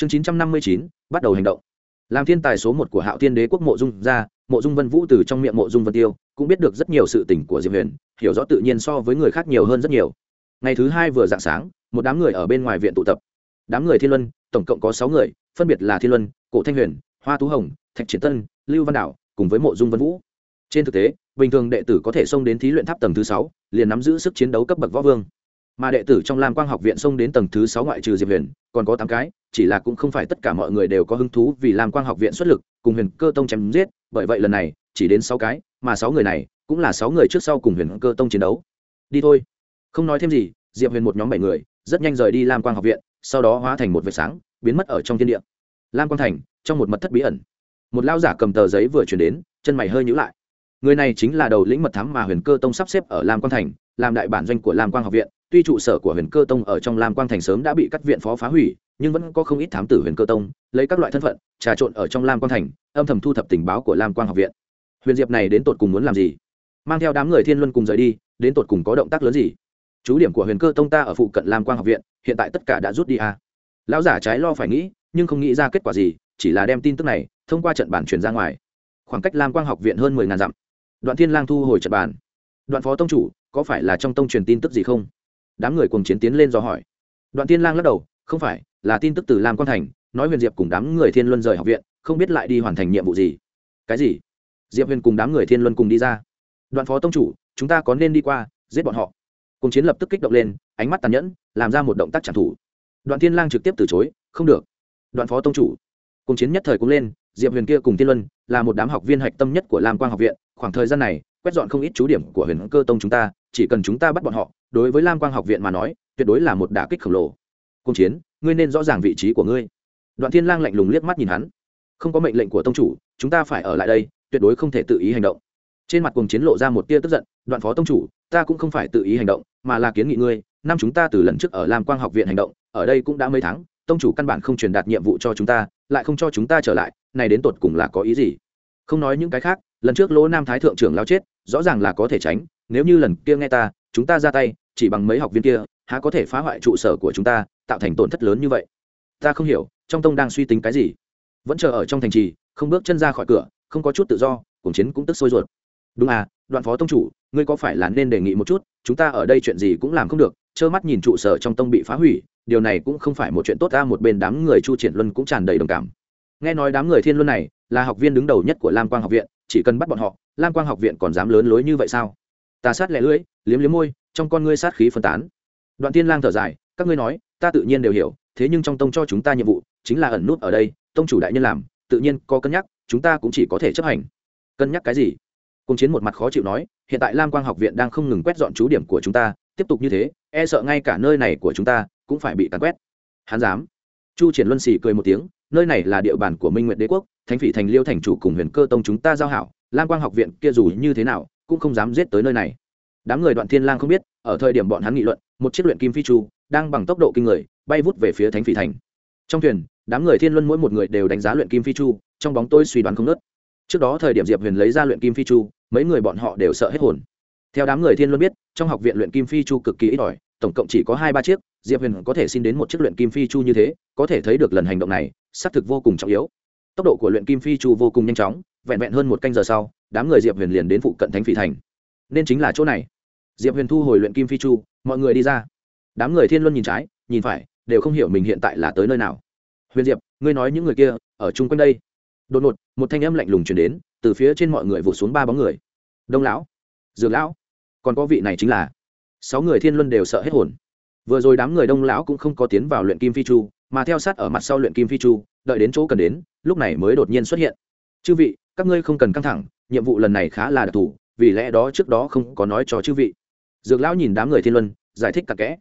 chương chín trăm năm mươi chín, bắt đầu hành động. Làm thiên tài số một của hạo thiên đế quốc mộ dung ra, mộ dung vân vũ từ trong miệng mộ dung vân tiêu, cũng biết được rất nhiều sự tình của diệp huyền, hiểu rõ tự nhiên so với người khác nhiều hơn rất nhiều. Ngày thứ hai vừa dạng sáng, một đám người ở bên ngoài viện tụ tập. Đám người thiên luân, tổng cộng có sáu người, phân biệt là thiên luân, cổ thanh huyền, hoa tú hồng, thạch triển tân, lưu văn đảo, cùng với mộ dung vân vũ. Trên thực tế, bình thường đệ tử có thể xông đến thí luyện tháp tầng thứ sáu, liền nắm giữ sức chiến đấu cấp bậc võ vương mà đệ tử trong lam quang học viện xông đến tầng thứ sáu ngoại trừ diệp huyền, còn có tám cái, chỉ là cũng không phải tất cả mọi người đều có hứng thú vì lam quang học viện xuất lực, cùng huyền cơ tông chém giết, bởi vậy lần này, chỉ đến sáu cái, mà sáu người này, cũng là sáu người trước sau cùng huyền cơ tông chiến đấu. Đi thôi. Không nói thêm gì, diệp huyền một nhóm bảy người, rất nhanh rời đi lam quang học viện, sau đó hóa thành một vệt sáng, biến mất ở trong thiên địa. Lam quang thành, trong một mật thất bí ẩn. Một lao giả cầm tờ giấy vừa chuyển đến, chân mày hơi nhữ lại. Người này chính là đầu lĩnh mật thám mà huyền cơ tông sắp xếp ở lam quang thành, làm đại bản doanh của lam quang học viện tuy trụ sở của huyền cơ tông ở trong lam quang thành sớm đã bị các viện phó phá hủy, nhưng vẫn có không ít thám tử huyền cơ tông lấy các loại thân phận trà trộn ở trong lam quang thành, âm thầm thu thập tình báo của lam quang học viện. Huyền diệp này đến tột cùng muốn làm gì? Mang theo đám người thiên luân cùng rời đi, đến tột cùng có động tác lớn gì? Chú điểm của huyền cơ tông ta ở phụ cận lam quang học viện, hiện tại tất cả đã rút đi à. lão giả trái lo phải nghĩ, nhưng không nghĩ ra kết quả gì, chỉ là đem tin tức này thông qua trận bản truyền ra ngoài. Khoảng cách lam quang học viện hơn mười ngàn dặm. Đoạn thiên lang thu hồi trận bản. Đoạn phó tông chủ, có phải là trong tông truyền tin tức gì không? Đám người cùng chiến tiến lên do hỏi. Đoạn thiên lang lắc đầu, không phải, là tin tức từ lam Quan thành, nói huyền diệp cùng đám người thiên luân rời học viện, không biết lại đi hoàn thành nhiệm vụ gì. Cái gì? Diệp huyền cùng đám người thiên luân cùng đi ra. Đoạn phó tông chủ, chúng ta có nên đi qua, giết bọn họ. Cùng chiến lập tức kích động lên, ánh mắt tàn nhẫn, làm ra một động tác trả thù. đoạn thiên lang trực tiếp từ chối, không được. Đoạn phó tông chủ cùng chiến nhất thời cũng lên, diệp huyền kia cùng thiên luân, là một đám học viên hạch tâm nhất của lam quang học viện, khoảng thời gian này, quét dọn không ít chú điểm của huyền cơ tông chúng ta, chỉ cần chúng ta bắt bọn họ đối với lam quang học viện mà nói, tuyệt đối là một đả kích khổng lồ. Cung chiến, ngươi nên rõ ràng vị trí của ngươi. Đoạn thiên lang lạnh lùng liếc mắt nhìn hắn. Không có mệnh lệnh của tông chủ, chúng ta phải ở lại đây, tuyệt đối không thể tự ý hành động. Trên mặt Cung chiến lộ ra một tia tức giận, đoạn phó tông chủ, ta cũng không phải tự ý hành động, mà là kiến nghị ngươi, năm chúng ta từ lần trước ở lam quang học viện hành động, ở đây cũng đã mấy tháng, tông chủ căn bản không truyền đạt nhiệm vụ cho chúng ta, lại không cho chúng ta trở lại, này đến tột cùng là có ý gì? Không nói những cái khác, lần trước lỗ nam thái thượng trưởng lao chết, rõ ràng là có thể tránh, nếu như lần kia nghe ta chúng ta ra tay, chỉ bằng mấy học viên kia, há có thể phá hoại trụ sở của chúng ta, tạo thành tổn thất lớn như vậy? Ta không hiểu, trong tông đang suy tính cái gì? Vẫn chờ ở trong thành trì, không bước chân ra khỏi cửa, không có chút tự do, cuộc chiến cũng tức sôi ruột. Đúng à đoạn phó tông chủ, ngươi có phải là nên đề nghị một chút, chúng ta ở đây chuyện gì cũng làm không được, trơ mắt nhìn trụ sở trong tông bị phá hủy, điều này cũng không phải một chuyện tốt ta, một bên đám người chu triển luân cũng tràn đầy đồng cảm. Nghe nói đám người thiên luân này là học viên đứng đầu nhất của lam quang học viện, chỉ cần bắt bọn họ, lam quang học viện còn dám lớn lối như vậy sao? Tà sát lẻ lưỡi, liếm liếm môi, trong con ngươi sát khí phân tán. Đoạn tiên lang thở dài, các ngươi nói, ta tự nhiên đều hiểu, thế nhưng trong tông cho chúng ta nhiệm vụ, chính là ẩn nút ở đây, tông chủ đại nhân làm, tự nhiên có cân nhắc, chúng ta cũng chỉ có thể chấp hành. Cân nhắc cái gì? Cùng chiến một mặt khó chịu nói, hiện tại lam quang học viện đang không ngừng quét dọn chú điểm của chúng ta, tiếp tục như thế e sợ ngay cả nơi này của chúng ta cũng phải bị tàn quét. Hắn dám. Chu triển luân xì cười một tiếng, nơi này là địa bàn của minh nguyện đế quốc, thánh phỉ thành liêu thành chủ cùng huyền cơ tông chúng ta giao hảo, lam quang học viện kia dù như thế nào cũng không dám giết tới nơi này. Đám người đoạn thiên lang không biết, ở thời điểm bọn hắn nghị luận, một chiếc luyện kim phi chu đang bằng tốc độ kinh người, bay vút về phía thánh phỉ thành. Trong thuyền, đám người thiên luân mỗi một người đều đánh giá luyện kim phi chu trong bóng tôi suy đoán không nớt trước đó thời điểm diệp huyền lấy ra luyện kim phi chu mấy người bọn họ đều sợ hết hồn. Theo đám người thiên luân biết, trong học viện luyện kim phi chu cực kỳ ít ỏi, tổng cộng chỉ có hai ba chiếc, diệp huyền có thể xin đến một chiếc luyện kim phi chu như thế, có thể thấy được lần hành động này, xác thực vô cùng trọng yếu. Tốc độ của luyện kim phi chu vô cùng nhanh chóng vẹn vẹn hơn một canh giờ sau, đám người diệp huyền liền đến phụ cận thánh phỉ thành. Nên chính là chỗ này. Diệp huyền thu hồi luyện kim phi chu, mọi người đi ra. Đám người thiên luân nhìn trái, nhìn phải, đều không hiểu mình hiện tại là tới nơi nào. Huyền diệp, ngươi nói những người kia, ở chung quanh đây. Đột ngột, một thanh âm lạnh lùng chuyển đến, từ phía trên mọi người vụt xuống ba bóng người. Đông lão, dược lão, còn có vị này chính là. Sáu người thiên luân đều sợ hết hồn. Vừa rồi đám người đông lão cũng không có tiến vào luyện kim phi chu, mà theo sát ở mặt sau luyện kim phi chu, đợi đến chỗ cần đến, lúc này mới đột nhiên xuất hiện. Chư vị các ngươi không cần căng thẳng, nhiệm vụ lần này khá là đặc thù, vì lẽ đó trước đó không có nói cho chư vị. Dược lão nhìn đám người thiên luân, giải thích cà kẽ.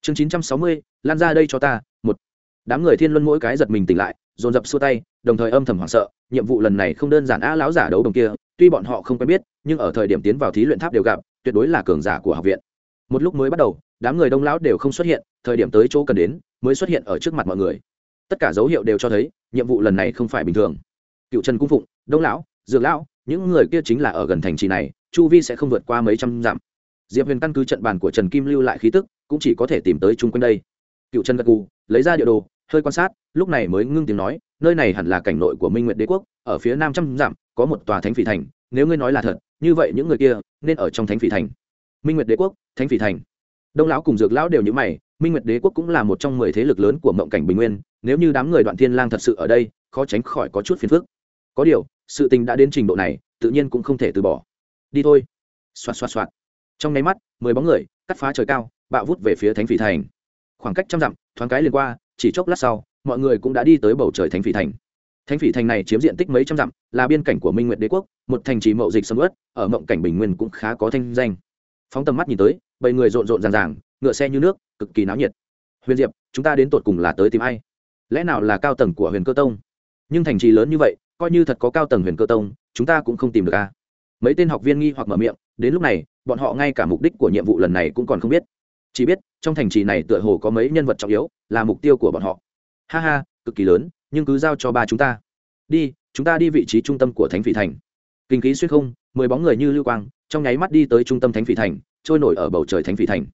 Chương chín trăm sáu mươi, lan ra đây cho ta, một. Đám người thiên luân mỗi cái giật mình tỉnh lại, dồn dập xua tay, đồng thời âm thầm hoảng sợ, nhiệm vụ lần này không đơn giản a lão giả đấu đồng kia, tuy bọn họ không quen biết, nhưng ở thời điểm tiến vào thí luyện tháp đều gặp, tuyệt đối là cường giả của học viện. Một lúc mới bắt đầu, đám người đông lão đều không xuất hiện, thời điểm tới chỗ cần đến, mới xuất hiện ở trước mặt mọi người. Tất cả dấu hiệu đều cho thấy, nhiệm vụ lần này không phải bình thường cựu trần cung phụng, đông lão, dược lão, những người kia chính là ở gần thành trì này, chu vi sẽ không vượt qua mấy trăm dặm. Diệp huyền căn cứ trận bàn của trần kim lưu lại khí tức, cũng chỉ có thể tìm tới chung quanh đây. Cựu trần gật cù lấy ra địa đồ, hơi quan sát, lúc này mới ngưng tiếng nói, nơi này hẳn là cảnh nội của minh nguyệt đế quốc, ở phía nam trăm dặm, có một tòa thánh phỉ thành, nếu ngươi nói là thật, như vậy những người kia nên ở trong thánh phỉ thành. Minh nguyệt đế quốc, thánh phỉ thành. Đông lão cùng dược lão đều như mày, minh nguyệt đế quốc cũng là một trong mười thế lực lớn của mộng cảnh bình nguyên, nếu như đám người đoạn thiên lang thật sự ở đây, khó tránh khỏi có chút phiền phức có điều, sự tình đã đến trình độ này, tự nhiên cũng không thể từ bỏ. Đi thôi. Xoạt xoạt xoạt. Trong nháy mắt, mười bóng người, cắt phá trời cao, bạo vút về phía thánh phỉ thành. Khoảng cách trăm dặm, thoáng cái liền qua, chỉ chốc lát sau, mọi người cũng đã đi tới bầu trời thánh phỉ thành. Thánh phỉ thành này chiếm diện tích mấy trăm dặm, là biên cảnh của minh nguyệt đế quốc, một thành trì mậu dịch sầm ớt ở mộng cảnh bình nguyên cũng khá có thanh danh. Phóng tầm mắt nhìn tới bầy người rộn rộn ràng ràng, ngựa xe như nước, cực kỳ náo nhiệt. Huyền diệp, chúng ta đến tột cùng là tới tìm ai? Lẽ nào là cao tầng của huyền cơ tông? Nhưng thành trì lớn như vậy coi như thật có cao tầng huyền cơ tông, chúng ta cũng không tìm được a. Mấy tên học viên nghi hoặc mở miệng, đến lúc này, bọn họ ngay cả mục đích của nhiệm vụ lần này cũng còn không biết. Chỉ biết, trong thành trì này tựa hồ có mấy nhân vật trọng yếu, là mục tiêu của bọn họ. Ha ha, cực kỳ lớn, nhưng cứ giao cho ba chúng ta. Đi, chúng ta đi vị trí trung tâm của thánh phỉ thành. Kinh khí xuyên không, mười bóng người như lưu quang, trong nháy mắt đi tới trung tâm thánh phỉ thành, trôi nổi ở bầu trời thánh phỉ thành.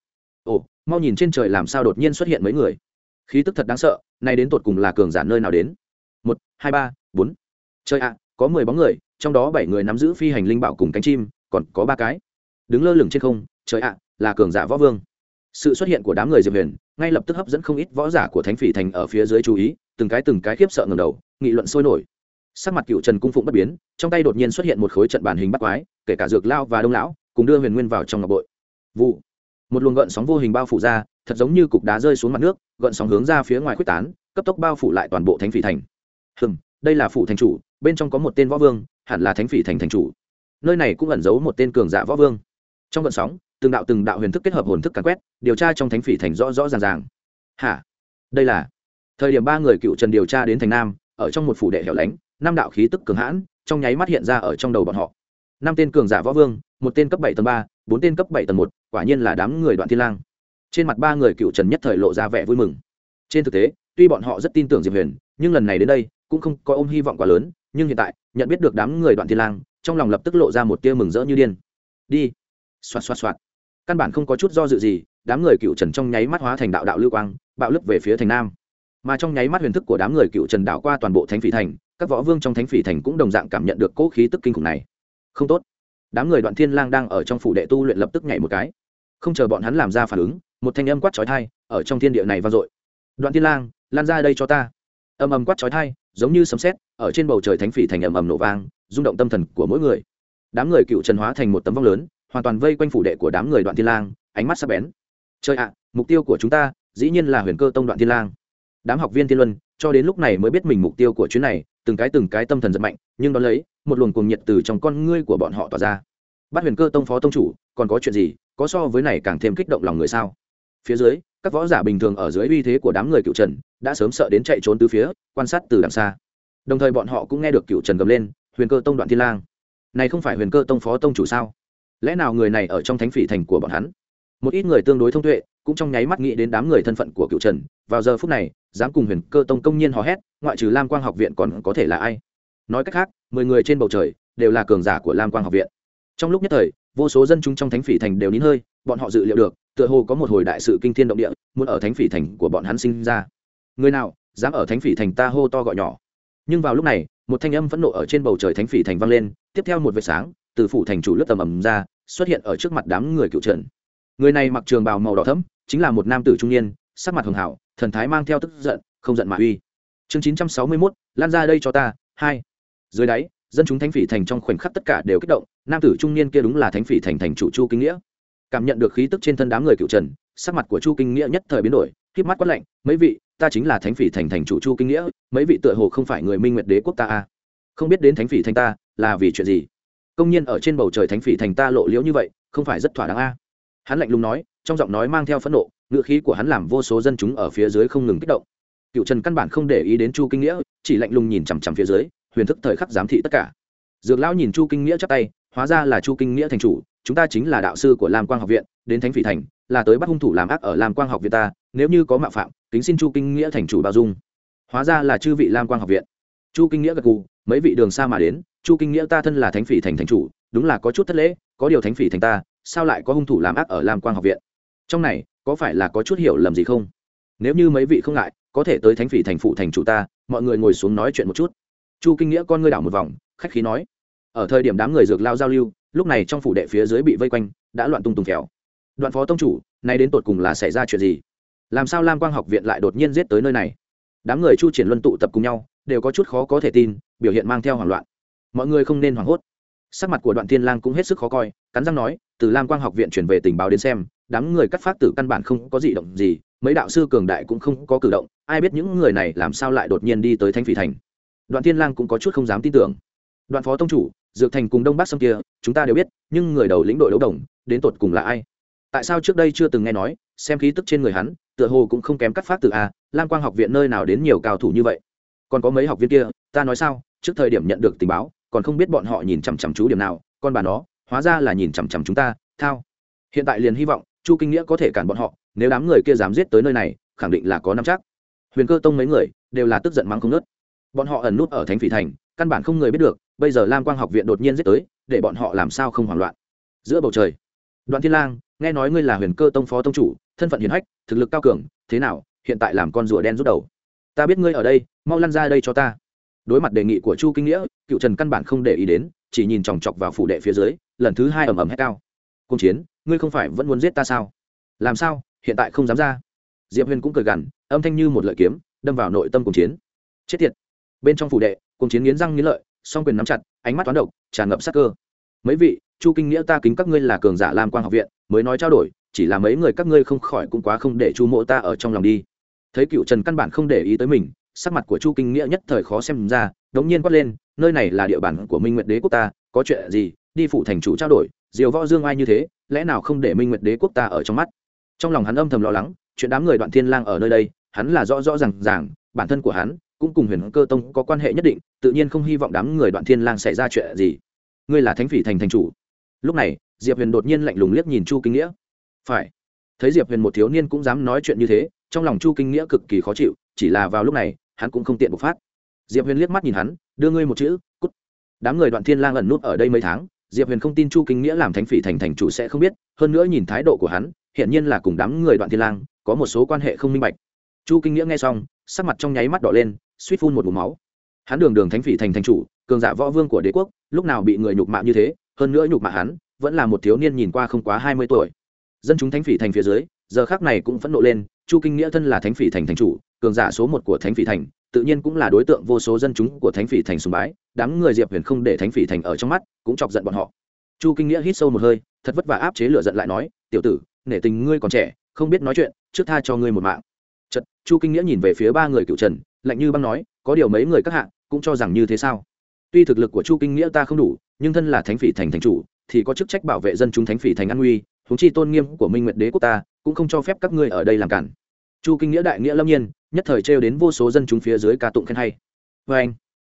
Ồ, mau nhìn trên trời làm sao đột nhiên xuất hiện mấy người. Khí tức thật đáng sợ, nay đến tột cùng là cường giả nơi nào đến? Một, hai, ba, bốn chơi ạ, có mười bóng người, trong đó bảy người nắm giữ phi hành linh bảo cùng cánh chim, còn có ba cái. Đứng lơ lửng trên không, trời ạ, là cường giả võ vương. Sự xuất hiện của đám người diệp huyền, ngay lập tức hấp dẫn không ít võ giả của thánh phỉ thành ở phía dưới chú ý, từng cái từng cái khiếp sợ ngầm đầu, nghị luận sôi nổi. Sắc mặt cựu trần cung phụng bất biến, trong tay đột nhiên xuất hiện một khối trận bản hình bắt quái, kể cả dược lao và đông lão, cùng đưa huyền nguyên vào trong ngọc bội. Vụ. Một luồng gợn sóng vô hình bao phủ ra, thật giống như cục đá rơi xuống mặt nước, gợn sóng hướng ra phía ngoài quyết tán, cấp tốc bao phủ lại toàn bộ thánh phỉ thành. Hừm đây là phủ thành chủ, bên trong có một tên võ vương, hẳn là thánh phỉ thành thành chủ. Nơi này cũng ẩn giấu một tên cường giả võ vương. Trong vận sóng, từng đạo từng đạo huyền thức kết hợp hồn thức càn quét, điều tra trong thánh phỉ thành rõ rõ ràng ràng. Hả? Đây là? Thời điểm ba người cựu trần điều tra đến thành nam, ở trong một phủ đệ hẻo lánh, năm đạo khí tức cường hãn, trong nháy mắt hiện ra ở trong đầu bọn họ. Năm tên cường giả võ vương, một tên cấp bảy tầng ba, bốn tên cấp bảy tầng một, quả nhiên là đám người đoạn thiên lang. Trên mặt ba người cựu trần nhất thời lộ ra vẻ vui mừng. Trên thực tế, tuy bọn họ rất tin tưởng diệp huyền nhưng lần này đến đây, cũng không có ôm hy vọng quá lớn, nhưng hiện tại, nhận biết được đám người đoạn thiên lang, trong lòng lập tức lộ ra một tia mừng rỡ như điên. Đi. Xoát xoát xoát căn bản không có chút do dự gì, đám người cựu trần trong nháy mắt hóa thành đạo đạo lưu quang, bạo lực về phía thành nam. Mà trong nháy mắt huyền thức của đám người cựu trần đảo qua toàn bộ thánh phỉ thành, các võ vương trong thánh phỉ thành cũng đồng dạng cảm nhận được cỗ khí tức kinh khủng này. Không tốt. Đám người đoạn thiên lang đang ở trong phủ đệ tu luyện lập tức nhảy một cái. Không chờ bọn hắn làm ra phản ứng, một thanh âm quát chói tai, ở trong thiên địa này vang dội. Đoạn thiên lang, lan ra đây cho ta âm ầm quát trói tai, giống như sấm sét, ở trên bầu trời thánh phỉ thành ầm ầm nổ vang, rung động tâm thần của mỗi người. Đám người cựu trần hóa thành một tấm vong lớn, hoàn toàn vây quanh phủ đệ của đám người đoạn thiên lang, ánh mắt sắc bén. Chơi ạ, mục tiêu của chúng ta, dĩ nhiên là huyền cơ tông đoạn thiên lang. Đám học viên thiên luân, cho đến lúc này mới biết mình mục tiêu của chuyến này, từng cái từng cái tâm thần giật mạnh, nhưng đó lấy, một luồng cuồng nhiệt từ trong con ngươi của bọn họ tỏa ra. Bắt huyền cơ tông phó tông chủ, còn có chuyện gì, có so với này càng thêm kích động lòng người sao? Phía dưới, các võ giả bình thường ở dưới uy thế của đám người cựu trần đã sớm sợ đến chạy trốn từ phía quan sát từ đằng xa. Đồng thời bọn họ cũng nghe được cựu trần gầm lên, huyền cơ tông đoạn thiên lang, này không phải huyền cơ tông phó tông chủ sao? Lẽ nào người này ở trong thánh phỉ thành của bọn hắn? Một ít người tương đối thông tuệ, cũng trong nháy mắt nghĩ đến đám người thân phận của cựu trần, vào giờ phút này, dám cùng huyền cơ tông công nhiên hò hét, ngoại trừ lam quang học viện còn có thể là ai? Nói cách khác, mười người trên bầu trời đều là cường giả của lam quang học viện. Trong lúc nhất thời, vô số dân chúng trong thánh phỉ thành đều nín hơi, bọn họ dự liệu được, tựa hồ có một hồi đại sự kinh thiên động địa, muốn ở thánh phỉ thành của bọn hắn sinh ra người nào dám ở thánh phỉ thành ta hô to gọi nhỏ. Nhưng vào lúc này, một thanh âm phẫn nộ ở trên bầu trời thánh phỉ thành vang lên, tiếp theo một vệt sáng, từ phủ thành chủ lớp tầm ầm ra, xuất hiện ở trước mặt đám người cựu trần. Người này mặc trường bào màu đỏ thẫm, chính là một nam tử trung niên, sắc mặt hường hảo thần thái mang theo tức giận, không giận mà uy. Chương chín trăm sáu mươi mốt, lan ra đây cho ta, hai. Dưới đáy, dân chúng thánh phỉ thành trong khoảnh khắc tất cả đều kích động, nam tử trung niên kia đúng là thánh phỉ thành thành chủ chu kinh nghĩa. Cảm nhận được khí tức trên thân đám người cựu trần, sắc mặt của chu kinh nghĩa nhất thời biến đổi híp mắt quát lạnh, mấy vị, ta chính là thánh phỉ thành thành chủ chu kinh nghĩa, mấy vị tựa hồ không phải người minh nguyệt đế quốc ta à. không biết đến thánh phỉ thành ta là vì chuyện gì công nhiên ở trên bầu trời thánh phỉ thành ta lộ liễu như vậy, không phải rất thỏa đáng a à. hắn lạnh lùng nói, trong giọng nói mang theo phẫn nộ ngựa khí của hắn làm vô số dân chúng ở phía dưới không ngừng kích động cựu trần căn bản không để ý đến chu kinh nghĩa, chỉ lạnh lùng nhìn chằm chằm phía dưới, huyền thức thời khắc giám thị tất cả dược lão nhìn chu kinh nghĩa chắp tay, hóa ra là chu kinh nghĩa thành chủ chúng ta chính là đạo sư của lam quang học viện, đến thánh phỉ thành, là tới bắt hung thủ làm ác ở lam quang học viện ta, nếu như có mạo phạm, kính xin chu kinh nghĩa thành chủ bao dung. Hóa ra là chư vị lam quang học viện. Chu kinh nghĩa gật gù, mấy vị đường xa mà đến, chu kinh nghĩa ta thân là thánh phỉ thành thành chủ, đúng là có chút thất lễ, có điều thánh phỉ thành ta, sao lại có hung thủ làm ác ở lam quang học viện? Trong này, có phải là có chút hiểu lầm gì không? Nếu như mấy vị không ngại, có thể tới thánh phỉ thành phụ thành chủ ta, mọi người ngồi xuống nói chuyện một chút. Chu kinh nghĩa con ngươi đảo một vòng, khách khí nói. Ở thời điểm đám người dược lao giao lưu lúc này trong phủ đệ phía dưới bị vây quanh, đã loạn tung tung khéo đoạn phó tông chủ, nay đến tột cùng là xảy ra chuyện gì? Làm sao lam quang học viện lại đột nhiên giết tới nơi này? Đám người chu triển luân tụ tập cùng nhau, đều có chút khó có thể tin, biểu hiện mang theo hoảng loạn. Mọi người không nên hoảng hốt. Sắc mặt của đoạn thiên lang cũng hết sức khó coi, cắn răng nói, từ lam quang học viện chuyển về tình báo đến xem, đám người cắt phát tử căn bản không có gì động gì, mấy đạo sư cường đại cũng không có cử động, ai biết những người này làm sao lại đột nhiên đi tới thanh phỉ thành. Đoạn thiên lang cũng có chút không dám tin tưởng đoạn phó tông chủ, dược thành cùng đông bắc sông kia, chúng ta đều biết, nhưng người đầu lĩnh đội đấu đồng, đến tột cùng là ai? Tại sao trước đây chưa từng nghe nói, xem khí tức trên người hắn, tựa hồ cũng không kém cắt phát từ a, lam quang học viện nơi nào đến nhiều cao thủ như vậy? Còn có mấy học viên kia, ta nói sao, trước thời điểm nhận được tình báo, còn không biết bọn họ nhìn chằm chằm chú điểm nào, con bà nó, hóa ra là nhìn chằm chằm chúng ta, thao. Hiện tại liền hy vọng, chu kinh nghĩa có thể cản bọn họ, nếu đám người kia dám giết tới nơi này, khẳng định là có năm chắc. Huyền cơ tông mấy người, đều là tức giận mắng không nớt bọn họ ẩn nút ở thánh phỉ thành, căn bản không người biết được bây giờ lam quang học viện đột nhiên giết tới, để bọn họ làm sao không hoảng loạn? Giữa bầu trời, đoạn thiên lang, nghe nói ngươi là huyền cơ tông phó tông chủ, thân phận hiền hách, thực lực cao cường, thế nào, hiện tại làm con rùa đen rút đầu? Ta biết ngươi ở đây, mau lăn ra đây cho ta. Đối mặt đề nghị của chu kinh nghĩa, cựu trần căn bản không để ý đến, chỉ nhìn chòng chọc vào phủ đệ phía dưới, lần thứ hai ầm ầm hét cao. Cung chiến, ngươi không phải vẫn muốn giết ta sao? Làm sao, hiện tại không dám ra? Diệp huyền cũng cười gằn, âm thanh như một lợi kiếm, đâm vào nội tâm Cung chiến. Chết tiệt. Bên trong phủ đệ, Cung chiến nghiến răng nghiến lợi song quyền nắm chặt, ánh mắt toán độc, tràn ngập sắc cơ. Mấy vị, chu kinh nghĩa ta kính các ngươi là cường giả lam quang học viện, mới nói trao đổi, chỉ là mấy người các ngươi không khỏi cũng quá không để chu mộ ta ở trong lòng đi. Thấy cựu trần căn bản không để ý tới mình, sắc mặt của chu kinh nghĩa nhất thời khó xem ra, đống nhiên quát lên, nơi này là địa bàn của minh nguyệt đế quốc ta, có chuyện gì? Đi phụ thành chủ trao đổi, diều võ dương ai như thế, lẽ nào không để minh nguyệt đế quốc ta ở trong mắt? Trong lòng hắn âm thầm lo lắng, chuyện đám người đoạn thiên lang ở nơi đây, hắn là rõ rõ ràng ràng, bản thân của hắn cũng cùng huyền cơ tông có quan hệ nhất định tự nhiên không hy vọng đám người đoạn thiên lang xảy ra chuyện gì. Ngươi là thánh phỉ thành thành chủ. Lúc này, diệp huyền đột nhiên lạnh lùng liếc nhìn chu kinh nghĩa. Phải. Thấy diệp huyền một thiếu niên cũng dám nói chuyện như thế, trong lòng chu kinh nghĩa cực kỳ khó chịu, chỉ là vào lúc này, hắn cũng không tiện bộc phát. Diệp huyền liếc mắt nhìn hắn, đưa ngươi một chữ, cút. Đám người đoạn thiên lang ẩn nút ở đây mấy tháng, diệp huyền không tin chu kinh nghĩa làm thánh phỉ thành thành chủ sẽ không biết, hơn nữa nhìn thái độ của hắn hiện nhiên là cùng đám người đoạn thiên lang có một số quan hệ không minh bạch. Chu kinh nghĩa nghe xong, sắc mặt trong nháy mắt đỏ lên, suýt phun một mũ máu hắn đường đường thánh phỉ thành thành chủ, cường giả võ vương của đế quốc, lúc nào bị người nhục mạ như thế, hơn nữa nhục mạ hắn, vẫn là một thiếu niên nhìn qua không quá hai mươi tuổi. Dân chúng thánh phỉ thành phía dưới, giờ khác này cũng phẫn nộ lên, chu kinh nghĩa thân là thánh phỉ thành thành chủ, cường giả số một của thánh phỉ thành, tự nhiên cũng là đối tượng vô số dân chúng của thánh phỉ thành sùng bái, đám người diệp huyền không để thánh phỉ thành ở trong mắt, cũng chọc giận bọn họ. Chu kinh nghĩa hít sâu một hơi, thật vất vả áp chế lửa giận lại nói, tiểu tử, nể tình ngươi còn trẻ, không biết nói chuyện, trước tha cho ngươi một mạng. Chật chu kinh nghĩa nhìn về phía ba người cựu trần, lạnh như băng nói, có điều mấy người các hạng cũng cho rằng như thế sao? Tuy thực lực của chu kinh nghĩa ta không đủ, nhưng thân là thánh phỉ thành thành chủ, thì có chức trách bảo vệ dân chúng thánh phỉ thành an nguy, huống chi tôn nghiêm của minh nguyệt đế quốc ta, cũng không cho phép các ngươi ở đây làm cản. Chu kinh nghĩa đại nghĩa lâm nhiên, nhất thời trêu đến vô số dân chúng phía dưới ca tụng khen hay. Vê anh,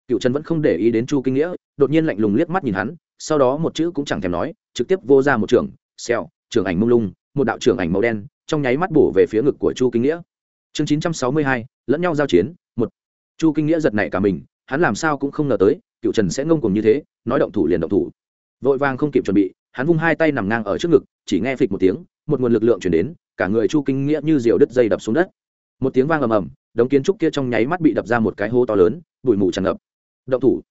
cựu trần vẫn không để ý đến chu kinh nghĩa, đột nhiên lạnh lùng liếc mắt nhìn hắn, sau đó một chữ cũng chẳng thèm nói, trực tiếp vô ra một trường, xèo, trường ảnh mông lung, một đạo trưởng ảnh màu đen, trong nháy mắt bổ về phía ngực của chu kinh nghĩa. Chương chín trăm sáu mươi hai, lẫn nhau giao chiến, một. Chu kinh nghĩa giật nảy cả mình hắn làm sao cũng không ngờ tới cựu trần sẽ ngông cùng như thế, nói động thủ liền động thủ. Vội vàng không kịp chuẩn bị, hắn vung hai tay nằm ngang ở trước ngực, chỉ nghe phịch một tiếng, một nguồn lực lượng chuyển đến, cả người chu kinh nghĩa như diều đứt dây đập xuống đất. Một tiếng vang ầm ầm, đống kiến trúc kia trong nháy mắt bị đập ra một cái hố to lớn, bụi mù tràn ngập. Động thủ.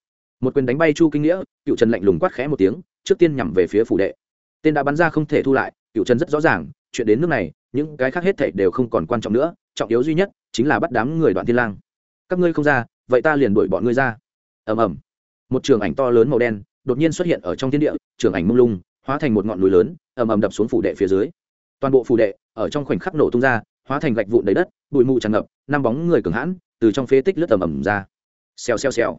Một quyền đánh bay chu kinh nghĩa cựu trần lạnh lùng quát khẽ một tiếng, trước tiên nhằm về phía phủ đệ. Tên đã bắn ra không thể thu lại cựu trần rất rõ ràng, chuyện đến nước này, những cái khác hết thảy đều không còn quan trọng nữa, trọng yếu duy nhất chính là bắt đám người đoạn thiên lang. Các ngươi không ra vậy ta liền đuổi bọn ngươi ra. Ầm ầm. Một trường ảnh to lớn màu đen đột nhiên xuất hiện ở trong thiên địa, trường ảnh mông lung, hóa thành một ngọn núi lớn, ầm ầm đập xuống phủ đệ phía dưới. Toàn bộ phủ đệ ở trong khoảnh khắc nổ tung ra, hóa thành gạch vụn đầy đất, bụi mù tràn ngập, năm bóng người cường hãn từ trong phế tích lướt ầm ầm ra. Xèo xèo xèo.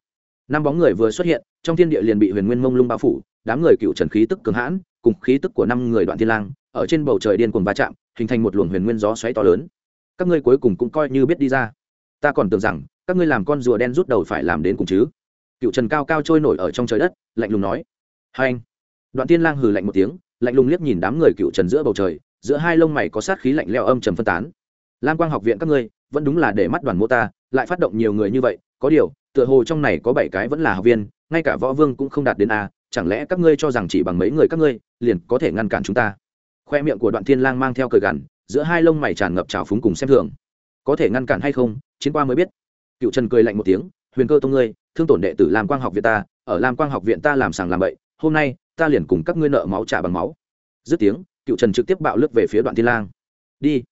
Năm bóng người vừa xuất hiện, trong thiên địa liền bị huyền nguyên mông lung bao phủ, đám người cựu trần khí tức cường hãn, cùng khí tức của năm người đoạn thiên lang, ở trên bầu trời điên cuồng va chạm, hình thành một luồng huyền nguyên gió xoáy to lớn. Các ngươi cuối cùng cũng coi như biết đi ra. Ta còn tưởng rằng các ngươi làm con rùa đen rút đầu phải làm đến cùng chứ? Cựu trần cao cao trôi nổi ở trong trời đất, lạnh lùng nói. Hai anh. Đoạn tiên lang hừ lạnh một tiếng, lạnh lùng liếc nhìn đám người cựu trần giữa bầu trời, giữa hai lông mày có sát khí lạnh leo âm trầm phân tán. Lam quang học viện các ngươi, vẫn đúng là để mắt đoàn mô ta, lại phát động nhiều người như vậy, có điều, tựa hồ trong này có bảy cái vẫn là học viên, ngay cả võ vương cũng không đạt đến a, chẳng lẽ các ngươi cho rằng chỉ bằng mấy người các ngươi, liền có thể ngăn cản chúng ta? Khoe miệng của đoạn thiên lang mang theo cười gằn, giữa hai lông mày tràn ngập trào phúng cùng xem thường. Có thể ngăn cản hay không, chiến qua mới biết cựu trần cười lạnh một tiếng, huyền cơ tông ngươi, thương tổn đệ tử làm quang học viện ta, ở lam quang học viện ta làm sàng làm bậy, hôm nay, ta liền cùng các ngươi nợ máu trả bằng máu. Dứt tiếng cựu trần trực tiếp bạo lướt về phía đoạn thiên lang. Đi.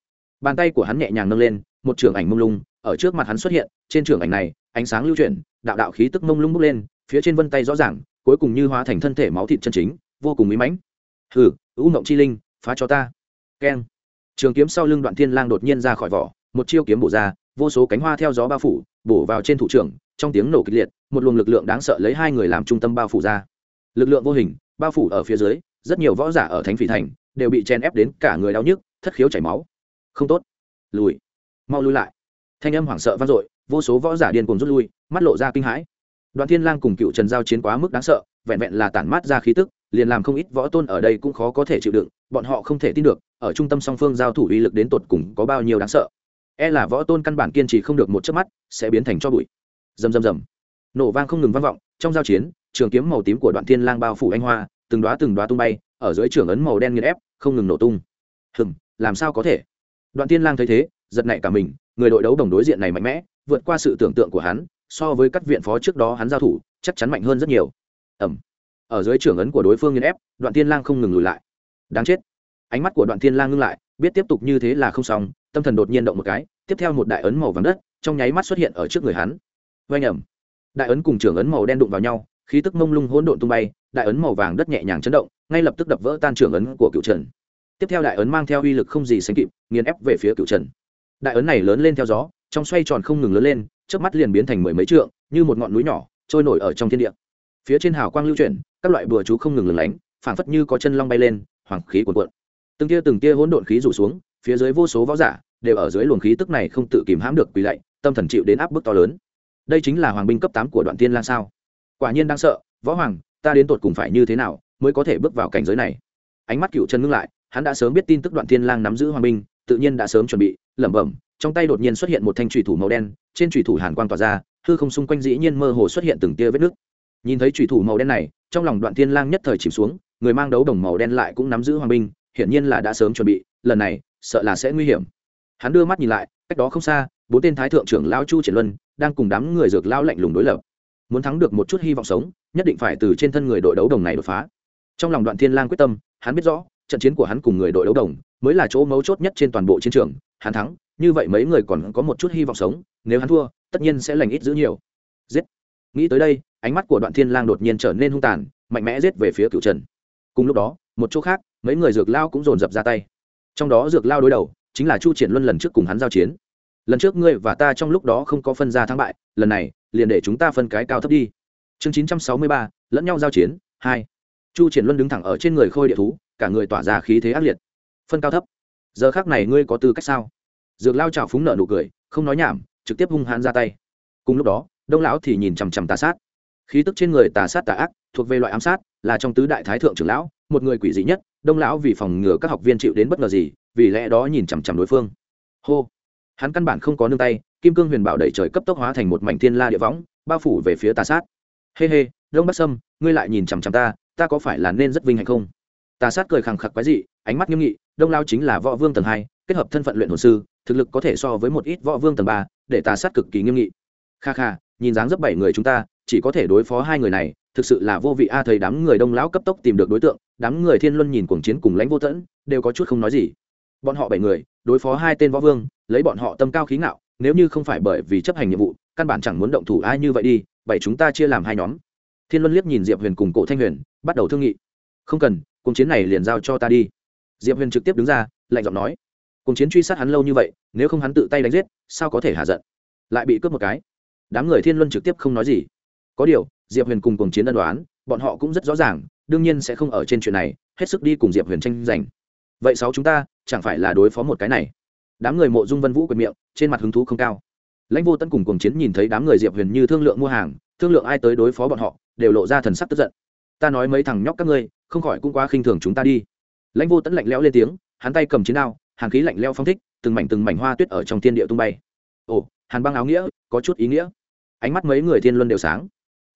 Bàn tay của hắn nhẹ nhàng nâng lên, một trường ảnh mông lung, ở trước mặt hắn xuất hiện, trên trường ảnh này, ánh sáng lưu chuyển, đạo đạo khí tức mông lung bốc lên, phía trên vân tay rõ ràng, cuối cùng như hóa thành thân thể máu thịt chân chính, vô cùng mỹ mãnh. Hừ, U mộng chi linh, phá cho ta. Keng. Trường kiếm sau lưng đoạn thiên lang đột nhiên ra khỏi vỏ, một chiêu kiếm bổ ra, vô số cánh hoa theo gió bao phủ bổ vào trên thủ trưởng, trong tiếng nổ kịch liệt, một luồng lực lượng đáng sợ lấy hai người làm trung tâm bao phủ ra. Lực lượng vô hình, bao phủ ở phía dưới, rất nhiều võ giả ở thánh phỉ thành đều bị chen ép đến cả người đau nhức, thất khiếu chảy máu. Không tốt. Lùi. Mau lui lại. Thanh âm hoảng sợ vang dội, vô số võ giả điên cuồng rút lui, mắt lộ ra kinh hãi. Đoàn thiên lang cùng cựu trần giao chiến quá mức đáng sợ, vẹn vẹn là tản mát ra khí tức, liền làm không ít võ tôn ở đây cũng khó có thể chịu đựng, bọn họ không thể tin được, ở trung tâm song phương giao thủ uy lực đến tột cùng có bao nhiêu đáng sợ e là võ tôn căn bản kiên trì không được một chớp mắt, sẽ biến thành cho bụi. Rầm rầm rầm. Nổ vang không ngừng vang vọng, trong giao chiến, trường kiếm màu tím của đoạn thiên lang bao phủ anh hoa, từng đóa từng đóa tung bay, ở dưới trường ấn màu đen nghiền ép, không ngừng nổ tung. Hừm, làm sao có thể? Đoạn thiên lang thấy thế, giật nảy cả mình, người đội đấu đồng đối diện này mạnh mẽ, vượt qua sự tưởng tượng của hắn, so với các viện phó trước đó hắn giao thủ, chắc chắn mạnh hơn rất nhiều. Ẩm. Ở dưới trưởng ấn của đối phương nghiền ép, đoạn thiên lang không ngừng lùi lại. Đáng chết. Ánh mắt của đoạn thiên lang ngưng lại, biết tiếp tục như thế là không xong tâm thần đột nhiên động một cái, tiếp theo một đại ấn màu vàng đất, trong nháy mắt xuất hiện ở trước người hắn. Vây nhầm đại ấn cùng trưởng ấn màu đen đụng vào nhau, khí tức mông lung hỗn độn tung bay, đại ấn màu vàng đất nhẹ nhàng chấn động, ngay lập tức đập vỡ tan trưởng ấn của cựu trần. Tiếp theo đại ấn mang theo uy lực không gì sánh kịp, nghiền ép về phía cựu trần. Đại ấn này lớn lên theo gió, trong xoay tròn không ngừng lớn lên trước mắt liền biến thành mười mấy trượng, như một ngọn núi nhỏ, trôi nổi ở trong thiên địa. Phía trên hào quang lưu chuyển, các loại bừa chú không ngừng lửng lánh, phảng phất như có chân long bay lên, hoàng khí cuồn cuộn. Từng tia từng tia hỗn độn khí rủ xuống phía dưới vô số võ giả đều ở dưới luồng khí tức này không tự kìm hãm được quỳ lạy, tâm thần chịu đến áp bức to lớn. Đây chính là hoàng binh cấp tám của đoạn tiên lang sao? Quả nhiên đang sợ, võ hoàng, ta đến tột cùng phải như thế nào mới có thể bước vào cảnh giới này? Ánh mắt cựu chân ngưng lại, hắn đã sớm biết tin tức đoạn tiên lang nắm giữ hoàng binh, tự nhiên đã sớm chuẩn bị, lẩm bẩm, trong tay đột nhiên xuất hiện một thanh trùy thủ màu đen, trên trùy thủ hàn quang tỏa ra, hư không xung quanh dĩ nhiên mơ hồ xuất hiện từng tia vết nước nhìn thấy trùy thủ màu đen này, trong lòng đoạn thiên lang nhất thời chìm xuống, người mang đấu đồng màu đen lại cũng nắm giữ hoàng binh, hiển nhiên là đã sớm chuẩn bị, lần này sợ là sẽ nguy hiểm. Hắn đưa mắt nhìn lại, cách đó không xa, bốn tên thái thượng trưởng lão chu triển luân đang cùng đám người dược lão lạnh lùng đối lập. Muốn thắng được một chút hy vọng sống, nhất định phải từ trên thân người đội đấu đồng này đột phá. Trong lòng đoạn thiên lang quyết tâm, hắn biết rõ, trận chiến của hắn cùng người đội đấu đồng mới là chỗ mấu chốt nhất trên toàn bộ chiến trường, hắn thắng, như vậy mấy người còn có một chút hy vọng sống, nếu hắn thua, tất nhiên sẽ lành ít giữ nhiều. Giết! Nghĩ tới đây, ánh mắt của đoạn thiên lang đột nhiên trở nên hung tàn, mạnh mẽ giết về phía cửu trần. Cùng lúc đó, một chỗ khác, mấy người dược lao cũng dồn dập ra tay trong đó dược lao đối đầu, chính là chu triển luân lần trước cùng hắn giao chiến. Lần trước ngươi và ta trong lúc đó không có phân ra thắng bại, lần này, liền để chúng ta phân cái cao thấp đi. Chương chín trăm sáu mươi ba, lẫn nhau giao chiến, hai. Chu triển luân đứng thẳng ở trên người khôi địa thú, cả người tỏa ra khí thế ác liệt. Phân cao thấp. Giờ khác này ngươi có tư cách sao? Dược lao trào phúng nợ nụ cười, không nói nhảm, trực tiếp hung hãn ra tay. Cùng lúc đó, đông lão thì nhìn chằm chằm tà sát. Khí tức trên người tà sát tà ác, thuộc về loại ám sát, là trong tứ đại thái thượng trưởng lão, một người quỷ dị nhất đông lão vì phòng ngừa các học viên chịu đến bất ngờ gì vì lẽ đó nhìn chằm chằm đối phương. Hô! Hắn căn bản không có nương tay kim cương huyền bảo đẩy trời cấp tốc hóa thành một mảnh thiên la địa võng bao phủ về phía tà sát. Hê、hey、hê、hey, đông bắc sâm ngươi lại nhìn chằm chằm ta ta có phải là nên rất vinh hạnh không? Tà sát cười khẳng khặc quái dị ánh mắt nghiêm nghị đông lao chính là võ vương tầng hai kết hợp thân phận luyện hồn sư thực lực có thể so với một ít võ vương tầng ba để tà sát cực kỳ nghiêm nghị. Kha kha nhìn dáng dấp bảy người chúng ta chỉ có thể đối phó hai người này thực sự là vô vị a thầy đám người đông lão cấp tốc tìm được đối tượng, đám người thiên luân nhìn cuồng chiến cùng lãnh vô tẫn, đều có chút không nói gì. Bọn họ bảy người, đối phó hai tên võ vương, lấy bọn họ tâm cao khí ngạo, nếu như không phải bởi vì chấp hành nhiệm vụ, căn bản chẳng muốn động thủ ai như vậy đi bảy chúng ta chia làm hai nhóm. Thiên luân liếc nhìn diệp huyền cùng cổ thanh huyền, bắt đầu thương nghị. Không cần, cuồng chiến này liền giao cho ta đi. Diệp huyền trực tiếp đứng ra, lạnh giọng nói. Cuồng chiến truy sát hắn lâu như vậy, nếu không hắn tự tay đánh giết, sao có thể hạ giận? Lại bị cướp một cái. Đám người thiên luân trực tiếp không nói gì. Có điều diệp huyền cùng cùng chiến ân đoán, bọn họ cũng rất rõ ràng, đương nhiên sẽ không ở trên chuyện này, hết sức đi cùng diệp huyền tranh giành. Vậy sáu chúng ta, chẳng phải là đối phó một cái này? Đám người mộ dung vân vũ quyền miệng, trên mặt hứng thú không cao. Lãnh vô tấn cùng cùng chiến nhìn thấy đám người diệp huyền như thương lượng mua hàng, thương lượng ai tới đối phó bọn họ, đều lộ ra thần sắc tức giận. Ta nói mấy thằng nhóc các ngươi, không khỏi cũng quá khinh thường chúng ta đi. Lãnh vô tấn lạnh lẽo lên tiếng, hắn tay cầm chiến đao, hàng khí lạnh lẽo phong thích, từng mảnh từng mảnh hoa tuyết ở trong thiên địa tung bay. Ồ, hàn băng áo nghĩa, có chút ý nghĩa. Ánh mắt mấy người thiên luân đều sáng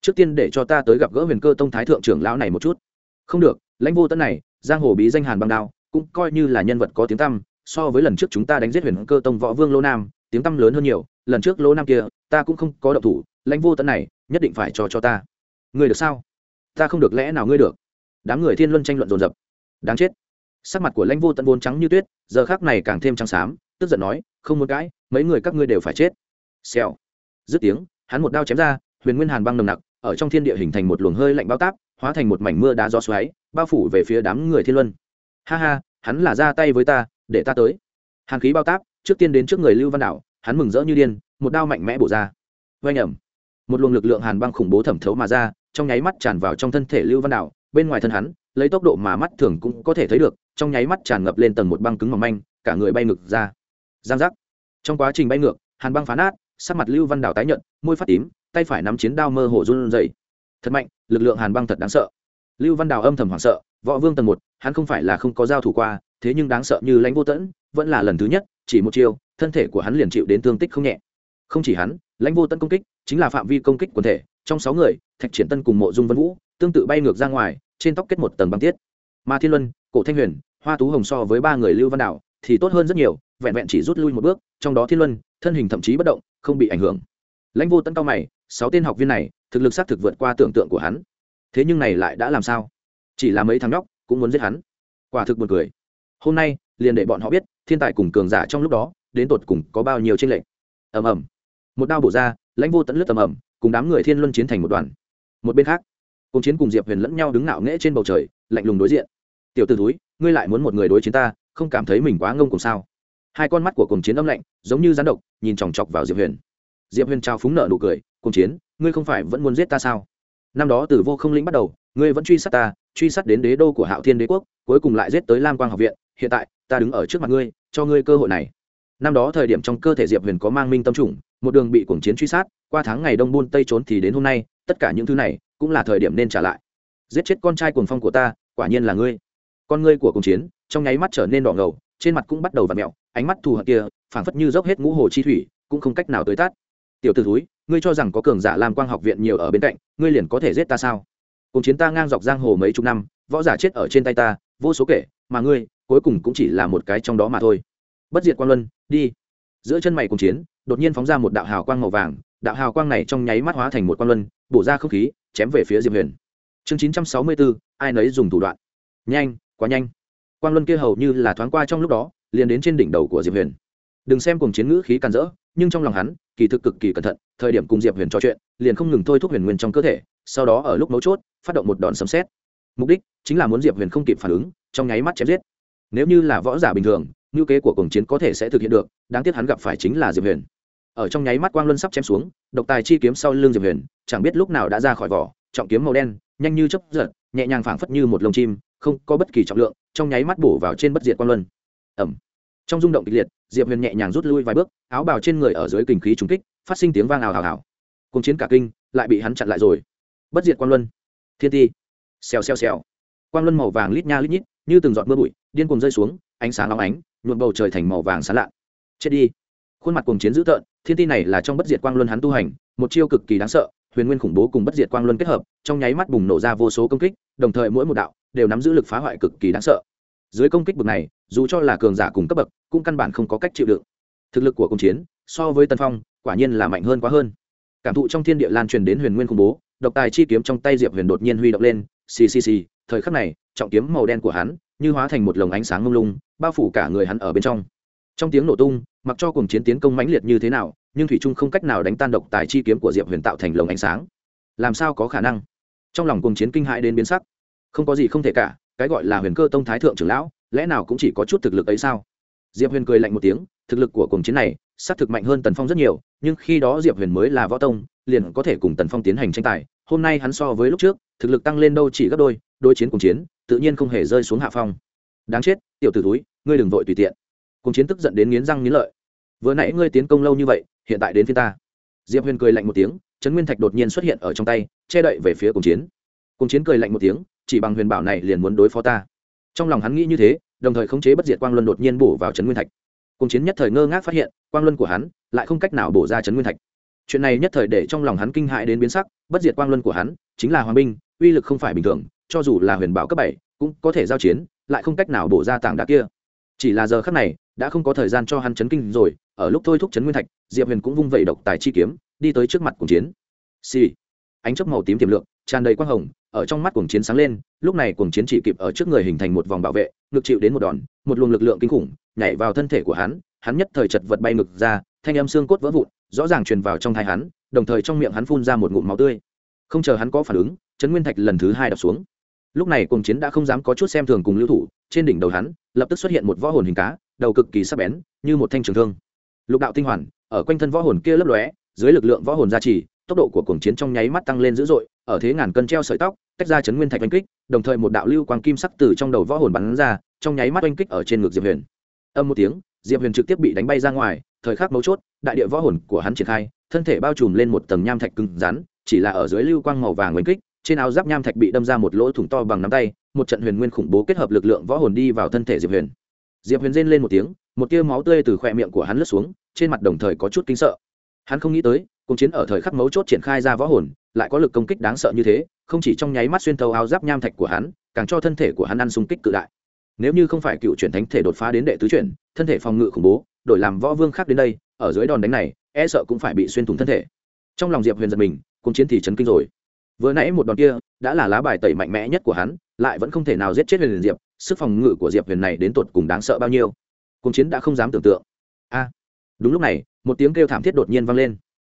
trước tiên để cho ta tới gặp gỡ huyền cơ tông thái thượng trưởng lão này một chút. Không được, lãnh vô tấn này, giang hồ bí danh hàn băng đao, cũng coi như là nhân vật có tiếng tăm, so với lần trước chúng ta đánh giết huyền cơ tông võ vương lô nam, tiếng tăm lớn hơn nhiều, lần trước lô nam kia, ta cũng không có động thủ, lãnh vô tân này, nhất định phải cho cho ta. Ngươi được sao? Ta không được lẽ nào ngươi được. Đám người thiên luân tranh luận dồn dập. Đáng chết. Sắc mặt của lãnh vô tận vốn trắng như tuyết, giờ khác này càng thêm trắng xám, tức giận nói, không muốn cãi, mấy người các ngươi đều phải chết. Xèo. Dứt tiếng, hắn một đao chém ra, huyền nguyên hàn băng nồng nặc ở trong thiên địa hình thành một luồng hơi lạnh bao táp, hóa thành một mảnh mưa đá gió xoáy, bao phủ về phía đám người thiên luân. Ha ha, hắn là ra tay với ta, để ta tới. Hàn khí bao táp, trước tiên đến trước người lưu văn đảo hắn mừng rỡ như điên, một đao mạnh mẽ bổ ra. Vây nhầm một luồng lực lượng hàn băng khủng bố thẩm thấu mà ra, trong nháy mắt tràn vào trong thân thể lưu văn đảo bên ngoài thân hắn, lấy tốc độ mà mắt thường cũng có thể thấy được, trong nháy mắt tràn ngập lên tầng một băng cứng mỏng manh, cả người bay ngược ra. Giang giác. Trong quá trình bay ngược, hàn băng phá nát, sắc mặt lưu văn đảo tái nhận môi phát tím tay phải nắm chiến đao mơ hồ run rẩy, thật mạnh lực lượng hàn băng thật đáng sợ. Lưu văn đào âm thầm hoảng sợ võ vương tầng một hắn không phải là không có giao thủ qua thế nhưng đáng sợ như lãnh vô tẫn vẫn là lần thứ nhất chỉ một chiêu thân thể của hắn liền chịu đến thương tích không nhẹ. Không chỉ hắn lãnh vô tẫn công kích chính là phạm vi công kích quần thể trong sáu người thạch triển tân cùng mộ dung vân vũ tương tự bay ngược ra ngoài trên tóc kết một tầng băng tiết. Ma thiên luân cổ thanh huyền hoa tú hồng so với ba người lưu văn Đào thì tốt hơn rất nhiều vẹn vẹn chỉ rút lui một bước trong đó thiên luân thân hình thậm chí bất động không bị ảnh hưởng. Lãnh vô tẫn cao mày sáu tên học viên này, thực lực xác thực vượt qua tưởng tượng của hắn. Thế nhưng này lại đã làm sao? Chỉ là mấy thằng nhóc, cũng muốn giết hắn. Quả thực buồn cười. Hôm nay, liền để bọn họ biết, thiên tài cùng cường giả trong lúc đó, đến tột cùng có bao nhiêu tranh lệch. Ầm ầm. Một đao bổ ra, lãnh vô tận lướt tầm ầm, cùng đám người thiên luân chiến thành một đoàn. Một bên khác, cùng chiến cùng diệp huyền lẫn nhau đứng ngạo nghễ trên bầu trời, lạnh lùng đối diện. Tiểu t ử túi ngươi lại muốn một người đối chiến ta, không cảm thấy mình quá ngông cùng sao? Hai con mắt của cùng chiến âm lạnh, giống như rắn độc, nhìn chòng chọc vào diệp huyền diệp huyền trao phúng nợ nụ cười cùng chiến, ngươi không phải vẫn muốn giết ta sao? Năm đó từ vô không lĩnh bắt đầu, ngươi vẫn truy sát ta, truy sát đến đế đô của hạo thiên đế quốc, cuối cùng lại giết tới lam quang học viện. Hiện tại, ta đứng ở trước mặt ngươi, cho ngươi cơ hội này. Năm đó thời điểm trong cơ thể diệp huyền có mang minh tâm trùng, một đường bị cuồng chiến truy sát, qua tháng ngày đông buôn tây trốn thì đến hôm nay, tất cả những thứ này cũng là thời điểm nên trả lại. Giết chết con trai cuồng phong của ta, quả nhiên là ngươi. Con ngươi của cuồng chiến, trong nháy mắt trở nên đỏ ngầu, trên mặt cũng bắt đầu v ặ mẹo, ánh mắt thù hận kia, phảng phất như dốc hết ngũ hồ chi thủy, cũng không cách nào tới tát tiểu t ử thúi, ngươi cho rằng có cường giả làm quang học viện nhiều ở bên cạnh, ngươi liền có thể giết ta sao? Cùng chiến ta ngang dọc giang hồ mấy chục năm, võ giả chết ở trên tay ta, vô số kể, mà ngươi, cuối cùng cũng chỉ là một cái trong đó mà thôi. Bất diệt quang luân, đi. Giữa chân mày cùng chiến, đột nhiên phóng ra một đạo hào quang màu vàng, đạo hào quang này trong nháy mắt hóa thành một quang luân, bổ ra không khí, chém về phía diệp huyền. Chương chín trăm sáu mươi bốn ai nấy dùng thủ đoạn. Nhanh, quá nhanh. Quang luân kia hầu như là thoáng qua trong lúc đó, liền đến trên đỉnh đầu của diệp huyền đừng xem cùng chiến ngữ khí càn rỡ, nhưng trong lòng hắn, kỳ thực cực kỳ cẩn thận, thời điểm cùng diệp huyền trò chuyện, liền không ngừng thôi thúc huyền nguyên trong cơ thể, sau đó ở lúc mấu chốt, phát động một đòn sấm xét mục đích chính là muốn diệp huyền không kịp phản ứng, trong nháy mắt chém giết. Nếu như là võ giả bình thường, ngữ kế của cùng chiến có thể sẽ thực hiện được, đáng tiếc hắn gặp phải chính là diệp huyền. Ở trong nháy mắt quang luân sắp chém xuống, độc tài chi kiếm sau lưng diệp huyền, chẳng biết lúc nào đã ra khỏi vỏ, trọng kiếm màu đen, nhanh như chấp giật, nhẹ nhàng phảng phất như một lồng chim, không có bất kỳ trọng lượng, trong nháy mắt bổ vào trên bất diệt quang luân. Ẩm trong rung động kịch liệt diệp huyền nhẹ nhàng rút lui vài bước, áo bào trên người ở dưới kinh khí trúng kích, phát sinh tiếng vang ào ào ào. Cùng chiến cả kinh, lại bị hắn chặn lại rồi. Bất diệt quang luân. Thiên ti. Xèo xèo xèo. Quang luân màu vàng lít nha lít nhít, như từng giọt mưa bụi, điên cuồng rơi xuống, ánh sáng long ánh, nhuộm bầu trời thành màu vàng sán lạ. Chết đi. Khuôn mặt cuồng chiến dữ tợn, thiên ti này là trong bất diệt quang luân hắn tu hành, một chiêu cực kỳ đáng sợ, huyền nguyên khủng bố cùng bất diệt quang luân kết hợp, trong nháy mắt bùng nổ ra vô số công kích, đồng thời mỗi một đạo đều nắm giữ lực phá hoại cực kỳ đáng sợ dưới công kích bực này, dù cho là cường giả cùng cấp bậc, cũng căn bản không có cách chịu đựng. Thực lực của công chiến, so với tân phong, quả nhiên là mạnh hơn quá hơn. Cảm thụ trong thiên địa lan truyền đến huyền nguyên khủng bố, độc tài chi kiếm trong tay diệp huyền đột nhiên huy động lên, xì xì xì, thời khắc này, trọng kiếm màu đen của hắn, như hóa thành một lồng ánh sáng ngông lung, bao phủ cả người hắn ở bên trong. Trong tiếng nổ tung, mặc cho cùng chiến tiến công mãnh liệt như thế nào, nhưng thủy trung không cách nào đánh tan độc tài chi kiếm của diệp huyền tạo thành lồng ánh sáng. Làm sao có khả năng? Trong lòng cùng chiến kinh hãi đến biến sắc. Không có gì không thể cả cái gọi là huyền cơ tông thái thượng trưởng lão, lẽ nào cũng chỉ có chút thực lực ấy sao? Diệp huyền cười lạnh một tiếng, thực lực của cuồng chiến này xác thực mạnh hơn tần phong rất nhiều, nhưng khi đó diệp huyền mới là võ tông, liền có thể cùng tần phong tiến hành tranh tài. Hôm nay hắn so với lúc trước, thực lực tăng lên đâu chỉ gấp đôi đôi chiến cùng chiến, tự nhiên không hề rơi xuống hạ phong. Đáng chết, tiểu t ử túi ngươi đừng vội tùy tiện. Cùng chiến tức giận đến nghiến răng nghiến lợi. Vừa nãy ngươi tiến công lâu như vậy, hiện tại đến phía ta. Diệp huyền cười lạnh một tiếng, trấn nguyên thạch đột nhiên xuất hiện ở trong tay, che đậy về phía cùng chiến. Cùng chiến cười lạnh một tiếng chỉ bằng huyền bảo này liền muốn đối phó ta. Trong lòng hắn nghĩ như thế, đồng thời khống chế bất diệt quang luân đột nhiên bổ vào trấn nguyên thạch. Cùng chiến nhất thời ngơ ngác phát hiện, quang luân của hắn lại không cách nào bổ ra trấn nguyên thạch. Chuyện này nhất thời để trong lòng hắn kinh hại đến biến sắc, bất diệt quang luân của hắn chính là hoàng binh, uy lực không phải bình thường, cho dù là huyền bảo cấp bảy, cũng có thể giao chiến, lại không cách nào bổ ra tảng đá kia. Chỉ là giờ khắc này, đã không có thời gian cho hắn chấn kinh rồi, ở lúc thôi thúc chấn nguyên thạch, diệp huyền cũng vung vẩy độc tài chi kiếm, đi tới trước mặt cuồng chiến. Xì、sì. ánh chớp màu tím tiềm lượng, tràn đầy quang hồng ở trong mắt cuồng chiến sáng lên, lúc này cuồng chiến chỉ kịp ở trước người hình thành một vòng bảo vệ ngực chịu đến một đòn, một luồng lực lượng kinh khủng nhảy vào thân thể của hắn hắn nhất thời chật vật bay ngực ra, thanh âm xương cốt vỡ vụn, rõ ràng truyền vào trong thai hắn, đồng thời trong miệng hắn phun ra một ngụm máu tươi. Không chờ hắn có phản ứng, Trấn nguyên thạch lần thứ hai đập xuống. Lúc này cuồng chiến đã không dám có chút xem thường cùng lưu thủ, trên đỉnh đầu hắn lập tức xuất hiện một võ hồn hình cá, đầu cực kỳ sắc bén, như một thanh trường thương. Lục đạo tinh hoàn, ở quanh thân võ hồn kia lấp lóe, dưới lực lượng võ hồn gia trì, tốc độ của cuồng chiến trong nháy mắt tăng lên dữ dội ở thế ngàn cân treo sợi tóc, tách ra chấn nguyên thạch oanh kích, đồng thời một đạo lưu quang kim sắc từ trong đầu võ hồn bắn ra, trong nháy mắt oanh kích ở trên ngực diệp huyền. Âm một tiếng, diệp huyền trực tiếp bị đánh bay ra ngoài, thời khắc mấu chốt, đại địa võ hồn của hắn triển khai, thân thể bao trùm lên một tầng nham thạch cứng rắn, chỉ là ở dưới lưu quang màu vàng oanh kích, trên áo giáp nham thạch bị đâm ra một lỗ thủng to bằng nắm tay, một trận huyền nguyên khủng bố kết hợp lực lượng võ hồn đi vào thân thể diệp huyền. Diệp huyền rên lên một tiếng, một tia máu tươi từ khoe miệng của hắn lướt xuống, trên mặt đồng thời có chút kinh sợ. Hắn không nghĩ tới cùng chiến ở thời khắc mấu chốt triển khai ra võ hồn, lại có lực công kích đáng sợ như thế, không chỉ trong nháy mắt xuyên thấu áo giáp nham thạch của hắn, càng cho thân thể của hắn ăn xung kích cự đại. Nếu như không phải cựu chuyển thánh thể đột phá đến đệ tứ chuyển, thân thể phòng ngự khủng bố, đổi làm võ vương khác đến đây, ở dưới đòn đánh này e sợ cũng phải bị xuyên thủng thân thể. Trong lòng diệp huyền giật mình, cùng chiến thì chấn kinh rồi. Vừa nãy một đòn kia, đã là lá bài tẩy mạnh mẽ nhất của hắn, lại vẫn không thể nào giết chết huyền diệp, sức phòng ngự của diệp huyền này đến tột cùng đáng sợ bao nhiêu? Cùng chiến đã không dám tưởng tượng. A, đúng lúc này, một tiếng kêu thảm thiết đột nhiên vang lên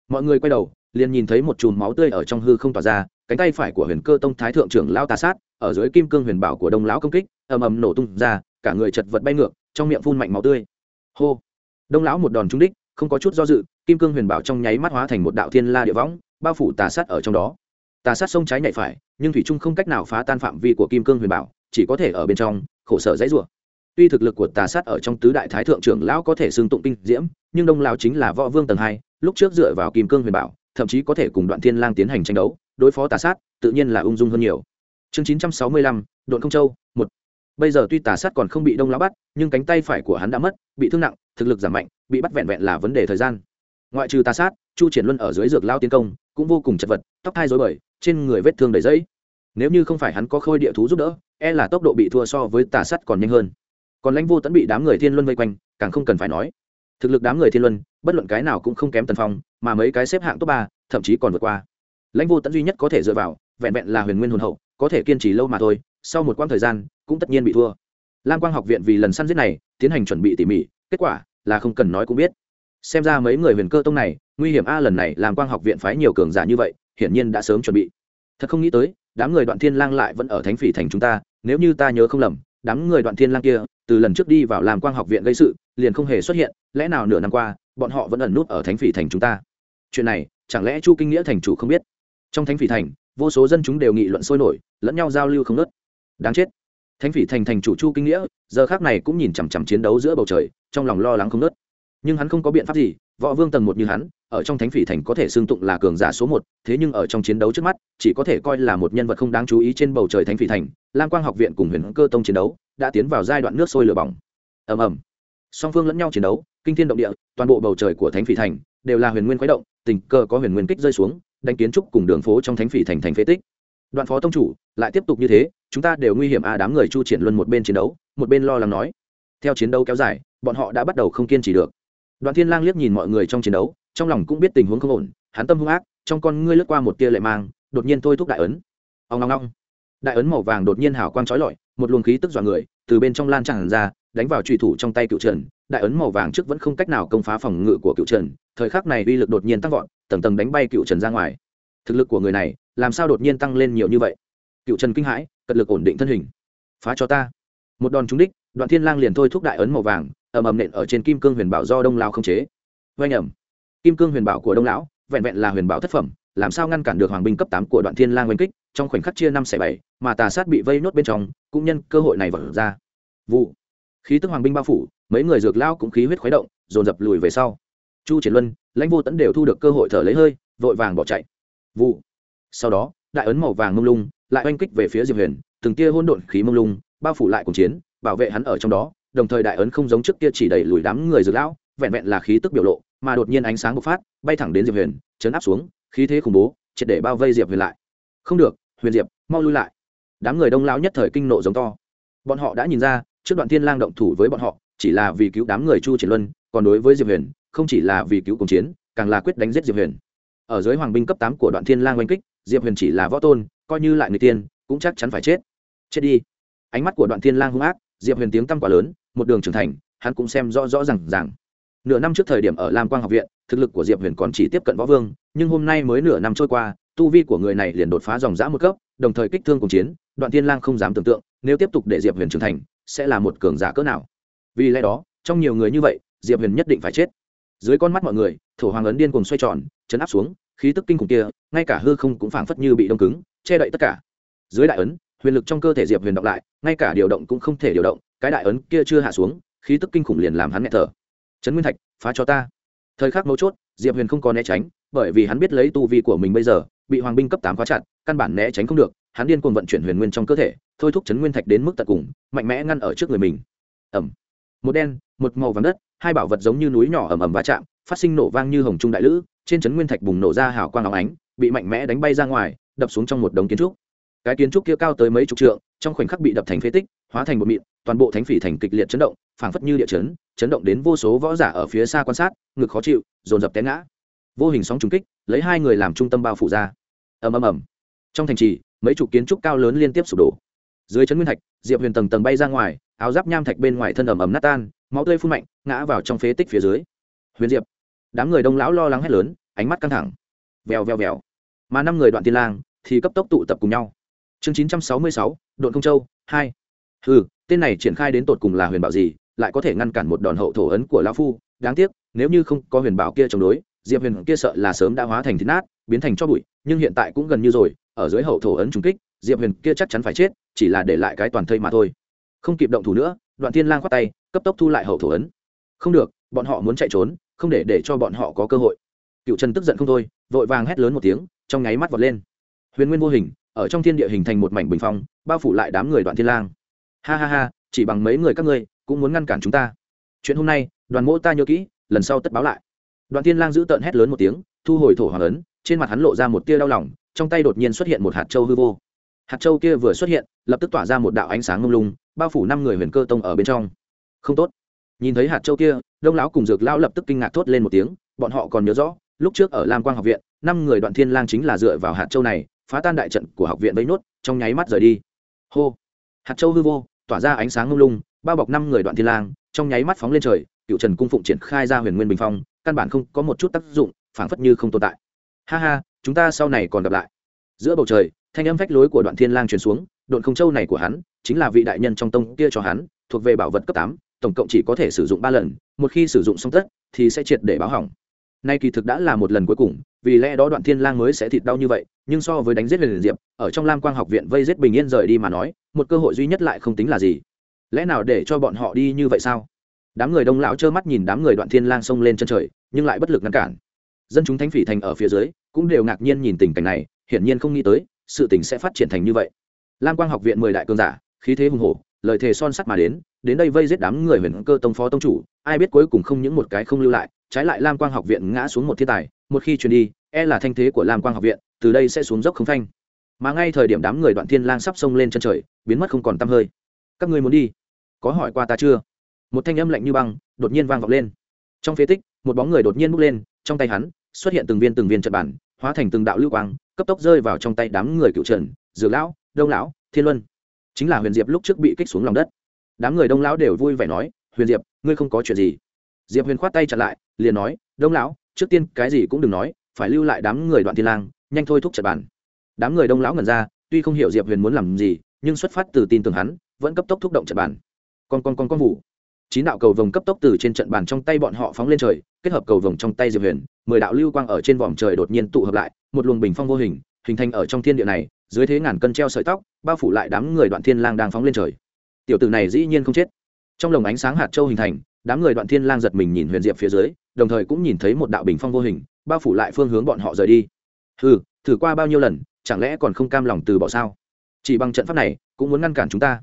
mọi người quay đầu, liền nhìn thấy một chùm máu tươi ở trong hư không tỏa ra, cánh tay phải của huyền cơ tông thái thượng trưởng lao tà sát, ở dưới kim cương huyền bảo của đông lão công kích, ầm ầm nổ tung ra, cả người chật vật bay ngược, trong miệng phun mạnh máu tươi. Hô! Đông lão một đòn trúng đích, không có chút do dự, kim cương huyền bảo trong nháy mắt hóa thành một đạo thiên la địa võng, bao phủ tà sát ở trong đó. Tà sát sông trái nhảy phải, nhưng thủy trung không cách nào phá tan phạm vi của kim cương huyền bảo, chỉ có thể ở bên trong, khổ sở dãy rủa. Tuy thực lực của tà sát ở trong tứ đại thái thượng trưởng lão có thể xưng tụng kinh diễm, nhưng đông lão chính là võ vương tầng hai lúc trước dựa vào kim cương huyền bảo, thậm chí có thể cùng đoạn thiên lang tiến hành tranh đấu, đối phó tà sát, tự nhiên là ung dung hơn nhiều. Chương chín trăm sáu mươi lăm không châu, một. Bây giờ tuy tà sát còn không bị đông lão bắt, nhưng cánh tay phải của hắn đã mất, bị thương nặng, thực lực giảm mạnh, bị bắt vẹn vẹn là vấn đề thời gian. Ngoại trừ tà sát, chu triển luân ở dưới dược lao tiến công, cũng vô cùng chật vật, tóc thai rối bời, trên người vết thương đầy dẫy nếu như không phải hắn có khôi địa thú giúp đỡ e là tốc độ bị thua so với tà sắt còn nhanh hơn. Còn lãnh vô tẫn bị đám người thiên luân vây quanh, càng không cần phải nói thực lực đám người thiên luân, bất luận cái nào cũng không kém tần phong, mà mấy cái xếp hạng top ba, thậm chí còn vượt qua. Lãnh vô tẫn duy nhất có thể dựa vào, vẹn vẹn là huyền nguyên hồn hậu, có thể kiên trì lâu mà thôi, sau một quãng thời gian, cũng tất nhiên bị thua. Lam quang học viện vì lần săn giết này, tiến hành chuẩn bị tỉ mỉ, kết quả là không cần nói cũng biết. Xem ra mấy người huyền cơ tông này, nguy hiểm a, lần này làm quang học viện phái nhiều cường giả như vậy, hiển nhiên đã sớm chuẩn bị. Thật không nghĩ tới, đám người đoạn thiên lang lại vẫn ở thánh phỉ thành chúng ta, nếu như ta nhớ không lầm đám người đoạn thiên lang kia, từ lần trước đi vào làm quang học viện gây sự, liền không hề xuất hiện, lẽ nào nửa năm qua, bọn họ vẫn ẩn nút ở thánh phỉ thành chúng ta? Chuyện này, chẳng lẽ chu kinh nghĩa thành chủ không biết? Trong thánh phỉ thành, vô số dân chúng đều nghị luận sôi nổi, lẫn nhau giao lưu không nớt đáng chết. Thánh phỉ thành thành chủ chu kinh nghĩa, giờ khác này cũng nhìn chằm chằm chiến đấu giữa bầu trời, trong lòng lo lắng không nớt nhưng hắn không có biện pháp gì võ vương tầng một như hắn, ở trong thánh phỉ thành có thể xương tụng là cường giả số một, thế nhưng ở trong chiến đấu trước mắt, chỉ có thể coi là một nhân vật không đáng chú ý trên bầu trời thánh phỉ thành, lam quang học viện cùng huyền cơ tông chiến đấu đã tiến vào giai đoạn nước sôi lửa bỏng. Ầm ầm. Song phương lẫn nhau chiến đấu, kinh thiên động địa, toàn bộ bầu trời của thánh phỉ thành đều là huyền nguyên khuấy động, tình cờ có huyền nguyên kích rơi xuống, đánh kiến trúc cùng đường phố trong thánh phỉ thành thành phế tích. Đoạn phó tông chủ, lại tiếp tục như thế, chúng ta đều nguy hiểm à đám người chu triển luân một bên chiến đấu, một bên lo lắng nói. Theo chiến đấu kéo dài, bọn họ đã bắt đầu không kiên trì được đoạn thiên lang liếc nhìn mọi người trong chiến đấu, trong lòng cũng biết tình huống không ổn, hắn tâm hung ác, trong con ngươi lướt qua một tia lệ mang, đột nhiên thôi thúc đại ấn. Ông long long đại ấn màu vàng đột nhiên hào quang chói lọi, một luồng khí tức dọa người, từ bên trong lan tràn ra, đánh vào trùy thủ trong tay cựu trần. Đại ấn màu vàng trước vẫn không cách nào công phá phòng ngự của cựu trần, thời khắc này uy lực đột nhiên tăng vọt, tầng tầng đánh bay cựu trần ra ngoài. Thực lực của người này, làm sao đột nhiên tăng lên nhiều như vậy? Cựu trần kinh hãi, cật lực ổn định thân hình. Phá cho ta. Một đòn trúng đích đoạn thiên lang liền thôi thúc đại ấn màu vàng, ầm ầm nện ở trên kim cương huyền bảo do đông lão không chế. Vang ầm. Kim cương huyền bảo của đông lão, vẹn vẹn là huyền bảo thất phẩm, làm sao ngăn cản được hoàng binh cấp tám của đoạn thiên lang oanh kích, trong khoảnh khắc chia năm xẻ bảy, mà tà sát bị vây nốt bên trong, cũng nhân cơ hội này vỡ ra. Vụ. Khí tức hoàng binh bao phủ, mấy người dược lao cũng khí huyết khuấy động, dồn dập lùi về sau. Chu triển luân, lãnh vô tẫn đều thu được cơ hội thở lấy hơi, vội vàng bỏ chạy. Vụ. Sau đó, đại ấn màu vàng mông lung, lại oanh kích về phía diệp huyền, từng tia hôn độn khí mông lung, bao phủ lại cùng chiến bảo vệ hắn ở trong đó, đồng thời đại ấn không giống trước kia chỉ đẩy lùi đám người dược lão, vẹn vẹn là khí tức biểu lộ, mà đột nhiên ánh sáng bộc phát, bay thẳng đến diệp huyền, chấn áp xuống, khí thế khủng bố, triệt để bao vây diệp huyền lại. Không được, huyền diệp, mau lui lại. Đám người đông lão nhất thời kinh nộ giống to. Bọn họ đã nhìn ra, trước đoạn thiên lang động thủ với bọn họ, chỉ là vì cứu đám người chu triển luân, còn đối với diệp huyền, không chỉ là vì cứu cùng chiến, càng là quyết đánh giết diệp huyền. Ở dưới hoàng binh cấp tám của đoạn thiên lang oanh kích, diệp huyền chỉ là võ tôn, coi như lại người tiên, cũng chắc chắn phải chết. Chết đi. Ánh mắt của đoạn thiên lang hung ác diệp huyền tiếng tăm quá lớn, một đường trưởng thành, hắn cũng xem rõ rõ rằng rằng nửa năm trước thời điểm ở lam quang học viện, thực lực của diệp huyền còn chỉ tiếp cận võ vương, nhưng hôm nay mới nửa năm trôi qua, tu vi của người này liền đột phá dòng dã một cấp, đồng thời kích thương cùng chiến, đoạn tiên lang không dám tưởng tượng, nếu tiếp tục để diệp huyền trưởng thành, sẽ là một cường giả cỡ nào. Vì lẽ đó, trong nhiều người như vậy, diệp huyền nhất định phải chết. Dưới con mắt mọi người, thổ hoàng ấn điên cùng xoay tròn, chấn áp xuống, khí tức kinh khủng kia, ngay cả hư không cũng phảng phất như bị đông cứng, che đậy tất cả. Dưới đại ấn huyền lực trong cơ thể diệp huyền động lại, ngay cả điều động cũng không thể điều động, cái đại ấn kia chưa hạ xuống, khí tức kinh khủng liền làm hắn nghẹt thở. Trấn nguyên thạch, phá cho ta. Thời khắc mấu chốt, diệp huyền không có né tránh, bởi vì hắn biết lấy tu vi của mình bây giờ, bị hoàng binh cấp tám khóa chặt, căn bản né tránh không được, hắn điên cuồng vận chuyển huyền nguyên trong cơ thể, thôi thúc chấn nguyên thạch đến mức tận cùng, mạnh mẽ ngăn ở trước người mình. Ẩm một đen, một màu vàng đất, hai bảo vật giống như núi nhỏ ầm ầm va chạm, phát sinh nổ vang như hồng trung đại lữ, trên chấn nguyên thạch bùng nổ ra hào quang óng ánh, bị mạnh mẽ đánh bay ra ngoài, đập xuống trong một đống kiến trúc cái kiến trúc kia cao tới mấy chục trượng, trong khoảnh khắc bị đập thành phế tích, hóa thành một mịn, toàn bộ thánh phỉ thành kịch liệt chấn động, phảng phất như địa chấn chấn động đến vô số võ giả ở phía xa quan sát, ngực khó chịu, dồn dập té ngã. Vô hình sóng trùng kích, lấy hai người làm trung tâm bao phủ ra. Ầm ầm ầm. Trong thành trì, mấy chục kiến trúc cao lớn liên tiếp sụp đổ. Dưới chấn nguyên thạch, diệp huyền tầng tầng bay ra ngoài, áo giáp nham thạch bên ngoài thân ầm ầm nát tan, máu tươi phun mạnh, ngã vào trong phế tích phía dưới. Huyền diệp, đám người đông lão lo lắng hét lớn, ánh mắt căng thẳng. Vèo vèo vèo. Mà năm người đoạn tiên lang thì cấp tốc tụ tập cùng nhau chương chín trăm sáu mươi sáu đội công châu, hai. Ừ tên này triển khai đến tột cùng là huyền bảo gì, lại có thể ngăn cản một đòn hậu thổ ấn của lão phu? Đáng tiếc, nếu như không có huyền bảo kia chống đối, diệp huyền kia sợ là sớm đã hóa thành thịt nát, biến thành cho bụi, nhưng hiện tại cũng gần như rồi, ở dưới hậu thổ ấn trùng kích, diệp huyền kia chắc chắn phải chết, chỉ là để lại cái toàn thây mà thôi. Không kịp động thủ nữa, đoạn thiên lang khoát tay, cấp tốc thu lại hậu thổ ấn. Không được, bọn họ muốn chạy trốn, không để để cho bọn họ có cơ hội. Cựu trần tức giận không thôi, vội vàng hét lớn một tiếng, trong nháy mắt vọt lên. Huyền nguyên vô hình ở trong thiên địa hình thành một mảnh bình phong, bao phủ lại đám người đoạn thiên lang. Ha ha ha, chỉ bằng mấy người các ngươi, cũng muốn ngăn cản chúng ta. Chuyện hôm nay, đoàn mỗ ta nhớ kỹ, lần sau tất báo lại. Đoàn thiên lang giữ tợn hét lớn một tiếng, thu hồi thổ hoàng ấn, trên mặt hắn lộ ra một tia đau lòng, trong tay đột nhiên xuất hiện một hạt châu hư vô. Hạt châu kia vừa xuất hiện, lập tức tỏa ra một đạo ánh sáng ngông lung, bao phủ năm người huyền cơ tông ở bên trong. Không tốt. Nhìn thấy hạt châu kia, đông lão cùng dược lão lập tức kinh ngạc thốt lên một tiếng, bọn họ còn nhớ rõ, lúc trước ở lam quang học viện, năm người đoạn thiên lang chính là dựa vào hạt châu này phá tan đại trận của học viện vây nốt, trong nháy mắt rời đi. Hô. Hạt châu hư vô, tỏa ra ánh sáng lung lung, bao bọc năm người đoạn thiên lang, trong nháy mắt phóng lên trời, cựu trần cung phụng triển khai ra huyền nguyên bình phong, căn bản không có một chút tác dụng, phảng phất như không tồn tại. Ha ha, chúng ta sau này còn gặp lại. Giữa bầu trời, thanh âm phách lối của đoạn thiên lang truyền xuống, độn không châu này của hắn, chính là vị đại nhân trong tông kia cho hắn, thuộc về bảo vật cấp tám, tổng cộng chỉ có thể sử dụng ba lần, một khi sử dụng xong tất, thì sẽ triệt để báo hỏng nay kỳ thực đã là một lần cuối cùng, vì lẽ đó đoạn thiên lang mới sẽ thịt đau như vậy, nhưng so với đánh giết liền diệp, ở trong lam quang học viện vây giết bình yên rời đi mà nói, một cơ hội duy nhất lại không tính là gì. Lẽ nào để cho bọn họ đi như vậy sao? Đám người đông lão trơ mắt nhìn đám người đoạn thiên lang xông lên chân trời, nhưng lại bất lực ngăn cản. Dân chúng thánh phỉ thành ở phía dưới, cũng đều ngạc nhiên nhìn tình cảnh này, hiển nhiên không nghĩ tới, sự tình sẽ phát triển thành như vậy. Lam quang học viện mười đại cường giả, khí thế hùng hổ, lời thề son sắt mà đến đến đây vây giết đám người huyền cơ tông phó tông chủ, ai biết cuối cùng không những một cái không lưu lại trái lại lam quang học viện ngã xuống một thiên tài, một khi truyền đi e là thanh thế của lam quang học viện, từ đây sẽ xuống dốc không phanh. Mà ngay thời điểm đám người đoạn thiên lang sắp xông lên chân trời, biến mất không còn tăm hơi. Các ngươi muốn đi? Có hỏi qua ta chưa? Một thanh âm lạnh như băng đột nhiên vang vọng lên. Trong phế tích, một bóng người đột nhiên bốc lên, trong tay hắn xuất hiện từng viên từng viên trận bản, hóa thành từng đạo lưu quang, cấp tốc rơi vào trong tay đám người cựu trần dược lão, đông lão, thiên luân. Chính là huyền diệp lúc trước bị kích xuống lòng đất. Đám người đông lão đều vui vẻ nói, huyền diệp, ngươi không có chuyện gì diệp huyền khoát tay chặn lại, liền nói, đông lão, trước tiên cái gì cũng đừng nói, phải lưu lại đám người đoạn thiên lang, nhanh thôi thúc trận bàn. đám người đông lão ngẩn ra, tuy không hiểu diệp huyền muốn làm gì, nhưng xuất phát từ tin tưởng hắn, vẫn cấp tốc thúc động trận bàn. con con con con vụ chín đạo cầu vồng cấp tốc từ trên trận bàn trong tay bọn họ phóng lên trời, kết hợp cầu vồng trong tay diệp huyền, mười đạo lưu quang ở trên vòm trời đột nhiên tụ hợp lại, một luồng bình phong vô hình hình thành ở trong thiên địa này, dưới thế ngàn cân treo sợi tóc, bao phủ lại đám người đoạn thiên lang đang phóng lên trời tiểu tử này dĩ nhiên không chết trong lồng ánh sáng hạt châu hình thành đám người đoạn thiên lang giật mình nhìn huyền diệp phía dưới, đồng thời cũng nhìn thấy một đạo bình phong vô hình, bao phủ lại phương hướng bọn họ rời đi. Hừ, thử qua bao nhiêu lần, chẳng lẽ còn không cam lòng từ bỏ sao? Chỉ bằng trận pháp này, cũng muốn ngăn cản chúng ta.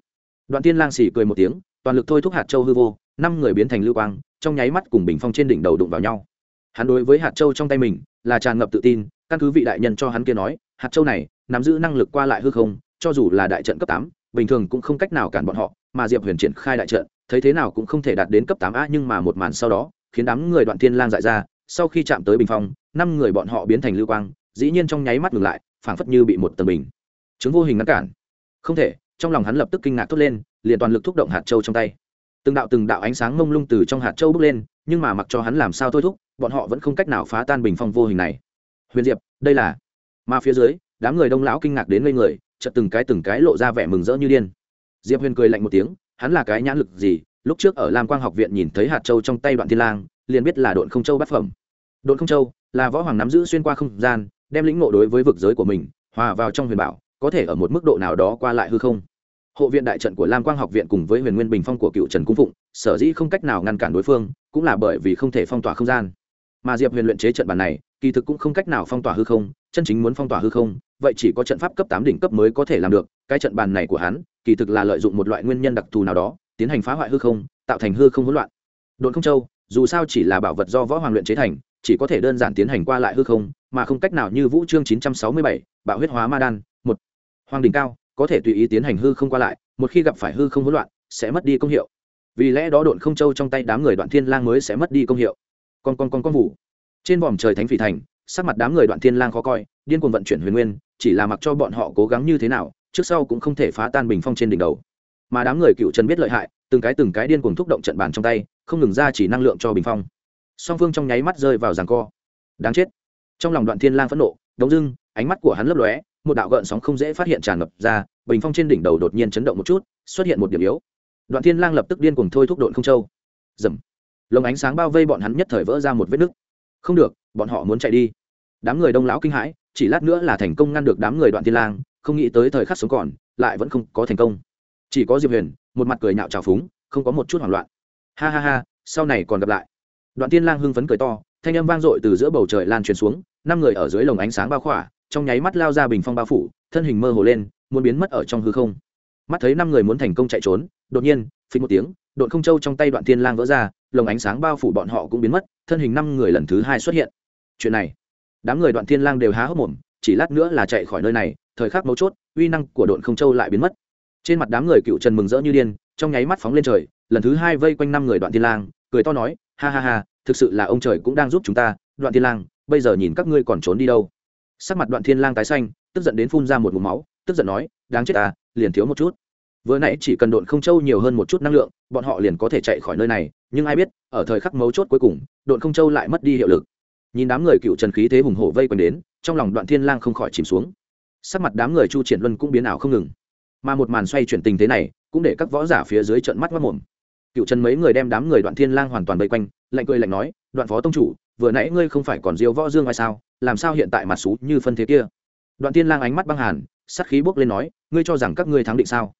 Đoạn thiên lang xỉ cười một tiếng, toàn lực thôi thúc hạt châu hư vô, năm người biến thành lưu quang, trong nháy mắt cùng bình phong trên đỉnh đầu đụng vào nhau. Hắn đối với hạt châu trong tay mình, là tràn ngập tự tin, căn cứ vị đại nhân cho hắn kia nói, hạt châu này, nắm giữ năng lực qua lại hư không, cho dù là đại trận cấp tám, bình thường cũng không cách nào cản bọn họ, mà diệp huyền triển khai đại trận thấy thế nào cũng không thể đạt đến cấp tám a nhưng mà một màn sau đó, khiến đám người đoạn thiên lang dại ra, sau khi chạm tới bình phong, năm người bọn họ biến thành lưu quang, dĩ nhiên trong nháy mắt ngừng lại, phảng phất như bị một tầng bình. Chứng vô hình ngăn cản. Không thể, trong lòng hắn lập tức kinh ngạc thốt lên, liền toàn lực thúc động hạt châu trong tay. Từng đạo từng đạo ánh sáng mông lung từ trong hạt châu bước lên, nhưng mà mặc cho hắn làm sao thôi thúc, bọn họ vẫn không cách nào phá tan bình phong vô hình này. Huyền diệp, đây là. Mà phía dưới, đám người đông lão kinh ngạc đến ngây người, chợt từng cái từng cái lộ ra vẻ mừng rỡ như điên. Diệp huyền cười lạnh một tiếng hắn là cái nhãn lực gì? Lúc trước ở lam quang học viện nhìn thấy hạt châu trong tay đoạn thiên lang, liền biết là độn không châu bát phẩm. Độn không châu là võ hoàng nắm giữ xuyên qua không gian, đem lĩnh ngộ đối với vực giới của mình, hòa vào trong huyền bảo, có thể ở một mức độ nào đó qua lại hư không. Hộ viện đại trận của lam quang học viện cùng với huyền nguyên bình phong của cựu trần cung phụng, sở dĩ không cách nào ngăn cản đối phương, cũng là bởi vì không thể phong tỏa không gian. Mà diệp huyền luyện chế trận bàn này, kỳ thực cũng không cách nào phong tỏa hư không, chân chính muốn phong tỏa hư không, vậy chỉ có trận pháp cấp tám đỉnh cấp mới có thể làm được, cái trận bàn này của hắn kỳ thực là lợi dụng một loại nguyên nhân đặc thù nào đó, tiến hành phá hoại hư không, tạo thành hư không hỗn loạn. Đồn không châu, dù sao chỉ là bảo vật do võ hoàng luyện chế thành, chỉ có thể đơn giản tiến hành qua lại hư không, mà không cách nào như vũ chương chín trăm sáu mươi bảy, bạo huyết hóa ma đan, một. Hoàng đỉnh cao, có thể tùy ý tiến hành hư không qua lại, một khi gặp phải hư không hỗn loạn, sẽ mất đi công hiệu. Vì lẽ đó độn không châu trong tay đám người đoạn thiên lang mới sẽ mất đi công hiệu. Con con con con vụ trên vòm trời thánh phỉ thành, sắc mặt đám người đoạn thiên lang khó coi, điên cuồng vận chuyển huyền nguyên, chỉ là mặc cho bọn họ cố gắng như thế nào trước sau cũng không thể phá tan bình phong trên đỉnh đầu. Mà đám người cựu trần biết lợi hại, từng cái từng cái điên cuồng thúc động trận bàn trong tay, không ngừng ra chỉ năng lượng cho bình phong. Song phương trong nháy mắt rơi vào giằng co. Đáng chết. Trong lòng đoạn thiên lang phẫn nộ, đống dưng, ánh mắt của hắn lấp lóe, một đạo gợn sóng không dễ phát hiện tràn ngập ra, bình phong trên đỉnh đầu đột nhiên chấn động một chút, xuất hiện một điểm yếu. Đoạn thiên lang lập tức điên cuồng thôi thúc độn không châu dầm lồng ánh sáng bao vây bọn hắn nhất thời vỡ ra một vết nứt. Không được, bọn họ muốn chạy đi. Đám người đông lão kinh hãi, chỉ lát nữa là thành công ngăn được đám người đoạn thiên lang không nghĩ tới thời khắc sống còn, lại vẫn không có thành công. Chỉ có diệp huyền, một mặt cười nhạo trào phúng, không có một chút hoảng loạn. Ha ha ha, sau này còn gặp lại. Đoạn thiên lang hưng phấn cười to, thanh âm vang dội từ giữa bầu trời lan truyền xuống, năm người ở dưới lồng ánh sáng bao khỏa, trong nháy mắt lao ra bình phong bao phủ, thân hình mơ hồ lên, muốn biến mất ở trong hư không. Mắt thấy năm người muốn thành công chạy trốn, đột nhiên phí một tiếng đột không châu trong tay đoạn thiên lang vỡ ra, lồng ánh sáng bao phủ bọn họ cũng biến mất, thân hình năm người lần thứ hai xuất hiện. Chuyện này, đám người đoạn thiên lang đều há hốc mồm chỉ lát nữa là chạy khỏi nơi này, thời khắc mấu chốt, uy năng của đội không châu lại biến mất. Trên mặt đám người cựu trần mừng rỡ như điên, trong nháy mắt phóng lên trời, lần thứ hai vây quanh năm người đoạn thiên lang, cười to nói, ha ha ha, thực sự là ông trời cũng đang giúp chúng ta, đoạn thiên lang, bây giờ nhìn các ngươi còn trốn đi đâu? Sắc mặt đoạn thiên lang tái xanh, tức giận đến phun ra một ngụm máu, tức giận nói, đáng chết à liền thiếu một chút. Vừa nãy chỉ cần độn không châu nhiều hơn một chút năng lượng, bọn họ liền có thể chạy khỏi nơi này, nhưng ai biết, ở thời khắc mấu chốt cuối cùng, độn không châu lại mất đi hiệu lực nhìn đám người cựu trần khí thế hùng hổ vây quanh đến, trong lòng đoạn thiên lang không khỏi chìm xuống. Sắc mặt đám người chu triển luân cũng biến ảo không ngừng. Mà một màn xoay chuyển tình thế này, cũng để các võ giả phía dưới trận mắt mất mồm cựu trần mấy người đem đám người đoạn thiên lang hoàn toàn vây quanh, lạnh cười lạnh nói, đoạn phó tông chủ, vừa nãy ngươi không phải còn diêu võ dương ai sao? Làm sao hiện tại mặt xú như phân thế kia? Đoạn thiên lang ánh mắt băng hàn sát khí bốc lên nói, ngươi cho rằng các ngươi thắng định sao?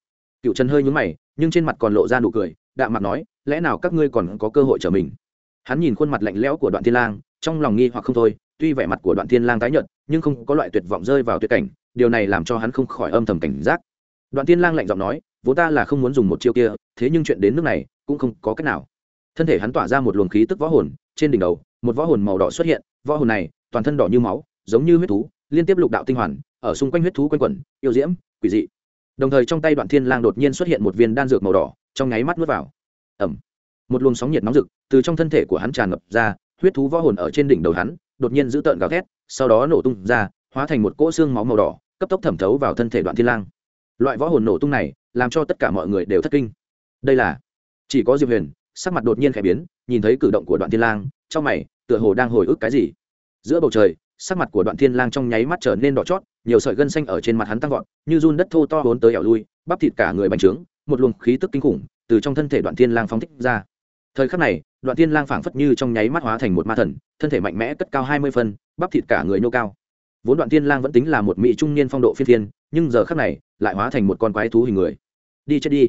Cựu trần hơi nhún mày, nhưng trên mặt còn lộ ra nụ cười, đạm mặt nói, lẽ nào các ngươi còn có cơ hội trở mình? Hắn nhìn khuôn mặt lạnh lẽo của đoạn thiên lang trong lòng nghi hoặc không thôi tuy vẻ mặt của đoạn thiên lang tái nhợt nhưng không có loại tuyệt vọng rơi vào tuyệt cảnh điều này làm cho hắn không khỏi âm thầm cảnh giác. Đoạn thiên lang lạnh giọng nói vốn ta là không muốn dùng một chiêu kia thế nhưng chuyện đến nước này cũng không có cách nào. Thân thể hắn tỏa ra một luồng khí tức võ hồn trên đỉnh đầu một võ hồn màu đỏ xuất hiện võ hồn này toàn thân đỏ như máu giống như huyết thú liên tiếp lục đạo tinh hoàn ở xung quanh huyết thú quanh quẩn yêu diễm quỷ dị. Đồng thời trong tay đoạn thiên lang đột nhiên xuất hiện một viên đan dược màu đỏ trong nháy mắt nuốt vào. Ầm, một luồng sóng nhiệt nóng rực từ trong thân thể của hắn tràn ngập ra huyết thú võ hồn ở trên đỉnh đầu hắn, đột nhiên giữ tợn gào thét, sau đó nổ tung ra, hóa thành một cỗ xương máu màu đỏ, cấp tốc thẩm thấu vào thân thể đoạn thiên lang. Loại võ hồn nổ tung này, làm cho tất cả mọi người đều thất kinh. Đây là, chỉ có diệp huyền, sắc mặt đột nhiên khẽ biến, nhìn thấy cử động của đoạn thiên lang, trong mày, tựa hồ đang hồi ức cái gì. Giữa bầu trời, sắc mặt của đoạn thiên lang trong nháy mắt trở nên đỏ chót, nhiều sợi gân xanh ở trên mặt hắn tăng vọt, như run đất thô to vốn tới ẻo lui, bắp thịt cả người bành trướng, một luồng khí tức kinh khủng từ trong thân thể đoạn thiên lang phóng thích ra thời khắc này, đoạn tiên lang phảng phất như trong nháy mắt hóa thành một ma thần, thân thể mạnh mẽ cất cao hai mươi phân, bắp thịt cả người nô cao. Vốn đoạn tiên lang vẫn tính là một mỹ trung niên phong độ phiên thiên, nhưng giờ khắc này, lại hóa thành một con quái thú hình người. Đi chết đi.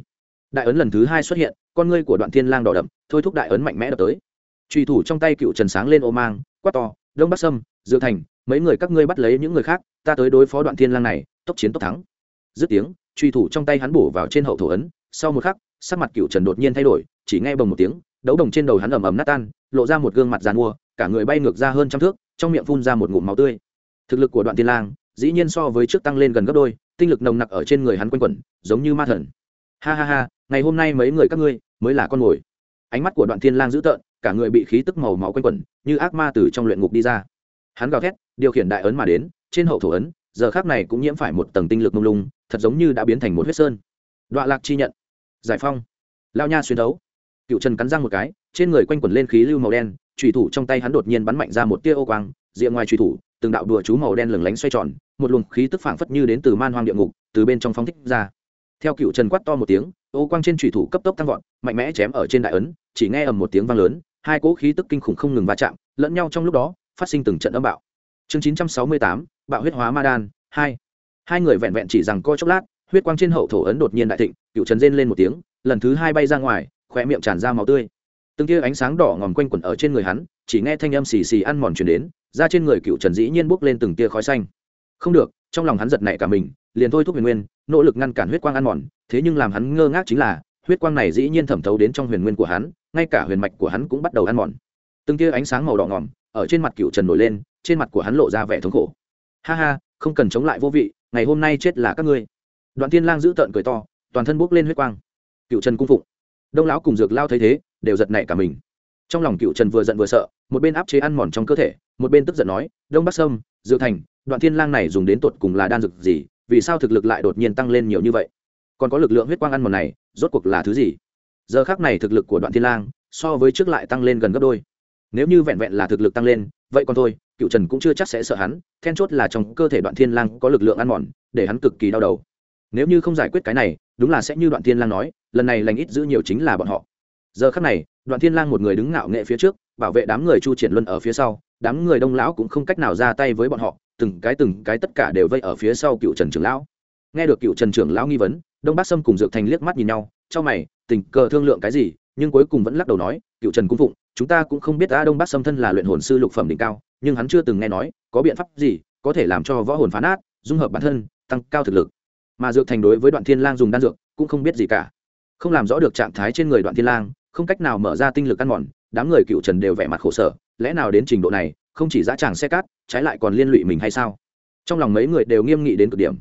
Đại ấn lần thứ hai xuất hiện, con ngươi của đoạn tiên lang đỏ đậm, thôi thúc đại ấn mạnh mẽ đập tới. Truy thủ trong tay cựu trần sáng lên ô mang, quát to, đông bắc sâm dự thành, mấy người các ngươi bắt lấy những người khác, ta tới đối phó đoạn thiên lang này, tốc chiến tốc thắng. Dứt tiếng, truy thủ trong tay hắn bổ vào trên hậu thổ ấn, sau một khắc, sắc mặt cựu trần đột nhiên thay đổi, chỉ nghe bồng một tiếng đấu đồng trên đầu hắn ầm ầm nát tan, lộ ra một gương mặt giàn mua cả người bay ngược ra hơn trăm thước, trong miệng phun ra một ngụm máu tươi. Thực lực của đoạn thiên lang, dĩ nhiên so với trước tăng lên gần gấp đôi, tinh lực nồng nặc ở trên người hắn quanh quẩn, giống như ma thần. Ha ha ha, ngày hôm nay mấy người các ngươi mới là con mồi. Ánh mắt của đoạn thiên lang dữ tợn, cả người bị khí tức màu máu quanh quẩn, như ác ma từ trong luyện ngục đi ra. Hắn gào thét, điều khiển đại ấn mà đến, trên hậu thổ ấn, giờ khác này cũng nhiễm phải một tầng tinh lực mông lung, thật giống như đã biến thành một huyết sơn. Đoạn lạc chi nhận. Giải phong. Lao nha xuyên đấu cựu trần cắn răng một cái, trên người quanh quẩn lên khí lưu màu đen trùy thủ trong tay hắn đột nhiên bắn mạnh ra một tia ô quang, rìa ngoài trùy thủ, từng đạo đùa chú màu đen lừng lánh xoay tròn, một luồng khí tức phảng phất như đến từ man hoang địa ngục, từ bên trong phóng thích ra. Theo cựu trần quát to một tiếng, ô quang trên trùy thủ cấp tốc tăng vọt, mạnh mẽ chém ở trên đại ấn, chỉ nghe ầm một tiếng vang lớn, hai cỗ khí tức kinh khủng không ngừng va chạm, lẫn nhau trong lúc đó, phát sinh từng trận âm bạo. Chương chín trăm sáu mươi tám, bạo huyết hóa ma đan, hai. Hai người vẹn vẹn chỉ rằng coi chốc lát, huyết quang trên hậu thổ ấn đột nhiên đại thịnh, cựu trần rên lên một tiếng, lần thứ hai bay ra ngoài khỏe miệng tràn ra máu tươi. Từng tia ánh sáng đỏ ngòm quanh quẩn ở trên người hắn, chỉ nghe thanh âm xì xì ăn mòn chuyển đến ra trên người cựu trần dĩ nhiên bốc lên từng tia khói xanh. Không được, trong lòng hắn giật nảy cả mình, liền thôi thúc huyền nguyên, nỗ lực ngăn cản huyết quang ăn mòn, thế nhưng làm hắn ngơ ngác chính là, huyết quang này dĩ nhiên thẩm thấu đến trong huyền nguyên của hắn, ngay cả huyền mạch của hắn cũng bắt đầu ăn mòn. Từng tia ánh sáng màu đỏ ngòm ở trên mặt cựu trần nổi lên, trên mặt của hắn lộ ra vẻ thống khổ. Ha ha, không cần chống lại vô vị, ngày hôm nay chết là các ngươi. Đoạn tiên lang giữ tợn cười to, toàn thân bốc lên huyết quang. Cựu trần cung phụng đông lão cùng dược lao thấy thế, đều giật nảy cả mình. Trong lòng cựu trần vừa giận vừa sợ, một bên áp chế ăn mòn trong cơ thể, một bên tức giận nói, đông bắc sâm, dược thành, đoạn thiên lang này dùng đến tột cùng là đan dược gì, vì sao thực lực lại đột nhiên tăng lên nhiều như vậy? Còn có lực lượng huyết quang ăn mòn này, rốt cuộc là thứ gì? Giờ khác này thực lực của đoạn thiên lang, so với trước lại tăng lên gần gấp đôi. Nếu như vẹn vẹn là thực lực tăng lên, vậy còn thôi, cựu trần cũng chưa chắc sẽ sợ hắn, then chốt là trong cơ thể đoạn thiên lang có lực lượng ăn mòn, để hắn cực kỳ đau đầu. Nếu như không giải quyết cái này đúng là sẽ như đoạn thiên lang nói, lần này lành ít giữ nhiều chính là bọn họ. Giờ khắc này, đoạn thiên lang một người đứng ngạo nghệ phía trước, bảo vệ đám người chu triển luân ở phía sau, đám người đông lão cũng không cách nào ra tay với bọn họ, từng cái từng cái tất cả đều vây ở phía sau cựu trần trưởng lão. Nghe được cựu trần trưởng lão nghi vấn, đông bắc sâm cùng dược thành liếc mắt nhìn nhau trong mày, tình cờ thương lượng cái gì, nhưng cuối cùng vẫn lắc đầu nói, cựu trần cung phụng, chúng ta cũng không biết a đông bắc sâm thân là luyện hồn sư lục phẩm đỉnh cao, nhưng hắn chưa từng nghe nói, có biện pháp gì có thể làm cho võ hồn phán át dung hợp bản thân, tăng cao thực lực mà dược thành đối với đoạn thiên lang dùng đan dược cũng không biết gì cả. Không làm rõ được trạng thái trên người đoạn thiên lang, không cách nào mở ra tinh lực ăn mòn, đám người cựu trần đều vẻ mặt khổ sở, lẽ nào đến trình độ này, không chỉ dã tràng xe cát, trái lại còn liên lụy mình hay sao? Trong lòng mấy người đều nghiêm nghị đến cực điểm.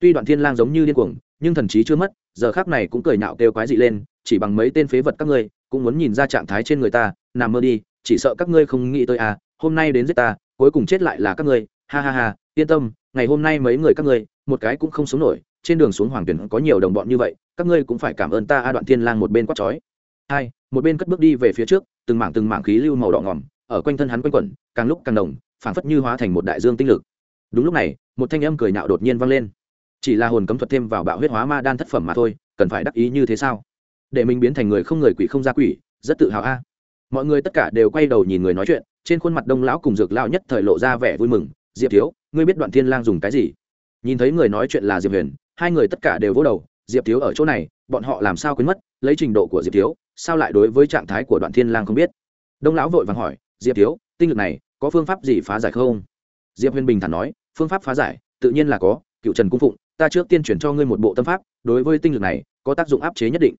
Tuy đoạn thiên lang giống như điên cuồng, nhưng thần trí chưa mất, giờ khác này cũng cười nhạo kêu quái dị lên, chỉ bằng mấy tên phế vật các ngươi, cũng muốn nhìn ra trạng thái trên người ta, nằm mơ đi, chỉ sợ các ngươi không nghĩ tới à hôm nay đến giết ta, cuối cùng chết lại là các ngươi, ha ha ha, yên tâm, ngày hôm nay mấy người các ngươi, một cái cũng không sống nổi trên đường xuống hoàng tuyển có nhiều đồng bọn như vậy, các ngươi cũng phải cảm ơn ta, a đoạn thiên lang một bên quát chói. Hai, một bên cất bước đi về phía trước, từng mảng từng mảng khí lưu màu đỏ ngỏm ở quanh thân hắn quanh quẩn, càng lúc càng đồng phảng phất như hóa thành một đại dương tinh lực. Đúng lúc này, một thanh âm cười nhạo đột nhiên vang lên. Chỉ là hồn cấm thuật thêm vào bạo huyết hóa ma đan thất phẩm mà thôi, cần phải đắc ý như thế sao? Để mình biến thành người không người quỷ không ra quỷ, rất tự hào a. Mọi người tất cả đều quay đầu nhìn người nói chuyện, trên khuôn mặt đông lão cùng dược lao nhất thời lộ ra vẻ vui mừng. Diệp thiếu, ngươi biết đoạn thiên lang dùng cái gì? Nhìn thấy người nói chuyện là diệp huyền hai người tất cả đều vỗ đầu, diệp thiếu ở chỗ này, bọn họ làm sao quên mất, lấy trình độ của diệp thiếu, sao lại đối với trạng thái của đoạn thiên lang không biết? Đông lão vội vàng hỏi, diệp thiếu, tinh lực này có phương pháp gì phá giải không? Diệp huyền bình thản nói, phương pháp phá giải, tự nhiên là có, cựu trần cung phụng, ta trước tiên chuyển cho ngươi một bộ tâm pháp, đối với tinh lực này có tác dụng áp chế nhất định.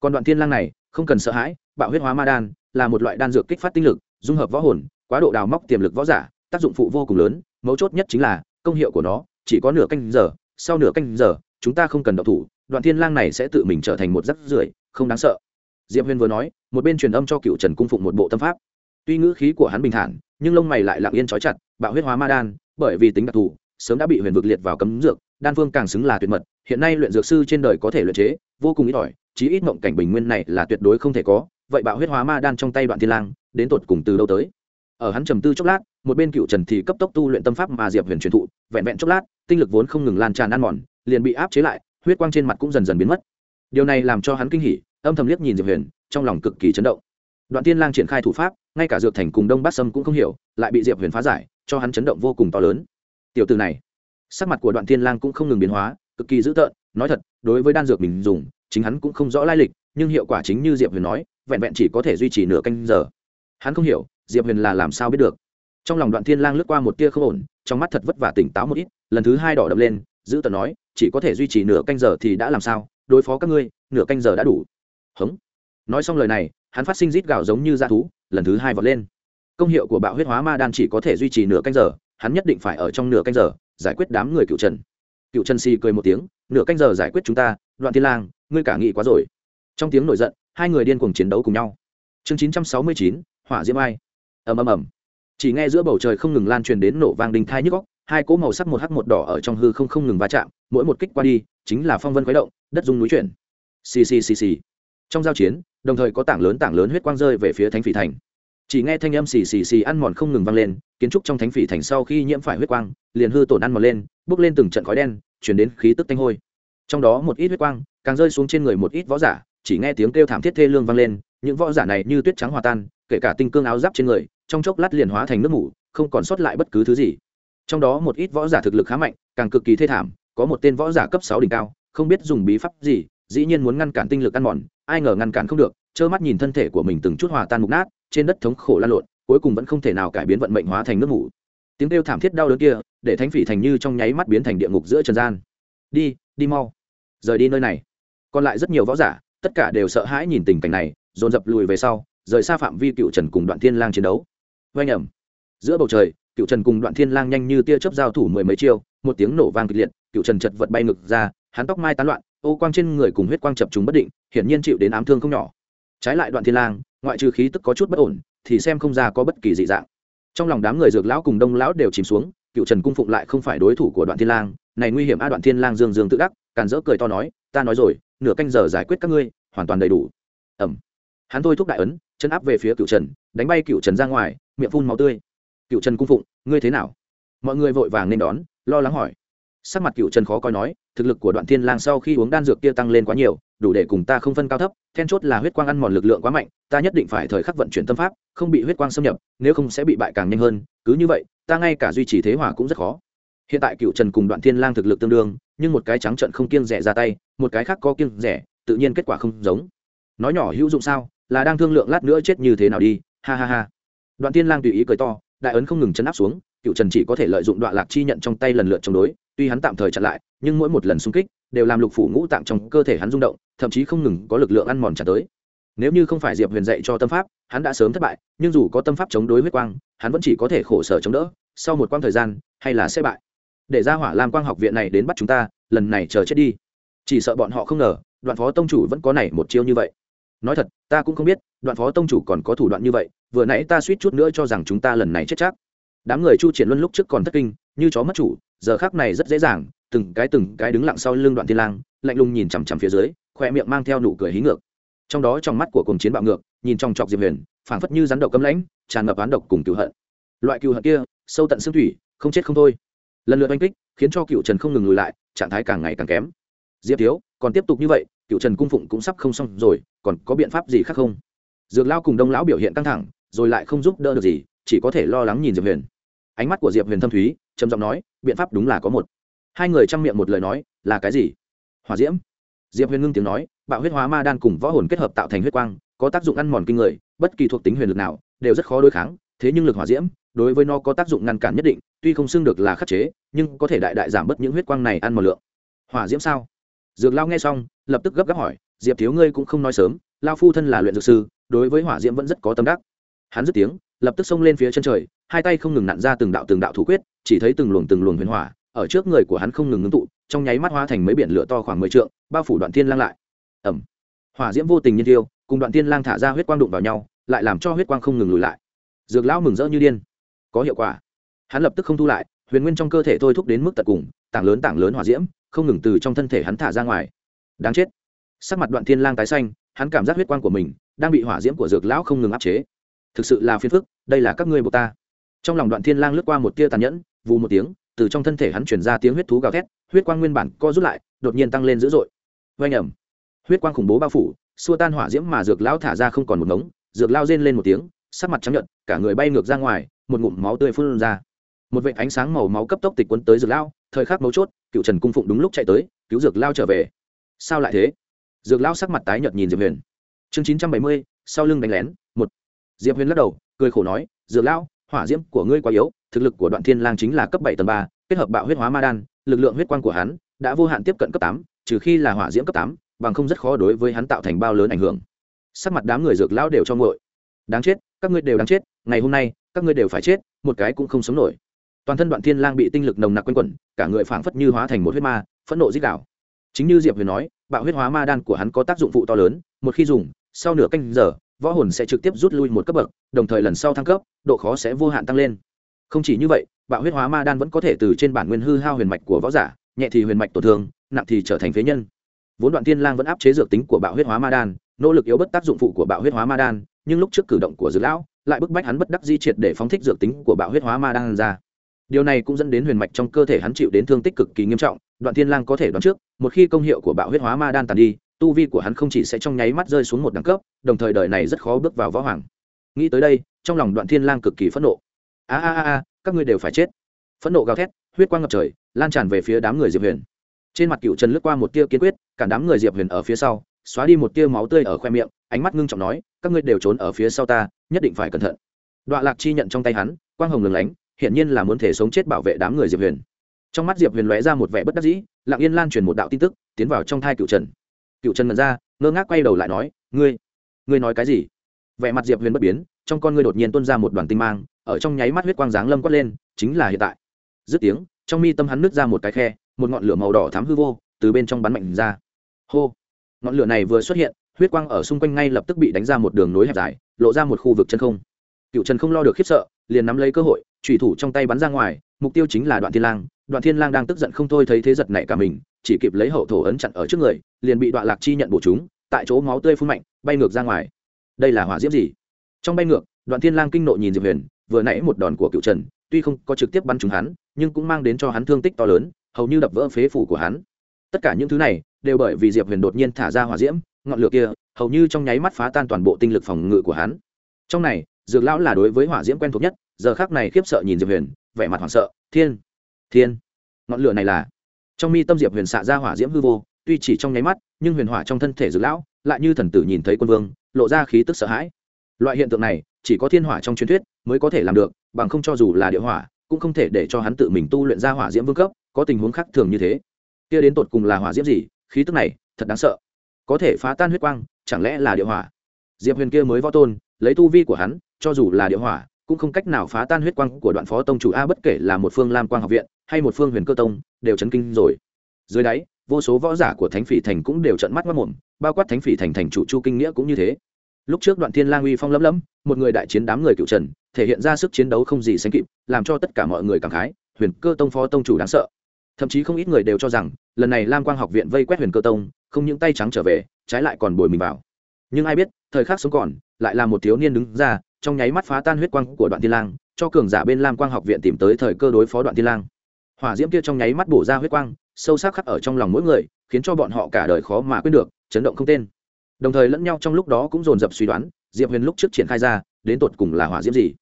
Còn đoạn thiên lang này, không cần sợ hãi, bạo huyết hóa ma đan, là một loại đan dược kích phát tinh lực, dung hợp võ hồn, quá độ đào móc tiềm lực võ giả, tác dụng phụ vô cùng lớn, mấu chốt nhất chính là công hiệu của nó, chỉ có nửa canh giờ, sau nửa canh giờ chúng ta không cần động thủ, đoạn thiên lang này sẽ tự mình trở thành một rắc rưởi, không đáng sợ. Diệp huyền vừa nói, một bên truyền âm cho cựu trần cung phụng một bộ tâm pháp. Tuy ngữ khí của hắn bình thản, nhưng lông mày lại lặng yên trói chặt, bạo huyết hóa ma đan, bởi vì tính đặc thù, sớm đã bị huyền vực liệt vào cấm dược, đan phương càng xứng là tuyệt mật, hiện nay luyện dược sư trên đời có thể luyện chế, vô cùng ít ỏi, chí ít mộng cảnh bình nguyên này là tuyệt đối không thể có, vậy bạo huyết hóa ma đan trong tay đoạn thiên lang, đến tột cùng từ đâu tới? Ở hắn trầm tư chốc lát, một bên cựu trần thì cấp tốc tu luyện tâm pháp mà diệp huyền truyền thụ, vẹn vẹn chốc lát, tinh lực vốn không ngừng lan tràn ăn mòn liền bị áp chế lại, huyết quang trên mặt cũng dần dần biến mất. Điều này làm cho hắn kinh hỉ, âm thầm liếc nhìn diệp huyền, trong lòng cực kỳ chấn động. Đoạn tiên lang triển khai thủ pháp, ngay cả dược thành cùng đông bát sâm cũng không hiểu, lại bị diệp huyền phá giải, cho hắn chấn động vô cùng to lớn. Tiểu từ này, sắc mặt của đoạn tiên lang cũng không ngừng biến hóa, cực kỳ dữ tợn, nói thật, đối với đan dược mình dùng, chính hắn cũng không rõ lai lịch, nhưng hiệu quả chính như diệp huyền nói, vẹn vẹn chỉ có thể duy trì nửa canh giờ. Hắn không hiểu, diệp huyền là làm sao biết được. Trong lòng đoạn thiên lang lướt qua một tia không ổn, trong mắt thật vất vả tỉnh táo một ít, lần thứ hai đỏ đập lên giữ tờ nói chỉ có thể duy trì nửa canh giờ thì đã làm sao, đối phó các ngươi, nửa canh giờ đã đủ. Hống. Nói xong lời này, hắn phát sinh rít gạo giống như da thú, lần thứ hai vọt lên. Công hiệu của bạo huyết hóa ma đan chỉ có thể duy trì nửa canh giờ, hắn nhất định phải ở trong nửa canh giờ, giải quyết đám người cựu trần. Cựu trần si cười một tiếng, nửa canh giờ giải quyết chúng ta, đoạn thiên lang, ngươi cả nghị quá rồi. Trong tiếng nổi giận, hai người điên cuồng chiến đấu cùng nhau. Chương chín trăm sáu mươi chín, hỏa diễm ai. Ầm ầm ầm chỉ nghe giữa bầu trời không ngừng lan truyền đến nổ vang đình thai nhức góc hai cỗ màu sắc một hắc một đỏ ở trong hư không không ngừng va chạm, mỗi một kích qua đi, chính là phong vân khuấy động, đất dung núi chuyển. Xì xì xì xì. Trong giao chiến, đồng thời có tảng lớn tảng lớn huyết quang rơi về phía thánh phỉ thành. Chỉ nghe thanh âm xì xì xì ăn mòn không ngừng vang lên, kiến trúc trong thánh phỉ thành sau khi nhiễm phải huyết quang, liền hư tổn ăn mòn lên bước lên từng trận khói đen, chuyển đến khí tức tanh hôi. Trong đó một ít huyết quang, càng rơi xuống trên người một ít võ giả, chỉ nghe tiếng kêu thảm thiết thê lương vang lên, những võ giả này như tuyết trắng hòa tan, kể cả tinh cương áo giáp trên người trong chốc lát liền hóa thành nước ngủ, không còn sót lại bất cứ thứ gì. Trong đó một ít võ giả thực lực khá mạnh càng cực kỳ thê thảm có một tên võ giả cấp sáu đỉnh cao không biết dùng bí pháp gì dĩ nhiên muốn ngăn cản tinh lực ăn mòn ai ngờ ngăn cản không được trơ mắt nhìn thân thể của mình từng chút hòa tan mục nát trên đất thống khổ lan lộn cuối cùng vẫn không thể nào cải biến vận mệnh hóa thành nước ngủ. tiếng kêu thảm thiết đau đớn kia để thánh phỉ thành như trong nháy mắt biến thành địa ngục giữa trần gian. Đi đi mau. Rời đi nơi này. Còn lại rất nhiều võ giả tất cả đều sợ hãi nhìn tình cảnh này dồn dập lùi về sau rời xa phạm vi cựu trần cùng đoạn thiên lang chiến đấu oanh ẩm giữa bầu trời cựu trần cùng đoạn thiên lang nhanh như tia chớp giao thủ mười mấy chiêu, một tiếng nổ vang kịch liệt cựu trần chật vật bay ngực ra, hắn tóc mai tán loạn, ô quang trên người cùng huyết quang chập chúng bất định, hiển nhiên chịu đến ám thương không nhỏ. Trái lại đoạn thiên lang, ngoại trừ khí tức có chút bất ổn, thì xem không ra có bất kỳ dị dạng. Trong lòng đám người dược lão cùng đông lão đều chìm xuống cựu trần cung phụng lại không phải đối thủ của đoạn thiên lang, này nguy hiểm a, đoạn thiên lang dương dương tự đắc, càn dỡ cười to nói, ta nói rồi, nửa canh giờ giải quyết các ngươi, hoàn toàn đầy đủ. Ẩm hắn thôi thúc đại ấn, chân áp về phía cựu trần đánh bay cựu trần ra ngoài, miệng phun máu tươi. Cựu trần cung phụng, ngươi thế nào? Mọi người vội vàng nên đón, lo lắng hỏi. Sắc mặt cựu trần khó coi nói, thực lực của đoạn thiên lang sau khi uống đan dược kia tăng lên quá nhiều, đủ để cùng ta không phân cao thấp, then chốt là huyết quang ăn mòn lực lượng quá mạnh, ta nhất định phải thời khắc vận chuyển tâm pháp, không bị huyết quang xâm nhập, nếu không sẽ bị bại càng nhanh hơn, cứ như vậy, ta ngay cả duy trì thế hỏa cũng rất khó. Hiện tại cựu trần cùng đoạn thiên lang thực lực tương đương, nhưng một cái trắng trận không kiêng rẻ ra tay, một cái khác có kiêng rẻ, tự nhiên kết quả không giống. Nói nhỏ hữu dụng sao, là đang thương lượng lát nữa chết như thế nào đi ha ha ha. Đoạn thiên lang tùy ý cười to, đại ấn không ngừng chấn áp xuống, cựu trần chỉ có thể lợi dụng đoạn lạc chi nhận trong tay lần lượt chống đối, tuy hắn tạm thời chặn lại, nhưng mỗi một lần xung kích đều làm lục phủ ngũ tạng trong cơ thể hắn rung động, thậm chí không ngừng có lực lượng ăn mòn trả tới. Nếu như không phải diệp huyền dạy cho tâm pháp, hắn đã sớm thất bại, nhưng dù có tâm pháp chống đối huyết quang, hắn vẫn chỉ có thể khổ sở chống đỡ, sau một quãng thời gian, hay là sẽ bại. Để ra hỏa lam quang học viện này đến bắt chúng ta, lần này chờ chết đi. Chỉ sợ bọn họ không ngờ, đoạn phó tông chủ vẫn có này một chiêu như vậy nói thật, ta cũng không biết, đoạn phó tông chủ còn có thủ đoạn như vậy, vừa nãy ta suýt chút nữa cho rằng chúng ta lần này chết chắc. Đám người chu triển luân lúc trước còn thất kinh, như chó mất chủ, giờ khác này rất dễ dàng, từng cái từng cái đứng lặng sau lưng đoạn thiên lang, lạnh lùng nhìn chằm chằm phía dưới khoe miệng mang theo nụ cười hí ngược. Trong đó trong mắt của cùng chiến bạo ngược, nhìn trong chọc diệp huyền, phảng phất như rắn độc cấm lãnh, tràn ngập án độc cùng cựu hận. Loại cựu hận kia, sâu tận xương thủy, không chết không thôi. Lần lượt oanh kích, khiến cho cựu trần không ngừng lùi lại, trạng thái càng ngày càng kém. Diệp thiếu còn tiếp tục như vậy, cựu trần cung phụng cũng sắp không xong rồi, còn có biện pháp gì khác không? Dược lao cùng đông lão biểu hiện căng thẳng, rồi lại không giúp đỡ được gì, chỉ có thể lo lắng nhìn diệp huyền. Ánh mắt của diệp huyền thâm thúy, trầm giọng nói, biện pháp đúng là có một. Hai người chăm miệng một lời nói, là cái gì? Hỏa diễm. Diệp huyền ngưng tiếng nói, bạo huyết hóa ma đan cùng võ hồn kết hợp tạo thành huyết quang, có tác dụng ăn mòn kinh người, bất kỳ thuộc tính huyền lực nào, đều rất khó đối kháng, thế nhưng lực hỏa diễm, đối với nó có tác dụng ngăn cản nhất định, tuy không xưng được là khắc chế, nhưng có thể đại đại giảm bớt những huyết quang này ăn mòn lượng. Hỏa diễm sao? Dược lao nghe xong, lập tức gấp gáp hỏi, diệp thiếu ngươi cũng không nói sớm, lao phu thân là luyện dược sư, đối với hỏa diễm vẫn rất có tâm đắc. Hắn dứt tiếng, lập tức xông lên phía chân trời, hai tay không ngừng nặn ra từng đạo từng đạo thủ quyết, chỉ thấy từng luồng từng luồng huyền hỏa, ở trước người của hắn không ngừng ngưng tụ, trong nháy mắt hóa thành mấy biển lửa to khoảng mười trượng, bao phủ đoạn thiên lang lại. Ẩm hỏa diễm vô tình nhiên tiêu cùng đoạn thiên lang thả ra huyết quang đụng vào nhau, lại làm cho huyết quang không ngừng lùi lại. Dược lão mừng rỡ như điên. Có hiệu quả. Hắn lập tức không thu lại, huyền nguyên trong cơ thể thôi thúc đến mức tận cùng, tảng lớn tảng lớn hỏa diễm không ngừng từ trong thân thể hắn thả ra ngoài. Đáng chết. Sắc mặt đoạn thiên lang tái xanh, hắn cảm giác huyết quang của mình đang bị hỏa diễm của dược lão không ngừng áp chế. Thực sự là phiền phức, đây là các ngươi buộc ta. Trong lòng đoạn thiên lang lướt qua một tia tàn nhẫn, vù một tiếng, từ trong thân thể hắn truyền ra tiếng huyết thú gào thét, huyết quang nguyên bản co rút lại, đột nhiên tăng lên dữ dội. Vây nhầm huyết quang khủng bố bao phủ, xua tan hỏa diễm mà dược lão thả ra không còn một ngống. Dược lao rên lên một tiếng, sắc mặt trắng nhợt, cả người bay ngược ra ngoài, một ngụm máu tươi phun ra một vệt ánh sáng màu máu cấp tốc tịch quấn tới dược lao, thời khắc mấu chốt, cựu trần cung phụng đúng lúc chạy tới, cứu dược lao trở về. Sao lại thế? Dược lao sắc mặt tái nhợt nhìn diệp huyền. Chương chín trăm bảy mươi, sau lưng đánh lén, một. Diệp huyền lắc đầu, cười khổ nói, dược lao, hỏa diễm của ngươi quá yếu, thực lực của đoạn thiên lang chính là cấp bảy tầng ba, kết hợp bạo huyết hóa ma đan, lực lượng huyết quang của hắn đã vô hạn tiếp cận cấp tám, trừ khi là hỏa diễm cấp tám, bằng không rất khó đối với hắn tạo thành bao lớn ảnh hưởng. Sắc mặt đám người dược lao đều cho ngội đáng chết, các ngươi đều đáng chết, ngày hôm nay, các ngươi đều phải chết, một cái cũng không sống nổi toàn thân đoạn thiên lang bị tinh lực nồng nặc quanh quẩn, cả người phảng phất như hóa thành một huyết ma, phẫn nộ dích đảo chính như diệp huyền nói, bạo huyết hóa ma đan của hắn có tác dụng phụ to lớn, một khi dùng, sau nửa canh giờ, võ hồn sẽ trực tiếp rút lui một cấp bậc, đồng thời lần sau thăng cấp, độ khó sẽ vô hạn tăng lên. Không chỉ như vậy, bạo huyết hóa ma đan vẫn có thể từ trên bản nguyên hư hao huyền mạch của võ giả, nhẹ thì huyền mạch tổn thương, nặng thì trở thành phế nhân. Vốn đoạn thiên lang vẫn áp chế dược tính của bạo huyết hóa ma đan, nỗ lực yếu bất tác dụng phụ của bạo huyết hóa ma đan, nhưng lúc trước cử động của dược lão, lại bức bách hắn bất đắc di triệt để phóng thích dược tính của bạo huyết hóa ma đan ra điều này cũng dẫn đến huyền mạch trong cơ thể hắn chịu đến thương tích cực kỳ nghiêm trọng, đoạn Thiên lang có thể đoán trước, một khi công hiệu của bạo huyết hóa ma đan tàn đi, tu vi của hắn không chỉ sẽ trong nháy mắt rơi xuống một đẳng cấp, đồng thời đời này rất khó bước vào võ hoàng. Nghĩ tới đây, trong lòng đoạn thiên lang cực kỳ phẫn nộ. A a a các ngươi đều phải chết. Phẫn nộ gào thét, huyết quang ngập trời, lan tràn về phía đám người diệp huyền. Trên mặt cựu trần lướt qua một tia kiên quyết cản đám người diệp huyền ở phía sau, xóa đi một tia máu tươi ở khoe miệng, ánh mắt ngưng trọng nói, các ngươi đều trốn ở phía sau ta, nhất định phải cẩn thận. Đoạn lạc chi nhận trong tay hắn, quang hồng lừng lánh hiện nhiên là muốn thể sống chết bảo vệ đám người diệp huyền. Trong mắt diệp huyền lóe ra một vẻ bất đắc dĩ, lặng yên lan truyền một đạo tin tức, tiến vào trong thai cựu trần. Cựu trần mật ra, ngơ ngác quay đầu lại nói, ngươi ngươi nói cái gì? Vẻ mặt diệp huyền bất biến, trong con ngươi đột nhiên tuôn ra một đoàn tinh mang, ở trong nháy mắt huyết quang giáng lâm quát lên, chính là hiện tại. Dứt tiếng, trong mi tâm hắn nứt ra một cái khe, một ngọn lửa màu đỏ thám hư vô, từ bên trong bắn mạnh ra. Hô! Ngọn lửa này vừa xuất hiện, huyết quang ở xung quanh ngay lập tức bị đánh ra một đường nối hẹp dài, lộ ra một khu vực chân không. Cựu trần không lo được khiếp sợ, liền nắm lấy cơ hội trùy thủ trong tay bắn ra ngoài, mục tiêu chính là đoạn thiên lang. Đoạn thiên lang đang tức giận không thôi thấy thế giật này cả mình, chỉ kịp lấy hậu thổ ấn chặn ở trước người, liền bị đoạn lạc chi nhận bổ chúng, tại chỗ máu tươi phun mạnh, bay ngược ra ngoài. Đây là hỏa diễm gì? Trong bay ngược, đoạn thiên lang kinh nộ nhìn diệp huyền, vừa nãy một đòn của cựu trần, tuy không có trực tiếp bắn trúng hắn, nhưng cũng mang đến cho hắn thương tích to lớn, hầu như đập vỡ phế phủ của hắn. Tất cả những thứ này, đều bởi vì diệp huyền đột nhiên thả ra hỏa diễm, ngọn lửa kia, hầu như trong nháy mắt phá tan toàn bộ tinh lực phòng ngự của hắn. Trong này, dược lão là đối với hỏa diễm quen thuộc nhất giờ khác này khiếp sợ nhìn diệp huyền, vẻ mặt hoảng sợ, thiên thiên, ngọn lửa này là. Trong mi tâm diệp huyền xạ ra hỏa diễm hư vô, tuy chỉ trong nháy mắt, nhưng huyền hỏa trong thân thể dược lão, lại như thần tử nhìn thấy quân vương, lộ ra khí tức sợ hãi. Loại hiện tượng này, chỉ có thiên hỏa trong truyền thuyết mới có thể làm được, bằng không cho dù là địa hỏa, cũng không thể để cho hắn tự mình tu luyện ra hỏa diễm vương cấp, có tình huống khác thường như thế. Kia đến tột cùng là hỏa diễm gì? Khí tức này, thật đáng sợ. Có thể phá tan huyết quang, chẳng lẽ là địa hỏa? Diệp huyền kia mới võ tôn, lấy tu vi của hắn, cho dù là địa hỏa cũng không cách nào phá tan huyết quang của đoạn phó tông chủ a bất kể là một phương lam quang học viện hay một phương huyền cơ tông, đều chấn kinh rồi. Dưới đáy, vô số võ giả của thánh phỉ thành cũng đều trận mắt mất mồm bao quát thánh phỉ thành thành chủ chu kinh nghĩa cũng như thế. Lúc trước đoạn thiên lang uy phong lấm lấm một người đại chiến đám người cựu trần, thể hiện ra sức chiến đấu không gì sánh kịp, làm cho tất cả mọi người cảm khái, huyền cơ tông phó tông chủ đáng sợ. Thậm chí không ít người đều cho rằng, lần này lam quang học viện vây quét huyền cơ tông, không những tay trắng trở về, trái lại còn bồi mình vào. Nhưng ai biết, thời khắc sống còn, lại là một thiếu niên đứng ra trong nháy mắt phá tan huyết quang của đoạn thiên lang, cho cường giả bên lam quang học viện tìm tới thời cơ đối phó đoạn thiên lang. Hỏa diễm kia trong nháy mắt bổ ra huyết quang, sâu sắc khắc ở trong lòng mỗi người, khiến cho bọn họ cả đời khó mà quên được, chấn động không tên. Đồng thời lẫn nhau trong lúc đó cũng dồn dập suy đoán, diệp huyền lúc trước triển khai ra, đến tột cùng là hỏa diễm gì?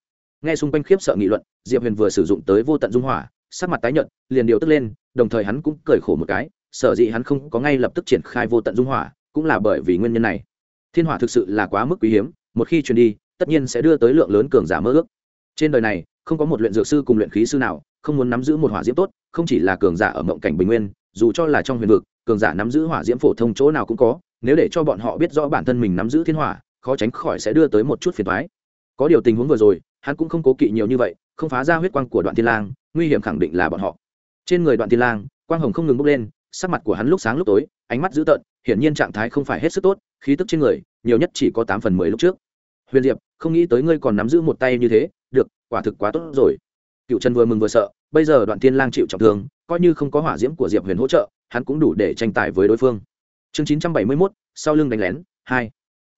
Nghe xung quanh khiếp sợ nghị luận, diệp huyền vừa sử dụng tới vô tận dung hỏa, sắc mặt tái nhợt, liền điều tức lên, đồng thời hắn cũng cười khổ một cái, sở dĩ hắn không có ngay lập tức triển khai vô tận dung hỏa, cũng là bởi vì nguyên nhân này. Thiên hỏa thực sự là quá mức quý hiếm, một khi truyền đi tất nhiên sẽ đưa tới lượng lớn cường giả mơ ước. Trên đời này, không có một luyện dược sư cùng luyện khí sư nào, không muốn nắm giữ một hỏa diễm tốt, không chỉ là cường giả ở mộng cảnh bình nguyên, dù cho là trong huyền vực, cường giả nắm giữ hỏa diễm phổ thông chỗ nào cũng có, nếu để cho bọn họ biết rõ bản thân mình nắm giữ thiên hỏa, khó tránh khỏi sẽ đưa tới một chút phiền thoái có điều tình huống vừa rồi, hắn cũng không cố kỵ nhiều như vậy, không phá ra huyết quang của đoạn thiên lang, nguy hiểm khẳng định là bọn họ. Trên người đoạn thiên lang, quang hồng không ngừng bốc lên, sắc mặt của hắn lúc sáng lúc tối, ánh mắt dữ tợn, hiển nhiên trạng thái không phải hết sức tốt, khí tức trên người, nhiều nhất chỉ có tám phần mười lúc trước. Huyền diệp không nghĩ tới ngươi còn nắm giữ một tay như thế được quả thực quá tốt rồi. Cựu trần vừa mừng vừa sợ bây giờ đoạn thiên lang chịu trọng thương coi như không có hỏa diễm của diệp huyền hỗ trợ hắn cũng đủ để tranh tài với đối phương. Chương chín trăm bảy mươi 971, sau lưng đánh lén hai.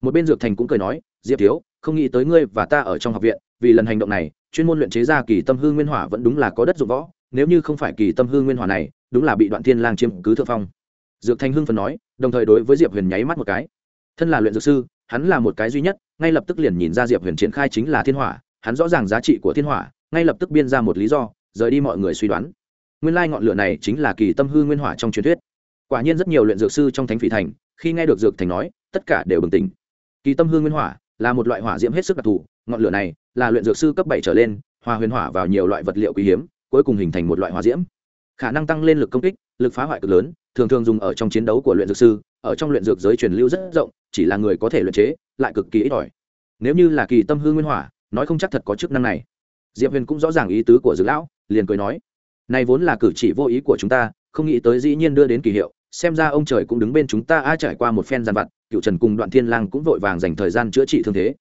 Một bên dược thành cũng cười nói diệp thiếu không nghĩ tới ngươi và ta ở trong học viện vì lần hành động này chuyên môn luyện chế ra kỳ tâm hư nguyên hỏa vẫn đúng là có đất dụng võ nếu như không phải kỳ tâm hư nguyên hỏa này đúng là bị đoạn thiên lang chiếm cứ thượng phong. Dược thành hưng phần nói đồng thời đối với diệp huyền nháy mắt một cái. Thân là luyện dược sư hắn là một cái duy nhất ngay lập tức liền nhìn ra diệp huyền triển khai chính là thiên hỏa, hắn rõ ràng giá trị của thiên hỏa, ngay lập tức biên ra một lý do, rời đi mọi người suy đoán. Nguyên lai ngọn lửa này chính là kỳ tâm hư nguyên hỏa trong truyền thuyết. Quả nhiên rất nhiều luyện dược sư trong thánh phỉ thành, khi nghe được dược thành nói, tất cả đều bừng tỉnh. Kỳ tâm hư nguyên hỏa là một loại hỏa diễm hết sức đặc thù, ngọn lửa này là luyện dược sư cấp bảy trở lên, hòa huyền hỏa vào nhiều loại vật liệu quý hiếm, cuối cùng hình thành một loại hỏa diễm. Khả năng tăng lên lực công kích, lực phá hoại cực lớn, thường thường dùng ở trong chiến đấu của luyện dược sư ở trong luyện dược giới truyền lưu rất rộng, chỉ là người có thể luyện chế, lại cực kỳ ít ỏi. Nếu như là kỳ tâm hư nguyên hỏa, nói không chắc thật có chức năng này. Diệp huyền cũng rõ ràng ý tứ của dược lão, liền cười nói, này vốn là cử chỉ vô ý của chúng ta, không nghĩ tới dĩ nhiên đưa đến kỳ hiệu, xem ra ông trời cũng đứng bên chúng ta a trải qua một phen giàn vặt cựu trần cùng đoạn thiên lang cũng vội vàng dành thời gian chữa trị thương thế.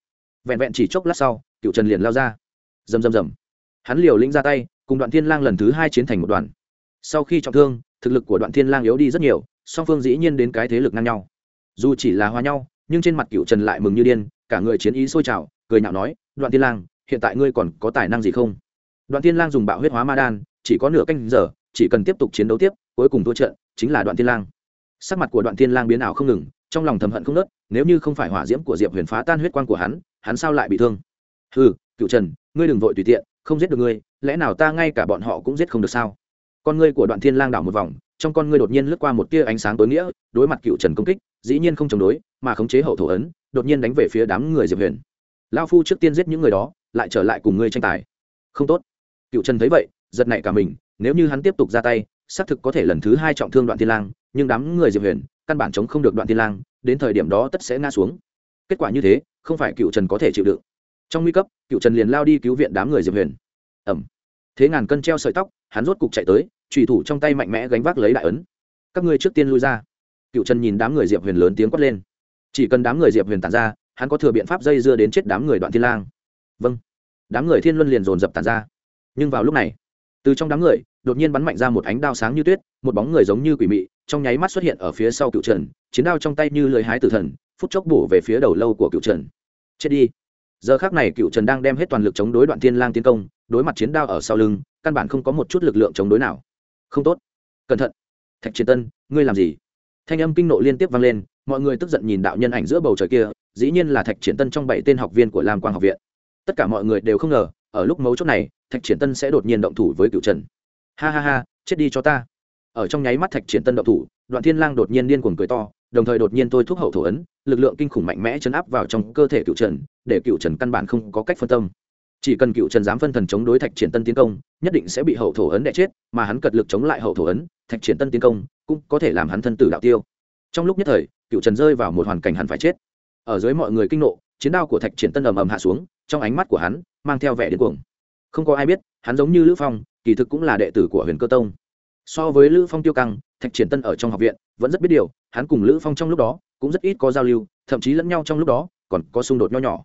Vẹn vẹn chỉ chốc lát sau cựu trần liền lao ra. Rầm rầm rầm. Hắn liều lĩnh ra tay, cùng đoạn thiên lang lần thứ hai chiến thành một đoàn. Sau khi trọng thương, thực lực của đoạn thiên lang yếu đi rất nhiều song phương dĩ nhiên đến cái thế lực ngang nhau. Dù chỉ là hòa nhau, nhưng trên mặt cựu trần lại mừng như điên, cả người chiến ý sôi trào, cười nhạo nói, đoạn thiên lang, hiện tại ngươi còn có tài năng gì không? Đoạn thiên lang dùng bạo huyết hóa ma đan, chỉ có nửa canh giờ, chỉ cần tiếp tục chiến đấu tiếp, cuối cùng thua trận, chính là đoạn thiên lang. Sắc mặt của đoạn thiên lang biến ảo không ngừng, trong lòng thầm hận không nớt nếu như không phải hỏa diễm của diệp huyền phá tan huyết quang của hắn hắn sao lại bị thương? Hừ, cựu trần, ngươi đừng vội tùy tiện, không giết được ngươi, lẽ nào ta ngay cả bọn họ cũng giết không được sao? Con ngươi của đoạn thiên lang đảo một vòng trong con ngươi đột nhiên lướt qua một tia ánh sáng tối nghĩa, đối mặt cựu trần công kích, dĩ nhiên không chống đối, mà khống chế hậu thổ ấn, đột nhiên đánh về phía đám người diệp huyền. Lao phu trước tiên giết những người đó, lại trở lại cùng ngươi tranh tài. Không tốt. Cựu trần thấy vậy, giật nảy cả mình, nếu như hắn tiếp tục ra tay, xác thực có thể lần thứ hai trọng thương đoạn thiên lang, nhưng đám người diệp huyền, căn bản chống không được đoạn thiên lang, đến thời điểm đó tất sẽ ngã xuống. Kết quả như thế, không phải cựu trần có thể chịu đựng. Trong nguy cấp, cựu trần liền lao đi cứu viện đám người diệp huyền. Ẩm thế ngàn cân treo sợi tóc, hắn rốt cục chạy tới trùy thủ trong tay mạnh mẽ gánh vác lấy đại ấn. Các ngươi trước tiên lui ra. Cựu trần nhìn đám người diệp huyền lớn tiếng quát lên. Chỉ cần đám người diệp huyền tàn ra, hắn có thừa biện pháp dây dưa đến chết đám người đoạn thiên lang. Vâng. Đám người thiên luân liền dồn dập tàn ra. Nhưng vào lúc này, từ trong đám người, đột nhiên bắn mạnh ra một ánh đao sáng như tuyết, một bóng người giống như quỷ mị, trong nháy mắt xuất hiện ở phía sau cựu trần, chiến đao trong tay như lưới hái tử thần, phút chốc bổ về phía đầu lâu của cựu trần. Chết đi. Giờ khác này cựu trần đang đem hết toàn lực chống đối đoạn thiên lang tiến công, đối mặt chiến đao ở sau lưng, căn bản không có một chút lực lượng chống đối nào không tốt. Cẩn thận. Thạch triệt tân, ngươi làm gì? Thanh âm kinh nộ liên tiếp vang lên, mọi người tức giận nhìn đạo nhân ảnh giữa bầu trời kia, dĩ nhiên là thạch triển tân trong bảy tên học viên của lam quang học viện. Tất cả mọi người đều không ngờ, ở lúc mấu chốt này, thạch triển tân sẽ đột nhiên động thủ với cựu trần. Ha ha ha, chết đi cho ta. Ở trong nháy mắt thạch triển tân động thủ, đoạn thiên lang đột nhiên điên cuồng cười to, đồng thời đột nhiên tôi thúc hậu thổ ấn, lực lượng kinh khủng mạnh mẽ chấn áp vào trong cơ thể cựu trần, để cựu trần căn bản không có cách phân tâm chỉ cần cựu trần giám phân thần chống đối thạch triển tân tiến công, nhất định sẽ bị hậu thổ ấn đẻ chết, mà hắn cật lực chống lại hậu thổ ấn, thạch triển tân tiến công cũng có thể làm hắn thân tử đạo tiêu. Trong lúc nhất thời, cựu trần rơi vào một hoàn cảnh hắn phải chết. Ở dưới mọi người kinh nộ, chiến đao của thạch triển tân ầm ầm hạ xuống, trong ánh mắt của hắn mang theo vẻ điên cuồng. Không có ai biết, hắn giống như lữ phong, kỳ thực cũng là đệ tử của huyền cơ tông. So với lữ phong tiêu căng, thạch triển tân ở trong học viện vẫn rất biết điều, hắn cùng lữ phong trong lúc đó cũng rất ít có giao lưu, thậm chí lẫn nhau trong lúc đó còn có xung đột nho nhỏ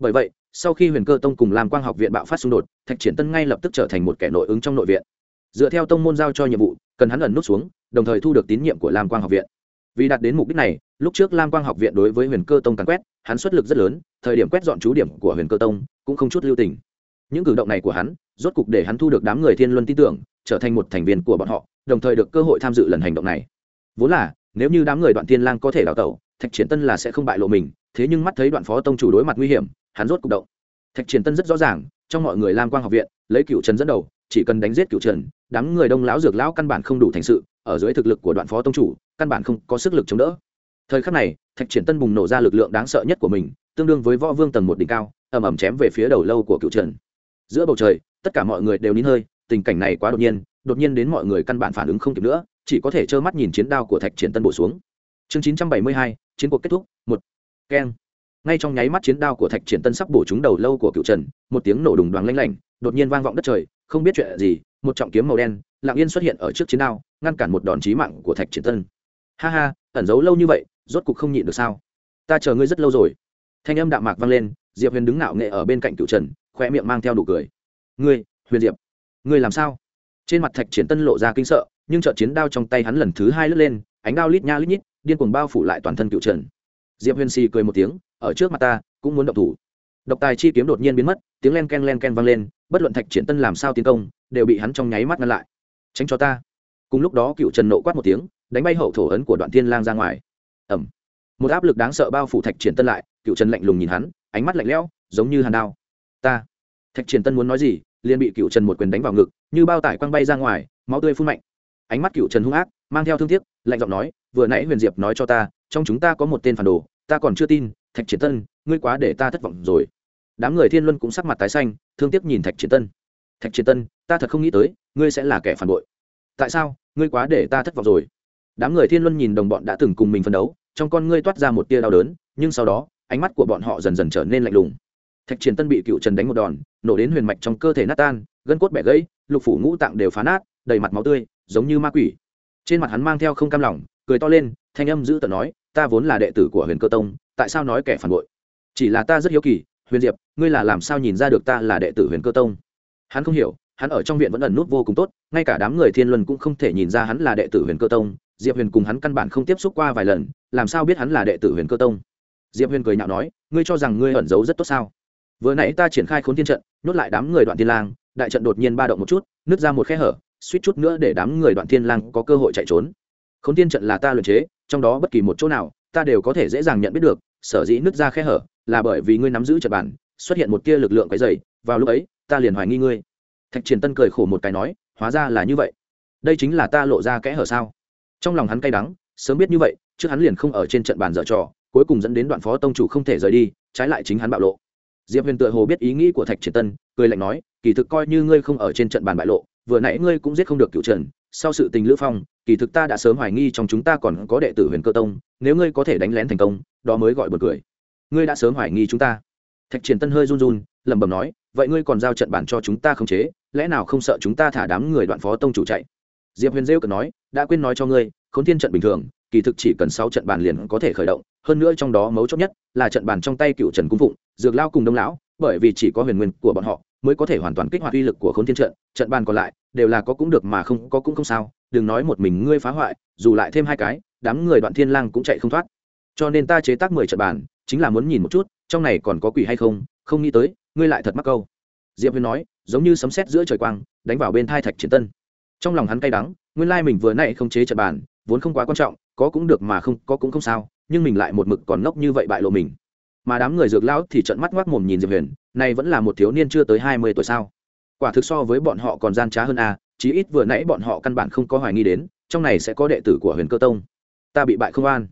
bởi vậy, sau khi huyền cơ tông cùng làm quang học viện bạo phát xung đột, thạch triển tân ngay lập tức trở thành một kẻ nội ứng trong nội viện. Dựa theo tông môn giao cho nhiệm vụ, cần hắn ẩn nút xuống, đồng thời thu được tín nhiệm của lam quang học viện. Vì đạt đến mục đích này, lúc trước lam quang học viện đối với huyền cơ tông càn quét, hắn xuất lực rất lớn, thời điểm quét dọn chú điểm của huyền cơ tông cũng không chút lưu tình. Những cử động này của hắn, rốt cục để hắn thu được đám người thiên luân tin tưởng, trở thành một thành viên của bọn họ, đồng thời được cơ hội tham dự lần hành động này. Vốn là, nếu như đám người đoạn tiên lang có thể đào tẩu, thạch triển tân là sẽ không bại lộ mình, thế nhưng mắt thấy đoạn phó tông chủ đối mặt nguy hiểm hắn rốt cục động. Thạch triển tân rất rõ ràng, trong mọi người lam quang học viện, lấy cựu trần dẫn đầu, chỉ cần đánh giết cựu trần, đám người đông lão dược lão căn bản không đủ thành sự, ở dưới thực lực của đoạn phó tông chủ, căn bản không có sức lực chống đỡ. Thời khắc này, thạch triển tân bùng nổ ra lực lượng đáng sợ nhất của mình, tương đương với võ vương tầng một đỉnh cao, ầm ầm chém về phía đầu lâu của cựu trần. Giữa bầu trời, tất cả mọi người đều nín hơi, tình cảnh này quá đột nhiên đột nhiên đến mọi người căn bản phản ứng không kịp nữa, chỉ có thể trơ mắt nhìn chiến đao của thạch triển tân bổ xuống. Chương chín trăm bảy mươi hai, chiến cuộc kết thúc, một. Keng ngay trong nháy mắt chiến đao của thạch triển tân sắp bổ trúng đầu lâu của cựu trần, một tiếng nổ đùng đoàn lanh lảnh, đột nhiên vang vọng đất trời, không biết chuyện gì, một trọng kiếm màu đen, lặng yên xuất hiện ở trước chiến đao, ngăn cản một đòn chí mạng của thạch triển tân. Ha ha, ẩn giấu lâu như vậy, rốt cục không nhịn được sao? Ta chờ ngươi rất lâu rồi. Thanh âm đạm mạc vang lên, diệp huyền đứng nạo nghệ ở bên cạnh cựu trần khoe miệng mang theo đủ cười. Ngươi, huyền diệp, ngươi làm sao? Trên mặt thạch triển tân lộ ra kinh sợ, nhưng trợ chiến đao trong tay hắn lần thứ hai lướt lên, ánh đao lít nha lít nhít, điên cuồng bao phủ lại toàn thân cựu trần diệp huyền Si cười một tiếng, ở trước mặt ta, cũng muốn động thủ. Độc tài chi kiếm đột nhiên biến mất, tiếng len ken len ken vang lên, bất luận thạch triển tân làm sao tiến công, đều bị hắn trong nháy mắt ngăn lại. Tránh cho ta. Cùng lúc đó, cựu trần nộ quát một tiếng, đánh bay hậu thổ ấn của đoạn thiên lang ra ngoài. Ẩm một áp lực đáng sợ bao phủ thạch triển tân lại, cựu trần lạnh lùng nhìn hắn, ánh mắt lạnh lẽo, giống như hàn đao. Ta. Thạch triển tân muốn nói gì, liền bị cựu trần một quyền đánh vào ngực, như bao tải quăng bay ra ngoài, máu tươi phun mạnh. Ánh mắt cựu trần hung ác, mang theo thương tiếc, lạnh giọng nói, vừa nãy huyền diệp nói cho ta, trong chúng ta có một tên phản đồ ta còn chưa tin, thạch triển tân, ngươi quá để ta thất vọng rồi. Đám người thiên luân cũng sắc mặt tái xanh, thương tiếc nhìn thạch triển tân. Thạch triển tân, ta thật không nghĩ tới, ngươi sẽ là kẻ phản bội. Tại sao, ngươi quá để ta thất vọng rồi? Đám người thiên luân nhìn đồng bọn đã từng cùng mình phân đấu, trong con ngươi toát ra một tia đau đớn, nhưng sau đó, ánh mắt của bọn họ dần dần trở nên lạnh lùng. Thạch triển tân bị cựu trần đánh một đòn, nổ đến huyền mạch trong cơ thể nát tan, gân cốt bẻ gãy, lục phủ ngũ tạng đều phá nát, đầy mặt máu tươi, giống như ma quỷ. Trên mặt hắn mang theo không cam lòng, cười to lên, thanh âm giữ tận nói ta vốn là đệ tử của huyền cơ tông, tại sao nói kẻ phản bội? Chỉ là ta rất hiếu kỳ, huyền diệp, ngươi là làm sao nhìn ra được ta là đệ tử huyền cơ tông? Hắn không hiểu, hắn ở trong viện vẫn ẩn nút vô cùng tốt, ngay cả đám người thiên luân cũng không thể nhìn ra hắn là đệ tử huyền cơ tông. Diệp huyền cùng hắn căn bản không tiếp xúc qua vài lần, làm sao biết hắn là đệ tử huyền cơ tông? Diệp huyền cười nhạo nói, ngươi cho rằng ngươi ẩn giấu rất tốt sao? Vừa nãy ta triển khai khốn thiên trận, nhốt lại đám người đoạn thiên lang, đại trận đột nhiên ba động một chút, nứt ra một khe hở, suýt chút nữa để đám người đoạn thiên lang có cơ hội chạy trốn. Khốn thiên trận là ta luyện chế trong đó bất kỳ một chỗ nào, ta đều có thể dễ dàng nhận biết được, sở dĩ nứt ra khe hở là bởi vì ngươi nắm giữ trận bản, xuất hiện một tia lực lượng cái dày vào lúc ấy, ta liền hoài nghi ngươi. Thạch triển tân cười khổ một cái nói, hóa ra là như vậy. Đây chính là ta lộ ra kẽ hở sao? Trong lòng hắn cay đắng, sớm biết như vậy, trước hắn liền không ở trên trận bàn dở trò, cuối cùng dẫn đến đoạn phó tông chủ không thể rời đi, trái lại chính hắn bạo lộ. Diệp huyền tựa hồ biết ý nghĩ của thạch triển tân, cười lạnh nói, kỳ thực coi như ngươi không ở trên trận bàn bại lộ, vừa nãy ngươi cũng giết không được cựu trần, sau sự tình lữ phong kỳ thực ta đã sớm hoài nghi trong chúng ta còn có đệ tử huyền cơ tông, nếu ngươi có thể đánh lén thành công, đó mới gọi bật cười. Ngươi đã sớm hoài nghi chúng ta. Thạch triển tân hơi run run, lẩm bẩm nói, vậy ngươi còn giao trận bản cho chúng ta không chế, lẽ nào không sợ chúng ta thả đám người đoạn phó tông chủ chạy? Diệp huyền rêu cần nói, đã quên nói cho ngươi, khốn thiên trận bình thường, kỳ thực chỉ cần sáu trận bàn liền có thể khởi động, hơn nữa trong đó mấu chốt nhất là trận bàn trong tay cựu trần cung phụng, dược lao cùng đông lão, bởi vì chỉ có huyền nguyên của bọn họ mới có thể hoàn toàn kích hoạt uy lực của khốn thiên trận trận bàn còn lại đều là có cũng được mà không có cũng không sao đừng nói một mình ngươi phá hoại, dù lại thêm hai cái, đám người đoạn thiên lang cũng chạy không thoát. Cho nên ta chế tác mười trận bàn, chính là muốn nhìn một chút, trong này còn có quỷ hay không không nghĩ tới, ngươi lại thật mắc câu. Diệp huyền nói, giống như sấm sét giữa trời quang, đánh vào bên thai thạch triển tân. Trong lòng hắn cay đắng, nguyên lai mình vừa nãy không chế trận bàn, vốn không quá quan trọng, có cũng được mà không, có cũng không sao, nhưng mình lại một mực còn ngốc như vậy bại lộ mình. Mà đám người dược lão thì trận mắt ngoác mồm nhìn diệp huyền, này vẫn là một thiếu niên chưa tới hai mươi tuổi sao? Quả thực so với bọn họ còn gian trá hơn a, chí ít vừa nãy bọn họ căn bản không có hoài nghi đến, trong này sẽ có đệ tử của huyền cơ tông. Ta bị bại không an.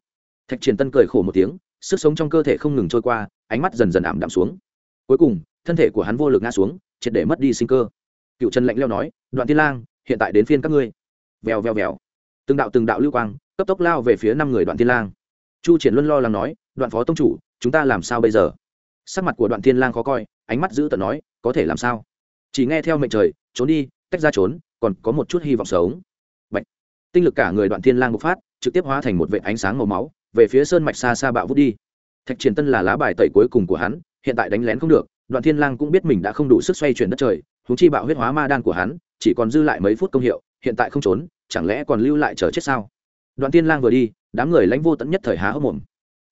Thạch triển tân cười khổ một tiếng, sức sống trong cơ thể không ngừng trôi qua, ánh mắt dần dần ảm đạm xuống. Cuối cùng, thân thể của hắn vô lực ngã xuống, triệt để mất đi sinh cơ. Cựu trần lạnh leo nói, đoạn tiên lang, hiện tại đến phiên các ngươi. Vèo vèo vèo. Từng đạo từng đạo lưu quang, cấp tốc lao về phía năm người đoạn tiên lang. Chu triển luân lo lắng nói, đoạn phó tông chủ, chúng ta làm sao bây giờ? Sắc mặt của đoạn tiên lang khó coi, ánh mắt giữ tận nói, có thể làm sao? Chỉ nghe theo mệnh trời, trốn đi, tách ra trốn, còn có một chút hy vọng sống. Bạch. tinh lực cả người đoạn thiên lang bộc phát, trực tiếp hóa thành một vệ ánh sáng màu máu, về phía sơn mạch xa xa bạo vút đi. Thạch triển tân là lá bài tẩy cuối cùng của hắn, hiện tại đánh lén không được, đoạn thiên lang cũng biết mình đã không đủ sức xoay chuyển đất trời húng chi bạo huyết hóa ma đan của hắn, chỉ còn dư lại mấy phút công hiệu, hiện tại không trốn, chẳng lẽ còn lưu lại chờ chết sao? Đoạn thiên lang vừa đi, đám người lãnh vô tận nhất thời há hốc mồm.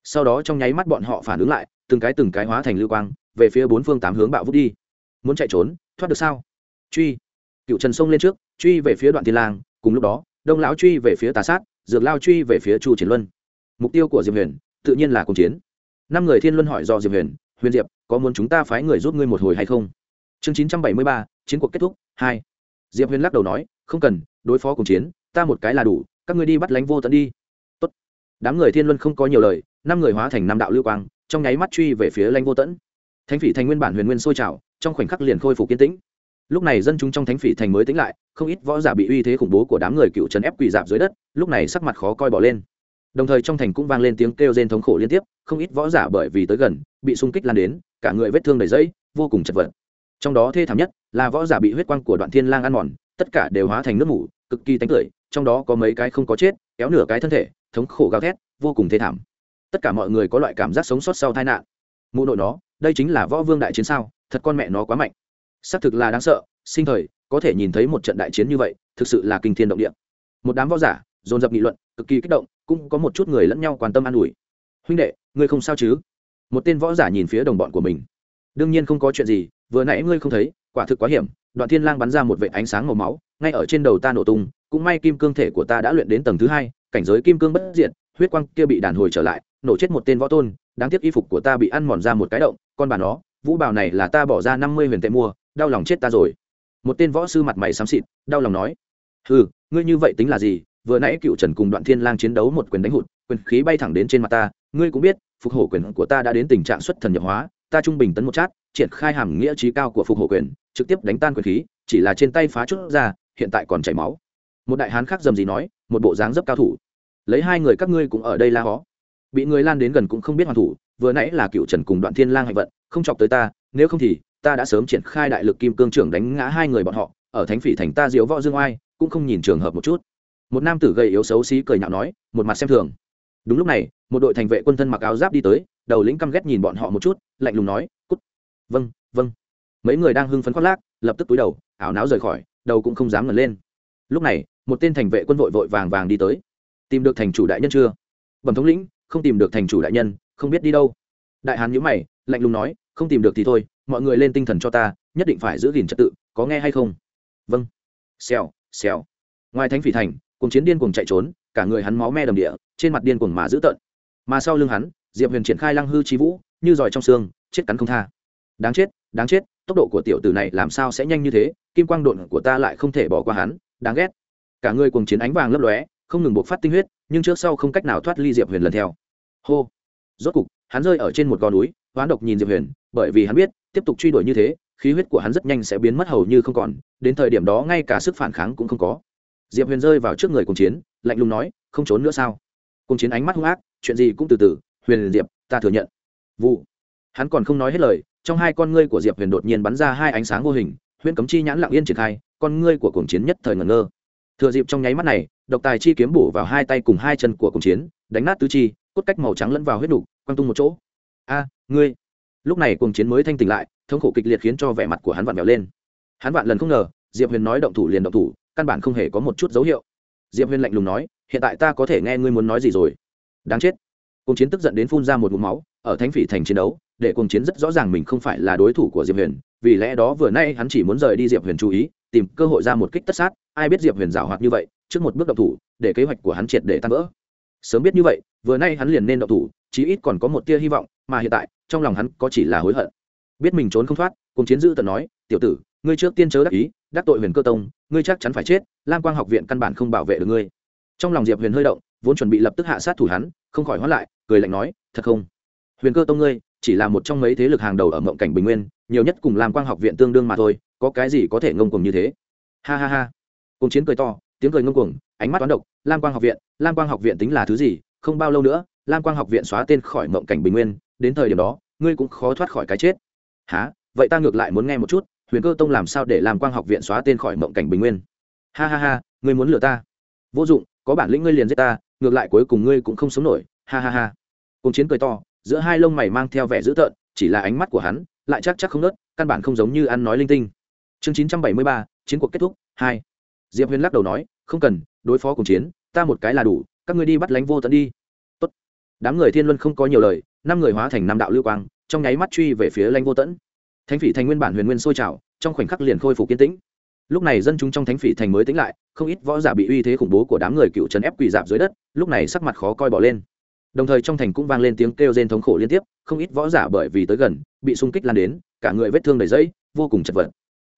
Sau đó trong nháy mắt bọn họ phản ứng lại, từng cái từng cái hóa thành lưu quang, về phía bốn phương tám hướng bạo vút đi. Muốn chạy trốn thoát được sao? Truy. Cựu trần sông lên trước, truy về phía đoạn thiên lang, cùng lúc đó, đông lão truy về phía tà sát, dược lao truy về phía chu triển luân. Mục tiêu của diệp huyền, tự nhiên là cùng chiến. Năm người thiên luân hỏi do diệp huyền huyền diệp, có muốn chúng ta phái người giúp ngươi một hồi hay không? Chương chín trăm bảy mươi ba, chiến cuộc kết thúc, hai. Diệp huyền lắc đầu nói, không cần, đối phó cùng chiến, ta một cái là đủ, các ngươi đi bắt lánh vô tận đi. Tốt. đám người thiên luân không có nhiều lời, năm người hóa thành năm đạo lưu quang, trong nháy mắt truy về phía lanh vô tẫn thánh phỉ thành nguyên bản huyền nguyên sôi trào trong khoảnh khắc liền khôi phục kiên tĩnh. Lúc này dân chúng trong thánh phỉ thành mới tính lại, không ít võ giả bị uy thế khủng bố của đám người cựu trấn ép quỳ dạp dưới đất, lúc này sắc mặt khó coi bỏ lên. Đồng thời trong thành cũng vang lên tiếng kêu rên thống khổ liên tiếp, không ít võ giả bởi vì tới gần, bị xung kích lan đến, cả người vết thương đầy dẫy vô cùng chật vật. Trong đó thê thảm nhất là võ giả bị huyết quang của đoạn thiên lang ăn mòn, tất cả đều hóa thành nước mủ, cực kỳ tánh cười trong đó có mấy cái không có chết, kéo nửa cái thân thể, thống khổ gào thét, vô cùng thê thảm. Tất cả mọi người có loại cảm giác sống sót sau tai nạn. Mụ nội nó, đây chính là võ vương đại chiến sao? Thật con mẹ nó quá mạnh. Xác thực là đáng sợ, sinh thời, có thể nhìn thấy một trận đại chiến như vậy, thực sự là kinh thiên động địa. Một đám võ giả, dồn dập nghị luận, cực kỳ kích động, cũng có một chút người lẫn nhau quan tâm an ủi. Huynh đệ, ngươi không sao chứ? Một tên võ giả nhìn phía đồng bọn của mình. Đương nhiên không có chuyện gì, vừa nãy ngươi không thấy, quả thực quá hiểm. Đoạn thiên lang bắn ra một vệt ánh sáng màu máu, ngay ở trên đầu ta nổ tung, cũng may kim cương thể của ta đã luyện đến tầng thứ hai, cảnh giới kim cương bất diệt, huyết quang kia bị đàn hồi trở lại, nổ chết một tên võ tôn, đáng tiếc y phục của ta bị ăn mòn ra một cái động, con bà nó vũ bảo này là ta bỏ ra năm mươi huyền tệ mua, đau lòng chết ta rồi. Một tên võ sư mặt mày xám xịt, đau lòng nói. Ừ ngươi như vậy tính là gì? Vừa nãy cựu trần cùng đoạn thiên lang chiến đấu một quyền đánh hụt, quyền khí bay thẳng đến trên mặt ta, ngươi cũng biết, phục hổ quyền của ta đã đến tình trạng xuất thần nhập hóa, ta trung bình tấn một chát, triển khai hàm nghĩa trí cao của phục hổ quyền, trực tiếp đánh tan quyền khí, chỉ là trên tay phá chút ra, hiện tại còn chảy máu. Một đại hán khác dầm gì nói, một bộ dáng dấp cao thủ. Lấy hai người các ngươi cũng ở đây la hó bị người lan đến gần cũng không biết hoàn thủ, vừa nãy là cựu trần cùng đoạn thiên lang hạnh vận, không chọc tới ta, nếu không thì, ta đã sớm triển khai đại lực kim cương trưởng đánh ngã hai người bọn họ, ở thánh phỉ thành ta diếu võ dương oai, cũng không nhìn trường hợp một chút. Một nam tử gầy yếu xấu xí cười nhạo nói, một mặt xem thường. Đúng lúc này, một đội thành vệ quân thân mặc áo giáp đi tới, đầu lĩnh căm ghét nhìn bọn họ một chút, lạnh lùng nói, cút. Vâng vâng. Mấy người đang hưng phấn khoác lác, lập tức túi đầu, ảo náo rời khỏi, đầu cũng không dám ngẩng lên. Lúc này, một tên thành vệ quân vội vội vàng vàng đi tới. Tìm được thành chủ đại nhân chưa? Bẩm thống lĩnh không tìm được thành chủ đại nhân, không biết đi đâu. Đại hán nhữ mày, lạnh lùng nói, không tìm được thì thôi, mọi người lên tinh thần cho ta, nhất định phải giữ gìn trật tự, có nghe hay không? Vâng. Xèo xèo. Ngoài thánh phỉ thành cùng chiến điên cuồng chạy trốn, cả người hắn máu me đầm địa, trên mặt điên cuồng mà dữ tợn. Mà sau lưng hắn, diệp huyền triển khai lăng hư trí vũ, như giỏi trong xương, chết cắn không tha. Đáng chết đáng chết, tốc độ của tiểu tử này làm sao sẽ nhanh như thế, kim quang độn của ta lại không thể bỏ qua hắn, đáng ghét. Cả người cùng chiến ánh vàng lấp lóe không ngừng buộc phát tinh huyết, nhưng trước sau không cách nào thoát ly diệp huyền lần theo. Hô. Rốt cục, hắn rơi ở trên một gò núi, hoán độc nhìn diệp huyền, bởi vì hắn biết, tiếp tục truy đuổi như thế, khí huyết của hắn rất nhanh sẽ biến mất hầu như không còn, đến thời điểm đó ngay cả sức phản kháng cũng không có. Diệp huyền rơi vào trước người cùng chiến, lạnh lùng nói, không trốn nữa sao? Cùng chiến ánh mắt hung ác, chuyện gì cũng từ từ, huyền diệp, ta thừa nhận. Vụ. Hắn còn không nói hết lời, trong hai con ngươi của diệp huyền đột nhiên bắn ra hai ánh sáng vô hình huyền cấm chi nhãn lặng yên triển khai, con ngươi của cuồng chiến nhất thời ngẩn ngơ thừa dịp trong nháy mắt này độc tài chi kiếm bổ vào hai tay cùng hai chân của cuồng chiến đánh nát tứ chi cốt cách màu trắng lẫn vào huyết đủ, quăng tung một chỗ. A ngươi. Lúc này cuồng chiến mới thanh tỉnh lại thống khổ kịch liệt khiến cho vẻ mặt của hắn vặn vẹo lên. Hắn vạn lần không ngờ diệp huyền nói động thủ liền động thủ căn bản không hề có một chút dấu hiệu. Diệp huyền lạnh lùng nói hiện tại ta có thể nghe ngươi muốn nói gì rồi. Đáng chết. Cuồng chiến tức giận đến phun ra một mụm máu ở thánh phỉ thành chiến đấu để cuồng chiến rất rõ ràng mình không phải là đối thủ của diệp huyền vì lẽ đó vừa nay hắn chỉ muốn rời đi diệp huyền chú ý tìm cơ hội ra một kích tất sát, ai biết diệp huyền giảo hoạt như vậy, trước một bước động thủ, để kế hoạch của hắn triệt để tan vỡ. Sớm biết như vậy, vừa nay hắn liền nên động thủ, chí ít còn có một tia hy vọng, mà hiện tại, trong lòng hắn có chỉ là hối hận. Biết mình trốn không thoát, cùng chiến dữ tận nói, tiểu tử, ngươi trước tiên chớ đắc ý, đắc tội huyền cơ tông, ngươi chắc chắn phải chết, lam quang học viện căn bản không bảo vệ được ngươi. Trong lòng diệp huyền hơi động, vốn chuẩn bị lập tức hạ sát thủ hắn, không khỏi hoãn lại, cười lạnh nói, thật không? Huyền cơ tông ngươi, chỉ là một trong mấy thế lực hàng đầu ở mộng cảnh bình nguyên, nhiều nhất cùng lam quang học viện tương đương mà thôi có cái gì có thể ngông cuồng như thế? Ha ha ha. Cùng chiến cười to, tiếng cười ngông cuồng, ánh mắt toán độc, lam quang học viện, lam quang học viện tính là thứ gì? Không bao lâu nữa, lam quang học viện xóa tên khỏi mộng cảnh bình nguyên, đến thời điểm đó, ngươi cũng khó thoát khỏi cái chết. Há vậy ta ngược lại muốn nghe một chút, huyền cơ tông làm sao để lam quang học viện xóa tên khỏi mộng cảnh bình nguyên? Ha ha ha, ngươi muốn lừa ta? Vô dụng, có bản lĩnh ngươi liền giết ta, ngược lại cuối cùng ngươi cũng không sống nổi. Ha ha ha. Cùng chiến cười to, giữa hai lông mày mang theo vẻ dữ tợn, chỉ là ánh mắt của hắn lại chắc chắc không nớt căn bản không giống như ăn nói linh tinh chương chín trăm bảy mươi ba, chiến cuộc kết thúc, hai. Diệp huyền lắc đầu nói, không cần, đối phó cùng chiến, ta một cái là đủ, các ngươi đi bắt lánh vô tận đi. Tốt. đám người thiên luân không có nhiều lời, năm người hóa thành năm đạo lưu quang, trong nháy mắt truy về phía lanh vô tẫn thánh phỉ thành nguyên bản huyền nguyên sôi trào, trong khoảnh khắc liền khôi phục kiên tĩnh. Lúc này dân chúng trong thánh phỉ thành mới tính lại, không ít võ giả bị uy thế khủng bố của đám người cựu trấn ép quỳ dạp dưới đất, lúc này sắc mặt khó coi bỏ lên. Đồng thời trong thành cũng vang lên tiếng kêu rên thống khổ liên tiếp, không ít võ giả bởi vì tới gần, bị xung kích lan đến, cả người vết thương đầy dẫy vô cùng chật vật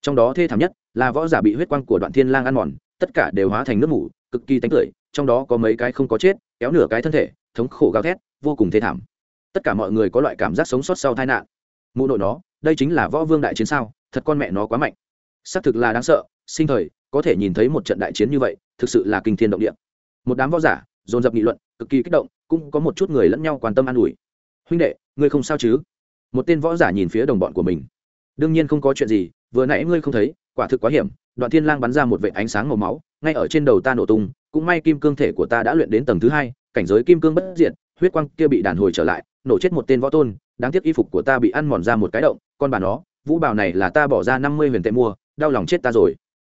trong đó thê thảm nhất là võ giả bị huyết quang của đoạn thiên lang ăn mòn, tất cả đều hóa thành nước mủ, cực kỳ tánh tưởi trong đó có mấy cái không có chết, kéo nửa cái thân thể, thống khổ gào thét, vô cùng thê thảm. Tất cả mọi người có loại cảm giác sống sót sau tai nạn. Mụ nội nó, đây chính là võ vương đại chiến sao, thật con mẹ nó quá mạnh. Xác thực là đáng sợ, sinh thời, có thể nhìn thấy một trận đại chiến như vậy, thực sự là kinh thiên động địa. Một đám võ giả, dồn dập nghị luận, cực kỳ kích động, cũng có một chút người lẫn nhau quan tâm an ủi. Huynh đệ, ngươi không sao chứ? Một tên võ giả nhìn phía đồng bọn của mình. Đương nhiên không có chuyện gì vừa nãy ngươi không thấy, quả thực quá hiểm, đoạn thiên lang bắn ra một vệt ánh sáng màu máu, ngay ở trên đầu ta nổ tung, cũng may kim cương thể của ta đã luyện đến tầng thứ hai, cảnh giới kim cương bất diệt, huyết quang kia bị đàn hồi trở lại, nổ chết một tên võ tôn, đáng tiếc y phục của ta bị ăn mòn ra một cái động, con bà nó, vũ bào này là ta bỏ ra năm mươi huyền tệ mua, đau lòng chết ta rồi.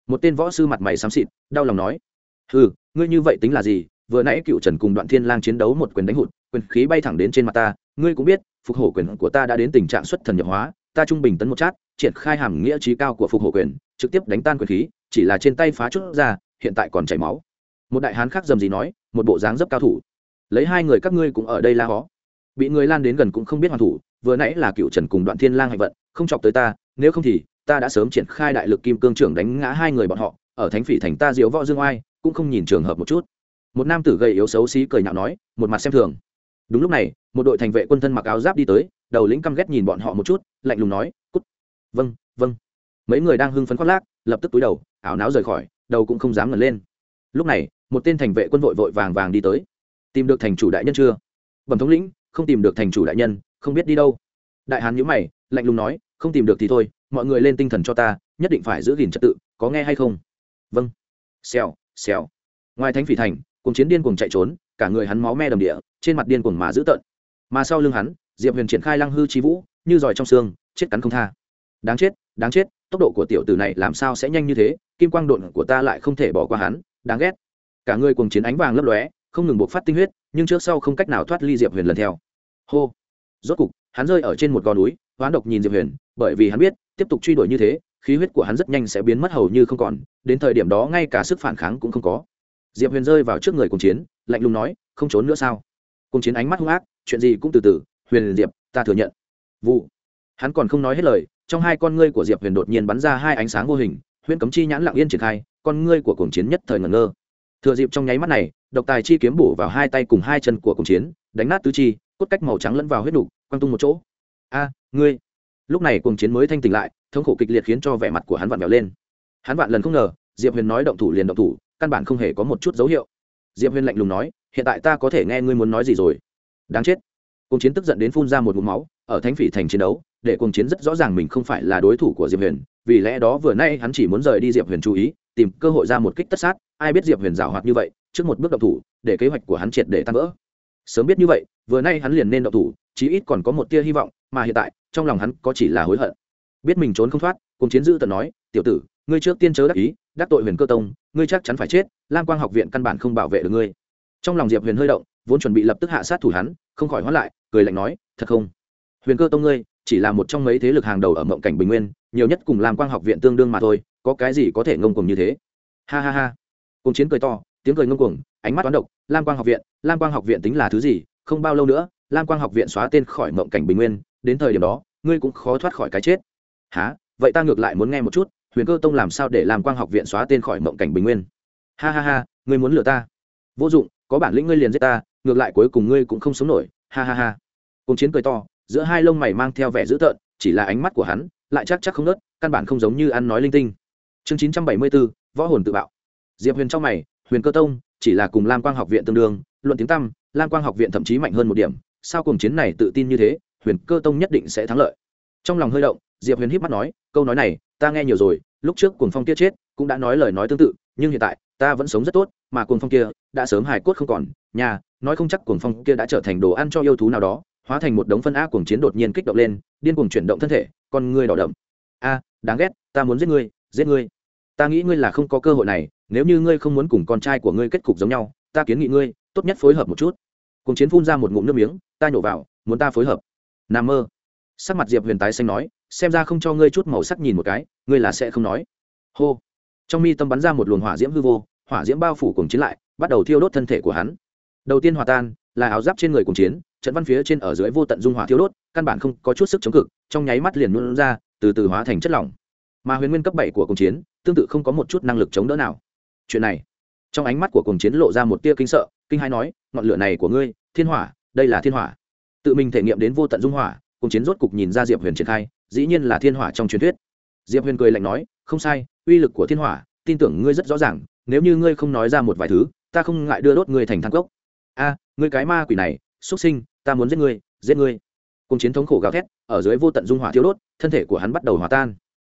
Một tên võ sư mặt mày xám xịt, đau lòng nói ừ ngươi như vậy tính là gì? Vừa nãy cựu trần cùng đoạn thiên lang chiến đấu một quyền đánh hụt, quyền khí bay thẳng đến trên mặt ta, ngươi cũng biết, phục hổ quyền của ta đã đến tình trạng xuất thần nhập hóa, ta trung bình tấn một chát triển khai hàm nghĩa trí cao của phục hộ quyền, trực tiếp đánh tan quyền khí, chỉ là trên tay phá chút ra, hiện tại còn chảy máu. Một đại hán khác dầm gì nói, một bộ dáng dấp cao thủ. Lấy hai người các ngươi cũng ở đây la hó. Bị người lan đến gần cũng không biết hoàn thủ, vừa nãy là cựu trần cùng đoạn thiên lang hạnh vận, không chọc tới ta, nếu không thì, ta đã sớm triển khai đại lực kim cương trưởng đánh ngã hai người bọn họ, ở thánh phỉ thành ta diếu võ dương oai, cũng không nhìn trường hợp một chút. Một nam tử gầy yếu xấu xí cười nhạo nói, một mặt xem thường. Đúng lúc này, một đội thành vệ quân thân mặc áo giáp đi tới, đầu lĩnh căm ghét nhìn bọn họ một chút, lạnh lùng nói vâng vâng. Mấy người đang hưng phấn khoác lác, lập tức túi đầu, ảo náo rời khỏi, đầu cũng không dám ngẩng lên. Lúc này, một tên thành vệ quân vội vội vàng vàng đi tới. Tìm được thành chủ đại nhân chưa? Bẩm thống lĩnh, không tìm được thành chủ đại nhân, không biết đi đâu. Đại hán nhữ mày, lạnh lùng nói, không tìm được thì thôi, mọi người lên tinh thần cho ta, nhất định phải giữ gìn trật tự, có nghe hay không? Vâng. Xèo xèo. Ngoài thánh phỉ thành cùng chiến điên cuồng chạy trốn, cả người hắn máu me đầm địa, trên mặt điên cuồng mà dữ tợn. Mà sau lưng hắn, diệp huyền triển khai lăng hư chi vũ, như giỏi trong xương, chết cắn không tha đáng chết đáng chết, tốc độ của tiểu tử này làm sao sẽ nhanh như thế, kim quang độn của ta lại không thể bỏ qua hắn, đáng ghét. Cả người cùng chiến ánh vàng lấp lóe, không ngừng buộc phát tinh huyết, nhưng trước sau không cách nào thoát ly diệp huyền lần theo. Hô. Rốt cục, hắn rơi ở trên một gò núi, hoán độc nhìn diệp huyền, bởi vì hắn biết, tiếp tục truy đuổi như thế, khí huyết của hắn rất nhanh sẽ biến mất hầu như không còn, đến thời điểm đó ngay cả sức phản kháng cũng không có. Diệp huyền rơi vào trước người cùng chiến, lạnh lùng nói, không trốn nữa sao? Cùng chiến ánh mắt hung ác, chuyện gì cũng từ từ, huyền diệp, ta thừa nhận. Vụ hắn còn không nói hết lời trong hai con ngươi của diệp huyền đột nhiên bắn ra hai ánh sáng vô hình Huyễn cấm chi nhãn lặng yên triển khai con ngươi của cuồng chiến nhất thời ngẩn ngơ. Thừa dịp trong nháy mắt này độc tài chi kiếm bổ vào hai tay cùng hai chân của cuồng chiến đánh nát tứ chi cốt cách màu trắng lẫn vào huyết đủ, quăng tung một chỗ. A ngươi! Lúc này cuồng chiến mới thanh tỉnh lại thống khổ kịch liệt khiến cho vẻ mặt của hắn vặn vẹo lên. Hắn vạn lần không ngờ diệp huyền nói động thủ liền động thủ căn bản không hề có một chút dấu hiệu. Diệp huyền lạnh lùng nói hiện tại ta có thể nghe ngươi muốn nói gì rồi. Đáng chết. Cuồng chiến tức giận đến phun ra một mụm máu ở thánh phỉ thành chiến đấu để cuồng chiến rất rõ ràng mình không phải là đối thủ của diệp huyền, vì lẽ đó vừa nay hắn chỉ muốn rời đi diệp huyền chú ý, tìm cơ hội ra một kích tất sát, ai biết diệp huyền giảo hoạt như vậy, trước một bước động thủ, để kế hoạch của hắn triệt để tan vỡ. Sớm biết như vậy, vừa nay hắn liền nên động thủ, chí ít còn có một tia hy vọng, mà hiện tại, trong lòng hắn có chỉ là hối hận. Biết mình trốn không thoát cùng chiến dữ tận nói, tiểu tử, ngươi trước tiên chớ đắc ý, đắc tội huyền cơ tông, ngươi chắc chắn phải chết, lam quang học viện căn bản không bảo vệ được ngươi. Trong lòng diệp huyền hơi động, vốn chuẩn bị lập tức hạ sát thủ hắn, không khỏi hoãn lại, cười lạnh nói, thật không? Huyền cơ tông ngươi chỉ là một trong mấy thế lực hàng đầu ở mộng cảnh bình nguyên, nhiều nhất cùng làm quang học viện tương đương mà thôi, có cái gì có thể ngông cuồng như thế? Ha ha ha. Cùng chiến cười to, tiếng cười ngông cuồng, ánh mắt toán độc, lam quang học viện, lam quang học viện tính là thứ gì, không bao lâu nữa, lam quang học viện xóa tên khỏi mộng cảnh bình nguyên, đến thời điểm đó, ngươi cũng khó thoát khỏi cái chết. Há vậy ta ngược lại muốn nghe một chút, huyền cơ tông làm sao để lam quang học viện xóa tên khỏi mộng cảnh bình nguyên? Ha ha ha, ngươi muốn lừa ta? Vô dụng, có bản lĩnh ngươi liền giết ta, ngược lại cuối cùng ngươi cũng không sống nổi. Ha ha ha. Cùng chiến cười to giữa hai lông mày mang theo vẻ dữ tợn, chỉ là ánh mắt của hắn lại chắc chắc không nớt, căn bản không giống như ăn nói linh tinh. Chương chín trăm bảy mươi bốn võ hồn tự bạo. Diệp huyền trong mày, huyền cơ tông, chỉ là cùng lam quang học viện tương đương, luận tiếng tăm, lam quang học viện thậm chí mạnh hơn một điểm, sao cùng chiến này tự tin như thế, huyền cơ tông nhất định sẽ thắng lợi. Trong lòng hơi động, diệp huyền híp mắt nói, câu nói này, ta nghe nhiều rồi, lúc trước cuồng phong kia chết, cũng đã nói lời nói tương tự, nhưng hiện tại, ta vẫn sống rất tốt, mà cuồng phong kia đã sớm hài cốt không còn, nhà, nói không chắc cuồng phong kia đã trở thành đồ ăn cho yêu thú nào đó hóa thành một đống phân ác cuồng chiến đột nhiên kích động lên, điên cuồng chuyển động thân thể, con ngươi đỏ đậm. A, đáng ghét, ta muốn giết ngươi giết ngươi. Ta nghĩ ngươi là không có cơ hội này, nếu như ngươi không muốn cùng con trai của ngươi kết cục giống nhau, ta kiến nghị ngươi, tốt nhất phối hợp một chút. Cùng chiến phun ra một ngụm nước miếng, ta nhổ vào, muốn ta phối hợp. N a mơ. Sắc mặt diệp huyền tái xanh nói, xem ra không cho ngươi chút màu sắc nhìn một cái, ngươi là sẽ không nói. Hô. Trong mi tâm bắn ra một luồng hỏa diễm hư vô, hỏa diễm bao phủ cùng chiến lại, bắt đầu thiêu đốt thân thể của hắn. Đầu tiên hòa tan là áo giáp trên người cùng chiến trận văn phía trên ở dưới vô tận dung hỏa thiếu đốt căn bản không có chút sức chống cự, trong nháy mắt liền luôn ra từ từ hóa thành chất lỏng. Mà huyền nguyên cấp bảy của cùng chiến tương tự không có một chút năng lực chống đỡ nào. Chuyện này trong ánh mắt của cùng chiến lộ ra một tia kinh sợ kinh hai nói ngọn lửa này của ngươi thiên hỏa đây là thiên hỏa. Tự mình thể nghiệm đến vô tận dung hỏa cùng chiến rốt cục nhìn ra diệp huyền triển khai dĩ nhiên là thiên hỏa trong truyền thuyết. Diệp huyền cười lạnh nói không sai uy lực của thiên hỏa tin tưởng ngươi rất rõ ràng nếu như ngươi không nói ra một vài thứ ta không ngại đưa đốt ngươi thành thang cốc a, ngươi cái ma quỷ này, xuất sinh, ta muốn giết ngươi giết ngươi. Cùng chiến thống khổ gào thét, ở dưới vô tận dung hỏa thiếu đốt, thân thể của hắn bắt đầu hòa tan.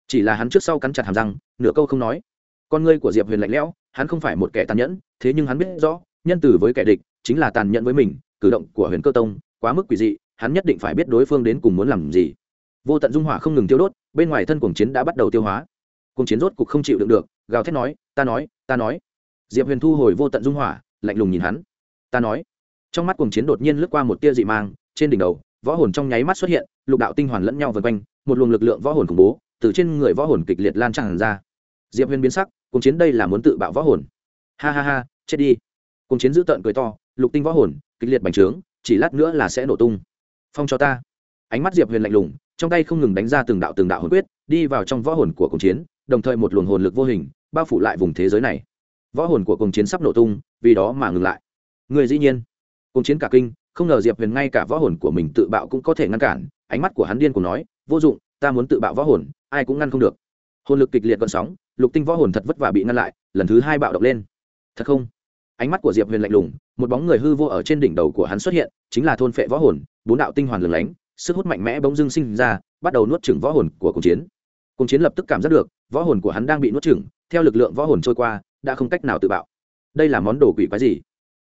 Chỉ là hắn trước sau cắn chặt hàm răng, nửa câu không nói. Con ngươi của diệp huyền lạnh lẽo, hắn không phải một kẻ tàn nhẫn, thế nhưng hắn biết rõ, nhân từ với kẻ địch, chính là tàn nhẫn với mình, cử động của huyền cơ tông, quá mức quỷ dị, hắn nhất định phải biết đối phương đến cùng muốn làm gì. Vô tận dung hỏa không ngừng tiêu đốt, bên ngoài thân cuồng chiến đã bắt đầu tiêu hóa. Cuồng chiến rốt cục không chịu đựng được, gào thét nói, ta nói ta nói. Diệp huyền thu hồi vô tận dung hỏa, lạnh lùng nhìn hắn ta nói. Trong mắt cuồng chiến đột nhiên lướt qua một tia dị mang, trên đỉnh đầu, võ hồn trong nháy mắt xuất hiện, lục đạo tinh hoàn lẫn nhau vân quanh, một luồng lực lượng võ hồn khủng bố, từ trên người võ hồn kịch liệt lan tràn ra. Diệp huyền biến sắc, cuồng chiến đây là muốn tự bạo võ hồn. Ha ha ha, chết đi. Cuồng chiến giữ tợn cười to, lục tinh võ hồn, kịch liệt bành trướng, chỉ lát nữa là sẽ nổ tung. Phong cho ta. Ánh mắt diệp huyền lạnh lùng, trong tay không ngừng đánh ra từng đạo từng đạo hồn quyết, đi vào trong võ hồn của cuồng chiến, đồng thời một luồng hồn lực vô hình, bao phủ lại vùng thế giới này. Võ hồn của cuồng chiến sắp nổ tung, vì đó mà ngừng lại người dĩ nhiên. Cùng chiến cả kinh, không ngờ diệp huyền ngay cả võ hồn của mình tự bạo cũng có thể ngăn cản. Ánh mắt của hắn điên cùng nói, vô dụng, ta muốn tự bạo võ hồn, ai cũng ngăn không được. Hồn lực kịch liệt còn sóng, lục tinh võ hồn thật vất vả bị ngăn lại, lần thứ hai bạo động lên. Thật không? Ánh mắt của diệp huyền lạnh lùng, một bóng người hư vô ở trên đỉnh đầu của hắn xuất hiện, chính là thôn phệ võ hồn, bốn đạo tinh hoàn lừng lánh, sức hút mạnh mẽ bỗng dưng sinh ra, bắt đầu nuốt chửng võ hồn của cùng chiến. Cùng chiến lập tức cảm giác được, võ hồn của hắn đang bị nuốt chửng, theo lực lượng võ hồn trôi qua, đã không cách nào tự bạo. Đây là món đồ quỷ quái gì?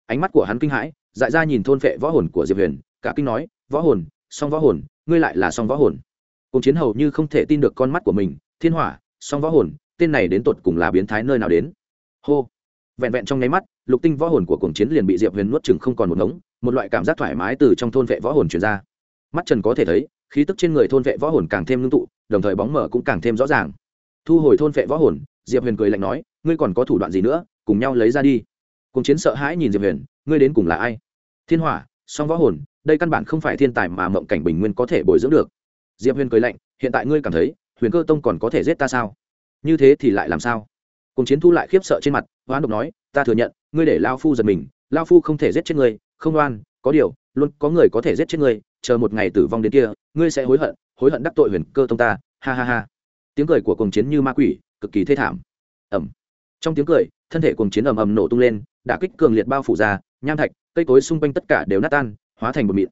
Ánh mắt của hắn kinh hãi, dại ra nhìn thôn phệ võ hồn của diệp huyền, cả kinh nói, võ hồn, song võ hồn, ngươi lại là song võ hồn. Cùng chiến hầu như không thể tin được con mắt của mình, thiên hỏa, song võ hồn, tên này đến tột cùng là biến thái nơi nào đến? Hô. Vẹn vẹn trong nháy mắt, lục tinh võ hồn của cuồng chiến liền bị diệp huyền nuốt chừng không còn một ngống, một loại cảm giác thoải mái từ trong thôn vệ võ hồn truyền ra. Mắt trần có thể thấy, khí tức trên người thôn vệ võ hồn càng thêm ngưng tụ, đồng thời bóng mở cũng càng thêm rõ ràng. Thu hồi thôn vệ võ hồn, diệp huyền cười lạnh nói, ngươi còn có thủ đoạn gì nữa, cùng nhau lấy ra đi cùng chiến sợ hãi nhìn diệp huyền, ngươi đến cùng là ai? Thiên hỏa, song võ hồn, đây căn bản không phải thiên tài mà mộng cảnh bình nguyên có thể bồi dưỡng được. Diệp huyền cười lạnh, hiện tại ngươi cảm thấy, huyền cơ tông còn có thể giết ta sao? Như thế thì lại làm sao? Cùng chiến thu lại khiếp sợ trên mặt, hoán độc nói, ta thừa nhận, ngươi để lao phu giật mình, lao phu không thể giết chết ngươi, không oan, có điều, luôn có người có thể giết chết ngươi, chờ một ngày tử vong đến kia, ngươi sẽ hối hận hối hận đắc tội huyền cơ tông ta, ha ha ha. Tiếng cười của cùng chiến như ma quỷ, cực kỳ thê thảm. Ẩm trong tiếng cười thân thể cùng chiến ầm ầm nổ tung lên đã kích cường liệt bao phủ ra, nham thạch, cây cối xung quanh tất cả đều nát tan, hóa thành bột mịn.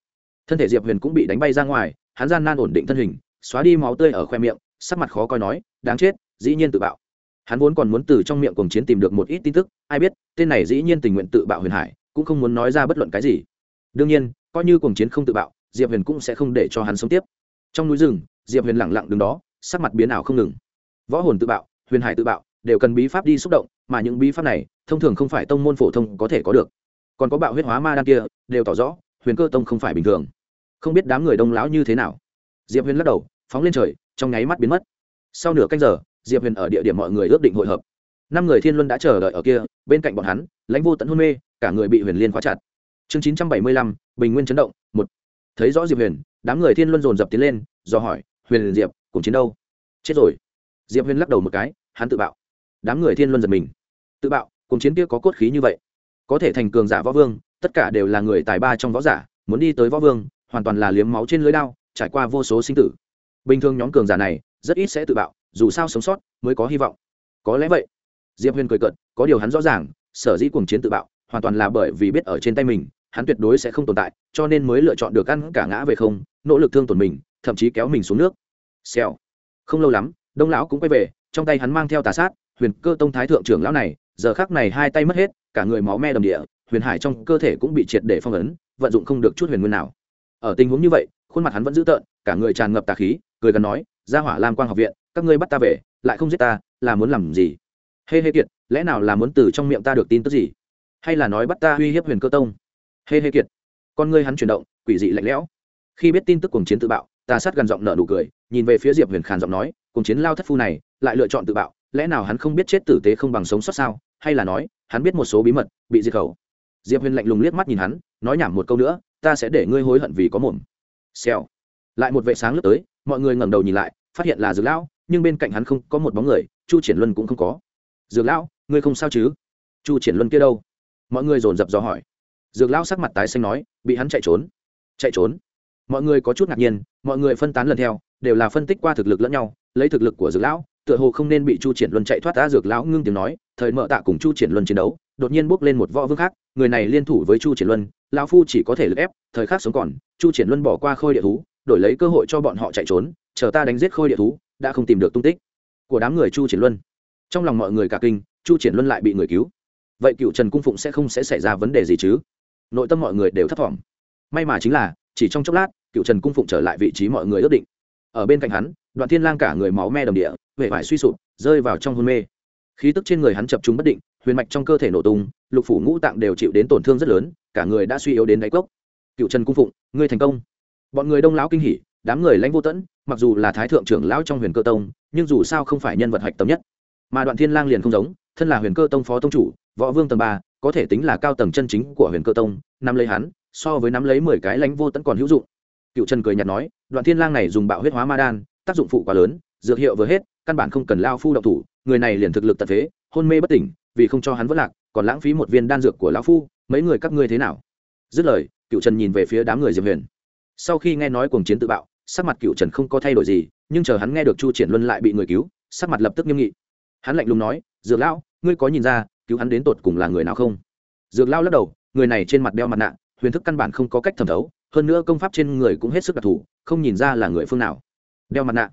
Thân thể diệp huyền cũng bị đánh bay ra ngoài, hắn gian nan ổn định thân hình, xóa đi máu tươi ở khoe miệng, sắc mặt khó coi nói, đáng chết, dĩ nhiên tự bạo. Hắn vốn còn muốn từ trong miệng cùng chiến tìm được một ít tin tức, ai biết, tên này dĩ nhiên tình nguyện tự bạo huyền hải, cũng không muốn nói ra bất luận cái gì. Đương nhiên, coi như cùng chiến không tự bạo, diệp huyền cũng sẽ không để cho hắn sống tiếp. Trong núi rừng, diệp huyền lẳng lặng đứng đó, sắc mặt biến ảo không ngừng. Võ hồn tự bạo, huyền hải tự bạo đều cần bí pháp đi xúc động, mà những bí pháp này, thông thường không phải tông môn phổ thông có thể có được. Còn có bạo huyết hóa ma đan kia, đều tỏ rõ, huyền cơ tông không phải bình thường. Không biết đám người đông lão như thế nào. Diệp huyền lắc đầu, phóng lên trời, trong nháy mắt biến mất. Sau nửa canh giờ, diệp huyền ở địa điểm mọi người ước định hội hợp. Năm người thiên luân đã chờ đợi ở kia, bên cạnh bọn hắn, lãnh vô tận hôn mê, cả người bị huyền liên khóa chặt. Chương chín trăm bảy mươi lăm, bình nguyên chấn động, một. Thấy rõ diệp huyền, đám người thiên luân dồn dập tiến lên, do hỏi, huyền diệp, cùng chiến đâu? Chết rồi. Diệp huyền lắc đầu một cái, hắn tự bạo đám người thiên luân giật mình. Tự bạo cùng chiến kia có cốt khí như vậy. Có thể thành cường giả võ vương, tất cả đều là người tài ba trong võ giả, muốn đi tới võ vương, hoàn toàn là liếm máu trên lưới đao, trải qua vô số sinh tử. Bình thường nhóm cường giả này, rất ít sẽ tự bạo, dù sao sống sót mới có hy vọng. Có lẽ vậy. Diệp huyền cười cợt, có điều hắn rõ ràng, sở dĩ cuồng chiến tự bạo, hoàn toàn là bởi vì biết ở trên tay mình, hắn tuyệt đối sẽ không tồn tại, cho nên mới lựa chọn được ăn cả ngã về không, nỗ lực thương tổn mình, thậm chí kéo mình xuống nước. Xèo. Không lâu lắm, đông lão cũng quay về, trong tay hắn mang theo tà sát huyền cơ tông thái thượng trưởng lão này, giờ khác này hai tay mất hết, cả người máu me đầm địa, huyền hải trong cơ thể cũng bị triệt để phong ấn, vận dụng không được chút huyền nguyên nào. Ở tình huống như vậy, khuôn mặt hắn vẫn dữ tợn, cả người tràn ngập tà khí, cười gần nói ra hỏa lam quang học viện, các ngươi bắt ta về, lại không giết ta, là muốn làm gì? Hê hê kiệt, lẽ nào là muốn từ trong miệng ta được tin tức gì? Hay là nói bắt ta uy hiếp huyền cơ tông? Hê hê kiệt. Con ngươi hắn chuyển động, quỷ dị lạnh lẽo. Khi biết tin tức cuồng chiến tự bạo, tà sát gần giọng nợ nụ cười, nhìn về phía diệp huyền khàn giọng nói, cuồng chiến lao thất phu này, lại lựa chọn tự bạo lẽ nào hắn không biết chết tử tế không bằng sống sót sao? Hay là nói, hắn biết một số bí mật, bị diệt khẩu? Diệp huyền lạnh lùng liếc mắt nhìn hắn, nói nhảm một câu nữa, ta sẽ để ngươi hối hận vì có mồm. Xèo. Lại một vệ sáng lướt tới, mọi người ngẩng đầu nhìn lại, phát hiện là dược lão, nhưng bên cạnh hắn không có một bóng người, chu triển luân cũng không có. Dược lão, ngươi không sao chứ? Chu triển luân kia đâu? Mọi người dồn dập dò hỏi. Dược lão sắc mặt tái xanh nói, bị hắn chạy trốn. Chạy trốn? Mọi người có chút ngạc nhiên, mọi người phân tán lần theo, đều là phân tích qua thực lực lẫn nhau lấy thực lực của dược lão, tựa hồ không nên bị chu triển luân chạy thoát ta dược lão ngưng tiếng nói, thời mợ tạ cùng chu triển luân chiến đấu, đột nhiên bước lên một võ vương khác, người này liên thủ với chu triển luân, lão phu chỉ có thể lực ép, thời khắc sống còn, chu triển luân bỏ qua khôi địa thú, đổi lấy cơ hội cho bọn họ chạy trốn, chờ ta đánh giết khôi địa thú, đã không tìm được tung tích của đám người chu triển luân. Trong lòng mọi người cả kinh, chu triển luân lại bị người cứu. Vậy cựu trần cung phụng sẽ không sẽ xảy ra vấn đề gì chứ? Nội tâm mọi người đều thấp thỏm. May mà chính là, chỉ trong chốc lát, cựu trần cung phụng trở lại vị trí mọi người ước định ở bên cạnh hắn, đoạn thiên lang cả người máu me đầm địa, vẻ vải suy sụp, rơi vào trong hôn mê. Khí tức trên người hắn chập trung bất định, huyền mạch trong cơ thể nổ tung, lục phủ ngũ tạng đều chịu đến tổn thương rất lớn, cả người đã suy yếu đến đáy cốc. Cựu trần cung phụng, ngươi thành công. Bọn người đông lão kinh hỉ, đám người lãnh vô tẫn, mặc dù là thái thượng trưởng lão trong huyền cơ tông, nhưng dù sao không phải nhân vật hạch tâm nhất. Mà đoạn thiên lang liền không giống, thân là huyền cơ tông phó tông chủ, võ vương tầng ba, có thể tính là cao tầng chân chính của huyền cơ tông, nắm lấy hắn, so với nắm lấy mười cái lãnh vô tẫn còn hữu dụng. Cựu trần cười nhạt nói đoạn thiên lang này dùng bạo huyết hóa ma đan tác dụng phụ quá lớn dược hiệu vừa hết căn bản không cần lao phu động thủ người này liền thực lực tật thế, hôn mê bất tỉnh vì không cho hắn vỡ lạc còn lãng phí một viên đan dược của lão phu mấy người các ngươi thế nào? Dứt lời cựu trần nhìn về phía đám người diệp huyền. Sau khi nghe nói cuồng chiến tự bạo sắc mặt cựu trần không có thay đổi gì nhưng chờ hắn nghe được chu triển luân lại bị người cứu sắc mặt lập tức nghiêm nghị. Hắn lạnh lùng nói dược lão ngươi có nhìn ra cứu hắn đến tột cùng là người nào không? Dược lão lắc đầu người này trên mặt đeo mặt nạ huyền thức căn bản không có cách thẩm thấu hơn nữa công pháp trên người cũng hết sức đặc thù, không nhìn ra là người phương nào. Đeo mặt nạ.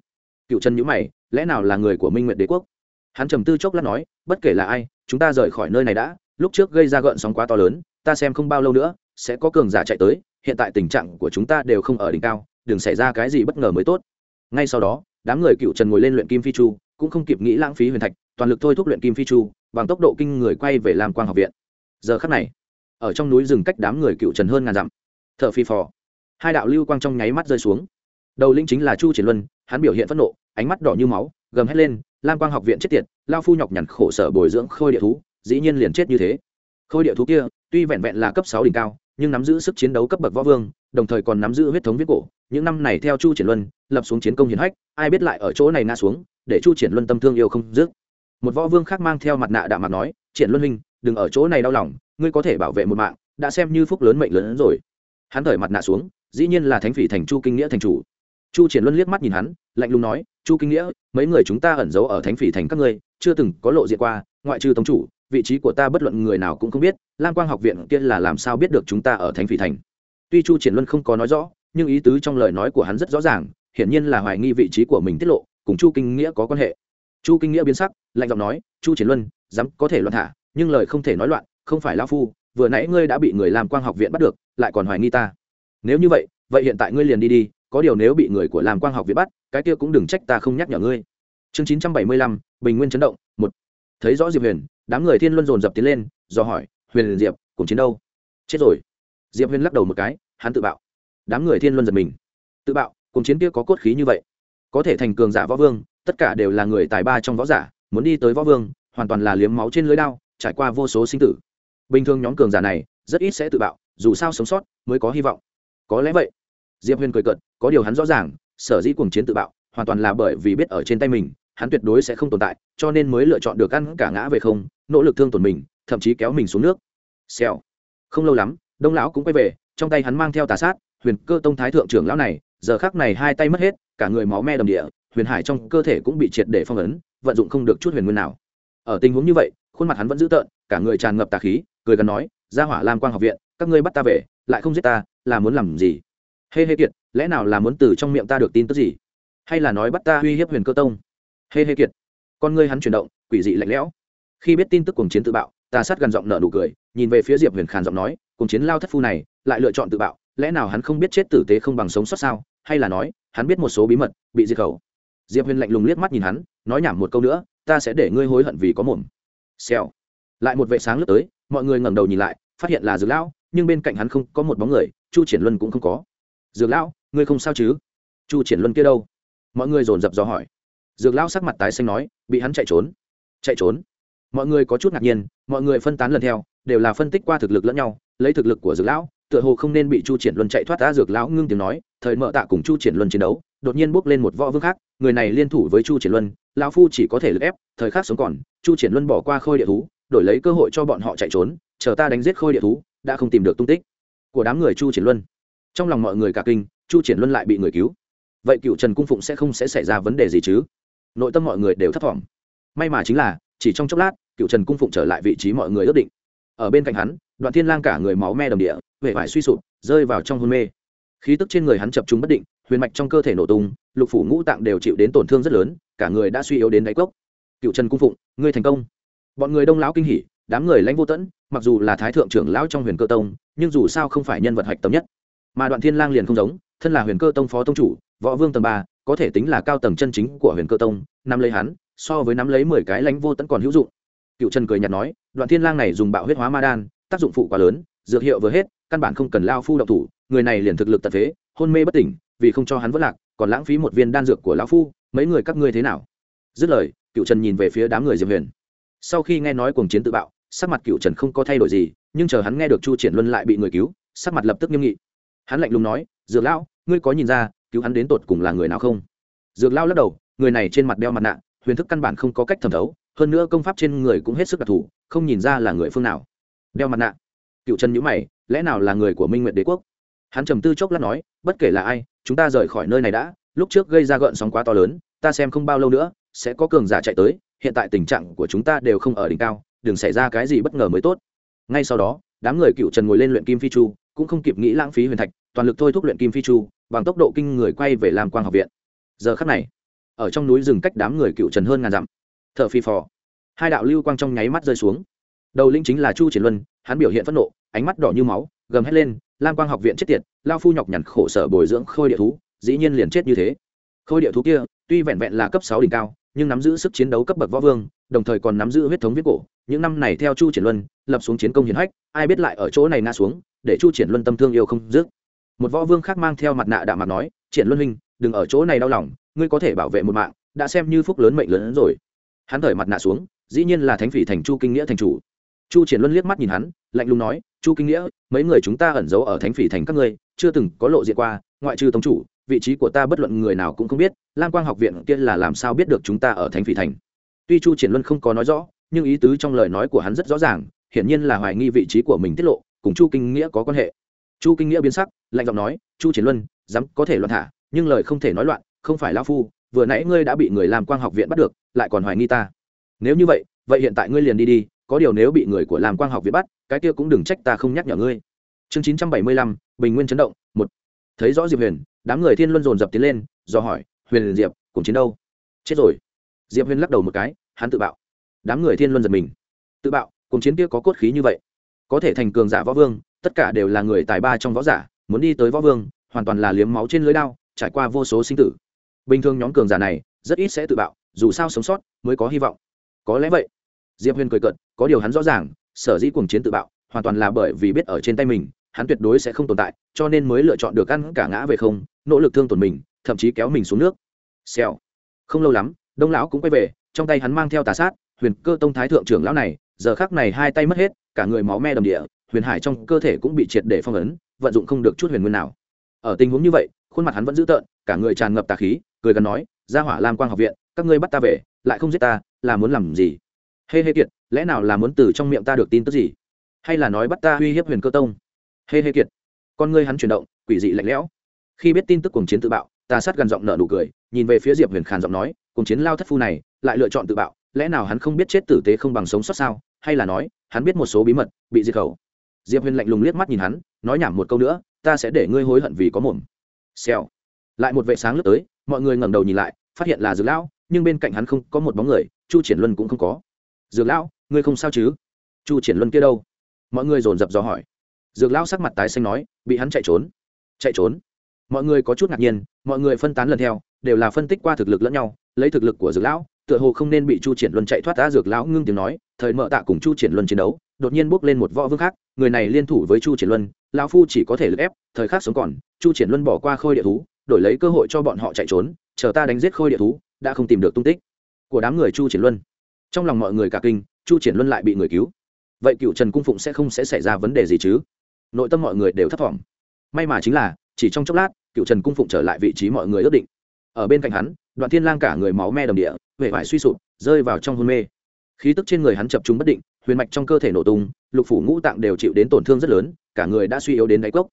Cựu trần nhữ mày, lẽ nào là người của minh nguyện đế quốc? Hắn trầm tư chốc lát nói, bất kể là ai, chúng ta rời khỏi nơi này đã, lúc trước gây ra gợn sóng quá to lớn, ta xem không bao lâu nữa, sẽ có cường giả chạy tới, hiện tại tình trạng của chúng ta đều không ở đỉnh cao, đừng xảy ra cái gì bất ngờ mới tốt. Ngay sau đó, đám người cựu trần ngồi lên luyện kim phi chu, cũng không kịp nghĩ lãng phí huyền thạch, toàn lực thôi thúc luyện kim phi chu, bằng tốc độ kinh người quay về làm quang học viện. Giờ khắc này, ở trong núi rừng cách đám người cựu trần hơn ngàn dặm thợ phi phò. Hai đạo lưu quang trong nháy mắt rơi xuống. Đầu linh chính là chu triển luân, hắn biểu hiện phẫn nộ, ánh mắt đỏ như máu, gầm hét lên, lam quang học viện chết tiệt, lao phu nhọc nhằn khổ sở bồi dưỡng khôi địa thú, dĩ nhiên liền chết như thế. Khôi địa thú kia, tuy vẹn vẹn là cấp sáu đỉnh cao, nhưng nắm giữ sức chiến đấu cấp bậc võ vương, đồng thời còn nắm giữ huyết thống viết cổ, những năm này theo chu triển luân, lập xuống chiến công hiển hách, ai biết lại ở chỗ này ngã xuống, để chu triển luân tâm thương yêu không dứt. Một võ vương khác mang theo mặt nạ đạm mặt nói, triển luân huynh, đừng ở chỗ này đau lòng, ngươi có thể bảo vệ một mạng, đã xem như phúc lớn mệnh lớn hơn rồi hắn thở mặt nạ xuống, dĩ nhiên là thánh phỉ thành chu kinh nghĩa thành chủ. Chu triển luân liếc mắt nhìn hắn, lạnh lùng nói, chu kinh nghĩa, mấy người chúng ta ẩn giấu ở thánh phỉ thành các ngươi, chưa từng có lộ diện qua, ngoại trừ tống chủ, vị trí của ta bất luận người nào cũng không biết, lam quang học viện kia là làm sao biết được chúng ta ở thánh phỉ thành? Tuy chu triển luân không có nói rõ, nhưng ý tứ trong lời nói của hắn rất rõ ràng, hiển nhiên là hoài nghi vị trí của mình tiết lộ, cùng chu kinh nghĩa có quan hệ. Chu kinh nghĩa biến sắc, lạnh giọng nói, chu triển luân, dám có thể loạn thả, nhưng lời không thể nói loạn, không phải lao phu vừa nãy ngươi đã bị người làm quang học viện bắt được, lại còn hoài nghi ta. Nếu như vậy vậy hiện tại ngươi liền đi đi, có điều nếu bị người của làm quang học viện bắt, cái kia cũng đừng trách ta không nhắc nhở ngươi. Chương chín trăm bảy mươi lăm, bình nguyên chấn động, một. Thấy rõ diệp huyền, đám người thiên luân dồn dập tiến lên, do hỏi, huyền diệp, cùng chiến đâu? Chết rồi. Diệp huyền lắc đầu một cái, hắn tự bạo. Đám người thiên luân giật mình. Tự bạo, cùng chiến kia có cốt khí như vậy. Có thể thành cường giả võ vương, tất cả đều là người tài ba trong võ giả, muốn đi tới võ vương, hoàn toàn là liếm máu trên lưới đao, trải qua vô số sinh tử bình thường nhóm cường giả này, rất ít sẽ tự bạo, dù sao sống sót mới có hy vọng. Có lẽ vậy. Diệp huyền cười cợt, có điều hắn rõ ràng, sở dĩ cuồng chiến tự bạo, hoàn toàn là bởi vì biết ở trên tay mình, hắn tuyệt đối sẽ không tồn tại, cho nên mới lựa chọn được ăn cả ngã về không, nỗ lực thương tổn mình, thậm chí kéo mình xuống nước. Xèo. Không lâu lắm, đông lão cũng quay về, trong tay hắn mang theo tà sát, huyền cơ tông thái thượng trưởng lão này, giờ khác này hai tay mất hết, cả người máu me đầm địa, huyền hải trong cơ thể cũng bị triệt để phong ấn, vận dụng không được chút huyền nguyên nào. Ở tình huống như vậy khuôn mặt hắn vẫn dữ tợn, cả người tràn ngập tà khí, cười gần nói ra hỏa lam quang học viện, các ngươi bắt ta về, lại không giết ta, là muốn làm gì? Hê hê kiệt, lẽ nào là muốn từ trong miệng ta được tin tức gì? Hay là nói bắt ta uy hiếp huyền cơ tông? Hê hê kiệt. Con ngươi hắn chuyển động, quỷ dị lạnh lẽo. Khi biết tin tức cuồng chiến tự bạo, tà sát gần giọng nở nụ cười, nhìn về phía diệp huyền khàn giọng nói, cuồng chiến lao thất phu này, lại lựa chọn tự bạo, lẽ nào hắn không biết chết tử tế không bằng sống sót sao? Hay là nói, hắn biết một số bí mật, bị diệt khẩu? Diệp huyền lạnh lùng liếc mắt nhìn hắn, nói nhảm một câu nữa, ta sẽ để ngươi hối hận vì có mồm xèo. Lại một vệ sáng lướt tới, mọi người ngẩng đầu nhìn lại, phát hiện là dược lão, nhưng bên cạnh hắn không có một bóng người, chu triển luân cũng không có. Dược lão, ngươi không sao chứ? Chu triển luân kia đâu? Mọi người dồn dập dò hỏi. Dược lão sắc mặt tái xanh nói, bị hắn chạy trốn. Chạy trốn? Mọi người có chút ngạc nhiên, mọi người phân tán lần theo, đều là phân tích qua thực lực lẫn nhau, lấy thực lực của dược lão, tựa hồ không nên bị chu triển luân chạy thoát ra, dược lão ngưng tiếng nói, thời mở tạ cùng chu triển luân chiến đấu, đột nhiên bước lên một võ vương khác, người này liên thủ với chu triển luân lão phu chỉ có thể lực ép, thời khắc sống còn, chu triển luân bỏ qua khôi địa thú, đổi lấy cơ hội cho bọn họ chạy trốn, chờ ta đánh giết khôi địa thú, đã không tìm được tung tích của đám người chu triển luân. Trong lòng mọi người cả kinh, chu triển luân lại bị người cứu. Vậy cựu trần cung phụng sẽ không sẽ xảy ra vấn đề gì chứ? Nội tâm mọi người đều thấp t may mà chính là, chỉ trong chốc lát, cựu trần cung phụng trở lại vị trí mọi người ước định. Ở bên cạnh hắn, đoạn thiên lang cả người máu me đầm địa, vẻ vải suy sụp, rơi vào trong hôn mê. Khí tức trên người hắn chập trung bất định huyền mạch trong cơ thể nổ tung lục phủ ngũ tạng đều chịu đến tổn thương rất lớn cả người đã suy yếu đến đáy cốc. Cựu trần cung phụng ngươi thành công. Bọn người đông lão kinh hỉ đám người lãnh vô tẫn mặc dù là thái thượng trưởng lão trong huyền cơ tông nhưng dù sao không phải nhân vật hạch tâm nhất. Mà đoạn thiên lang liền không giống thân là huyền cơ tông phó tông chủ võ vương tầng ba có thể tính là cao tầng chân chính của huyền cơ tông nắm lấy hắn so với nắm lấy mười cái lãnh vô tẫn còn hữu dụng. Cựu trần cười nhạt nói đoạn thiên lang này dùng bạo huyết hóa ma đan tác dụng phụ quá lớn dược hiệu vừa hết căn bản không cần lao phu động thủ người này liền thực lực tật thế, hôn mê bất tỉnh vì không cho hắn vất lạc, còn lãng phí một viên đan dược của lão phu, mấy người các ngươi thế nào? Dứt lời, cựu trần nhìn về phía đám người diệp huyền. Sau khi nghe nói cuồng chiến tự bạo, sắc mặt cựu trần không có thay đổi gì, nhưng chờ hắn nghe được chu triển luân lại bị người cứu, sắc mặt lập tức nghiêm nghị. Hắn lạnh lùng nói, dược lão, ngươi có nhìn ra, cứu hắn đến tột cùng là người nào không? Dược lão lắc đầu, người này trên mặt đeo mặt nạ, huyền thức căn bản không có cách thẩm thấu, hơn nữa công pháp trên người cũng hết sức đặc thù, không nhìn ra là người phương nào. Đeo mặt nạ. Cựu trần nhữ mày, lẽ nào là người của minh nguyệt đế quốc? Hắn trầm tư chốc lát nói, bất kể là ai chúng ta rời khỏi nơi này đã, lúc trước gây ra gợn sóng quá to lớn, ta xem không bao lâu nữa, sẽ có cường giả chạy tới, hiện tại tình trạng của chúng ta đều không ở đỉnh cao, đừng xảy ra cái gì bất ngờ mới tốt. Ngay sau đó, đám người cựu trần ngồi lên luyện kim phi chu, cũng không kịp nghĩ lãng phí huyền thạch, toàn lực thôi thúc luyện kim phi chu, bằng tốc độ kinh người quay về lam quang học viện. Giờ khắc này, ở trong núi rừng cách đám người cựu trần hơn ngàn dặm t h ở phi phò, hai đạo lưu quang trong nháy mắt rơi xuống. Đầu lĩnh chính là chu triển luân, hắn biểu hiện phẫn nộ, ánh mắt đỏ như máu, gầm hét lên, lam quang học viện chết tiệt lao phu nhọc nhằn khổ sở bồi dưỡng khôi địa thú, dĩ nhiên liền chết như thế. Khôi địa thú kia, tuy vẹn vẹn là cấp sáu đỉnh cao, nhưng nắm giữ sức chiến đấu cấp bậc võ vương, đồng thời còn nắm giữ huyết thống viết cổ. Những năm này theo chu triển luân, lập xuống chiến công hiển hách, ai biết lại ở chỗ này ngã xuống, để chu triển luân tâm thương yêu không dứt. Một võ vương khác mang theo mặt nạ đạm mặt nói, triển luân huynh, đừng ở chỗ này đau lòng, ngươi có thể bảo vệ một mạng, đã xem như phúc lớn mệnh lớn hơn rồi. Hắn thời mặt nạ xuống, dĩ nhiên là thánh phỉ thành chu kinh nghĩa thành chủ chu triển luân liếc mắt nhìn hắn, lạnh lùng nói, chu kinh nghĩa, mấy người chúng ta ẩn giấu ở thánh phỉ thành các ngươi, chưa từng có lộ diện qua, ngoại trừ tông chủ, vị trí của ta bất luận người nào cũng không biết, lam quang học viện kia là làm sao biết được chúng ta ở thánh phỉ thành? Tuy chu triển luân không có nói rõ, nhưng ý tứ trong lời nói của hắn rất rõ ràng, hiển nhiên là hoài nghi vị trí của mình tiết lộ, cùng chu kinh nghĩa có quan hệ. Chu kinh nghĩa biến sắc, lạnh giọng nói, chu triển luân, dám có thể loạn thả, nhưng lời không thể nói loạn, không phải lao phu, vừa nãy ngươi đã bị người làm quang học viện bắt được, lại còn hoài nghi ta. Nếu như vậy vậy hiện tại ngươi liền đi đi có điều nếu bị người của làm quang học viện bắt, cái kia cũng đừng trách ta không nhắc nhở ngươi. Chương chín trăm bảy mươi lăm, bình nguyên chấn động, một. Thấy rõ diệp huyền, đám người thiên luân dồn dập tiến lên, do hỏi, huyền diệp cùng chiến đâu? Chết rồi. Diệp huyền lắc đầu một cái, hắn tự bạo. Đám người thiên luân giật mình. Tự bạo cùng chiến kia có cốt khí như vậy. Có thể thành cường giả võ vương, tất cả đều là người tài ba trong võ giả, muốn đi tới võ vương, hoàn toàn là liếm máu trên lưới đao, trải qua vô số sinh tử. Bình thường nhóm cường giả này, rất ít sẽ tự bạo, dù sao sống sót mới có hy vọng. Có lẽ vậy diệp huyền cười cợt, có điều hắn rõ ràng sở dĩ cuồng chiến tự bạo hoàn toàn là bởi vì biết ở trên tay mình hắn tuyệt đối sẽ không tồn tại cho nên mới lựa chọn được ăn cả ngã về không nỗ lực thương tổn mình thậm chí kéo mình xuống nước. Xèo. Không lâu lắm đông lão cũng quay về trong tay hắn mang theo tà sát huyền cơ tông thái thượng trưởng lão này giờ khác này hai tay mất hết cả người máu me đầm địa huyền hải trong cơ thể cũng bị triệt để phong ấn vận dụng không được chút huyền nguyên nào. Ở tình huống như vậy khuôn mặt hắn vẫn dữ tợn cả người tràn ngập tà khí cười gần nói ra hỏa lam quang học viện các ngươi bắt ta về lại không giết ta là muốn làm gì? Hê hê kiệt, lẽ nào là muốn từ trong miệng ta được tin tức gì? Hay là nói bắt ta uy hiếp huyền cơ tông? Hê hê kiệt, con ngươi hắn chuyển động, quỷ dị lạnh lẽo. Khi biết tin tức cuồng chiến tự bạo tà sát gần giọng nợ nụ cười, nhìn về phía diệp huyền khàn giọng nói, cuồng chiến lao thất phu này, lại lựa chọn tự bạo, lẽ nào hắn không biết chết tử tế không bằng sống sót sao? Hay là nói, hắn biết một số bí mật, bị diệt khẩu? Diệp huyền lạnh lùng liếc mắt nhìn hắn, nói nhảm một câu nữa, ta sẽ để ngươi hối hận vì có mồm. Xèo. Lại một vệ sáng lướt tới, mọi người ngẩng đầu nhìn lại, phát hiện là dược lão, nhưng bên cạnh hắn không có một bóng người, chu triển luân cũng không có dược lão, ngươi không sao chứ? Chu triển luân kia đâu? Mọi người dồn dập dò hỏi. Dược lão sắc mặt tái xanh nói, bị hắn chạy trốn. Chạy trốn? Mọi người có chút ngạc nhiên, mọi người phân tán lần theo, đều là phân tích qua thực lực lẫn nhau, lấy thực lực của dược lão, tựa hồ không nên bị chu triển luân chạy thoát đã dược lão ngưng tiếng nói, thời mở tạ cùng chu triển luân chiến đấu, đột nhiên bước lên một võ vương khác, người này liên thủ với chu triển luân, lão phu chỉ có thể lực ép, thời khắc sống còn, chu triển luân bỏ qua khôi địa thú, đổi lấy cơ hội cho bọn họ chạy trốn, chờ ta đánh giết khôi địa thú, đã không tìm được tung tích của đám người chu triển luân trong lòng mọi người cả kinh, chu triển luân lại bị người cứu. Vậy cựu trần cung phụng sẽ không sẽ xảy ra vấn đề gì chứ? Nội tâm mọi người đều thấp thỏm. May mà chính là, chỉ trong chốc lát, cựu trần cung phụng trở lại vị trí mọi người ước định. Ở bên cạnh hắn, đoạn thiên lang cả người máu me đầm địa huệ vải suy sụp, rơi vào trong hôn mê. Khí tức trên người hắn chập trung bất định, huyền mạch trong cơ thể nổ tung, lục phủ ngũ tạng đều chịu đến tổn thương rất lớn, cả người đã suy yếu đến đáy cốc.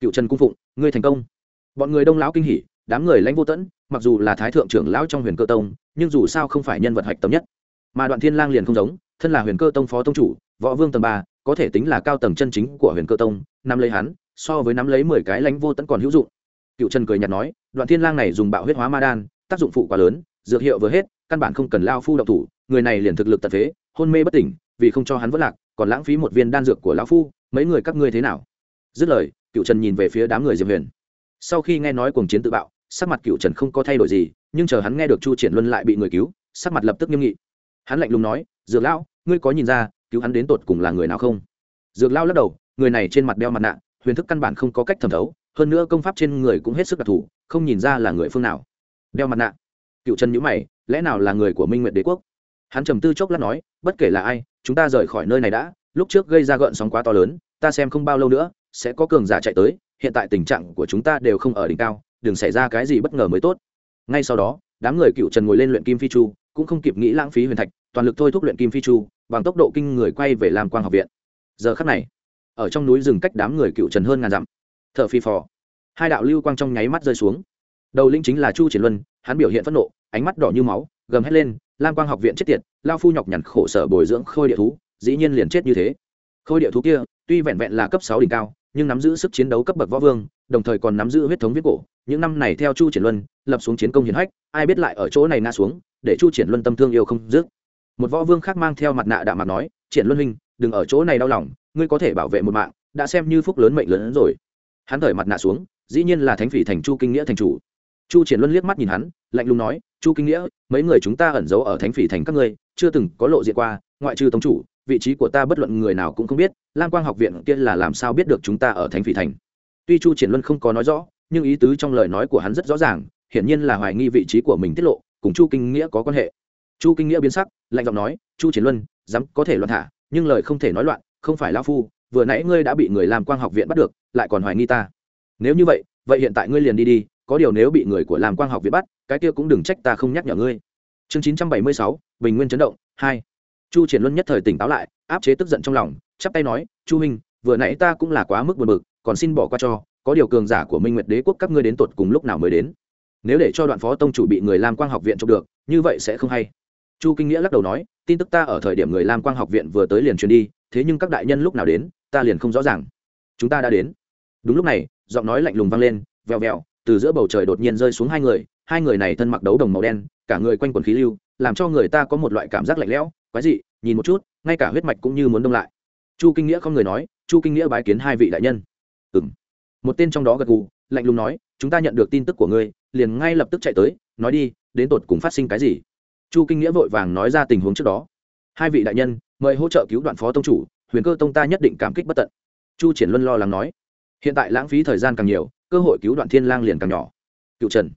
Cựu trần cung phụng, ngươi thành công. Bọn người đông lão kinh hỉ, đám người lãnh vô tẫn, mặc dù là thái thượng trưởng lão trong huyền cơ tông, nhưng dù sao không phải nhân vật hạch tâm nhất mà đoạn thiên lang liền không giống, thân là huyền cơ tông phó tông chủ, võ vương tầng ba, có thể tính là cao tầng chân chính của huyền cơ tông, nắm lấy hắn, so với nắm lấy mười cái lãnh vô tận còn hữu dụng. Cựu trần cười nhạt nói, đoạn thiên lang này dùng bạo huyết hóa ma đan, tác dụng phụ quá lớn, dược hiệu vừa hết, căn bản không cần lao phu độc thủ, người này liền thực lực tật phế hôn mê bất tỉnh, vì không cho hắn vất lạc, còn lãng phí một viên đan dược của lão phu, mấy người các ngươi thế nào? Dứt lời, cựu trần nhìn về phía đám người diệp huyền. Sau khi nghe nói cuồng chiến tự bạo, sắc mặt cựu trần không có thay đổi gì, nhưng chờ hắn nghe được chu triển luân lại bị người cứu, sắc mặt lập tức nghiêm nghị hắn lạnh lùng nói, dược lão, ngươi có nhìn ra cứu hắn đến tột cùng là người nào không? Dược lão lắc đầu, người này trên mặt đeo mặt nạ, huyền thức căn bản không có cách thẩm thấu, hơn nữa công pháp trên người cũng hết sức đặc thù, không nhìn ra là người phương nào. Đeo mặt nạ. Cựu trần nhữ mày, lẽ nào là người của minh nguyện đế quốc? Hắn trầm tư chốc lát nói, bất kể là ai, chúng ta rời khỏi nơi này đã, lúc trước gây ra gợn sóng quá to lớn, ta xem không bao lâu nữa sẽ có cường giả chạy tới, hiện tại tình trạng của chúng ta đều không ở đỉnh cao, đừng xảy ra cái gì bất ngờ mới tốt. Ngay sau đó, đám người cựu trần ngồi lên luyện kim phi chu cũng không kịp nghĩ lãng phí huyền thạch, toàn lực thôi thúc luyện kim phi chu, bằng tốc độ kinh người quay về làm quang học viện. Giờ khắc này, ở trong núi rừng cách đám người cựu trần hơn ngàn dặm. T h ở phi phò, hai đạo lưu quang trong nháy mắt rơi xuống. Đầu linh chính là chu triển luân, hắn biểu hiện phẫn nộ, ánh mắt đỏ như máu, gầm hét lên, lam quang học viện chết tiệt, lao phu nhọc nhằn khổ sở bồi dưỡng khôi địa thú, dĩ nhiên liền chết như thế. Khôi địa thú kia, tuy vẹn vẹn là cấp sáu đỉnh cao, nhưng nắm giữ sức chiến đấu cấp bậc võ vương, đồng thời còn nắm giữ huyết thống viết cổ, những năm này theo chu triển luân, lập xuống chiến công hiển hách, ai biết lại ở chỗ này ngã xuống để chu triển luân tâm thương yêu không dứt. Một võ vương khác mang theo mặt nạ đạm mặt nói, triển luân huynh, đừng ở chỗ này đau lòng, ngươi có thể bảo vệ một mạng, đã xem như phúc lớn mệnh lớn hơn rồi. Hắn thời mặt nạ xuống, dĩ nhiên là thánh phỉ thành chu kinh nghĩa thành chủ. Chu triển luân liếc mắt nhìn hắn, lạnh lùng nói, chu kinh nghĩa, mấy người chúng ta ẩn giấu ở thánh phỉ thành các ngươi, chưa từng có lộ diện qua, ngoại trừ tống chủ, vị trí của ta bất luận người nào cũng không biết, lam quang học viện kia là làm sao biết được chúng ta ở thánh phỉ thành? Tuy chu triển luân không có nói rõ, nhưng ý tứ trong lời nói của hắn rất rõ ràng, hiển nhiên là hoài nghi vị trí của mình tiết lộ cùng chu kinh nghĩa có quan hệ. Chu kinh nghĩa biến sắc, lạnh giọng nói, chu triển luân, dám có thể loạn thả, nhưng lời không thể nói loạn, không phải lao phu, vừa nãy ngươi đã bị người làm quang học viện bắt được, lại còn hoài nghi ta. Nếu như vậy vậy hiện tại ngươi liền đi đi, có điều nếu bị người của làm quang học viện bắt, cái kia cũng đừng trách ta không nhắc nhở ngươi. Chương chín trăm bảy mươi sáu, bình nguyên chấn động, hai. Chu triển luân nhất thời tỉnh táo lại, áp chế tức giận trong lòng, chắp tay nói, chu minh vừa nãy ta cũng là quá mức buồn bực, còn xin bỏ qua cho, có điều cường giả của minh nguyệt đế quốc các ngươi đến tột cùng lúc nào mới đến? Nếu để cho đoạn phó tông chủ bị người Lam quang học viện chụp được, như vậy sẽ không hay. Chu kinh nghĩa lắc đầu nói, tin tức ta ở thời điểm người Lam quang học viện vừa tới liền truyền đi, thế nhưng các đại nhân lúc nào đến, ta liền không rõ ràng. Chúng ta đã đến. Đúng lúc này, giọng nói lạnh lùng vang lên, vèo vèo, từ giữa bầu trời đột nhiên rơi xuống hai người hai người này thân mặc đấu đồng màu đen, cả người quanh quần khí lưu, làm cho người ta có một loại cảm giác lạnh lẽo, quái dị, nhìn một chút, ngay cả huyết mạch cũng như muốn đông lại. Chu kinh nghĩa không người nói, chu kinh nghĩa bái kiến hai vị đại nhân. Ừ m một tên trong đó gật gù, lạnh lùng nói chúng ta nhận được tin tức của ngươi, liền ngay lập tức chạy tới, nói đi, đến tột cùng phát sinh cái gì? Chu kinh nghĩa vội vàng nói ra tình huống trước đó. Hai vị đại nhân, mời hỗ trợ cứu đoạn phó tông chủ, huyền cơ tông ta nhất định cảm kích bất tận. Chu triển luân lo lắng nói. Hiện tại lãng phí thời gian càng nhiều, cơ hội cứu đoạn thiên lang liền càng nhỏ. Cựu trần.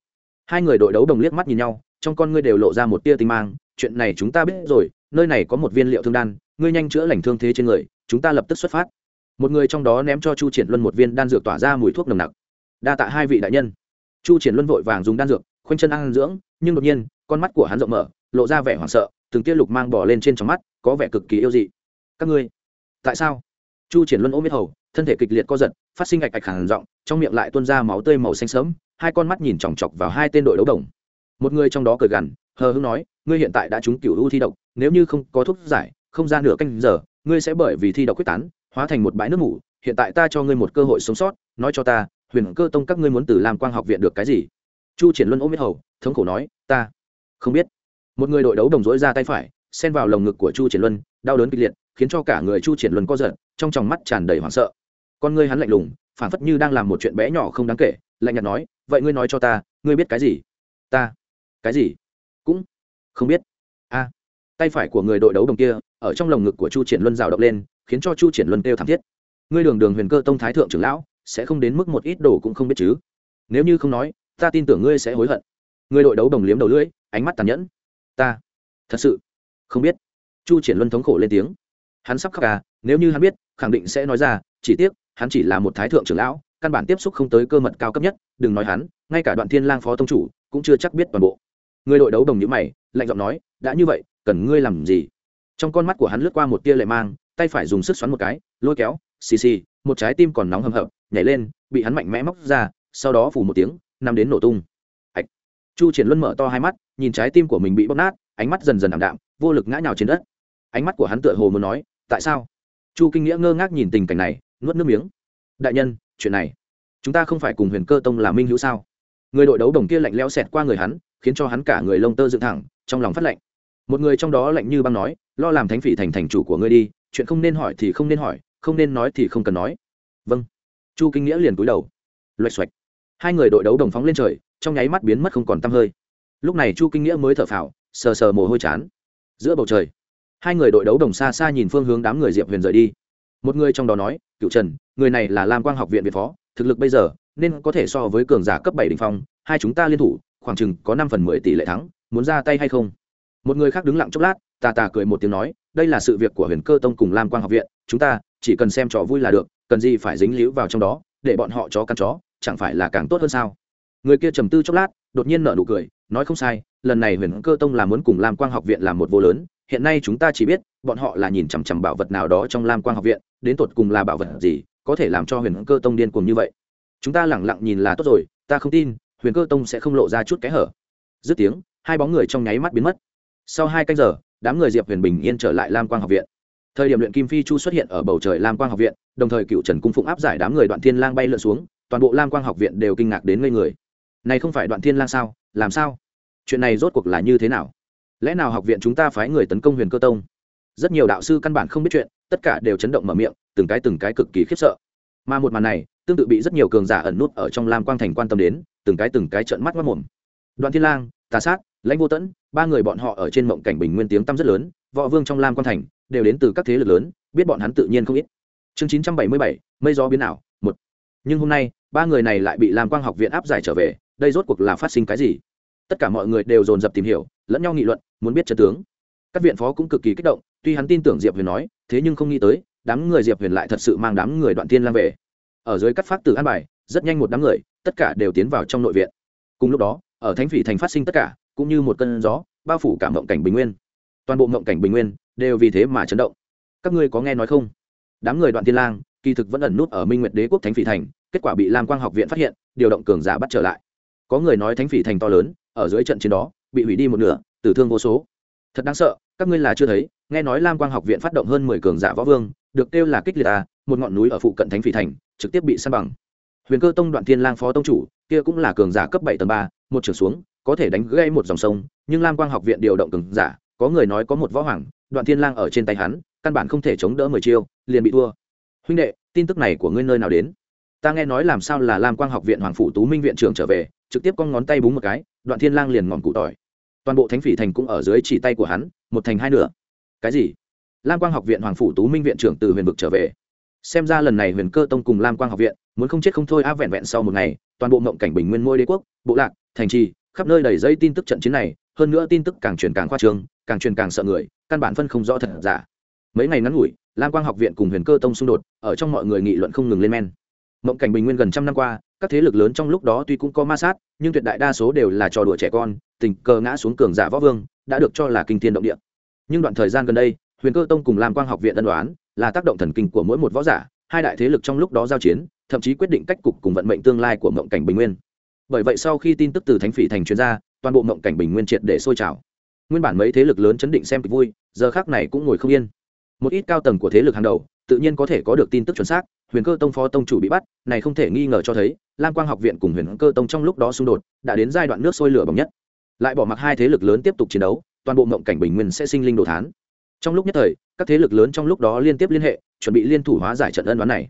Hai người đội đấu đồng liếc mắt nhìn nhau, trong con ngươi đều lộ ra một tia tinh mang, chuyện này chúng ta biết rồi, nơi này có một viên liệu thương đan, ngươi nhanh chữa lành thương thế trên người, chúng ta lập tức xuất phát. Một người trong đó ném cho chu triển luân một viên đan dược tỏa ra mùi thuốc nồng nặc đa tạ hai vị đại nhân. Chu triển luân vội vàng dùng đan dược, khoanh chân ăn dưỡng, nhưng đột nhiên, con mắt của hắn rộng mở, lộ ra vẻ hoảng sợ, từng tia lục mang bỏ lên trên trong mắt, có vẻ cực kỳ yêu dị. Các ngươi, tại sao? Chu triển luân ôm biết hầu, thân thể kịch liệt co giật, phát sinh ạch ạch hẳn giọng, trong miệng lại tuôn ra máu tươi màu xanh sớm hai con mắt nhìn chòng chọc vào hai tên đội đấu đồng. Một người trong đó cười gằn, hờ hưng nói, ngươi hiện tại đã trúng cựu u thi độc, nếu như không có thuốc giải, không ra nửa canh giờ, ngươi sẽ bởi vì thi độc quyết tán, hóa thành một bãi nước ngủ hiện tại ta cho ngươi một cơ hội sống sót, nói cho ta huyền cơ tông các ngươi muốn từ làm quang học viện được cái gì chu triển luân ôm biết hầu thống khổ nói ta không biết một người đội đấu đồng dối ra tay phải xen vào lồng ngực của chu triển luân đau đớn kịch liệt khiến cho cả người chu triển luân co giật trong tròng mắt tràn đầy hoảng sợ con ngươi hắn lạnh lùng phản phất như đang làm một chuyện bé nhỏ không đáng kể lạnh nhạt nói vậy ngươi nói cho ta ngươi biết cái gì ta cái gì cũng không biết a à, tay phải của người đội đấu đồng kia ở trong lồng ngực của chu triển luân rào động lên khiến cho chu triển luân kêu thảm thiết ngươi đường đường huyền cơ tông thái thượng trưởng lão sẽ không đến mức một ít đồ cũng không biết chứ. Nếu như không nói, ta tin tưởng ngươi sẽ hối hận. Người đội đấu đồng liếm đầu lưỡi, ánh mắt tàn nhẫn. Ta, thật sự, không biết. Chu triển luân thống khổ lên tiếng. Hắn sắp khóc à nếu như hắn biết, khẳng định sẽ nói ra, chỉ tiếc, hắn chỉ là một thái thượng trưởng lão, căn bản tiếp xúc không tới cơ mật cao cấp nhất, đừng nói hắn, ngay cả đoạn thiên lang phó tông chủ, cũng chưa chắc biết toàn bộ. Người đội đấu đồng như mày, lạnh giọng nói, đã như vậy, cần ngươi làm gì? Trong con mắt của hắn lướt qua một tia lệ mang, tay phải dùng sức xoắn một cái, lôi kéo, xì xì, một trái tim còn nóng hầm hập nhảy lên, bị hắn mạnh mẽ móc ra, sau đó phủ một tiếng, nằm đến nổ tung. Ạch. Chu triển luân mở to hai mắt, nhìn trái tim của mình bị bóc nát, ánh mắt dần dần ảm đạm, vô lực ngã nhào trên đất. Ánh mắt của hắn tựa hồ muốn nói, tại sao? Chu kinh nghĩa ngơ ngác nhìn tình cảnh này, nuốt nước miếng. Đại nhân, chuyện này, chúng ta không phải cùng huyền cơ tông là minh hữu sao? Người đội đấu đồng kia lạnh lẽo xẹt qua người hắn, khiến cho hắn cả người lông tơ dựng thẳng, trong lòng phát lạnh. Một người trong đó lạnh như băng nói, lo làm thánh phỉ thành thành chủ của ngươi đi, chuyện không nên hỏi thì không nên hỏi, không nên nói thì không cần nói. Vâng chu kinh nghĩa liền cúi đầu. Loạch xoạch. Hai người đội đấu đồng phóng lên trời, trong nháy mắt biến mất không còn t hơi. Lúc này chu kinh nghĩa mới thở phào, sờ sờ mồ hôi chán. Giữa bầu trời, hai người đội đấu đồng xa xa nhìn phương hướng đám người diệp huyền rời đi. Một người trong đó nói, cựu trần, người này là lam quang học viện việt phó, thực lực bây giờ nên có thể so với cường giả cấp bảy đình phong, hai chúng ta liên thủ, khoảng chừng có năm phần mười tỷ lệ thắng, muốn ra tay hay không? Một người khác đứng lặng chốc lát, tà tà cười một tiếng nói, đây là sự việc của huyền cơ tông cùng lam quang học viện, chúng ta chỉ cần xem trò vui là được, cần gì phải dính líu vào trong đó, để bọn họ chó cắn chó, chẳng phải là càng tốt hơn sao? Người kia trầm tư chốc lát, đột nhiên nở nụ cười, nói không sai, lần này huyền cơ tông là muốn cùng lam quang học viện làm một vô lớn, hiện nay chúng ta chỉ biết, bọn họ là nhìn chằm chằm bảo vật nào đó trong lam quang học viện, đến tột cùng là bảo vật gì, có thể làm cho huyền cơ tông điên cuồng như vậy? Chúng ta lẳng lặng nhìn là tốt rồi, ta không tin, huyền cơ tông sẽ không lộ ra chút kẽ hở. Dứt tiếng, hai bóng người trong nháy mắt biến mất. Sau hai canh giờ, đám người diệp huyền bình yên trở lại lam quang học viện thời điểm luyện kim phi chu xuất hiện ở bầu trời lam quang học viện, đồng thời cựu trần cung phụng áp giải đám người đoạn thiên lang bay lượn xuống, toàn bộ lam quang học viện đều kinh ngạc đến ngây người. Này không phải đoạn thiên lang sao? Làm sao? Chuyện này rốt cuộc là như thế nào? Lẽ nào học viện chúng ta phái người tấn công huyền cơ tông? Rất nhiều đạo sư căn bản không biết chuyện, tất cả đều chấn động mở miệng, từng cái từng cái cực kỳ khiếp sợ. Mà một màn này, tương tự bị rất nhiều cường giả ẩn nút ở trong lam quang thành quan tâm đến, từng cái từng cái trợn mắt mất mồm đoạn thiên lang, tà sát, lãnh vô tẫn, ba người bọn họ ở trên mộng cảnh bình nguyên tiếng tăm rất lớn, võ vương trong lam quang thành đều đến từ các thế lực lớn biết bọn hắn tự nhiên không ít. Chương 977, mây gió biến ảo một. Nhưng hôm nay ba người này lại bị lam quang học viện áp giải trở về đây rốt cuộc là phát sinh cái gì? Tất cả mọi người đều dồn dập tìm hiểu lẫn nhau nghị luận muốn biết chân tướng. Các viện phó cũng cực kỳ kích động tuy hắn tin tưởng diệp huyền nói thế nhưng không nghĩ tới đám người diệp huyền lại thật sự mang đám người đoạn tiên lang về. Ở dưới cắt phát từ an bài rất nhanh một đám người tất cả đều tiến vào trong nội viện. Cùng lúc đó ở thánh phỉ thành phát sinh tất cả cũng như một cơn gió bao phủ cả mộng cảnh bình nguyên. Toàn bộ mộng cảnh bình nguyên đều vì thế mà chấn động. Các ngươi có nghe nói không? Đám người đoạn tiên lang, kỳ thực vẫn ẩn nút ở minh nguyệt đế quốc thánh phỉ thành, kết quả bị lam quang học viện phát hiện, điều động cường giả bắt trở lại. Có người nói thánh phỉ thành to lớn, ở dưới trận chiến đó, bị hủy đi một nửa, tử thương vô số. Thật đáng sợ, các ngươi là chưa thấy, nghe nói lam quang học viện phát động hơn mười cường giả võ vương, được kêu là kích liệt a một ngọn núi ở phụ cận thánh phỉ thành, trực tiếp bị săn bằng. Huyền cơ tông đoạn thiên lang phó tông chủ, kia cũng là cường giả cấp bảy tầng ba, một trường xuống, có thể đánh gây một dòng sông, nhưng lam quang học viện điều động cường giả có người nói có một võ hoàng, đoạn thiên lang ở trên tay hắn, căn bản không thể chống đỡ mười chiêu, liền bị thua. Huynh đệ, tin tức này của ngươi nơi nào đến? Ta nghe nói làm sao là lam quang học viện hoàng phủ tú minh viện trưởng trở về, trực tiếp con ngón tay búng một cái, đoạn thiên lang liền ngọn cụ tỏi. Toàn bộ thánh phỉ thành cũng ở dưới chỉ tay của hắn, một thành hai nửa. Cái gì? Lam quang học viện hoàng phủ tú minh viện trưởng từ huyền vực trở về. Xem ra lần này huyền cơ tông cùng lam quang học viện, muốn không chết không thôi á, vẹn vẹn sau một ngày, toàn bộ mộng cảnh bình nguyên ngôi đế quốc, bộ lạc, thành trì, khắp nơi đầy dây tin tức trận chiến này, hơn nữa tin tức càng truyền càng khoa trương càng truyền càng sợ người, căn bản phân không rõ thật giả. Mấy ngày ngắn ngủi, lam quang học viện cùng huyền cơ tông xung đột, ở trong mọi người nghị luận không ngừng lên men. Mộng cảnh bình nguyên gần trăm năm qua, các thế lực lớn trong lúc đó tuy cũng có ma sát, nhưng tuyệt đại đa số đều là trò đùa trẻ con, tình cờ ngã xuống cường giả võ vương, đã được cho là kinh thiên động địa. Nhưng đoạn thời gian gần đây, huyền cơ tông cùng lam quang học viện ân đoán là tác động thần kinh của mỗi một võ giả, hai đại thế lực trong lúc đó giao chiến, thậm chí quyết định cách cục cùng vận mệnh tương lai của mộng cảnh bình nguyên. Bởi vậy sau khi tin tức từ thánh phỉ thành chuyên gia, toàn bộ mộng cảnh bình nguyên triệt để sôi trào nguyên bản mấy thế lực lớn chấn định xem kịch vui, giờ khác này cũng ngồi không yên. Một ít cao tầng của thế lực hàng đầu, tự nhiên có thể có được tin tức chuẩn xác, huyền cơ tông phó tông chủ bị bắt, này không thể nghi ngờ cho thấy, lam quang học viện cùng huyền cơ tông trong lúc đó xung đột, đã đến giai đoạn nước sôi lửa bỏng nhất. Lại bỏ mặc hai thế lực lớn tiếp tục chiến đấu, toàn bộ mộng cảnh bình nguyên sẽ sinh linh đồ thán. Trong lúc nhất thời, các thế lực lớn trong lúc đó liên tiếp liên hệ, chuẩn bị liên thủ hóa giải trận ân đoán này.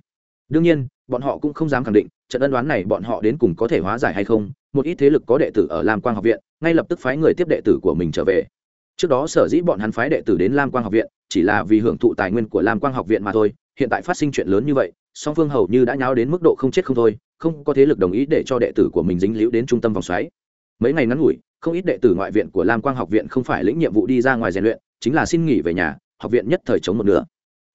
Đương nhiên bọn họ cũng không dám khẳng định trận ân đoán này bọn họ đến cùng có thể hóa giải hay không. Một ít thế lực có đệ tử ở lam quang học viện, ngay lập tức phái người tiếp đệ tử của mình trở về. Trước đó sở dĩ bọn hắn phái đệ tử đến lam quang học viện, chỉ là vì hưởng thụ tài nguyên của lam quang học viện mà thôi. Hiện tại phát sinh chuyện lớn như vậy, song phương hầu như đã nháo đến mức độ không chết không thôi, không có thế lực đồng ý để cho đệ tử của mình dính líu đến trung tâm vòng xoáy. Mấy ngày ngắn ngủi, không ít đệ tử ngoại viện của lam quang học viện không phải lĩnh nhiệm vụ đi ra ngoài rèn luyện, chính là xin nghỉ về nhà, học viện nhất thời chống một nửa.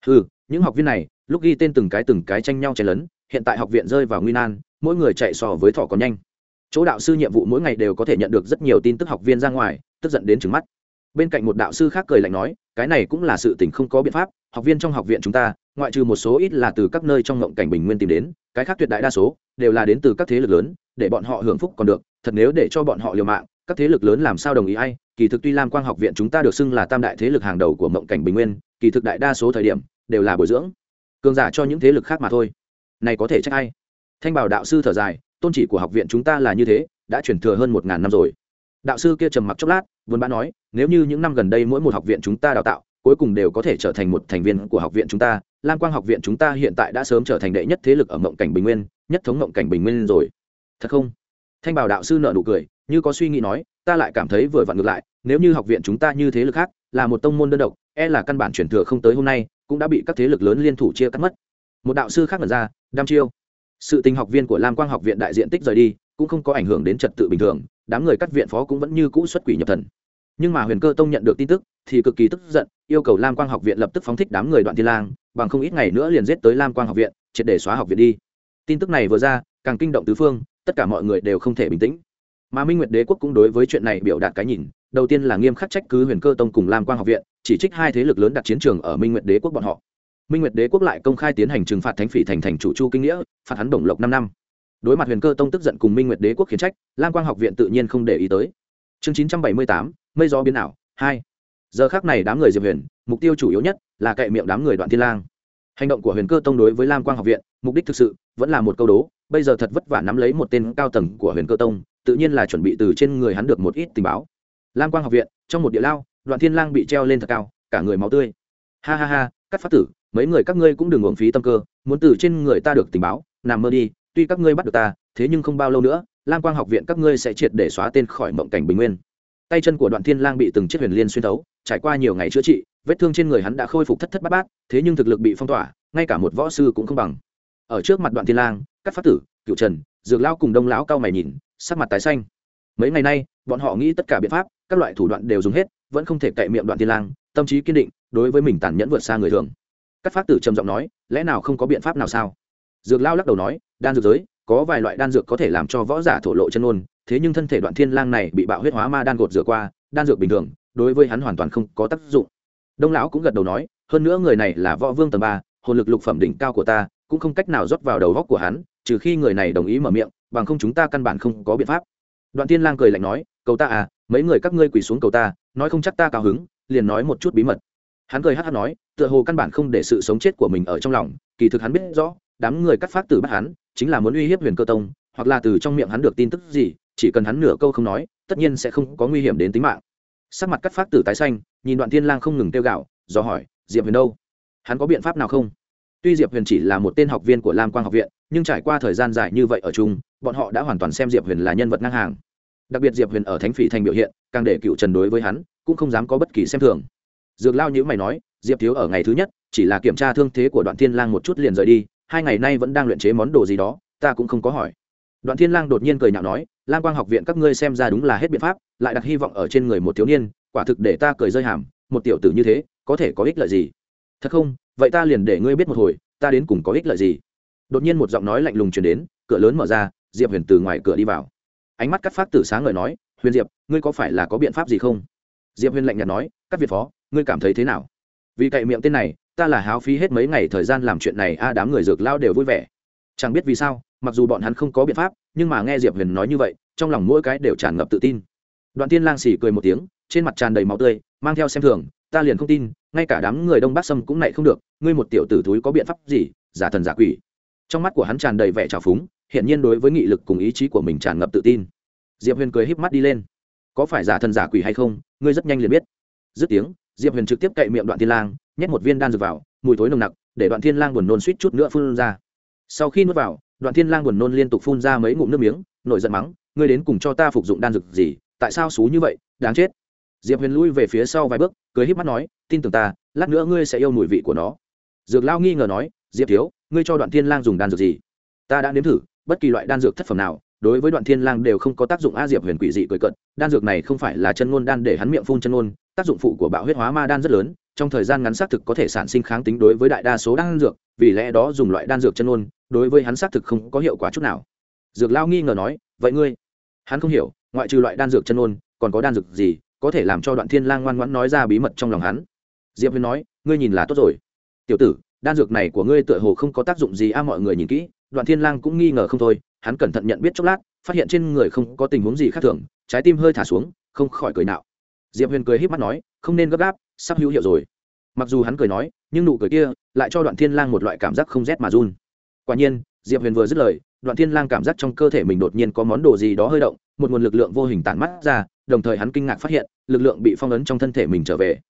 Ừ những học viên này, lúc ghi tên từng cái từng cái tranh nhau chen lấn hiện tại học viện rơi vào nguy nan, mỗi người chạy so với thỏ còn nhanh. Chỗ đạo sư nhiệm vụ mỗi ngày đều có thể nhận được rất nhiều tin tức học viên ra ngoài, tức giận đến trứng mắt. Bên cạnh một đạo sư khác cười lạnh nói, cái này cũng là sự tình không có biện pháp, học viên trong học viện chúng ta, ngoại trừ một số ít là từ các nơi trong ngộng cảnh bình nguyên tìm đến, cái khác tuyệt đại đa số, đều là đến từ các thế lực lớn, để bọn họ hưởng phúc còn được, thật nếu để cho bọn họ liều mạng, các thế lực lớn làm sao đồng ý hay kỳ thực tuy lam quang học viện chúng ta được xưng là tam đại thế lực hàng đầu của mộng cảnh bình nguyên, kỳ thực đại đa số thời điểm, đều là bồi dưỡng, cường giả cho những thế lực khác mà thôi này có thể trách ai? Thanh bảo đạo sư thở dài, tôn chỉ của học viện chúng ta là như thế, đã chuyển thừa hơn một ngàn năm rồi. Đạo sư kia trầm mặc chốc lát vốn bã nói, nếu như những năm gần đây mỗi một học viện chúng ta đào tạo, cuối cùng đều có thể trở thành một thành viên của học viện chúng ta, lam quang học viện chúng ta hiện tại đã sớm trở thành đệ nhất thế lực ở mộng cảnh bình nguyên, nhất thống mộng cảnh bình nguyên rồi. Thật không? Thanh bảo đạo sư nợ nụ cười, như có suy nghĩ nói, ta lại cảm thấy vừa vặn ngược lại, nếu như học viện chúng ta như thế lực khác, là một tông môn đơn độc e là căn bản chuyển thừa không tới hôm nay, cũng đã bị các thế lực lớn liên thủ chia cắt mất. Một đạo sư khác mở ra đam chiêu. Sự tình học viên của lam quang học viện đại diện tích rời đi, cũng không có ảnh hưởng đến trật tự bình thường, đám người cắt viện phó cũng vẫn như cũ xuất quỷ nhập thần. Nhưng mà huyền cơ tông nhận được tin tức, thì cực kỳ tức giận, yêu cầu lam quang học viện lập tức phóng thích đám người đoạn thiên lang, bằng không ít ngày nữa liền giết tới lam quang học viện, triệt để xóa học viện đi. Tin tức này vừa ra, càng kinh động tứ phương, tất cả mọi người đều không thể bình tĩnh. Mà minh nguyệt đế quốc cũng đối với chuyện này biểu đạt cái nhìn, đầu tiên là nghiêm khắc trách cứ huyền cơ tông cùng lam quang học viện, chỉ trích hai thế lực lớn đặt chiến trường ở minh nguyệt đế quốc bọn họ minh nguyệt đế quốc lại công khai tiến hành trừng phạt thánh phỉ thành thành chủ chu kinh nghĩa phạt hắn đồng lộc năm năm đối mặt huyền cơ tông tức giận cùng minh nguyệt đế quốc khiển trách lam quang học viện tự nhiên không để ý tới chương chín trăm bảy mươi tám mây gió biến ảo hai giờ khác này đám người diệp huyền mục tiêu chủ yếu nhất là cậy miệng đám người đoạn thiên lang hành động của huyền cơ tông đối với lam quang học viện mục đích thực sự vẫn là một câu đố bây giờ thật vất vả nắm lấy một tên cao tầng của huyền cơ tông tự nhiên là chuẩn bị từ trên người hắn được một ít tình báo lam quang học viện trong một địa lao đoạn thiên lang bị treo lên thật cao cả người máu tươi ha ha ha cắt phát tử, mấy người các ngươi cũng đừng uổng phí tâm cơ, muốn từ trên người ta được tình báo, nằm mơ đi, tuy các ngươi bắt được ta, thế nhưng không bao lâu nữa, lam quang học viện các ngươi sẽ triệt để xóa tên khỏi mộng cảnh bình nguyên. Tay chân của đoạn thiên lang bị từng chiếc huyền liên xuyên thấu, trải qua nhiều ngày chữa trị, vết thương trên người hắn đã khôi phục thất thất bát bát, thế nhưng thực lực bị phong tỏa, ngay cả một võ sư cũng không bằng. Ở trước mặt đoạn thiên lang, các phát tử cựu trần, dược lão cùng đông lão cao mày nhìn, sắc mặt tái xanh. Mấy ngày nay, bọn họ nghĩ tất cả biện pháp, các loại thủ đoạn đều dùng hết, vẫn không thể cậy miệng đoạn thiên lang, tâm trí kiên định đối với mình tàn nhẫn vượt xa người thường. Cắt phát tử trầm giọng nói, lẽ nào không có biện pháp nào sao? Dược lao lắc đầu nói, đan dược giới, có vài loại đan dược có thể làm cho võ giả thổ lộ chân ôn thế nhưng thân thể đoạn thiên lang này bị bạo huyết hóa ma đan gột rửa qua, đan dược bình thường, đối với hắn hoàn toàn không có tác dụng. Đông lão cũng gật đầu nói, hơn nữa người này là võ vương tầng ba, hồn lực lục phẩm đỉnh cao của ta, cũng không cách nào rót vào đầu góc của hắn, trừ khi người này đồng ý mở miệng, bằng không chúng ta căn bản không có biện pháp. Đoạn tiên lang cười lạnh nói, cầu ta à mấy người các ngươi quỳ xuống cầu ta, nói không chắc ta cao hứng, liền nói một chút bí mật hắn cười hát hát nói, tựa hồ căn bản không để sự sống chết của mình ở trong lòng, kỳ thực hắn biết rõ, đám người cắt phát Tử bắt hắn, chính là muốn uy hiếp huyền cơ tông, hoặc là từ trong miệng hắn được tin tức gì, chỉ cần hắn nửa câu không nói, tất nhiên sẽ không có nguy hiểm đến tính mạng. Sắc mặt cắt phát tử tái xanh, nhìn đoạn thiên lang không ngừng tiêu gạo do hỏi, diệp huyền đâu? Hắn có biện pháp nào không? Tuy diệp huyền chỉ là một tên học viên của lam quang học viện, nhưng trải qua thời gian dài như vậy ở chung, bọn họ đã hoàn toàn xem diệp huyền là nhân vật ngang hàng. Đặc biệt diệp huyền ở thánh phỉ thành biểu hiện, càng để cựu trần đối với hắn, cũng không dám có bất kỳ xem thường dược lao nhữ mày nói, diệp thiếu ở ngày thứ nhất, chỉ là kiểm tra thương thế của đoạn thiên lang một chút liền rời đi, hai ngày nay vẫn đang luyện chế món đồ gì đó, ta cũng không có hỏi. Đoạn thiên lang đột nhiên cười nhạo nói lam quang học viện các ngươi xem ra đúng là hết biện pháp, lại đặt hy vọng ở trên người một thiếu niên, quả thực để ta cười rơi hàm, một tiểu tử như thế, có thể có ích lợi gì? Thật không, vậy ta liền để ngươi biết một hồi, ta đến cùng có ích lợi gì? Đột nhiên một giọng nói lạnh lùng truyền đến, cửa lớn mở ra, diệp huyền từ ngoài cửa đi vào. Ánh mắt cắt phát tử sáng ngời nói, huyền diệp, ngươi có phải là có biện pháp gì không? Diệp huyền lạnh nhạt nói, các việt phó ngươi cảm thấy thế nào? Vì cậy miệng tên này, ta là háo phí hết mấy ngày thời gian làm chuyện này, a, đám người dược lao đều vui vẻ. Chẳng biết vì sao, mặc dù bọn hắn không có biện pháp, nhưng mà nghe diệp huyền nói như vậy, trong lòng mỗi cái đều tràn ngập tự tin. Đoạn tiên lang xỉ cười một tiếng, trên mặt tràn đầy máu tươi, mang theo xem thường, ta liền không tin, ngay cả đám người đông bắc sâm cũng nảy không được, ngươi một tiểu tử thúi có biện pháp gì, giả thần giả quỷ. Trong mắt của hắn tràn đầy vẻ trào phúng hiện nhiên đối với nghị lực cùng ý chí của mình tràn ngập tự tin. Diệp huyền cười híp mắt đi lên. Có phải giả thần giả quỷ hay không, ngươi rất nhanh liền biết. Dứt tiếng diệp huyền trực tiếp cậy miệng đoạn thiên lang, nhét một viên đan dược vào, mùi thối nồng nặc, để đoạn thiên lang buồn nôn suýt chút nữa phun ra. Sau khi nuốt vào, đoạn thiên lang buồn nôn liên tục phun ra mấy ngụm nước miếng, nổi giận mắng, ngươi đến cùng cho ta phục dụng đan dược gì, tại sao xú như vậy, đáng chết. Diệp huyền lui về phía sau vài bước, cười híp mắt nói, tin tưởng ta, lát nữa ngươi sẽ yêu mùi vị của nó. Dược lao nghi ngờ nói, diệp thiếu, ngươi cho đoạn thiên lang dùng đan dược gì? Ta đã nếm thử, bất kỳ loại đan dược thất phẩm nào, đối với đoạn thiên lang đều không có tác dụng. A diệp huyền quỷ dị cười cận đan dược này không phải là chân ngôn đan để hắn miệng phun chân ngôn tác dụng phụ của bạo huyết hóa ma đan rất lớn trong thời gian ngắn xác thực có thể sản sinh kháng tính đối với đại đa số đan dược vì lẽ đó dùng loại đan dược chân ôn đối với hắn xác thực không có hiệu quả chút nào. Dược lao nghi ngờ nói vậy ngươi? Hắn không hiểu ngoại trừ loại đan dược chân ôn, còn có đan dược gì có thể làm cho đoạn thiên lang ngoan ngoãn nói ra bí mật trong lòng hắn? Diệp huyền nói ngươi nhìn là tốt rồi. Tiểu tử đan dược này của ngươi tựa hồ không có tác dụng gì a mọi người nhìn kỹ. Đoạn thiên lang cũng nghi ngờ không thôi hắn cẩn thận nhận biết chốc lát phát hiện trên người không có tình huống gì khác thường trái tim hơi thả xuống không khỏi cười nạo diệp huyền cười híp mắt nói, không nên gấp gáp, sắp hữu hiệu rồi. Mặc dù hắn cười nói, nhưng nụ cười kia lại cho đoạn thiên lang một loại cảm giác không rét mà run. Quả nhiên, diệp huyền vừa dứt lời, đoạn thiên lang cảm giác trong cơ thể mình đột nhiên có món đồ gì đó hơi động, một nguồn lực lượng vô hình tản mắt ra, đồng thời hắn kinh ngạc phát hiện, lực lượng bị phong ấn trong thân thể mình trở về.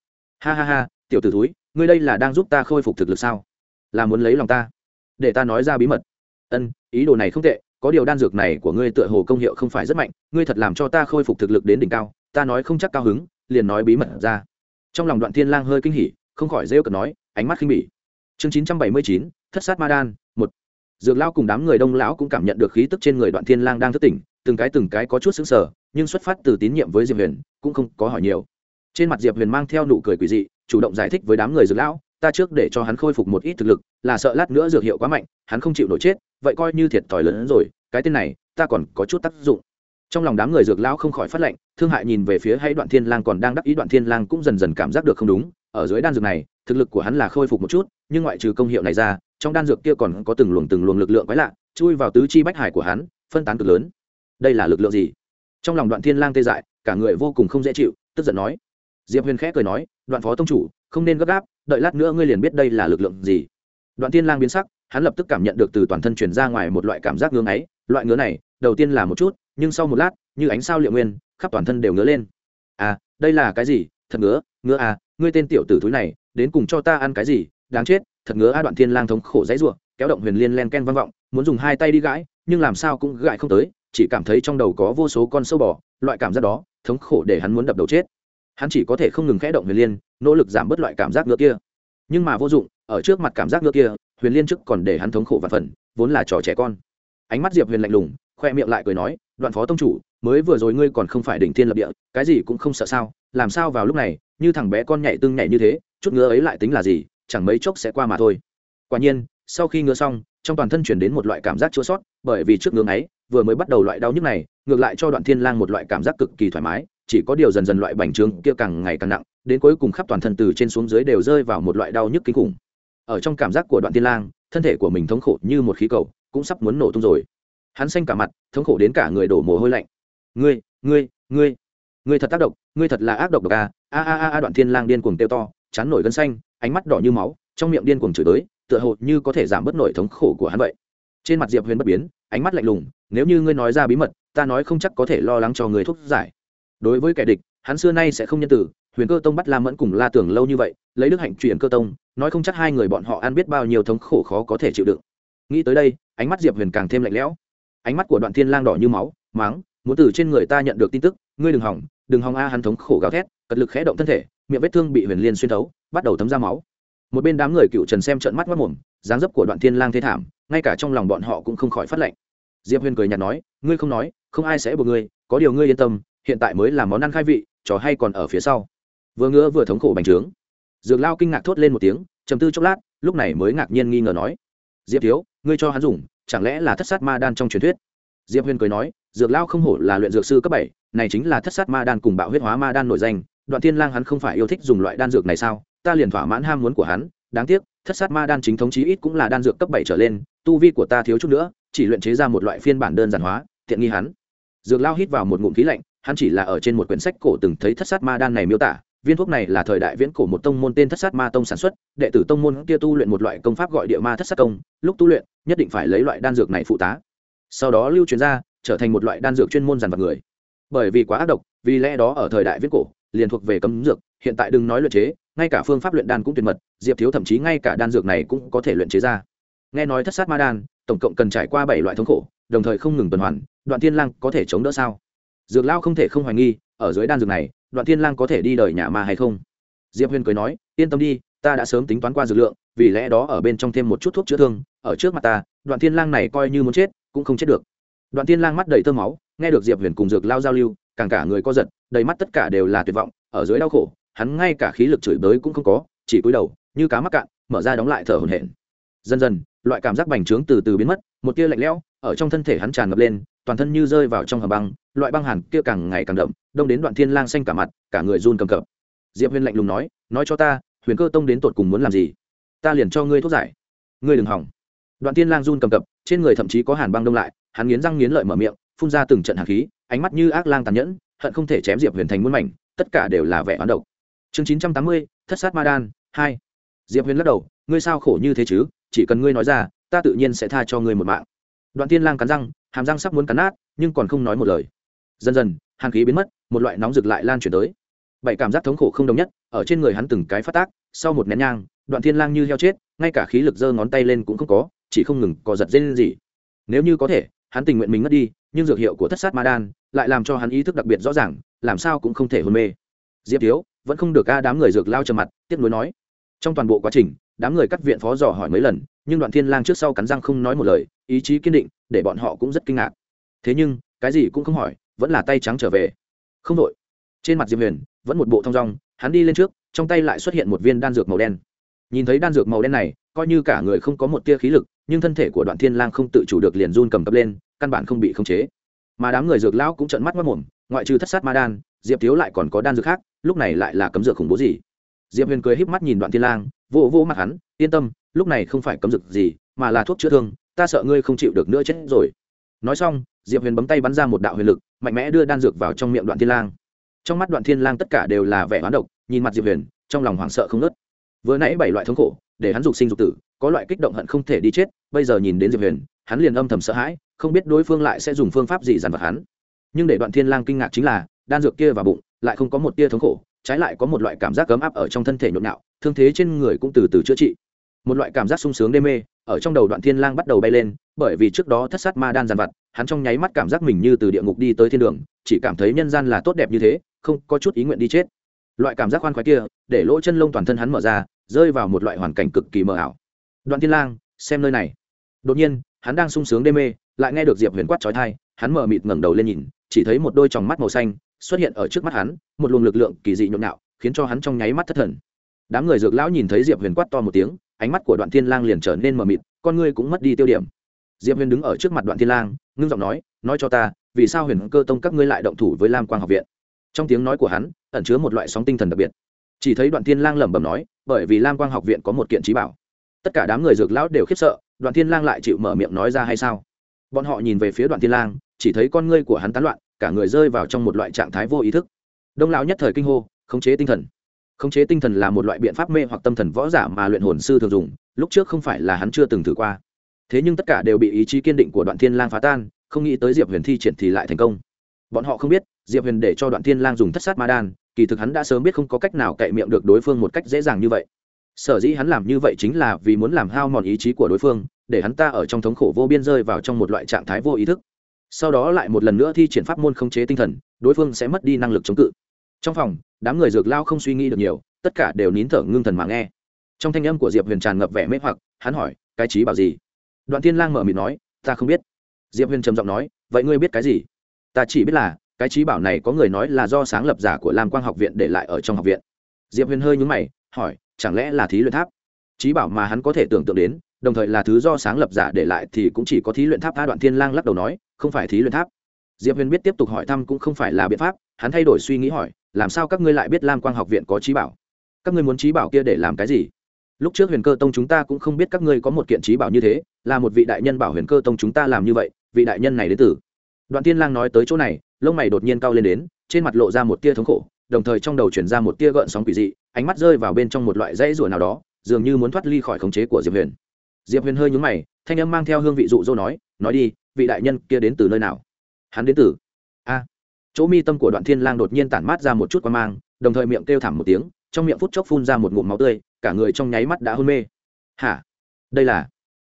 Ha ha ha, tiểu tử thúi, ngươi đây là đang giúp ta khôi phục thực lực sao? Là muốn lấy lòng ta? Để ta nói ra bí mật. Ân, ý đồ này không tệ, có điều đan dược này của ngươi tựa hồ công hiệu không phải rất mạnh, ngươi thật làm cho ta khôi phục thực lực đến đỉnh cao, ta nói không chắc cao hứng liền nói bí mật ra. Trong lòng đoạn thiên lang hơi kinh hỉ, không khỏi rêu cợt nói, ánh mắt khinh bỉ. Chương chín trăm bảy mươi chín, thất sát ma đan, một. Dược lao cùng đám người đông lão cũng cảm nhận được khí tức trên người đoạn thiên lang đang thức tỉnh, từng cái từng cái có chút sững sờ, nhưng xuất phát từ tín nhiệm với diệp huyền, cũng không có hỏi nhiều. Trên mặt diệp huyền mang theo nụ cười quỷ dị, chủ động giải thích với đám người dược lão, ta trước để cho hắn khôi phục một ít thực lực, là sợ lát nữa dược hiệu quá mạnh, hắn không chịu nổi chết, vậy coi như thiệt thòi lớn hơn rồi, cái tên này, ta còn có chút tác dụng trong lòng đám người dược lão không khỏi phát lệnh, thương hại nhìn về phía hay đoạn thiên lang còn đang đắc ý đoạn thiên lang cũng dần dần cảm giác được không đúng, ở dưới đan dược này, thực lực của hắn là khôi phục một chút, nhưng ngoại trừ công hiệu này ra, trong đan dược kia còn có từng luồng từng luồng lực lượng quái lạ, chui vào tứ chi bách hải của hắn, phân tán cực lớn. Đây là lực lượng gì? Trong lòng đoạn thiên lang tê dại, cả người vô cùng không dễ chịu, tức giận nói. Diệp huyền khẽ cười nói, đoạn phó tông chủ, không nên gấp gáp, đợi lát nữa ngươi liền biết đây là lực lượng gì. Đoạn thiên lang biến sắc, hắn lập tức cảm nhận được từ toàn thân truyền ra ngoài một loại cảm giác ngứa ấy, loại ngứa này đầu tiên là một chút, nhưng sau một lát, như ánh sao liệu nguyên, khắp toàn thân đều ngứa lên. À đây là cái gì? Thật ngứa ngứa à ngươi tên tiểu tử thúi này, đến cùng cho ta ăn cái gì? Đáng chết, thật ngứa a, đoạn thiên lang thống khổ dãy ruộng kéo động huyền liên len ken vang vọng, muốn dùng hai tay đi gãi, nhưng làm sao cũng gãi không tới, chỉ cảm thấy trong đầu có vô số con sâu bò, loại cảm giác đó, thống khổ để hắn muốn đập đầu chết. Hắn chỉ có thể không ngừng khẽ động huyền liên, nỗ lực giảm bớt loại cảm giác ngứa kia. Nhưng mà vô dụng, ở trước mặt cảm giác ngứa kia, huyền liên trước còn để hắn thống khổ và phần, vốn là trò trẻ con. Ánh mắt diệp huyền lạnh lùng khoe miệng lại cười nói, đoạn phó tông chủ, mới vừa rồi ngươi còn không phải đỉnh thiên lập địa, cái gì cũng không sợ sao? Làm sao vào lúc này, như thằng bé con nhảy tưng nhảy như thế, chút ngứa ấy lại tính là gì, chẳng mấy chốc sẽ qua mà thôi. Quả nhiên, sau khi ngứa xong, trong toàn thân chuyển đến một loại cảm giác chua sót, bởi vì trước ngưỡng ấy vừa mới bắt đầu loại đau nhức này, ngược lại cho đoạn thiên lang một loại cảm giác cực kỳ thoải mái, chỉ có điều dần dần loại bành trướng kia càng ngày càng nặng, đến cuối cùng khắp toàn thân từ trên xuống dưới đều rơi vào một loại đau nhức kinh khủng. Ở trong cảm giác của đoạn thiên lang, thân thể của mình thống khổ như một khí cầu, cũng sắp muốn nổ tung rồi hắn xanh cả mặt, thống khổ đến cả người đổ mồ hôi lạnh. Ngươi ngươi ngươi ngươi thật tác động, ngươi thật là ác độc độc à. a a a a, đoạn thiên lang điên cuồng tiêu to, chán nổi gân xanh, ánh mắt đỏ như máu, trong miệng điên cuồng chửi tới, tựa hồ như có thể giảm bớt nổi thống khổ của hắn vậy. Trên mặt diệp huyền bất biến, ánh mắt lạnh lùng, nếu như ngươi nói ra bí mật, ta nói không chắc có thể lo lắng cho người thuốc giải. Đối với kẻ địch, hắn xưa nay sẽ không nhân tử huyền cơ tông bắt la mẫn cùng la tưởng lâu như vậy, lấy đức hạnh truyền cơ tông, nói không chắc hai người bọn họ ăn biết bao nhiêu thống khổ khó có thể chịu đựng. Nghĩ tới đây, ánh mắt diệp huyền càng thêm lạnh lẽo ánh mắt của đoạn thiên lang đỏ như máu máng muốn từ trên người ta nhận được tin tức, ngươi đừng hỏng, đừng hòng a, hắn thống khổ gào thét, cật lực khẽ động thân thể, miệng vết thương bị huyền liên xuyên thấu, bắt đầu thấm ra máu. Một bên đám người cựu trần xem trợn mắt mất mồm, dáng dấp của đoạn thiên lang thế thảm, ngay cả trong lòng bọn họ cũng không khỏi phát lệnh. Diệp huyền cười nhạt nói, ngươi không nói, không ai sẽ buộc ngươi, có điều ngươi yên tâm, hiện tại mới là món ăn khai vị, trò hay còn ở phía sau. Vừa ngứa vừa thống khổ bành trướng. Dược lao kinh ngạc thốt lên một tiếng, trầm tư chốc lát, lúc này mới ngạc nhiên nghi ngờ nói, diệp thiếu, ngươi cho hắn dùng chẳng lẽ là thất sát ma đan trong truyền thuyết? Diệp huyền cười nói, dược lao không hổ là luyện dược sư cấp bảy, này chính là thất sát ma đan cùng bạo huyết hóa ma đan nổi danh, đoạn thiên lang hắn không phải yêu thích dùng loại đan dược này sao? Ta liền thỏa mãn ham muốn của hắn, đáng tiếc, thất sát ma đan chính thống chí ít cũng là đan dược cấp bảy trở lên, tu vi của ta thiếu chút nữa, chỉ luyện chế ra một loại phiên bản đơn giản hóa, tiện nghi hắn. Dược lao hít vào một ngụm khí lạnh, hắn chỉ là ở trên một quyển sách cổ từng thấy thất sát ma đan này miêu tả viên thuốc này là thời đại viễn cổ một tông môn tên thất sát ma tông sản xuất, đệ tử tông môn kia tu luyện một loại công pháp gọi địa ma thất sát công, lúc tu luyện, nhất định phải lấy loại đan dược này phụ tá. Sau đó lưu truyền ra, trở thành một loại đan dược chuyên môn dàn vật người. Bởi vì quá ác độc, vì lẽ đó ở thời đại viễn cổ, liền thuộc về cấm dược, hiện tại đừng nói luyện chế, ngay cả phương pháp luyện đan cũng tuyệt mật, diệp thiếu thậm chí ngay cả đan dược này cũng có thể luyện chế ra. Nghe nói thất sát ma đan, tổng cộng cần trải qua bảy loại thống khổ, đồng thời không ngừng tuần hoàn, đoạn thiên lang có thể chống đỡ sao? Dược lao không thể không hoài nghi, ở dưới đan dược này đoạn thiên lang có thể đi đời nhà ma hay không? Diệp huyền cười nói, yên tâm đi, ta đã sớm tính toán qua dược lượng, vì lẽ đó ở bên trong thêm một chút thuốc chữa thương, ở trước mặt ta, đoạn thiên lang này coi như muốn chết, cũng không chết được. Đoạn thiên lang mắt đầy tơ máu, nghe được diệp huyền cùng dược lao giao lưu, càng cả người co giật, đầy mắt tất cả đều là tuyệt vọng, ở dưới đau khổ, hắn ngay cả khí lực chửi bới cũng không có, chỉ cúi đầu, như cá mắc cạn, mở ra đóng lại thở hổn hển. Dần dần, loại cảm giác bành trướng từ từ biến mất, một tia lạnh lẽo, ở trong thân thể hắn tràn ngập lên toàn thân như rơi vào trong hầm băng, loại băng hàn kia càng ngày càng đậm, đông đến đoạn thiên lang xanh cả mặt, cả người run cầm cập. Diệp huyền lạnh lùng nói nói cho ta, huyền cơ tông đến tột cùng muốn làm gì? Ta liền cho ngươi thuốc giải. Ngươi đừng hỏng. Đoạn thiên lang run cầm cập, trên người thậm chí có hàn băng đông lại, hắn nghiến răng nghiến lợi mở miệng, phun ra từng trận hàn khí, ánh mắt như ác lang tàn nhẫn, hận không thể chém diệp huyền thành muôn mảnh, tất cả đều là vẻ oán độc. Chương chín trăm tám mươi, thất sát ma đan, hai. Diệp huyền lắc đầu, ngươi sao khổ như thế chứ? Chỉ cần ngươi nói ra, ta tự nhiên sẽ tha cho ngươi một mạng đoạn tiên lang cắn răng, hàm răng sắp muốn cắn nát, nhưng còn không nói một lời. Dần dần, hàn khí biến mất, một loại nóng rực lại lan truyền tới. Bảy cảm giác thống khổ không đồng nhất, ở trên người hắn từng cái phát tác, sau một nén nhang, đoạn thiên lang như heo chết, ngay cả khí lực giơ ngón tay lên cũng không có, chỉ không ngừng co giật dây gì nếu như có thể, hắn tình nguyện mình ngất đi, nhưng dược hiệu của thất sát ma đan lại làm cho hắn ý thức đặc biệt rõ ràng, làm sao cũng không thể hôn mê. Diệp thiếu, vẫn không được ca đám người dược lao trầm mặt, tiếp nối nói. Trong toàn bộ quá trình đám người cắt viện phó dò hỏi mấy lần, nhưng đoạn thiên lang trước sau cắn răng không nói một lời, ý chí kiên định, để bọn họ cũng rất kinh ngạc. Thế nhưng, cái gì cũng không hỏi, vẫn là tay trắng trở về. Không đội trên mặt diệp huyền, vẫn một bộ thong dong, hắn đi lên trước, trong tay lại xuất hiện một viên đan dược màu đen. Nhìn thấy đan dược màu đen này, coi như cả người không có một tia khí lực, nhưng thân thể của đoạn thiên lang không tự chủ được liền run cầm cập lên, căn bản không bị khống chế. Mà đám người dược lão cũng trợn mắt mất mồm, ngoại trừ thất sát ma đan, diệp thiếu lại còn có đan dược khác, lúc này lại là cấm dược khủng bố gì? Diệp huyền cười híp mắt nhìn đoạn thiên lang, vỗ vỗ mặt hắn, yên tâm, lúc này không phải cấm dược gì, mà là thuốc chữa thương, ta sợ ngươi không chịu được nữa chết rồi. Nói xong, diệp huyền bấm tay bắn ra một đạo huyền lực, mạnh mẽ đưa đan dược vào trong miệng đoạn thiên lang. Trong mắt đoạn thiên lang tất cả đều là vẻ hoán độc, nhìn mặt diệp huyền, trong lòng hoảng sợ không nớt vừa nãy bảy loại thống khổ, để hắn dục sinh dục tử, có loại kích động hận không thể đi chết, bây giờ nhìn đến diệp huyền, hắn liền âm thầm sợ hãi, không biết đối phương lại sẽ dùng phương pháp gì dằn vặt hắn. Nhưng để đoạn thiên lang kinh ngạc chính là, đan dược kia vào bụng, lại không có một tia thống khổ trái lại có một loại cảm giác cấm áp ở trong thân thể nhộn nhạo thương thế trên người cũng từ từ chữa trị. Một loại cảm giác sung sướng đê mê ở trong đầu đoạn thiên lang bắt đầu bay lên bởi vì trước đó thất sát ma đan giàn vặt hắn trong nháy mắt cảm giác mình như từ địa ngục đi tới thiên đường chỉ cảm thấy nhân gian là tốt đẹp như thế không có chút ý nguyện đi chết. Loại cảm giác khoan khoái kia để lỗ chân lông toàn thân hắn mở ra rơi vào một loại hoàn cảnh cực kỳ mờ ảo. Đoạn thiên lang xem nơi này. Đột nhiên hắn đang sung sướng đê mê lại nghe được diệp huyền quát chói tai, hắn mở mịt ngẩng đầu lên nhìn chỉ thấy một đôi tròng mắt màu xanh xuất hiện ở trước mắt hắn, một luồng lực lượng kỳ dị nhộn nhạo, khiến cho hắn trong nháy mắt thất thần. Đám người dược lão nhìn thấy diệp huyền quát to một tiếng, ánh mắt của đoạn thiên lang liền trở nên mờ mịt, con ngươi cũng mất đi tiêu điểm. Diệp huyền đứng ở trước mặt đoạn thiên lang, ngưng giọng nói nói cho ta, vì sao huyền cơ tông các ngươi lại động thủ với lam quang học viện? Trong tiếng nói của hắn, ẩn chứa một loại sóng tinh thần đặc biệt. Chỉ thấy đoạn thiên lang lẩm bẩm nói, bởi vì lam quang học viện có một kiện trí bảo. Tất cả đám người dược lão đều khiếp sợ, đoạn thiên lang lại chịu mở miệng nói ra hay sao? Bọn họ nhìn về phía đoạn thiên lang, chỉ thấy con ngươi của hắn tán loạn cả người rơi vào trong một loại trạng thái vô ý thức. Đông lão nhất thời kinh hô, khống chế tinh thần. Khống chế tinh thần là một loại biện pháp mê hoặc tâm thần võ giả mà luyện hồn sư thường dùng, lúc trước không phải là hắn chưa từng thử qua. Thế nhưng tất cả đều bị ý chí kiên định của đoạn thiên lang phá tan, không nghĩ tới diệp huyền thi triển thì lại thành công. Bọn họ không biết, diệp huyền để cho đoạn thiên lang dùng thất sát ma đan, kỳ thực hắn đã sớm biết không có cách nào cậy miệng được đối phương một cách dễ dàng như vậy. Sở dĩ hắn làm như vậy chính là vì muốn làm hao mòn ý chí của đối phương, để hắn ta ở trong thống khổ vô biên rơi vào trong một loại trạng thái vô ý thức sau đó lại một lần nữa thi triển pháp môn khống chế tinh thần, đối phương sẽ mất đi năng lực chống cự. Trong phòng, đám người dược lao không suy nghĩ được nhiều, tất cả đều nín thở ngưng thần mà nghe. Trong thanh âm của diệp huyền tràn ngập vẻ mê hoặc, hắn hỏi, cái trí bảo gì? Đoạn thiên lang mở mịt nói, ta không biết. Diệp huyền trầm giọng nói, vậy ngươi biết cái gì? Ta chỉ biết là, cái trí bảo này có người nói là do sáng lập giả của lam quang học viện để lại ở trong học viện. Diệp huyền hơi nhúng mày, hỏi, chẳng lẽ là thí luyện tháp? Trí bảo mà hắn có thể tưởng tượng đến đồng thời là thứ do sáng lập giả để lại thì cũng chỉ có thí luyện tháp tha đoạn thiên lang lắc đầu nói, không phải thí luyện tháp. Diệp huyền biết tiếp tục hỏi thăm cũng không phải là biện pháp, hắn thay đổi suy nghĩ hỏi, làm sao các ngươi lại biết lam quang học viện có trí bảo? Các ngươi muốn trí bảo kia để làm cái gì? Lúc trước huyền cơ tông chúng ta cũng không biết các ngươi có một kiện trí bảo như thế, là một vị đại nhân bảo huyền cơ tông chúng ta làm như vậy, vị đại nhân này đến từ. Đoạn tiên lang nói tới chỗ này, lông mày đột nhiên cao lên đến, trên mặt lộ ra một tia thống khổ, đồng thời trong đầu chuyển ra một tia gợn sóng quỷ dị, ánh mắt rơi vào bên trong một loại dãy rủa nào đó, dường như muốn thoát ly khỏi khống chế của diệp huyền diệp huyền hơi nhúng mày, thanh âm mang theo hương vị dụ dỗ nói nói đi, vị đại nhân kia đến từ nơi nào? Hắn đến từ. A. Chỗ mi tâm của đoạn thiên lang đột nhiên tản mát ra một chút quan mang, đồng thời miệng kêu thảm một tiếng, trong miệng phút chốc phun ra một ngụm máu tươi, cả người trong nháy mắt đã hôn mê. Hả? Đây là?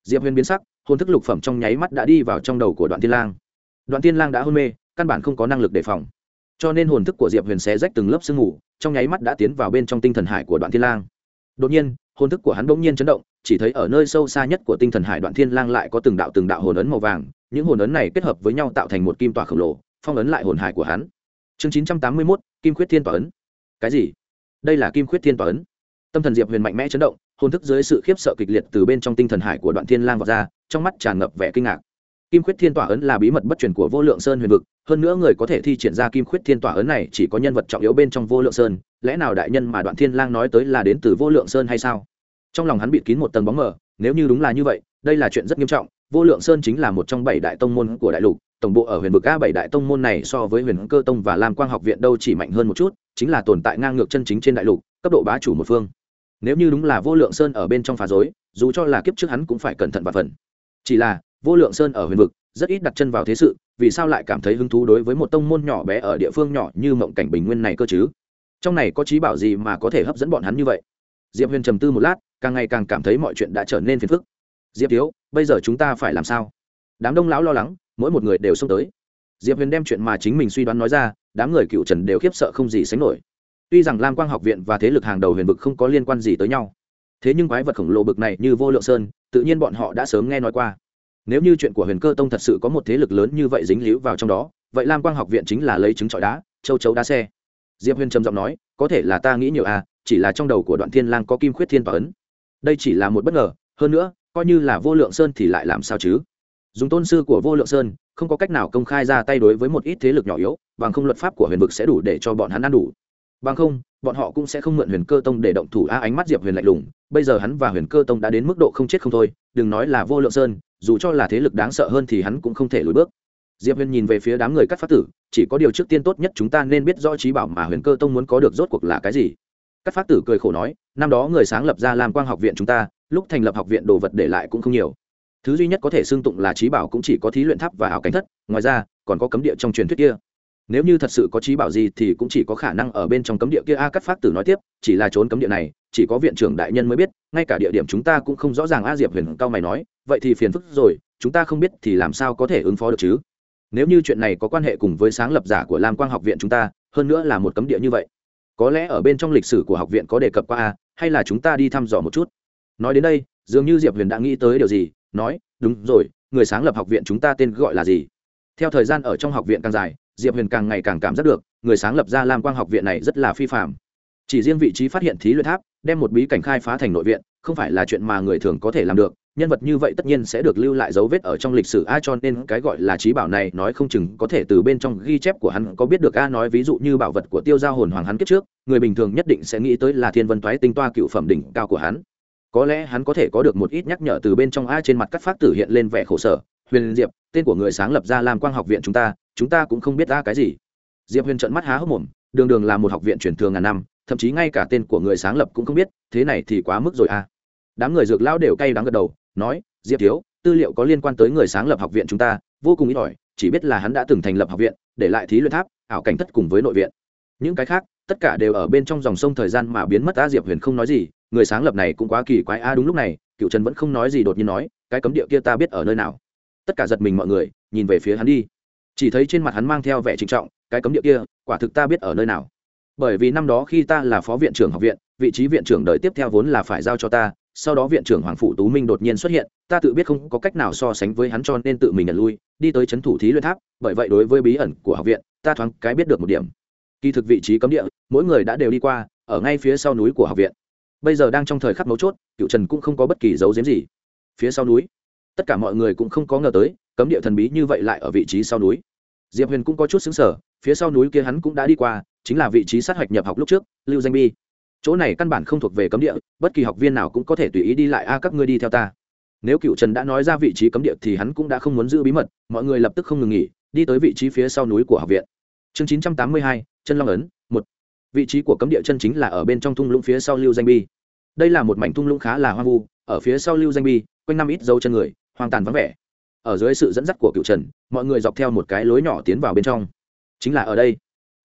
Diệp huyền biến sắc, hồn thức lục phẩm trong nháy mắt đã đi vào trong đầu của đoạn thiên lang. Đoạn thiên lang đã hôn mê, căn bản không có năng lực đề phòng. Cho nên hồn thức của diệp huyền xé rách từng lớp sương mù, trong nháy mắt đã tiến vào bên trong tinh thần hải của đoạn thiên lang. Đột nhiên hồn thức của hắn bỗng nhiên chấn động chỉ thấy ở nơi sâu xa nhất của tinh thần hải đoạn thiên lang lại có từng đạo từng đạo hồn ấn màu vàng những hồn ấn này kết hợp với nhau tạo thành một kim tỏa khổng lồ phong ấn lại hồn hải của hắn. Chương chín trăm tám mươi 981, kim khuyết thiên tỏa ấn. Cái gì? Đây là kim khuyết thiên tỏa ấn. Tâm thần diệp huyền mạnh mẽ chấn động hồn thức dưới sự khiếp sợ kịch liệt từ bên trong tinh thần hải của đoạn thiên lang vọt ra trong mắt tràn ngập vẻ kinh ngạc. Kim khuyết thiên tỏa ấn là bí mật bất truyền của vô lượng sơn huyền vực hơn nữa người có thể thi triển ra kim khuyết thiên tỏa ấn này chỉ có nhân vật trọng yếu bên trong vô lượng sơn lẽ nào đại nhân mà đoạn thiên lang nói tới là đến từ vô lượng sơn hay sao? Trong lòng hắn bịt kín một tầng bóng mờ, nếu như đúng là như vậy, đây là chuyện rất nghiêm trọng, vô lượng sơn chính là một trong bảy đại tông môn của đại lục, tổng bộ ở huyền vực a bảy đại tông môn này so với huyền cơ tông và lam quang học viện đâu chỉ mạnh hơn một chút, chính là tồn tại ngang ngược chân chính trên đại lục, cấp độ bá chủ một phương. Nếu như đúng là vô lượng sơn ở bên trong phá dối dù cho là kiếp trước hắn cũng phải cẩn thận và phần. Chỉ là, vô lượng sơn ở huyền vực, rất ít đặt chân vào thế sự, vì sao lại cảm thấy hứng thú đối với một tông môn nhỏ bé ở địa phương nhỏ như mộng cảnh bình nguyên này cơ chứ? Trong này có trí bảo gì mà có thể hấp dẫn bọn hắn như vậy? Diệp huyền trầm tư một lát càng ngày càng cảm thấy mọi chuyện đã trở nên phiền phức. Diệp thiếu, bây giờ chúng ta phải làm sao? Đám đông lão lo lắng, mỗi một người đều xông tới. Diệp huyền đem chuyện mà chính mình suy đoán nói ra, đám người cựu trần đều khiếp sợ không gì sánh nổi. Tuy rằng lam quang học viện và thế lực hàng đầu huyền vực không có liên quan gì tới nhau, thế nhưng quái vật khổng lồ bực này như vô lượng sơn, tự nhiên bọn họ đã sớm nghe nói qua. Nếu như chuyện của huyền cơ tông thật sự có một thế lực lớn như vậy dính líu vào trong đó, vậy lam quang học viện chính là lấy trứng trọi đá, châu chấu đá xe. Diệp huyền trầm giọng nói, có thể là ta nghĩ nhiều à chỉ là trong đầu của đoạn thiên lang có kim khuyết thiên tỏa ấn đây chỉ là một bất ngờ, hơn nữa, coi như là vô lượng sơn thì lại làm sao chứ? Dùng tôn sư của vô lượng sơn, không có cách nào công khai ra tay đối với một ít thế lực nhỏ yếu, bằng không luật pháp của huyền vực sẽ đủ để cho bọn hắn ăn đủ. Bằng không, bọn họ cũng sẽ không mượn huyền cơ tông để động thủ. A, ánh mắt diệp huyền lạnh lùng, bây giờ hắn và huyền cơ tông đã đến mức độ không chết không thôi, đừng nói là vô lượng sơn, dù cho là thế lực đáng sợ hơn thì hắn cũng không thể lùi bước. Diệp huyền nhìn về phía đám người cắt phát tử, chỉ có điều trước tiên tốt nhất chúng ta nên biết rõ trí bảo mà huyền cơ tông muốn có được rốt cuộc là cái gì. Cắt phát tử cười khổ nói năm đó người sáng lập ra làm quang học viện chúng ta, lúc thành lập học viện đồ vật để lại cũng không nhiều. Thứ duy nhất có thể xưng tụng là trí bảo cũng chỉ có thí luyện tháp và ảo cảnh thất, ngoài ra, còn có cấm địa trong truyền thuyết kia. Nếu như thật sự có trí bảo gì thì cũng chỉ có khả năng ở bên trong cấm địa kia. A cắt phát tử nói tiếp, chỉ là trốn cấm địa này, chỉ có viện trưởng đại nhân mới biết, ngay cả địa điểm chúng ta cũng không rõ ràng. A diệp huyền cao mày nói, vậy thì phiền phức rồi, chúng ta không biết thì làm sao có thể ứng phó được chứ? Nếu như chuyện này có quan hệ cùng với sáng lập giả của lam quang học viện chúng ta, hơn nữa là một cấm địa như vậy có lẽ ở bên trong lịch sử của học viện có đề cập qua a, hay là chúng ta đi thăm dò một chút. Nói đến đây, dường như diệp huyền đã nghĩ tới điều gì, nói, đúng rồi, người sáng lập học viện chúng ta tên gọi là gì? Theo thời gian ở trong học viện càng dài, diệp huyền càng ngày càng cảm giác được, người sáng lập ra lam quang học viện này rất là phi phạm chỉ riêng vị trí phát hiện thí luyện tháp, đem một bí cảnh khai phá thành nội viện, không phải là chuyện mà người thường có thể làm được nhân vật như vậy tất nhiên sẽ được lưu lại dấu vết ở trong lịch sử. A, cho nên cái gọi là trí bảo này nói không chừng có thể từ bên trong ghi chép của hắn. Có biết được a nói ví dụ như bảo vật của tiêu giao hồn hoàng hắn kết trước, người bình thường nhất định sẽ nghĩ tới là thiên vân toái tinh toa cựu phẩm đỉnh cao của hắn. Có lẽ hắn có thể có được một ít nhắc nhở từ bên trong a trên mặt các phát tử hiện lên vẻ khổ sở. Huyền diệp, tên của người sáng lập ra làm quang học viện chúng ta chúng ta cũng không biết a cái gì. Diệp huyền trợn mắt há hốc mồm, đường đường là một học viện truyền thường ngàn năm, thậm chí ngay cả tên của người sáng lập cũng không biết, thế này thì quá mức rồi a. Đám người dược lão đều cay đắng gật đầu nói, diệp thiếu, tư liệu có liên quan tới người sáng lập học viện chúng ta, vô cùng ít ỏi, chỉ biết là hắn đã từng thành lập học viện, để lại thí luyện tháp, ảo cảnh thất cùng với nội viện. Những cái khác, tất cả đều ở bên trong dòng sông thời gian mà biến mất, a diệp huyền không nói gì, người sáng lập này cũng quá kỳ quái, a đúng lúc này, cựu trần vẫn không nói gì, đột nhiên nói, cái cấm địa kia ta biết ở nơi nào. Tất cả giật mình mọi người, nhìn về phía hắn đi. Chỉ thấy trên mặt hắn mang theo vẻ trịnh trọng, cái cấm địa kia, quả thực ta biết ở nơi nào. Bởi vì năm đó khi ta là phó viện trưởng học viện, vị trí viện trưởng đợi tiếp theo vốn là phải giao cho ta sau đó viện trưởng hoàng phụ tú minh đột nhiên xuất hiện, ta tự biết không có cách nào so sánh với hắn cho nên tự mình nhận lui, đi tới c h ấ n thủ thí luyện tháp, bởi vậy đối với bí ẩn của học viện, ta thoáng cái biết được một điểm. Kỳ thực vị trí cấm địa, mỗi người đã đều đi qua, ở ngay phía sau núi của học viện. Bây giờ đang trong thời khắc mấu chốt, cựu trần cũng không có bất kỳ dấu diếm gì. Phía sau núi, tất cả mọi người cũng không có ngờ tới, cấm địa thần bí như vậy lại ở vị trí sau núi. Diệp huyền cũng có chút xứng sở phía sau núi kia hắn cũng đã đi qua, chính là vị trí sát hạch nhập học lúc trước, lưu danh bi chỗ này căn bản không thuộc về cấm địa, bất kỳ học viên nào cũng có thể tùy ý đi lại. A, các ngươi đi theo ta. Nếu cựu trần đã nói ra vị trí cấm địa thì hắn cũng đã không muốn giữ bí mật, mọi người lập tức không ngừng nghỉ, đi tới vị trí phía sau núi của học viện. Chương chín trăm tám mươi hai, chân long ấn, một. Vị trí của cấm địa chân chính là ở bên trong thung lũng phía sau lưu danh bi. Đây là một mảnh thung lũng khá là hoang vu, ở phía sau lưu danh bi, quanh năm ít dấu chân người, hoang tàn vắng vẻ. Ở dưới sự dẫn dắt của cựu trần, mọi người dọc theo một cái lối nhỏ tiến vào bên trong. Chính là ở đây.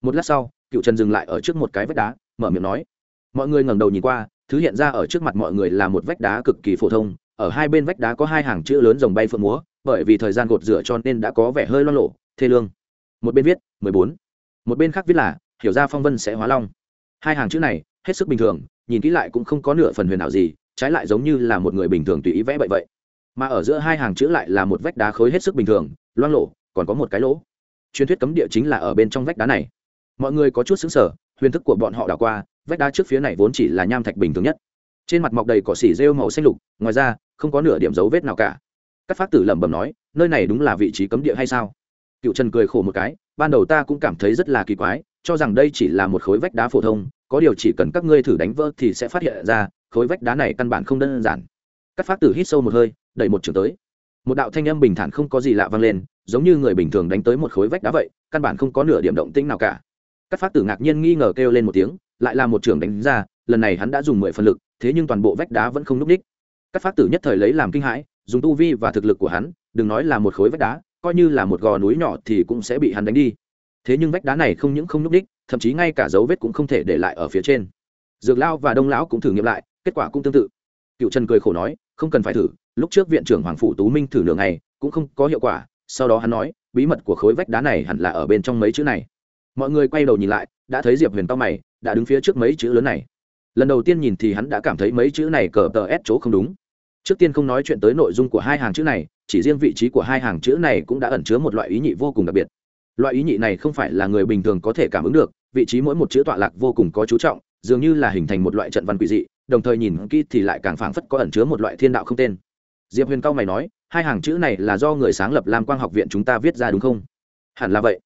Một lát sau cựu trần dừng lại ở trước một cái vách đá, mở miệng nói mọi người ngẩng đầu nhìn qua, thứ hiện ra ở trước mặt mọi người là một vách đá cực kỳ phổ thông, ở hai bên vách đá có hai hàng chữ lớn dòng bay phượng múa, bởi vì thời gian gột rửa cho nên đã có vẻ hơi lo lộ thê lương. Một bên viết, mười bốn. Một bên khác viết là, hiểu ra phong vân sẽ hóa long. Hai hàng chữ này, hết sức bình thường, nhìn kỹ lại cũng không có nửa phần huyền ảo gì, trái lại giống như là một người bình thường tùy ý vẽ vậy vậy. Mà ở giữa hai hàng chữ lại là một vách đá khối hết sức bình thường, loang lộ còn có một cái lỗ. Truyền thuyết cấm địa chính là ở bên trong vách đá này. Mọi người có chút xứng sở huyền thức của bọn họ đảo qua vách đá trước phía này vốn chỉ là nham thạch bình thường nhất. Trên mặt mọc đầy cỏ xỉ rêu màu xanh lục, ngoài ra, không có nửa điểm dấu vết nào cả. Các phát tử lẩm bẩm nói, nơi này đúng là vị trí cấm địa hay sao? Cựu trần cười khổ một cái, ban đầu ta cũng cảm thấy rất là kỳ quái, cho rằng đây chỉ là một khối vách đá phổ thông, có điều chỉ cần các ngươi thử đánh vỡ thì sẽ phát hiện ra, khối vách đá này căn bản không đơn giản. Các phát tử hít sâu một hơi, đẩy một trường tới. Một đạo thanh âm bình thản không có gì lạ vang lên, giống như người bình thường đánh tới một khối vách đá vậy, căn bản không có nửa điểm động tĩnh nào cả. Các phát tử ngạc nhiên nghi ngờ kêu lên một tiếng lại là một trưởng đánh ra, lần này hắn đã dùng mười phần lực, thế nhưng toàn bộ vách đá vẫn không núp ních. Các phát tử nhất thời lấy làm kinh hãi, dùng tu vi và thực lực của hắn, đừng nói là một khối vách đá, coi như là một gò núi nhỏ thì cũng sẽ bị hắn đánh đi. Thế nhưng vách đá này không những không núp ních, thậm chí ngay cả dấu vết cũng không thể để lại ở phía trên. Dược lao và đông lão cũng thử nghiệm lại, kết quả cũng tương tự. Cựu trần cười khổ nói, không cần phải thử, lúc trước viện trưởng hoàng phủ tú minh thử nửa ngày, cũng không có hiệu quả. Sau đó hắn nói, bí mật của khối vách đá này hẳn là ở bên trong mấy chữ này. Mọi người quay đầu nhìn lại, đã thấy diệp huyền to mày đã đứng phía trước mấy chữ lớn này. Lần đầu tiên nhìn thì hắn đã cảm thấy mấy chữ này cờ tờ ép chỗ không đúng. Trước tiên không nói chuyện tới nội dung của hai hàng chữ này, chỉ riêng vị trí của hai hàng chữ này cũng đã ẩn chứa một loại ý nhị vô cùng đặc biệt. Loại ý nhị này không phải là người bình thường có thể cảm ứng được, vị trí mỗi một chữ tọa lạc vô cùng có chú trọng, dường như là hình thành một loại trận văn quỷ dị, đồng thời nhìn kỹ thì lại càng phảng phất có ẩn chứa một loại thiên đạo không tên. Diệp huyền cao mày nói, hai hàng chữ này là do người sáng lập lam quang học viện chúng ta viết ra đúng không? Hẳn là vậy.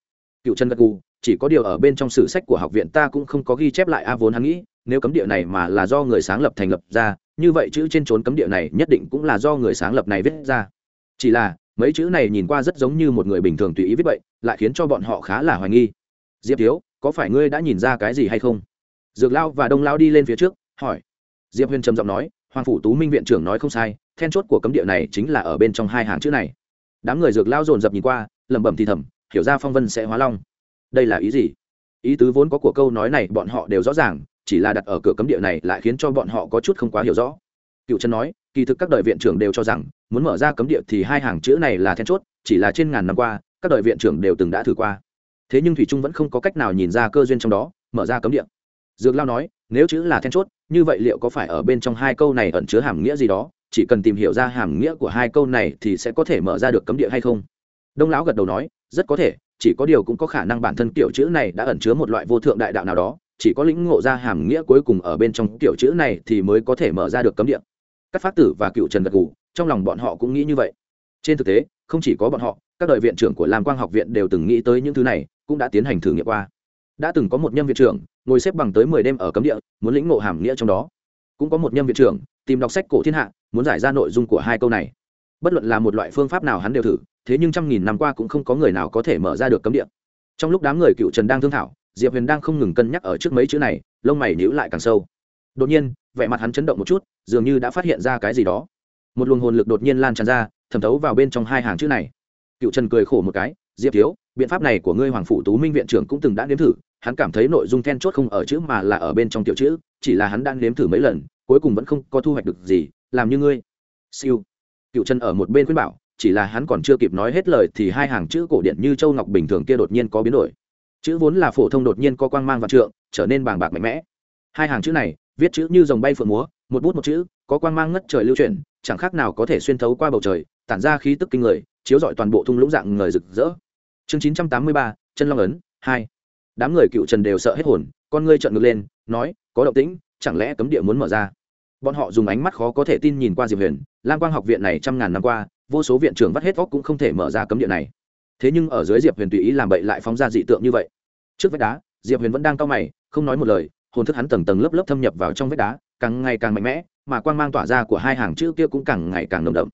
Cựu trần gật gù chỉ có điều ở bên trong sử sách của học viện ta cũng không có ghi chép lại a vốn hắn nghĩ, nếu cấm địa này mà là do người sáng lập thành lập ra, như vậy chữ trên trốn cấm địa này nhất định cũng là do người sáng lập này viết ra. Chỉ là, mấy chữ này nhìn qua rất giống như một người bình thường tùy ý viết vậy, lại khiến cho bọn họ khá là hoài nghi. Diệp thiếu, có phải ngươi đã nhìn ra cái gì hay không? Dược lao và đông lao đi lên phía trước, hỏi. Diệp huyền trầm giọng nói, hoàng phủ tú minh viện trưởng nói không sai, then chốt của cấm địa này chính là ở bên trong hai hàng chữ này. Đám người dược lao dồn dập nhìn qua, lẩm bẩm thì thầm, hiểu ra phong vân sẽ hóa long đây là ý gì? Ý tứ vốn có của câu nói này, bọn họ đều rõ ràng, chỉ là đặt ở cửa cấm địa này lại khiến cho bọn họ có chút không quá hiểu rõ. Cựu trần nói, kỳ thực các đời viện trưởng đều cho rằng, muốn mở ra cấm địa thì hai hàng chữ này là then chốt, chỉ là trên ngàn năm qua, các đời viện trưởng đều từng đã thử qua. Thế nhưng thủy trung vẫn không có cách nào nhìn ra cơ duyên trong đó, mở ra cấm địa. Dược lao nói, nếu chữ là then chốt, như vậy liệu có phải ở bên trong hai câu này ẩn chứa hàm nghĩa gì đó? Chỉ cần tìm hiểu ra hàm nghĩa của hai câu này thì sẽ có thể mở ra được cấm địa hay không? Đông lão gật đầu nói, rất có thể chỉ có điều cũng có khả năng bản thân kiểu chữ này đã ẩn chứa một loại vô thượng đại đạo nào đó, chỉ có lĩnh ngộ ra hàm nghĩa cuối cùng ở bên trong kiểu chữ này thì mới có thể mở ra được cấm địa. Các pháp tử và cựu trần gật gù, trong lòng bọn họ cũng nghĩ như vậy. Trên thực tế, không chỉ có bọn họ, các đội viện trưởng của lam quang học viện đều từng nghĩ tới những thứ này, cũng đã tiến hành thử nghiệm qua. Đã từng có một nhâm viện trưởng, ngồi xếp bằng tới mười đêm ở cấm địa, muốn lĩnh ngộ hàm nghĩa trong đó. Cũng có một nhâm viện trưởng, tìm đọc sách cổ thiên hạ, muốn giải ra nội dung của hai câu này bất luận là một loại phương pháp nào hắn đều thử, thế nhưng trăm nghìn năm qua cũng không có người nào có thể mở ra được cấm địa. Trong lúc đám người cựu trần đang thương thảo, diệp huyền đang không ngừng cân nhắc ở trước mấy chữ này, lông mày nhíu lại càng sâu. Đột nhiên, vẻ mặt hắn chấn động một chút, dường như đã phát hiện ra cái gì đó. Một luồng hồn lực đột nhiên lan tràn ra, thẩm thấu vào bên trong hai hàng chữ này. Cựu trần cười khổ một cái, diệp thiếu, biện pháp này của ngươi hoàng phủ tú minh viện trưởng cũng từng đã nếm thử, hắn cảm thấy nội dung then chốt không ở chữ mà là ở bên trong tiểu chữ, chỉ là hắn đang nếm thử mấy lần, cuối cùng vẫn không có thu hoạch được gì, làm như ngươi. Siêu cựu chân ở một bên khuyên bảo, chỉ là hắn còn chưa kịp nói hết lời thì hai hàng chữ cổ điện như châu ngọc bình thường kia đột nhiên có biến đổi. Chữ vốn là phổ thông đột nhiên có quang mang và trượng, trở nên bàng bạc mạnh mẽ. Hai hàng chữ này, viết chữ như dòng bay phượng múa, một bút một chữ, có quang mang ngất trời lưu chuyển, chẳng khác nào có thể xuyên thấu qua bầu trời, tản ra khí tức kinh người, chiếu rọi toàn bộ thung lũng dạng người rực rỡ. Chương chín trăm tám mươi ba, chân long ấn, hai. Đám người cựu trần đều sợ hết hồn, con ngươi trợn ngược lên, nói, có động tĩnh, chẳng lẽ cấm địa muốn mở ra? Bọn họ dùng ánh mắt khó có thể tin nhìn qua diệp huyền lam quang học viện này trăm ngàn năm qua, vô số viện trưởng vắt hết óc cũng không thể mở ra cấm địa này. Thế nhưng ở dưới diệp huyền tùy ý làm bậy lại phóng ra dị tượng như vậy. Trước vách đá, diệp huyền vẫn đang cao mày, không nói một lời, hồn thức hắn tầng tầng lớp lớp thâm nhập vào trong vách đá, càng ngày càng mạnh mẽ, mà quang mang tỏa ra của hai hàng chữ kia cũng càng ngày càng nồng đậm.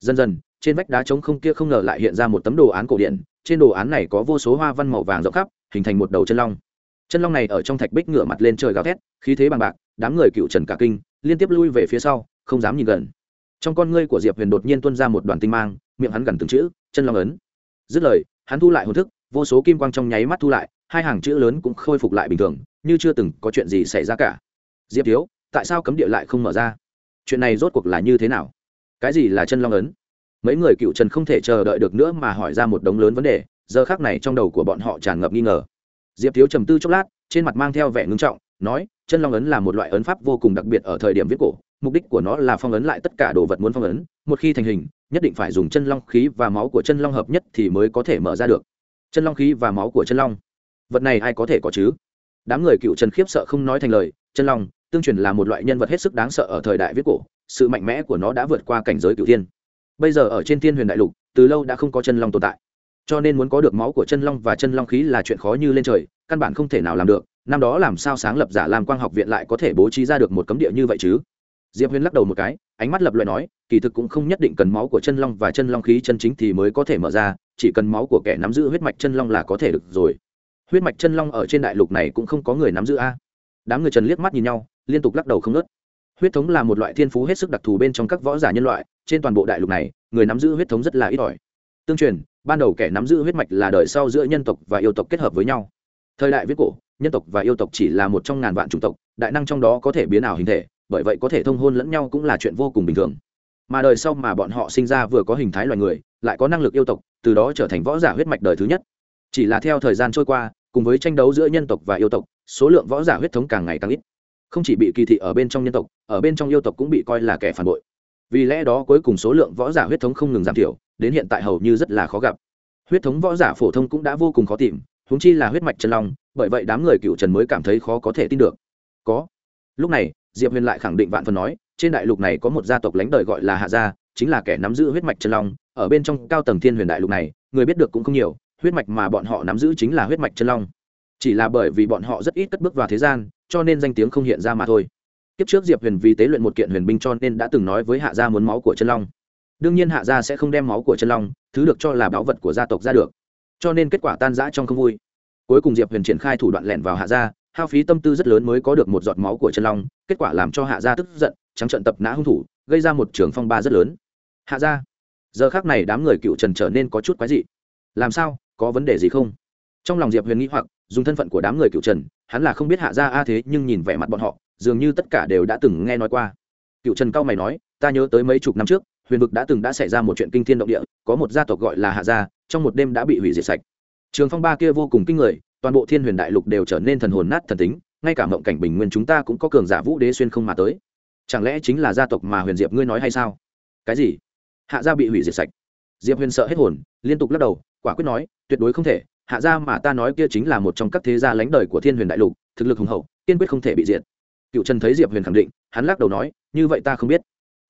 Dần dần, trên vách đá trống không kia không ngờ lại hiện ra một tấm đồ án cổ điển, trên đồ án này có vô số hoa văn màu vàng rộng khắp, hình thành một đầu chân long. Chân long này ở trong thạch bích ngửa mặt lên trời gào thét, khí thế bằng bạc, đám người cựu trần cả kinh, liên tiếp lui về phía sau, không dám nhìn gần trong con ngươi của diệp huyền đột nhiên tuôn ra một đoàn tinh mang, miệng hắn gần từng chữ, chân long ấn. Dứt lời, hắn thu lại hồn thức, vô số kim quang trong nháy mắt thu lại, hai hàng chữ lớn cũng khôi phục lại bình thường, như chưa từng có chuyện gì xảy ra cả. Diệp thiếu, tại sao cấm địa lại không mở ra? Chuyện này rốt cuộc là như thế nào? Cái gì là chân long ấn? Mấy người cựu trần không thể chờ đợi được nữa mà hỏi ra một đống lớn vấn đề, giờ khác này trong đầu của bọn họ tràn ngập nghi ngờ. Diệp thiếu trầm tư chốc lát, trên mặt mang theo vẻ ngưng trọng, nói, chân long ấn là một loại ấn pháp vô cùng đặc biệt ở thời điểm viết cổ mục đích của nó là phong ấn lại tất cả đồ vật muốn phong ấn, một khi thành hình, nhất định phải dùng chân long khí và máu của chân long hợp nhất thì mới có thể mở ra được. Chân long khí và máu của chân long. Vật này ai có thể có chứ? Đám người cựu trần khiếp sợ không nói thành lời, chân long, tương truyền là một loại nhân vật hết sức đáng sợ ở thời đại viết cổ, sự mạnh mẽ của nó đã vượt qua cảnh giới cựu thiên. Bây giờ ở trên thiên huyền đại lục, từ lâu đã không có chân long tồn tại. Cho nên muốn có được máu của chân long và chân long khí là chuyện khó như lên trời, căn bản không thể nào làm được, năm đó làm sao sáng lập giả làm quang học viện lại có thể bố trí ra được một cấm địa như vậy chứ? Diệp huyền lắc đầu một cái, ánh mắt lập loại nói, kỳ thực cũng không nhất định cần máu của chân long và chân long khí chân chính thì mới có thể mở ra, chỉ cần máu của kẻ nắm giữ huyết mạch chân long là có thể được rồi. Huyết mạch chân long ở trên đại lục này cũng không có người nắm giữ a. Đám người trần liếc mắt nhìn nhau, liên tục lắc đầu không ngớt. huyết thống là một loại thiên phú hết sức đặc thù bên trong các võ giả nhân loại, trên toàn bộ đại lục này, người nắm giữ huyết thống rất là ít ỏi. Tương truyền, ban đầu kẻ nắm giữ huyết mạch là đời sau giữa nhân tộc và yêu tộc kết hợp với nhau. Thời đại viết cổ, nhân tộc và yêu tộc chỉ là một trong ngàn vạn chủng tộc, đại năng trong đó có thể biến ảo hình thể bởi vậy có thể thông hôn lẫn nhau cũng là chuyện vô cùng bình thường. Mà đời sau mà bọn họ sinh ra vừa có hình thái loài người, lại có năng lực yêu tộc, từ đó trở thành võ giả huyết mạch đời thứ nhất. Chỉ là theo thời gian trôi qua, cùng với tranh đấu giữa nhân tộc và yêu tộc, số lượng võ giả huyết thống càng ngày càng ít. Không chỉ bị kỳ thị ở bên trong nhân tộc, ở bên trong yêu tộc cũng bị coi là kẻ phản bội. Vì lẽ đó cuối cùng số lượng võ giả huyết thống không ngừng giảm thiểu, đến hiện tại hầu như rất là khó gặp. Huyết thống võ giả phổ thông cũng đã vô cùng khó tìm húng chi là huyết mạch chân long, bởi vậy đám người cựu trần mới cảm thấy khó có thể tin được. Có. Lúc này diệp huyền lại khẳng định vạn phần nói, trên đại lục này có một gia tộc lãnh đời gọi là hạ gia, chính là kẻ nắm giữ huyết mạch chân long. Ở bên trong cao tầng thiên huyền đại lục này, người biết được cũng không nhiều, huyết mạch mà bọn họ nắm giữ chính là huyết mạch chân long. Chỉ là bởi vì bọn họ rất ít cất bước vào thế gian, cho nên danh tiếng không hiện ra mà thôi. Kiếp trước diệp huyền vì tế luyện một kiện huyền binh cho nên đã từng nói với hạ gia muốn máu của chân long. Đương nhiên hạ gia sẽ không đem máu của chân long, thứ được cho là báu vật của gia tộc ra được. Cho nên kết quả tan rã trong không vui. Cuối cùng diệp huyền triển khai thủ đoạn lẻn vào hạ gia hao phí tâm tư rất lớn mới có được một giọt máu của chân long, kết quả làm cho hạ gia tức giận, trắng trận tập nã hung thủ, gây ra một trường phong ba rất lớn. Hạ gia, giờ khác này đám người cựu trần trở nên có chút quái dị. Làm sao, có vấn đề gì không? Trong lòng diệp huyền nghĩ hoặc, dùng thân phận của đám người cựu trần, hắn là không biết hạ gia a thế nhưng nhìn vẻ mặt bọn họ, dường như tất cả đều đã từng nghe nói qua. Cựu trần cao mày nói, ta nhớ tới mấy chục năm trước, huyền vực đã từng đã xảy ra một chuyện kinh thiên động địa, có một gia tộc gọi là hạ gia, trong một đêm đã bị hủy diệt sạch. Trường phong ba kia vô cùng kinh người toàn bộ thiên huyền đại lục đều trở nên thần hồn nát thần tính, ngay cả mộng cảnh bình nguyên chúng ta cũng có cường giả vũ đế xuyên không mà tới. Chẳng lẽ chính là gia tộc mà huyền diệp ngươi nói hay sao? Cái gì? Hạ gia bị hủy diệt sạch. Diệp huyền sợ hết hồn, liên tục lắc đầu, quả quyết nói, tuyệt đối không thể, hạ gia mà ta nói kia chính là một trong các thế gia lãnh đời của thiên huyền đại lục, thực lực hùng hậu, kiên quyết không thể bị diệt. Cựu trần thấy diệp huyền khẳng định, hắn lắc đầu nói, như vậy ta không biết.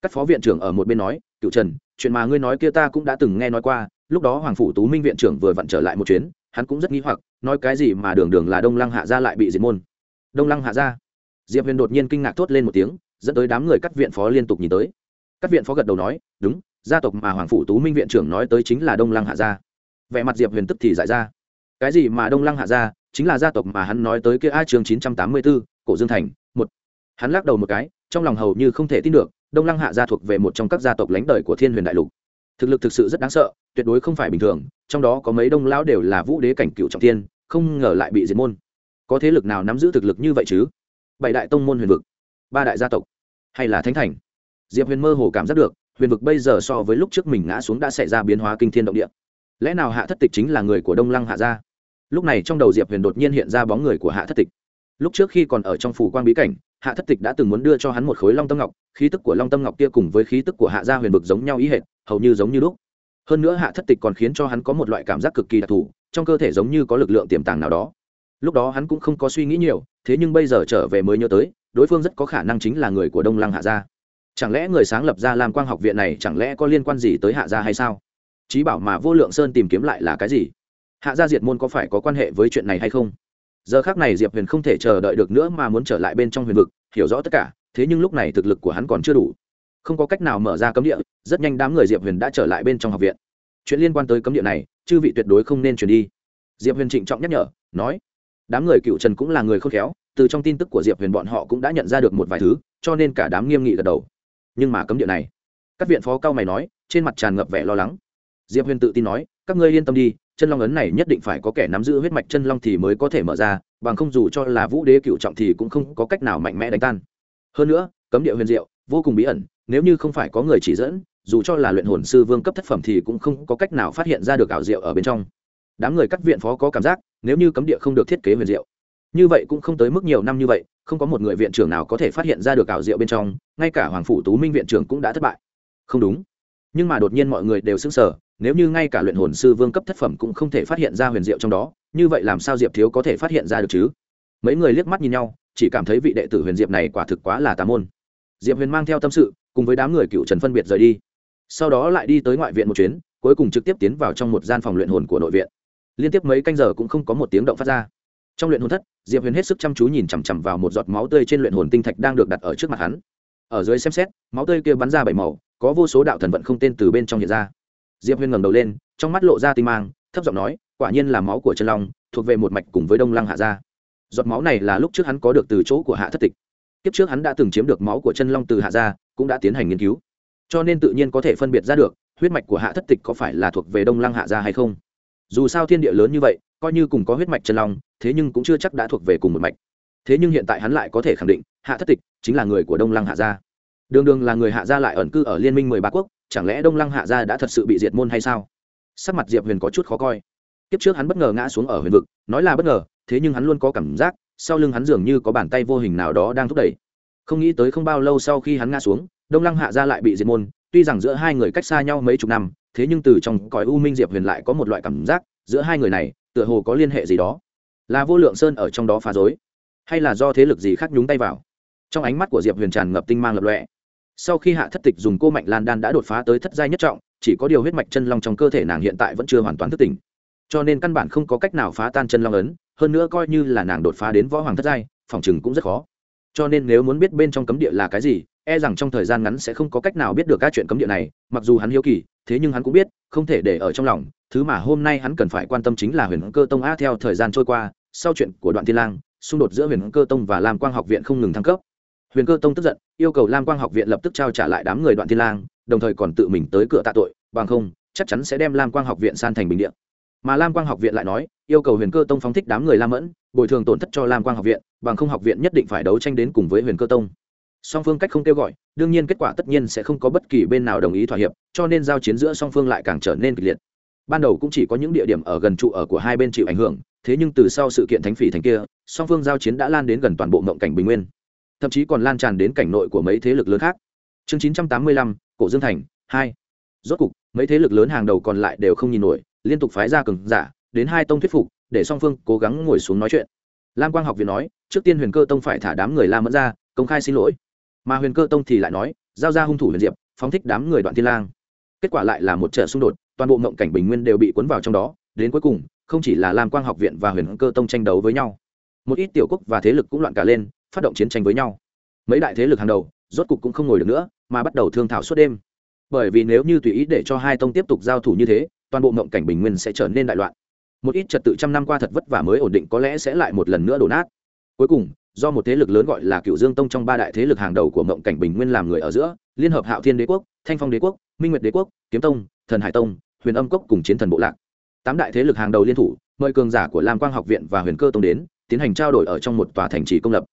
Các phó viện trưởng ở một bên nói, cựu trần, chuyện mà ngươi nói kia ta cũng đã từng nghe nói qua, lúc đó hoàng phủ tú minh viện trưởng vừa vặn trở lại một chuyến hắn cũng rất nghi hoặc, nói cái gì mà đường đường là đông lăng hạ gia lại bị diệt môn. Đông lăng hạ gia. Diệp huyền đột nhiên kinh ngạc thốt lên một tiếng, dẫn tới đám người cắt viện phó liên tục nhìn tới. Cắt viện phó gật đầu nói, đúng, gia tộc mà hoàng phủ tú minh viện trưởng nói tới chính là đông lăng hạ gia. Vẻ mặt diệp huyền tức thì giải ra. Cái gì mà đông lăng hạ gia? Chính là gia tộc mà hắn nói tới kia a chương chín trăm tám mươi bốn cổ dương thành, một. Hắn lắc đầu một cái, trong lòng hầu như không thể tin được, đông lăng hạ gia thuộc về một trong các gia tộc lãnh đời của thiên huyền đại lục thực lực thực sự rất đáng sợ, tuyệt đối không phải bình thường, trong đó có mấy đông lão đều là vũ đế cảnh cựu trọng thiên, không ngờ lại bị diệt môn. Có thế lực nào nắm giữ thực lực như vậy chứ? Bảy đại tông môn huyền vực, ba đại gia tộc, hay là thánh thành? Diệp huyền mơ hồ cảm giác được, huyền vực bây giờ so với lúc trước mình ngã xuống đã xảy ra biến hóa kinh thiên động địa. Lẽ nào hạ thất tịch chính là người của đông lăng hạ gia? Lúc này trong đầu diệp huyền đột nhiên hiện ra bóng người của hạ thất tịch. Lúc trước khi còn ở trong phủ quang bí cảnh, hạ thất tịch đã từng muốn đưa cho hắn một khối long tâm ngọc, khí tức của long tâm ngọc kia cùng với khí tức của hạ gia huyền vực giống nhau ý hệt hầu như giống như lúc. Hơn nữa hạ thất tịch còn khiến cho hắn có một loại cảm giác cực kỳ đặc thù, trong cơ thể giống như có lực lượng tiềm tàng nào đó. Lúc đó hắn cũng không có suy nghĩ nhiều, thế nhưng bây giờ trở về mới nhớ tới, đối phương rất có khả năng chính là người của đông lăng hạ gia. Chẳng lẽ người sáng lập ra lam quang học viện này chẳng lẽ có liên quan gì tới hạ gia hay sao? Trí bảo mà vô lượng sơn tìm kiếm lại là cái gì? Hạ gia diệt môn có phải có quan hệ với chuyện này hay không? Giờ khác này diệp huyền không thể chờ đợi được nữa mà muốn trở lại bên trong huyền vực, hiểu rõ tất cả, thế nhưng lúc này thực lực của hắn còn chưa đủ không có cách nào mở ra cấm địa, rất nhanh đám người diệp huyền đã trở lại bên trong học viện. Chuyện liên quan tới cấm địa này, chư vị tuyệt đối không nên chuyển đi. Diệp huyền trịnh trọng nhắc nhở, nói, đám người cựu trần cũng là người khôn khéo, từ trong tin tức của diệp huyền bọn họ cũng đã nhận ra được một vài thứ, cho nên cả đám nghiêm nghị gật đầu. Nhưng mà cấm địa này, các viện phó cao mày nói, trên mặt tràn ngập vẻ lo lắng. Diệp huyền tự tin nói, các ngươi yên tâm đi, chân long ấn này nhất định phải có kẻ nắm giữ huyết mạch chân long thì mới có thể mở ra, bằng không dù cho là vũ đế cựu trọng thì cũng không có cách nào mạnh mẽ đánh tan. Hơn nữa, cấm địa huyền diệu, vô cùng bí ẩn nếu như không phải có người chỉ dẫn, dù cho là luyện hồn sư vương cấp thất phẩm thì cũng không có cách nào phát hiện ra được ảo diệu ở bên trong. Đám người cắt viện phó có cảm giác, nếu như cấm địa không được thiết kế huyền diệu. Như vậy cũng không tới mức nhiều năm như vậy, không có một người viện trưởng nào có thể phát hiện ra được ảo diệu bên trong, ngay cả hoàng phủ tú minh viện trưởng cũng đã thất bại. Không đúng. Nhưng mà đột nhiên mọi người đều sững sờ, nếu như ngay cả luyện hồn sư vương cấp thất phẩm cũng không thể phát hiện ra huyền diệu trong đó, như vậy làm sao diệp thiếu có thể phát hiện ra được chứ? Mấy người liếc mắt nhìn nhau, chỉ cảm thấy vị đệ tử huyền diệp này quả thực quá là tà môn. Diệp huyền mang theo tâm sự cùng với đám người cựu trần phân biệt rời đi. Sau đó lại đi tới ngoại viện một chuyến, cuối cùng trực tiếp tiến vào trong một gian phòng luyện hồn của nội viện. Liên tiếp mấy canh giờ cũng không có một tiếng động phát ra. Trong luyện hồn thất, diệp huyền hết sức chăm chú nhìn chằm chằm vào một giọt máu tươi trên luyện hồn tinh thạch đang được đặt ở trước mặt hắn. Ở dưới xem xét, máu tươi kia bắn ra bảy màu, có vô số đạo thần vận không tên từ bên trong hiện ra. Diệp huyền ngẩng đầu lên, trong mắt lộ ra tinh mang, thấp giọng nói, quả nhiên là máu của chân long, thuộc về một mạch cùng với đông lăng hạ gia. Giọt máu này là lúc trước hắn có được từ chỗ của hạ thất tịch kiếp trước hắn đã từng chiếm được máu của chân long từ hạ gia, cũng đã tiến hành nghiên cứu. Cho nên tự nhiên có thể phân biệt ra được, huyết mạch của hạ thất tịch có phải là thuộc về đông lăng hạ gia hay không. Dù sao thiên địa lớn như vậy, coi như cùng có huyết mạch chân long, thế nhưng cũng chưa chắc đã thuộc về cùng một mạch. Thế nhưng hiện tại hắn lại có thể khẳng định, hạ thất tịch chính là người của đông lăng hạ gia. Đường đường là người hạ gia lại ẩn cư ở liên minh mười ba quốc, chẳng lẽ đông lăng hạ gia đã thật sự bị diệt môn hay sao? Sắc mặt diệp huyền có chút khó coi. Kiếp trước hắn bất ngờ ngã xuống ở huyền vực, nói là bất ngờ, thế nhưng hắn luôn có cảm giác sau lưng hắn dường như có bàn tay vô hình nào đó đang thúc đẩy. Không nghĩ tới không bao lâu sau khi hắn ngã xuống đông lăng hạ gia lại bị diệt môn tuy rằng giữa hai người cách xa nhau mấy chục năm thế nhưng từ trong cõi u minh diệp huyền lại có một loại cảm giác giữa hai người này tựa hồ có liên hệ gì đó. Là vô lượng sơn ở trong đó phá rối, hay là do thế lực gì khác nhúng tay vào? Trong ánh mắt của diệp huyền tràn ngập tinh mang lập lọe sau khi hạ thất tịch dùng cô mạnh lan đan đã đột phá tới thất giai nhất trọng chỉ có điều huyết mạch chân long trong cơ thể nàng hiện tại vẫn chưa hoàn toàn thức tỉnh cho nên căn bản không có cách nào phá tan chân long ấn, hơn nữa coi như là nàng đột phá đến võ hoàng thất giai, phòng chừng cũng rất khó. Cho nên nếu muốn biết bên trong cấm địa là cái gì e rằng trong thời gian ngắn sẽ không có cách nào biết được các chuyện cấm địa này, mặc dù hắn hiếu kỳ, thế nhưng hắn cũng biết, không thể để ở trong lòng, thứ mà hôm nay hắn cần phải quan tâm chính là huyền cơ tông a theo thời gian trôi qua, sau chuyện của đoạn thiên lang, xung đột giữa huyền cơ tông và lam quang học viện không ngừng thăng cấp. Huyền cơ tông tức giận, yêu cầu lam quang học viện lập tức trao trả lại đám người đoạn thiên lang, đồng thời còn tự mình tới cửa tạ tội, bằng không, chắc chắn sẽ đem lam quang học viện san thành bình điện mà lam quang học viện lại nói yêu cầu huyền cơ tông phóng thích đám người lam mẫn bồi thường tổn thất cho lam quang học viện bằng không học viện nhất định phải đấu tranh đến cùng với huyền cơ tông. Song phương cách không kêu gọi đương nhiên kết quả tất nhiên sẽ không có bất kỳ bên nào đồng ý thỏa hiệp cho nên giao chiến giữa song phương lại càng trở nên kịch liệt. Ban đầu cũng chỉ có những địa điểm ở gần trụ ở của hai bên chịu ảnh hưởng thế nhưng từ sau sự kiện thánh phỉ thành kia song phương giao chiến đã lan đến gần toàn bộ mộng cảnh bình nguyên. Thậm chí còn lan tràn đến cảnh nội của mấy thế lực lớn khác. Chương 985, cổ dương thành hai. Rốt cục mấy thế lực lớn hàng đầu còn lại đều không nhìn nổi liên tục phái ra cường giả, đến hai tông thuyết phục, để song phương cố gắng ngồi xuống nói chuyện. Lam quang học viện nói, trước tiên huyền cơ tông phải thả đám người la mẫn ra, công khai xin lỗi. Mà huyền cơ tông thì lại nói, giao ra hung thủ huyền diệp, phóng thích đám người đoạn thiên lang. Kết quả lại là một trận xung đột, toàn bộ mộng cảnh bình nguyên đều bị cuốn vào trong đó, đến cuối cùng, không chỉ là lam quang học viện và huyền cơ tông tranh đấu với nhau, một ít tiểu quốc và thế lực cũng loạn cả lên, phát động chiến tranh với nhau. Mấy đại thế lực hàng đầu, rốt cục cũng không ngồi được nữa, mà bắt đầu thương thảo suốt đêm. Bởi vì nếu như tùy ý để cho hai tông tiếp tục giao thủ như thế toàn bộ mộng cảnh bình nguyên sẽ trở nên đại loạn. Một ít trật tự trăm năm qua thật vất vả mới ổn định có lẽ sẽ lại một lần nữa đổ nát. Cuối cùng, do một thế lực lớn gọi là cựu dương tông trong ba đại thế lực hàng đầu của mộng cảnh bình nguyên làm người ở giữa, liên hợp hạo thiên đế quốc, thanh phong đế quốc, minh nguyệt đế quốc, kiếm tông, thần hải tông, huyền âm cốc cùng chiến thần bộ lạc. Tám đại thế lực hàng đầu liên thủ, mời cường giả của lam quang học viện và huyền cơ tông đến, tiến hành trao đổi ở trong một tòa thành trì công lập.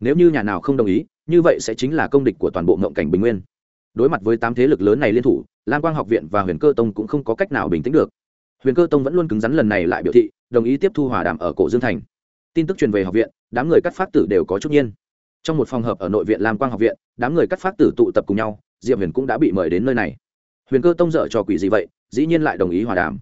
Nếu như nhà nào không đồng ý, như vậy sẽ chính là công địch của toàn bộ mộng cảnh bình nguyên đối mặt với tám thế lực lớn này liên thủ lam quang học viện và huyền cơ tông cũng không có cách nào bình tĩnh được. Huyền cơ tông vẫn luôn cứng rắn lần này lại biểu thị đồng ý tiếp thu hòa đàm ở cổ dương thành. Tin tức truyền về học viện đám người cắt phát tử đều có chút nhiên. Trong một phòng hợp ở nội viện lam quang học viện đám người cắt phát tử tụ tập cùng nhau diệp huyền cũng đã bị mời đến nơi này. Huyền cơ tông dở trò quỷ gì vậy dĩ nhiên lại đồng ý hòa đàm.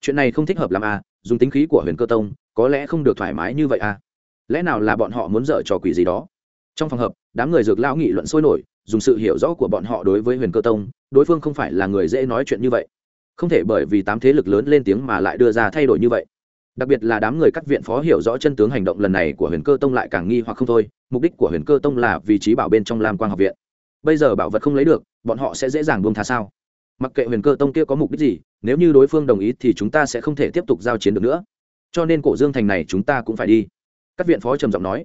Chuyện này không thích hợp làm a à, dùng tính khí của huyền cơ tông có lẽ không được thoải mái như vậy à. Lẽ nào là bọn họ muốn dở trò quỷ gì đó? Trong phòng hợp đám người dược lao nghị luận sôi nổi dùng sự hiểu rõ của bọn họ đối với huyền cơ tông, đối phương không phải là người dễ nói chuyện như vậy. Không thể bởi vì tám thế lực lớn lên tiếng mà lại đưa ra thay đổi như vậy. Đặc biệt là đám người các viện phó hiểu rõ chân tướng hành động lần này của huyền cơ tông lại càng nghi hoặc không thôi, mục đích của huyền cơ tông là vị trí bảo bên trong lam quang học viện. Bây giờ bảo vật không lấy được, bọn họ sẽ dễ dàng buông tha sao? Mặc kệ huyền cơ tông kia có mục đích gì, nếu như đối phương đồng ý thì chúng ta sẽ không thể tiếp tục giao chiến được nữa. Cho nên cổ dương thành này chúng ta cũng phải đi. Các viện phó trầm giọng nói.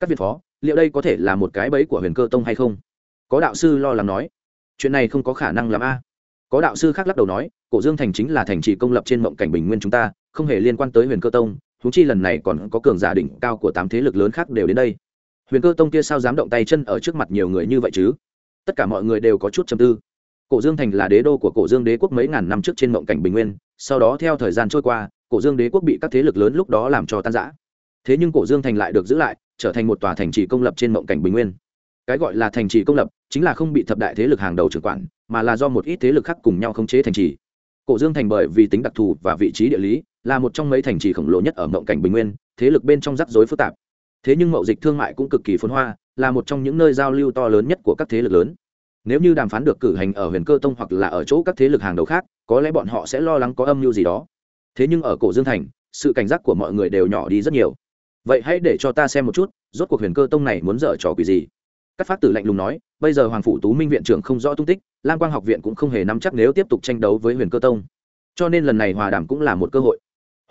Các viện phó, liệu đây có thể là một cái bẫy của huyền cơ tông hay không? Có đạo sư lo lắng nói, chuyện này không có khả năng làm a. Có đạo sư khác lắc đầu nói, cổ dương thành chính là thành trì công lập trên mộng cảnh bình nguyên chúng ta, không hề liên quan tới huyền cơ tông húng chi lần này còn có cường giả đỉnh cao của tám thế lực lớn khác đều đến đây. Huyền cơ tông kia sao dám động tay chân ở trước mặt nhiều người như vậy chứ? Tất cả mọi người đều có chút chầm tư. Cổ dương thành là đế đô của cổ dương đế quốc mấy ngàn năm trước trên mộng cảnh bình nguyên, sau đó theo thời gian trôi qua, cổ dương đế quốc bị các thế lực lớn lúc đó làm cho tan giã thế nhưng cổ dương thành lại được giữ lại, trở thành một tòa thành trì công lập trên mộng cảnh bình nguyên cái gọi là thành trì công lập chính là không bị thập đại thế lực hàng đầu trưởng quản, mà là do một ít thế lực khác cùng nhau khống chế thành trì. Cổ dương thành bởi vì tính đặc thù và vị trí địa lý, là một trong mấy thành trì khổng lồ nhất ở mộng cảnh bình nguyên, thế lực bên trong rắc rối phức tạp. Thế nhưng mậu dịch thương mại cũng cực kỳ phồn hoa, là một trong những nơi giao lưu to lớn nhất của các thế lực lớn. Nếu như đàm phán được cử hành ở huyền cơ tông hoặc là ở chỗ các thế lực hàng đầu khác, có lẽ bọn họ sẽ lo lắng có âm mưu gì đó. Thế nhưng ở cổ dương thành, sự cảnh giác của mọi người đều nhỏ đi rất nhiều. Vậy hãy để cho ta xem một chút, rốt cuộc huyền cơ tông này muốn dở trò quỷ gì các phát tử lạnh lùng nói, bây giờ hoàng phủ tú minh viện trưởng không rõ tung tích, lam quang học viện cũng không hề nắm chắc nếu tiếp tục tranh đấu với huyền cơ tông. Cho nên lần này hòa đàm cũng là một cơ hội.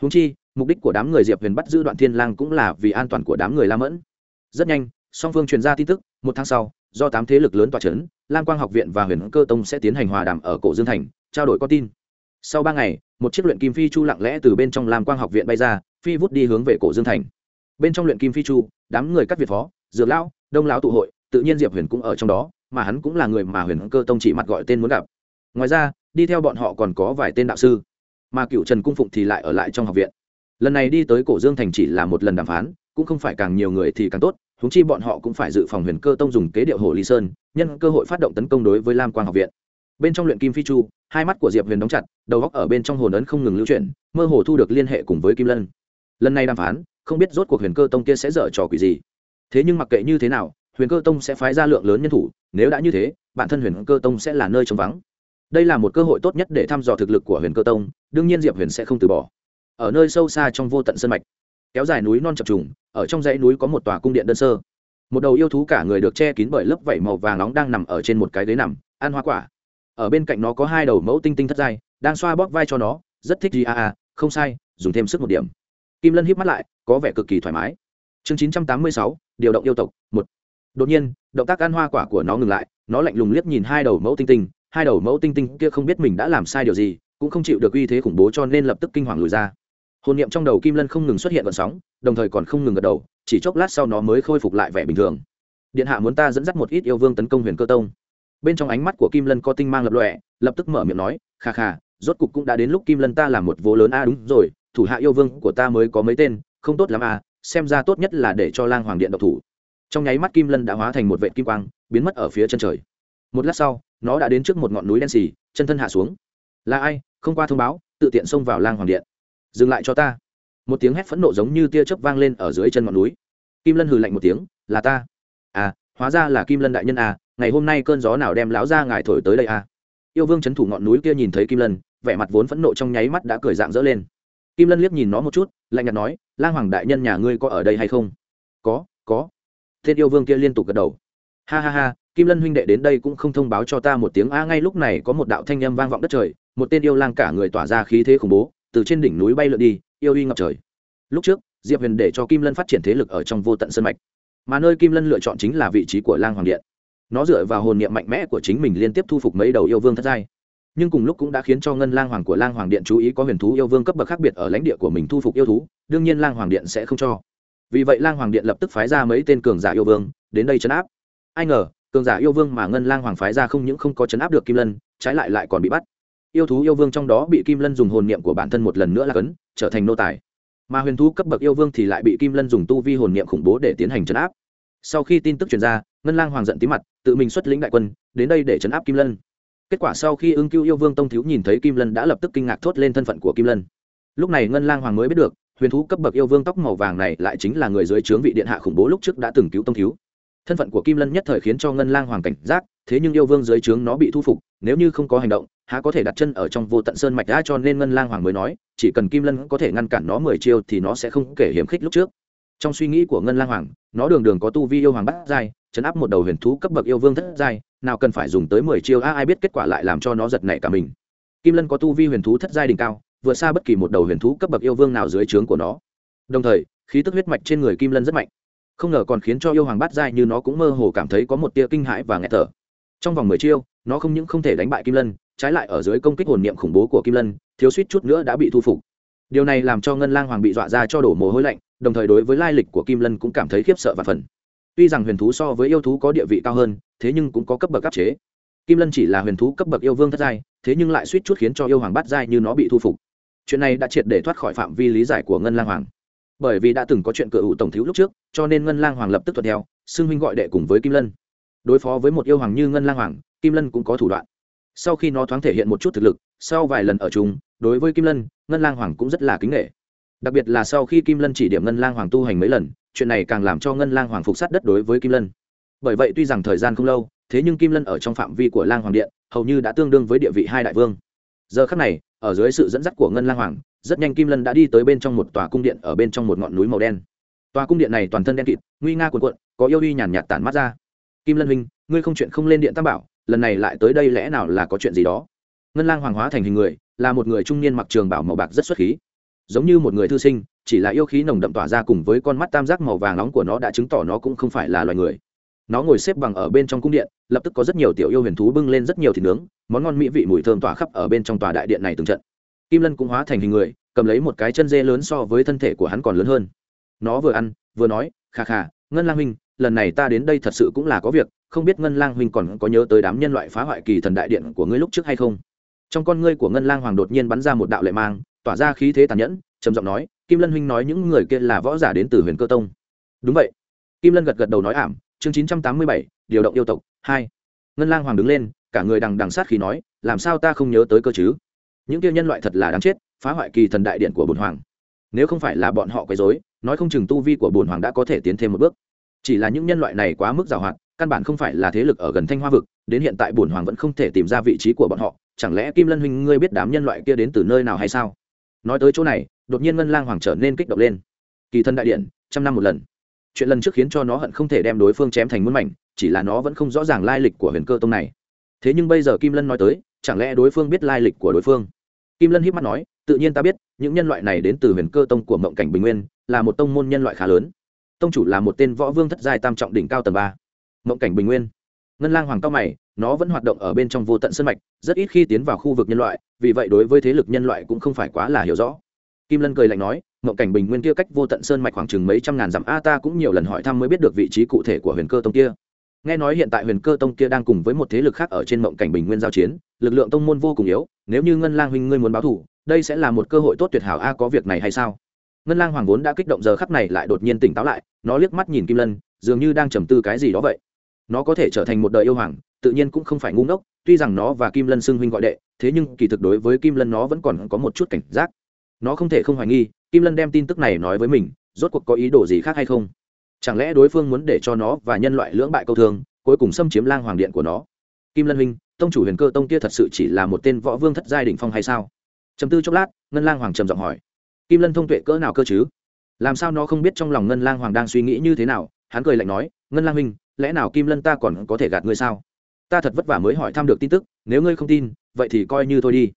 Húng chi, mục đích của đám người diệp huyền bắt giữ đoạn thiên lang cũng là vì an toàn của đám người lam mẫn. Rất nhanh, song phương truyền ra tin tức, một tháng sau, do tám thế lực lớn tòa chấn, lam quang học viện và huyền cơ tông sẽ tiến hành hòa đàm ở cổ dương thành, trao đổi con tin. Sau ba ngày, một chiếc luyện kim phi chu lặng lẽ từ bên trong lam quang học viện bay ra, phi vút đi hướng về cổ dương thành. Bên trong luyện kim phi chu, đám người các việt phó, dược lão, đông lão tụ hội tự nhiên diệp huyền cũng ở trong đó, mà hắn cũng là người mà huyền cơ tông chỉ mặt gọi tên muốn gặp. Ngoài ra, đi theo bọn họ còn có vài tên đạo sư, mà cựu trần cung phụng thì lại ở lại trong học viện. Lần này đi tới cổ dương thành chỉ là một lần đàm phán, cũng không phải càng nhiều người thì càng tốt húng chi bọn họ cũng phải dự phòng huyền cơ tông dùng kế điệu hồ ly sơn, nhân cơ hội phát động tấn công đối với lam quang học viện. Bên trong luyện kim phi chu, hai mắt của diệp huyền đóng chặt, đầu góc ở bên trong hồn ấn không ngừng lưu chuyển, mơ hồ thu được liên hệ cùng với kim lân. Lần này đàm phán, không biết rốt cuộc huyền cơ tông kia sẽ dở trò quỷ gì. Thế nhưng mặc kệ như thế nào huyền cơ tông sẽ phái ra lượng lớn nhân thủ, nếu đã như thế, bản thân huyền cơ tông sẽ là nơi trống vắng. Đây là một cơ hội tốt nhất để thăm dò thực lực của huyền cơ tông, đương nhiên diệp huyền sẽ không từ bỏ. Ở nơi sâu xa trong vô tận sân mạch, kéo dài núi non chập trùng, ở trong dãy núi có một tòa cung điện đơn sơ. Một đầu yêu thú cả người được che kín bởi lớp vảy màu vàng nóng đang nằm ở trên một cái ghế nằm, ăn hoa quả. Ở bên cạnh nó có hai đầu mẫu tinh tinh thất giai, đang xoa bóp vai cho nó, rất thích gì à à không sai, dùng thêm sức một điểm. Kim lân híp mắt lại, có vẻ cực kỳ thoải mái. Chương chín trăm tám mươi sáu, điều động yêu tộc, một đột nhiên, động tác ăn hoa quả của nó ngừng lại, nó lạnh lùng liếc nhìn hai đầu mẫu tinh tinh, hai đầu mẫu tinh tinh kia không biết mình đã làm sai điều gì, cũng không chịu được uy thế khủng bố cho nên lập tức kinh hoàng lùi ra. Hồn niệm trong đầu kim lân không ngừng xuất hiện vận sóng, đồng thời còn không ngừng gật đầu, chỉ chốc lát sau nó mới khôi phục lại vẻ bình thường. Điện hạ muốn ta dẫn dắt một ít yêu vương tấn công huyền cơ tông. Bên trong ánh mắt của kim lân có tinh mang lập lọe lập tức mở miệng nói, kha kha, rốt cục cũng đã đến lúc kim lân ta làm một vô lớn a, đúng rồi, thủ hạ yêu vương của ta mới có mấy tên, không tốt lắm a, xem ra tốt nhất là để cho lang hoàng điện độc thủ trong nháy mắt kim lân đã hóa thành một vệ kim quang, biến mất ở phía chân trời. Một lát sau, nó đã đến trước một ngọn núi đen xì, chân thân hạ xuống. Là ai? Không qua thông báo, tự tiện xông vào lang hoàng điện. Dừng lại cho ta. Một tiếng hét phẫn nộ giống như tia chớp vang lên ở dưới chân ngọn núi. Kim lân hừ lạnh một tiếng, là ta. À hóa ra là kim lân đại nhân à ngày hôm nay cơn gió nào đem láo ra ngài thổi tới đây à? Yêu vương c h ấ n thủ ngọn núi kia nhìn thấy kim lân, vẻ mặt vốn phẫn nộ trong nháy mắt đã cười dạng dỡ lên. Kim lân liếc nhìn nó một chút, lạnh nhạt nói, lang hoàng đại nhân nhà ngươi có ở đây hay không? Có có tên yêu vương kia liên tục gật đầu. Ha ha ha, kim lân huynh đệ đến đây cũng không thông báo cho ta một tiếng. A, ngay lúc này có một đạo thanh â m vang vọng đất trời, một tên yêu lang cả người tỏa ra khí thế khủng bố, từ trên đỉnh núi bay lượn đi, yêu uy ngập trời. Lúc trước, diệp huyền để cho kim lân phát triển thế lực ở trong vô tận sân mạch, mà nơi kim lân lựa chọn chính là vị trí của lang hoàng điện. Nó dựa vào hồn niệm mạnh mẽ của chính mình liên tiếp thu phục mấy đầu yêu vương thất giai. Nhưng cùng lúc cũng đã khiến cho ngân lang hoàng của lang hoàng điện chú ý có huyền thú yêu vương cấp bậc khác biệt ở lãnh địa của mình thu phục yêu thú, đương nhiên lang hoàng điện sẽ không cho vì vậy lang hoàng điện lập tức phái ra mấy tên cường giả yêu vương đến đây chấn áp. Ai ngờ, cường giả yêu vương mà ngân lang hoàng phái ra không những không có chấn áp được kim lân, trái lại lại còn bị bắt. Yêu thú yêu vương trong đó bị kim lân dùng hồn niệm của bản thân một lần nữa là cấn, trở thành nô tài. Mà huyền thú cấp bậc yêu vương thì lại bị kim lân dùng tu vi hồn niệm khủng bố để tiến hành chấn áp. Sau khi tin tức truyền ra, ngân lang hoàng giận tí mặt, tự mình xuất lĩnh đại quân, đến đây để chấn áp kim lân. Kết quả sau khi ưng cưu yêu vương tông thiếu nhìn thấy kim lân đã lập tức kinh ngạc thốt lên thân phận của kim lân. Lúc này ngân lang hoàng mới biết được huyền thú cấp bậc yêu vương tóc màu vàng này lại chính là người dưới trướng vị điện hạ khủng bố lúc trước đã từng cứu tông thiếu thân phận của kim lân nhất thời khiến cho ngân lang hoàng cảnh giác, thế nhưng yêu vương dưới trướng nó bị thu phục, nếu như không có hành động, há có thể đặt chân ở trong vô tận sơn mạch đã cho nên ngân lang hoàng mới nói, chỉ cần kim lân có thể ngăn cản nó mười chiêu thì nó sẽ không kể hiểm khích lúc trước. Trong suy nghĩ của ngân lang hoàng, nó đường đường có tu vi yêu hoàng bắt dai chấn áp một đầu huyền thú cấp bậc yêu vương thất giai, nào cần phải dùng tới mười chiêu, a, ai biết kết quả lại làm cho nó giật nảy cả mình. Kim lân có tu vi huyền thú thất giai đỉnh cao vượt xa bất kỳ một đầu huyền thú cấp bậc yêu vương nào dưới trướng của nó. Đồng thời, khí tức huyết mạch trên người kim lân rất mạnh. Không ngờ còn khiến cho yêu hoàng bát giai như nó cũng mơ hồ cảm thấy có một tia kinh hãi và nghẹt thở. Trong vòng mười chiêu, nó không những không thể đánh bại kim lân, trái lại ở dưới công kích hồn niệm khủng bố của kim lân, thiếu suýt chút nữa đã bị thu phục. Điều này làm cho ngân lang hoàng bị dọa ra cho đổ mồ hôi lạnh, đồng thời đối với lai lịch của kim lân cũng cảm thấy khiếp sợ và phần. Tuy rằng huyền thú so với yêu thú có địa vị cao hơn, thế nhưng cũng có cấp bậc áp chế. Kim lân chỉ là huyền thú cấp bậc yêu vương thất giai, thế nhưng lại suýt chút khiến cho yêu hoàng bát giai như nó bị thu phục chuyện này đã triệt để thoát khỏi phạm vi lý giải của ngân lang hoàng. Bởi vì đã từng có chuyện cự hữu tổng thiếu lúc trước, cho nên ngân lang hoàng lập tức thuận theo, xưng huynh gọi đệ cùng với kim lân. Đối phó với một yêu hoàng như ngân lang hoàng, kim lân cũng có thủ đoạn. Sau khi nó thoáng thể hiện một chút thực lực, sau vài lần ở chung, đối với kim lân, ngân lang hoàng cũng rất là kính nghệ đặc biệt là sau khi kim lân chỉ điểm ngân lang hoàng tu hành mấy lần, chuyện này càng làm cho ngân lang hoàng phục sát đất đối với kim lân. Bởi vậy tuy rằng thời gian không lâu, thế nhưng kim lân ở trong phạm vi của lang hoàng điện, hầu như đã tương đương với địa vị hai đại vương giờ khắc này, ở dưới sự dẫn dắt của ngân lang hoàng, rất nhanh kim lân đã đi tới bên trong một tòa cung điện ở bên trong một ngọn núi màu đen. Tòa cung điện này toàn thân đen kịt, nguy nga cuồn cuộn, có yêu uy nhàn nhạt tản mắt ra. Kim lân huynh, ngươi không chuyện không lên điện tam bảo, lần này lại tới đây lẽ nào là có chuyện gì đó? Ngân lang hoàng hóa thành hình người, là một người trung niên mặc trường bảo màu bạc rất xuất khí. Giống như một người thư sinh, chỉ là yêu khí nồng đậm tỏa ra cùng với con mắt tam giác màu vàng nóng của nó đã chứng tỏ nó cũng không phải là loài người nó ngồi xếp bằng ở bên trong cung điện, lập tức có rất nhiều tiểu yêu huyền thú bưng lên rất nhiều thịt nướng, món ngon mỹ vị mùi thơm tỏa khắp ở bên trong tòa đại điện này từng trận. Kim lân cũng hóa thành hình người, cầm lấy một cái chân dê lớn so với thân thể của hắn còn lớn hơn. Nó vừa ăn, vừa nói khà khà ngân lang huynh, lần này ta đến đây thật sự cũng là có việc, không biết ngân lang huynh còn có nhớ tới đám nhân loại phá hoại kỳ thần đại điện của ngươi lúc trước hay không? Trong con ngươi của ngân lang hoàng đột nhiên bắn ra một đạo lệ mang, tỏa ra khí thế tàn nhẫn, trầm giọng nói, kim lân huynh nói những người kia là võ giả đến từ huyền cơ tông. Đúng vậy. Kim lân gật gật đầu nói ảm chương chín trăm tám mươi bảy, điều động yêu tộc, hai. Ngân lang hoàng đứng lên, cả người đằng đằng sát khí nói, làm sao ta không nhớ tới cơ chứ? Những kia nhân loại thật là đáng chết, phá hoại kỳ thần đại điện của bồn hoàng. Nếu không phải là bọn họ quấy dối nói không chừng tu vi của bồn hoàng đã có thể tiến thêm một bước. Chỉ là những nhân loại này quá mức giàu hoạt căn bản không phải là thế lực ở gần thanh hoa vực, đến hiện tại bồn hoàng vẫn không thể tìm ra vị trí của bọn họ. Chẳng lẽ kim lân huynh ngươi biết đám nhân loại kia đến từ nơi nào hay sao? Nói tới chỗ này, đột nhiên ngân lang hoàng trở nên kích động lên. Kỳ thân đại điện, trăm năm một lần chuyện lần trước khiến cho nó hận không thể đem đối phương chém thành muôn mảnh, chỉ là nó vẫn không rõ ràng lai lịch của huyền cơ tông này. Thế nhưng bây giờ kim lân nói tới, chẳng lẽ đối phương biết lai lịch của đối phương? Kim lân hiếp mắt nói, tự nhiên ta biết, những nhân loại này đến từ huyền cơ tông của mộng cảnh bình nguyên, là một tông môn nhân loại khá lớn. Tông chủ là một tên võ vương thất giai tam trọng đỉnh cao tầng ba. Mộng cảnh bình nguyên. Ngân lang hoàng cao mày, nó vẫn hoạt động ở bên trong vô tận sân mạch, rất ít khi tiến vào khu vực nhân loại, vì vậy đối với thế lực nhân loại cũng không phải quá là hiểu rõ. Kim lân cười lạnh nói ngộng cảnh bình nguyên kia cách vô tận sơn mạch khoảng chừng mấy trăm ngàn dặm, a, ta cũng nhiều lần hỏi thăm mới biết được vị trí cụ thể của huyền cơ tông kia. Nghe nói hiện tại huyền cơ tông kia đang cùng với một thế lực khác ở trên mộng cảnh bình nguyên giao chiến, lực lượng tông môn vô cùng yếu, nếu như ngân lang huynh ngươi muốn báo thủ đây sẽ là một cơ hội tốt tuyệt hảo, a, có việc này hay sao? Ngân lang hoàng vốn đã kích động giờ khắc này lại đột nhiên tỉnh táo lại, nó liếc mắt nhìn kim lân, dường như đang trầm tư cái gì đó vậy. Nó có thể trở thành một đời yêu hoàng, tự nhiên cũng không phải ngu ngốc, tuy rằng nó và kim lân xưng huynh gọi đệ, thế nhưng kỳ thực đối với kim lân nó vẫn còn có một chút cảnh giác nó không thể không hoài nghi, kim lân đem tin tức này nói với mình, rốt cuộc có ý đồ gì khác hay không? Chẳng lẽ đối phương muốn để cho nó và nhân loại lưỡng bại câu thương, cuối cùng xâm chiếm lang hoàng điện của nó? Kim lân huynh, tông chủ huyền cơ tông kia thật sự chỉ là một tên võ vương thất giai đ ỉ n h phong hay sao? Chấm tư chốc lát, ngân lang hoàng trầm giọng hỏi. Kim lân thông tuệ cỡ nào cơ chứ? Làm sao nó không biết trong lòng ngân lang hoàng đang suy nghĩ như thế nào? Hắn cười lạnh nói, ngân lang huynh, lẽ nào kim lân ta còn có thể gạt ngươi sao? Ta thật vất vả mới hỏi thăm được tin tức, nếu ngươi không tin, vậy thì coi như thôi đi.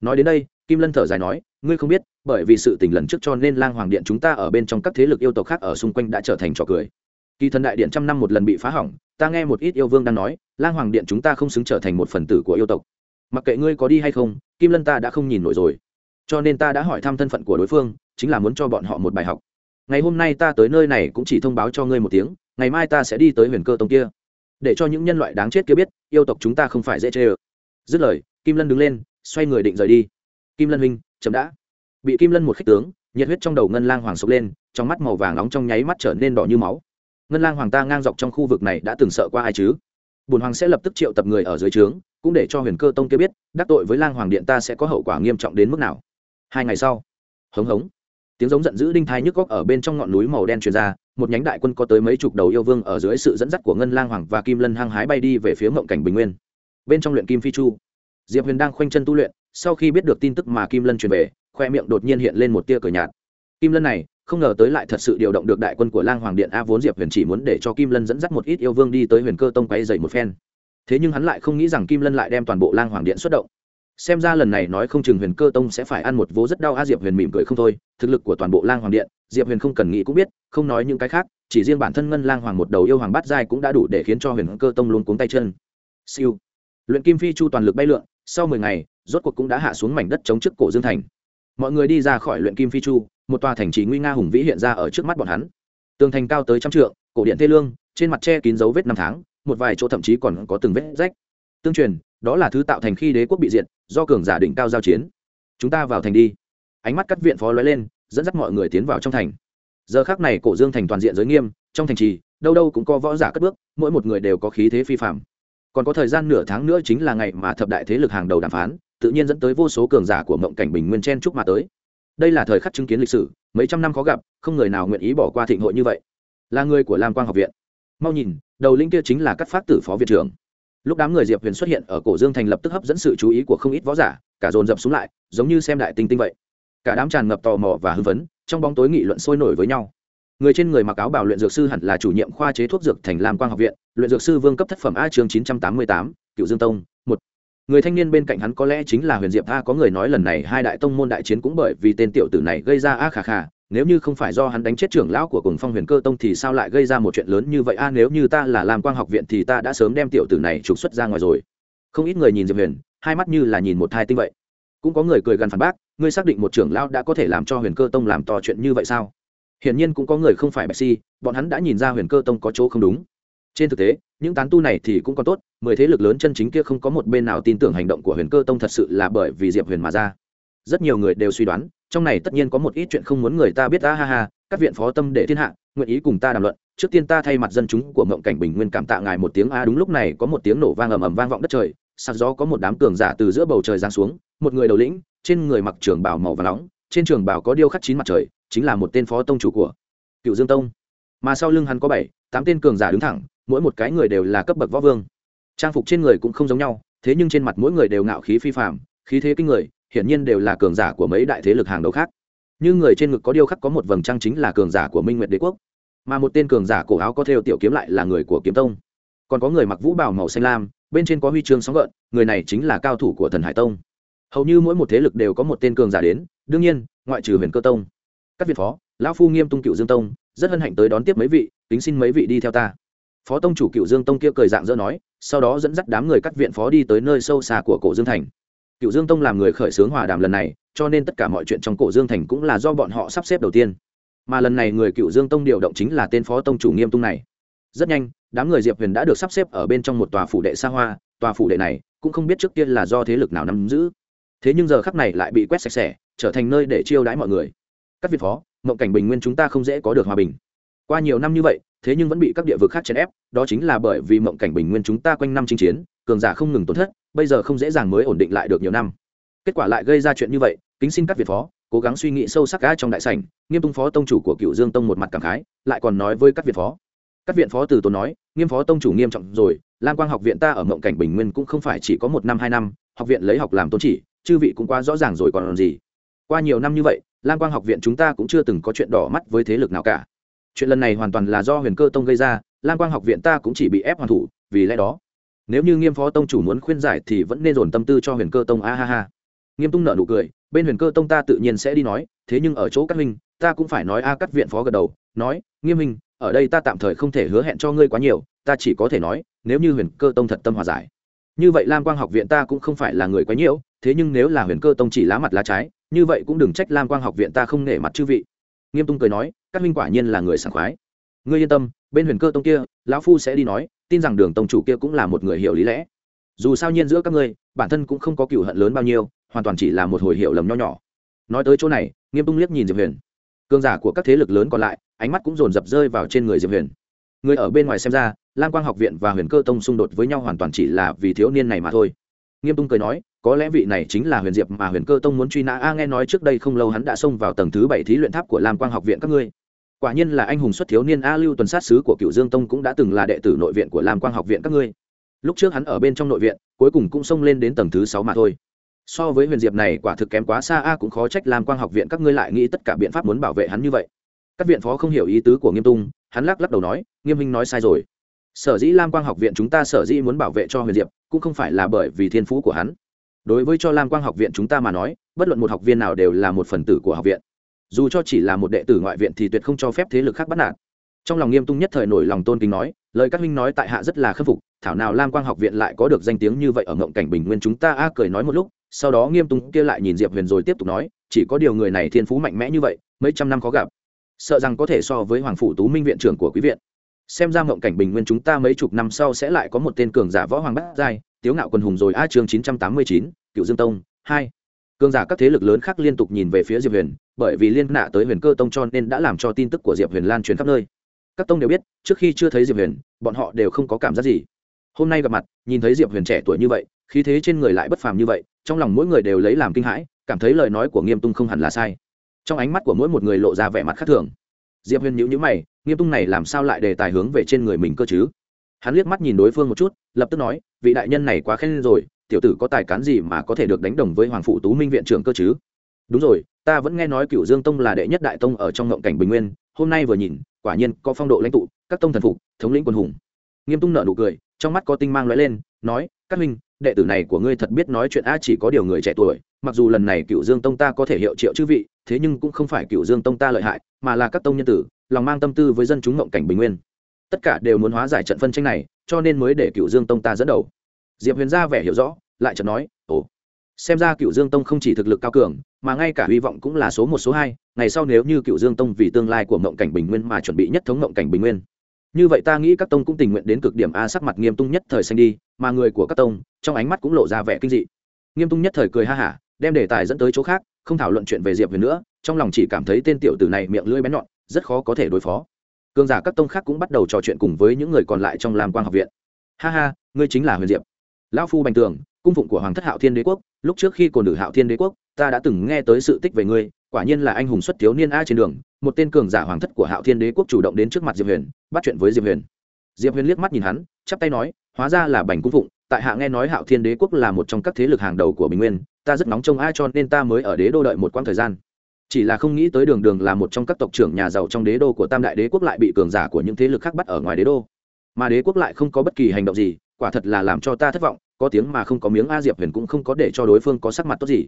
Nói đến đây, kim lân thở dài nói, ngươi không biết bởi vì sự tình lần trước cho nên lang hoàng điện chúng ta ở bên trong các thế lực yêu tộc khác ở xung quanh đã trở thành trò cười. Kỳ thần đại điện trăm năm một lần bị phá hỏng, ta nghe một ít yêu vương đang nói, lang hoàng điện chúng ta không xứng trở thành một phần tử của yêu tộc. Mặc kệ ngươi có đi hay không, kim lân ta đã không nhìn nổi rồi. Cho nên ta đã hỏi thăm thân phận của đối phương, chính là muốn cho bọn họ một bài học. Ngày hôm nay ta tới nơi này cũng chỉ thông báo cho ngươi một tiếng, ngày mai ta sẽ đi tới huyền cơ tông kia. Để cho những nhân loại đáng chết kia biết, yêu tộc chúng ta không phải dễ chê ơ. Dứt lời, kim lân đứng lên, xoay người định rời đi. Kim lân huynh, chậm đã bị kim lân một khích tướng, nhiệt huyết trong đầu ngân lang hoàng sốc lên, trong mắt màu vàng nóng trong nháy mắt trở nên đỏ như máu. Ngân lang hoàng ta ngang dọc trong khu vực này đã từng sợ qua ai chứ? Bùn hoàng sẽ lập tức triệu tập người ở dưới trướng, cũng để cho huyền cơ tông kia biết, đắc tội với lang hoàng điện ta sẽ có hậu quả nghiêm trọng đến mức nào. Hai ngày sau, hống hống, tiếng giống giận dữ đinh thái nhức góc ở bên trong ngọn núi màu đen truyền ra, một nhánh đại quân có tới mấy chục đầu yêu vương ở dưới sự dẫn dắt của ngân lang hoàng và kim lân hăng hái bay đi về phía mộng cảnh bình nguyên. Bên trong luyện kim phi chu, diệp huyền đang khoanh chân tu luyện, sau khi biết được tin tức mà kim lân truyền về khoe miệng đột nhiên hiện lên một tia cờ nhạt. Kim lân này, không ngờ tới lại thật sự điều động được đại quân của lang hoàng điện a vốn diệp huyền chỉ muốn để cho kim lân dẫn dắt một ít yêu vương đi tới huyền cơ tông quay dậy một phen. Thế nhưng hắn lại không nghĩ rằng kim lân lại đem toàn bộ lang hoàng điện xuất động. Xem ra lần này nói không chừng huyền cơ tông sẽ phải ăn một vố rất đau a diệp huyền mỉm cười không thôi, thực lực của toàn bộ lang hoàng điện, diệp huyền không cần nghĩ cũng biết, không nói những cái khác, chỉ riêng bản thân ngân lang hoàng một đầu yêu hoàng bát giai cũng đã đủ để khiến cho huyền cơ tông luôn cuống tay chân. Siêu. Luyện kim phi chu toàn lực bay lượn, sau mười ngày, rốt cuộc cũng đã hạ xuống mảnh đất chống trước cổ dương thành mọi người đi ra khỏi luyện kim phi chu, một tòa thành trì nguy nga hùng vĩ hiện ra ở trước mắt bọn hắn. Tường thành cao tới trăm trượng, cổ điện thê lương, trên mặt che kín dấu vết năm tháng, một vài chỗ thậm chí còn có từng vết rách. Tương truyền, đó là thứ tạo thành khi đế quốc bị diệt, do cường giả đỉnh cao giao chiến. Chúng ta vào thành đi. Ánh mắt cắt viện phó lóe lên, dẫn dắt mọi người tiến vào trong thành. Giờ khác này cổ dương thành toàn diện giới nghiêm, trong thành trì, đâu đâu cũng có võ giả cất bước, mỗi một người đều có khí thế phi phạm còn có thời gian nửa tháng nữa chính là ngày mà thập đại thế lực hàng đầu đàm phán tự nhiên dẫn tới vô số cường giả của mộng cảnh bình nguyên chen chúc mà tới. Đây là thời khắc chứng kiến lịch sử, mấy trăm năm khó gặp, không người nào nguyện ý bỏ qua thịnh hội như vậy. Là người của lam quang học viện. Mau nhìn, đầu linh kia chính là các phát tử phó viện trưởng. Lúc đám người diệp huyền xuất hiện ở cổ dương thành lập tức hấp dẫn sự chú ý của không ít võ giả, cả dồn dập xuống lại, giống như xem đại tinh tinh vậy. Cả đám tràn ngập tò mò và hưng vấn trong bóng tối nghị luận sôi nổi với nhau. Người trên người mặc áo bảo luyện dược sư hẳn là chủ nhiệm khoa chế thuốc dược thành lam quang học viện, luyện dược sư vương cấp thất phẩm a chương chín trăm tám mươi tám, cựu dương tông người thanh niên bên cạnh hắn có lẽ chính là huyền diệp a có người nói lần này hai đại tông môn đại chiến cũng bởi vì tên tiểu tử này gây ra a khà khà, nếu như không phải do hắn đánh chết trưởng lão của cùng phong huyền cơ tông thì sao lại gây ra một chuyện lớn như vậy a? Nếu như ta là làm quang học viện thì ta đã sớm đem tiểu tử này trục xuất ra ngoài rồi. Không ít người nhìn diệp huyền, hai mắt như là nhìn một thai tinh vậy. Cũng có người cười gần phản bác, ngươi xác định một trưởng lão đã có thể làm cho huyền cơ tông làm to chuyện như vậy sao? Hiển nhiên cũng có người không phải bạch si, bọn hắn đã nhìn ra huyền cơ tông có chỗ không đúng trên thực tế, những tán tu này thì cũng còn tốt, mười thế lực lớn chân chính kia không có một bên nào tin tưởng hành động của huyền cơ tông thật sự là bởi vì diệp huyền mà ra. Rất nhiều người đều suy đoán, trong này tất nhiên có một ít chuyện không muốn người ta biết ta ha ha, các viện phó tâm để thiên hạ, nguyện ý cùng ta đàm luận, trước tiên ta thay mặt dân chúng của mộng cảnh bình nguyên cảm tạ ngài một tiếng a, đúng lúc này có một tiếng nổ vang ầm ầm vang vọng đất trời sạc gió có một đám cường giả từ giữa bầu trời giáng xuống, một người đầu lĩnh, trên người mặc trường bảo màu và nóng, trên trường bảo có điêu khắc chín mặt trời, chính là một tên phó tông chủ của cựu dương tông. Mà sau lưng hắn có bảy, tám tên cường giả đứng thẳng mỗi một cái người đều là cấp bậc võ vương. Trang phục trên người cũng không giống nhau, thế nhưng trên mặt mỗi người đều ngạo khí phi phạm khí thế kinh người, hiển nhiên đều là cường giả của mấy đại thế lực hàng đầu khác. Như người trên ngực có điêu khắc có một vầng trăng chính là cường giả của minh nguyệt đế quốc. Mà một tên cường giả cổ áo có theo tiểu kiếm lại là người của kiếm tông. Còn có người mặc vũ bảo màu xanh lam, bên trên có huy chương sóng gợn, người này chính là cao thủ của thần hải tông. Hầu như mỗi một thế lực đều có một tên cường giả đến, đương nhiên, ngoại trừ huyền cơ tông. Các việt phó, lão phu nghiêm tung cựu dương tông, rất hân hạnh tới đón tiếp mấy vị tính xin mấy vị đi theo ta phó tông chủ cựu dương tông kia cười dạng dỡ nói, sau đó dẫn dắt đám người cắt viện phó đi tới nơi sâu xa của cổ dương thành. Cựu dương tông làm người khởi xướng hòa đàm lần này, cho nên tất cả mọi chuyện trong cổ dương thành cũng là do bọn họ sắp xếp đầu tiên. Mà lần này người cựu dương tông điều động chính là tên phó tông chủ nghiêm tung này. Rất nhanh, đám người diệp huyền đã được sắp xếp ở bên trong một tòa phủ đệ xa hoa, tòa phủ đệ này cũng không biết trước tiên là do thế lực nào nắm giữ. Thế nhưng giờ khắp này lại bị quét sạch sẽ, trở thành nơi để chiêu đãi mọi người. Các việt phó, mộng cảnh bình nguyên chúng ta không dễ có được hòa bình qua nhiều năm như vậy, thế nhưng vẫn bị các địa vực khác chèn ép, đó chính là bởi vì mộng cảnh bình nguyên chúng ta quanh năm chinh chiến, cường giả không ngừng tổn thất, bây giờ không dễ dàng mới ổn định lại được nhiều năm. Kết quả lại gây ra chuyện như vậy, kính xin các việt phó, cố gắng suy nghĩ sâu sắc ga trong đại sảnh, nghiêm tung phó tông chủ của cựu dương tông một mặt cảm khái, lại còn nói với các việt phó. Các viện phó từ tốn nói, nghiêm phó tông chủ nghiêm trọng rồi lan quang học viện ta ở mộng cảnh bình nguyên cũng không phải chỉ có một năm, hai năm, học viện lấy học làm tôn chỉ, chư vị cũng quá rõ ràng rồi còn làm gì. Qua nhiều năm như vậy lan quang học viện chúng ta cũng chưa từng có chuyện đỏ mắt với thế lực nào cả chuyện lần này hoàn toàn là do huyền cơ tông gây ra lam quang học viện ta cũng chỉ bị ép hoàn thủ vì lẽ đó nếu như nghiêm phó tông chủ muốn khuyên giải thì vẫn nên dồn tâm tư cho huyền cơ tông a ha ha. Nghiêm tung nợ nụ cười bên huyền cơ tông ta tự nhiên sẽ đi nói thế nhưng ở chỗ các Minh, ta cũng phải nói a cắt viện phó gật đầu nói nghiêm minh ở đây ta tạm thời không thể hứa hẹn cho ngươi quá nhiều ta chỉ có thể nói nếu như huyền cơ tông thật tâm hòa giải. Như vậy lam quang học viện ta cũng không phải là người quá nhiễu thế nhưng nếu là huyền cơ tông chỉ lá mặt lá trái như vậy cũng đừng trách lam quang học viện ta không nể mặt chư vị. Nghiêm tung cười nói các minh quả nhiên là người sảng khoái. Ngươi yên tâm, bên huyền cơ tông kia, lão phu sẽ đi nói, tin rằng đường tông chủ kia cũng là một người hiểu lý lẽ. Dù sao nhiên giữa các ngươi, bản thân cũng không có cựu hận lớn bao nhiêu, hoàn toàn chỉ là một hồi hiểu lầm nho nhỏ. Nói tới chỗ này, nghiêm tung liếc nhìn diệp huyền. Cương giả của các thế lực lớn còn lại, ánh mắt cũng dồn dập rơi vào trên người diệp huyền. Người ở bên ngoài xem ra, lam quang học viện và huyền cơ tông xung đột với nhau hoàn toàn chỉ là vì thiếu niên này mà thôi. Nghiêm tung cười nói, có lẽ vị này chính là huyền diệp mà huyền cơ tông muốn truy nã. A, nghe nói trước đây không lâu hắn đã xông vào tầng thứ bảy thí luyện tháp của lam quang học viện các ngươi quả nhiên là anh hùng xuất thiếu niên a lưu tuần sát sứ của cựu dương tông cũng đã từng là đệ tử nội viện của lam quang học viện các ngươi. Lúc trước hắn ở bên trong nội viện, cuối cùng cũng xông lên đến tầng thứ sáu mà thôi. So với huyền diệp này, quả thực kém quá xa a cũng khó trách lam quang học viện các ngươi lại nghĩ tất cả biện pháp muốn bảo vệ hắn như vậy. Các viện phó không hiểu ý tứ của nghiêm tung, hắn lắc lắc đầu nói, nghiêm minh nói sai rồi. Sở dĩ lam quang học viện chúng ta sở dĩ muốn bảo vệ cho huyền diệp, cũng không phải là bởi vì thiên phú của hắn. Đối với cho lam quang học viện chúng ta mà nói, bất luận một học viên nào đều là một phần tử của học viện dù cho chỉ là một đệ tử ngoại viện thì tuyệt không cho phép thế lực khác bắt nạt. Trong lòng nghiêm tung nhất thời nổi lòng tôn kính nói, lời các minh nói tại hạ rất là khâm phục, thảo nào lam quang học viện lại có được danh tiếng như vậy ở ngộng cảnh bình nguyên chúng ta a cười nói một lúc, sau đó nghiêm tung kia lại nhìn diệp huyền rồi tiếp tục nói, chỉ có điều người này thiên phú mạnh mẽ như vậy, mấy trăm năm khó gặp. Sợ rằng có thể so với hoàng phủ tú minh viện trưởng của quý viện. Xem ra ngộng cảnh bình nguyên chúng ta mấy chục năm sau sẽ lại có một tên cường giả võ hoàng bát giai, tiếu ngạo quần hùng rồi a chương chín trăm tám mươi chín, cựu dương tông, hai. Cường giả các thế lực lớn khác liên tục nhìn về phía diệp huyền bởi vì liên nạ tới huyền cơ tông cho nên đã làm cho tin tức của diệp huyền lan truyền khắp nơi. Các tông đều biết, trước khi chưa thấy diệp huyền, bọn họ đều không có cảm giác gì. Hôm nay gặp mặt, nhìn thấy diệp huyền trẻ tuổi như vậy, khí thế trên người lại bất phàm như vậy, trong lòng mỗi người đều lấy làm kinh hãi, cảm thấy lời nói của nghiêm tung không hẳn là sai. Trong ánh mắt của mỗi một người lộ ra vẻ mặt khác thường. Diệp huyền nhữ nhữ mày, nghiêm tung này làm sao lại đề tài hướng về trên người mình cơ chứ? Hắn liếc mắt nhìn đối phương một chút, lập tức nói, vị đại nhân này quá khen rồi, tiểu tử có tài cán gì mà có thể được đánh đồng với hoàng phụ tú minh viện trưởng cơ chứ? Đúng rồi ta vẫn nghe nói cựu dương tông là đệ nhất đại tông ở trong ngộng cảnh bình nguyên, hôm nay vừa nhìn, quả nhiên có phong độ lãnh tụ, các tông thần phục, thống lĩnh quân hùng. Nghiêm tung nợ nụ cười, trong mắt có tinh mang lóe lên, nói, các minh đệ tử này của ngươi thật biết nói chuyện a, chỉ có điều người trẻ tuổi, mặc dù lần này cựu dương tông ta có thể hiệu triệu chư vị, thế nhưng cũng không phải cựu dương tông ta lợi hại, mà là các tông nhân tử, lòng mang tâm tư với dân chúng ngộng cảnh bình nguyên. Tất cả đều muốn hóa giải trận phân tranh này, cho nên mới để cựu dương tông ta dẫn đầu. Diệp huyền ra vẻ hiểu rõ, lại chợt nói xem ra cựu dương tông không chỉ thực lực cao cường, mà ngay cả hy vọng cũng là số một, số hai. Ngày sau nếu như cựu dương tông vì tương lai của mộng cảnh bình nguyên mà chuẩn bị nhất thống mộng cảnh bình nguyên. Như vậy ta nghĩ các tông cũng tình nguyện đến cực điểm a sắc mặt nghiêm tung nhất thời xanh đi, mà người của các tông, trong ánh mắt cũng lộ ra vẻ kinh dị. Nghiêm tung nhất thời cười ha hả, đem đề tài dẫn tới chỗ khác, không thảo luận chuyện về diệp huyền nữa, trong lòng chỉ cảm thấy tên tiểu tử này miệng lưỡi bén nhọn, rất khó có thể đối phó. Cường giả các tông khác cũng bắt đầu trò chuyện cùng với những người còn lại trong làm quang học viện. Ha ha, ngươi chính là huyền diệp. Lão phu bành tường, cung phụng của hoàng thất hạo thiên đế quốc lúc trước khi còn nữ hạo thiên đế quốc, ta đã từng nghe tới sự tích về ngươi, quả nhiên là anh hùng xuất thiếu niên a trên đường, một tên cường giả hoàng thất của hạo thiên đế quốc chủ động đến trước mặt diệp huyền, bắt chuyện với diệp huyền. Diệp huyền liếc mắt nhìn hắn, chắp tay nói, hóa ra là bành cung phụng, tại hạ nghe nói hạo thiên đế quốc là một trong các thế lực hàng đầu của bình nguyên, ta rất nóng trông ai cho nên ta mới ở đế đô đợi một quãng thời gian. Chỉ là không nghĩ tới đường đường là một trong các tộc trưởng nhà giàu trong đế đô của tam đại đế quốc lại bị cường giả của những thế lực khác bắt ở ngoài đế đô. Mà đế quốc lại không có bất kỳ hành động gì, quả thật là làm cho ta thất vọng có tiếng mà không có miếng a diệp huyền cũng không có để cho đối phương có sắc mặt tốt gì.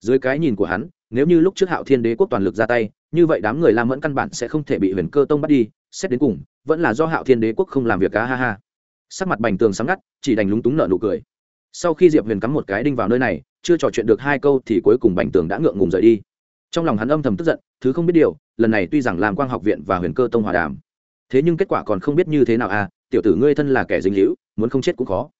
Dưới cái nhìn của hắn, nếu như lúc trước hạo thiên đế quốc toàn lực ra tay, như vậy đám người lam mẫn căn bản sẽ không thể bị huyền cơ tông bắt đi, xét đến cùng, vẫn là do hạo thiên đế quốc không làm việc cá ha ha. Sắc mặt bành tường sáng ngắt, chỉ đành lúng túng nợ nụ cười. Sau khi diệp huyền cắm một cái đinh vào nơi này, chưa trò chuyện được hai câu thì cuối cùng bành tường đã ngượng ngùng rời đi. Trong lòng hắn âm thầm tức giận, thứ không biết điều, lần này tuy rằng làm quang học viện và huyền cơ tông hòa đàm, thế nhưng kết quả còn không biết như thế nào à tiểu tử ngươi thân là kẻ dính hữu muốn không chết cũng khó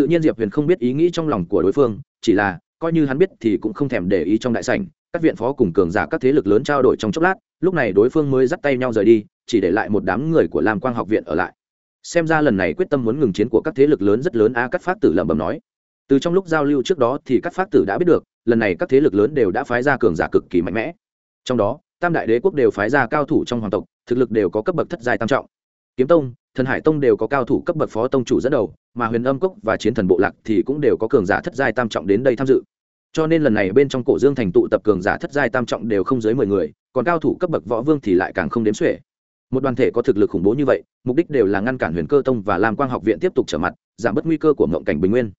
tự nhiên diệp huyền không biết ý nghĩ trong lòng của đối phương chỉ là coi như hắn biết thì cũng không thèm để ý trong đại sảnh các viện phó cùng cường giả các thế lực lớn trao đổi trong chốc lát lúc này đối phương mới dắt tay nhau rời đi chỉ để lại một đám người của lam quang học viện ở lại. Xem ra lần này quyết tâm muốn ngừng chiến của các thế lực lớn rất lớn a à, cắt phát tử lẩm bẩm nói. Từ trong lúc giao lưu trước đó thì các phát tử đã biết được lần này các thế lực lớn đều đã phái ra cường giả cực kỳ mạnh mẽ. Trong đó tam đại đế quốc đều phái ra cao thủ trong hoàng tộc thực lực đều có cấp bậc thất giai tam trọng kiếm tông, thần hải tông đều có cao thủ cấp bậc phó tông chủ dẫn đầu, mà huyền âm cốc và chiến thần bộ lạc thì cũng đều có cường giả thất giai tam trọng đến đây tham dự. Cho nên lần này bên trong cổ dương thành tụ tập cường giả thất giai tam trọng đều không dưới mười người, còn cao thủ cấp bậc võ vương thì lại càng không đếm xuể. Một đoàn thể có thực lực khủng bố như vậy, mục đích đều là ngăn cản huyền cơ tông và làm quang học viện tiếp tục trở mặt, giảm bớt nguy cơ của mộng cảnh bình nguyên.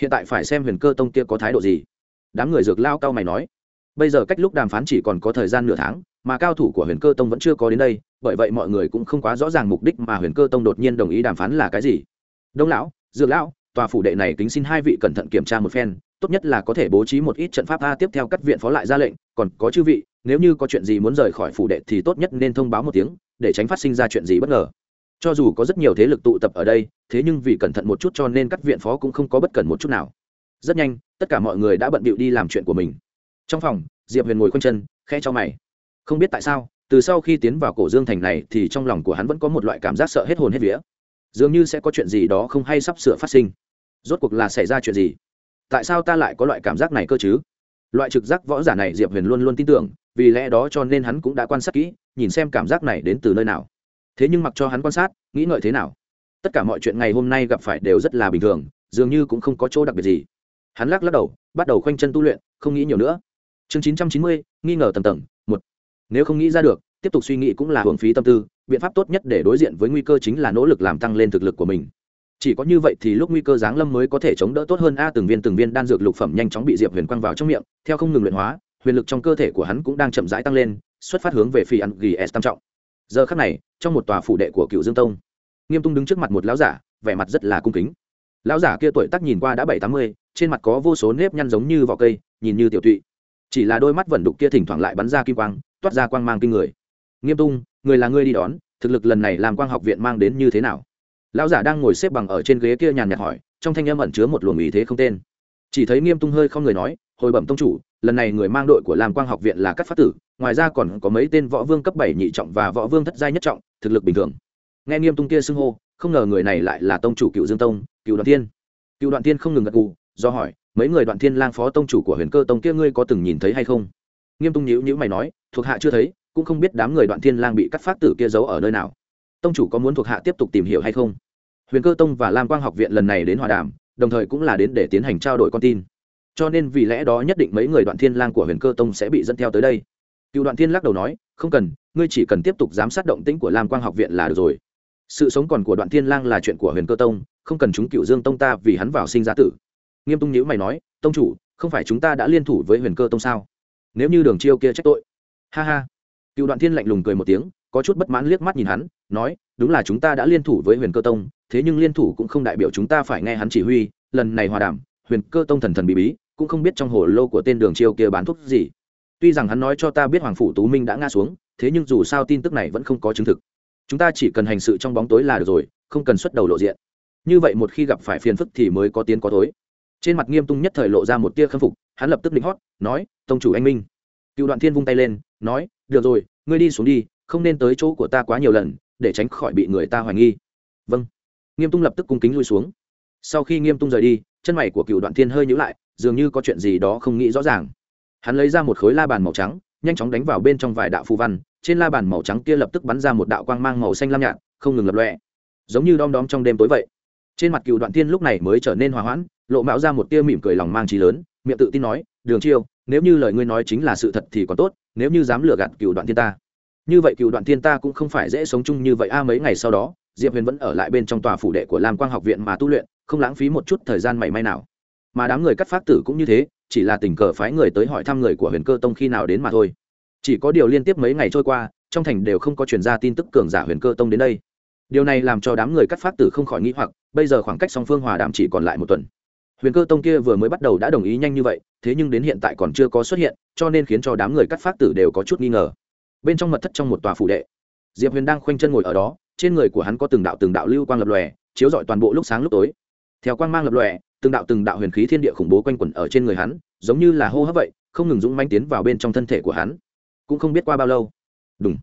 Hiện tại phải xem huyền cơ tông kia có thái độ gì. Đám người dược lao cao mày nói. Bây giờ cách lúc đàm phán chỉ còn có thời gian nửa tháng, mà cao thủ của huyền cơ tông vẫn chưa có đến đây bởi vậy mọi người cũng không quá rõ ràng mục đích mà huyền cơ tông đột nhiên đồng ý đàm phán là cái gì. Đông lão, dược lão, tòa phủ đệ này kính xin hai vị cẩn thận kiểm tra một phen, tốt nhất là có thể bố trí một ít trận pháp a tiếp theo các viện phó lại ra lệnh, còn có chư vị, nếu như có chuyện gì muốn rời khỏi phủ đệ thì tốt nhất nên thông báo một tiếng, để tránh phát sinh ra chuyện gì bất ngờ. Cho dù có rất nhiều thế lực tụ tập ở đây, thế nhưng vì cẩn thận một chút cho nên các viện phó cũng không có bất cẩn một chút nào. Rất nhanh, tất cả mọi người đã bận bịu đi làm chuyện của mình. Trong phòng, diệp huyền ngồi quanh chân khe cho mày. Không biết tại sao từ sau khi tiến vào cổ dương thành này thì trong lòng của hắn vẫn có một loại cảm giác sợ hết hồn hết vía. Dường như sẽ có chuyện gì đó không hay sắp sửa phát sinh. Rốt cuộc là xảy ra chuyện gì? Tại sao ta lại có loại cảm giác này cơ chứ? Loại trực giác võ giả này diệp huyền luôn luôn tin tưởng, vì lẽ đó cho nên hắn cũng đã quan sát kỹ, nhìn xem cảm giác này đến từ nơi nào. Thế nhưng mặc cho hắn quan sát, nghĩ ngợi thế nào? Tất cả mọi chuyện ngày hôm nay gặp phải đều rất là bình thường, dường như cũng không có chỗ đặc biệt gì. Hắn lắc lắc đầu, bắt đầu khoanh chân tu luyện, không nghĩ nhiều nữa. Chương chín trăm chín mươi, nghi ngờ tầng tầng nếu không nghĩ ra được, tiếp tục suy nghĩ cũng là hưởng phí tâm tư, biện pháp tốt nhất để đối diện với nguy cơ chính là nỗ lực làm tăng lên thực lực của mình. Chỉ có như vậy thì lúc nguy cơ giáng lâm mới có thể chống đỡ tốt hơn a từng viên từng viên đan dược lục phẩm nhanh chóng bị diệp huyền quăng vào trong miệng, theo không ngừng luyện hóa, huyền lực trong cơ thể của hắn cũng đang chậm rãi tăng lên, xuất phát hướng về phi ăn ghi s tam trọng. Giờ khắc này, trong một tòa phủ đệ của cựu dương tông, nghiêm tung đứng trước mặt một lão giả, vẻ mặt rất là cung kính. Lão giả kia tuổi tác nhìn qua đã bảy tám mươi, trên mặt có vô số nếp nhăn giống như vỏ cây, nhìn như tiểu tụy chỉ là đôi mắt vẩn đục kia thỉnh thoảng lại bắn ra kim quang, toát ra quang mang kinh người. Nghiêm tung, người là ngươi đi đón, thực lực lần này làm quang học viện mang đến như thế nào? Lão giả đang ngồi xếp bằng ở trên ghế kia nhàn nhạt hỏi, trong thanh âm ẩn chứa một luồng ý thế không tên. Chỉ thấy nghiêm tung hơi không người nói, hồi bẩm tông chủ, lần này người mang đội của làm quang học viện là các phát tử, ngoài ra còn có mấy tên võ vương cấp bảy nhị trọng và võ vương thất giai nhất trọng, thực lực bình thường. Nghe nghiêm tung kia xưng hô, không ngờ người này lại là tông chủ cựu dương tông, cựu đoạn tiên cựu đoạn tiên không ngừng gật gù do hỏi, mấy người đoạn thiên lang phó tông chủ của huyền cơ tông kia ngươi có từng nhìn thấy hay không? Nghiêm tung nhíu nhíu mày nói, thuộc hạ chưa thấy, cũng không biết đám người đoạn thiên lang bị cắt phát tử kia giấu ở nơi nào. Tông chủ có muốn thuộc hạ tiếp tục tìm hiểu hay không? Huyền cơ tông và lam quang học viện lần này đến hòa đàm, đồng thời cũng là đến để tiến hành trao đổi con tin. Cho nên vì lẽ đó nhất định mấy người đoạn thiên lang của huyền cơ tông sẽ bị dẫn theo tới đây. Cựu đoạn thiên lắc đầu nói, không cần, ngươi chỉ cần tiếp tục giám sát động tĩnh của lam quang học viện là được rồi. Sự sống còn của đoạn thiên lang là chuyện của huyền cơ tông, không cần chúng cựu dương tông ta vì hắn vào sinh ra tử nghiêm tung nhữ mày nói, tông chủ, không phải chúng ta đã liên thủ với huyền cơ tông sao? Nếu như đường chiêu kia trách tội. Ha ha. Cựu đoạn thiên lạnh lùng cười một tiếng, có chút bất mãn liếc mắt nhìn hắn, nói, đúng là chúng ta đã liên thủ với huyền cơ tông, thế nhưng liên thủ cũng không đại biểu chúng ta phải nghe hắn chỉ huy. Lần này hòa đàm, huyền cơ tông thần thần bí bí, cũng không biết trong hồ lô của tên đường chiêu kia bán thuốc gì. Tuy rằng hắn nói cho ta biết hoàng phủ tú minh đã ngã xuống, thế nhưng dù sao tin tức này vẫn không có chứng thực. Chúng ta chỉ cần hành sự trong bóng tối là được rồi, không cần xuất đầu lộ diện. Như vậy một khi gặp phải phiền phức thì mới có tiến có tối trên mặt nghiêm tung nhất thời lộ ra một tia khâm phục, hắn lập tức định hót, nói, tông chủ anh minh. Cựu đoạn thiên vung tay lên, nói, được rồi, ngươi đi xuống đi, không nên tới chỗ của ta quá nhiều lần, để tránh khỏi bị người ta hoài nghi. Vâng. Nghiêm tung lập tức cung kính lui xuống. Sau khi nghiêm tung rời đi, chân mày của cựu đoạn thiên hơi nhữ lại, dường như có chuyện gì đó không nghĩ rõ ràng. Hắn lấy ra một khối la bàn màu trắng, nhanh chóng đánh vào bên trong vài đạo phù văn, trên la bàn màu trắng kia lập tức bắn ra một đạo quang mang màu xanh lam nhạt, không ngừng lập lọe giống như đom đóm trong đêm tối vậy trên mặt cựu đoạn thiên lúc này mới trở nên hòa hoãn, lộ mạo ra một tia mỉm cười lòng mang trí lớn, miệng tự tin nói, đường chiêu, nếu như lời ngươi nói chính là sự thật thì còn tốt, nếu như dám lừa gạt cựu đoạn thiên ta. Như vậy cựu đoạn thiên ta cũng không phải dễ sống chung như vậy a, mấy ngày sau đó, diệp huyền vẫn ở lại bên trong tòa phủ đệ của lam quang học viện mà tu luyện, không lãng phí một chút thời gian mảy may nào. Mà đám người cắt phát tử cũng như thế, chỉ là tình cờ phái người tới hỏi thăm người của huyền cơ tông khi nào đến mà thôi. Chỉ có điều liên tiếp mấy ngày trôi qua, trong thành đều không có truyền ra tin tức cường giả huyền cơ tông đến đây điều này làm cho đám người cắt phát tử không khỏi nghĩ hoặc, bây giờ khoảng cách song phương hòa đàm chỉ còn lại một tuần. Huyền cơ tông kia vừa mới bắt đầu đã đồng ý nhanh như vậy, thế nhưng đến hiện tại còn chưa có xuất hiện, cho nên khiến cho đám người cắt phát tử đều có chút nghi ngờ. Bên trong mật thất trong một tòa phủ đệ, diệp huyền đang khoanh chân ngồi ở đó, trên người của hắn có từng đạo từng đạo lưu quang lập lòe, chiếu rọi toàn bộ lúc sáng lúc tối. Theo quang mang lập lòe, từng đạo từng đạo huyền khí thiên địa khủng bố quanh quẩn ở trên người hắn, giống như là hô hấp vậy, không ngừng dũng manh tiến vào bên trong thân thể của hắn. Cũng không biết qua bao lâu. Đúng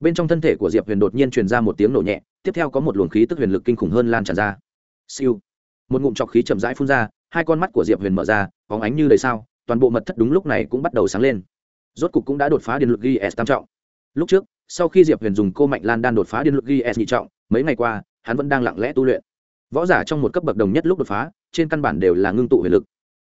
bên trong thân thể của diệp huyền đột nhiên truyền ra một tiếng nổ nhẹ tiếp theo có một luồng khí tức huyền lực kinh khủng hơn lan tràn ra. Siêu. Một ngụm trọc khí chậm rãi phun ra, hai con mắt của diệp huyền mở ra, phóng ánh như đầy sao, toàn bộ mật thất đúng lúc này cũng bắt đầu sáng lên. Rốt cục cũng đã đột phá điện lực gs s tam trọng. Lúc trước, sau khi diệp huyền dùng cô mạnh lan đan đột phá điện lực gs s nhị trọng, mấy ngày qua, hắn vẫn đang lặng lẽ tu luyện. Võ giả trong một cấp bậc đồng nhất lúc đột phá, trên căn bản đều là ngưng tụ huyền lực.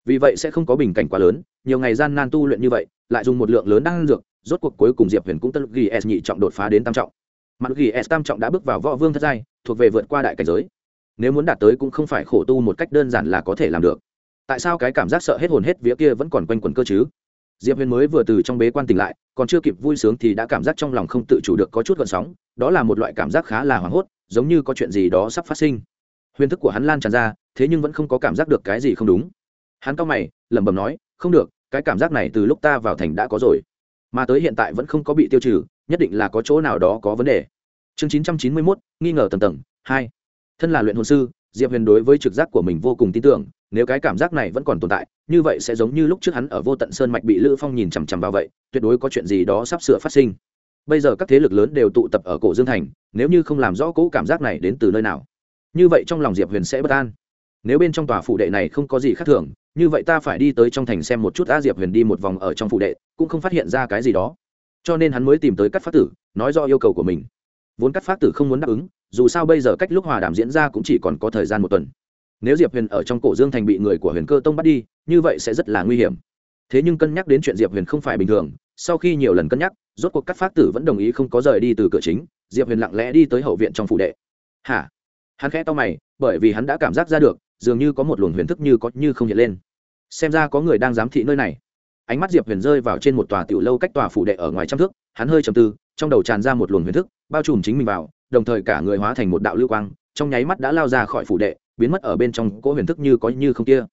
Vì vậy sẽ không có bình cảnh quá lớn, nhiều ngày gian nan tu luyện như vậy, lại dùng một lượng lớn năng dược, rốt cuộc cuối cùng diệp huyền cũng tân ghi s nhị trọng đột phá đến tam trọng mặt ghi s tam trọng đã bước vào võ vương thất giai, thuộc về vượt qua đại cảnh giới. Nếu muốn đạt tới cũng không phải khổ tu một cách đơn giản là có thể làm được. Tại sao cái cảm giác sợ hết hồn hết vía kia vẫn còn quanh quẩn cơ chứ? Diệp huyền mới vừa từ trong bế quan tỉnh lại, còn chưa kịp vui sướng thì đã cảm giác trong lòng không tự chủ được có chút gợn sóng, đó là một loại cảm giác khá là hoảng hốt, giống như có chuyện gì đó sắp phát sinh. Huyền thức của hắn lan tràn ra, thế nhưng vẫn không có cảm giác được cái gì không đúng. Hắn cao mày, lẩm bẩm nói, không được, cái cảm giác này từ lúc ta vào thành đã có rồi. Mà tới hiện tại vẫn không có bị tiêu trừ nhất định là có chỗ nào đó có vấn đề. Chương chín trăm chín mươi mốt, nghi ngờ tầng tầng, hai. Thân là luyện hồn sư, diệp huyền đối với trực giác của mình vô cùng tin tưởng, nếu cái cảm giác này vẫn còn tồn tại, như vậy sẽ giống như lúc trước hắn ở vô tận sơn mạch bị lữ phong nhìn chằm chằm vào vậy, tuyệt đối có chuyện gì đó sắp sửa phát sinh. Bây giờ các thế lực lớn đều tụ tập ở cổ dương thành, nếu như không làm rõ cỗ cảm giác này đến từ nơi nào, như vậy trong lòng diệp huyền sẽ bất an. Nếu bên trong tòa phủ đệ này không có gì khác thường, như vậy ta phải đi tới trong thành xem một chút a diệp huyền đi một vòng ở trong phủ đệ, cũng không phát hiện ra cái gì đó cho nên hắn mới tìm tới cắt phát tử, nói do yêu cầu của mình. Vốn cắt phát tử không muốn đáp ứng, dù sao bây giờ cách lúc hòa đàm diễn ra cũng chỉ còn có thời gian một tuần. Nếu diệp huyền ở trong cổ dương thành bị người của huyền cơ tông bắt đi, như vậy sẽ rất là nguy hiểm. Thế nhưng cân nhắc đến chuyện diệp huyền không phải bình thường, sau khi nhiều lần cân nhắc, rốt cuộc cắt phát tử vẫn đồng ý không có rời đi từ cửa chính, diệp huyền lặng lẽ đi tới hậu viện trong phủ đệ. Hả? Hắn khẽ to mày, bởi vì hắn đã cảm giác ra được, dường như có một luồng huyền thức như có như không hiện lên. Xem ra có người đang giám thị nơi này ánh mắt diệp huyền rơi vào trên một tòa tiểu lâu cách tòa phủ đệ ở ngoài trăm thước, hắn hơi trầm tư, trong đầu tràn ra một luồng huyền thức, bao trùm chính mình vào, đồng thời cả người hóa thành một đạo lưu quang, trong nháy mắt đã lao ra khỏi phủ đệ, biến mất ở bên trong cỗ huyền thức như có như không kia.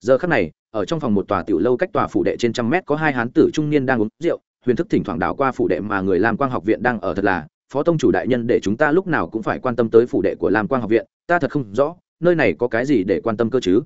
Giờ khắc này, ở trong phòng một tòa tiểu lâu cách tòa phủ đệ trên trăm mét có hai hán tử trung niên đang uống rượu, huyền thức thỉnh thoảng đảo qua phủ đệ mà người làm quang học viện đang ở thật là, phó tông chủ đại nhân để chúng ta lúc nào cũng phải quan tâm tới phủ đệ của lam quang học viện, ta thật không rõ, nơi này có cái gì để quan tâm cơ chứ?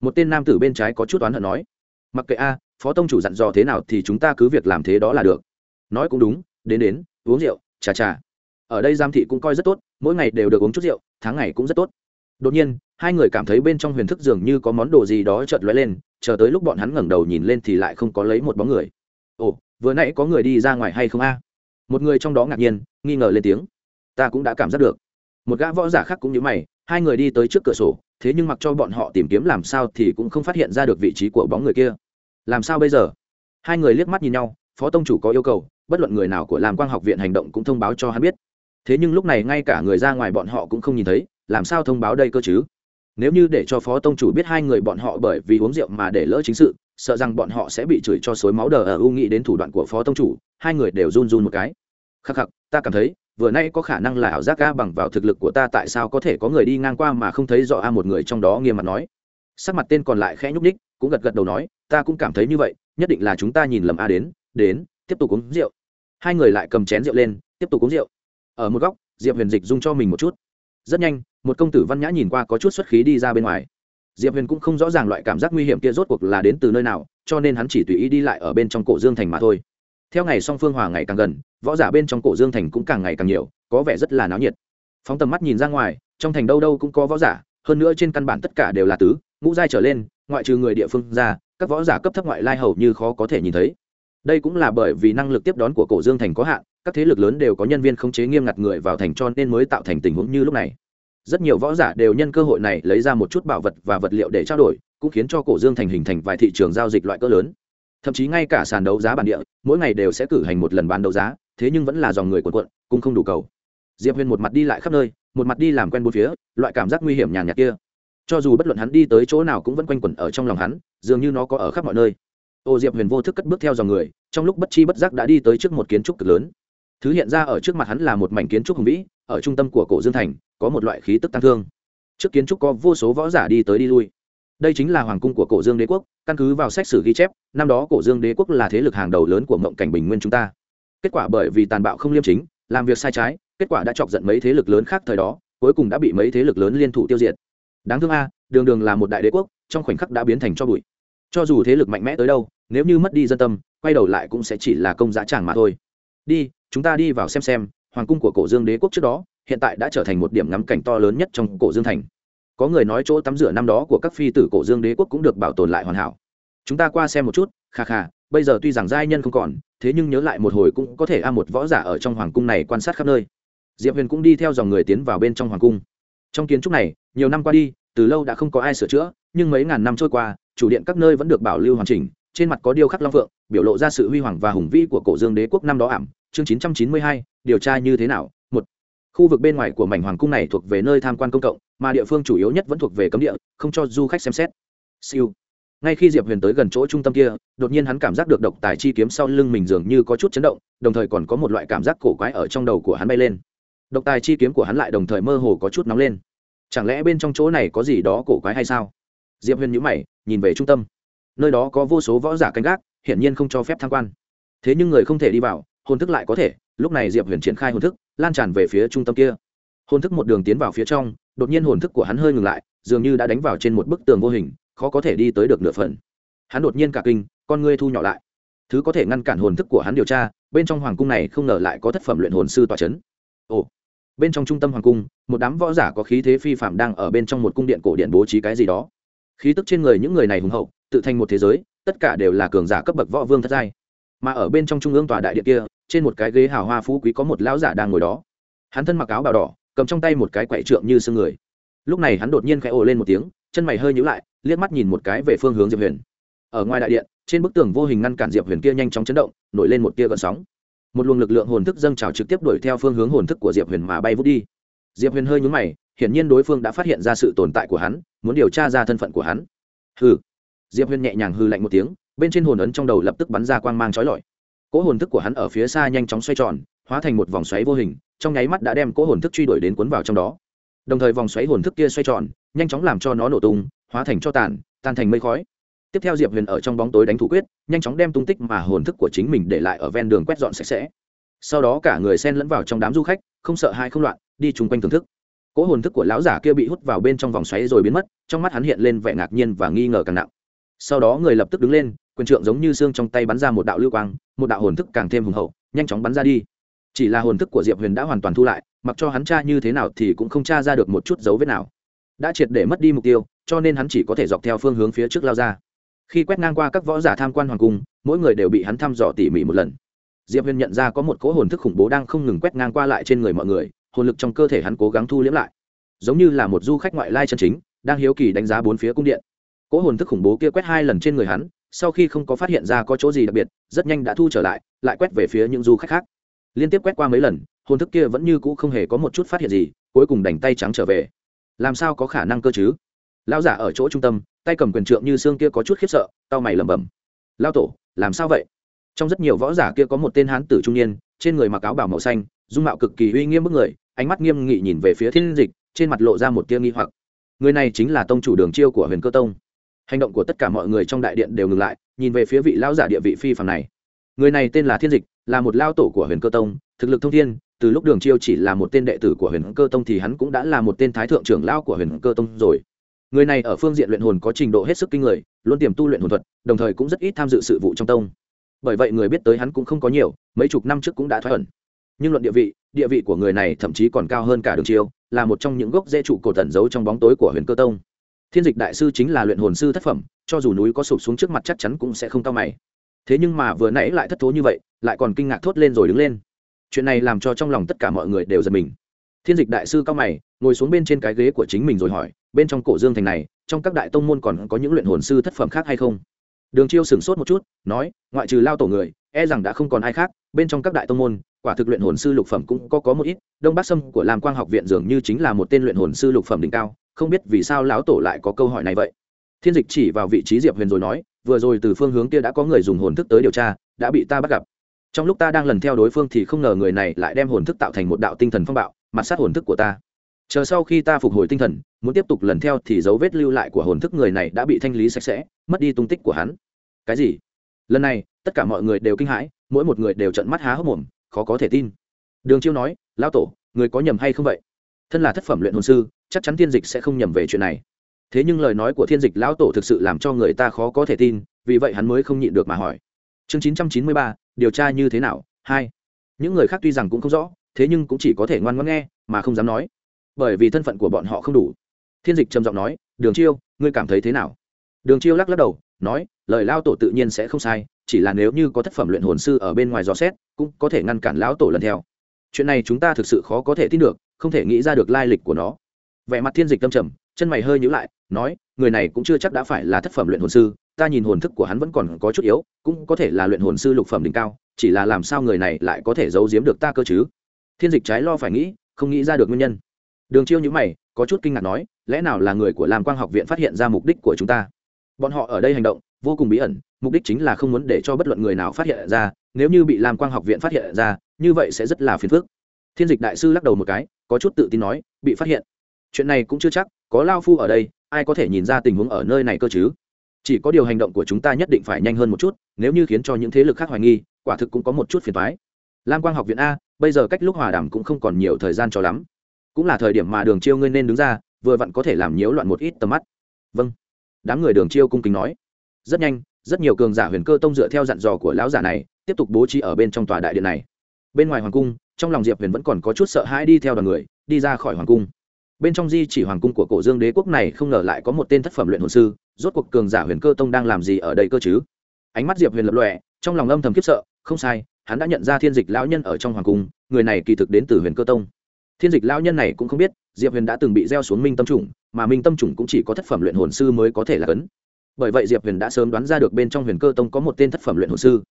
Một tên nam tử bên trái có chút oán hận nói. Mặc kệ a phó tông chủ dặn dò thế nào thì chúng ta cứ việc làm thế đó là được. Nói cũng đúng, đến đến, uống rượu chà chà ở đây giam thị cũng coi rất tốt, mỗi ngày đều được uống chút rượu, tháng ngày cũng rất tốt. Đột nhiên, hai người cảm thấy bên trong huyền thức dường như có món đồ gì đó chợt lóe lên, chờ tới lúc bọn hắn ngẩng đầu nhìn lên thì lại không có lấy một bóng người. Ồ, vừa nãy có người đi ra ngoài hay không a? Một người trong đó ngạc nhiên, nghi ngờ lên tiếng. Ta cũng đã cảm giác được. Một gã võ giả khác cũng như mày, hai người đi tới trước cửa sổ, thế nhưng mặc cho bọn họ tìm kiếm làm sao thì cũng không phát hiện ra được vị trí của bóng người kia làm sao bây giờ? Hai người liếc mắt nhìn nhau, phó tông chủ có yêu cầu, bất luận người nào của làm quang học viện hành động cũng thông báo cho hắn biết. Thế nhưng lúc này ngay cả người ra ngoài bọn họ cũng không nhìn thấy, làm sao thông báo đây cơ chứ? Nếu như để cho phó tông chủ biết hai người bọn họ bởi vì uống rượu mà để lỡ chính sự, sợ rằng bọn họ sẽ bị chửi cho xối máu đờ ở u nghĩ đến thủ đoạn của phó tông chủ, hai người đều run run một cái. Khắc khắc, ta cảm thấy, vừa nay có khả năng là ảo giác ca bằng vào thực lực của ta tại sao có thể có người đi ngang qua mà không thấy rõ a một người trong đó nghiêm mặt nói. Sắc mặt tên còn lại khẽ nhúc ních cũng gật gật đầu nói, ta cũng cảm thấy như vậy, nhất định là chúng ta nhìn lầm a đến đến, tiếp tục uống rượu. Hai người lại cầm chén rượu lên, tiếp tục uống rượu. Ở một góc, diệp huyền dịch dung cho mình một chút. Rất nhanh, một công tử văn nhã nhìn qua có chút xuất khí đi ra bên ngoài. Diệp huyền cũng không rõ ràng loại cảm giác nguy hiểm kia rốt cuộc là đến từ nơi nào, cho nên hắn chỉ tùy ý đi lại ở bên trong cổ dương thành mà thôi. Theo ngày song phương hòa ngày càng gần, võ giả bên trong cổ dương thành cũng càng ngày càng nhiều, có vẻ rất là náo nhiệt. Phóng tầm mắt nhìn ra ngoài, trong thành đâu đâu cũng có võ giả, hơn nữa trên căn bản tất cả đều là tứ, ngũ giai trở lên ngoại trừ người địa phương ra, các võ giả cấp thấp ngoại lai hầu như khó có thể nhìn thấy. Đây cũng là bởi vì năng lực tiếp đón của cổ dương thành có hạn, các thế lực lớn đều có nhân viên khống chế nghiêm ngặt người vào thành cho nên mới tạo thành tình huống như lúc này. Rất nhiều võ giả đều nhân cơ hội này lấy ra một chút bảo vật và vật liệu để trao đổi, cũng khiến cho cổ dương thành hình thành vài thị trường giao dịch loại cỡ lớn. Thậm chí ngay cả sàn đấu giá bản địa, mỗi ngày đều sẽ cử hành một lần bán đấu giá, thế nhưng vẫn là dòng người quần quận cũng không đủ cầu. Diệp huyền một mặt đi lại khắp nơi, một mặt đi làm quen bốn phía, loại cảm giác nguy hiểm nhàn nhạt kia cho dù bất luận hắn đi tới chỗ nào cũng vẫn quanh quẩn ở trong lòng hắn, dường như nó có ở khắp mọi nơi. Ô diệp huyền vô thức cất bước theo dòng người, trong lúc bất chi bất giác đã đi tới trước một kiến trúc cực lớn. Thứ hiện ra ở trước mặt hắn là một mảnh kiến trúc hùng vĩ, ở trung tâm của cổ dương thành, có một loại khí tức tăng thương. Trước kiến trúc có vô số võ giả đi tới đi lui. Đây chính là hoàng cung của cổ dương đế quốc, căn cứ vào sách sử ghi chép, năm đó cổ dương đế quốc là thế lực hàng đầu lớn của mộng cảnh bình nguyên chúng ta. Kết quả bởi vì tàn bạo không liêm chính, làm việc sai trái, kết quả đã chọc giận mấy thế lực lớn khác thời đó, cuối cùng đã bị mấy thế lực lớn liên thủ tiêu diệt đáng thương a, đường đường là một đại đế quốc, trong khoảnh khắc đã biến thành cho bụi. Cho dù thế lực mạnh mẽ tới đâu, nếu như mất đi dân tâm, quay đầu lại cũng sẽ chỉ là công giá tràng mà thôi. Đi, chúng ta đi vào xem xem, hoàng cung của cổ dương đế quốc trước đó, hiện tại đã trở thành một điểm ngắm cảnh to lớn nhất trong cổ dương thành. Có người nói chỗ tắm rửa năm đó của các phi tử cổ dương đế quốc cũng được bảo tồn lại hoàn hảo. Chúng ta qua xem một chút, kha kha, bây giờ tuy rằng giai nhân không còn, thế nhưng nhớ lại một hồi cũng có thể a một võ giả ở trong hoàng cung này quan sát khắp nơi. Diệp huyền cũng đi theo dòng người tiến vào bên trong hoàng cung trong kiến trúc này, nhiều năm qua đi, từ lâu đã không có ai sửa chữa, nhưng mấy ngàn năm trôi qua, chủ điện các nơi vẫn được bảo lưu hoàn chỉnh, trên mặt có điêu khắc long phượng, biểu lộ ra sự huy hoàng và hùng vĩ của cổ dương đế quốc năm đó ảm. Chương chín trăm chín mươi hai, điều tra như thế nào? Một, khu vực bên ngoài của mảnh hoàng cung này thuộc về nơi tham quan công cộng, mà địa phương chủ yếu nhất vẫn thuộc về cấm địa, không cho du khách xem xét. Siêu. Ngay khi diệp huyền tới gần chỗ trung tâm kia, đột nhiên hắn cảm giác được độc tài chi kiếm sau lưng mình dường như có chút chấn động, đồng thời còn có một loại cảm giác cổ quái ở trong đầu của hắn bay lên độc tài chi kiếm của hắn lại đồng thời mơ hồ có chút nóng lên. Chẳng lẽ bên trong chỗ này có gì đó cổ quái hay sao? Diệp huyền nhữ mày, nhìn về trung tâm. Nơi đó có vô số võ giả canh gác, hiển nhiên không cho phép tham quan. Thế nhưng người không thể đi vào, hồn thức lại có thể. Lúc này diệp huyền triển khai hồn thức, lan tràn về phía trung tâm kia. Hồn thức một đường tiến vào phía trong, đột nhiên hồn thức của hắn hơi ngừng lại, dường như đã đánh vào trên một bức tường vô hình, khó có thể đi tới được nửa phần. Hắn đột nhiên cả kinh, con ngươi thu nhỏ lại. Thứ có thể ngăn cản hồn thức của hắn điều tra, bên trong hoàng cung này không ngờ lại có thất phẩm luyện hồn sư tòa c h ấ n ồ bên trong trung tâm hoàng cung, một đám võ giả có khí thế phi phạm đang ở bên trong một cung điện cổ điện bố trí cái gì đó. Khí tức trên người những người này hùng hậu, tự thành một thế giới, tất cả đều là cường giả cấp bậc võ vương thất giai. Mà ở bên trong trung ương tòa đại điện kia, trên một cái ghế hào hoa phú quý có một lão giả đang ngồi đó. Hắn thân mặc áo bào đỏ, cầm trong tay một cái quậy trượng như xương người. Lúc này hắn đột nhiên khẽ ồ lên một tiếng, chân mày hơi nhữ lại, liếc mắt nhìn một cái về phương hướng diệp huyền. Ở ngoài đại điện, trên bức tường vô hình ngăn cản diệp huyền kia nhanh chóng chấn động, nổi lên một tia gợn sóng một luồng lực lượng hồn thức dâng trào trực tiếp đuổi theo phương hướng hồn thức của diệp huyền mà bay vút đi. Diệp huyền hơi nhún mày, hiển nhiên đối phương đã phát hiện ra sự tồn tại của hắn, muốn điều tra ra thân phận của hắn. Hừ. Diệp huyền nhẹ nhàng hư lạnh một tiếng, bên trên hồn ấn trong đầu lập tức bắn ra quang mang trói lọi. Cỗ hồn thức của hắn ở phía xa nhanh chóng xoay tròn, hóa thành một vòng xoáy vô hình, trong nháy mắt đã đem cỗ hồn thức truy đuổi đến cuốn vào trong đó. Đồng thời vòng xoáy hồn thức kia xoay tròn, nhanh chóng làm cho nó nổ tung, hóa thành cho tàn, tan thành mây khói tiếp theo diệp huyền ở trong bóng tối đánh thủ quyết, nhanh chóng đem tung tích mà hồn thức của chính mình để lại ở ven đường quét dọn sạch sẽ. Sau đó cả người sen lẫn vào trong đám du khách, không sợ hai không loạn, đi chung quanh thưởng thức. Cỗ hồn thức của lão giả kia bị hút vào bên trong vòng xoáy rồi biến mất, trong mắt hắn hiện lên vẻ ngạc nhiên và nghi ngờ càng nặng. Sau đó người lập tức đứng lên, quyền trượng giống như xương trong tay bắn ra một đạo lưu quang, một đạo hồn thức càng thêm hùng hậu, nhanh chóng bắn ra đi. Chỉ là hồn thức của diệp huyền đã hoàn toàn thu lại, mặc cho hắn tra như thế nào thì cũng không tra ra được một chút dấu vết nào. Đã triệt để mất đi mục tiêu, cho nên hắn chỉ có thể dọc theo phương hướng phía trước lao ra khi quét ngang qua các võ giả tham quan hoàng cung, mỗi người đều bị hắn thăm dò tỉ mỉ một lần. Diệp huyền nhận ra có một cỗ hồn thức khủng bố đang không ngừng quét ngang qua lại trên người mọi người, hồn lực trong cơ thể hắn cố gắng thu liễm lại. Giống như là một du khách ngoại lai chân chính, đang hiếu kỳ đánh giá bốn phía cung điện. Cỗ hồn thức khủng bố kia quét hai lần trên người hắn, sau khi không có phát hiện ra có chỗ gì đặc biệt, rất nhanh đã thu trở lại lại quét về phía những du khách khác. Liên tiếp quét qua mấy lần, hồn thức kia vẫn như cũ không hề có một chút phát hiện gì, cuối cùng đành tay trắng trở về. Làm sao có khả năng cơ chứ? Lão giả ở chỗ trung tâm, tay cầm quyền trượng như xương kia có chút khiếp sợ tao mày lẩm bẩm. Lao tổ, làm sao vậy? Trong rất nhiều võ giả kia có một tên hán tử trung niên, trên người mặc áo bảo màu xanh, dung mạo cực kỳ uy nghiêm bức người, ánh mắt nghiêm nghị nhìn về phía thiên dịch, trên mặt lộ ra một tia nghi hoặc. Người này chính là tông chủ đường chiêu của huyền cơ tông. Hành động của tất cả mọi người trong đại điện đều ngừng lại, nhìn về phía vị lão giả địa vị phi phàm này. Người này tên là thiên dịch, là một lao tổ của huyền cơ tông, thực lực thông thiên, từ lúc đường chiêu chỉ là một tên đệ tử của huyền cơ tông thì hắn cũng đã là một tên thái thượng trưởng lao của huyền cơ tông rồi người này ở phương diện luyện hồn có trình độ hết sức kinh người, luôn tiềm tu luyện hồn thuật, đồng thời cũng rất ít tham dự sự vụ trong tông. Bởi vậy người biết tới hắn cũng không có nhiều, mấy chục năm trước cũng đã thoái ẩn. Nhưng luận địa vị địa vị của người này thậm chí còn cao hơn cả đường chiêu, là một trong những gốc dễ trụ cổ tẩn giấu trong bóng tối của huyền cơ tông. Thiên dịch đại sư chính là luyện hồn sư thất phẩm, cho dù núi có sụp xuống trước mặt chắc chắn cũng sẽ không cao mày. Thế nhưng mà vừa nãy lại thất thố như vậy, lại còn kinh ngạc thốt lên rồi đứng lên. Chuyện này làm cho trong lòng tất cả mọi người đều giật mình. Thiên dịch đại sư cao mày, ngồi xuống bên trên cái ghế của chính mình rồi hỏi bên trong cổ dương thành này, trong các đại tông môn còn có những luyện hồn sư thất phẩm khác hay không? Đường chiêu sửng sốt một chút, nói, ngoại trừ lao tổ người e rằng đã không còn ai khác, bên trong các đại tông môn, quả thực luyện hồn sư lục phẩm cũng có có một ít, đông bắc sâm của lam quang học viện dường như chính là một tên luyện hồn sư lục phẩm đỉnh cao, không biết vì sao lão tổ lại có câu hỏi này vậy. Thiên dịch chỉ vào vị trí diệp huyền rồi nói, vừa rồi từ phương hướng kia đã có người dùng hồn thức tới điều tra, đã bị ta bắt gặp. Trong lúc ta đang lần theo đối phương thì không ngờ người này lại đem hồn thức tạo thành một đạo tinh thần phong bạo, mặt sát hồn thức của ta chờ sau khi ta phục hồi tinh thần, muốn tiếp tục lần theo thì dấu vết lưu lại của hồn thức người này đã bị thanh lý sạch sẽ, mất đi tung tích của hắn. Cái gì? Lần này, tất cả mọi người đều kinh hãi, mỗi một người đều trận mắt há hốc mồm, khó có thể tin. Đường chiêu nói, lão tổ, người có nhầm hay không vậy? Thân là thất phẩm luyện hồn sư, chắc chắn thiên dịch sẽ không nhầm về chuyện này. Thế nhưng lời nói của thiên dịch lão tổ thực sự làm cho người ta khó có thể tin, vì vậy hắn mới không nhịn được mà hỏi. Chương chín trăm chín mươi ba, điều tra như thế nào? Hai. Những người khác tuy rằng cũng không rõ, thế nhưng cũng chỉ có thể ngoan ngoãn nghe, mà không dám nói bởi vì thân phận của bọn họ không đủ. Thiên dịch trầm giọng nói, đường chiêu, ngươi cảm thấy thế nào? Đường chiêu lắc lắc đầu, nói, lời lao tổ tự nhiên sẽ không sai, chỉ là nếu như có thất phẩm luyện hồn sư ở bên ngoài dò xét, cũng có thể ngăn cản lão tổ lần theo. Chuyện này chúng ta thực sự khó có thể tin được, không thể nghĩ ra được lai lịch của nó. Vẻ mặt thiên dịch tâm trầm, chân mày hơi nhíu lại, nói, người này cũng chưa chắc đã phải là thất phẩm luyện hồn sư, ta nhìn hồn thức của hắn vẫn còn có chút yếu, cũng có thể là luyện hồn sư lục phẩm đỉnh cao, chỉ là làm sao người này lại có thể giấu giếm được ta cơ chứ? Thiên dịch trái lo phải nghĩ, không nghĩ ra được nguyên nhân đường chiêu nhữ mày, có chút kinh ngạc nói, lẽ nào là người của lam quang học viện phát hiện ra mục đích của chúng ta? Bọn họ ở đây hành động, vô cùng bí ẩn, mục đích chính là không muốn để cho bất luận người nào phát hiện ra, nếu như bị lam quang học viện phát hiện ra, như vậy sẽ rất là phiền phức. Thiên dịch đại sư lắc đầu một cái, có chút tự tin nói, bị phát hiện. Chuyện này cũng chưa chắc, có lao phu ở đây, ai có thể nhìn ra tình huống ở nơi này cơ chứ? Chỉ có điều hành động của chúng ta nhất định phải nhanh hơn một chút, nếu như khiến cho những thế lực khác hoài nghi, quả thực cũng có một chút phiền thoái lam quang học viện a, bây giờ cách lúc hòa đàm cũng không còn nhiều thời gian cho lắm cũng là thời điểm mà đường chiêu ngươi nên đứng ra, vừa vặn có thể làm nhiễu loạn một ít tầm mắt. Vâng. Đám người đường chiêu cung kính nói. Rất nhanh, rất nhiều cường giả huyền cơ tông dựa theo dặn dò của lão giả này, tiếp tục bố trí ở bên trong tòa đại điện này. Bên ngoài hoàng cung, trong lòng diệp huyền vẫn còn có chút sợ hãi đi theo đoàn người, đi ra khỏi hoàng cung. Bên trong di chỉ hoàng cung của cổ dương đế quốc này không ngờ lại có một tên thất phẩm luyện hồn sư, rốt cuộc cường giả huyền cơ tông đang làm gì ở đây cơ chứ? Ánh mắt diệp huyền lập lọe trong lòng âm thầm kiếp sợ, không sai, hắn đã nhận ra thiên dịch lão nhân ở trong hoàng cung, người này kỳ thực đến từ huyền cơ tông thiên dịch lão nhân này cũng không biết, diệp huyền đã từng bị gieo xuống minh tâm trùng mà minh tâm trùng cũng chỉ có thất phẩm luyện hồn sư mới có thể là cấn bởi vậy diệp huyền đã sớm đoán ra được bên trong huyền cơ tông có một tên thất phẩm luyện hồn sư.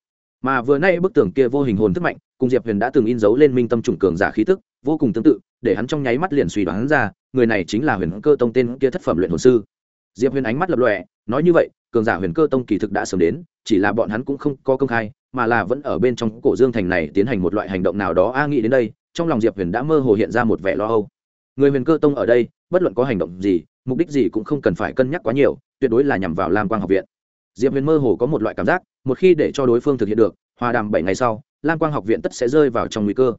Mà vừa nay bức tường kia vô hình hồn thức mạnh, cùng diệp huyền đã từng in dấu lên minh tâm trùng cường giả khí tức, vô cùng tương tự, để hắn trong nháy mắt liền suy đoán ra, người này chính là huyền cơ tông tên kia thất phẩm luyện hồn sư. Diệp huyền ánh mắt lập lòe, nói như vậy, cường giả huyền cơ tông kỳ thực đã sớm đến, chỉ là bọn hắn cũng không có công khai, mà là vẫn ở bên trong cổ dương thành này tiến hành một loại hành động nào đó, a, nghĩ đến đây trong lòng diệp huyền đã mơ hồ hiện ra một vẻ lo âu. Người huyền cơ tông ở đây, bất luận có hành động gì, mục đích gì cũng không cần phải cân nhắc quá nhiều, tuyệt đối là nhằm vào lam quang học viện. Diệp huyền mơ hồ có một loại cảm giác, một khi để cho đối phương thực hiện được, hòa đàm bảy ngày sau, lam quang học viện tất sẽ rơi vào trong nguy cơ.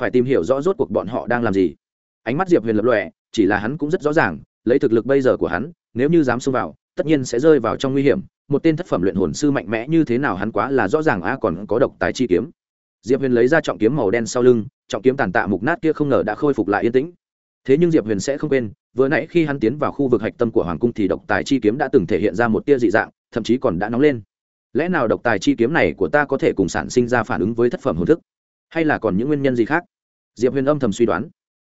Phải tìm hiểu rõ rốt cuộc bọn họ đang làm gì. Ánh mắt diệp huyền lập lọe chỉ là hắn cũng rất rõ ràng, lấy thực lực bây giờ của hắn, nếu như dám xông vào, tất nhiên sẽ rơi vào trong nguy hiểm. Một tên thất phẩm luyện hồn sư mạnh mẽ như thế nào hắn quá là rõ ràng, a, còn có độc tái chi kiếm diệp huyền lấy ra trọng kiếm màu đen sau lưng, trọng kiếm tàn tạ mục nát kia không ngờ đã khôi phục lại yên tĩnh. Thế nhưng diệp huyền sẽ không quên, vừa nãy khi hắn tiến vào khu vực hạch tâm của hoàng cung thì độc tài chi kiếm đã từng thể hiện ra một tia dị dạng, thậm chí còn đã nóng lên. Lẽ nào độc tài chi kiếm này của ta có thể cùng sản sinh ra phản ứng với thất phẩm hồn thức? Hay là còn những nguyên nhân gì khác? Diệp huyền âm thầm suy đoán.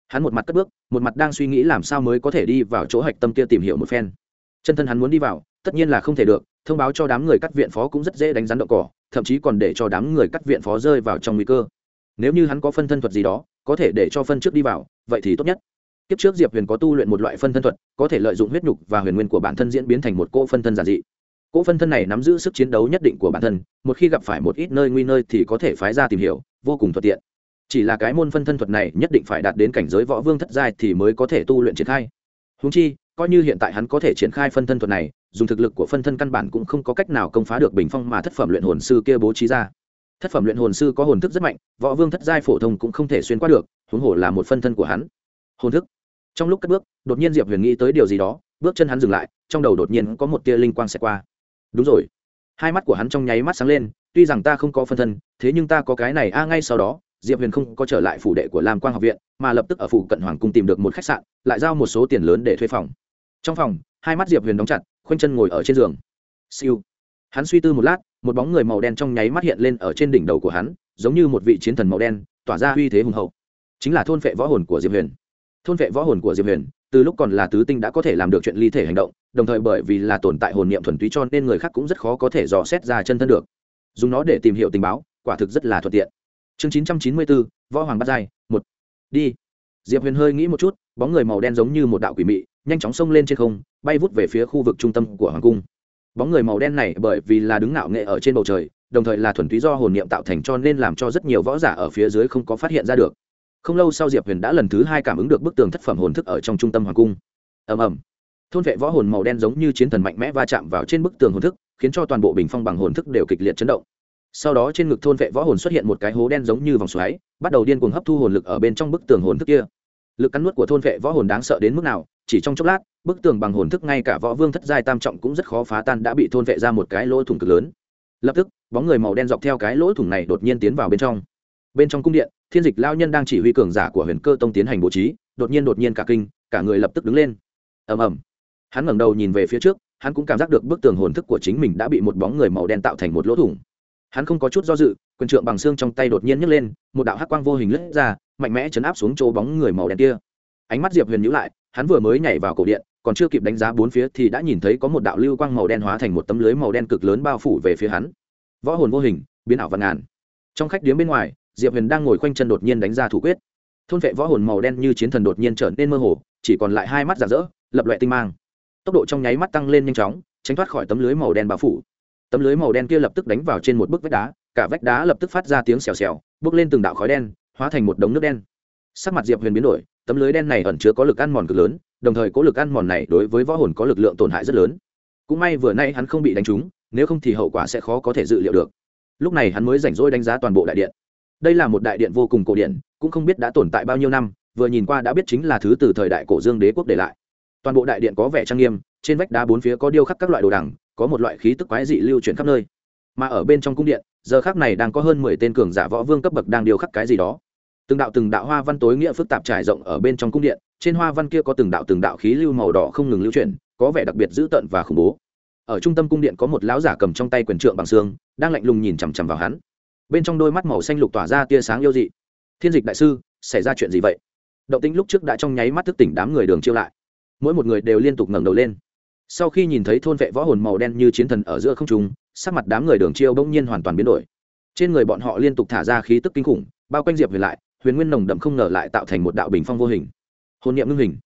Hắn một mặt cất bước, một mặt đang suy nghĩ làm sao mới có thể đi vào chỗ hạch tâm kia tìm hiểu một phen. Chân thân hắn muốn đi vào, tất nhiên là không thể được, thông báo cho đám người cắt viện phó cũng rất dễ đánh rắn đậu cỏ thậm chí còn để cho đám người cắt viện phó rơi vào trong nguy cơ. Nếu như hắn có phân thân thuật gì đó, có thể để cho phân trước đi vào, vậy thì tốt nhất. Kiếp trước diệp huyền có tu luyện một loại phân thân thuật, có thể lợi dụng huyết nhục và huyền nguyên của bản thân diễn biến thành một cỗ phân thân giản dị. Cỗ phân thân này nắm giữ sức chiến đấu nhất định của bản thân, một khi gặp phải một ít nơi nguy nơi thì có thể phái ra tìm hiểu, vô cùng thuận tiện. Chỉ là cái môn phân thân thuật này nhất định phải đạt đến cảnh giới võ vương thất giai thì mới có thể tu luyện triển khai. Húng chi, coi như hiện tại hắn có thể triển khai phân thân thuật này dùng thực lực của phân thân căn bản cũng không có cách nào công phá được bình phong mà thất phẩm luyện hồn sư kia bố trí ra. Thất phẩm luyện hồn sư có hồn thức rất mạnh, võ vương thất giai phổ thông cũng không thể xuyên qua được, huống hồ là một phân thân của hắn. Hồn thức. Trong lúc cất bước, đột nhiên diệp huyền nghĩ tới điều gì đó, bước chân hắn dừng lại, trong đầu đột nhiên có một tia linh quang xẹt qua. Đúng rồi. Hai mắt của hắn trong nháy mắt sáng lên, tuy rằng ta không có phân thân, thế nhưng ta có cái này, a, ngay sau đó, diệp huyền không có trở lại phủ đệ của lam quang học viện, mà lập tức ở phủ cận hoàng cung tìm được một khách sạn, lại giao một số tiền lớn để thuê phòng. Trong phòng, hai mắt diệp huyền đóng chặt khoanh chân ngồi ở trên giường. Siêu. Hắn suy tư một lát, một bóng người màu đen trong nháy mắt hiện lên ở trên đỉnh đầu của hắn, giống như một vị chiến thần màu đen, tỏa ra uy thế hùng hậu. Chính là thôn vệ võ hồn của diệp huyền. Thôn vệ võ hồn của diệp huyền, từ lúc còn là tứ tinh đã có thể làm được chuyện ly thể hành động, đồng thời bởi vì là tồn tại hồn niệm thuần túy cho nên người khác cũng rất khó có thể dò xét ra chân thân được. Dùng nó để tìm hiểu tình báo, quả thực rất là thuận tiện. Chương chín trăm chín mươi bốn, võ hoàng bắt dai. một. Đi. Diệp huyền hơi nghĩ một chút, bóng người màu đen giống như một đạo quỷ mị nhanh chóng xông lên trên không, bay vút về phía khu vực trung tâm của hoàng cung. Bóng người màu đen này bởi vì là đứng ngạo nghệ ở trên bầu trời, đồng thời là thuần túy do hồn niệm tạo thành cho nên làm cho rất nhiều võ giả ở phía dưới không có phát hiện ra được. Không lâu sau diệp huyền đã lần thứ hai cảm ứng được bức tường thất phẩm hồn thức ở trong trung tâm hoàng cung. Ầm ầm. Thôn vệ võ hồn màu đen giống như chiến thần mạnh mẽ va chạm vào trên bức tường hồn thức, khiến cho toàn bộ bình phong bằng hồn thức đều kịch liệt chấn động. Sau đó trên ngực thôn vệ võ hồn xuất hiện một cái hố đen giống như vòng xoáy, bắt đầu điên cuồng hấp thu hồn lực ở bên trong bức tường hồn thức kia. Lực cắn nuốt của thôn vệ võ hồn đáng sợ đến mức nào chỉ trong chốc lát, bức tường bằng hồn thức ngay cả võ vương thất giai tam trọng cũng rất khó phá tan đã bị thôn vệ ra một cái lỗ thủng cực lớn. Lập tức, bóng người màu đen dọc theo cái lỗ thủng này đột nhiên tiến vào bên trong. Bên trong cung điện, thiên dịch lao nhân đang chỉ huy cường giả của huyền cơ tông tiến hành bố trí, đột nhiên đột nhiên cả kinh, cả người lập tức đứng lên. Ầm ầm. Hắn ngẩng đầu nhìn về phía trước, hắn cũng cảm giác được bức tường hồn thức của chính mình đã bị một bóng người màu đen tạo thành một lỗ thủng. Hắn không có chút do dự, quyền trượng bằng xương trong tay đột nhiên nhấc lên, một đạo hắc quang vô hình lướt ra, mạnh mẽ chấn áp xuống chỗ bóng người màu đen kia. Ánh mắt diệp huyền nhữ lại hắn vừa mới nhảy vào cổ điện, còn chưa kịp đánh giá bốn phía thì đã nhìn thấy có một đạo lưu quang màu đen hóa thành một tấm lưới màu đen cực lớn bao phủ về phía hắn. Võ hồn vô hình, biến ảo văn ngàn. Trong khách điếm bên ngoài, diệp huyền đang ngồi khoanh chân đột nhiên đánh ra thủ quyết. Thôn vệ võ hồn màu đen như chiến thần đột nhiên trở nên mơ hồ, chỉ còn lại hai mắt giả rỡ, lập loại tinh mang. Tốc độ trong nháy mắt tăng lên nhanh chóng, tránh thoát khỏi tấm lưới màu đen bao phủ. Tấm lưới màu đen kia lập tức đánh vào trên một bức vách đá, cả vách đá lập tức phát ra tiếng xèo xèo, bước lên từng đạo khói đen, hóa thành một đống nước đen. Sắc mặt diệp huyền biến đổi tấm lưới đen này ẩn chứa có lực ăn mòn cực lớn, đồng thời có lực ăn mòn này đối với võ hồn có lực lượng tổn hại rất lớn. Cũng may vừa nay hắn không bị đánh trúng, nếu không thì hậu quả sẽ khó có thể dự liệu được. Lúc này hắn mới rảnh rỗi đánh giá toàn bộ đại điện. Đây là một đại điện vô cùng cổ điện cũng không biết đã tồn tại bao nhiêu năm, vừa nhìn qua đã biết chính là thứ từ thời đại cổ dương đế quốc để lại. Toàn bộ đại điện có vẻ trang nghiêm, trên vách đá bốn phía có điêu khắc các loại đồ đằng, có một loại khí tức quái dị lưu chuyển khắp nơi. Mà ở bên trong cung điện, giờ khác này đang có hơn mười tên cường giả võ vương cấp bậc đang điêu khắc cái gì đó từng đạo từng đạo hoa văn tối nghĩa phức tạp trải rộng ở bên trong cung điện, trên hoa văn kia có từng đạo từng đạo khí lưu màu đỏ không ngừng lưu chuyển, có vẻ đặc biệt dữ tợn và khủng bố. Ở trung tâm cung điện có một lão giả cầm trong tay quyền trượng bằng xương, đang lạnh lùng nhìn chằm chằm vào hắn. Bên trong đôi mắt màu xanh lục tỏa ra tia sáng yêu dị. Thiên dịch đại sư, xảy ra chuyện gì vậy? Động tĩnh lúc trước đã trong nháy mắt thức tỉnh đám người đường chiêu lại. Mỗi một người đều liên tục ngẩng đầu lên. Sau khi nhìn thấy thôn vệ võ hồn màu đen như chiến thần ở giữa không trung, sắc mặt đám người đường chiêu bỗng nhiên hoàn toàn biến đổi. Trên người bọn họ liên tục thả ra khí tức kinh khủng, bao quanh diệp huyền lại huyền nguyên nồng đậm không ngờ lại tạo thành một đạo bình phong vô hình. Hồn niệm ngưng hình.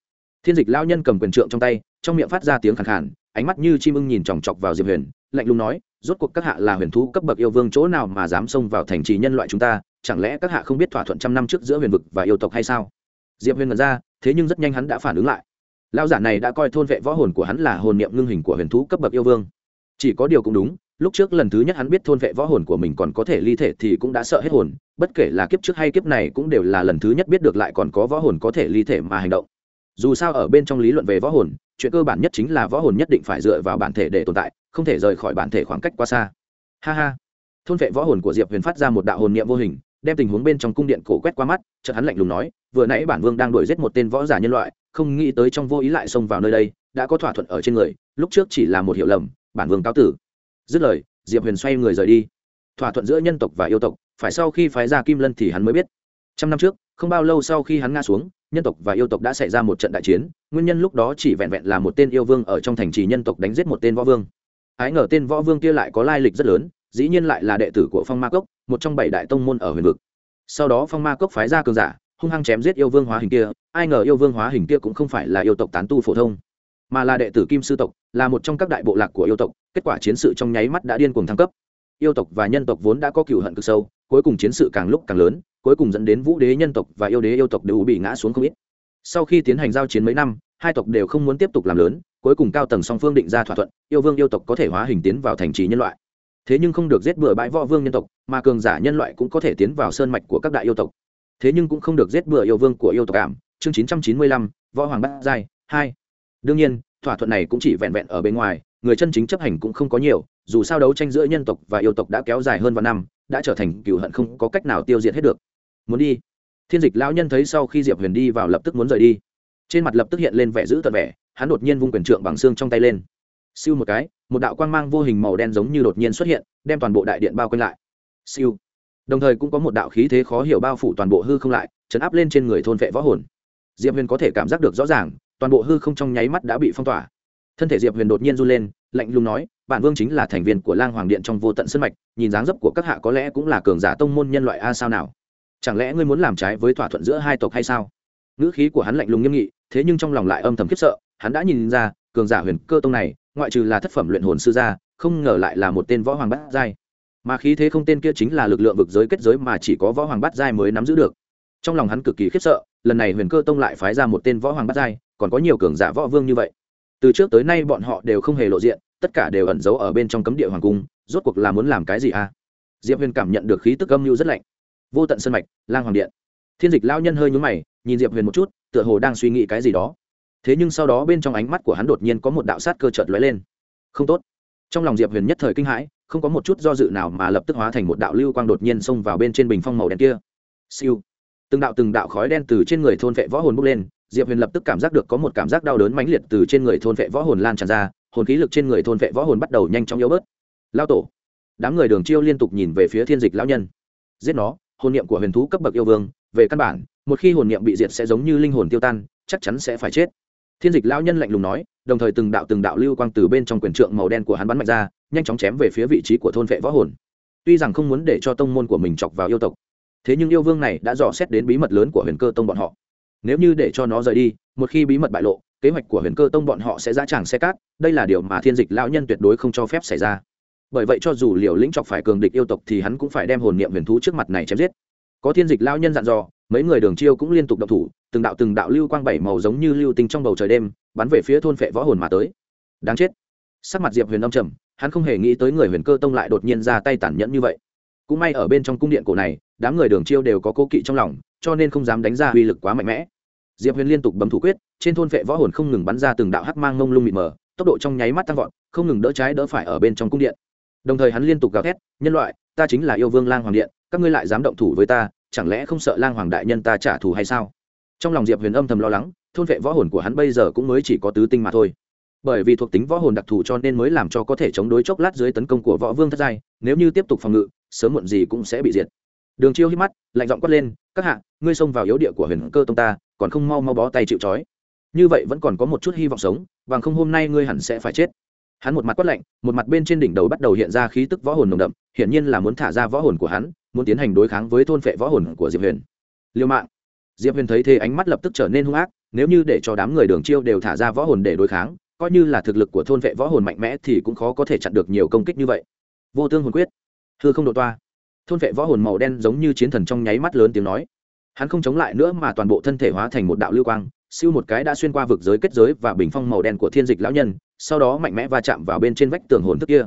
Thiên dịch lao nhân cầm quyền trượng trong tay, trong miệng phát ra tiếng khẳng khản ánh mắt như chim ưng nhìn chòng chọc vào diệp huyền, lạnh lùng nói, rốt cuộc các hạ là huyền thú cấp bậc yêu vương chỗ nào mà dám xông vào thành trì nhân loại chúng ta, chẳng lẽ các hạ không biết thỏa thuận trăm năm trước giữa huyền vực và yêu tộc hay sao? Diệp huyền ngẩn ra, thế nhưng rất nhanh hắn đã phản ứng lại. Lao giả này đã coi thôn vệ võ hồn của hắn là hồn niệm ngưng hình của huyền thú cấp bậc yêu vương. Chỉ có điều cũng đúng lúc trước lần thứ nhất hắn biết thôn vệ võ hồn của mình còn có thể ly thể thì cũng đã sợ hết hồn, bất kể là kiếp trước hay kiếp này cũng đều là lần thứ nhất biết được lại còn có võ hồn có thể ly thể mà hành động. Dù sao ở bên trong lý luận về võ hồn, chuyện cơ bản nhất chính là võ hồn nhất định phải dựa vào bản thể để tồn tại, không thể rời khỏi bản thể khoảng cách quá xa. Ha ha. Thôn vệ võ hồn của diệp huyền phát ra một đạo hồn niệm vô hình, đem tình huống bên trong cung điện cổ quét qua mắt, chợt hắn lạnh lùng nói, vừa nãy bản vương đang đuổi giết một tên võ giả nhân loại, không nghĩ tới trong vô ý lại xông vào nơi đây, đã có thỏa thuận ở trên người, lúc trước chỉ là một hiểu lầm, bản vương cáo tử dứt lời, diệp huyền xoay người rời đi. Thỏa thuận giữa nhân tộc và yêu tộc, phải sau khi phái ra kim lân thì hắn mới biết. Trăm năm trước, không bao lâu sau khi hắn ngã xuống, nhân tộc và yêu tộc đã xảy ra một trận đại chiến, nguyên nhân lúc đó chỉ vẹn vẹn là một tên yêu vương ở trong thành trì nhân tộc đánh giết một tên võ vương. Ái ngờ tên võ vương kia lại có lai lịch rất lớn, dĩ nhiên lại là đệ tử của phong ma cốc, một trong bảy đại tông môn ở huyền vực. Sau đó phong ma cốc phái ra cường giả, hung hăng chém giết yêu vương hóa hình kia, ai ngờ yêu vương hóa hình kia cũng không phải là yêu tộc tán tu phổ thông mà là đệ tử kim sư tộc, là một trong các đại bộ lạc của yêu tộc, kết quả chiến sự trong nháy mắt đã điên cuồng thăng cấp. Yêu tộc và nhân tộc vốn đã có cựu hận cực sâu, cuối cùng chiến sự càng lúc càng lớn, cuối cùng dẫn đến vũ đế nhân tộc và yêu đế yêu tộc đều bị ngã xuống không ít. Sau khi tiến hành giao chiến mấy năm, hai tộc đều không muốn tiếp tục làm lớn, cuối cùng cao tầng song phương định ra thỏa thuận, yêu vương yêu tộc có thể hóa hình tiến vào thành trì nhân loại. Thế nhưng không được giết bừa bãi võ vương nhân tộc, mà cường giả nhân loại cũng có thể tiến vào sơn mạch của các đại yêu tộc. Thế nhưng cũng không được giết bừa yêu vương của yêu tộc cảm chương chín trăm chín mươi lăm, võ hoàng bát giai hai đương nhiên, thỏa thuận này cũng chỉ vẹn vẹn ở bên ngoài, người chân chính chấp hành cũng không có nhiều, dù sao đấu tranh giữa nhân tộc và yêu tộc đã kéo dài hơn vài năm, đã trở thành cựu hận không có cách nào tiêu diệt hết được. Muốn đi. Thiên dịch lão nhân thấy sau khi diệp huyền đi vào lập tức muốn rời đi. Trên mặt lập tức hiện lên vẻ giữ tận vẻ, hắn đột nhiên vung quyền trượng bằng xương trong tay lên. Siêu một cái, một đạo quang mang vô hình màu đen giống như đột nhiên xuất hiện, đem toàn bộ đại điện bao quanh lại. Siêu. Đồng thời cũng có một đạo khí thế khó hiểu bao phủ toàn bộ hư không lại, chấn áp lên trên người thôn vệ võ hồn. Diệp huyền có thể cảm giác được rõ ràng toàn bộ hư không trong nháy mắt đã bị phong tỏa. Thân thể diệp huyền đột nhiên run lên, lạnh lùng nói, bản vương chính là thành viên của lang hoàng điện trong vô tận sân mạch, nhìn dáng dấp của các hạ có lẽ cũng là cường giả tông môn nhân loại a sao nào? Chẳng lẽ ngươi muốn làm trái với thỏa thuận giữa hai tộc hay sao? Ngữ khí của hắn lạnh lùng nghiêm nghị, thế nhưng trong lòng lại âm thầm khiếp sợ, hắn đã nhìn ra, cường giả huyền cơ tông này, ngoại trừ là thất phẩm luyện hồn sư gia, không ngờ lại là một tên võ hoàng bát giai. Mà khí thế không tên kia chính là lực lượng vực giới kết giới mà chỉ có võ hoàng bát giai mới nắm giữ được. Trong lòng hắn cực kỳ khiếp sợ, lần này huyền cơ tông lại phái ra một tên võ hoàng bát giai còn có nhiều cường giả võ vương như vậy. Từ trước tới nay bọn họ đều không hề lộ diện, tất cả đều ẩn giấu ở bên trong cấm địa hoàng cung, rốt cuộc là muốn làm cái gì à? Diệp huyền cảm nhận được khí tức âm mưu rất lạnh. Vô tận sân mạch, lang hoàng điện. Thiên dịch lao nhân hơi nhúm mày, nhìn diệp huyền một chút, tựa hồ đang suy nghĩ cái gì đó. Thế nhưng sau đó bên trong ánh mắt của hắn đột nhiên có một đạo sát cơ trợt lóe lên. Không tốt. Trong lòng diệp huyền nhất thời kinh hãi, không có một chút do dự nào mà lập tức hóa thành một đạo lưu quang đột nhiên xông vào bên trên bình phong màu đen kia. Siêu. Từng đạo từng đạo khói đen từ trên người thôn vệ võ hồn bốc lên diệp huyền lập tức cảm giác được có một cảm giác đau đớn mãnh liệt từ trên người thôn vệ võ hồn lan tràn ra, hồn khí lực trên người thôn vệ võ hồn bắt đầu nhanh chóng yếu bớt. Lao tổ. Đám người đường chiêu liên tục nhìn về phía thiên dịch lão nhân. Giết nó, hồn niệm của huyền thú cấp bậc yêu vương, về căn bản, một khi hồn niệm bị diệt sẽ giống như linh hồn tiêu tan, chắc chắn sẽ phải chết. Thiên dịch lão nhân lạnh lùng nói, đồng thời từng đạo từng đạo lưu quang từ bên trong quyền trượng màu đen của hắn bắn mạnh ra, nhanh chóng chém về phía vị trí của thôn vệ võ hồn. Tuy rằng không muốn để cho tông môn của mình chọc vào yêu tộc, thế nhưng yêu vương này đã dò xét đến bí mật lớn của huyền cơ tông bọn họ nếu như để cho nó rời đi, một khi bí mật bại lộ, kế hoạch của huyền cơ tông bọn họ sẽ ra tràng xe cát, đây là điều mà thiên dịch lão nhân tuyệt đối không cho phép xảy ra. Bởi vậy cho dù liều lĩnh chọc phải cường địch yêu tộc thì hắn cũng phải đem hồn niệm huyền thú trước mặt này chém giết. Có thiên dịch lão nhân dặn dò, mấy người đường chiêu cũng liên tục động thủ, từng đạo từng đạo lưu quang bảy màu giống như lưu tinh trong bầu trời đêm, bắn về phía thôn phệ võ hồn mà tới. Đáng chết. Sắc mặt diệp huyền âm trầm, hắn không hề nghĩ tới người huyền cơ tông lại đột nhiên ra tay tàn nhẫn như vậy cũng may ở bên trong cung điện cổ này, đám người đường chiêu đều có cố kỵ trong lòng, cho nên không dám đánh ra uy lực quá mạnh mẽ. Diệp huyền liên tục bấm thủ quyết, trên thôn vệ võ hồn không ngừng bắn ra từng đạo hắc mang ngông lung mịt mờ, tốc độ trong nháy mắt tăng vọt, không ngừng đỡ trái đỡ phải ở bên trong cung điện. Đồng thời hắn liên tục gào thét, nhân loại, ta chính là yêu vương lang hoàng điện, các ngươi lại dám động thủ với ta, chẳng lẽ không sợ lang hoàng đại nhân ta trả thù hay sao? Trong lòng diệp huyền âm thầm lo lắng, thôn vệ võ hồn của hắn bây giờ cũng mới chỉ có tứ tinh mà thôi. Bởi vì thuộc tính võ hồn đặc thù cho nên mới làm cho có thể chống đối chốc lát dưới tấn công của võ vương thất giai, nếu như tiếp tục phòng ngự sớm muộn gì cũng sẽ bị diệt. Đường chiêu hít mắt, lạnh giọng quát lên, các hạ, ngươi xông vào yếu địa của huyền cơ tông ta, còn không mau mau bó tay chịu trói. Như vậy vẫn còn có một chút hy vọng sống, bằng không hôm nay ngươi hẳn sẽ phải chết. Hắn một mặt quát lạnh, một mặt bên trên đỉnh đầu bắt đầu hiện ra khí tức võ hồn nồng đậm, hiển nhiên là muốn thả ra võ hồn của hắn, muốn tiến hành đối kháng với thôn phệ võ hồn của diệp huyền. Liêu mạng. Diệp huyền thấy thế ánh mắt lập tức trở nên hung ác, nếu như để cho đám người đường chiêu đều thả ra võ hồn để đối kháng, coi như là thực lực của thôn vệ võ hồn mạnh mẽ thì cũng khó có thể chặn được nhiều công kích như vậy. Vô tương hồn quyết thưa không độ toa. Thôn vệ võ hồn màu đen giống như chiến thần trong nháy mắt lớn tiếng nói. Hắn không chống lại nữa mà toàn bộ thân thể hóa thành một đạo lưu quang, siêu một cái đã xuyên qua vực giới kết giới và bình phong màu đen của thiên dịch lão nhân, sau đó mạnh mẽ va chạm vào bên trên vách tường hồn thức kia.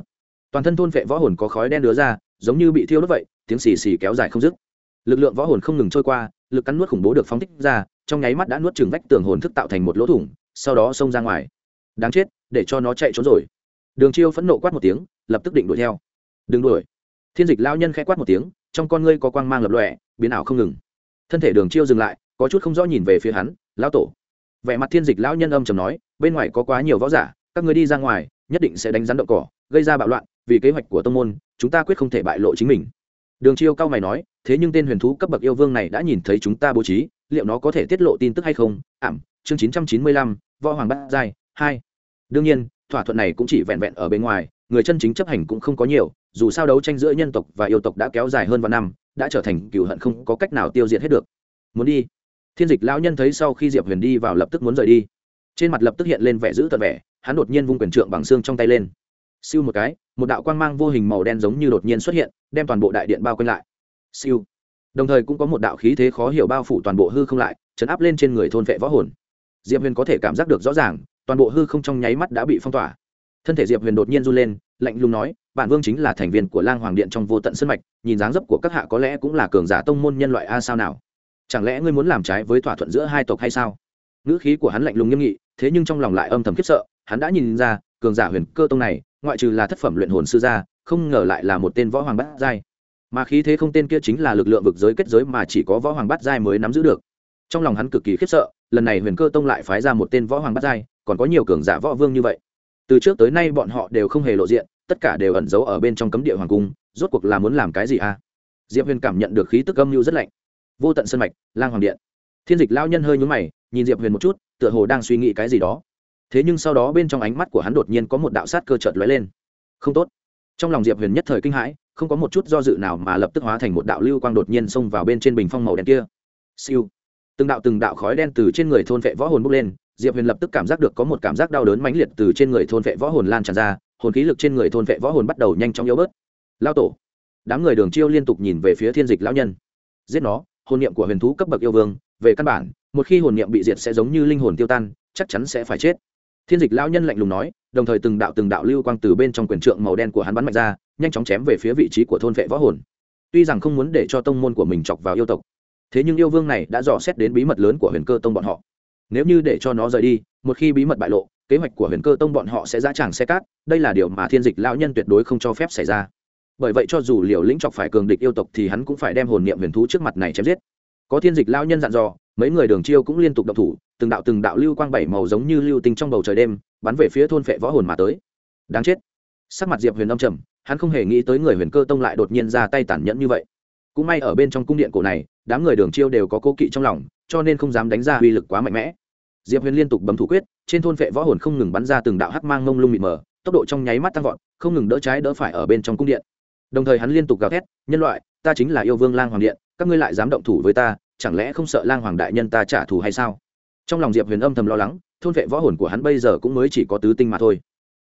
Toàn thân thôn vệ võ hồn có khói đen đứa ra, giống như bị thiêu đốt vậy, tiếng xì xì kéo dài không dứt. Lực lượng võ hồn không ngừng trôi qua, lực cắn nuốt khủng bố được phóng thích ra, trong nháy mắt đã nuốt chừng vách tường hồn thức tạo thành một lỗ thủng, sau đó xông ra ngoài. Đáng chết, để cho nó chạy trốn rồi. Đường chiêu phẫn nộ quát một tiếng, lập tức định đuổi theo. Đừng đuổi thiên dịch lao nhân khẽ quát một tiếng, trong con ngươi có quang mang lập lọe biến ảo không ngừng. Thân thể đường chiêu dừng lại, có chút không rõ nhìn về phía hắn, lão tổ. Vẻ mặt thiên dịch lão nhân âm trầm nói, bên ngoài có quá nhiều võ giả, các người đi ra ngoài, nhất định sẽ đánh rắn đậu cỏ, gây ra bạo loạn, vì kế hoạch của tông môn, chúng ta quyết không thể bại lộ chính mình. Đường chiêu cao mày nói, thế nhưng tên huyền thú cấp bậc yêu vương này đã nhìn thấy chúng ta bố trí, liệu nó có thể tiết lộ tin tức hay không? Ảm, chương chín trăm chín mươi lăm, võ hoàng bát giai hai. Đương nhiên, thỏa thuận này cũng chỉ vẹn vẹn ở bên ngoài, người chân chính chấp hành cũng không có nhiều dù sao đấu tranh giữa nhân tộc và yêu tộc đã kéo dài hơn vài năm, đã trở thành cựu hận không có cách nào tiêu diệt hết được. Muốn đi. Thiên dịch lão nhân thấy sau khi diệp huyền đi vào lập tức muốn rời đi. Trên mặt lập tức hiện lên vẻ giữ tận vẻ, hắn đột nhiên vung quyền trượng bằng xương trong tay lên. Siêu một cái, một đạo quang mang vô hình màu đen giống như đột nhiên xuất hiện, đem toàn bộ đại điện bao quanh lại. Siêu. Đồng thời cũng có một đạo khí thế khó hiểu bao phủ toàn bộ hư không lại, chấn áp lên trên người thôn vệ võ hồn. Diệp huyền có thể cảm giác được rõ ràng, toàn bộ hư không trong nháy mắt đã bị phong tỏa thân thể diệp huyền đột nhiên run lên, lạnh lùng nói, bản vương chính là thành viên của lang hoàng điện trong vô tận sân mạch, nhìn dáng dấp của các hạ có lẽ cũng là cường giả tông môn nhân loại a sao nào? Chẳng lẽ ngươi muốn làm trái với thỏa thuận giữa hai tộc hay sao? Ngữ khí của hắn lạnh lùng nghiêm nghị, thế nhưng trong lòng lại âm thầm khiếp sợ, hắn đã nhìn ra, cường giả huyền cơ tông này, ngoại trừ là thất phẩm luyện hồn sư gia, không ngờ lại là một tên võ hoàng bát giai. Mà khí thế không tên kia chính là lực lượng vực giới kết giới mà chỉ có võ hoàng bát giai mới nắm giữ được. Trong lòng hắn cực kỳ khiếp sợ, lần này huyền cơ tông lại phái ra một tên võ hoàng bát giai, còn có nhiều cường giả võ vương như vậy từ trước tới nay bọn họ đều không hề lộ diện, tất cả đều ẩn giấu ở bên trong cấm địa hoàng cung, rốt cuộc là muốn làm cái gì à? Diệp huyền cảm nhận được khí tức âm mưu rất lạnh. Vô tận sân mạch, lang hoàng điện. Thiên dịch lao nhân hơi nhúng mày, nhìn diệp huyền một chút, tựa hồ đang suy nghĩ cái gì đó. Thế nhưng sau đó bên trong ánh mắt của hắn đột nhiên có một đạo sát cơ chợt lóe lên. Không tốt. Trong lòng diệp huyền nhất thời kinh hãi, không có một chút do dự nào mà lập tức hóa thành một đạo lưu quang đột nhiên xông vào bên trên bình phong màu đen kia. Siêu. Từng đạo từng đạo khói đen từ trên người thôn vệ võ hồn bốc lên diệp huyền lập tức cảm giác được có một cảm giác đau đớn mãnh liệt từ trên người thôn vệ võ hồn lan tràn ra, hồn khí lực trên người thôn vệ võ hồn bắt đầu nhanh chóng yếu bớt. Lao tổ, đám người đường chiêu liên tục nhìn về phía thiên dịch lão nhân. Giết nó, hồn niệm của huyền thú cấp bậc yêu vương, về căn bản, một khi hồn niệm bị diệt sẽ giống như linh hồn tiêu tan, chắc chắn sẽ phải chết. Thiên dịch lão nhân lạnh lùng nói, đồng thời từng đạo từng đạo lưu quang từ bên trong quyền trượng màu đen của hắn bắn mạnh ra, nhanh chóng chém về phía vị trí của thôn vệ võ hồn. Tuy rằng không muốn để cho tông môn của mình chọc vào yêu tộc, thế nhưng yêu vương này đã dò xét đến bí mật lớn của huyền cơ tông bọn họ nếu như để cho nó rời đi, một khi bí mật bại lộ, kế hoạch của huyền cơ tông bọn họ sẽ ra tràng xe cát, đây là điều mà thiên dịch lão nhân tuyệt đối không cho phép xảy ra. Bởi vậy cho dù liều lĩnh chọc phải cường địch yêu tộc thì hắn cũng phải đem hồn niệm huyền thú trước mặt này chém giết. Có thiên dịch lão nhân dặn dò, mấy người đường chiêu cũng liên tục động thủ, từng đạo từng đạo lưu quang bảy màu giống như lưu tinh trong bầu trời đêm, bắn về phía thôn phệ võ hồn mà tới. Đáng chết. Sắc mặt diệp huyền âm trầm, hắn không hề nghĩ tới người huyền cơ tông lại đột nhiên ra tay tàn nhẫn như vậy. Cũng may ở bên trong cung điện cổ này, đám người đường chiêu đều có cố kỵ trong lòng, cho nên không dám đánh ra uy lực quá mạnh mẽ diệp huyền liên tục bấm thủ quyết, trên thôn vệ võ hồn không ngừng bắn ra từng đạo hắc mang ngông lung mịt mờ, tốc độ trong nháy mắt tăng vọt, không ngừng đỡ trái đỡ phải ở bên trong cung điện. Đồng thời hắn liên tục gào thét, nhân loại, ta chính là yêu vương lang hoàng điện, các ngươi lại dám động thủ với ta, chẳng lẽ không sợ lang hoàng đại nhân ta trả thù hay sao? Trong lòng diệp huyền âm thầm lo lắng, thôn vệ võ hồn của hắn bây giờ cũng mới chỉ có tứ tinh mà thôi.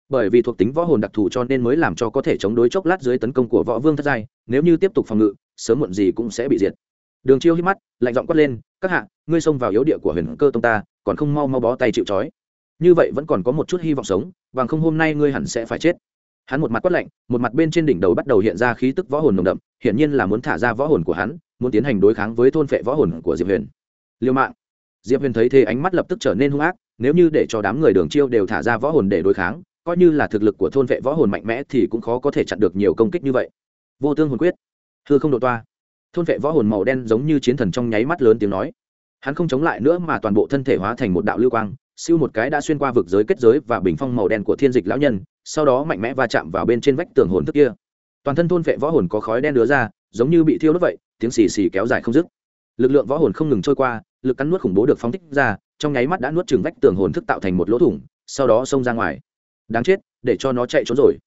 Bởi vì thuộc tính võ hồn đặc thù cho nên mới làm cho có thể chống đối chốc lát dưới tấn công của võ vương thất giai, nếu như tiếp tục phòng ngự, sớm muộn gì cũng sẽ bị diệt. Đường chiêu hít mắt, lạnh giọng quát lên, các hạ, ngươi xông vào yếu địa của huyền cơ tông ta còn không mau mau bó tay chịu trói. Như vậy vẫn còn có một chút hy vọng sống, bằng không hôm nay ngươi hẳn sẽ phải chết. Hắn một mặt quát lạnh, một mặt bên trên đỉnh đầu bắt đầu hiện ra khí tức võ hồn nồng đậm, hiển nhiên là muốn thả ra võ hồn của hắn, muốn tiến hành đối kháng với thôn phệ võ hồn của diệp huyền. Liêu mạng. Diệp huyền thấy thế ánh mắt lập tức trở nên hung ác, nếu như để cho đám người đường chiêu đều thả ra võ hồn để đối kháng, coi như là thực lực của thôn vệ võ hồn mạnh mẽ thì cũng khó có thể chặn được nhiều công kích như vậy. Vô tương hồn quyết. Hư không độ toa. Thôn vệ võ hồn màu đen giống như chiến thần trong nháy mắt lớn tiếng nói hắn không chống lại nữa mà toàn bộ thân thể hóa thành một đạo lưu quang, siêu một cái đã xuyên qua vực giới kết giới và bình phong màu đen của thiên dịch lão nhân, sau đó mạnh mẽ va chạm vào bên trên vách tường hồn thức kia. Toàn thân thôn vệ võ hồn có khói đen đứa ra, giống như bị thiêu đốt vậy, tiếng xì xì kéo dài không dứt. Lực lượng võ hồn không ngừng trôi qua, lực cắn nuốt khủng bố được phóng thích ra, trong nháy mắt đã nuốt chừng vách tường hồn thức tạo thành một lỗ thủng, sau đó xông ra ngoài. Đáng chết, để cho nó chạy trốn rồi.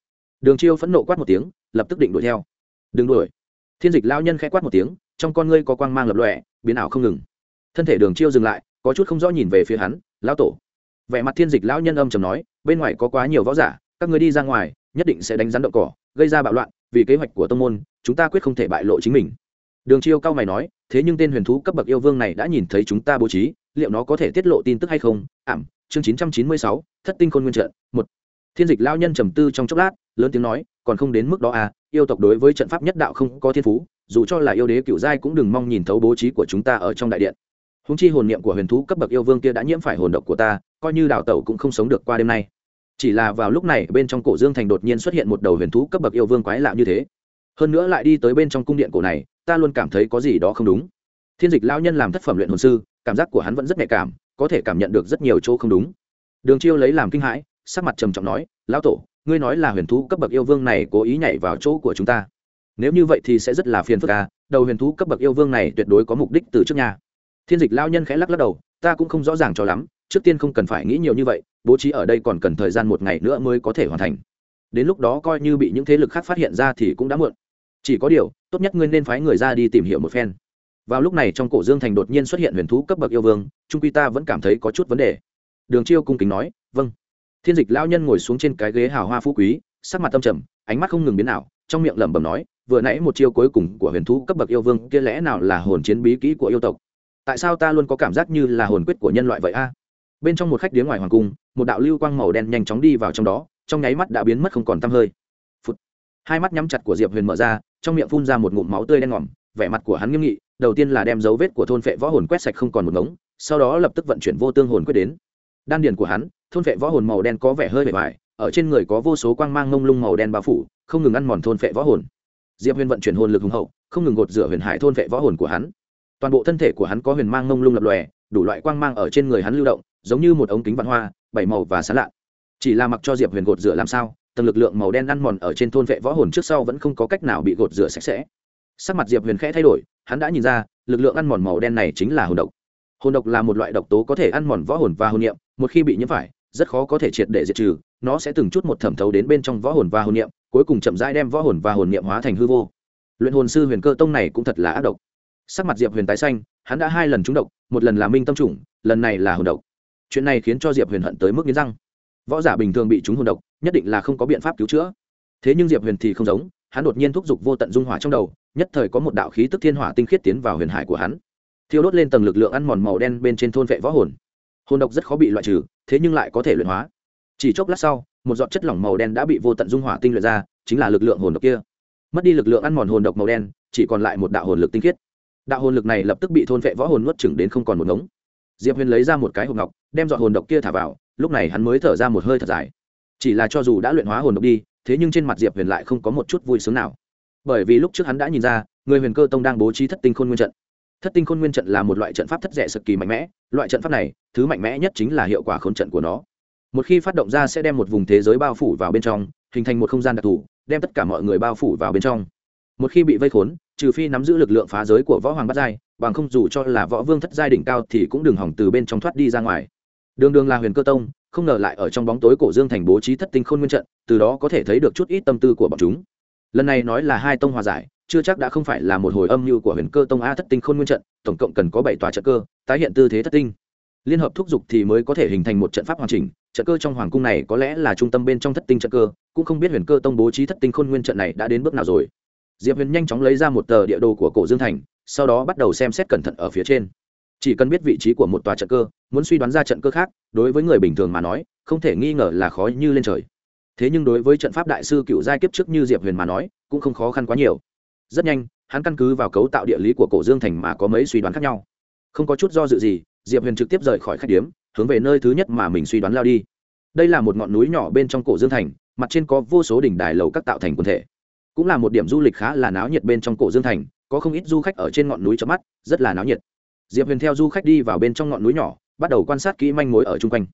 Đường chiêu phẫn nộ quát một tiếng, lập tức định đuổi theo. Đừng đuổi. Thiên dịch lao nhân khẽ quát một tiếng, trong con ngươi có quang mang lập lọe biến ảo không ngừng thân thể đường chiêu dừng lại, có chút không rõ nhìn về phía hắn, lão tổ. Vẻ mặt thiên dịch lão nhân âm trầm nói, bên ngoài có quá nhiều võ giả, các người đi ra ngoài, nhất định sẽ đánh rắn động cỏ, gây ra bạo loạn, vì kế hoạch của tông môn, chúng ta quyết không thể bại lộ chính mình. Đường chiêu cao mày nói, thế nhưng tên huyền thú cấp bậc yêu vương này đã nhìn thấy chúng ta bố trí, liệu nó có thể tiết lộ tin tức hay không? Ảm, chương chín trăm chín mươi sáu, thất tinh khôn nguyên trận, một. Thiên dịch lao nhân trầm tư trong chốc lát, lớn tiếng nói, còn không đến mức đó à yêu tộc đối với trận pháp nhất đạo không có thiên phú, dù cho là yêu đế cựu giai cũng đừng mong nhìn thấu bố trí của chúng ta ở trong đại điện húng chi hồn niệm của huyền thú cấp bậc yêu vương kia đã nhiễm phải hồn độc của ta, coi như đào tẩu cũng không sống được qua đêm nay. Chỉ là vào lúc này, bên trong cổ dương thành đột nhiên xuất hiện một đầu huyền thú cấp bậc yêu vương quái lạ như thế. Hơn nữa lại đi tới bên trong cung điện cổ này, ta luôn cảm thấy có gì đó không đúng. Thiên dịch lao nhân làm thất phẩm luyện hồn sư, cảm giác của hắn vẫn rất nhạy cảm, có thể cảm nhận được rất nhiều chỗ không đúng. Đường chiêu lấy làm kinh hãi, sắc mặt trầm trọng nói, lão tổ, ngươi nói là huyền thú cấp bậc yêu vương này cố ý nhảy vào chỗ của chúng ta. Nếu như vậy thì sẽ rất là phiền phức à đầu huyền thú cấp bậc yêu vương này tuyệt đối có mục đích từ trước nhà thiên dịch lao nhân khẽ lắc lắc đầu, ta cũng không rõ ràng cho lắm, trước tiên không cần phải nghĩ nhiều như vậy, bố trí ở đây còn cần thời gian một ngày nữa mới có thể hoàn thành. Đến lúc đó coi như bị những thế lực khác phát hiện ra thì cũng đã muộn. Chỉ có điều, tốt nhất ngươi nên phái người ra đi tìm hiểu một phen. Vào lúc này trong cổ dương thành đột nhiên xuất hiện huyền thú cấp bậc yêu vương trung quy ta vẫn cảm thấy có chút vấn đề. Đường chiêu cung kính nói vâng. Thiên dịch lao nhân ngồi xuống trên cái ghế hào hoa phú quý, sắc mặt tâm trầm, ánh mắt không ngừng biến ảo, trong miệng lẩm bẩm nói, vừa nãy một chiêu cuối cùng của huyền thú cấp bậc yêu vương kia lẽ nào là hồn chiến bí kỹ của yêu tộc? Tại sao ta luôn có cảm giác như là hồn quyết của nhân loại vậy a? Bên trong một khách điếm ngoài hoàng cung, một đạo lưu quang màu đen nhanh chóng đi vào trong đó, trong nháy mắt đã biến mất không còn tăm hơi、Phụt. Hai mắt nhắm chặt của diệp huyền mở ra, trong miệng phun ra một ngụm máu tươi đen ngòm, vẻ mặt của hắn nghiêm nghị, đầu tiên là đem dấu vết của thôn phệ võ hồn quét sạch không còn một ngống, sau đó lập tức vận chuyển vô tương hồn quyết đến. Đan điền của hắn, thôn phệ võ hồn màu đen có vẻ hơi bề bài ở trên người có vô số quang mang ngông lung màu đen bao phủ, không ngừng ăn mòn thôn phệ võ hồn. Diệp huyền vận chuyển hồn lực hùng hậu, không ngừng gột rửa huyền hải thôn phệ võ hồn của hắn toàn bộ thân thể của hắn có huyền mang ngông lung lập lòe, đủ loại quang mang ở trên người hắn lưu động, giống như một ống kính vạn hoa, bảy màu và sán lạ. Chỉ là mặc cho diệp huyền gột rửa làm sao, tầng lực lượng màu đen ăn mòn ở trên thôn vệ võ hồn trước sau vẫn không có cách nào bị gột rửa sạch sẽ. Sắc mặt diệp huyền khẽ thay đổi, hắn đã nhìn ra, lực lượng ăn mòn màu đen này chính là hồn độc. Hồn độc là một loại độc tố có thể ăn mòn võ hồn và hồn niệm, một khi bị nhiễm phải, rất khó có thể triệt để diệt trừ, nó sẽ từng chút một thẩm thấu đến bên trong võ hồn và hồn niệm, cuối cùng chậm rãi đem võ hồn và hồn niệm hóa thành hư vô. Luyện hồn sư huyền cơ tông này cũng thật là ác độc sắc mặt diệp huyền tái xanh, hắn đã hai lần trúng độc, một lần là minh tâm trùng lần này là hồn độc. Chuyện này khiến cho diệp huyền hận tới mức nghiến răng. Võ giả bình thường bị trúng hồn độc, nhất định là không có biện pháp cứu chữa. Thế nhưng diệp huyền thì không giống, hắn đột nhiên thúc giục vô tận dung hỏa trong đầu, nhất thời có một đạo khí tức thiên hỏa tinh khiết tiến vào huyền hải của hắn. Thiêu đốt lên tầng lực lượng ăn mòn màu đen bên trên thôn vệ võ hồn. Hồn độc rất khó bị loại trừ, thế nhưng lại có thể luyện hóa. Chỉ chốc lát sau, một giọt chất lỏng màu đen đã bị vô tận dung hỏa tinh luyện ra, chính là lực lượng hồn độc kia. Mất đi lực lượng ăn mòn hồn độc màu đen, chỉ còn lại một đạo hồn lực tinh khiết đạo hồn lực này lập tức bị thôn vệ võ hồn nuốt chửng đến không còn một ngống. Diệp huyền lấy ra một cái hộp ngọc, đem dọn hồn độc kia thả vào, lúc này hắn mới thở ra một hơi thật dài. Chỉ là cho dù đã luyện hóa hồn độc đi, thế nhưng trên mặt diệp huyền lại không có một chút vui sướng nào. Bởi vì lúc trước hắn đã nhìn ra, người huyền cơ tông đang bố trí thất tinh khôn nguyên trận. Thất tinh khôn nguyên trận là một loại trận pháp thất rẻ sực kỳ mạnh mẽ, loại trận pháp này, thứ mạnh mẽ nhất chính là hiệu quả khôn trận của nó. Một khi phát động ra sẽ đem một vùng thế giới bao phủ vào bên trong, hình thành một không gian đặc thù, đem tất cả mọi người bao phủ vào bên trong. Một khi bị vây khốn trừ phi nắm giữ lực lượng phá giới của võ hoàng bát giai, bằng không dù cho là võ vương thất giai đỉnh cao thì cũng đừng hỏng từ bên trong thoát đi ra ngoài. Đường đường là huyền cơ tông, không ngờ lại ở trong bóng tối cổ dương thành bố trí thất tinh khôn nguyên trận, từ đó có thể thấy được chút ít tâm tư của bọn chúng. Lần này nói là hai tông hòa giải, chưa chắc đã không phải là một hồi âm mưu của huyền cơ tông a thất tinh khôn nguyên trận, tổng cộng cần có bảy tòa trận cơ, tái hiện tư thế thất tinh. Liên hợp thúc giục thì mới có thể hình thành một trận pháp hoàn chỉnh, trận cơ trong hoàng cung này có lẽ là trung tâm bên trong thất tinh trận cơ, cũng không biết huyền cơ tông bố trí thất tinh khôn nguyên trận này đã đến bước nào rồi diệp huyền nhanh chóng lấy ra một tờ địa đồ của cổ dương thành, sau đó bắt đầu xem xét cẩn thận ở phía trên. Chỉ cần biết vị trí của một tòa trận cơ, muốn suy đoán ra trận cơ khác, đối với người bình thường mà nói, không thể nghi ngờ là khó như lên trời. Thế nhưng đối với trận pháp đại sư cựu giai kiếp trước như diệp huyền mà nói, cũng không khó khăn quá nhiều. Rất nhanh, hắn căn cứ vào cấu tạo địa lý của cổ dương thành mà có mấy suy đoán khác nhau. Không có chút do dự gì, diệp huyền trực tiếp rời khỏi khách điếm, hướng về nơi thứ nhất mà mình suy đoán lao đi. Đây là một ngọn núi nhỏ bên trong cổ dương thành, mặt trên có vô số đỉnh đài lầu các tạo thành quần thể cũng là một điểm du lịch khá là náo nhiệt bên trong cổ dương thành, có không ít du khách ở trên ngọn núi chớp mắt, rất là náo nhiệt. Diệp huyền theo du khách đi vào bên trong ngọn núi nhỏ, bắt đầu quan sát kỹ manh mối ở chung quanh.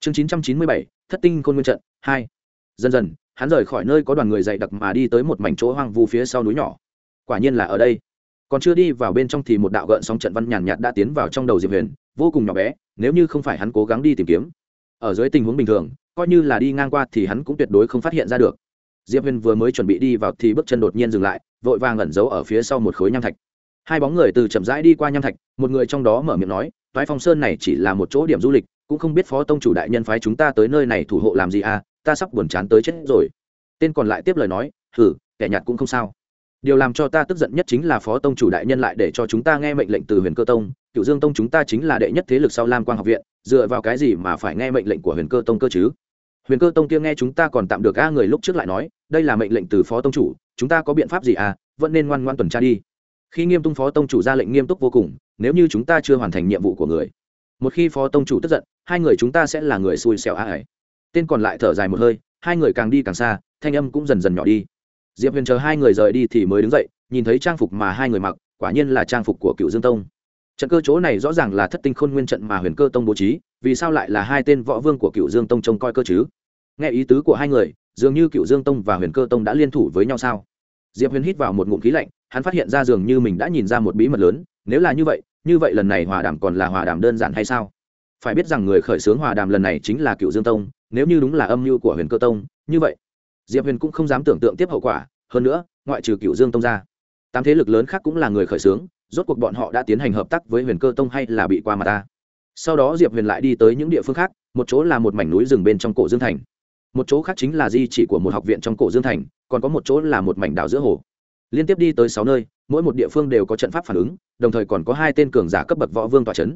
Chương chín trăm chín mươi bảy, thất tinh côn nguyên trận, hai. Dần dần, hắn rời khỏi nơi có đoàn người dày đặc mà đi tới một mảnh chỗ hoang vu phía sau núi nhỏ. Quả nhiên là ở đây. Còn chưa đi vào bên trong thì một đạo gợn sóng trận văn nhàn nhạt đã tiến vào trong đầu diệp huyền, vô cùng nhỏ bé, nếu như không phải hắn cố gắng đi tìm kiếm. Ở dưới tình huống bình thường, coi như là đi ngang qua thì hắn cũng tuyệt đối không phát hiện ra được diệp huyền vừa mới chuẩn bị đi vào thì bước chân đột nhiên dừng lại, vội vàng ẩn giấu ở phía sau một khối nham thạch. Hai bóng người từ chậm rãi đi qua nham thạch, một người trong đó mở miệng nói, toái phong sơn này chỉ là một chỗ điểm du lịch, cũng không biết phó tông chủ đại nhân phái chúng ta tới nơi này thủ hộ làm gì à ta sắp buồn chán tới chết rồi. Tên còn lại tiếp lời nói hử kẻ nhạt cũng không sao. Điều làm cho ta tức giận nhất chính là phó tông chủ đại nhân lại để cho chúng ta nghe mệnh lệnh từ huyền cơ tông. Cựu dương tông chúng ta chính là đệ nhất thế lực sau lam quang học viện, dựa vào cái gì mà phải nghe mệnh lệnh của huyền cơ tông cơ chứ? Huyền cơ tông kia nghe chúng ta còn tạm được a người lúc trước lại nói, đây là mệnh lệnh từ phó tông chủ, chúng ta có biện pháp gì à vẫn nên ngoan ngoan tuần tra đi. Khi nghiêm tung phó tông chủ ra lệnh nghiêm túc vô cùng, nếu như chúng ta chưa hoàn thành nhiệm vụ của người. Một khi phó tông chủ tức giận, hai người chúng ta sẽ là người xui xẻo a ấy tên còn lại thở dài một hơi, hai người càng đi càng xa, thanh âm cũng dần dần nhỏ đi. Diệp huyền chờ hai người rời đi thì mới đứng dậy, nhìn thấy trang phục mà hai người mặc, quả nhiên là trang phục của cựu dương tông trận cơ chỗ này rõ ràng là thất tinh khôn nguyên trận mà huyền cơ tông bố trí, vì sao lại là hai tên võ vương của cựu dương tông trông coi cơ chứ? Nghe ý tứ của hai người, dường như cựu dương tông và huyền cơ tông đã liên thủ với nhau sao? Diệp huyền hít vào một ngụm khí lạnh, hắn phát hiện ra dường như mình đã nhìn ra một bí mật lớn, nếu là như vậy như vậy lần này hòa đàm còn là hòa đàm đơn giản hay sao? Phải biết rằng người khởi xướng hòa đàm lần này chính là cựu dương tông, nếu như đúng là âm mưu của huyền cơ tông, như vậy, diệp huyền cũng không dám tưởng tượng tiếp hậu quả, hơn nữa, ngoại trừ cựu dương tông ra, tám thế lực lớn khác cũng là người khởi xướng rốt cuộc bọn họ đã tiến hành hợp tác với huyền cơ tông hay là bị qua mặt ta? Sau đó diệp huyền lại đi tới những địa phương khác, một chỗ là một mảnh núi rừng bên trong cổ dương thành. Một chỗ khác chính là di chỉ của một học viện trong cổ dương thành, còn có một chỗ là một mảnh đảo giữa hồ. Liên tiếp đi tới sáu nơi, mỗi một địa phương đều có trận pháp phản ứng, đồng thời còn có hai tên cường giả cấp bậc võ vương tòa c h ấ n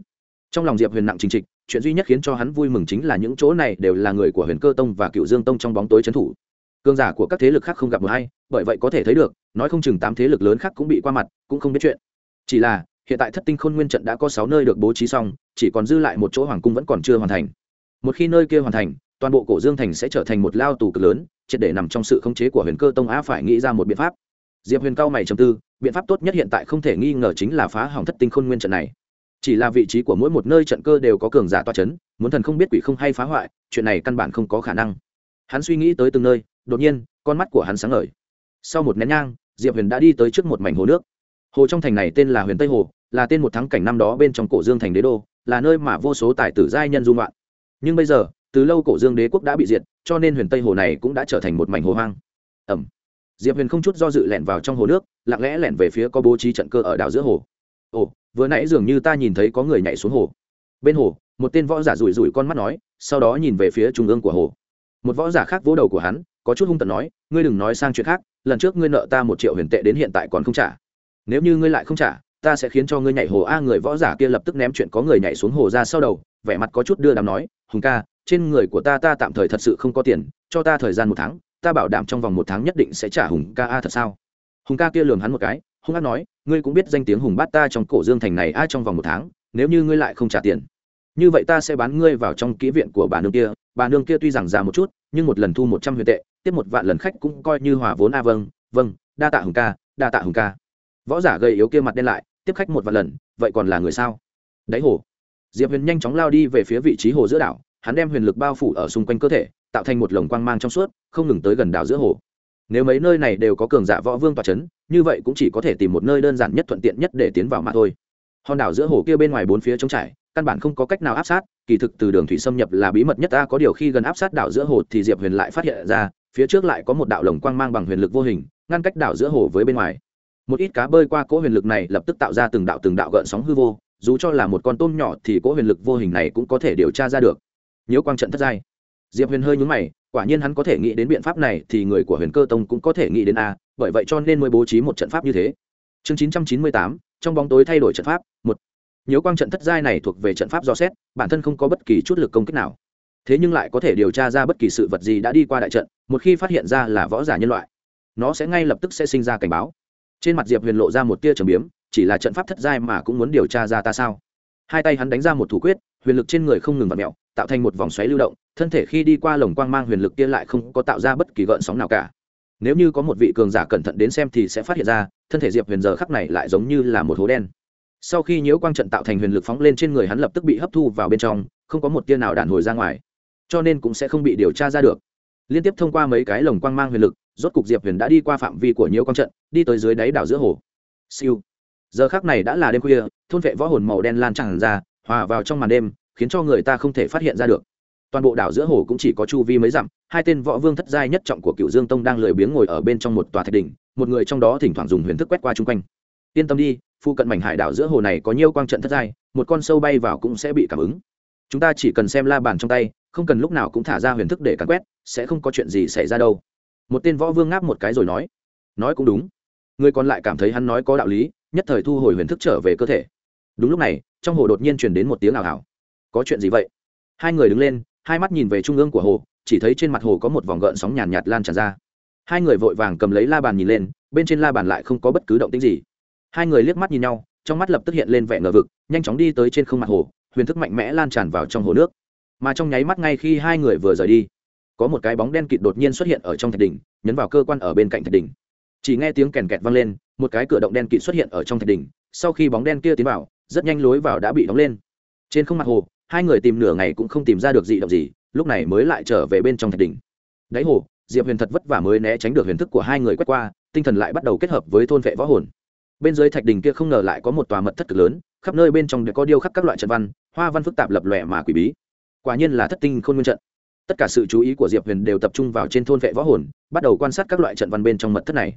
trong lòng diệp huyền nặng chính trịch, chuyện duy nhất khiến cho hắn vui mừng chính là những chỗ này đều là người của huyền cơ tông và cựu dương tông trong bóng tối trấn thủ. Cường giả của các thế lực khác không gặp một hay bởi vậy có thể thấy được, nói không chừng tám thế lực lớn khác cũng bị qua mặt, cũng không biết chuyện chỉ là, hiện tại thất tinh khôn nguyên trận đã có sáu nơi được bố trí xong, chỉ còn dư lại một chỗ hoàng cung vẫn còn chưa hoàn thành. Một khi nơi kia hoàn thành, toàn bộ cổ dương thành sẽ trở thành một lao tù cực lớn, triệt để nằm trong sự khống chế của huyền cơ tông á phải nghĩ ra một biện pháp. Diệp huyền cao mày trầm tư, biện pháp tốt nhất hiện tại không thể nghi ngờ chính là phá hỏng thất tinh khôn nguyên trận này. Chỉ là vị trí của mỗi một nơi trận cơ đều có cường giả toa c h ấ n muốn thần không biết quỷ không hay phá hoại, chuyện này căn bản không có khả năng. Hắn suy nghĩ tới từng nơi, đột nhiên, con mắt của hắn sáng ngời. Sau một nén nhang, diệp huyền đã đi tới trước một mảnh hồ nước hồ trong thành này tên là huyền tây hồ, là tên một thắng cảnh năm đó bên trong cổ dương thành đế đô, là nơi mà vô số tài tử giai nhân dung loạn nhưng bây giờ, từ lâu cổ dương đế quốc đã bị diệt, cho nên huyền tây hồ này cũng đã trở thành một mảnh hồ hoang. Ẩm. Diệp huyền không chút do dự lẻn vào trong hồ nước, lặng lẽ lẻn về phía có bố trí trận cơ ở đảo giữa hồ. Ồ, vừa nãy dường như ta nhìn thấy có người nhảy xuống hồ. Bên hồ, một tên võ giả rủi rủi con mắt nói, sau đó nhìn về phía trung ương của hồ. Một võ giả khác vỗ đầu của hắn, có chút hung tận nói, ngươi đừng nói sang chuyện khác, lần trước ngươi nợ ta một triệu huyền tệ đến hiện tại còn không trả nếu như ngươi lại không trả, ta sẽ khiến cho ngươi nhảy hồ a, người võ giả kia lập tức ném chuyện có người nhảy xuống hồ ra sau đầu, vẻ mặt có chút đưa đàm nói, hùng ca, trên người của ta ta tạm thời thật sự không có tiền, cho ta thời gian một tháng, ta bảo đảm trong vòng một tháng nhất định sẽ trả hùng ca a thật sao? Hùng ca kia lường hắn một cái, hung hát nói, ngươi cũng biết danh tiếng hùng bát ta trong cổ dương thành này a trong vòng một tháng, nếu như ngươi lại không trả tiền, như vậy ta sẽ bán ngươi vào trong kỹ viện của bà nương kia, bà nương kia tuy rằng già một chút, nhưng một lần thu một trăm huyền tệ, tiếp một vạn lần khách cũng coi như hòa vốn a vâng vâng đa tạ hùng ca, đa tạ hùng ca võ giả gầy yếu kia mặt đen lại, tiếp khách một vài lần, vậy còn là người sao? Đáy hồ, diệp huyền nhanh chóng lao đi về phía vị trí hồ giữa đảo, hắn đem huyền lực bao phủ ở xung quanh cơ thể, tạo thành một lồng quang mang trong suốt, không ngừng tới gần đảo giữa hồ. Nếu mấy nơi này đều có cường giả võ vương tòa c h ấ n như vậy cũng chỉ có thể tìm một nơi đơn giản nhất thuận tiện nhất để tiến vào mà thôi. Hòn đảo giữa hồ kia bên ngoài bốn phía trống trải, căn bản không có cách nào áp sát, kỳ thực từ đường thủy xâm nhập là bí mật nhất, ta có điều khi gần áp sát đảo giữa hồ thì diệp huyền lại phát hiện ra, phía trước lại có một đạo lồng quang mang bằng huyền lực vô hình, ngăn cách đảo giữa hồ với bên ngoài một ít cá bơi qua cỗ huyền lực này lập tức tạo ra từng đạo từng đạo gợn sóng hư vô, dù cho là một con tôm nhỏ thì cỗ huyền lực vô hình này cũng có thể điều tra ra được. Nếu quang trận thất giai. Diệp huyền hơi nhúng mày, quả nhiên hắn có thể nghĩ đến biện pháp này thì người của huyền cơ tông cũng có thể nghĩ đến a, bởi vậy cho nên mới bố trí một trận pháp như thế. Chương chín trăm chín mươi tám, trong bóng tối thay đổi trận pháp, một. Nếu quang trận thất giai này thuộc về trận pháp do xét, bản thân không có bất kỳ chút lực công kích nào. Thế nhưng lại có thể điều tra ra bất kỳ sự vật gì đã đi qua đại trận, một khi phát hiện ra là võ giả nhân loại, nó sẽ ngay lập tức sẽ sinh ra cảnh báo trên mặt diệp huyền lộ ra một tia trầm biếm, chỉ là trận pháp thất giai mà cũng muốn điều tra ra ta sao? Hai tay hắn đánh ra một thủ quyết, huyền lực trên người không ngừng vặt mẹo tạo thành một vòng xoáy lưu động, thân thể khi đi qua lồng quang mang huyền lực kia lại không có tạo ra bất kỳ gợn sóng nào cả. Nếu như có một vị cường giả cẩn thận đến xem thì sẽ phát hiện ra, thân thể diệp huyền giờ khắc này lại giống như là một hố đen. Sau khi nhiễu quang trận tạo thành huyền lực phóng lên trên người hắn lập tức bị hấp thu vào bên trong, không có một tia nào đàn hồi ra ngoài. Cho nên cũng sẽ không bị điều tra ra được. Liên tiếp thông qua mấy cái lồng quang mang huyền lực, rốt cục diệp huyền đã đi qua phạm vi của nhiễu quang trận đi tới dưới đáy đảo giữa hồ. Siêu. Giờ khắc này đã là đêm khuya, thôn vệ võ hồn màu đen lan tràn ra, hòa vào trong màn đêm, khiến cho người ta không thể phát hiện ra được. Toàn bộ đảo giữa hồ cũng chỉ có chu vi mấy dặm, hai tên võ vương thất giai nhất trọng của cựu dương tông đang lười biếng ngồi ở bên trong một tòa thạch đỉnh, một người trong đó thỉnh thoảng dùng huyền thức quét qua chung quanh. Yên tâm đi phụ cận mảnh hải đảo giữa hồ này có nhiều quang trận thất giai, một con sâu bay vào cũng sẽ bị cảm ứng. Chúng ta chỉ cần xem la bàn trong tay, không cần lúc nào cũng thả ra huyền thức để cắn quét, sẽ không có chuyện gì xảy ra đâu. Một tên võ vương ngáp một cái rồi nói. Nói cũng đúng người còn lại cảm thấy hắn nói có đạo lý nhất thời thu hồi huyền thức trở về cơ thể. Đúng lúc này trong hồ đột nhiên truyền đến một tiếng ảo ảo có chuyện gì vậy? Hai người đứng lên hai mắt nhìn về trung ương của hồ chỉ thấy trên mặt hồ có một vòng gợn sóng nhàn nhạt, nhạt lan tràn ra. Hai người vội vàng cầm lấy la bàn nhìn lên bên trên la bàn lại không có bất cứ động tĩnh gì. Hai người liếc mắt nhìn nhau trong mắt lập tức hiện lên vẻ ngờ vực nhanh chóng đi tới trên không mặt hồ huyền thức mạnh mẽ lan tràn vào trong hồ nước. Mà trong nháy mắt ngay khi hai người vừa rời đi có một cái bóng đen kịt đột nhiên xuất hiện ở trong thạch đỉnh nhấn vào cơ quan ở bên cạnh thạch đỉnh chỉ nghe tiếng kèn kẹt vang lên, một cái cửa động đen kịt xuất hiện ở trong thạch đỉnh. Sau khi bóng đen kia tiến vào, rất nhanh lối vào đã bị đóng lên. Trên không mặt hồ, hai người tìm nửa ngày cũng không tìm ra được gì động gì, lúc này mới lại trở về bên trong thạch đỉnh. Đáy hồ, diệp huyền thật vất vả mới né tránh được huyền thức của hai người quét qua, tinh thần lại bắt đầu kết hợp với thôn vệ võ hồn. Bên dưới thạch đỉnh kia không ngờ lại có một tòa mật thất cực lớn, khắp nơi bên trong đều có điêu khắc các loại trận văn, hoa văn phức tạp lập lòe mà quỷ bí. Quả nhiên là thất tinh khôn nguyên trận. Tất cả sự chú ý của diệp huyền đều tập trung vào trên thôn vệ võ hồn, bắt đầu quan sát các loại trận văn bên trong mật thất này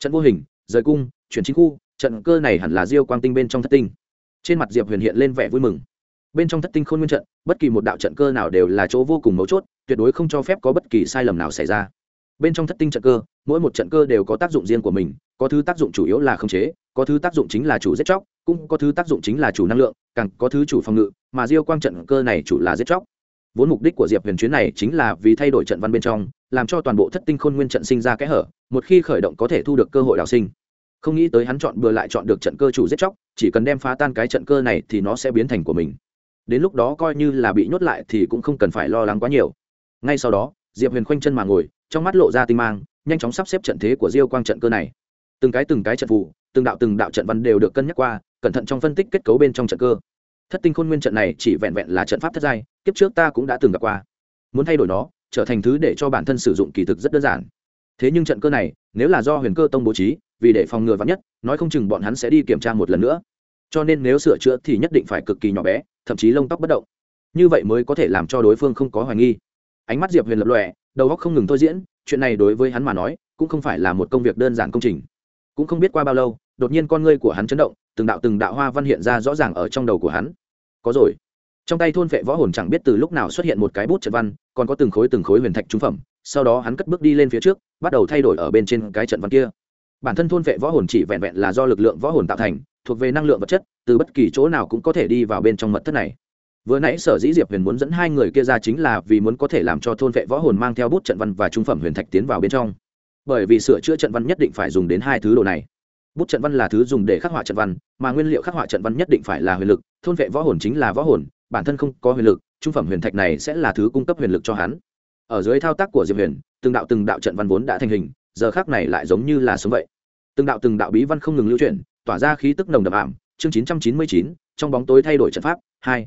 trận vô hình, rời cung, chuyển chính khu, trận cơ này hẳn là diêu quang tinh bên trong thất tinh. Trên mặt diệp huyền hiện lên vẻ vui mừng. Bên trong thất tinh khôn nguyên trận, bất kỳ một đạo trận cơ nào đều là chỗ vô cùng mấu chốt, tuyệt đối không cho phép có bất kỳ sai lầm nào xảy ra. Bên trong thất tinh trận cơ, mỗi một trận cơ đều có tác dụng riêng của mình, có thứ tác dụng chủ yếu là khống chế, có thứ tác dụng chính là chủ giết chóc, cũng có thứ tác dụng chính là chủ năng lượng, càng có thứ chủ phòng ngự, mà diêu quang trận cơ này chủ là giết chóc. Vốn mục đích của diệp huyền chuyến này chính là vì thay đổi trận văn bên trong làm cho toàn bộ thất tinh khôn nguyên trận sinh ra kẽ hở, một khi khởi động có thể thu được cơ hội đào sinh. Không nghĩ tới hắn chọn bừa lại chọn được trận cơ chủ giết chóc, chỉ cần đem phá tan cái trận cơ này thì nó sẽ biến thành của mình. Đến lúc đó coi như là bị nhốt lại thì cũng không cần phải lo lắng quá nhiều. Ngay sau đó, diệp huyền khoanh chân mà ngồi, trong mắt lộ ra tinh mang, nhanh chóng sắp xếp trận thế của diêu quang trận cơ này. Từng cái từng cái trận phù, từng đạo từng đạo trận văn đều được cân nhắc qua, cẩn thận trong phân tích kết cấu bên trong trận cơ. Thất tinh khôn nguyên trận này chỉ vẹn vẹn là trận pháp thất giai, kiếp trước ta cũng đã từng gặp qua. Muốn thay đổi nó trở thành thứ để cho bản thân sử dụng kỳ thực rất đơn giản. Thế nhưng trận cơ này, nếu là do huyền cơ tông bố trí, vì để phòng ngừa vắn nhất, nói không chừng bọn hắn sẽ đi kiểm tra một lần nữa. Cho nên nếu sửa chữa thì nhất định phải cực kỳ nhỏ bé, thậm chí lông tóc bất động. Như vậy mới có thể làm cho đối phương không có hoài nghi. Ánh mắt diệp huyền lập lòe, đầu óc không ngừng thôi diễn, chuyện này đối với hắn mà nói, cũng không phải là một công việc đơn giản công trình. Cũng không biết qua bao lâu, đột nhiên con ngươi của hắn chấn động, từng đạo từng đạo hoa văn hiện ra rõ ràng ở trong đầu của hắn. Có rồi trong tay thôn vệ võ hồn chẳng biết từ lúc nào xuất hiện một cái bút trận văn, còn có từng khối từng khối huyền thạch trung phẩm, sau đó hắn cất bước đi lên phía trước, bắt đầu thay đổi ở bên trên cái trận văn kia. Bản thân thôn vệ võ hồn chỉ vẹn vẹn là do lực lượng võ hồn tạo thành, thuộc về năng lượng vật chất, từ bất kỳ chỗ nào cũng có thể đi vào bên trong mật thất này. Vừa nãy sở dĩ diệp huyền muốn dẫn hai người kia ra chính là vì muốn có thể làm cho thôn vệ võ hồn mang theo bút trận văn và trung phẩm huyền thạch tiến vào bên trong. Bởi vì sửa chữa trận văn nhất định phải dùng đến hai thứ đồ này. Bút trận văn là thứ dùng để khắc họa trận văn, mà nguyên liệu khắc họa trận văn nhất định phải là huyền lực, thôn vệ võ hồn chính là võ hồn bản thân không có huyền lực, trung phẩm huyền thạch này sẽ là thứ cung cấp huyền lực cho hắn. Ở dưới thao tác của diệp huyền, từng đạo từng đạo trận văn vốn đã thành hình, giờ khác này lại giống như là sống vậy. Từng đạo từng đạo bí văn không ngừng lưu chuyển, tỏa ra khí tức nồng đậm ảm. Chương chín trăm chín mươi chín, trong bóng tối thay đổi trận pháp, hai.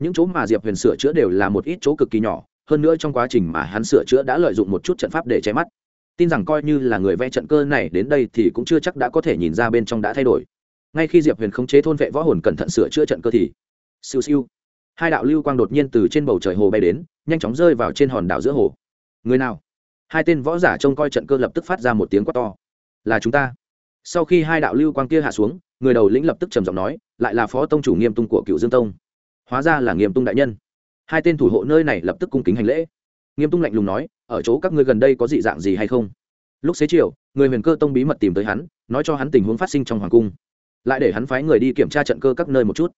Những chỗ mà diệp huyền sửa chữa đều là một ít chỗ cực kỳ nhỏ, hơn nữa trong quá trình mà hắn sửa chữa đã lợi dụng một chút trận pháp để che mắt. Tin rằng coi như là người vẽ trận cơ này đến đây thì cũng chưa chắc đã có thể nhìn ra bên trong đã thay đổi. Ngay khi diệp huyền khống chế thôn vệ võ hồn cẩn thận sửa chữa trận cơ thì, siêu siêu hai đạo lưu quang đột nhiên từ trên bầu trời hồ bay đến, nhanh chóng rơi vào trên hòn đảo giữa hồ. Người nào? Hai tên võ giả trông coi trận cơ lập tức phát ra một tiếng quát to. Là chúng ta. Sau khi hai đạo lưu quang kia hạ xuống, người đầu lĩnh lập tức trầm giọng nói, lại là phó tông chủ nghiêm tung của cựu dương tông. Hóa ra là nghiêm tung đại nhân. Hai tên thủ hộ nơi này lập tức cung kính hành lễ. Nghiêm tung lạnh lùng nói, ở chỗ các ngươi gần đây có dị dạng gì hay không? Lúc xế chiều, người huyền cơ tông bí mật tìm tới hắn, nói cho hắn tình huống phát sinh trong hoàng cung. Lại để hắn phái người đi kiểm tra trận cơ các nơi một chút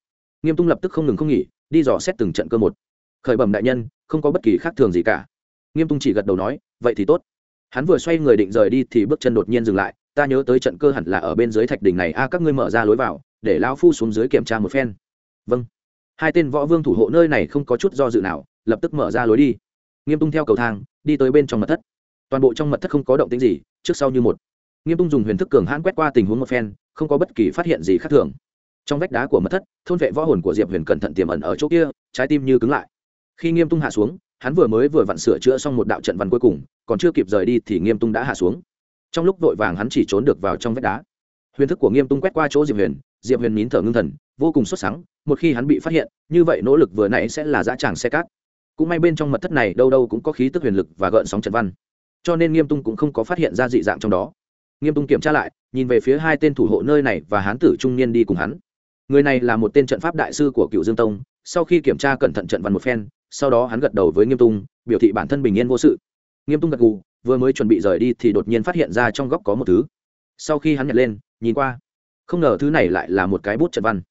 nghiêm tung lập tức không ngừng không nghỉ, đi dò xét từng trận cơ một. Khởi bẩm đại nhân, không có bất kỳ khác thường gì cả. Nghiêm tung chỉ gật đầu nói, vậy thì tốt. Hắn vừa xoay người định rời đi thì bước chân đột nhiên dừng lại, ta nhớ tới trận cơ hẳn là ở bên dưới thạch đỉnh này, a, các ngươi mở ra lối vào, để lão phu xuống dưới kiểm tra một phen. Vâng. Hai tên võ vương thủ hộ nơi này không có chút do dự nào, lập tức mở ra lối đi. Nghiêm tung theo cầu thang, đi tới bên trong mật thất. Toàn bộ trong mật thất không có động tính gì, trước sau như một. Nghiêm tung dùng huyền thức cường hãn quét qua tình huống một phen, không có bất kỳ phát hiện gì khác thường trong vách đá của mật thất, thôn vệ võ hồn của diệp huyền cẩn thận tiềm ẩn ở chỗ kia, trái tim như cứng lại. Khi nghiêm tung hạ xuống, hắn vừa mới vừa vặn sửa chữa xong một đạo trận văn cuối cùng, còn chưa kịp rời đi thì nghiêm tung đã hạ xuống. Trong lúc vội vàng hắn chỉ trốn được vào trong vách đá. Huyền thức của nghiêm tung quét qua chỗ diệp huyền diệp huyền nín thở ngưng thần, vô cùng xuất sáng một khi hắn bị phát hiện, như vậy nỗ lực vừa nãy sẽ là dã tràng xe cát. Cũng may bên trong mật thất này đâu đâu cũng có khí tức huyền lực và gợn sóng trận văn. Cho nên nghiêm tung cũng không có phát hiện ra dị dạng trong đó. Nghiêm tung kiểm tra lại, nhìn về phía hai tên thủ hộ nơi này và hán tử trung niên đi cùng hắn người này là một tên trận pháp đại sư của cựu dương tông, sau khi kiểm tra cẩn thận trận văn một phen, sau đó hắn gật đầu với nghiêm tung, biểu thị bản thân bình yên vô sự. Nghiêm tung gật gù, vừa mới chuẩn bị rời đi thì đột nhiên phát hiện ra trong góc có một thứ. Sau khi hắn nhặt lên, nhìn qua, không ngờ thứ này lại là một cái bút trận văn.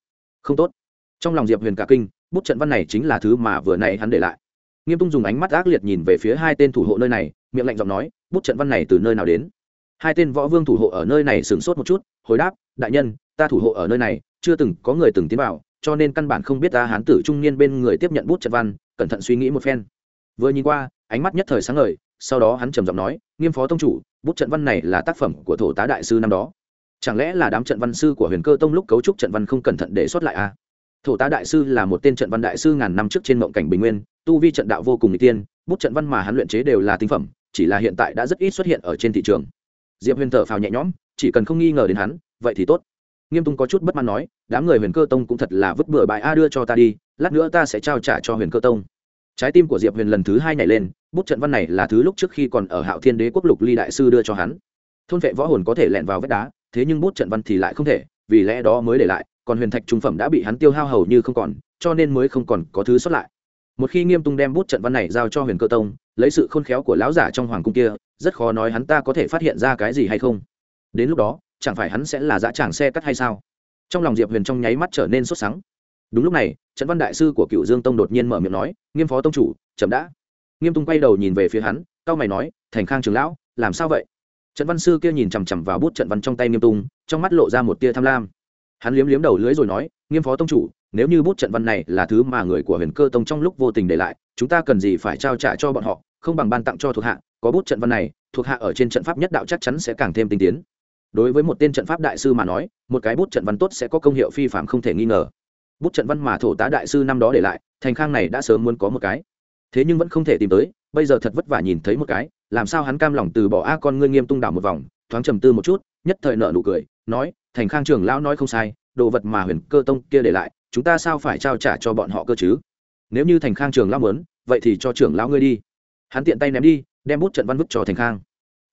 Không tốt. Trong lòng diệp huyền cả kinh, bút trận văn này chính là thứ mà vừa nãy hắn để lại. Nghiêm tung dùng ánh mắt ác liệt nhìn về phía hai tên thủ hộ nơi này, miệng lạnh giọng nói, bút trận văn này từ nơi nào đến? Hai tên võ vương thủ hộ ở nơi này sửng sốt một chút, hồi đáp, đại nhân, ta thủ hộ ở nơi này chưa từng có người từng tiến vào, cho nên căn bản không biết ta hán tử trung niên bên người tiếp nhận bút trận văn, cẩn thận suy nghĩ một phen. Vừa nhìn qua, ánh mắt nhất thời sáng ngời, sau đó hắn trầm giọng nói, nghiêm phó tông chủ, bút trận văn này là tác phẩm của thổ tá đại sư năm đó. Chẳng lẽ là đám trận văn sư của huyền cơ tông lúc cấu trúc trận văn không cẩn thận để xuất lại à? thổ tá đại sư là một tên trận văn đại sư ngàn năm trước trên mộng cảnh bình nguyên, tu vi trận đạo vô cùng n tiên bút trận văn mà hắn luyện chế đều là tinh phẩm, chỉ là hiện tại đã rất ít xuất hiện ở trên thị trường. Diệp huyền thở phào nhẹ nhõm, chỉ cần không nghi ngờ đến hắn, vậy thì tốt nghiêm tung có chút bất mãn nói, đám người huyền cơ tông cũng thật là vứt bừa bài a, đưa cho ta đi, lát nữa ta sẽ trao trả cho huyền cơ tông. Trái tim của diệp huyền lần thứ hai nhảy lên, bút trận văn này là thứ lúc trước khi còn ở hạo thiên đế quốc lục ly đại sư đưa cho hắn. Thôn vệ võ hồn có thể lẹn vào vách đá, thế nhưng bút trận văn thì lại không thể, vì lẽ đó mới để lại, còn huyền thạch trung phẩm đã bị hắn tiêu hao hầu như không còn, cho nên mới không còn có thứ xuất lại. Một khi nghiêm tung đem bút trận văn này giao cho huyền cơ tông, lấy sự khôn khéo của lão giả trong hoàng cung kia, rất khó nói hắn ta có thể phát hiện ra cái gì hay không. Đến lúc đó chẳng phải hắn sẽ là dã tràng xe cắt hay sao? Trong lòng diệp huyền trong nháy mắt trở nên sốt sắng. Đúng lúc này, Trần văn đại sư của cựu dương tông đột nhiên mở miệng nói, nghiêm phó tông chủ, chậm đã. Nghiêm tung quay đầu nhìn về phía hắn cao mày nói, thành khang trường lão, làm sao vậy? Trận văn sư kia nhìn chằm chằm vào bút trận văn trong tay nghiêm tung, trong mắt lộ ra một tia tham lam. Hắn liếm liếm đầu lưới rồi nói, nghiêm phó tông chủ, nếu như bút trận văn này là thứ mà người của huyền cơ tông trong lúc vô tình để lại, chúng ta cần gì phải trao trả cho bọn họ, không bằng ban tặng cho thuộc hạ, có bút trận văn này, thuộc hạ ở trên trận pháp nhất đạo chắc chắn sẽ càng thêm tinh tiến đối với một tên trận pháp đại sư mà nói, một cái bút trận văn tốt sẽ có công hiệu phi phạm không thể nghi ngờ. Bút trận văn mà thổ tá đại sư năm đó để lại, thành khang này đã sớm muốn có một cái. Thế nhưng vẫn không thể tìm tới, bây giờ thật vất vả nhìn thấy một cái, làm sao hắn cam lòng từ bỏ a à con ngươi nghiêm tung đảo một vòng, thoáng trầm tư một chút, nhất thời nợ nụ cười, nói, thành khang trưởng lão nói không sai, đồ vật mà huyền cơ tông kia để lại, chúng ta sao phải trao trả cho bọn họ cơ chứ? Nếu như thành khang trường lão muốn, vậy thì cho trưởng lão ngươi đi. Hắn tiện tay ném đi, đem bút trận văn vứt cho thành khang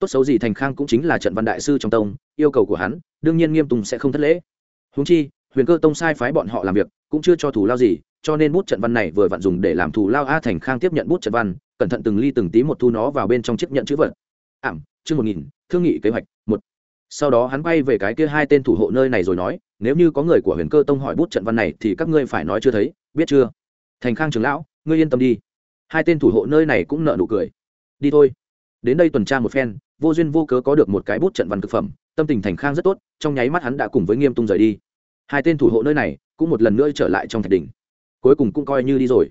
tốt xấu gì thành khang cũng chính là trận văn đại sư trong tông, yêu cầu của hắn, đương nhiên nghiêm tùng sẽ không thất lễ. Húng chi, huyền cơ tông sai phái bọn họ làm việc, cũng chưa cho thù lao gì, cho nên bút trận văn này vừa vặn dùng để làm thù lao a thành khang tiếp nhận bút trận văn, cẩn thận từng ly từng tí một thu nó vào bên trong chiếc nhận chữ vật. Ảm, chương một nghìn, thương nghị kế hoạch, một. Sau đó hắn quay về cái kia hai tên thủ hộ nơi này rồi nói, nếu như có người của huyền cơ tông hỏi bút trận văn này thì các ngươi phải nói chưa thấy, biết chưa? Thành khang trưởng lão, ngươi yên tâm đi. Hai tên thủ hộ nơi này cũng nợ nụ cười. Đi thôi. Đến đây tuần tra một phen vô duyên vô cớ có được một cái bút trận văn thực phẩm, tâm tình thành khang rất tốt, trong nháy mắt hắn đã cùng với nghiêm tung rời đi. Hai tên thủ hộ nơi này cũng một lần nữa trở lại trong thạch đỉnh. Cuối cùng cũng coi như đi rồi.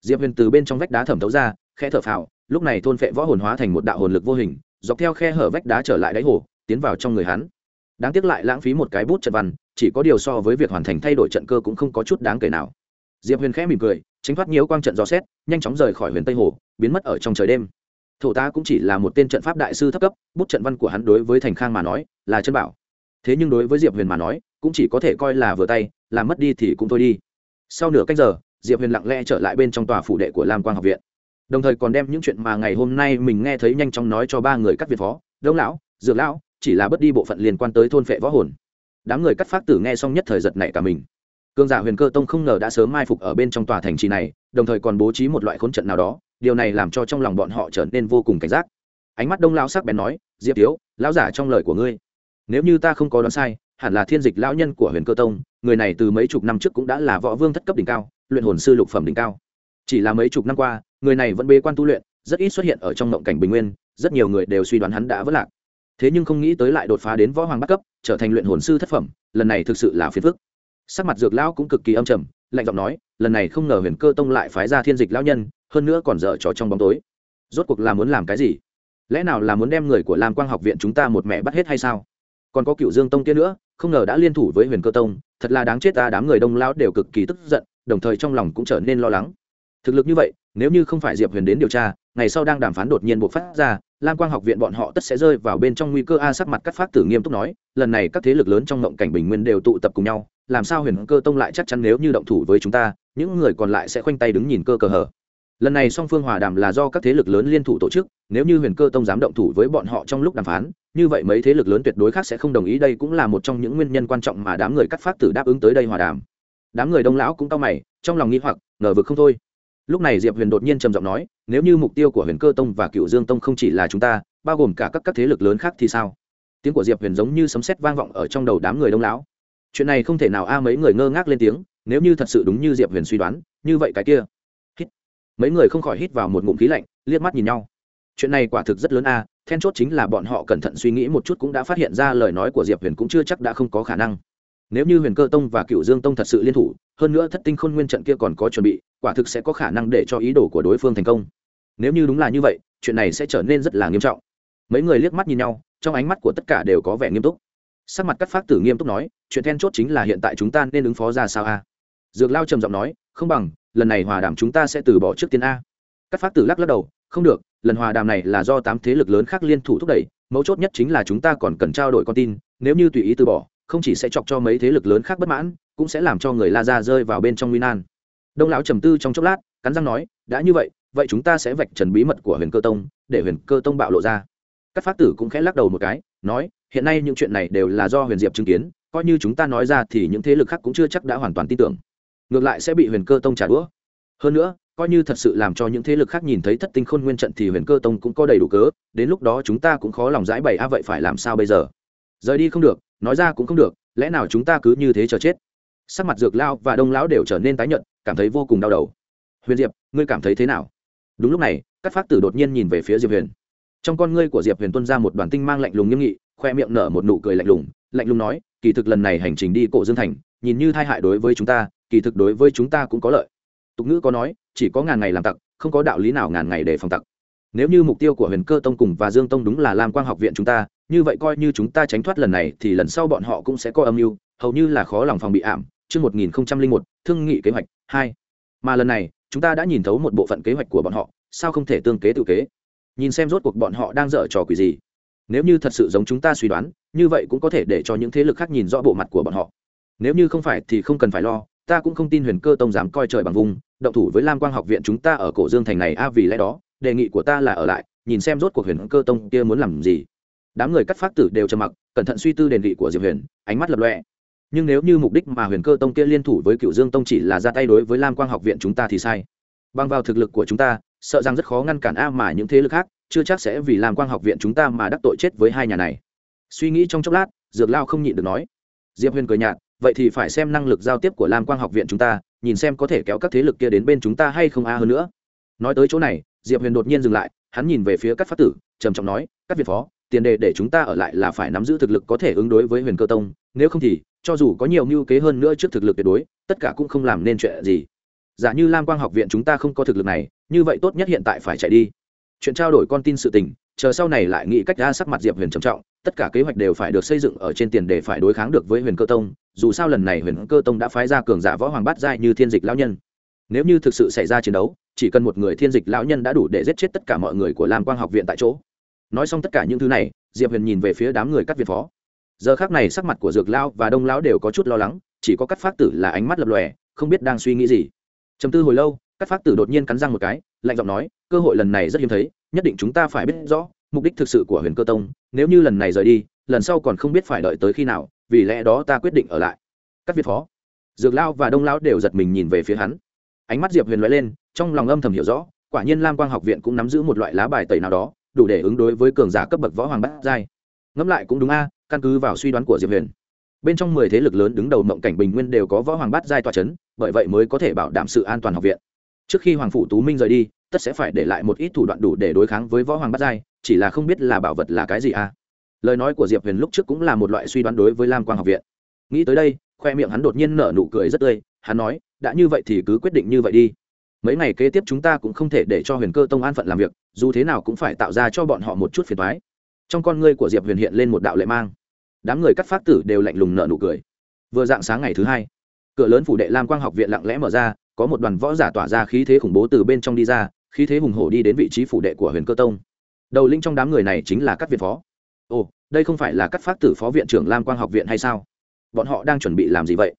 Diệp huyền từ bên trong vách đá thẩm thấu ra khe thở phào, lúc này thôn phệ võ hồn hóa thành một đạo hồn lực vô hình, dọc theo khe hở vách đá trở lại đáy hồ, tiến vào trong người hắn. Đáng tiếc lại lãng phí một cái bút trận văn, chỉ có điều so với việc hoàn thành thay đổi trận cơ cũng không có chút đáng kể nào. Diệp huyền khẽ mỉm cười, tránh thoát nhiều quang trận gió xét, nhanh chóng rời khỏi huyền tây hồ, biến mất ở trong trời đêm thổ tá cũng chỉ là một tên trận pháp đại sư thấp cấp, bút trận văn của hắn đối với thành khang mà nói là chân bảo. Thế nhưng đối với diệp huyền mà nói, cũng chỉ có thể coi là vừa tay làm mất đi thì cũng thôi đi. Sau nửa cách giờ, diệp huyền lặng lẽ trở lại bên trong tòa phủ đệ của lam quang học viện. Đồng thời còn đem những chuyện mà ngày hôm nay mình nghe thấy nhanh chóng nói cho ba người cắt việt phó, đông lão, dược lão, chỉ là bất đi bộ phận liên quan tới thôn phệ võ hồn. Đám người cắt phát tử nghe xong nhất thời giật nảy cả mình. Cương giả huyền cơ tông không ngờ đã sớm mai phục ở bên trong tòa thành trì này, đồng thời còn bố trí một loại khốn trận nào đó điều này làm cho trong lòng bọn họ trở nên vô cùng cảnh giác. Ánh mắt đông lão sắc bén nói, diệp tiếu lão giả trong lời của ngươi, nếu như ta không có đoán sai, hẳn là thiên dịch lão nhân của huyền cơ tông, người này từ mấy chục năm trước cũng đã là võ vương thất cấp đỉnh cao, luyện hồn sư lục phẩm đỉnh cao. Chỉ là mấy chục năm qua, người này vẫn bế quan tu luyện, rất ít xuất hiện ở trong mộng cảnh bình nguyên, rất nhiều người đều suy đoán hắn đã vất lạc. Thế nhưng không nghĩ tới lại đột phá đến võ hoàng bắc cấp, trở thành luyện hồn sư thất phẩm, lần này thực sự là phiền phức. Sắc mặt dược lão cũng cực kỳ âm trầm, lạnh giọng nói, lần này không ngờ huyền cơ tông lại phái ra thiên dịch lão nhân hơn nữa còn dở trò trong bóng tối. Rốt cuộc là muốn làm cái gì? Lẽ nào là muốn đem người của lam quang học viện chúng ta một mẹ bắt hết hay sao? Còn có cựu dương tông kia nữa, không ngờ đã liên thủ với huyền cơ tông, thật là đáng chết ta, đám người đông lao đều cực kỳ tức giận, đồng thời trong lòng cũng trở nên lo lắng. Thực lực như vậy, nếu như không phải diệp huyền đến điều tra, ngày sau đang đàm phán đột nhiên buộc phát ra, lam quang học viện bọn họ tất sẽ rơi vào bên trong nguy cơ a sắc mặt cắt phát tử nghiêm túc nói, lần này các thế lực lớn trong ngộng cảnh bình nguyên đều tụ tập cùng nhau, làm sao huyền cơ tông lại chắc chắn nếu như động thủ với chúng ta, những người còn lại sẽ khoanh tay đứng nhìn cơ cờ hở lần này song phương hòa đàm là do các thế lực lớn liên thủ tổ chức, nếu như huyền cơ tông dám động thủ với bọn họ trong lúc đàm phán, như vậy mấy thế lực lớn tuyệt đối khác sẽ không đồng ý, đây cũng là một trong những nguyên nhân quan trọng mà đám người cắt phát tử đáp ứng tới đây hòa đàm. Đám người đông lão cũng cao mày, trong lòng nghĩ hoặc, ngờ vực không thôi. Lúc này diệp huyền đột nhiên trầm giọng nói, nếu như mục tiêu của huyền cơ tông và cựu dương tông không chỉ là chúng ta, bao gồm cả các các thế lực lớn khác thì sao? Tiếng của diệp huyền giống như sấm sét vang vọng ở trong đầu đám người đông lão. Chuyện này không thể nào a à mấy người ngơ ngác lên tiếng, nếu như thật sự đúng như diệp huyền suy đoán, như vậy cái kia mấy người không khỏi hít vào một ngụm khí lạnh, liếc mắt nhìn nhau. Chuyện này quả thực rất lớn a, then chốt chính là bọn họ cẩn thận suy nghĩ một chút cũng đã phát hiện ra lời nói của diệp huyền cũng chưa chắc đã không có khả năng. Nếu như huyền cơ tông và cựu dương tông thật sự liên thủ, hơn nữa thất tinh khôn nguyên trận kia còn có chuẩn bị, quả thực sẽ có khả năng để cho ý đồ của đối phương thành công. Nếu như đúng là như vậy, chuyện này sẽ trở nên rất là nghiêm trọng. Mấy người liếc mắt nhìn nhau, trong ánh mắt của tất cả đều có vẻ nghiêm túc. Sắc mặt các pháp tử nghiêm túc nói, chuyện then chốt chính là hiện tại chúng ta nên ứng phó ra sao a? Dược lao trầm giọng nói, không bằng lần này hòa đàm chúng ta sẽ từ bỏ trước tiên a. Các phát tử lắc lắc đầu, không được, lần hòa đàm này là do tám thế lực lớn khác liên thủ thúc đẩy, mấu chốt nhất chính là chúng ta còn cần trao đổi con tin, nếu như tùy ý từ bỏ, không chỉ sẽ chọc cho mấy thế lực lớn khác bất mãn, cũng sẽ làm cho người la ra rơi vào bên trong nguy nan. Đông lão trầm tư trong chốc lát, cắn răng nói, đã như vậy vậy chúng ta sẽ vạch trần bí mật của huyền cơ tông, để huyền cơ tông bạo lộ ra. Các phát tử cũng khẽ lắc đầu một cái, nói, hiện nay những chuyện này đều là do huyền diệp chứng kiến, coi như chúng ta nói ra thì những thế lực khác cũng chưa chắc đã hoàn toàn tin tưởng ngược lại sẽ bị huyền cơ tông trả đũa. Hơn nữa, coi như thật sự làm cho những thế lực khác nhìn thấy thất tinh khôn nguyên trận thì huyền cơ tông cũng có đầy đủ cớ, đến lúc đó chúng ta cũng khó lòng giải bày, a, vậy phải làm sao bây giờ? Rời đi không được, nói ra cũng không được, lẽ nào chúng ta cứ như thế chờ chết? Sắc mặt dược lao và đông lão đều trở nên tái nhợt, cảm thấy vô cùng đau đầu. Huyền diệp, ngươi cảm thấy thế nào? Đúng lúc này, các phát tử đột nhiên nhìn về phía diệp huyền. Trong con ngươi của diệp huyền tuân ra một đoàn tinh mang lạnh lùng nghiêm nghị, khoe miệng nở một nụ cười lạnh lùng lạnh lùng nói, kỳ thực lần này hành trình đi cổ dương thành, nhìn như tai hại đối với chúng ta kỳ thực đối với chúng ta cũng có lợi. Tục ngữ có nói, chỉ có ngàn ngày làm tặc, không có đạo lý nào ngàn ngày để phòng tặc. Nếu như mục tiêu của huyền cơ tông cùng và dương tông đúng là lam quang học viện chúng ta, như vậy coi như chúng ta tránh thoát lần này thì lần sau bọn họ cũng sẽ có âm mưu, hầu như là khó lòng phòng bị ảm. Chương một nghìn một, thương nghị kế hoạch hai. Mà lần này, chúng ta đã nhìn thấu một bộ phận kế hoạch của bọn họ, sao không thể tương kế tự kế? Nhìn xem rốt cuộc bọn họ đang dở trò quỷ gì. Nếu như thật sự giống chúng ta suy đoán, như vậy cũng có thể để cho những thế lực khác nhìn rõ bộ mặt của bọn họ. Nếu như không phải thì không cần phải lo ta cũng không tin huyền cơ tông dám coi trời bằng vùng, động thủ với lam quang học viện chúng ta ở cổ dương thành này a vì lẽ đó, đề nghị của ta là ở lại, nhìn xem rốt cuộc huyền cơ tông kia muốn làm gì. Đám người cắt phát tử đều trầm mặc, cẩn thận suy tư đề nghị của diệp huyền, ánh mắt lập lọe nhưng nếu như mục đích mà huyền cơ tông kia liên thủ với cựu dương tông chỉ là ra tay đối với lam quang học viện chúng ta thì sai. Bằng vào thực lực của chúng ta, sợ rằng rất khó ngăn cản a mà những thế lực khác, chưa chắc sẽ vì lam quang học viện chúng ta mà đắc tội chết với hai nhà này. Suy nghĩ trong chốc lát, dược lao không nhịn được nói. Diệp huyền cười nhạt vậy thì phải xem năng lực giao tiếp của lam quang học viện chúng ta, nhìn xem có thể kéo các thế lực kia đến bên chúng ta hay không a hơn nữa. Nói tới chỗ này, diệp huyền đột nhiên dừng lại, hắn nhìn về phía các phát tử, trầm trọng nói, các việt phó, tiền đề để chúng ta ở lại là phải nắm giữ thực lực có thể ứng đối với huyền cơ tông, nếu không thì, cho dù có nhiều mưu kế hơn nữa trước thực lực tuyệt đối, tất cả cũng không làm nên chuyện gì. Giả như lam quang học viện chúng ta không có thực lực này, như vậy tốt nhất hiện tại phải chạy đi. Chuyện trao đổi con tin sự tình, chờ sau này lại nghĩ cách ra sắc mặt diệp huyền trầm trọng, tất cả kế hoạch đều phải được xây dựng ở trên tiền để phải đối kháng được với huyền cơ tông dù sao lần này huyền cơ tông đã phái ra cường giả võ hoàng bát giai như thiên dịch lão nhân. Nếu như thực sự xảy ra chiến đấu, chỉ cần một người thiên dịch lão nhân đã đủ để giết chết tất cả mọi người của lam quang học viện tại chỗ. Nói xong tất cả những thứ này, diệp huyền nhìn về phía đám người cắt việt phó. Giờ khác này sắc mặt của dược lão và đông lão đều có chút lo lắng, chỉ có các phát tử là ánh mắt lập lòe, không biết đang suy nghĩ gì. Chầm tư hồi lâu các phát tử đột nhiên cắn răng một cái, lạnh giọng nói, cơ hội lần này rất hiếm thấy, nhất định chúng ta phải biết rõ, mục đích thực sự của huyền cơ tông, nếu như lần này rời đi, lần sau còn không biết phải đợi tới khi nào vì lẽ đó ta quyết định ở lại. Các việt phó. Dược lao và đông lão đều giật mình nhìn về phía hắn. Ánh mắt diệp huyền loại lên, trong lòng âm thầm hiểu rõ, quả nhiên lam quang học viện cũng nắm giữ một loại lá bài tẩy nào đó, đủ để ứng đối với cường giả cấp bậc võ hoàng bát giai. Ngẫm lại cũng đúng a, căn cứ vào suy đoán của diệp huyền. Bên trong mười thế lực lớn đứng đầu mộng cảnh bình nguyên đều có võ hoàng bát giai tòa chấn, bởi vậy mới có thể bảo đảm sự an toàn học viện. Trước khi hoàng phụ tú minh rời đi, tất sẽ phải để lại một ít thủ đoạn đủ để đối kháng với võ hoàng bát giai, chỉ là không biết là bảo vật là cái gì a lời nói của diệp huyền lúc trước cũng là một loại suy đoán đối với lam quang học viện nghĩ tới đây khoe miệng hắn đột nhiên nở nụ cười rất tươi hắn nói đã như vậy thì cứ quyết định như vậy đi mấy ngày kế tiếp chúng ta cũng không thể để cho huyền cơ tông an phận làm việc dù thế nào cũng phải tạo ra cho bọn họ một chút phiền thoái trong con ngươi của diệp huyền hiện lên một đạo lệ mang đám người cắt phát tử đều lạnh lùng nở nụ cười vừa dạng sáng ngày thứ hai cửa lớn phủ đệ lam quang học viện lặng lẽ mở ra có một đoàn võ giả tỏa ra khí thế khủng bố từ bên trong đi ra khí thế hùng hổ đi đến vị trí phủ đệ của huyền cơ tông đầu linh trong đám người này chính là các việt phó ồ, đây không phải là các phát tử phó viện trưởng lam quang học viện hay sao? Bọn họ đang chuẩn bị làm gì vậy?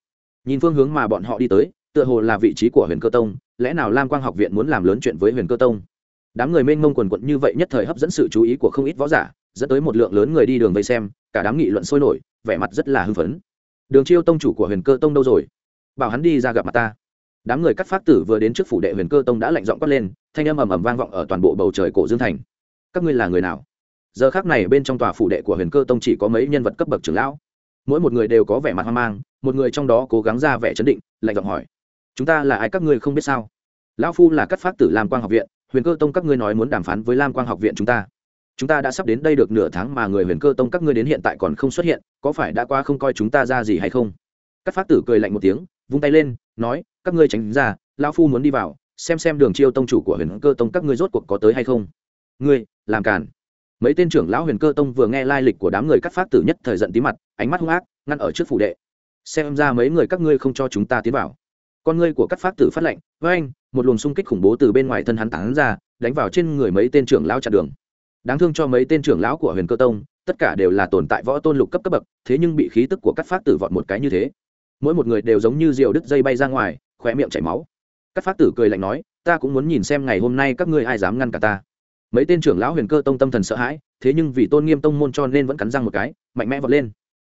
Nhìn phương hướng mà bọn họ đi tới, tựa hồ là vị trí của huyền cơ tông, lẽ nào lam quang học viện muốn làm lớn chuyện với huyền cơ tông? Đám người mênh mông quần quận như vậy nhất thời hấp dẫn sự chú ý của không ít võ giả, dẫn tới một lượng lớn người đi đường vây xem, cả đám nghị luận sôi nổi, vẻ mặt rất là hưng phấn. Đường chiêu tông chủ của huyền cơ tông đâu rồi? Bảo hắn đi ra gặp mặt ta. Đám người cắt phát tử vừa đến trước phủ đệ huyền cơ tông đã lạnh giọng quát lên, thanh âm ầm ầm vang vọng ở toàn bộ bầu trời cổ dương thành. Các ngươi là người nào? Giờ khác này bên trong tòa phủ đệ của huyền cơ tông chỉ có mấy nhân vật cấp bậc trưởng lão. Mỗi một người đều có vẻ mặt hoang mang, một người trong đó cố gắng ra vẻ chấn định, lạnh giọng hỏi, chúng ta là ai các ngươi không biết sao? Lão phu là cắt phát tử lam quang học viện, huyền cơ tông các ngươi nói muốn đàm phán với lam quang học viện chúng ta. Chúng ta đã sắp đến đây được nửa tháng mà người huyền cơ tông các ngươi đến hiện tại còn không xuất hiện, có phải đã qua không coi chúng ta ra gì hay không? Cắt phát tử cười lạnh một tiếng, vung tay lên, nói, các ngươi tránh ra, lão phu muốn đi vào, xem xem đường chiêu tông chủ của huyền cơ tông các ngươi rốt cuộc có tới hay không. Ngươi, làm cản mấy tên trưởng lão huyền cơ tông vừa nghe lai lịch của đám người cắt phát tử nhất thời giận tí mặt, ánh mắt hung ác, ngăn ở trước phủ đệ. Xem ra mấy người các ngươi không cho chúng ta tiến vào. Con ngươi của cắt phát tử phát lệnh với anh, một luồng xung kích khủng bố từ bên ngoài thân hắn tán ra, đánh vào trên người mấy tên trưởng lão chặn đường. Đáng thương cho mấy tên trưởng lão của huyền cơ tông, tất cả đều là tồn tại võ tôn lục cấp cấp bậc, thế nhưng bị khí tức của cắt phát tử vọt một cái như thế. Mỗi một người đều giống như diều đứt dây bay ra ngoài khỏe miệng chảy máu. Cắt phát tử cười lạnh nói, ta cũng muốn nhìn xem ngày hôm nay các ngươi ai dám ngăn cả ta mấy tên trưởng lão huyền cơ tông tâm thần sợ hãi thế nhưng vì tôn nghiêm tông môn cho nên vẫn cắn răng một cái mạnh mẽ vọt lên.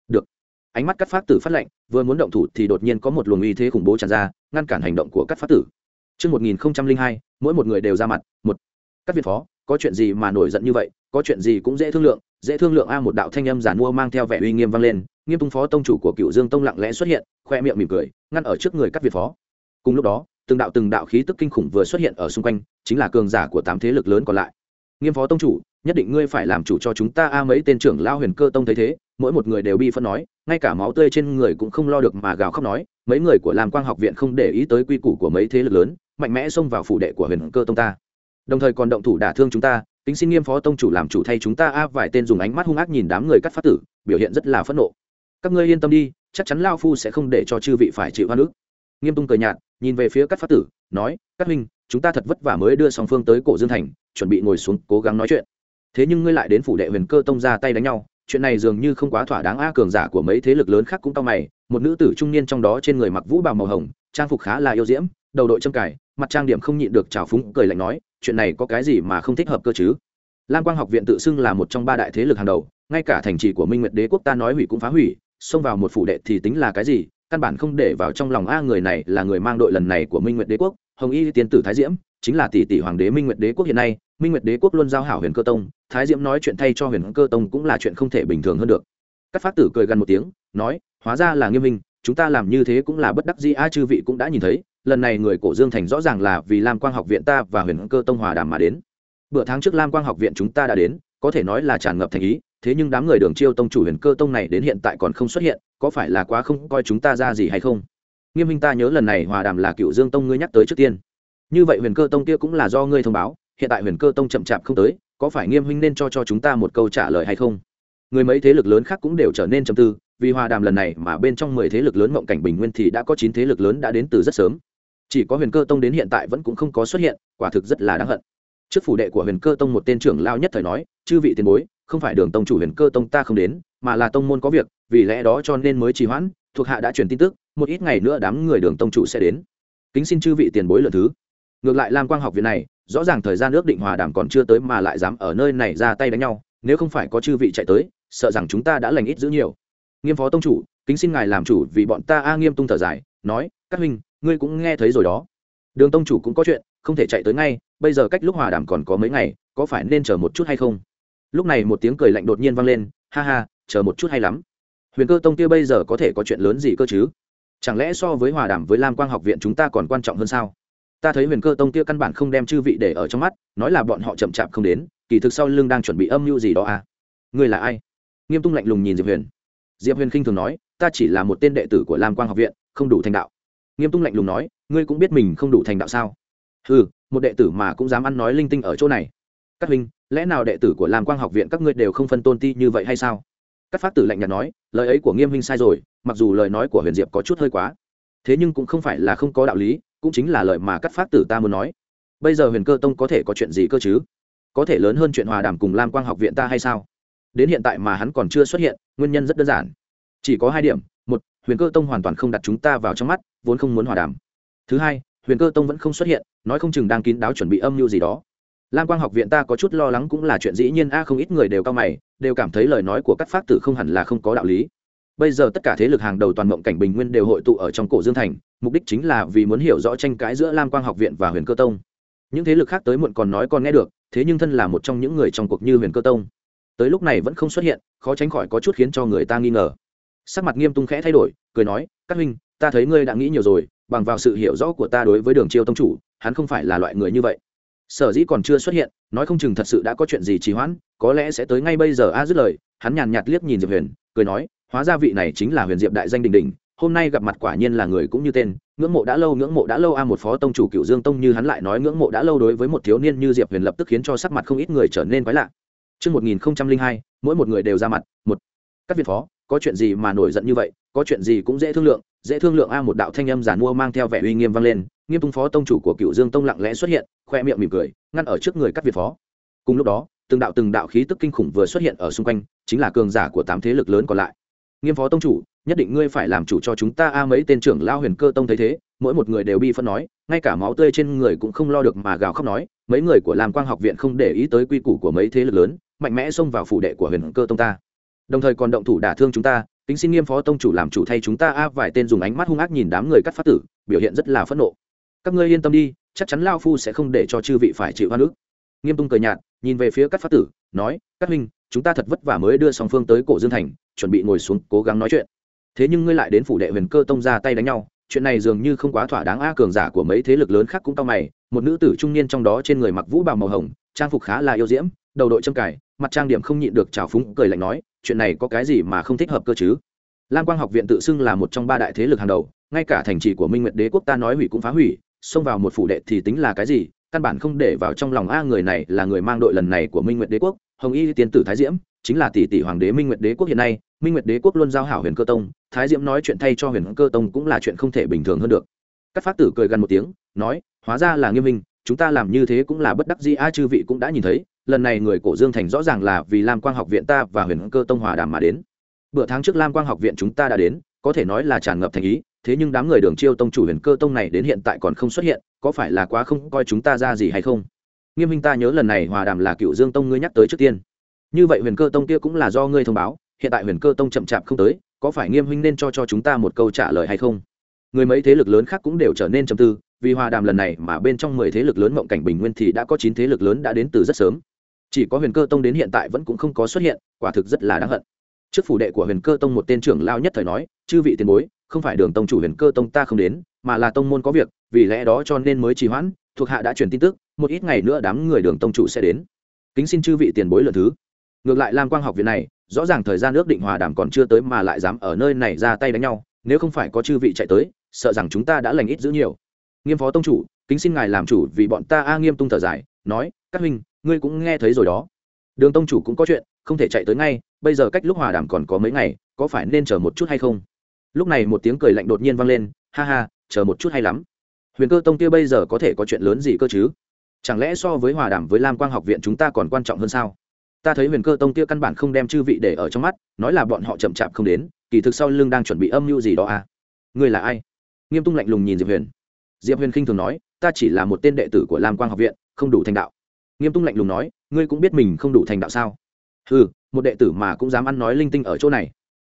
Được. Ánh mắt cắt phát tử phát lệnh vừa muốn động thủ thì đột nhiên có một luồng uy thế khủng bố tràn ra ngăn cản hành động của cắt phát tử. Trước 1002, mỗi một người đều ra mặt, một. Các viện phó, có chuyện gì mà nổi giận như vậy, có chuyện gì cũng dễ thương lượng, dễ thương lượng a một đạo thanh âm giản mua mang theo vẻ uy nghiêm vang lên, Nghiêm Tung phó tông chủ của Cựu Dương Tông lặng lẽ xuất hiện, khoe miệng mỉm cười, ngăn ở trước người các viện phó. Cùng lúc đó, từng đạo từng đạo khí tức kinh khủng vừa xuất hiện ở xung quanh, chính là cường giả của tám thế lực lớn còn lại. Nghiêm phó tông chủ, nhất định ngươi phải làm chủ cho chúng ta a mấy tên trưởng lao huyền cơ tông thấy thế mỗi một người đều bi phân nói ngay cả máu tươi trên người cũng không lo được mà gào khóc nói mấy người của làm quang học viện không để ý tới quy củ của mấy thế lực lớn mạnh mẽ xông vào phủ đệ của huyền cơ tông ta. Đồng thời còn động thủ đả thương chúng ta tính xin nghiêm phó tông chủ làm chủ thay chúng ta a vài tên dùng ánh mắt hung ác nhìn đám người cắt phát tử biểu hiện rất là phẫn nộ. Các ngươi yên tâm đi chắc chắn lao phu sẽ không để cho chư vị phải chịu hoa nước nghiêm tung cười nhạt nhìn về phía cắt phát tử nói các huynh chúng ta thật vất vả mới đưa song phương tới cổ dương thành chuẩn bị ngồi xuống cố gắng nói chuyện. Thế nhưng ngươi lại đến phủ đệ huyền cơ tông ra tay đánh nhau, chuyện này dường như không quá thỏa đáng a, cường giả của mấy thế lực lớn khác cũng tao mày, một nữ tử trung niên trong đó trên người mặc vũ bào màu hồng, trang phục khá là yêu diễm, đầu đội trâm cải mặt trang điểm không nhịn được trào phúng, cười lạnh nói, chuyện này có cái gì mà không thích hợp cơ chứ? Lam quang học viện tự xưng là một trong ba đại thế lực hàng đầu, ngay cả thành trì của minh nguyệt đế quốc ta nói hủy cũng phá hủy, xông vào một phủ đệ thì tính là cái gì? Căn bản không để vào trong lòng a, người này là người mang đội lần này của minh nguyệt đế quốc, hồng y tiên tử thái diễm chính là tỷ tỷ hoàng đế minh nguyệt đế quốc hiện nay, minh nguyệt đế quốc luôn giao hảo huyền cơ tông, thái diễm nói chuyện thay cho huyền cơ tông cũng là chuyện không thể bình thường hơn được. Các phát tử cười gần một tiếng, nói, hóa ra là nghiêm minh, chúng ta làm như thế cũng là bất đắc dĩ a chư vị cũng đã nhìn thấy, lần này người cổ dương thành rõ ràng là vì lam quang học viện ta và huyền cơ tông hòa đàm mà đến. Bữa tháng trước lam quang học viện chúng ta đã đến, có thể nói là tràn ngập thành ý, thế nhưng đám người đường chiêu tông chủ huyền cơ tông này đến hiện tại còn không xuất hiện, có phải là quá không coi chúng ta ra gì hay không? Nghiêm minh ta nhớ lần này hòa đàm là cựu dương tông ngươi nhắc tới trước tiên như vậy huyền cơ tông kia cũng là do ngươi thông báo, hiện tại huyền cơ tông chậm chạp không tới, có phải nghiêm huynh nên cho cho chúng ta một câu trả lời hay không? Người mấy thế lực lớn khác cũng đều trở nên trầm tư, vì hòa đàm lần này mà bên trong mười thế lực lớn mộng cảnh bình nguyên thì đã có chín thế lực lớn đã đến từ rất sớm. Chỉ có huyền cơ tông đến hiện tại vẫn cũng không có xuất hiện, quả thực rất là đáng hận. Trước phủ đệ của huyền cơ tông một tên trưởng lao nhất thời nói, chư vị tiền bối, không phải đường tông chủ huyền cơ tông ta không đến, mà là tông môn có việc, vì lẽ đó cho nên mới trì hoãn, thuộc hạ đã truyền tin tức, một ít ngày nữa đám người đường tông chủ sẽ đến. Kính xin chư vị tiền bối lần thứ ngược lại lam quang học viện này, rõ ràng thời gian ước định hòa đàm còn chưa tới mà lại dám ở nơi này ra tay đánh nhau, nếu không phải có chư vị chạy tới, sợ rằng chúng ta đã lành ít giữ nhiều. Nghiêm phó tông chủ, kính xin ngài làm chủ vì bọn ta a nghiêm tung thở dài, nói, các huynh, ngươi cũng nghe thấy rồi đó. Đường tông chủ cũng có chuyện, không thể chạy tới ngay, bây giờ cách lúc hòa đàm còn có mấy ngày, có phải nên chờ một chút hay không? Lúc này một tiếng cười lạnh đột nhiên vang lên, ha ha, chờ một chút hay lắm. Huyền cơ tông kia bây giờ có thể có chuyện lớn gì cơ chứ? Chẳng lẽ so với hòa đàm với lam quang học viện chúng ta còn quan trọng hơn sao? Ta thấy huyền cơ tông kia căn bản không đem chư vị để ở trong mắt, nói là bọn họ chậm chạp không đến, kỳ thực sau lưng đang chuẩn bị âm mưu gì đó à? Ngươi là ai? Nghiêm tung lạnh lùng nhìn diệp huyền. Diệp huyền khinh thường nói, ta chỉ là một tên đệ tử của lam quang học viện, không đủ thành đạo. Nghiêm tung lạnh lùng nói, ngươi cũng biết mình không đủ thành đạo sao? Ừ một đệ tử mà cũng dám ăn nói linh tinh ở chỗ này. Các huynh, lẽ nào đệ tử của lam quang học viện các ngươi đều không phân tôn ti như vậy hay sao? Các phát tử lạnh nhạt nói, lời ấy của nghiêm huynh sai rồi, mặc dù lời nói của huyền diệp có chút hơi quá. Thế nhưng cũng không phải là không có đạo lý cũng chính là lời mà cắt phát tử ta muốn nói. Bây giờ huyền cơ tông có thể có chuyện gì cơ chứ? Có thể lớn hơn chuyện hòa đàm cùng lam quang học viện ta hay sao? Đến hiện tại mà hắn còn chưa xuất hiện, nguyên nhân rất đơn giản. Chỉ có hai điểm. Một, huyền cơ tông hoàn toàn không đặt chúng ta vào trong mắt, vốn không muốn hòa đàm. Thứ hai, huyền cơ tông vẫn không xuất hiện, nói không chừng đang kín đáo chuẩn bị âm mưu gì đó. Lam quang học viện ta có chút lo lắng cũng là chuyện dĩ nhiên, a, không ít người đều cao mày, đều cảm thấy lời nói của các pháp tử không hẳn là không có đạo lý bây giờ tất cả thế lực hàng đầu toàn mộng cảnh bình nguyên đều hội tụ ở trong cổ dương thành, mục đích chính là vì muốn hiểu rõ tranh cãi giữa lam quang học viện và huyền cơ tông. Những thế lực khác tới muộn còn nói còn nghe được, thế nhưng thân là một trong những người trong cuộc như huyền cơ tông. Tới lúc này vẫn không xuất hiện, khó tránh khỏi có chút khiến cho người ta nghi ngờ. Sắc mặt nghiêm tung khẽ thay đổi, cười nói, các huynh, ta thấy ngươi đã nghĩ nhiều rồi, bằng vào sự hiểu rõ của ta đối với đường chiêu tông chủ, hắn không phải là loại người như vậy. Sở dĩ còn chưa xuất hiện, nói không chừng thật sự đã có chuyện gì trì hoãn, có lẽ sẽ tới ngay bây giờ. A dứt lời, hắn nhàn nhạt liếc nhìn diệp huyền, cười nói hóa ra vị này chính là huyền diệp đại danh đình đình hôm nay gặp mặt quả nhiên là người cũng như tên ngưỡng mộ đã lâu ngưỡng mộ đã lâu a một phó tông chủ cựu dương tông như hắn lại nói ngưỡng mộ đã lâu đối với một thiếu niên như diệp huyền lập tức khiến cho sắc mặt không ít người trở nên quái lạ Trước 1002, mỗi một người đều ra mặt, một. Các viện phó, có chuyện gì mà nổi giận như vậy, có chuyện gì cũng dễ thương lượng, dễ thương lượng a một đạo thanh âm giản mua mang theo vẻ uy nghiêm vang lên, nghiêm tung phó tông chủ của cựu dương tông lặng lẽ xuất hiện, khoe miệng mỉm cười, ngăn ở trước người các viện phó. Cùng lúc đó, từng đạo từng đạo khí tức kinh khủng vừa xuất hiện ở xung quanh, chính là cường giả của tám thế lực lớn còn lại. Nghiêm phó tông chủ, nhất định ngươi phải làm chủ cho chúng ta. A à, mấy tên trưởng lao huyền cơ tông thấy thế mỗi một người đều bi phân nói ngay cả máu tươi trên người cũng không lo được mà gào khóc nói mấy người của làm quang học viện không để ý tới quy củ của mấy thế lực lớn mạnh mẽ xông vào phủ đệ của huyền cơ tông ta. Đồng thời còn động thủ đả thương chúng ta kính xin nghiêm phó tông chủ làm chủ thay chúng ta. A à, vài tên dùng ánh mắt hung ác nhìn đám người cắt phát tử biểu hiện rất là phẫn nộ. Các ngươi yên tâm đi chắc chắn lao phu sẽ không để cho chư vị phải chịu hoa nước nghiêm tung cười nhạt nhìn về phía cắt phát tử nói các huynh chúng ta thật vất vả mới đưa song phương tới cổ dương thành chuẩn bị ngồi xuống cố gắng nói chuyện. Thế nhưng ngươi lại đến phủ đệ huyền cơ tông ra tay đánh nhau, chuyện này dường như không quá thỏa đáng a, cường giả của mấy thế lực lớn khác cũng tao mày, một nữ tử trung niên trong đó trên người mặc vũ bào màu hồng, trang phục khá là yêu diễm, đầu đội trâm cải mặt trang điểm không nhịn được trào phúng, cười lạnh nói, chuyện này có cái gì mà không thích hợp cơ chứ? Lam quang học viện tự xưng là một trong ba đại thế lực hàng đầu, ngay cả thành trì của minh nguyệt đế quốc ta nói hủy cũng phá hủy, xông vào một phủ đệ thì tính là cái gì? Căn bản không để vào trong lòng a, người này là người mang đội lần này của minh nguyệt đế quốc, hồng y tiên tử thái diễm chính là tỷ tỷ hoàng đế minh nguyệt đế quốc hiện nay, minh nguyệt đế quốc luôn giao hảo huyền cơ tông, thái diễm nói chuyện thay cho huyền cơ tông cũng là chuyện không thể bình thường hơn được. Các pháp tử cười gần một tiếng, nói, hóa ra là nghiêm minh, chúng ta làm như thế cũng là bất đắc dĩ, a chư vị cũng đã nhìn thấy, lần này người cổ dương thành rõ ràng là vì lam quang học viện ta và huyền cơ tông hòa đàm mà đến. Bữa tháng trước lam quang học viện chúng ta đã đến, có thể nói là tràn ngập thành ý, thế nhưng đám người đường chiêu tông chủ huyền cơ tông này đến hiện tại còn không xuất hiện, có phải là quá không coi chúng ta ra gì hay không? Nghiêm minh ta nhớ lần này hòa đàm là cựu dương tông ngươi nhắc tới trước tiên như vậy huyền cơ tông kia cũng là do ngươi thông báo, hiện tại huyền cơ tông chậm chạp không tới, có phải nghiêm huynh nên cho cho chúng ta một câu trả lời hay không? Người mấy thế lực lớn khác cũng đều trở nên trầm tư, vì hòa đàm lần này mà bên trong mười thế lực lớn mộng cảnh bình nguyên thì đã có chín thế lực lớn đã đến từ rất sớm. Chỉ có huyền cơ tông đến hiện tại vẫn cũng không có xuất hiện, quả thực rất là đáng hận. Trước phủ đệ của huyền cơ tông một tên trưởng lao nhất thời nói, chư vị tiền bối, không phải đường tông chủ huyền cơ tông ta không đến, mà là tông môn có việc, vì lẽ đó cho nên mới trì hoãn, thuộc hạ đã truyền tin tức, một ít ngày nữa đám người đường tông chủ sẽ đến. Kính xin chư vị tiền bối lần thứ ngược lại lam quang học viện này, rõ ràng thời gian ước định hòa đàm còn chưa tới mà lại dám ở nơi này ra tay đánh nhau, nếu không phải có chư vị chạy tới, sợ rằng chúng ta đã lành ít giữ nhiều. Nghiêm phó tông chủ, kính xin ngài làm chủ vì bọn ta a nghiêm tung thở dài, nói, các huynh, ngươi cũng nghe thấy rồi đó. Đường tông chủ cũng có chuyện, không thể chạy tới ngay, bây giờ cách lúc hòa đàm còn có mấy ngày, có phải nên chờ một chút hay không? Lúc này một tiếng cười lạnh đột nhiên vang lên, ha ha, chờ một chút hay lắm. Huyền cơ tông kia bây giờ có thể có chuyện lớn gì cơ chứ? Chẳng lẽ so với hòa đàm với lam quang học viện chúng ta còn quan trọng hơn sao? Ta thấy huyền cơ tông kia căn bản không đem chư vị để ở trong mắt, nói là bọn họ chậm chạp không đến, kỳ thực sau lưng đang chuẩn bị âm mưu gì đó à? Ngươi là ai? Nghiêm tung lạnh lùng nhìn diệp huyền. Diệp huyền khinh thường nói, ta chỉ là một tên đệ tử của lam quang học viện, không đủ thành đạo. Nghiêm tung lạnh lùng nói, ngươi cũng biết mình không đủ thành đạo sao? Ừ một đệ tử mà cũng dám ăn nói linh tinh ở chỗ này.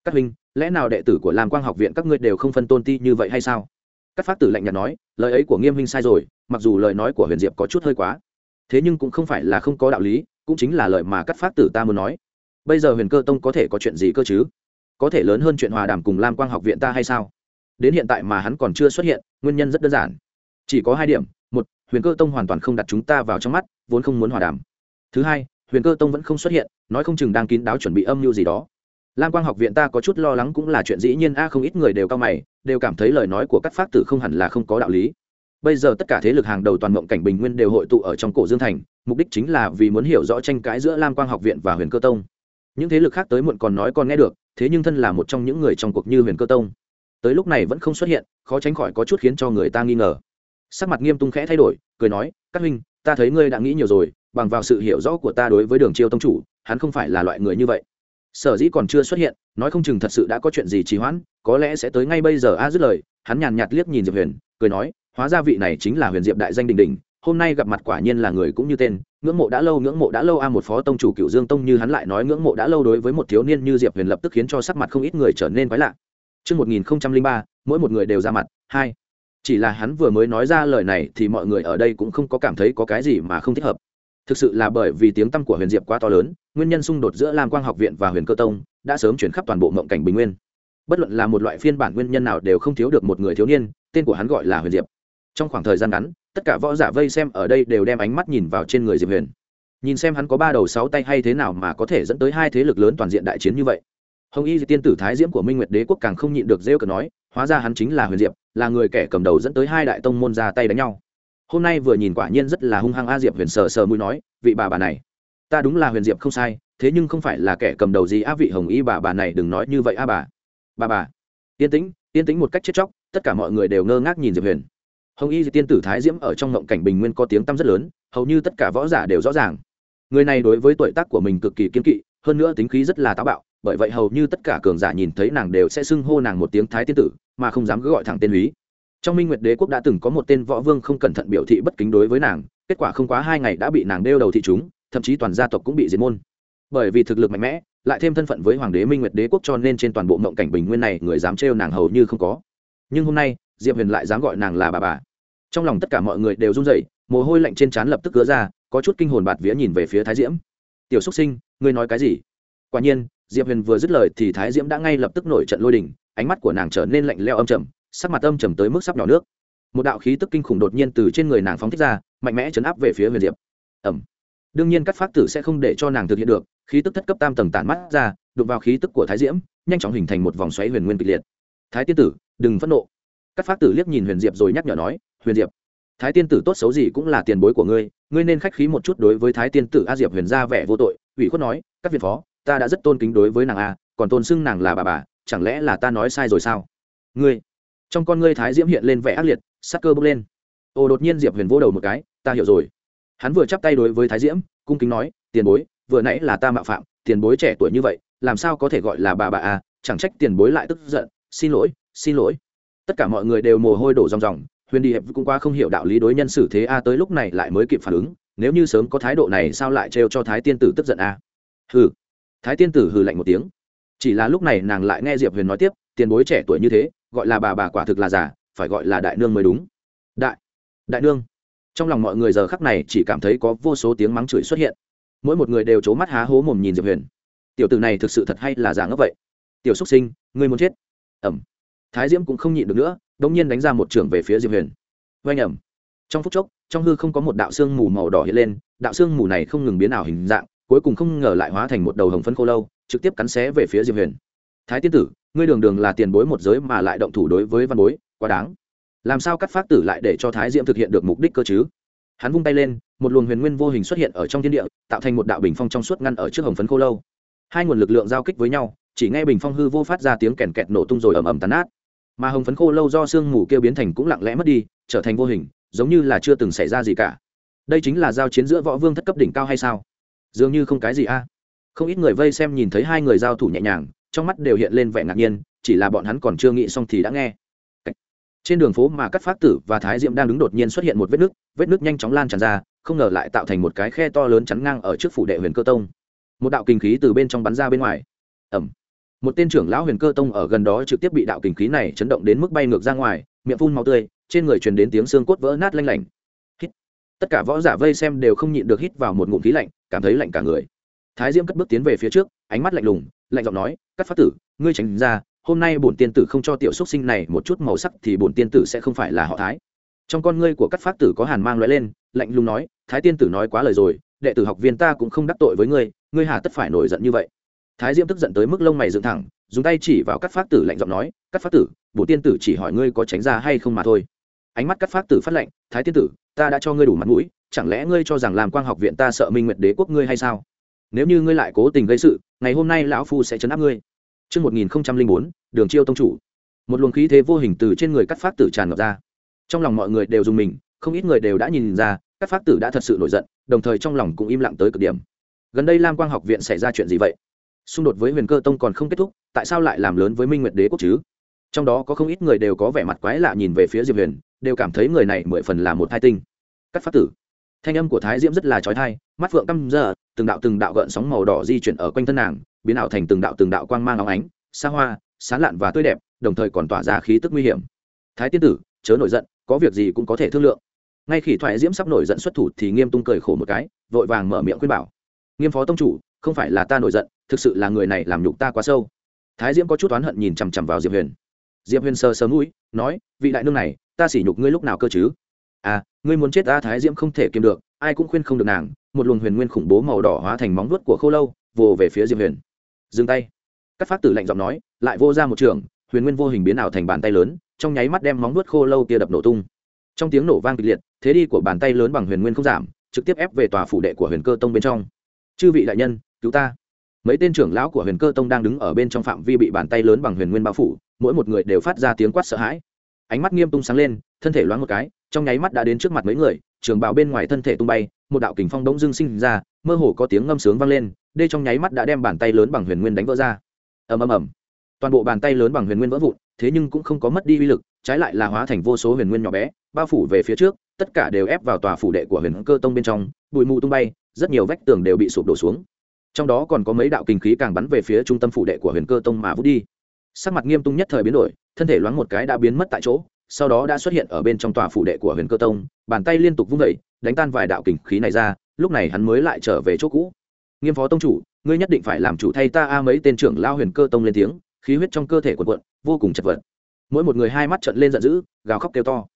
Các huynh, lẽ nào đệ tử của lam quang học viện các ngươi đều không phân tôn ti như vậy hay sao? Các phát tử lạnh nhạt nói, lời ấy của nghiêm huynh sai rồi, mặc dù lời nói của huyền diệp có chút hơi quá. Thế nhưng cũng không phải là không có đạo lý cũng chính là lời mà cắt phát tử ta muốn nói. Bây giờ huyền cơ tông có thể có chuyện gì cơ chứ? Có thể lớn hơn chuyện hòa đàm cùng lam quang học viện ta hay sao? Đến hiện tại mà hắn còn chưa xuất hiện, nguyên nhân rất đơn giản. Chỉ có hai điểm. Một, huyền cơ tông hoàn toàn không đặt chúng ta vào trong mắt, vốn không muốn hòa đàm. Thứ hai, huyền cơ tông vẫn không xuất hiện, nói không chừng đang kín đáo chuẩn bị âm mưu gì đó. Lam quang học viện ta có chút lo lắng cũng là chuyện dĩ nhiên, a, không ít người đều cao mày, đều cảm thấy lời nói của các pháp tử không hẳn là không có đạo lý. Bây giờ tất cả thế lực hàng đầu toàn mộng cảnh bình nguyên đều hội tụ ở trong cổ dương thành mục đích chính là vì muốn hiểu rõ tranh cãi giữa lam quang học viện và huyền cơ tông. Những thế lực khác tới muộn còn nói còn nghe được, thế nhưng thân là một trong những người trong cuộc như huyền cơ tông. Tới lúc này vẫn không xuất hiện, khó tránh khỏi có chút khiến cho người ta nghi ngờ. Sắc mặt nghiêm tung khẽ thay đổi, cười nói, các huynh, ta thấy ngươi đã nghĩ nhiều rồi, bằng vào sự hiểu rõ của ta đối với đường chiêu tông chủ, hắn không phải là loại người như vậy. Sở dĩ còn chưa xuất hiện, nói không chừng thật sự đã có chuyện gì trì hoãn, có lẽ sẽ tới ngay bây giờ. A dứt lời, hắn nhàn nhạt liếc nhìn diệp huyền, cười nói, hóa ra vị này chính là huyền diệp đại danh đình đình hôm nay gặp mặt quả nhiên là người cũng như tên ngưỡng mộ đã lâu ngưỡng mộ đã lâu a một phó tông chủ cựu dương tông như hắn lại nói ngưỡng mộ đã lâu đối với một thiếu niên như diệp huyền lập tức khiến cho sắc mặt không ít người trở nên quái lạ Trước 1003, mỗi một người đều ra mặt, hai. Chỉ là hắn vừa mới nói ra lời này thì mọi người ở đây cũng không có cảm thấy có cái gì mà không thích hợp. Thực sự là bởi vì tiếng tăm của Huyền Diệp quá to lớn, nguyên nhân xung đột giữa Lam Quang học viện và Huyền Cơ Tông đã sớm chuyển khắp toàn bộ mộng cảnh bình nguyên. Bất luận là một loại phiên bản nguyên nhân nào đều không thiếu được một người thiếu niên, tên của hắn gọi là Huyền Diệp. Trong khoảng thời gian ngắn, tất cả võ giả vây xem ở đây đều đem ánh mắt nhìn vào trên người Diệp Huyền. Nhìn xem hắn có ba đầu sáu tay hay thế nào mà có thể dẫn tới hai thế lực lớn toàn diện đại chiến như vậy. Hồng y tiên tử thái diễm của minh nguyệt đế quốc càng không nhịn được rêu cờ nói, hóa ra hắn chính là huyền diệp, là người kẻ cầm đầu dẫn tới hai đại tông môn ra tay đánh nhau. Hôm nay vừa nhìn quả nhiên rất là hung hăng a diệp huyền sờ sờ mũi nói, vị bà bà này, ta đúng là huyền diệp không sai, thế nhưng không phải là kẻ cầm đầu gì a vị hồng y bà bà này đừng nói như vậy a bà. Bà bà, yên tĩnh yên tĩnh một cách chết chóc, tất cả mọi người đều ngơ ngác nhìn diệp huyền hồng y tiên tử thái diễm ở trong ngộng cảnh bình nguyên có tiếng tăm rất lớn, hầu như tất cả võ giả đều rõ ràng. Người này đối với tuổi tác của mình cực kỳ kiên kỵ, hơn nữa tính khí rất là táo bạo, bởi vậy hầu như tất cả cường giả nhìn thấy nàng đều sẽ xưng hô nàng một tiếng thái tiên tử, mà không dám cứ gọi thẳng tên lý trong minh nguyệt đế quốc đã từng có một tên võ vương không cẩn thận biểu thị bất kính đối với nàng, kết quả không quá hai ngày đã bị nàng đeo đầu thị chúng, thậm chí toàn gia tộc cũng bị diệt môn. Bởi vì thực lực mạnh mẽ, lại thêm thân phận với hoàng đế minh nguyệt đế quốc cho nên trên toàn bộ mộng cảnh bình nguyên này người dám trêu nàng hầu như không có. Nhưng hôm nay diệp huyền lại dám gọi nàng là bà bà. Trong lòng tất cả mọi người đều run rẩy, mồ hôi lạnh trên trán lập tức cứa ra, có chút kinh hồn bạt vía nhìn về phía thái diễm. Tiểu xúc sinh, ngươi nói cái gì? Quả nhiên, diệp huyền vừa dứt lời thì thái diễm đã ngay lập tức nổi trận lôi đình, ánh mắt của nàng trở nên lạnh leo âm trầm, sắc mặt âm trầm tới mức sắp nhỏ nước. Một đạo khí tức kinh khủng đột nhiên từ trên người nàng phóng thích ra, mạnh mẽ chấn áp về phía huyền diệp. Ẩm đương nhiên các pháp tử sẽ không để cho nàng thực hiện được, khí tức thất cấp tam tầng tản mắt ra, đụng vào khí tức của thái diễm, nhanh chóng hình thành một vòng xoáy huyền nguyên kịch liệt. Thái tiên tử, đừng phẫn nộ các pháp tử liếc nhìn huyền diệp rồi nhắc nhở nói, huyền diệp, thái tiên tử tốt xấu gì cũng là tiền bối của ngươi ngươi nên khách khí một chút đối với thái tiên tử a diệp huyền ra vẻ vô tội. Ủy khuất nói, các viện phó, ta đã rất tôn kính đối với nàng a, còn tôn xưng nàng là bà bà, chẳng lẽ là ta nói sai rồi sao? Ngươi. Trong con ngươi thái diễm hiện lên vẻ ác liệt, sắc cơ bốc lên. Ồ đột nhiên diệp huyền vỗ đầu một cái, ta hiểu rồi. Hắn vừa chắp tay đối với thái diễm, cung kính nói, tiền bối, vừa nãy là ta mạo phạm, tiền bối trẻ tuổi như vậy, làm sao có thể gọi là bà bà à chẳng trách tiền bối lại tức giận, xin lỗi xin lỗi tất cả mọi người đều mồ hôi đổ ròng ròng, huyền đi hiệp cũng qua không hiểu đạo lý đối nhân xử thế a tới lúc này lại mới kịp phản ứng, nếu như sớm có thái độ này sao lại trêu cho thái tiên tử tức giận a? Hừ. Thái tiên tử hừ lạnh một tiếng. Chỉ là lúc này nàng lại nghe diệp huyền nói tiếp, tiền bối trẻ tuổi như thế, gọi là bà bà quả thực là giả phải gọi là đại nương mới đúng. Đại đại nương. Trong lòng mọi người giờ khắc này chỉ cảm thấy có vô số tiếng mắng chửi xuất hiện. Mỗi một người đều c h ố mắt há hố mồm nhìn diệp huyền. Tiểu tử này thực sự thật hay là giả ngốc vậy? Tiểu xúc sinh, ngươi muốn chết? Ẩm thái diễm cũng không nhịn được nữa đ ỗ n g nhiên đánh ra một trưởng về phía diệp huyền. Oanh ẩm trong phút chốc, trong hư không có một đạo xương mù màu đỏ hiện lên, đạo xương mù này không ngừng biến ảo hình dạng, cuối cùng không ngờ lại hóa thành một đầu hồng phân khô lâu, trực tiếp cắn xé về phía diệp huyền. Thái tiên tử, ngươi đường đường là tiền bối một giới mà lại động thủ đối với văn bối, quá đáng. Làm sao cắt phát tử lại để cho thái diễm thực hiện được mục đích cơ chứ? Hắn vung tay lên, một luồng huyền nguyên vô hình xuất hiện ở trong thiên địa, tạo thành một đạo bình phong trong suốt ngăn ở trước hồng phấn khô lâu. Hai nguồn lực lượng giao kích với nhau, chỉ nghe bình phong hư vô phát ra tiếng kèn kẹt nổ tung rồi ầm ầm tàn nát mà hồng phấn khô lâu do sương mù kêu biến thành cũng lặng lẽ mất đi, trở thành vô hình, giống như là chưa từng xảy ra gì cả. Đây chính là giao chiến giữa võ vương thất cấp đỉnh cao hay sao? Dường như không cái gì a. Không ít người vây xem nhìn thấy hai người giao thủ nhẹ nhàng, trong mắt đều hiện lên vẻ ngạc nhiên, chỉ là bọn hắn còn chưa nghĩ xong thì đã nghe. Trên đường phố mà cắt phát tử và thái diệm đang đứng đột nhiên xuất hiện một vết nước vết nước nhanh chóng lan tràn ra, không ngờ lại tạo thành một cái khe to lớn chắn ngang ở trước phủ đệ huyền cơ tông. Một đạo kinh khí từ bên trong bắn ra bên ngoài. Ẩm một tên trưởng lão huyền cơ tông ở gần đó trực tiếp bị đạo kình khí này chấn động đến mức bay ngược ra ngoài, miệng phun máu tươi, trên người truyền đến tiếng xương cốt vỡ nát lanh lảnh. Hít. Tất cả võ giả vây xem đều không nhịn được hít vào một ngụm khí lạnh, cảm thấy lạnh cả người. Thái diễm cất bước tiến về phía trước, ánh mắt lạnh lùng, lạnh giọng nói, cắt phát tử, ngươi tránh ra, hôm nay bổn tiên tử không cho tiểu xuất sinh này một chút màu sắc thì bổn tiên tử sẽ không phải là họ thái. Trong con ngươi của các phát tử có hàn mang lóe lên, lạnh lùng nói, thái tiên tử nói quá lời rồi, đệ tử học viên ta cũng không đắc tội với ngươi ngươi hà tất phải nổi giận như vậy thái diễm tức giận tới mức lông mày dựng thẳng dùng tay chỉ vào các phát tử lạnh giọng nói các phát tử bổ tiên tử chỉ hỏi ngươi có tránh ra hay không mà thôi ánh mắt các phát tử phát lạnh, thái tiên tử ta đã cho ngươi đủ mặt mũi chẳng lẽ ngươi cho rằng làm quang học viện ta sợ minh nguyệt đế quốc ngươi hay sao nếu như ngươi lại cố tình gây sự ngày hôm nay lão phu sẽ chấn áp ngươi Trước 1004, đường chiêu tông chủ. Một luồng khí thế vô hình từ trên người cắt phát tử tràn ngập ra. Trong lòng mọi người đều dùng mình, không ít người đều đã nhìn ra, các phát tử đã thật sự nổi giận, đồng thời trong lòng cũng im lặng tới cực điểm. Gần đây Lam Quang học viện xảy ra chuyện gì vậy? Xung đột với Huyền Cơ tông còn không kết thúc, tại sao lại làm lớn với Minh Nguyệt Đế quốc chứ? Trong đó có không ít người đều có vẻ mặt quái lạ nhìn về phía Diệp Huyền, đều cảm thấy người này mười phần là một hai tinh. Cắt phát tử. Thanh âm của Thái Diễm rất là chói tai, mắt phượng căm giờ, từng đạo từng đạo gợn sóng màu đỏ di chuyển ở quanh thân nàng, biến ảo thành từng đạo từng đạo quang mang óng ánh, xa hoa sán lạn và tươi đẹp đồng thời còn tỏa ra khí tức nguy hiểm thái tiên tử chớ nổi giận có việc gì cũng có thể thương lượng ngay khi thoại diễm sắp nổi giận xuất thủ thì nghiêm tung cười khổ một cái vội vàng mở miệng khuyên bảo nghiêm phó tông chủ không phải là ta nổi giận, thực sự là người này làm nhục ta quá sâu. Thái diễm có chút oán hận nhìn chằm chằm vào diệp huyền. Diệp huyền sờ sờ mũi, nói, vị đại nương này, ta sỉ nhục ngươi lúc nào cơ chứ? À ngươi muốn chết ta, thái diễm không thể kiềm được, ai cũng khuyên không được nàng, một luồng huyền nguyên khủng bố màu đỏ hóa thành móng vuốt của khô lâu, vồ về phía diệp huyền. Dừng tay. Các phát tử lạnh giọng nói, lại vô ra một trường, huyền nguyên vô hình biến ảo thành bàn tay lớn, trong nháy mắt đem móng vuốt khô lâu kia đập nổ tung. Trong tiếng nổ vang kịch liệt, thế đi của bàn tay lớn bằng huyền nguyên không giảm, trực tiếp ép về tòa phủ đệ của huyền cơ tông bên trong. Chư vị đại nhân cứu ta. Mấy tên trưởng lão của huyền cơ tông đang đứng ở bên trong phạm vi bị bàn tay lớn bằng huyền nguyên bao phủ, mỗi một người đều phát ra tiếng quát sợ hãi. Ánh mắt nghiêm tung sáng lên, thân thể loáng một cái, trong nháy mắt đã đến trước mặt mấy người, trường bào bên ngoài thân thể tung bay, một đạo kình phong đống dưng sinh ra, mơ hồ có tiếng ngâm sướng vang lên đê trong nháy mắt đã đem bàn tay lớn bằng huyền nguyên đánh vỡ ra. Ầm ầm ầm. Toàn bộ bàn tay lớn bằng huyền nguyên vỡ vụn, thế nhưng cũng không có mất đi uy lực, trái lại là hóa thành vô số huyền nguyên nhỏ bé, bao phủ về phía trước, tất cả đều ép vào tòa phủ đệ của huyền cơ tông bên trong, bụi mù tung bay, rất nhiều vách tường đều bị sụp đổ xuống trong đó còn có mấy đạo kinh khí càng bắn về phía trung tâm phủ đệ của huyền cơ tông mà vút đi. Sắc mặt nghiêm tung nhất thời biến đổi, thân thể loáng một cái đã biến mất tại chỗ, sau đó đã xuất hiện ở bên trong tòa phủ đệ của huyền cơ tông, bàn tay liên tục vung vẩy đánh tan vài đạo kinh khí này ra, lúc này hắn mới lại trở về chỗ cũ. Nghiêm phó tông chủ, ngươi nhất định phải làm chủ thay ta a mấy tên trưởng lao huyền cơ tông lên tiếng, khí huyết trong cơ thể quần quận vô cùng chật vật. Mỗi một người hai mắt trận lên giận dữ, gào khóc kêu to.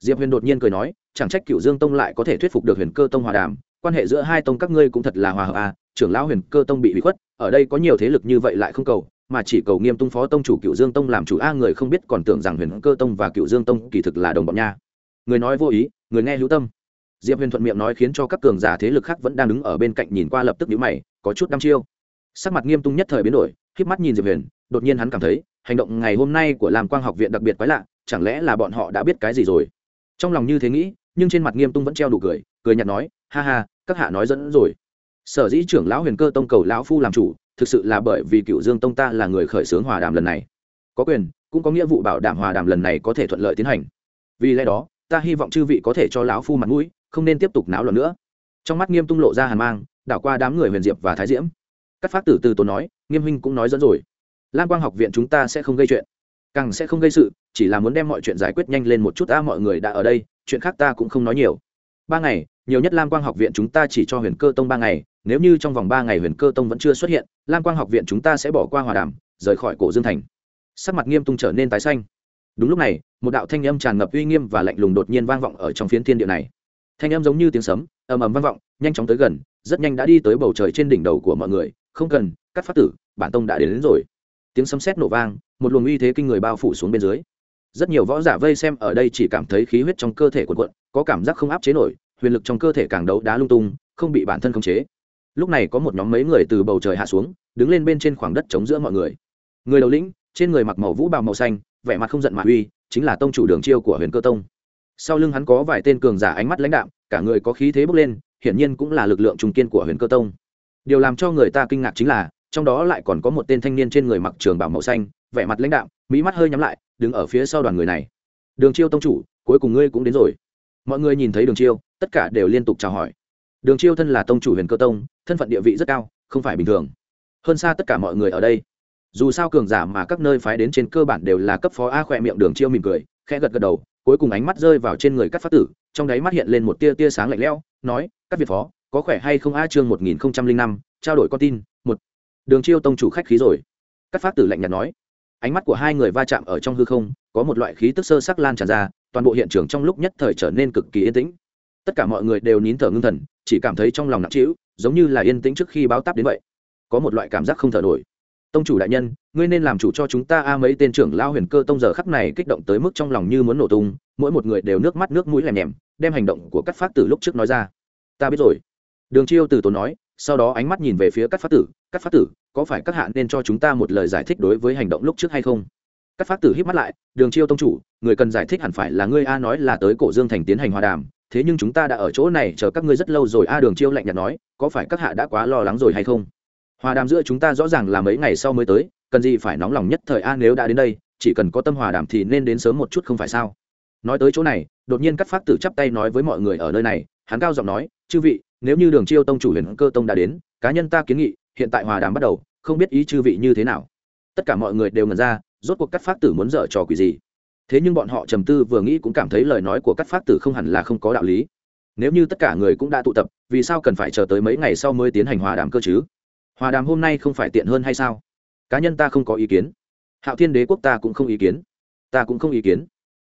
Diệp huyền đột nhiên cười nói, chẳng trách cựu dương tông lại có thể thuyết phục được huyền cơ tông hòa đàm quan hệ giữa hai tông các ngươi cũng thật là hòa hợp à trưởng lão huyền cơ tông bị bị khuất, ở đây có nhiều thế lực như vậy lại không cầu, mà chỉ cầu nghiêm tung phó tông chủ cựu dương tông làm chủ a, người không biết còn tưởng rằng huyền cơ tông và cựu dương tông kỳ thực là đồng bọn nha. Người nói vô ý, người nghe hữu tâm. Diệp huyền thuận miệng nói khiến cho các cường giả thế lực khác vẫn đang đứng ở bên cạnh nhìn qua lập tức nhíu mày, có chút đăm chiêu. Sắc mặt nghiêm tung nhất thời biến đổi k mắt nhìn diệp huyền, đột nhiên hắn cảm thấy, hành động ngày hôm nay của làm quang học viện đặc biệt quái lạ, chẳng lẽ là bọn họ đã biết cái gì rồi? Trong lòng như thế nghĩ, nhưng trên mặt nghiêm tung vẫn treo đủ cười cười nhạt nói ha ha, các hạ nói dẫn rồi. Sở dĩ trưởng lão huyền cơ tông cầu lão phu làm chủ, thực sự là bởi vì cựu dương tông ta là người khởi xướng hòa đàm lần này. Có quyền, cũng có nghĩa vụ bảo đảm hòa đàm lần này có thể thuận lợi tiến hành. Vì lẽ đó, ta hy vọng chư vị có thể cho lão phu mặt mũi, không nên tiếp tục náo loạn nữa. Trong mắt nghiêm tung lộ ra hàn mang, đảo qua đám người huyền diệp và thái diễm. Các phát tử từ tốn nói, nghiêm huynh cũng nói dẫn rồi. Lan quang học viện chúng ta sẽ không gây chuyện, càng sẽ không gây sự, chỉ là muốn đem mọi chuyện giải quyết nhanh lên một chút ta mọi người đã ở đây, chuyện khác ta cũng không nói nhiều ba ngày nhiều nhất lam quang học viện chúng ta chỉ cho huyền cơ tông ba ngày nếu như trong vòng ba ngày huyền cơ tông vẫn chưa xuất hiện lam quang học viện chúng ta sẽ bỏ qua hòa đàm rời khỏi cổ dương thành. Sắc mặt nghiêm tung trở nên tái xanh. Đúng lúc này một đạo thanh âm tràn ngập uy nghiêm và lạnh lùng đột nhiên vang vọng ở trong phiến thiên địa này. Thanh âm giống như tiếng sấm ầm ầm vang vọng nhanh chóng tới gần rất nhanh đã đi tới bầu trời trên đỉnh đầu của mọi người. Không cần cắt phát tử bản tông đã đến, đến rồi. Tiếng sấm sét nổ vang một luồng uy thế kinh người bao phủ xuống bên dưới rất nhiều võ giả vây xem ở đây chỉ cảm thấy khí huyết trong cơ thể cuộn cuộn, có cảm giác không áp chế nổi, huyền lực trong cơ thể càng đấu đá lung tung, không bị bản thân khống chế. Lúc này có một nhóm mấy người từ bầu trời hạ xuống, đứng lên bên trên khoảng đất chống giữa mọi người. Người đầu lĩnh, trên người mặc màu vũ bào màu xanh, vẻ mặt không giận mà uy, chính là tông chủ đường chiêu của huyền cơ tông. Sau lưng hắn có vài tên cường giả ánh mắt lãnh đạm, cả người có khí thế bốc lên, hiển nhiên cũng là lực lượng trung kiên của huyền cơ tông. Điều làm cho người ta kinh ngạc chính là, trong đó lại còn có một tên thanh niên trên người mặc trường bảo màu xanh, vẻ mặt lãnh đạm, mỹ mắt hơi nhắm lại đứng ở phía sau đoàn người này. Đường chiêu tông chủ, cuối cùng ngươi cũng đến rồi. Mọi người nhìn thấy đường chiêu, tất cả đều liên tục chào hỏi. Đường chiêu thân là tông chủ huyền cơ tông, thân phận địa vị rất cao, không phải bình thường. Hơn xa tất cả mọi người ở đây. Dù sao cường giả mà các nơi phái đến trên cơ bản đều là cấp phó a khỏe miệng đường chiêu mỉm cười, khẽ gật gật đầu, cuối cùng ánh mắt rơi vào trên người các phát tử, trong đáy mắt hiện lên một tia tia sáng lạnh lẽo, nói, các việt phó, có khỏe hay không a chương một nghìn năm, trao đổi con tin, một. Đường chiêu tông chủ khách khí rồi. Các phát tử lạnh nhạt nói ánh mắt của hai người va chạm ở trong hư không, có một loại khí tức sơ sắc lan tràn ra, toàn bộ hiện trường trong lúc nhất thời trở nên cực kỳ yên tĩnh. Tất cả mọi người đều nín thở ngưng thần, chỉ cảm thấy trong lòng nặng trĩu, giống như là yên tĩnh trước khi báo táp đến vậy. Có một loại cảm giác không thở nổi. Tông chủ đại nhân, ngươi nên làm chủ cho chúng ta a mấy tên trưởng lao huyền cơ tông giờ khắc này kích động tới mức trong lòng như muốn nổ tung, mỗi một người đều nước mắt nước mũi lèm nhèm, đem hành động của các phát tử lúc trước nói ra. Ta biết rồi. Đường chiêu từ tốn nói, sau đó ánh mắt nhìn về phía các phát tử các phát tử, có phải các hạ nên cho chúng ta một lời giải thích đối với hành động lúc trước hay không? Các phát tử hít mắt lại, đường chiêu tông chủ, người cần giải thích hẳn phải là ngươi a nói là tới cổ dương thành tiến hành hòa đàm, thế nhưng chúng ta đã ở chỗ này, chờ các ngươi rất lâu rồi a đường chiêu lạnh nhạt nói, có phải các hạ đã quá lo lắng rồi hay không? Hòa đàm giữa chúng ta rõ ràng là mấy ngày sau mới tới, cần gì phải nóng lòng nhất thời a nếu đã đến đây, chỉ cần có tâm hòa đàm thì nên đến sớm một chút không phải sao? Nói tới chỗ này, đột nhiên các phát tử chắp tay nói với mọi người ở nơi này, hắn cao giọng nói, chư vị, nếu như đường chiêu tông chủ huyền cơ tông đã đến, cá nhân ta kiến nghị hiện tại hòa đàm bắt đầu, không biết ý chư vị như thế nào. Tất cả mọi người đều ngần ra, rốt cuộc cắt phát tử muốn dở trò quỷ gì. Thế nhưng bọn họ trầm tư vừa nghĩ cũng cảm thấy lời nói của cắt phát tử không hẳn là không có đạo lý. Nếu như tất cả người cũng đã tụ tập, vì sao cần phải chờ tới mấy ngày sau mới tiến hành hòa đàm cơ chứ? Hòa đàm hôm nay không phải tiện hơn hay sao? Cá nhân ta không có ý kiến. Hạo thiên đế quốc ta cũng không ý kiến. Ta cũng không ý kiến.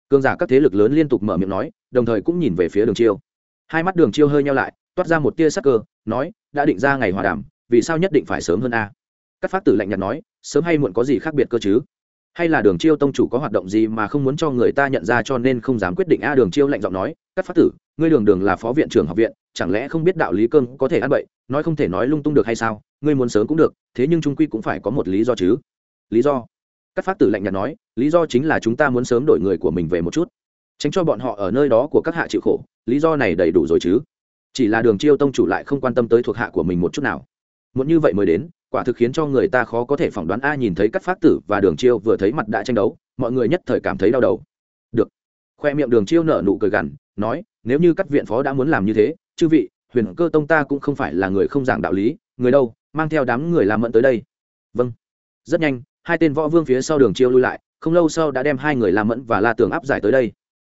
Cương giả các thế lực lớn liên tục mở miệng nói, đồng thời cũng nhìn về phía đường chiêu. Hai mắt đường chiêu hơi nhau lại, toát ra một tia sắc cơ, nói, đã định ra ngày hòa đàm vì sao nhất định phải sớm hơn a? Các phát tử lạnh nhạt nói, sớm hay muộn có gì khác biệt cơ chứ? Hay là đường chiêu tông chủ có hoạt động gì mà không muốn cho người ta nhận ra cho nên không dám quyết định a? Đường chiêu lạnh giọng nói, các phát tử, ngươi đường đường là phó viện trưởng học viện, chẳng lẽ không biết đạo lý cơm có thể ăn bậy? Nói không thể nói lung tung được hay sao? Ngươi muốn sớm cũng được, thế nhưng trung quy cũng phải có một lý do chứ. Lý do? Các phát tử lạnh nhạt nói, lý do chính là chúng ta muốn sớm đổi người của mình về một chút. Tránh cho bọn họ ở nơi đó của các hạ chịu khổ, lý do này đầy đủ rồi chứ. Chỉ là đường chiêu tông chủ lại không quan tâm tới thuộc hạ của mình một chút nào muốn như vậy mới đến, quả thực khiến cho người ta khó có thể phỏng đoán a nhìn thấy các phát tử và đường chiêu vừa thấy mặt đã tranh đấu, mọi người nhất thời cảm thấy đau đầu. Được. Khoe miệng đường chiêu nở nụ cười gằn, nói, nếu như các viện phó đã muốn làm như thế, chư vị, huyền cơ tông ta cũng không phải là người không giảng đạo lý, người đâu, mang theo đám người làm mẫn tới đây. Vâng. Rất nhanh, hai tên võ vương phía sau đường chiêu lui lại, không lâu sau đã đem hai người làm mẫn và la tường áp giải tới đây.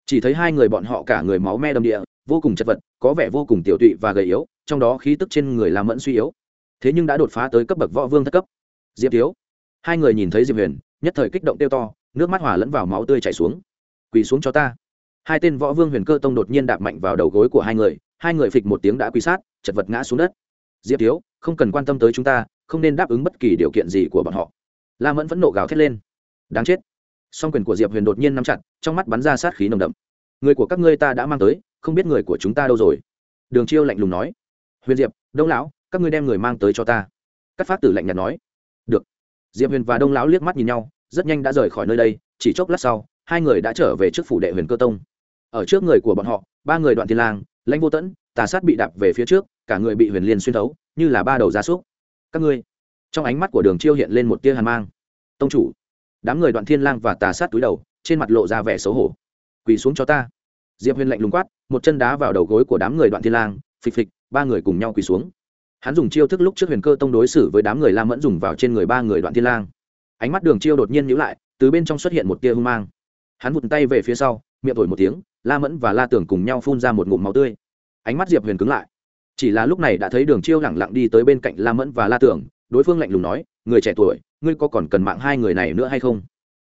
Chỉ thấy hai người bọn họ cả người máu me đầm địa, vô cùng chật vật, có vẻ vô cùng tiểu tụy và gầy yếu, trong đó khí tức trên người làm mẫn suy yếu thế nhưng đã đột phá tới cấp bậc võ vương thất cấp. Diệp thiếu, hai người nhìn thấy diệp huyền, nhất thời kích động tiêu to, nước mắt hỏa lẫn vào máu tươi chảy xuống. Quỳ xuống cho ta. Hai tên võ vương huyền cơ tông đột nhiên đạp mạnh vào đầu gối của hai người hai người phịch một tiếng đã quỳ sát, chật vật ngã xuống đất. Diệp thiếu, không cần quan tâm tới chúng ta, không nên đáp ứng bất kỳ điều kiện gì của bọn họ. La mẫn vẫn nộ gào thét lên. Đáng chết. Song quyền của diệp huyền đột nhiên nắm chặt, trong mắt bắn ra sát khí nồng đậm. Người của các ngươi ta đã mang tới, không biết người của chúng ta đâu rồi. Đường chiêu lạnh lùng nói. Huyền diệp, đông lão các ngươi đem người mang tới cho ta. Các phát tử lạnh nhạt nói. Được. Diệp huyền và đông lão liếc mắt nhìn nhau, rất nhanh đã rời khỏi nơi đây, chỉ chốc lát sau, hai người đã trở về trước phủ đệ huyền cơ tông. Ở trước người của bọn họ, ba người đoạn thiên lang, lãnh vô tẫn, tà sát bị đạp về phía trước, cả người bị huyền liên xuyên thấu, như là ba đầu gia súc. Các ngươi. Trong ánh mắt của đường chiêu hiện lên một tia hàn mang. Tông chủ. Đám người đoạn thiên lang và tà sát túi đầu, trên mặt lộ ra vẻ xấu hổ. Quỳ xuống cho ta. Diệp huyền lạnh lùng quát, một chân đá vào đầu gối của đám người đoạn thiên lang, phịch phịch, ba người cùng nhau quỳ xuống hắn dùng chiêu thức lúc trước huyền cơ tông đối xử với đám người la mẫn dùng vào trên người ba người đoạn thiên lang. Ánh mắt đường chiêu đột nhiên nhíu lại, từ bên trong xuất hiện một tia hung mang. Hắn vụt tay về phía sau, miệng thổi một tiếng, la mẫn và la tưởng cùng nhau phun ra một ngụm máu tươi. Ánh mắt diệp huyền cứng lại. Chỉ là lúc này đã thấy đường chiêu lẳng lặng đi tới bên cạnh la mẫn và la tưởng, đối phương lạnh lùng nói, người trẻ tuổi, ngươi có còn cần mạng hai người này nữa hay không?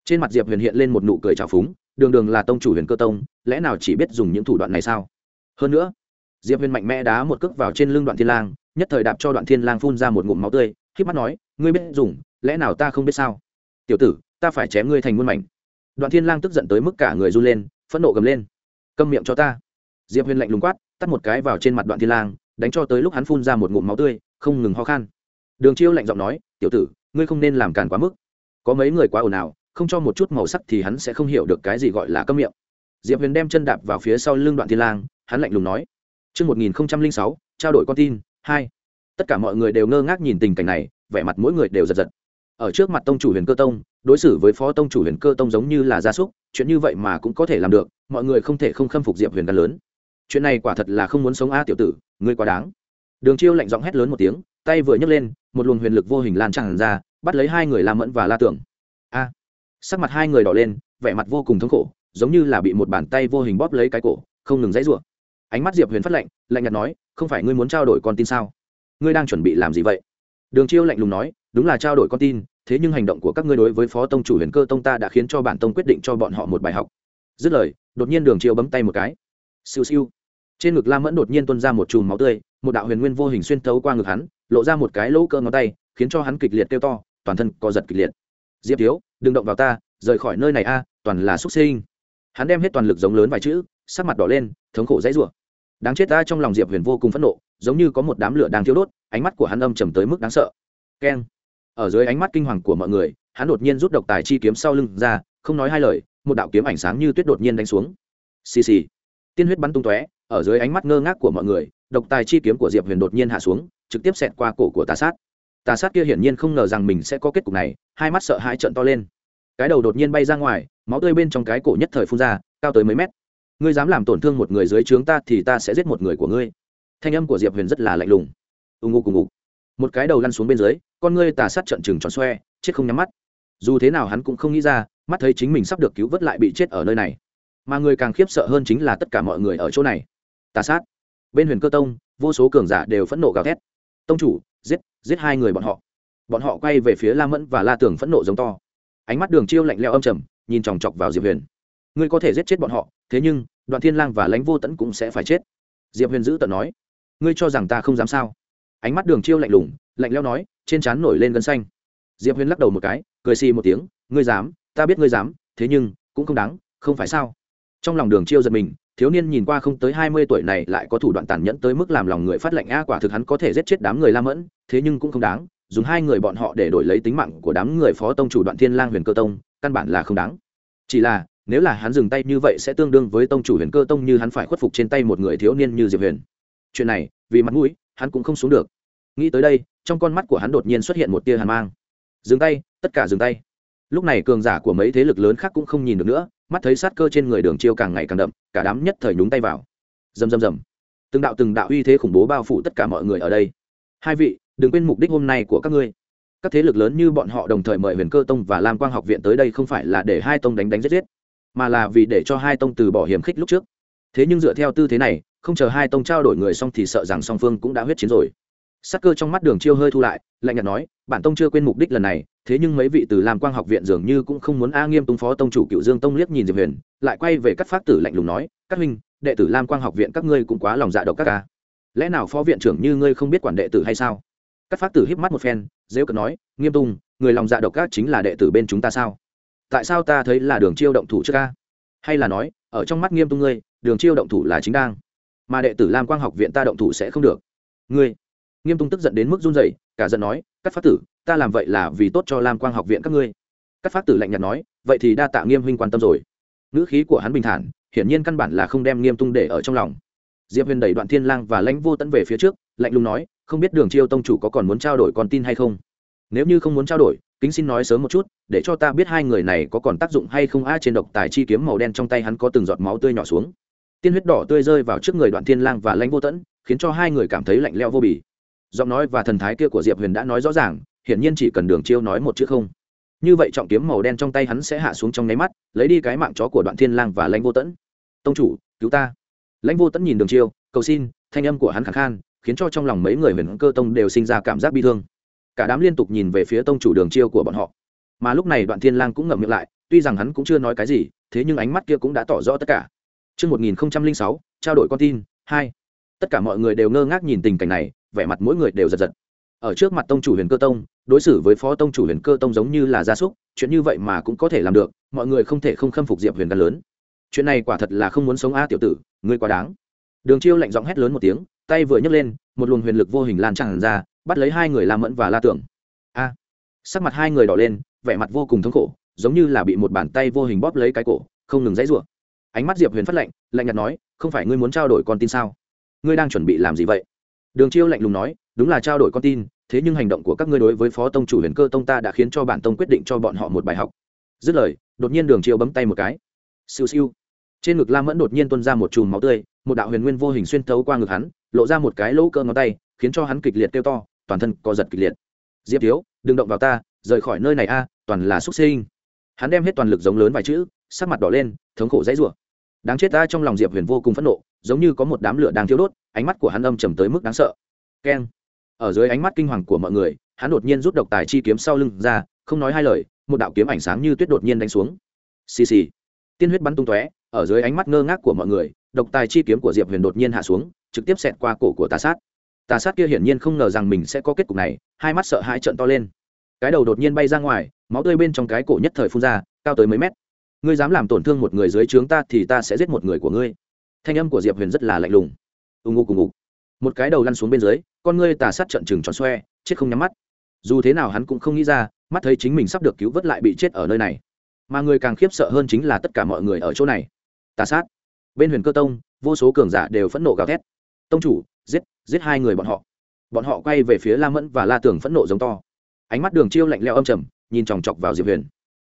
Trên mặt diệp huyền hiện lên một nụ cười trào phúng, đường đường là tông chủ huyền cơ tông, lẽ nào chỉ biết dùng những thủ đoạn này sao? Hơn nữa, diệp huyền mạnh mẽ đá một cước vào trên lưng đoạn thiên lang nhất thời đạp cho đoạn thiên lang phun ra một ngụm máu tươi k mắt nói ngươi biết dùng lẽ nào ta không biết sao? Tiểu tử ta phải chém ngươi thành muôn mảnh. Đoạn thiên lang tức giận tới mức cả người run lên phẫn nộ gầm lên. Câm miệng cho ta. Diệp huyền lạnh lùng quát tắt một cái vào trên mặt đoạn thiên lang đánh cho tới lúc hắn phun ra một ngụm máu tươi không ngừng ho khan. Đường chiêu lạnh giọng nói tiểu tử ngươi không nên làm càn quá mức. Có mấy người quá ồn ào không cho một chút màu sắc thì hắn sẽ không hiểu được cái gì gọi là câm miệng. Diệp huyền đem chân đạp vào phía sau lưng đoạn thiên lang hắn lạnh lùng nói Trước 1006, trao đổi con tin, hai, Tất cả mọi người đều ngơ ngác nhìn tình cảnh này, vẻ mặt mỗi người đều giật giật. Ở trước mặt tông chủ huyền cơ tông, đối xử với phó tông chủ huyền cơ tông giống như là gia súc, chuyện như vậy mà cũng có thể làm được, mọi người không thể không khâm phục Diệp Huyền căn lớn. Chuyện này quả thật là không muốn sống a tiểu tử, ngươi quá đáng. Đường Chiêu lạnh giọng hét lớn một tiếng, tay vừa nhấc lên, một luồng huyền lực vô hình lan tràn ra, bắt lấy hai người La Mẫn và La Tưởng. A! sắc mặt hai người đỏ lên, vẻ mặt vô cùng thống khổ, giống như là bị một bàn tay vô hình bóp lấy cái cổ, không ngừng dãy rủa ánh mắt diệp huyền phát lệnh, lạnh nhạt nói không phải ngươi muốn trao đổi con tin sao? Ngươi đang chuẩn bị làm gì vậy? Đường chiêu lạnh lùng nói đúng là trao đổi con tin thế nhưng hành động của các ngươi đối với phó tông chủ huyền cơ tông ta đã khiến cho bản tông quyết định cho bọn họ một bài học. Dứt lời đột nhiên đường chiêu bấm tay một cái. Siêu siêu. Trên ngực lam mẫn đột nhiên tuôn ra một chùm máu tươi một đạo huyền nguyên vô hình xuyên thấu qua ngực hắn lộ ra một cái lỗ cơ ngón tay khiến cho hắn kịch liệt kêu to toàn thân co giật kịch liệt. Diệp thiếu đừng động vào ta rời khỏi nơi này a toàn là xúc sinh. Hắn đem hết toàn lực giống lớn vài chữ sắc mặt đỏ lên thống khổ dãy rủa đáng chết ta, trong lòng diệp huyền vô cùng phẫn nộ, giống như có một đám lửa đang thiêu đốt, ánh mắt của hắn âm trầm tới mức đáng sợ. Keng. Ở dưới ánh mắt kinh hoàng của mọi người, hắn đột nhiên rút độc tài chi kiếm sau lưng ra, không nói hai lời, một đạo kiếm ảnh sáng như tuyết đột nhiên đánh xuống. Xì xì. Tiên huyết bắn tung tóe, ở dưới ánh mắt ngơ ngác của mọi người, độc tài chi kiếm của diệp huyền đột nhiên hạ xuống, trực tiếp xẹt qua cổ của tà sát. Tà sát kia hiển nhiên không ngờ rằng mình sẽ có kết cục này, hai mắt sợ hãi trận to lên. Cái đầu đột nhiên bay ra ngoài, máu tươi bên trong cái cổ nhất thời phun ra, cao tới mấy mét ngươi dám làm tổn thương một người dưới trướng ta thì ta sẽ giết một người của ngươi. Thanh âm của diệp huyền rất là lạnh lùng. Ù ngụ cùng ngụ một cái đầu lăn xuống bên dưới, con ngươi tà sát trận chừng tròn xoe, chết không nhắm mắt. Dù thế nào hắn cũng không nghĩ ra, mắt thấy chính mình sắp được cứu vớt lại bị chết ở nơi này. Mà người càng khiếp sợ hơn chính là tất cả mọi người ở chỗ này. Tà sát. Bên huyền cơ tông, vô số cường giả đều phẫn nộ gào thét. Tông chủ, giết giết hai người bọn họ. Bọn họ quay về phía la mẫn và la tường phẫn nộ giống to. Ánh mắt đường chiêu lạnh leo âm trầm, nhìn chòng chọc vào diệp huyền ngươi có thể giết chết bọn họ, thế nhưng, đoạn thiên lang và lãnh vô tẫn cũng sẽ phải chết. Diệp huyền dữ tận nói. Ngươi cho rằng ta không dám sao? Ánh mắt đường chiêu lạnh lùng, lạnh leo nói, trên trán nổi lên gân xanh. Diệp huyền lắc đầu một cái, cười xì một tiếng, ngươi dám, ta biết ngươi dám, thế nhưng, cũng không đáng, không phải sao? Trong lòng đường chiêu giật mình, thiếu niên nhìn qua không tới hai mươi tuổi này lại có thủ đoạn tàn nhẫn tới mức làm lòng người phát lệnh, a, quả thực hắn có thể giết chết đám người la mẫn, thế nhưng cũng không đáng, dùng hai người bọn họ để đổi lấy tính mạng của đám người phó tông chủ đoạn thiên lang huyền cơ tông, căn bản là không đáng. Chỉ là nếu là hắn dừng tay như vậy sẽ tương đương với tông chủ huyền cơ tông như hắn phải khuất phục trên tay một người thiếu niên như diệp huyền. Chuyện này, vì mặt mũi, hắn cũng không xuống được. Nghĩ tới đây, trong con mắt của hắn đột nhiên xuất hiện một tia hàn mang. Dừng tay, tất cả dừng tay. Lúc này cường giả của mấy thế lực lớn khác cũng không nhìn được nữa, mắt thấy sát cơ trên người đường chiêu càng ngày càng đậm, cả đám nhất thời nhúng tay vào. Rầm rầm rầm. Từng đạo từng đạo uy thế khủng bố bao phủ tất cả mọi người ở đây. Hai vị, đừng quên mục đích hôm nay của các ngươi. Các thế lực lớn như bọn họ đồng thời mời huyền cơ tông và lam quang học viện tới đây không phải là để hai tông đánh đánh giết giết mà là vì để cho hai tông từ bỏ hiểm khích lúc trước. Thế nhưng dựa theo tư thế này, không chờ hai tông trao đổi người xong thì sợ rằng song phương cũng đã huyết chiến rồi. Sắc cơ trong mắt đường chiêu hơi thu lại, lạnh nhạt nói, bản tông chưa quên mục đích lần này, thế nhưng mấy vị từ làm quang học viện dường như cũng không muốn a nghiêm tung phó tông chủ cựu dương tông liếc nhìn diệp huyền, lại quay về các phát tử lạnh lùng nói, các huynh, đệ tử lam quang học viện các ngươi cũng quá lòng dạ độc các ca. Lẽ nào phó viện trưởng như ngươi không biết quản đệ tử hay sao? Các phát tử híp mắt một phen dễ cận nói, nghiêm tung người lòng dạ độc các chính là đệ tử bên chúng ta sao? Tại sao ta thấy là đường chiêu động thủ trước ca? Hay là nói, ở trong mắt nghiêm tung ngươi, đường chiêu động thủ là chính đang. Mà đệ tử lam quang học viện ta động thủ sẽ không được. Ngươi. Nghiêm tung tức giận đến mức run rẩy, cả giận nói các phát tử, ta làm vậy là vì tốt cho lam quang học viện các ngươi. Các phát tử lạnh nhạt nói, vậy thì đa tạ nghiêm huynh quan tâm rồi. Ngữ khí của hắn bình thản, hiển nhiên căn bản là không đem nghiêm tung để ở trong lòng. Diệp huyền đẩy đoạn thiên lang và lãnh vô tẫn về phía trước, lạnh lùng nói, không biết đường chiêu tông chủ có còn muốn trao đổi con tin hay không? Nếu như không muốn trao đổi, kính xin nói sớm một chút để cho ta biết hai người này có còn tác dụng hay không. A, trên độc tài chi kiếm màu đen trong tay hắn có từng giọt máu tươi nhỏ xuống. Tiên huyết đỏ tươi rơi vào trước người đoạn thiên lang và lãnh vô tẫn, khiến cho hai người cảm thấy lạnh lẽo vô bì. Giọng nói và thần thái kia của diệp huyền đã nói rõ ràng, hiển nhiên chỉ cần đường chiêu nói một chữ không. Như vậy trọng kiếm màu đen trong tay hắn sẽ hạ xuống trong nháy mắt, lấy đi cái mạng chó của đoạn thiên lang và lãnh vô tẫn. Tông chủ, cứu ta. Lãnh vô tẫn nhìn đường chiêu, cầu xin, thanh âm của hắn khẳng khan, khiến cho trong lòng mấy người huyền cơ tông đều sinh ra cảm giác bi thương. Cả đám liên tục nhìn về phía tông chủ đường chiêu của bọn họ mà lúc này đoạn thiên lang cũng ngậm miệng lại tuy rằng hắn cũng chưa nói cái gì thế nhưng ánh mắt kia cũng đã tỏ rõ tất cả Trước 1006, trao đổi con tin, 2. Tất cả mọi người đều ngơ ngác nhìn tình cảnh này, vẻ mặt mỗi người đều giật giật. Ở trước mặt tông chủ Huyền Cơ Tông, đối xử với phó tông chủ Huyền Cơ Tông giống như là gia súc, chuyện như vậy mà cũng có thể làm được, mọi người không thể không khâm phục Diệp Huyền gan lớn. Chuyện này quả thật là không muốn sống a tiểu tử, ngươi quá đáng. Đường Chiêu lạnh giọng hét lớn một tiếng, tay vừa nhấc lên, một luồng huyền lực vô hình lan tràn ra, bắt lấy hai người La Mẫn và La Tưởng. A! sắc mặt hai người đỏ lên, vẻ mặt vô cùng thống khổ, giống như là bị một bàn tay vô hình bóp lấy cái cổ, không ngừng dãy rủa. Ánh mắt Diệp Huyền phát lạnh, lạnh nhạt nói, không phải ngươi muốn trao đổi con tin sao? Ngươi đang chuẩn bị làm gì vậy? Đường Chiêu lạnh lùng nói, đúng là trao đổi con tin, thế nhưng hành động của các ngươi đối với phó tông chủ huyền cơ tông ta đã khiến cho bản tông quyết định cho bọn họ một bài học dứt lời đột nhiên đường Chiêu bấm tay một cái siêu siêu trên ngực lam mẫn đột nhiên tuôn ra một chùm máu tươi một đạo huyền nguyên vô hình xuyên thấu qua ngực hắn lộ ra một cái lỗ cơ ngón tay khiến cho hắn kịch liệt kêu to toàn thân co giật kịch liệt diệp thiếu đừng động vào ta rời khỏi nơi này a, toàn là xúc sinh. Hắn đem hết toàn lực giống lớn vài chữ, sắc mặt đỏ lên, thống khổ dãy rủa. Đáng chết ta, trong lòng diệp huyền vô cùng phẫn nộ, giống như có một đám lửa đang thiêu đốt, ánh mắt của hắn âm trầm tới mức đáng sợ. Keng. Ở dưới ánh mắt kinh hoàng của mọi người, hắn đột nhiên rút độc tài chi kiếm sau lưng ra, không nói hai lời, một đạo kiếm ảnh sáng như tuyết đột nhiên đánh xuống. Xì xì. Tiên huyết bắn tung tóe, ở dưới ánh mắt ngơ ngác của mọi người, độc tài chi kiếm của diệp huyền đột nhiên hạ xuống, trực tiếp xẹt qua cổ của tà sát. Tà sát kia hiển nhiên không ngờ rằng mình sẽ có kết cục này, hai mắt sợ hãi trận to lên cái đầu đột nhiên bay ra ngoài, máu tươi bên trong cái cổ nhất thời phun ra, cao tới mấy mét. Ngươi dám làm tổn thương một người dưới trướng ta thì ta sẽ giết một người của ngươi. Thanh âm của diệp huyền rất là lạnh lùng. U ngụ cùng ngục. Một cái đầu lăn xuống bên dưới, con ngươi tà sát trận chừng tròn xoe, chết không nhắm mắt. Dù thế nào hắn cũng không nghĩ ra, mắt thấy chính mình sắp được cứu vớt lại bị chết ở nơi này. Mà người càng khiếp sợ hơn chính là tất cả mọi người ở chỗ này. Tà sát. Bên huyền cơ tông, vô số cường giả đều phẫn nộ gào thét. Tông chủ, giết giết hai người bọn họ. Bọn họ quay về phía la mẫn và la tường phẫn nộ giống to ánh mắt đường chiêu lạnh leo âm trầm, nhìn chòng chọc vào diệp huyền.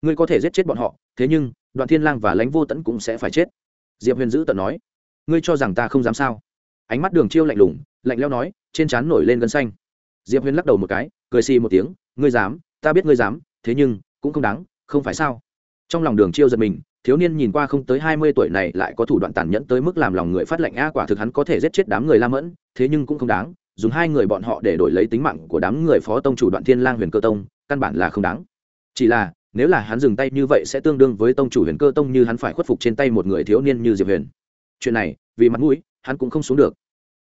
Ngươi có thể giết chết bọn họ, thế nhưng, đoạn thiên lang và lãnh vô tẫn cũng sẽ phải chết. Diệp huyền giữ tận nói. Ngươi cho rằng ta không dám sao? Ánh mắt đường chiêu lạnh lùng, lạnh leo nói, trên trán nổi lên gân xanh. Diệp huyền lắc đầu một cái, cười xì một tiếng, ngươi dám, ta biết ngươi dám, thế nhưng, cũng không đáng, không phải sao? Trong lòng đường chiêu giật mình, thiếu niên nhìn qua không tới hai mươi tuổi này lại có thủ đoạn tàn nhẫn tới mức làm lòng người phát lạnh. a, quả thực hắn có thể giết chết đám người la mẫn, thế nhưng cũng không đáng dùng hai người bọn họ để đổi lấy tính mạng của đám người phó tông chủ đoạn thiên lang huyền cơ tông, căn bản là không đáng. Chỉ là, nếu là hắn dừng tay như vậy sẽ tương đương với tông chủ huyền cơ tông như hắn phải khuất phục trên tay một người thiếu niên như diệp huyền. Chuyện này, vì mặt mũi, hắn cũng không xuống được.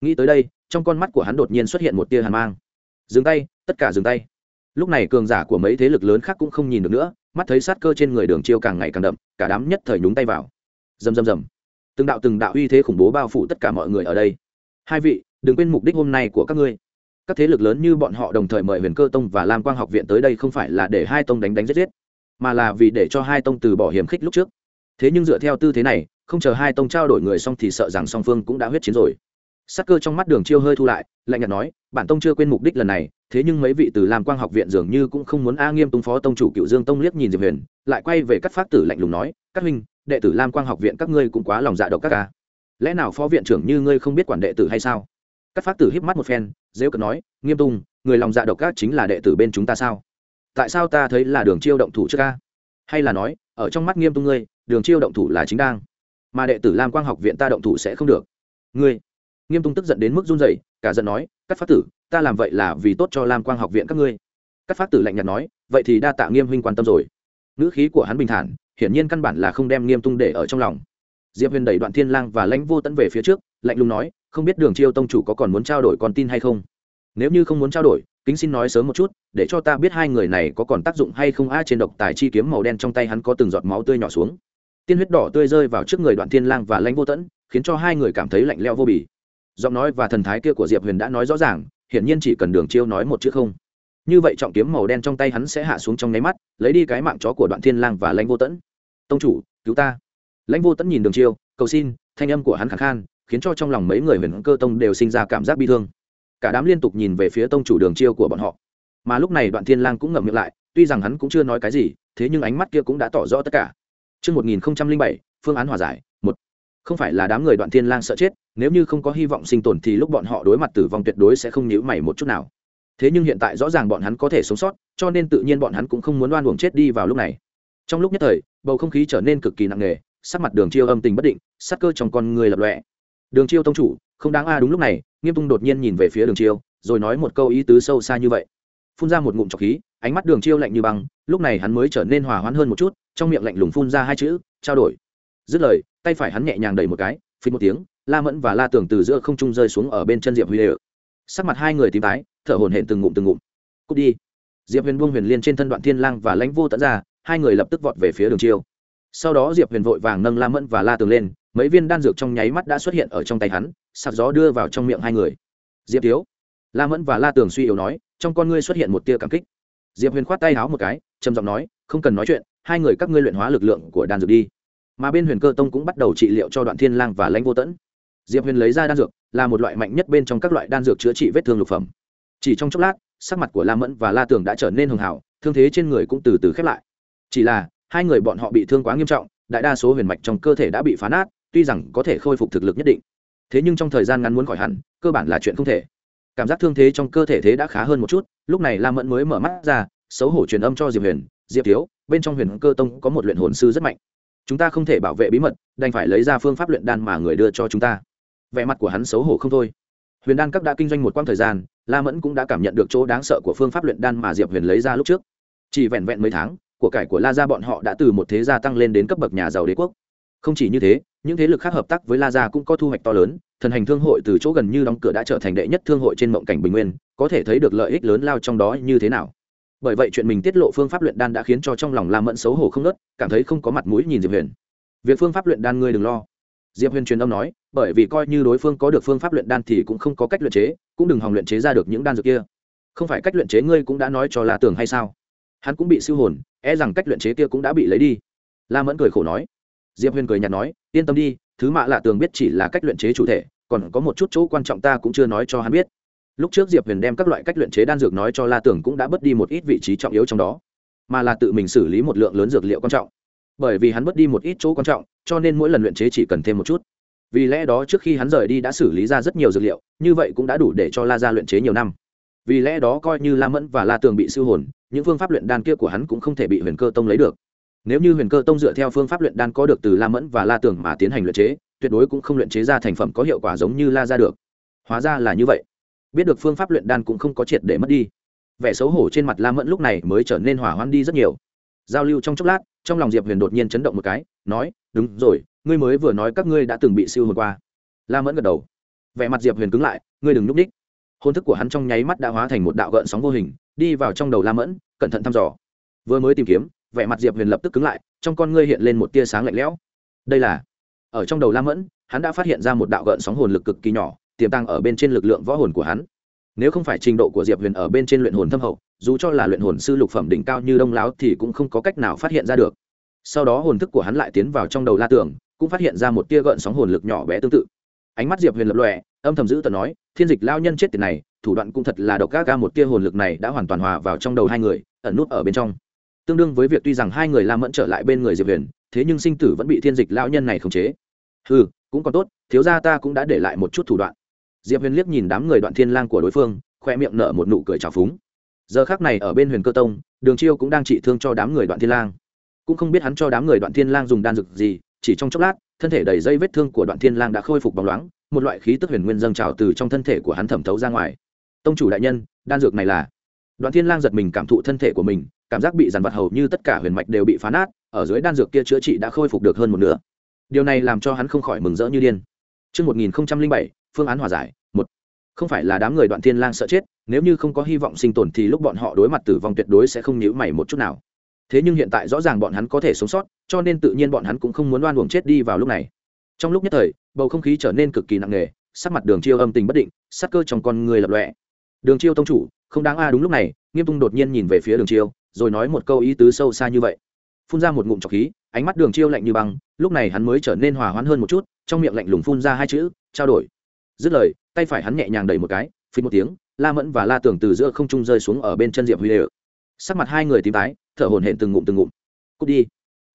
Nghĩ tới đây, trong con mắt của hắn đột nhiên xuất hiện một tia hàn mang. Dừng tay, tất cả dừng tay. Lúc này cường giả của mấy thế lực lớn khác cũng không nhìn được nữa, mắt thấy sát cơ trên người đường chiêu càng ngày càng đậm, cả đám nhất thời nhúng tay vào. Rầm rầm rầm. Từng đạo từng đạo uy thế khủng bố bao phủ tất cả mọi người ở đây. Hai vị đừng quên mục đích hôm nay của các ngươi. Các thế lực lớn như bọn họ đồng thời mời huyền cơ tông và lam quang học viện tới đây không phải là để hai tông đánh đánh giết giết, mà là vì để cho hai tông từ bỏ hiểm khích lúc trước. Thế nhưng dựa theo tư thế này, không chờ hai tông trao đổi người xong thì sợ rằng song phương cũng đã huyết chiến rồi. Sắc cơ trong mắt đường chiêu hơi thu lại, lạnh nhạt nói, bản tông chưa quên mục đích lần này, thế nhưng mấy vị từ Lam quang học viện dường như cũng không muốn a nghiêm tung phó tông chủ cựu dương tông liếc nhìn diệp huyền, lại quay về các phát tử lạnh lùng nói, các huynh, đệ tử lam quang học viện các ngươi cũng quá lòng dạ độc các ca. Lẽ nào phó viện trưởng như ngươi không biết quản đệ tử hay sao? Các phát tử híp mắt một phen dễ cận nói, nghiêm tung người lòng dạ độc các chính là đệ tử bên chúng ta sao? Tại sao ta thấy là đường chiêu động thủ trước ca? Hay là nói, ở trong mắt nghiêm tung ngươi, đường chiêu động thủ là chính đang. Mà đệ tử lam quang học viện ta động thủ sẽ không được. Ngươi? Nghiêm tung tức giận đến mức run rẩy, cả giận nói, các phát tử, ta làm vậy là vì tốt cho lam quang học viện các ngươi. Các phát tử lạnh nhạt nói, vậy thì đa tạ nghiêm huynh quan tâm rồi. Ngữ khí của hắn bình thản, hiển nhiên căn bản là không đem nghiêm tung để ở trong lòng. Diệp huyền đẩy đoạn thiên lang và lãnh vô tẫn về phía trước, lạnh lùng nói không biết đường chiêu tông chủ có còn muốn trao đổi con tin hay không. Nếu như không muốn trao đổi, kính xin nói sớm một chút, để cho ta biết hai người này có còn tác dụng hay không. A, trên độc tài chi kiếm màu đen trong tay hắn có từng giọt máu tươi nhỏ xuống. Tiên huyết đỏ tươi rơi vào trước người đoạn thiên lang và lãnh vô tẫn, khiến cho hai người cảm thấy lạnh lẽo vô bì. Giọng nói và thần thái kia của diệp huyền đã nói rõ ràng, hiển nhiên chỉ cần đường chiêu nói một chữ không. Như vậy trọng kiếm màu đen trong tay hắn sẽ hạ xuống trong nháy mắt, lấy đi cái mạng chó của đoạn thiên lang và lãnh vô tẫn. Tông chủ, cứu ta. Lãnh vô tẫn nhìn đường chiêu, cầu xin, thanh âm của hắn khẳng khan khiến cho trong lòng mấy người huyền cơ tông đều sinh ra cảm giác bi thương cả đám liên tục nhìn về phía tông chủ đường chiêu của bọn họ mà lúc này đoạn thiên lang cũng ngậm miệng lại tuy rằng hắn cũng chưa nói cái gì thế nhưng ánh mắt kia cũng đã tỏ rõ tất cả Trước 1007, phương án hòa giải, một Không phải là đám người đoạn thiên lang sợ chết, nếu như không có hy vọng sinh tồn thì lúc bọn họ đối mặt tử vong tuyệt đối sẽ không nhíu mày một chút nào. Thế nhưng hiện tại rõ ràng bọn hắn có thể sống sót, cho nên tự nhiên bọn hắn cũng không muốn oan uổng chết đi vào lúc này. Trong lúc nhất thời, bầu không khí trở nên cực kỳ nặng nề, sắc mặt Đường Chiêu âm tình bất định, sát cơ trong con người lập lòe. Đường Chiêu tông chủ, không đáng a đúng lúc này, Nghiêm Tung đột nhiên nhìn về phía Đường Chiêu, rồi nói một câu ý tứ sâu xa như vậy. Phun ra một ngụm trọc khí, ánh mắt Đường Chiêu lạnh như băng, lúc này hắn mới trở nên hòa hoãn hơn một chút, trong miệng lạnh lùng phun ra hai chữ trao đổi. Dứt lời tay phải hắn nhẹ nhàng đẩy một cái phí một tiếng la mẫn và la tưởng từ giữa không trung rơi xuống ở bên chân diệp huy đều sắc mặt hai người tím tái thở hổn hển từng ngụm từng ngụm. Cút đi. Diệp huyền buông huyền liên trên thân đoạn thiên lang và lãnh vô tận ra hai người lập tức vọt về phía đường chiêu. Sau đó diệp huyền vội vàng nâng la mẫn và la tường lên mấy viên đan dược trong nháy mắt đã xuất hiện ở trong tay hắn sạc gió đưa vào trong miệng hai người. Diệp thiếu, la mẫn và la tường suy yếu nói, trong con ngươi xuất hiện một tia cảm kích. Diệp huyền khoát tay háo một cái, trầm giọng nói, không cần nói chuyện, hai người các ngươi luyện hóa lực lượng của đan dược đi. Mà bên huyền cơ tông cũng bắt đầu trị liệu cho đoạn thiên lang và lãnh vô tẫn. Diệp huyền lấy ra đan dược, là một loại mạnh nhất bên trong các loại đan dược chữa trị vết thương lục phẩm. Chỉ trong chốc lát, sắc mặt của la mẫn và la tường đã trở nên hường hảo thương thế trên người cũng từ từ khép lại. Chỉ là, hai người bọn họ bị thương quá nghiêm trọng, đại đa số huyền mạch trong cơ thể đã bị phá nát tuy rằng có thể khôi phục thực lực nhất định, thế nhưng trong thời gian ngắn muốn khỏi hẳn, cơ bản là chuyện không thể. Cảm giác thương thế trong cơ thể thế đã khá hơn một chút, lúc này la mẫn mới mở mắt ra, xấu hổ truyền âm cho diệp huyền, diệp thiếu, bên trong huyền cơ tông có một luyện hồn sư rất mạnh. Chúng ta không thể bảo vệ bí mật, đành phải lấy ra phương pháp luyện đan mà người đưa cho chúng ta. Vẻ mặt của hắn xấu hổ không thôi. Huyền đan các đã kinh doanh một quãng thời gian, la mẫn cũng đã cảm nhận được chỗ đáng sợ của phương pháp luyện đan mà diệp huyền lấy ra lúc trước. Chỉ vẹn vẹn mấy tháng, của cải của la gia bọn họ đã từ một thế gia tăng lên đến cấp bậc nhà giàu đế quốc. Không chỉ như thế những thế lực khác hợp tác với la gia cũng có thu hoạch to lớn, thần hành thương hội từ chỗ gần như đóng cửa đã trở thành đệ nhất thương hội trên mộng cảnh bình nguyên, có thể thấy được lợi ích lớn lao trong đó như thế nào. Bởi vậy chuyện mình tiết lộ phương pháp luyện đan đã khiến cho trong lòng la mẫn xấu hổ không nớt cảm thấy không có mặt mũi nhìn diệp huyền. Việc phương pháp luyện đan ngươi đừng lo. Diệp huyền truyền âm nói, bởi vì coi như đối phương có được phương pháp luyện đan thì cũng không có cách luyện chế, cũng đừng hòng luyện chế ra được những đan dược kia. Không phải cách luyện chế ngươi cũng đã nói cho la tường hay sao? Hắn cũng bị siêu hồn e rằng cách luyện chế kia cũng đã bị lấy đi. La mẫn cười khổ nói diệp huyền cười nhạt nói, yên tâm đi, thứ mạ lạ tường biết chỉ là cách luyện chế chủ thể, còn có một chút chỗ quan trọng ta cũng chưa nói cho hắn biết. Lúc trước diệp huyền đem các loại cách luyện chế đan dược nói cho la tường cũng đã bớt đi một ít vị trí trọng yếu trong đó, mà là tự mình xử lý một lượng lớn dược liệu quan trọng. Bởi vì hắn bớt đi một ít chỗ quan trọng, cho nên mỗi lần luyện chế chỉ cần thêm một chút. Vì lẽ đó trước khi hắn rời đi đã xử lý ra rất nhiều dược liệu, như vậy cũng đã đủ để cho la ra luyện chế nhiều năm. Vì lẽ đó coi như la mẫn và la tường bị siêu hồn, những phương pháp luyện đan kia của hắn cũng không thể bị huyền cơ tông lấy được nếu như huyền cơ tông dựa theo phương pháp luyện đan có được từ la mẫn và la Tưởng mà tiến hành luyện chế, tuyệt đối cũng không luyện chế ra thành phẩm có hiệu quả giống như la ra được. Hóa ra là như vậy. Biết được phương pháp luyện đan cũng không có triệt để mất đi. Vẻ xấu hổ trên mặt la mẫn lúc này mới trở nên hỏa hoãn đi rất nhiều. Giao lưu trong chốc lát, trong lòng diệp huyền đột nhiên chấn động một cái, nói, đúng rồi, ngươi mới vừa nói các ngươi đã từng bị siêu hồn qua. La mẫn gật đầu. Vẻ mặt diệp huyền cứng lại, ngươi đừng núp ních. Hôn thức của hắn trong nháy mắt đã hóa thành một đạo gợn sóng vô hình, đi vào trong đầu la mẫn, cẩn thận thăm dò. Vừa mới tìm kiếm vẻ mặt diệp huyền lập tức cứng lại trong con ngươi hiện lên một tia sáng lạnh lẽo. Đây là ở trong đầu la mẫn hắn đã phát hiện ra một đạo gợn sóng hồn lực cực kỳ nhỏ tiềm tăng ở bên trên lực lượng võ hồn của hắn. Nếu không phải trình độ của diệp huyền ở bên trên luyện hồn thâm hậu dù cho là luyện hồn sư lục phẩm đỉnh cao như đông láo thì cũng không có cách nào phát hiện ra được. Sau đó hồn thức của hắn lại tiến vào trong đầu la Tưởng, cũng phát hiện ra một tia gợn sóng hồn lực nhỏ bé tương tự. Ánh mắt diệp huyền lập lòe âm thầm giữ tờ nói thiên dịch lao nhân chết tiền này thủ đoạn cũng thật là độc ác ca một tia hồn lực này đã hoàn toàn hòa vào trong đầu hai người ẩn nút ở bên trong tương đương với việc tuy rằng hai người la mẫn trở lại bên người diệp huyền, thế nhưng sinh tử vẫn bị thiên dịch Lão nhân này khống chế. Ừ cũng còn tốt, thiếu gia ta cũng đã để lại một chút thủ đoạn. Diệp huyền liếc nhìn đám người đoạn thiên lang của đối phương, khoe miệng nở một nụ cười trào phúng. Giờ khác này ở bên huyền cơ tông, đường chiêu cũng đang trị thương cho đám người đoạn thiên lang. Cũng không biết hắn cho đám người đoạn thiên lang dùng đan dược gì, chỉ trong chốc lát, thân thể đầy dây vết thương của đoạn thiên lang đã khôi phục bóng loáng, một loại khí tức huyền nguyên dâng trào từ trong thân thể của hắn thẩm thấu ra ngoài. Tông chủ đại nhân, đan dược này là. Đoạn thiên lang giật mình cảm thụ thân thể của mình cảm giác bị dằn vặt hầu như tất cả huyền mạch đều bị phá nát ở dưới đan dược kia chữa trị đã khôi phục được hơn một nửa điều này làm cho hắn không khỏi mừng rỡ như điên Trước 1007, phương án hòa giải, một Không phải là đám người đoạn thiên lang sợ chết, nếu như không có hy vọng sinh tồn thì lúc bọn họ đối mặt tử vong tuyệt đối sẽ không nhíu mày một chút nào. Thế nhưng hiện tại rõ ràng bọn hắn có thể sống sót, cho nên tự nhiên bọn hắn cũng không muốn oan uổng chết đi vào lúc này. Trong lúc nhất thời, bầu không khí trở nên cực kỳ nặng nề, sắc mặt Đường Chiêu âm tình bất định, sắc cơ trong con người lập lòe. Đường Chiêu tông chủ, không đáng a đúng lúc này, Nghiêm Tung đột nhiên nhìn về phía Đường Chiêu, rồi nói một câu ý tứ sâu xa như vậy. Phun ra một ngụm trọc khí, ánh mắt đường chiêu lạnh như băng, lúc này hắn mới trở nên hòa hoãn hơn một chút, trong miệng lạnh lùng phun ra hai chữ, trao đổi. Dứt lời, tay phải hắn nhẹ nhàng đẩy một cái phí một tiếng, la mẫn và la Tưởng từ giữa không trung rơi xuống ở bên chân diệp huy đều sắc mặt hai người tím tái, thở hổn hển từng ngụm từng ngụm. Cút đi.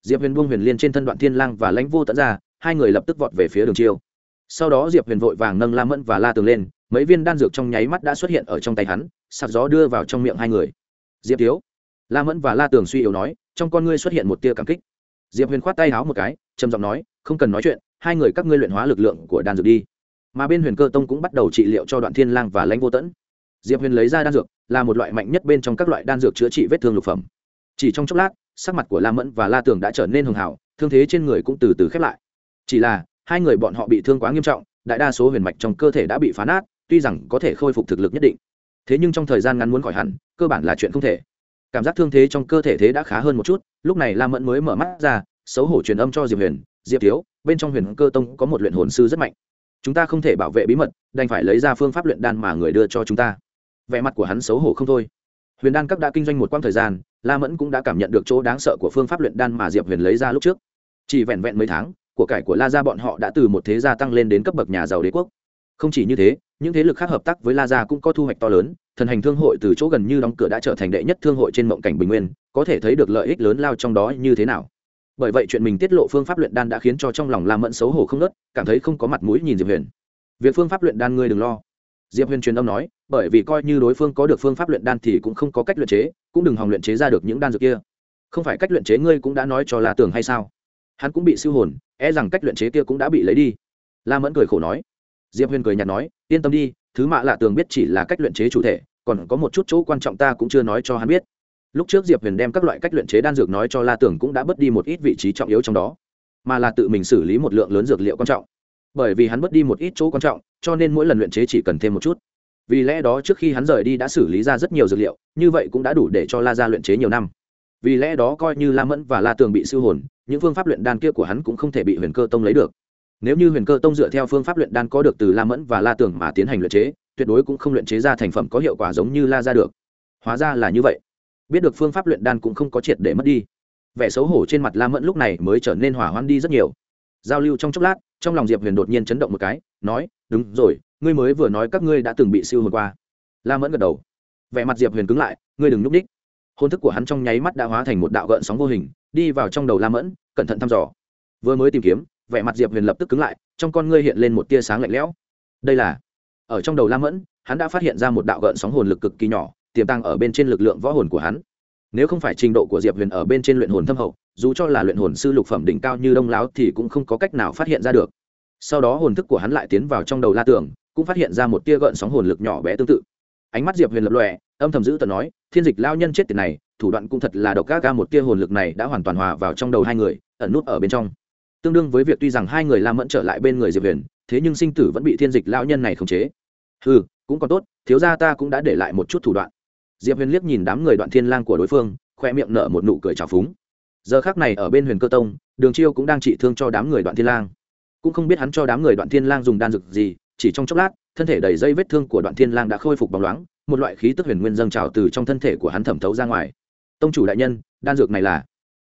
Diệp huyền buông huyền liên trên thân đoạn thiên lang và lãnh vô tận ra, hai người lập tức vọt về phía đường chiêu. Sau đó diệp huyền vội vàng nâng la mẫn và la tường lên, mấy viên đan dược trong nháy mắt đã xuất hiện ở trong tay hắn sạc gió đưa vào trong miệng hai người. Diệp thiếu la mẫn và la tường suy yếu nói, trong con ngươi xuất hiện một tia cảm kích. Diệp huyền khoát tay háo một cái, trầm giọng nói, không cần nói chuyện, hai người các ngươi luyện hóa lực lượng của đan dược đi. Mà bên huyền cơ tông cũng bắt đầu trị liệu cho đoạn thiên lang và lãnh vô tẫn. Diệp huyền lấy ra đan dược, là một loại mạnh nhất bên trong các loại đan dược chữa trị vết thương lục phẩm. Chỉ trong chốc lát, sắc mặt của la mẫn và la tường đã trở nên hường hảo thương thế trên người cũng từ từ khép lại. Chỉ là, hai người bọn họ bị thương quá nghiêm trọng, đại đa số huyền mạch trong cơ thể đã bị phá nát, tuy rằng có thể khôi phục thực lực nhất định. Thế nhưng trong thời gian ngắn muốn khỏi hẳn, cơ bản là chuyện không thể cảm giác thương thế trong cơ thể thế đã khá hơn một chút, lúc này la mẫn mới mở mắt ra, xấu hổ truyền âm cho diệp huyền, diệp thiếu, bên trong huyền cơ tông có một luyện hồn sư rất mạnh. Chúng ta không thể bảo vệ bí mật, đành phải lấy ra phương pháp luyện đan mà người đưa cho chúng ta. Vẻ mặt của hắn xấu hổ không thôi. Huyền đan các đã kinh doanh một quãng thời gian, la mẫn cũng đã cảm nhận được chỗ đáng sợ của phương pháp luyện đan mà diệp huyền lấy ra lúc trước. Chỉ vẹn vẹn mấy tháng, của cải của la gia bọn họ đã từ một thế gia tăng lên đến cấp bậc nhà giàu đế quốc. Không chỉ như thế những thế lực khác hợp tác với la gia cũng có thu hoạch to lớn, thần hành thương hội từ chỗ gần như đóng cửa đã trở thành đệ nhất thương hội trên mộng cảnh bình nguyên, có thể thấy được lợi ích lớn lao trong đó như thế nào. Bởi vậy chuyện mình tiết lộ phương pháp luyện đan đã khiến cho trong lòng la mẫn xấu hổ không nớt cảm thấy không có mặt mũi nhìn diệp huyền. Việc phương pháp luyện đan ngươi đừng lo. Diệp huyền truyền âm nói, bởi vì coi như đối phương có được phương pháp luyện đan thì cũng không có cách luyện chế, cũng đừng hòng luyện chế ra được những đan dược kia. Không phải cách luyện chế ngươi cũng đã nói cho la tường hay sao? Hắn cũng bị siêu hồn e rằng cách luyện chế kia cũng đã bị lấy đi. La mẫn cười khổ nói diệp huyền cười nhạt nói, yên tâm đi, thứ mạ lạ tường biết chỉ là cách luyện chế chủ thể, còn có một chút chỗ quan trọng ta cũng chưa nói cho hắn biết. Lúc trước diệp huyền đem các loại cách luyện chế đan dược nói cho la tường cũng đã bớt đi một ít vị trí trọng yếu trong đó, mà là tự mình xử lý một lượng lớn dược liệu quan trọng. Bởi vì hắn bớt đi một ít chỗ quan trọng, cho nên mỗi lần luyện chế chỉ cần thêm một chút. Vì lẽ đó trước khi hắn rời đi đã xử lý ra rất nhiều dược liệu, như vậy cũng đã đủ để cho la ra luyện chế nhiều năm. Vì lẽ đó coi như la mẫn và la tường bị siêu hồn, những phương pháp luyện đan kia của hắn cũng không thể bị huyền cơ tông lấy được nếu như huyền cơ tông dựa theo phương pháp luyện đan có được từ la mẫn và la Tưởng mà tiến hành luyện chế, tuyệt đối cũng không luyện chế ra thành phẩm có hiệu quả giống như la ra được. Hóa ra là như vậy. Biết được phương pháp luyện đan cũng không có triệt để mất đi. Vẻ xấu hổ trên mặt la mẫn lúc này mới trở nên hỏa hoãn đi rất nhiều. Giao lưu trong chốc lát, trong lòng diệp huyền đột nhiên chấn động một cái, nói, đúng rồi, ngươi mới vừa nói các ngươi đã từng bị siêu hồn qua. La mẫn gật đầu. Vẻ mặt diệp huyền cứng lại, ngươi đừng núp ních. Hôn thức của hắn trong nháy mắt đã hóa thành một đạo gợn sóng vô hình, đi vào trong đầu la mẫn, cẩn thận thăm dò. Vừa mới tìm kiếm vẻ mặt diệp huyền lập tức cứng lại, trong con ngươi hiện lên một tia sáng lạnh lẽo. Đây là, ở trong đầu la mẫn, hắn đã phát hiện ra một đạo gợn sóng hồn lực cực kỳ nhỏ, tiềm tăng ở bên trên lực lượng võ hồn của hắn. Nếu không phải trình độ của diệp huyền ở bên trên luyện hồn thâm hậu, dù cho là luyện hồn sư lục phẩm đỉnh cao như đông láo thì cũng không có cách nào phát hiện ra được. Sau đó hồn thức của hắn lại tiến vào trong đầu la tưởng, cũng phát hiện ra một tia gợn sóng hồn lực nhỏ bé tương tự. Ánh mắt diệp huyền lập lòe, âm thầm giữ tờ nói, thiên dịch lao nhân chết tiền này, thủ đoạn cũng thật là độc ác ca một tia hồn lực này đã hoàn toàn hòa vào trong đầu hai người, ẩn nút ở bên trong tương đương với việc tuy rằng hai người la mẫn trở lại bên người diệp huyền, thế nhưng sinh tử vẫn bị thiên dịch lão nhân này khống chế. Ừ cũng còn tốt, thiếu gia ta cũng đã để lại một chút thủ đoạn. Diệp huyền liếc nhìn đám người đoạn thiên lang của đối phương, khoe miệng nở một nụ cười trào phúng. Giờ khác này ở bên huyền cơ tông, đường chiêu cũng đang trị thương cho đám người đoạn thiên lang. Cũng không biết hắn cho đám người đoạn thiên lang dùng đan dược gì, chỉ trong chốc lát, thân thể đầy dây vết thương của đoạn thiên lang đã khôi phục bóng loáng, một loại khí tức huyền nguyên dâng trào từ trong thân thể của hắn thẩm thấu ra ngoài. Tông chủ đại nhân, đan dược này là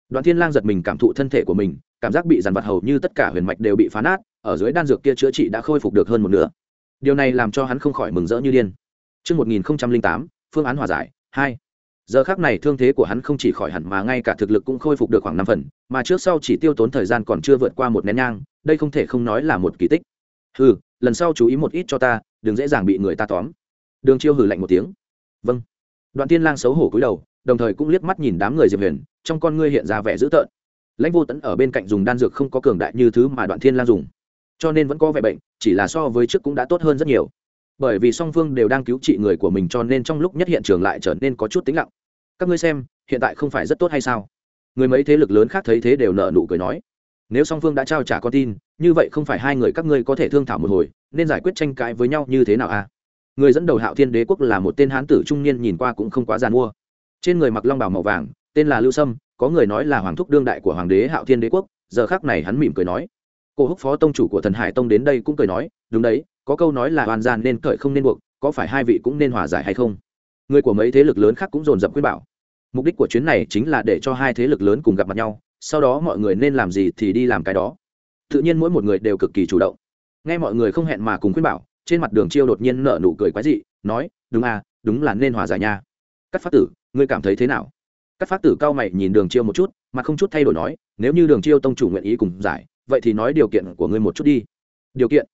đoạn thiên lang giật mình cảm thụ thân thể của mình cảm giác bị dằn vặt hầu như tất cả huyền mạch đều bị phá nát ở dưới đan dược kia chữa trị đã khôi phục được hơn một nửa điều này làm cho hắn không khỏi mừng rỡ như điên Trước 1008, phương án hòa giải, 2. Giờ khắc này thương thế của hắn không chỉ khỏi hẳn mà ngay cả thực lực cũng khôi phục được khoảng năm phần, mà trước sau chỉ tiêu tốn thời gian còn chưa vượt qua một nén nhang, đây không thể không nói là một kỳ tích. Hừ, lần sau chú ý một ít cho ta, đừng dễ dàng bị người ta tóm. Đường Chiêu hừ lạnh một tiếng. Vâng. Đoạn Tiên Lang xấu hổ cúi đầu, đồng thời cũng liếc mắt nhìn đám người Diệp Huyền, trong con ngươi hiện ra vẻ dữ tợn. Lãnh Vô tẫn ở bên cạnh dùng đan dược không có cường đại như thứ mà Đoạn Thiên lan dùng, cho nên vẫn có vẻ bệnh, chỉ là so với trước cũng đã tốt hơn rất nhiều. Bởi vì song phương đều đang cứu trị người của mình cho nên trong lúc nhất hiện trường lại trở nên có chút tĩnh lặng. Các ngươi xem hiện tại không phải rất tốt hay sao? Người mấy thế lực lớn khác thấy thế đều nợ nụ cười nói. Nếu song phương đã trao trả con tin như vậy không phải hai người các ngươi có thể thương thảo một hồi nên giải quyết tranh cãi với nhau như thế nào à? Người dẫn đầu hạo thiên đế quốc là một tên hán tử trung niên nhìn qua cũng không quá g i à n mua trên người mặc long bảo màu vàng, tên là lưu sâm, có người nói là hoàng thúc đương đại của hoàng đế hạo thiên đế quốc, giờ khác này hắn mỉm cười nói. Cô húc phó tông chủ của thần hải tông đến đây cũng cười nói, đúng đấy, có câu nói là hoàn gian nên cởi không nên buộc, có phải hai vị cũng nên hòa giải hay không? Người của mấy thế lực lớn khác cũng dồn dập quyết bảo. Mục đích của chuyến này chính là để cho hai thế lực lớn cùng gặp mặt nhau, sau đó mọi người nên làm gì thì đi làm cái đó. Tự nhiên mỗi một người đều cực kỳ chủ động. Nghe mọi người không hẹn mà cùng khuyên bảo, trên mặt đường chiêu đột nhiên nở nụ cười quái dị, nói, đúng à đúng là nên hòa giải nha. Cắt phát tử ngươi cảm thấy thế nào? Các phát tử cao mày nhìn đường chiêu một chút, mà không chút thay đổi nói, nếu như đường chiêu tông chủ nguyện ý cùng giải, vậy thì nói điều kiện của ngươi một chút đi. Điều kiện?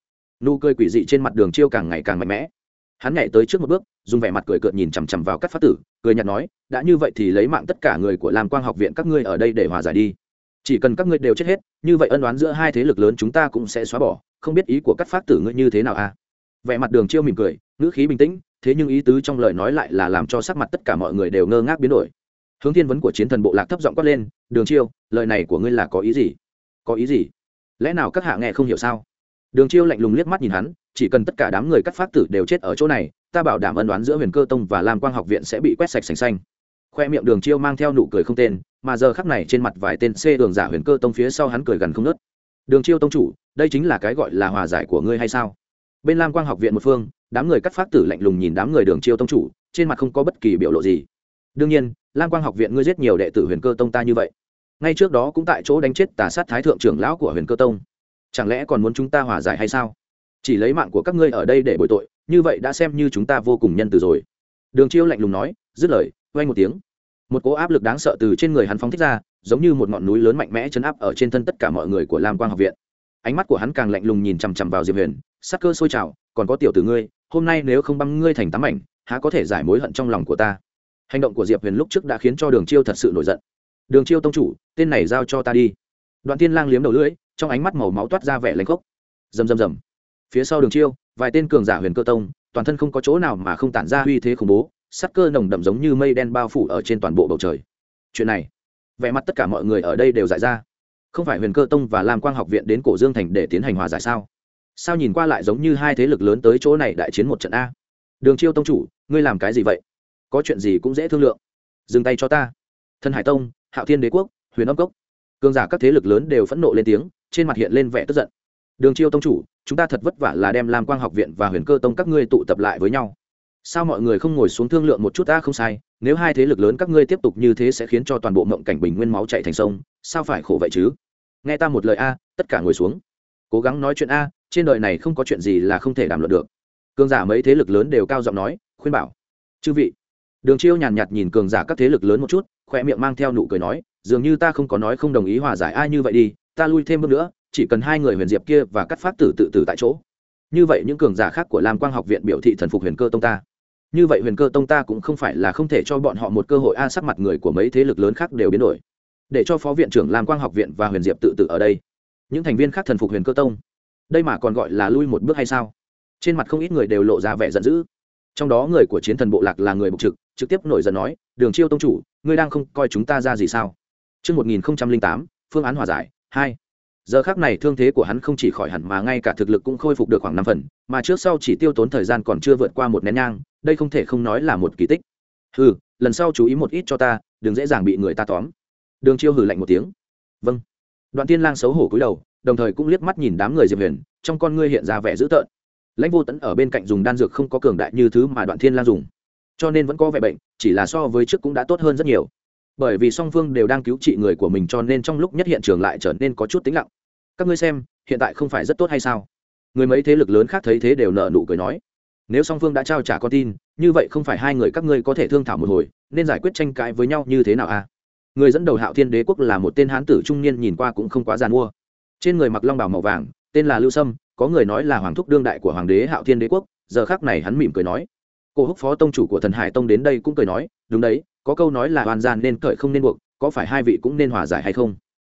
Nụ cười quỷ dị trên mặt đường chiêu càng ngày càng mạnh mẽ. Hắn nhảy tới trước một bước, dùng vẻ mặt cười cợt nhìn chằm chằm vào các phát tử, cười nhạt nói, đã như vậy thì lấy mạng tất cả người của làm quang học viện các ngươi ở đây để hòa giải đi. Chỉ cần các ngươi đều chết hết, như vậy ân oán giữa hai thế lực lớn chúng ta cũng sẽ xóa bỏ, không biết ý của các phát tử ngươi như thế nào à? Vẻ mặt đường chiêu mỉm cười, ngữ khí bình tĩnh thế nhưng ý tứ trong lời nói lại là làm cho sắc mặt tất cả mọi người đều ngơ ngác biến đổi. Hướng thiên vấn của chiến thần bộ lạc thấp giọng quát lên, đường chiêu, lời này của ngươi là có ý gì? Có ý gì? Lẽ nào các hạ nghe không hiểu sao? Đường chiêu lạnh lùng liếc mắt nhìn hắn, chỉ cần tất cả đám người cắt phát tử đều chết ở chỗ này, ta bảo đảm ân đoán giữa huyền cơ tông và lam quang học viện sẽ bị quét sạch sành xanh. Khoe miệng đường chiêu mang theo nụ cười không tên, mà giờ khắc này trên mặt vài tên c đường giả huyền cơ tông phía sau hắn cười gần không nớt đường chiêu tông chủ, đây chính là cái gọi là hòa giải của ngươi hay sao? Bên lam quang học viện một phương, đám người cắt phát tử lạnh lùng nhìn đám người đường chiêu tông chủ, trên mặt không có bất kỳ biểu lộ gì. Đương nhiên, lam quang học viện ngươi giết nhiều đệ tử huyền cơ tông ta như vậy. Ngay trước đó cũng tại chỗ đánh chết tà sát thái thượng trưởng lão của huyền cơ tông. Chẳng lẽ còn muốn chúng ta hòa giải hay sao? Chỉ lấy mạng của các ngươi ở đây để bồi tội, như vậy đã xem như chúng ta vô cùng nhân từ rồi. Đường chiêu lạnh lùng nói, dứt lời vay một tiếng. Một cỗ áp lực đáng sợ từ trên người hắn phóng thích ra, giống như một ngọn núi lớn mạnh mẽ chấn áp ở trên thân tất cả mọi người của lam quang học viện. Ánh mắt của hắn càng lạnh lùng nhìn chằm chằm vào diệp huyền sắc cơ sôi trào, còn có tiểu tử ngươi, hôm nay nếu không băng ngươi thành tám ảnh há có thể giải mối hận trong lòng của ta. Hành động của diệp huyền lúc trước đã khiến cho đường chiêu thật sự nổi giận. Đường chiêu tông chủ, tên này giao cho ta đi. Đoạn tiên lang liếm đầu lưỡi, trong ánh mắt màu máu toát ra vẻ lanh khốc. Rầm rầm rầm. Phía sau đường chiêu, vài tên cường giả huyền cơ tông, toàn thân không có chỗ nào mà không tản ra uy thế khủng bố, sắc cơ nồng đậm giống như mây đen bao phủ ở trên toàn bộ bầu trời. Chuyện này, vẻ mặt tất cả mọi người ở đây đều giải ra. Không phải huyền cơ tông và lam quang học viện đến cổ dương thành để tiến hành hòa giải sao? Sao nhìn qua lại giống như hai thế lực lớn tới chỗ này đại chiến một trận a? Đường chiêu tông chủ, ngươi làm cái gì vậy? Có chuyện gì cũng dễ thương lượng. Dừng tay cho ta. Thân hải tông, hạo thiên đế quốc, huyền âm cốc. Cường giả các thế lực lớn đều phẫn nộ lên tiếng, trên mặt hiện lên vẻ tức giận. Đường chiêu tông chủ, chúng ta thật vất vả là đem lam quang học viện và huyền cơ tông các ngươi tụ tập lại với nhau. Sao mọi người không ngồi xuống thương lượng một chút ta không sai, nếu hai thế lực lớn các ngươi tiếp tục như thế sẽ khiến cho toàn bộ mộng cảnh bình nguyên máu chạy thành sông, sao phải khổ vậy chứ? Nghe ta một lời a, tất cả ngồi xuống. Cố gắng nói chuyện a trên đời này không có chuyện gì là không thể đàm luận được. Cường giả mấy thế lực lớn đều cao giọng nói, khuyên bảo. Chư vị, đường chiêu nhàn nhạt nhìn cường giả các thế lực lớn một chút khoe miệng mang theo nụ cười nói, dường như ta không có nói không đồng ý hòa giải ai như vậy đi, ta lui thêm bước nữa, chỉ cần hai người huyền diệp kia và cắt phát tử tự tử tại chỗ. Như vậy những cường giả khác của lam quang học viện biểu thị thần phục huyền cơ tông ta. Như vậy huyền cơ tông ta cũng không phải là không thể cho bọn họ một cơ hội, a, sắc mặt người của mấy thế lực lớn khác đều biến đổi. Để cho phó viện trưởng lam quang học viện và huyền diệp tự tử ở đây. Những thành viên khác thần phục huyền cơ tông đây mà còn gọi là lui một bước hay sao trên mặt không ít người đều lộ ra vẻ giận dữ trong đó người của chiến thần bộ lạc là người bục trực trực tiếp nổi giận nói đường chiêu tông chủ ngươi đang không coi chúng ta ra gì sao Trước 1008, phương án hòa giải, 2. Giờ khác này thương thế của hắn không chỉ khỏi hẳn mà ngay cả thực lực cũng khôi phục được khoảng năm phần, mà trước sau chỉ tiêu tốn thời gian còn chưa vượt qua một nén nhang, đây không thể không nói là một kỳ tích. Hừ, lần sau chú ý một ít cho ta, đừng dễ dàng bị người ta tóm. Đường Chiêu hừ lạnh một tiếng. Vâng. Đoạn Tiên Lang xấu hổ cúi đầu, đồng thời cũng liếc mắt nhìn đám người Diệp Huyền, trong con ngươi hiện ra vẻ dữ tợn. Lãnh Vô Tấn ở bên cạnh dùng đan dược không có cường đại như thứ mà Đoạn Thiên Lang dùng, cho nên vẫn có vẻ bệnh, chỉ là so với trước cũng đã tốt hơn rất nhiều. Bởi vì song phương đều đang cứu trị người của mình cho nên trong lúc nhất hiện trường lại trở nên có chút tĩnh lặng. Các ngươi xem hiện tại không phải rất tốt hay sao? Người mấy thế lực lớn khác thấy thế đều nợ nụ cười nói. Nếu song phương đã trao trả con tin như vậy không phải hai người các ngươi có thể thương thảo một hồi nên giải quyết tranh cãi với nhau như thế nào à? Người dẫn đầu hạo thiên đế quốc là một tên hán tử trung niên nhìn qua cũng không quá g i à n mua trên người mặc long bào màu vàng, tên là lưu sâm, có người nói là hoàng thúc đương đại của hoàng đế hạo thiên đế quốc, giờ khác này hắn mỉm cười nói. Cô húc phó tông chủ của thần hải tông đến đây cũng cười nói, đúng đấy, có câu nói là hoàn gian nên cởi không nên buộc, có phải hai vị cũng nên hòa giải hay không?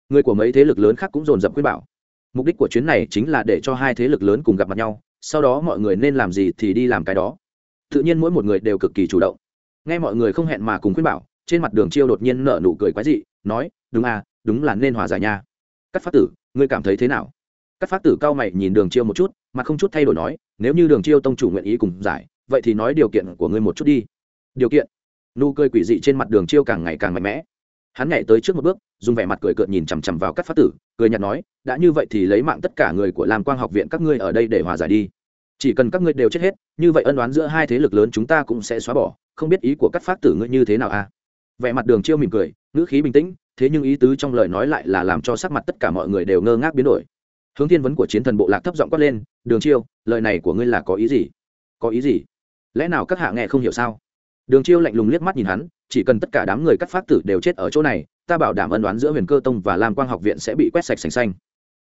Người của mấy thế lực lớn khác cũng dồn dập khuyên bảo. Mục đích của chuyến này chính là để cho hai thế lực lớn cùng gặp mặt nhau, sau đó mọi người nên làm gì thì đi làm cái đó. Tự nhiên mỗi một người đều cực kỳ chủ động. Nghe mọi người không hẹn mà cùng khuyên bảo trên mặt đường chiêu đột nhiên nở nụ cười quái dị, nói, đúng à đúng là nên hòa giải nha. Cắt phát tử, ngươi cảm thấy thế nào? Cắt phát tử cao mày nhìn đường chiêu một chút, mà không chút thay đổi nói, nếu như đường chiêu tông chủ nguyện ý cùng giải, vậy thì nói điều kiện của ngươi một chút đi. Điều kiện? Nụ cười quỷ dị trên mặt đường chiêu càng ngày càng mạnh mẽ. Hắn nhảy tới trước một bước, dùng vẻ mặt cười cợt nhìn chằm chằm vào các phát tử, cười nhạt nói, đã như vậy thì lấy mạng tất cả người của lam quang học viện các ngươi ở đây để hòa giải đi. Chỉ cần các ngươi đều chết hết, như vậy ân đoán giữa hai thế lực lớn chúng ta cũng sẽ xóa bỏ, không biết ý của các phát tử ngươi như thế nào à? Vẻ mặt đường chiêu mỉm cười, ngữ khí bình tĩnh, thế nhưng ý tứ trong lời nói lại là làm cho sắc mặt tất cả mọi người đều ngơ ngác biến đổi. Hướng thiên vấn của chiến thần bộ lạc thấp giọng quát lên, đường chiêu, lời này của ngươi là có ý gì? Có ý gì? Lẽ nào các hạ nghe không hiểu sao? Đường chiêu lạnh lùng liếc mắt nhìn hắn, chỉ cần tất cả đám người cắt phát tử đều chết ở chỗ này, ta bảo đảm ân đoán giữa huyền cơ tông và lam quang học viện sẽ bị quét sạch sành xanh.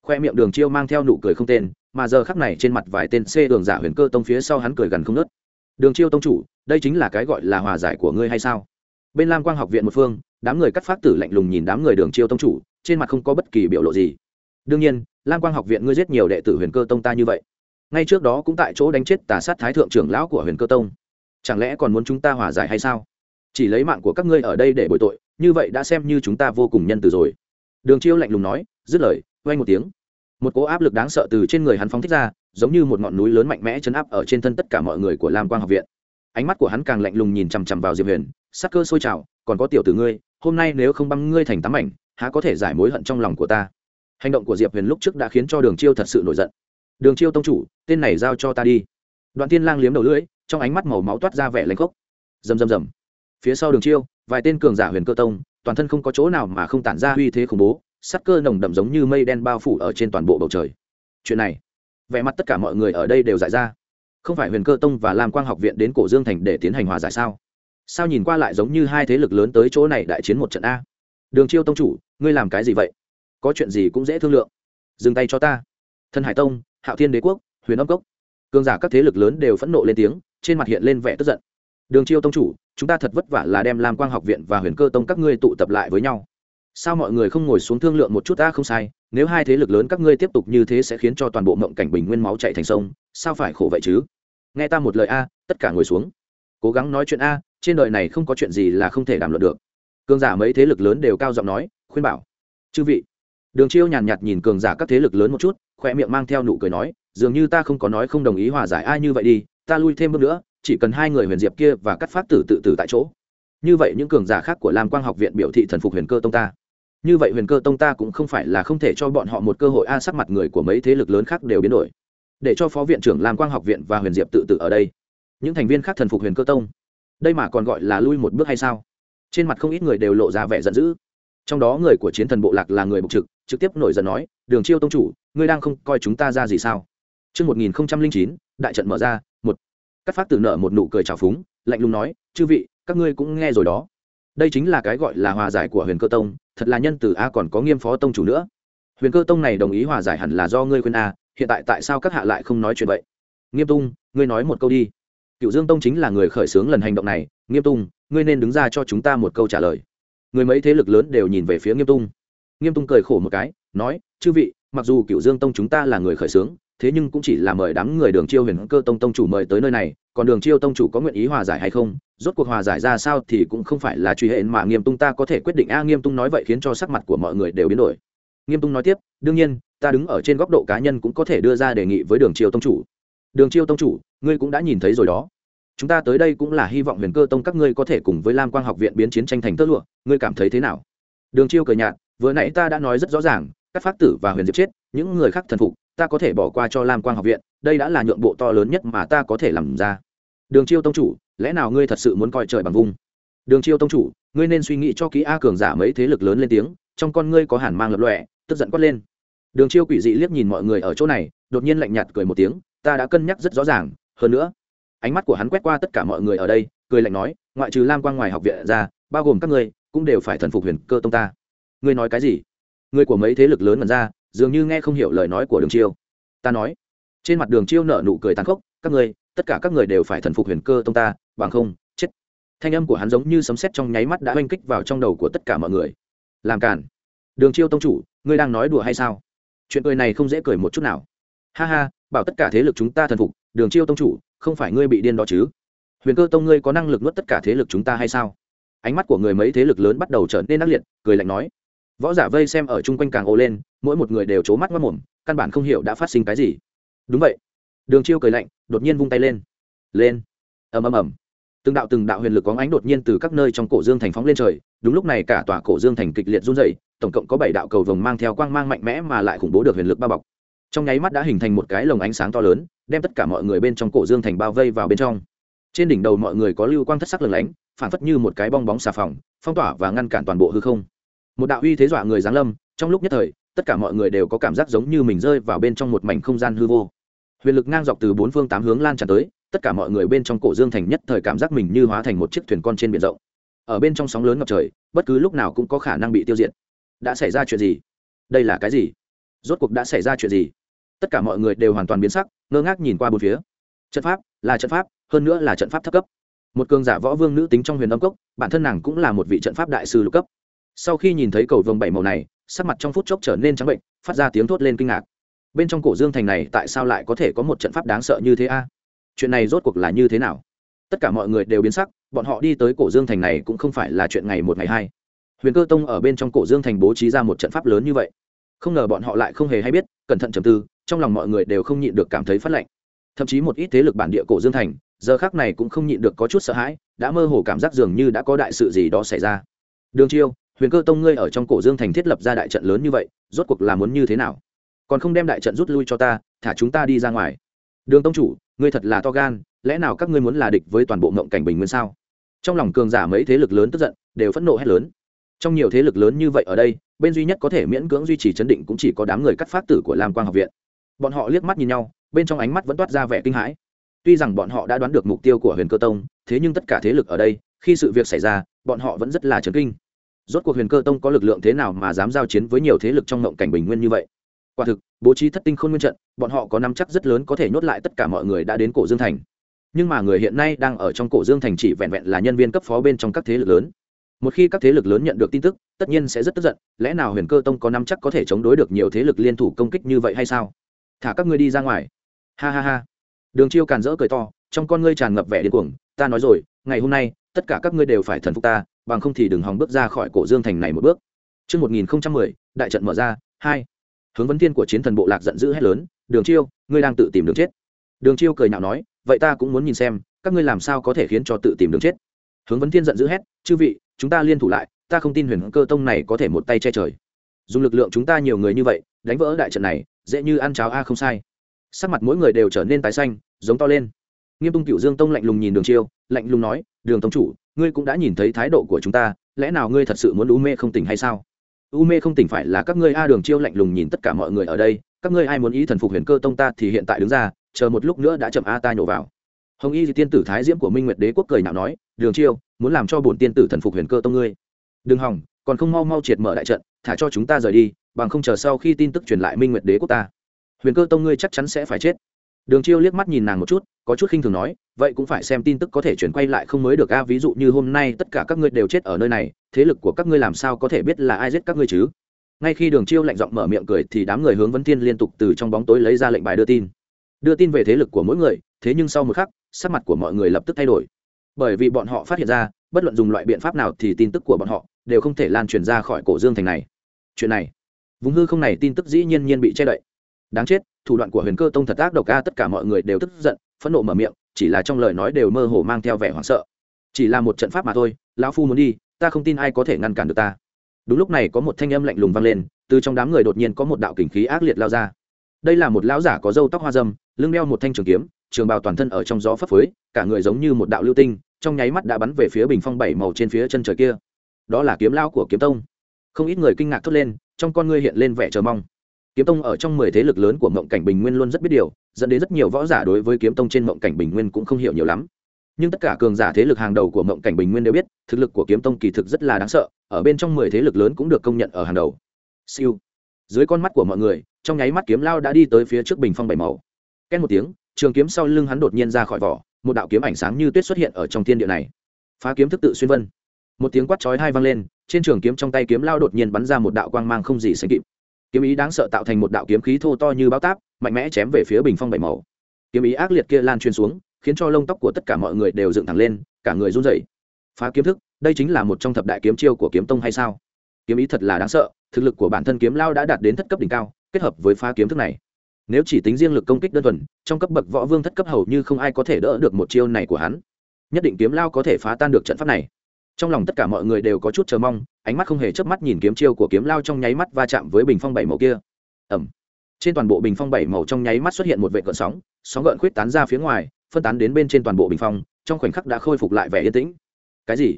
Khoe miệng đường chiêu mang theo nụ cười không tên, mà giờ khắc này trên mặt vài tên xê đường giả huyền cơ tông phía sau hắn cười gần không nớt đường chiêu tông chủ, đây chính là cái gọi là hòa giải của ngươi hay sao? Bên lam quang học viện một phương, đám người cắt phát tử lạnh lùng nhìn đám người đường chiêu tông chủ, trên mặt không có bất kỳ biểu lộ gì. Đương nhiên, lam quang học viện ngươi giết nhiều đệ tử huyền cơ tông ta như vậy. Ngay trước đó cũng tại chỗ đánh chết tà sát thái thượng trưởng lão của huyền cơ tông. Chẳng lẽ còn muốn chúng ta hòa giải hay sao? Chỉ lấy mạng của các ngươi ở đây để bồi tội, như vậy đã xem như chúng ta vô cùng nhân từ rồi. Đường chiêu lạnh lùng nói, dứt lời vay một tiếng. Một cỗ áp lực đáng sợ từ trên người hắn phóng thích ra, giống như một ngọn núi lớn mạnh mẽ chấn áp ở trên thân tất cả mọi người của lam quang học viện ánh mắt của hắn càng lạnh lùng nhìn chằm chằm vào diệp huyền, sắc cơ sôi trào, còn có tiểu tử ngươi, hôm nay nếu không băng ngươi thành tám ảnh há có thể giải mối hận trong lòng của ta? Hành động của diệp huyền lúc trước đã khiến cho đường chiêu thật sự nổi giận. Đường chiêu tông chủ, tên này giao cho ta đi. Đoạn tiên lang liếm đầu lưỡi, trong ánh mắt màu máu toát ra vẻ lanh khốc. Rầm rầm rầm. Phía sau đường chiêu, vài tên cường giả huyền cơ tông, toàn thân không có chỗ nào mà không tản ra uy thế khủng bố, sắc cơ nồng đậm giống như mây đen bao phủ ở trên toàn bộ bầu trời. Chuyện này, vẻ mặt tất cả mọi người ở đây đều giải ra không phải huyền cơ tông và lam quang học viện đến cổ dương thành để tiến hành hòa giải sao? Sao nhìn qua lại giống như hai thế lực lớn tới chỗ này đại chiến một trận a? Đường chiêu tông chủ, ngươi làm cái gì vậy? Có chuyện gì cũng dễ thương lượng. Dừng tay cho ta. Thân hải tông, hạo thiên đế quốc, huyền âm cốc. Cường giả các thế lực lớn đều phẫn nộ lên tiếng, trên mặt hiện lên vẻ tức giận. Đường chiêu tông chủ, chúng ta thật vất vả là đem lam quang học viện và huyền cơ tông các ngươi tụ tập lại với nhau. Sao mọi người không ngồi xuống thương lượng một chút ta không sai, nếu hai thế lực lớn các ngươi tiếp tục như thế sẽ khiến cho toàn bộ mộng cảnh bình nguyên máu chạy thành sông sao phải khổ vậy chứ? Nghe ta một lời a, tất cả ngồi xuống. Cố gắng nói chuyện a, trên đời này không có chuyện gì là không thể đàm luận được. Cường giả mấy thế lực lớn đều cao giọng nói, khuyên bảo. Chư vị. Đường chiêu nhàn nhạt nhìn cường giả các thế lực lớn một chút khoe miệng mang theo nụ cười nói, dường như ta không có nói không đồng ý hòa giải ai như vậy đi, ta lui thêm bước nữa, chỉ cần hai người huyền diệp kia và cắt phát tử tự tử tại chỗ. Như vậy những cường giả khác của lam quang học viện biểu thị thần phục huyền cơ tông ta. Như vậy huyền cơ tông ta cũng không phải là không thể cho bọn họ một cơ hội a, sắc mặt người của mấy thế lực lớn khác đều biến đổi để cho phó viện trưởng lam quang học viện và huyền diệp tự tử ở đây những thành viên khác thần phục huyền cơ tông đây mà còn gọi là lui một bước hay sao trên mặt không ít người đều lộ ra vẻ giận dữ trong đó người của chiến thần bộ lạc là người bục trực trực tiếp nổi giận nói đường chiêu tông chủ ngươi đang không coi chúng ta ra gì sao Trước 1009, đại trận mở ra, một. Cắt phát tử nợ một nụ cười trào phúng, lạnh lùng nói, chư vị, các ngươi cũng nghe rồi đó. Đây chính là cái gọi là hòa giải của huyền cơ tông, thật là nhân từ A còn có nghiêm phó tông chủ nữa. Huyền cơ tông này đồng ý hòa giải hẳn là do ngươi khuyên A, hiện tại tại sao các hạ lại không nói chuyện vậy? Nghiêm tung, ngươi nói một câu đi. Cựu Dương tông chính là người khởi xướng lần hành động này, Nghiêm tung, ngươi nên đứng ra cho chúng ta một câu trả lời. Người mấy thế lực lớn đều nhìn về phía Nghiêm tung. Nghiêm tung cười khổ một cái, nói, chư vị, mặc dù Cựu Dương tông chúng ta là người khởi xướng, thế nhưng cũng chỉ là mời đám người đường chiêu huyền cơ tông tông chủ mời tới nơi này còn đường chiêu tông chủ có nguyện ý hòa giải hay không rốt cuộc hòa giải ra sao thì cũng không phải là truy hệ mà nghiêm tung ta có thể quyết định a nghiêm tung nói vậy khiến cho sắc mặt của mọi người đều biến đổi nghiêm tung nói tiếp đương nhiên ta đứng ở trên góc độ cá nhân cũng có thể đưa ra đề nghị với đường chiêu tông chủ. Đường chiêu tông chủ, ngươi cũng đã nhìn thấy rồi đó. Chúng ta tới đây cũng là hy vọng huyền cơ tông các ngươi có thể cùng với lam quang học viện biến chiến tranh thành tơ lụa. Ngươi cảm thấy thế nào? Đường chiêu cười nhạt, vừa nãy ta đã nói rất rõ ràng, các pháp tử và huyền diệp chết, những người khác thần phục, ta có thể bỏ qua cho lam quang học viện. Đây đã là nhượng bộ to lớn nhất mà ta có thể làm ra. Đường chiêu tông chủ, lẽ nào ngươi thật sự muốn coi trời bằng vung đường chiêu tông chủ, ngươi nên suy nghĩ cho kỹ a cường giả mấy thế lực lớn lên tiếng, trong con ngươi có hàn mang lập lọe tức giận quát lên đường chiêu quỷ dị liếc nhìn mọi người ở chỗ này đột nhiên lạnh nhạt cười một tiếng ta đã cân nhắc rất rõ ràng hơn nữa. Ánh mắt của hắn quét qua tất cả mọi người ở đây cười lạnh nói ngoại trừ lam quang ngoài học viện ra bao gồm các ngươi cũng đều phải thần phục huyền cơ tông ta. Ngươi nói cái gì? Người của mấy thế lực lớn mật ra dường như nghe không hiểu lời nói của đường chiêu. Ta nói. Trên mặt đường chiêu nở nụ cười tàn khốc các ngươi, tất cả các người đều phải thần phục huyền cơ tông ta bằng không chết. Thanh âm của hắn giống như sấm sét trong nháy mắt đã oanh kích vào trong đầu của tất cả mọi người. Làm cản đường chiêu tông chủ ngươi đang nói đùa hay sao? Chuyện cười này không dễ cười một chút nào. Ha ha, bảo tất cả thế lực chúng ta thần phục, đường chiêu tông chủ, không phải ngươi bị điên đó chứ? Huyền cơ tông ngươi có năng lực nuốt tất cả thế lực chúng ta hay sao? Ánh mắt của người mấy thế lực lớn bắt đầu trở nên ác liệt, cười lạnh nói. Võ giả vây xem ở chung quanh càng ồ lên, mỗi một người đều c mắt mất mồm, căn bản không hiểu đã phát sinh cái gì. Đúng vậy. Đường chiêu cười lạnh, đột nhiên vung tay lên. Lên. Ầm ầm ầm. Từng đạo từng đạo huyền lực có ánh đột nhiên từ các nơi trong cổ dương thành phóng lên trời, đúng lúc này cả tòa cổ dương thành kịch liệt run dậy tổng cộng có bảy đạo cầu vồng mang theo quang mang mạnh mẽ mà lại khủng bố được huyền lực bao bọc. Trong nháy mắt đã hình thành một cái lồng ánh sáng to lớn, đem tất cả mọi người bên trong cổ dương thành bao vây vào bên trong. Trên đỉnh đầu mọi người có lưu quang thất sắc lửng lánh, phản phất như một cái bong bóng xà phòng, phong tỏa và ngăn cản toàn bộ hư không. Một đạo uy thế dọa người giáng lâm, trong lúc nhất thời, tất cả mọi người đều có cảm giác giống như mình rơi vào bên trong một mảnh không gian hư vô. Huyền lực ngang dọc từ bốn phương tám hướng lan tràn tới, tất cả mọi người bên trong cổ dương thành nhất thời cảm giác mình như hóa thành một chiếc thuyền con trên biển rộng. Ở bên trong sóng lớn ngập trời, bất cứ lúc nào cũng có khả năng bị tiêu diệt đã xảy ra chuyện gì? Đây là cái gì? Rốt cuộc đã xảy ra chuyện gì? Tất cả mọi người đều hoàn toàn biến sắc, ngơ ngác nhìn qua bốn phía. Trận pháp là trận pháp, hơn nữa là trận pháp thấp cấp. Một cường giả võ vương nữ tính trong huyền âm cốc, bản thân nàng cũng là một vị trận pháp đại sư lục cấp. Sau khi nhìn thấy cầu vồng bảy màu này, sắc mặt trong phút chốc trở nên trắng bệnh, phát ra tiếng thốt lên kinh ngạc. Bên trong cổ dương thành này tại sao lại có thể có một trận pháp đáng sợ như thế a? Chuyện này rốt cuộc là như thế nào? Tất cả mọi người đều biến sắc, bọn họ đi tới cổ dương thành này cũng không phải là chuyện ngày một ngày hai huyền cơ tông ở bên trong cổ dương thành bố trí ra một trận pháp lớn như vậy. Không ngờ bọn họ lại không hề hay biết, cẩn thận trầm tư, trong lòng mọi người đều không nhịn được cảm thấy phát lạnh. Thậm chí một ít thế lực bản địa cổ dương thành, giờ khác này cũng không nhịn được có chút sợ hãi, đã mơ hồ cảm giác dường như đã có đại sự gì đó xảy ra. Đường chiêu, huyền cơ tông ngươi ở trong cổ dương thành thiết lập ra đại trận lớn như vậy, rốt cuộc là muốn như thế nào? Còn không đem đại trận rút lui cho ta, thả chúng ta đi ra ngoài. Đường tông chủ, ngươi thật là to gan, lẽ nào các ngươi muốn là địch với toàn bộ mộng cảnh bình nguyên sao? Trong lòng cường giả mấy thế lực lớn tức giận, đều phẫn nộ hét lớn trong nhiều thế lực lớn như vậy ở đây, bên duy nhất có thể miễn cưỡng duy trì chấn định cũng chỉ có đám người cắt phát tử của lam quang học viện. Bọn họ liếc mắt nhìn nhau, bên trong ánh mắt vẫn toát ra vẻ kinh hãi. Tuy rằng bọn họ đã đoán được mục tiêu của huyền cơ tông, thế nhưng tất cả thế lực ở đây, khi sự việc xảy ra, bọn họ vẫn rất là chấn kinh. Rốt cuộc huyền cơ tông có lực lượng thế nào mà dám giao chiến với nhiều thế lực trong mộng cảnh bình nguyên như vậy? Quả thực, bố trí thất tinh khôn nguyên trận, bọn họ có nắm chắc rất lớn có thể nhốt lại tất cả mọi người đã đến cổ dương thành. Nhưng mà người hiện nay đang ở trong cổ dương thành chỉ vẹn vẹn là nhân viên cấp phó bên trong các thế lực lớn một khi các thế lực lớn nhận được tin tức tất nhiên sẽ rất tức giận lẽ nào huyền cơ tông có nắm chắc có thể chống đối được nhiều thế lực liên thủ công kích như vậy hay sao thả các ngươi đi ra ngoài ha ha ha đường chiêu càn rỡ cười to trong con ngươi tràn ngập vẻ điên cuồng ta nói rồi ngày hôm nay tất cả các ngươi đều phải thần phục ta bằng không thì đừng hòng bước ra khỏi cổ dương thành này một bước Trước 1010, đại trận mở ra, hai. Hướng vấn thiên của chiến thần bộ lạc giận dữ hét lớn, đường chiêu, ngươi đang tự tìm đường chết. Đường chiêu cười nhạo nói, vậy ta cũng muốn nhìn xem, các ngươi làm sao có thể khiến cho tự tìm đường chết. Hướng vấn thiên giận dữ hét, chư vị, chúng ta liên thủ lại, ta không tin huyền cơ tông này có thể một tay che trời. Dùng lực lượng chúng ta nhiều người như vậy, đánh vỡ đại trận này, dễ như ăn cháo a không sai. Sắc mặt mỗi người đều trở nên tái xanh, giống to lên. Nghiêm Tung cựu Dương Tông lạnh lùng nhìn Đường Chiêu, lạnh lùng nói, "Đường tông chủ, ngươi cũng đã nhìn thấy thái độ của chúng ta lẽ nào ngươi thật sự muốn u mê không tỉnh hay sao u mê không tỉnh phải là các ngươi a đường chiêu lạnh lùng nhìn tất cả mọi người ở đây các ngươi ai muốn ý thần phục huyền cơ tông ta thì hiện tại đứng ra chờ một lúc nữa đã chậm a ta nhổ vào hồng y thì tiên tử thái diễm của minh nguyệt đế quốc cười nào nói đường chiêu, muốn làm cho bổn tiên tử thần phục huyền cơ tông ngươi. Đừng hỏng, còn không mau mau triệt mở đại trận, thả cho chúng ta rời đi, bằng không chờ sau khi tin tức truyền lại minh nguyệt đế quốc ta. Huyền cơ tông ngươi chắc chắn sẽ phải chết. Đường chiêu liếc mắt nhìn nàng một chút, có chút khinh thường nói, vậy cũng phải xem tin tức có thể chuyển quay lại không mới được a, ví dụ như hôm nay tất cả các ngươi đều chết ở nơi này, thế lực của các ngươi làm sao có thể biết là ai giết các ngươi chứ? Ngay khi đường chiêu lạnh giọng mở miệng cười thì đám người hướng vấn thiên liên tục từ trong bóng tối lấy ra lệnh bài đưa tin. Đưa tin về thế lực của mỗi người, thế nhưng sau một khắc, sắc mặt của mọi người lập tức thay đổi bởi vì bọn họ phát hiện ra, bất luận dùng loại biện pháp nào thì tin tức của bọn họ đều không thể lan truyền ra khỏi cổ dương thành này. Chuyện này, vùng hư không này tin tức dĩ nhiên nhiên bị che đậy. Đáng chết, thủ đoạn của huyền cơ tông thật ác độc ca tất cả mọi người đều tức giận, phẫn nộ mở miệng, chỉ là trong lời nói đều mơ hồ mang theo vẻ hoảng sợ. Chỉ là một trận pháp mà thôi, lão phu muốn đi, ta không tin ai có thể ngăn cản được ta. Đúng lúc này có một thanh âm lạnh lùng vang lên, từ trong đám người đột nhiên có một đạo kình khí ác liệt lao ra. Đây là một lão giả có râu tóc hoa dâm, lưng đeo một thanh trường kiếm trường bào toàn thân ở trong gió phấp phới, cả người giống như một đạo lưu tinh, trong nháy mắt đã bắn về phía bình phong bảy màu trên phía chân trời kia. Đó là kiếm lao của kiếm tông. Không ít người kinh ngạc thốt lên, trong con ngươi hiện lên vẻ chờ mong. Kiếm tông ở trong mười thế lực lớn của mộng cảnh bình nguyên luôn rất biết điều, dẫn đến rất nhiều võ giả đối với kiếm tông trên mộng cảnh bình nguyên cũng không hiểu nhiều lắm. Nhưng tất cả cường giả thế lực hàng đầu của mộng cảnh bình nguyên đều biết, thực lực của kiếm tông kỳ thực rất là đáng sợ, ở bên trong mười thế lực lớn cũng được công nhận ở hàng đầu. Siêu. Dưới con mắt của mọi người, trong nháy mắt kiếm lao đã đi tới phía trước bình phong bảy màu. Ken một tiếng trường kiếm sau lưng hắn đột nhiên ra khỏi vỏ, một đạo kiếm ảnh sáng như tuyết xuất hiện ở trong thiên địa này. Phá kiếm thức tự xuyên vân. Một tiếng quát chói hai vang lên, trên trường kiếm trong tay kiếm lao đột nhiên bắn ra một đạo quang mang không gì sánh kịp. Kiếm ý đáng sợ tạo thành một đạo kiếm khí thô to như bao táp, mạnh mẽ chém về phía bình phong bảy màu. Kiếm ý ác liệt kia lan truyền xuống, khiến cho lông tóc của tất cả mọi người đều dựng thẳng lên, cả người run rẩy. Phá kiếm thức, đây chính là một trong thập đại kiếm chiêu của kiếm tông hay sao? Kiếm ý thật là đáng sợ, thực lực của bản thân kiếm lao đã đạt đến thất cấp đỉnh cao, kết hợp với phá kiếm thức này nếu chỉ tính riêng lực công kích đơn thuần, trong cấp bậc võ vương thất cấp hầu như không ai có thể đỡ được một chiêu này của hắn. Nhất định kiếm lao có thể phá tan được trận pháp này. Trong lòng tất cả mọi người đều có chút chờ mong, ánh mắt không hề chớp mắt nhìn kiếm chiêu của kiếm lao trong nháy mắt va chạm với bình phong bảy màu kia. Ẩm trên toàn bộ bình phong bảy màu trong nháy mắt xuất hiện một vệ cợn sóng sóng gợn khuyết tán ra phía ngoài, phân tán đến bên trên toàn bộ bình phong, trong khoảnh khắc đã khôi phục lại vẻ yên tĩnh. Cái gì?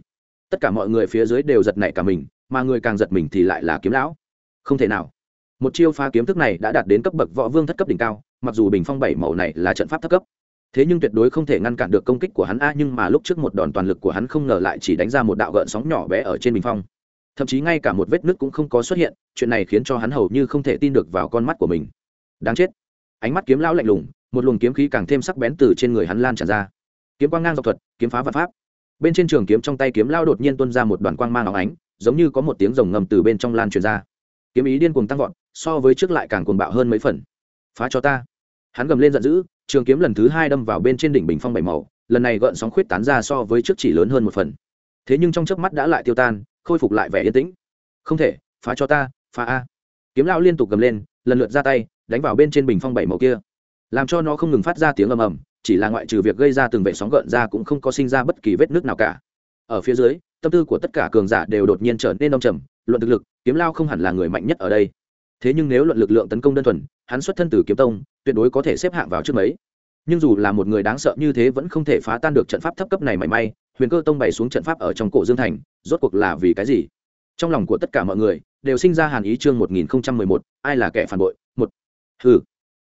Tất cả mọi người phía dưới đều giật nảy cả mình, mà người càng giật mình thì lại là kiếm lão. Không thể nào một chiêu phá kiếm thức này đã đạt đến cấp bậc võ vương thất cấp đỉnh cao, mặc dù bình phong bảy màu này là trận pháp thất cấp. Thế nhưng tuyệt đối không thể ngăn cản được công kích của hắn a, nhưng mà lúc trước một đòn toàn lực của hắn không ngờ lại chỉ đánh ra một đạo gợn sóng nhỏ bé ở trên bình phong. Thậm chí ngay cả một vết nứt cũng không có xuất hiện, chuyện này khiến cho hắn hầu như không thể tin được vào con mắt của mình. Đáng chết. Ánh mắt kiếm lão lạnh lùng, một luồng kiếm khí càng thêm sắc bén từ trên người hắn lan tràn ra. Kiếm quang ngang dọc thuật, kiếm phá vật pháp. Bên trên trường kiếm trong tay kiếm lao đột nhiên tuôn ra một đoàn quang mang óng ánh, giống như có một tiếng rồng ngầm từ bên trong lan truyền ra kiếm ý điên cuồng tăng vọt, so với trước lại càng cuồng bạo hơn mấy phần. Phá cho ta. Hắn gầm lên giận dữ, trường kiếm lần thứ hai đâm vào bên trên đỉnh bình phong bảy màu, lần này gợn sóng khuyết tán ra so với trước chỉ lớn hơn một phần. Thế nhưng trong chớp mắt đã lại tiêu tan, khôi phục lại vẻ yên tĩnh. Không thể, phá cho ta, phá a. Kiếm lao liên tục cầm lên, lần lượt ra tay, đánh vào bên trên bình phong bảy màu kia. Làm cho nó không ngừng phát ra tiếng ầm ầm, chỉ là ngoại trừ việc gây ra từng vệ sóng gợn ra cũng không có sinh ra bất kỳ vết nước nào cả. Ở phía dưới, tâm tư của tất cả cường giả đều đột nhiên trở nên đông trầm luận thực lực, kiếm lao không hẳn là người mạnh nhất ở đây. Thế nhưng nếu luận lực lượng tấn công đơn thuần, hắn xuất thân từ kiếm tông, tuyệt đối có thể xếp hạng vào trước mấy. Nhưng dù là một người đáng sợ như thế vẫn không thể phá tan được trận pháp thấp cấp này mảy may, huyền cơ tông bày xuống trận pháp ở trong cổ dương thành, rốt cuộc là vì cái gì? Trong lòng của tất cả mọi người, đều sinh ra hàn ý chương một nghìn một, ai là kẻ phản bội? Một. Hừ.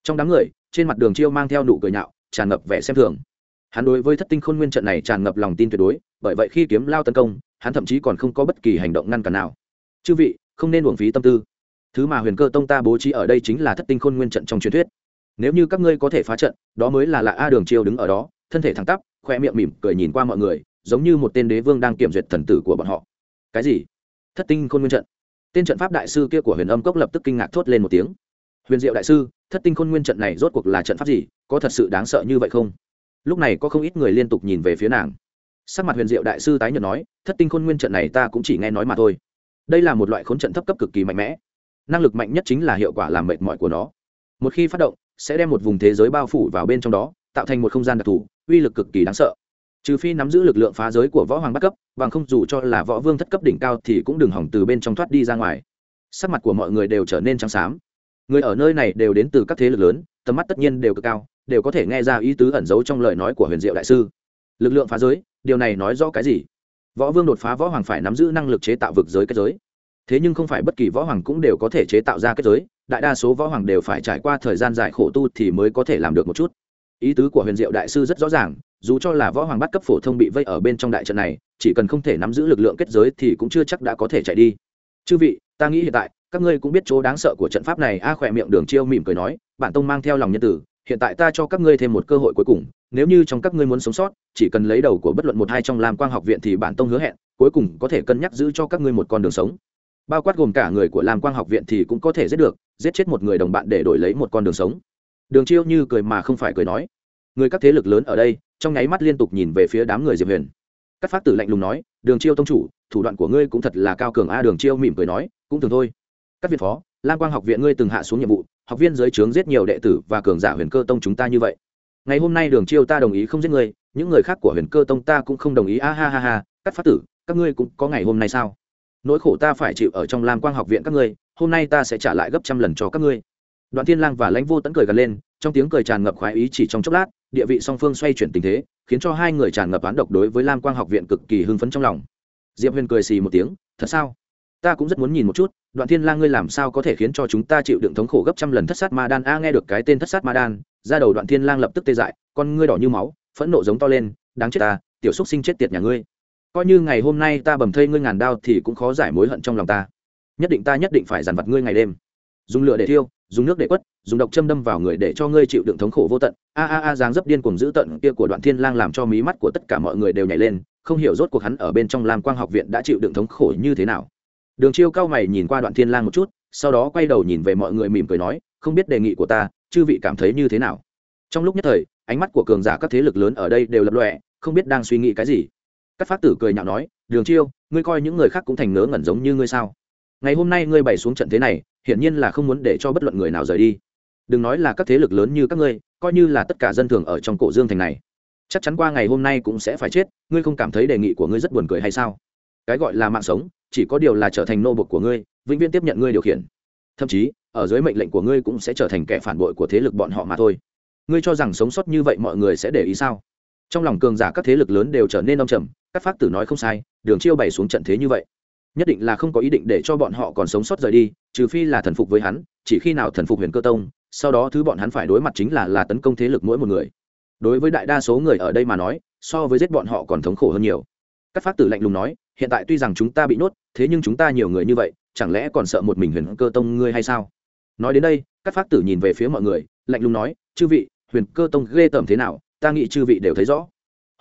Trong đám người, trên mặt đường chiêu mang theo nụ cười nhạo, tràn ngập vẻ xem thường. Hắn đối với thất tinh khôn nguyên trận này tràn ngập lòng tin tuyệt đối, bởi vậy khi kiếm lao tấn công, hắn thậm chí còn không có bất kỳ hành động ngăn cản nào chư vị, không nên uổng phí tâm tư. Thứ mà huyền cơ tông ta bố trí ở đây chính là thất tinh khôn nguyên trận trong truyền thuyết. Nếu như các ngươi có thể phá trận, đó mới là lạ a đường chiêu đứng ở đó, thân thể thẳng tắp, khoe miệng mỉm cười nhìn qua mọi người, giống như một tên đế vương đang kiểm duyệt thần tử của bọn họ. Cái gì? Thất tinh khôn nguyên trận. Tên trận pháp đại sư kia của huyền âm cốc lập tức kinh ngạc thốt lên một tiếng. Huyền diệu đại sư, thất tinh khôn nguyên trận này rốt cuộc là trận pháp gì, có thật sự đáng sợ như vậy không? Lúc này có không ít người liên tục nhìn về phía nàng. Sắc mặt huyền diệu đại sư tái nhật nói, thất tinh khôn nguyên trận này ta cũng chỉ nghe nói mà thôi đây là một loại khốn trận thấp cấp cực kỳ mạnh mẽ. Năng lực mạnh nhất chính là hiệu quả làm mệt mỏi của nó. Một khi phát động, sẽ đem một vùng thế giới bao phủ vào bên trong đó, tạo thành một không gian đặc thù, uy lực cực kỳ đáng sợ. Trừ phi nắm giữ lực lượng phá giới của võ hoàng bắt cấp, bằng không dù cho là võ vương thất cấp đỉnh cao thì cũng đừng hỏng từ bên trong thoát đi ra ngoài. Sắc mặt của mọi người đều trở nên trắng xám. Người ở nơi này đều đến từ các thế lực lớn, tầm mắt tất nhiên đều cực cao, đều có thể nghe ra ý tứ ẩn giấu trong lời nói của huyền diệu đại sư. Lực lượng phá giới, điều này nói rõ cái gì? Võ vương đột phá võ hoàng phải nắm giữ năng lực chế tạo vực giới kết giới. Thế nhưng không phải bất kỳ võ hoàng cũng đều có thể chế tạo ra kết giới, đại đa số võ hoàng đều phải trải qua thời gian dài khổ tu thì mới có thể làm được một chút. Ý tứ của huyền diệu đại sư rất rõ ràng, dù cho là võ hoàng bắt cấp phổ thông bị vây ở bên trong đại trận này, chỉ cần không thể nắm giữ lực lượng kết giới thì cũng chưa chắc đã có thể chạy đi. Chư vị, ta nghĩ hiện tại, các ngươi cũng biết chỗ đáng sợ của trận pháp này. A khỏe miệng đường chiêu mỉm cười nói, bản tông mang theo lòng nhân tử hiện tại ta cho các ngươi thêm một cơ hội cuối cùng, nếu như trong các ngươi muốn sống sót, chỉ cần lấy đầu của bất luận một hai trong lam quang học viện thì bản tông hứa hẹn, cuối cùng có thể cân nhắc giữ cho các ngươi một con đường sống. Bao quát gồm cả người của lam quang học viện thì cũng có thể giết được, giết chết một người đồng bạn để đổi lấy một con đường sống. Đường chiêu như cười mà không phải cười nói. Người các thế lực lớn ở đây, trong nháy mắt liên tục nhìn về phía đám người diệp huyền. Các phát tử lạnh lùng nói, đường chiêu tông chủ, thủ đoạn của ngươi cũng thật là cao cường a. Đường chiêu mỉm cười nói, cũng thường thôi. Các viện phó lam quang học viện ngươi từng hạ xuống nhiệm vụ, học viên giới trướng giết nhiều đệ tử và cường giả huyền cơ tông chúng ta như vậy. Ngày hôm nay đường chiêu ta đồng ý không giết ngươi, những người khác của huyền cơ tông ta cũng không đồng ý. A ha ha ha, các phát tử, các ngươi cũng có ngày hôm nay sao? Nỗi khổ ta phải chịu ở trong lam quang học viện các ngươi, hôm nay ta sẽ trả lại gấp trăm lần cho các ngươi. Đoạn thiên lang và lãnh vô tẫn cười gần lên, trong tiếng cười tràn ngập khoái ý chỉ trong chốc lát, địa vị song phương xoay chuyển tình thế, khiến cho hai người tràn ngập oán độc đối với lam quang học viện cực kỳ hưng phấn trong lòng. Diệp huyền cười xì một tiếng, thật sao? Ta cũng rất muốn nhìn một chút, đoạn thiên lang ngươi làm sao có thể khiến cho chúng ta chịu đựng thống khổ gấp trăm lần thất sát ma đan? A, nghe được cái tên thất sát ma đan ra đầu đoạn thiên lang lập tức tê dại, con ngươi đỏ như máu, phẫn nộ giống to lên, đáng chết ta, tiểu xúc sinh chết tiệt nhà ngươi. Coi như ngày hôm nay ta bầm thây ngươi ngàn đao thì cũng khó giải mối hận trong lòng ta. Nhất định ta nhất định phải dằn vặt ngươi ngày đêm. Dùng lửa để thiêu, dùng nước để quất, dùng độc châm đâm vào người để cho ngươi chịu đựng thống khổ vô tận. A a a, dáng dấp điên cuồng dữ tận kia của đoạn thiên lang làm cho mí mắt của tất cả mọi người đều nhảy lên, không hiểu rốt cuộc hắn ở bên trong lam quang học viện đã chịu đựng thống khổ như thế nào đường chiêu cao mày nhìn qua đoạn thiên lang một chút, sau đó quay đầu nhìn về mọi người mỉm cười nói, không biết đề nghị của ta, chư vị cảm thấy như thế nào? Trong lúc nhất thời, ánh mắt của cường giả các thế lực lớn ở đây đều lập lọe không biết đang suy nghĩ cái gì. Các phát tử cười nhạo nói, đường chiêu, ngươi coi những người khác cũng thành ngớ ngẩn giống như ngươi sao? Ngày hôm nay ngươi bày xuống trận thế này, hiển nhiên là không muốn để cho bất luận người nào rời đi. Đừng nói là các thế lực lớn như các ngươi, coi như là tất cả dân thường ở trong cổ dương thành này. Chắc chắn qua ngày hôm nay cũng sẽ phải chết, ngươi không cảm thấy đề nghị của ngươi rất buồn cười hay sao? Cái gọi là mạng sống chỉ có điều là trở thành nô bộc của ngươi, vĩnh viễn tiếp nhận ngươi điều khiển. Thậm chí, ở dưới mệnh lệnh của ngươi cũng sẽ trở thành kẻ phản bội của thế lực bọn họ mà thôi. Ngươi cho rằng sống sót như vậy mọi người sẽ để ý sao? Trong lòng cường giả các thế lực lớn đều trở nên đông trầm, các phát tử nói không sai, đường chiêu bày xuống trận thế như vậy. Nhất định là không có ý định để cho bọn họ còn sống sót rời đi, trừ phi là thần phục với hắn, chỉ khi nào thần phục huyền cơ tông, sau đó thứ bọn hắn phải đối mặt chính là là tấn công thế lực mỗi một người. Đối với đại đa số người ở đây mà nói, so với giết bọn họ còn thống khổ hơn nhiều các Phác tử lạnh lùng nói, hiện tại tuy rằng chúng ta bị nhốt, thế nhưng chúng ta nhiều người như vậy, chẳng lẽ còn sợ một mình huyền cơ tông ngươi hay sao? Nói đến đây, các Phác tử nhìn về phía mọi người, lạnh lùng nói, chư vị, huyền cơ tông ghê tởm thế nào? Ta nghĩ chư vị đều thấy rõ.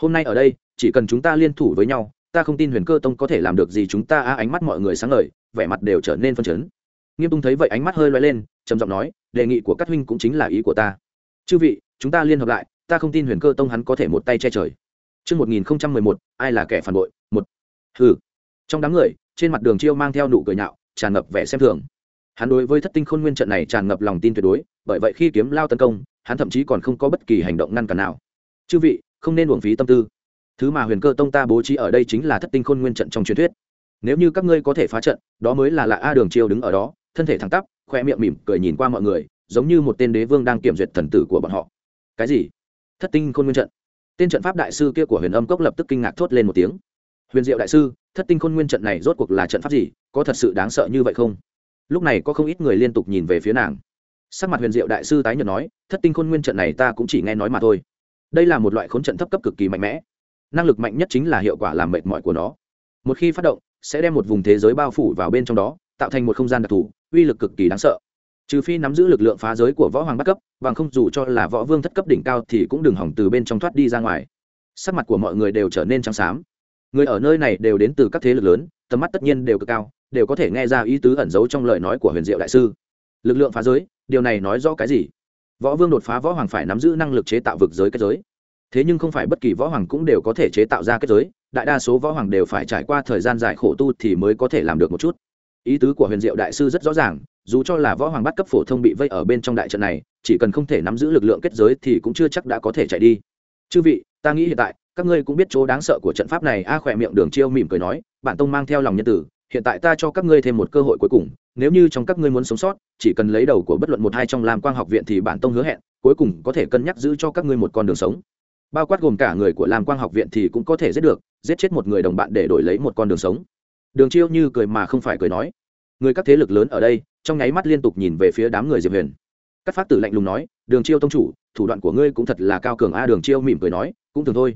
Hôm nay ở đây, chỉ cần chúng ta liên thủ với nhau, ta không tin huyền cơ tông có thể làm được gì chúng ta. Ánh mắt mọi người sáng ngời, vẻ mặt đều trở nên phân chấn. Nghiêm tung thấy vậy ánh mắt hơi loay lên, trầm giọng nói, đề nghị của các huynh cũng chính là ý của ta. Chư vị, chúng ta liên hợp lại, ta không tin huyền cơ tông hắn có thể một tay che trời. Trước 1011, ai là kẻ phản bội? Một. Hừ. Trong đám người, trên mặt đường chiêu mang theo nụ cười nhạo tràn ngập vẻ xem thường. Hắn đối với thất tinh khôn nguyên trận này tràn ngập lòng tin tuyệt đối bởi vậy khi kiếm lao tấn công hắn thậm chí còn không có bất kỳ hành động ngăn cản nào. Chư vị không nên uổng phí tâm tư. Thứ mà huyền cơ tông ta bố trí ở đây chính là thất tinh khôn nguyên trận trong truyền thuyết. Nếu như các ngươi có thể phá trận đó mới là lạ a đường chiêu đứng ở đó thân thể thẳng tắp khoe miệng mỉm cười nhìn qua mọi người giống như một tên đế vương đang kiểm duyệt thần tử của bọn họ. Cái gì? Thất tinh khôn nguyên trận? Tên trận pháp đại sư kia của huyền âm cốc lập tức kinh ngạc thốt lên một tiếng. Huyền diệu đại sư, thất tinh khôn nguyên trận này rốt cuộc là trận pháp gì? Có thật sự đáng sợ như vậy không? Lúc này có không ít người liên tục nhìn về phía nàng. Sắc mặt huyền diệu đại sư tái nhật nói, thất tinh khôn nguyên trận này ta cũng chỉ nghe nói mà thôi. Đây là một loại khốn trận thấp cấp cực kỳ mạnh mẽ. Năng lực mạnh nhất chính là hiệu quả làm mệt mỏi của nó. Một khi phát động, sẽ đem một vùng thế giới bao phủ vào bên trong đó, tạo thành một không gian đặc thù, uy lực cực kỳ đáng sợ trừ phi nắm giữ lực lượng phá giới của võ hoàng bắt cấp, bằng không dù cho là võ vương thất cấp đỉnh cao thì cũng đừng hỏng từ bên trong thoát đi ra ngoài. Sắc mặt của mọi người đều trở nên trắng xám. Người ở nơi này đều đến từ các thế lực lớn, tầm mắt tất nhiên đều cực cao, đều có thể nghe ra ý tứ ẩn giấu trong lời nói của huyền diệu đại sư. Lực lượng phá giới, điều này nói rõ cái gì? Võ vương đột phá võ hoàng phải nắm giữ năng lực chế tạo vực giới kết giới. Thế nhưng không phải bất kỳ võ hoàng cũng đều có thể chế tạo ra kết giới, đại đa số võ hoàng đều phải trải qua thời gian dài khổ tu thì mới có thể làm được một chút ý tứ của huyền diệu đại sư rất rõ ràng, dù cho là võ hoàng bắt cấp phổ thông bị vây ở bên trong đại trận này, chỉ cần không thể nắm giữ lực lượng kết giới thì cũng chưa chắc đã có thể chạy đi. Chư vị, ta nghĩ hiện tại, các ngươi cũng biết chỗ đáng sợ của trận pháp này, a khỏe miệng đường chiêu mỉm cười nói bản tông mang theo lòng nhân tử, hiện tại ta cho các ngươi thêm một cơ hội cuối cùng, nếu như trong các ngươi muốn sống sót, chỉ cần lấy đầu của bất luận một hai trong làm quang học viện thì bản tông hứa hẹn, cuối cùng có thể cân nhắc giữ cho các ngươi một con đường sống. Bao quát gồm cả người của làm quang học viện thì cũng có thể giết được, giết chết một người đồng bạn để đổi lấy một con đường sống đường chiêu như cười mà không phải cười nói. Người các thế lực lớn ở đây, trong nháy mắt liên tục nhìn về phía đám người diệp huyền. Các phát tử lạnh lùng nói, đường chiêu tông chủ, thủ đoạn của ngươi cũng thật là cao cường a. Đường chiêu mỉm cười nói, cũng thường thôi.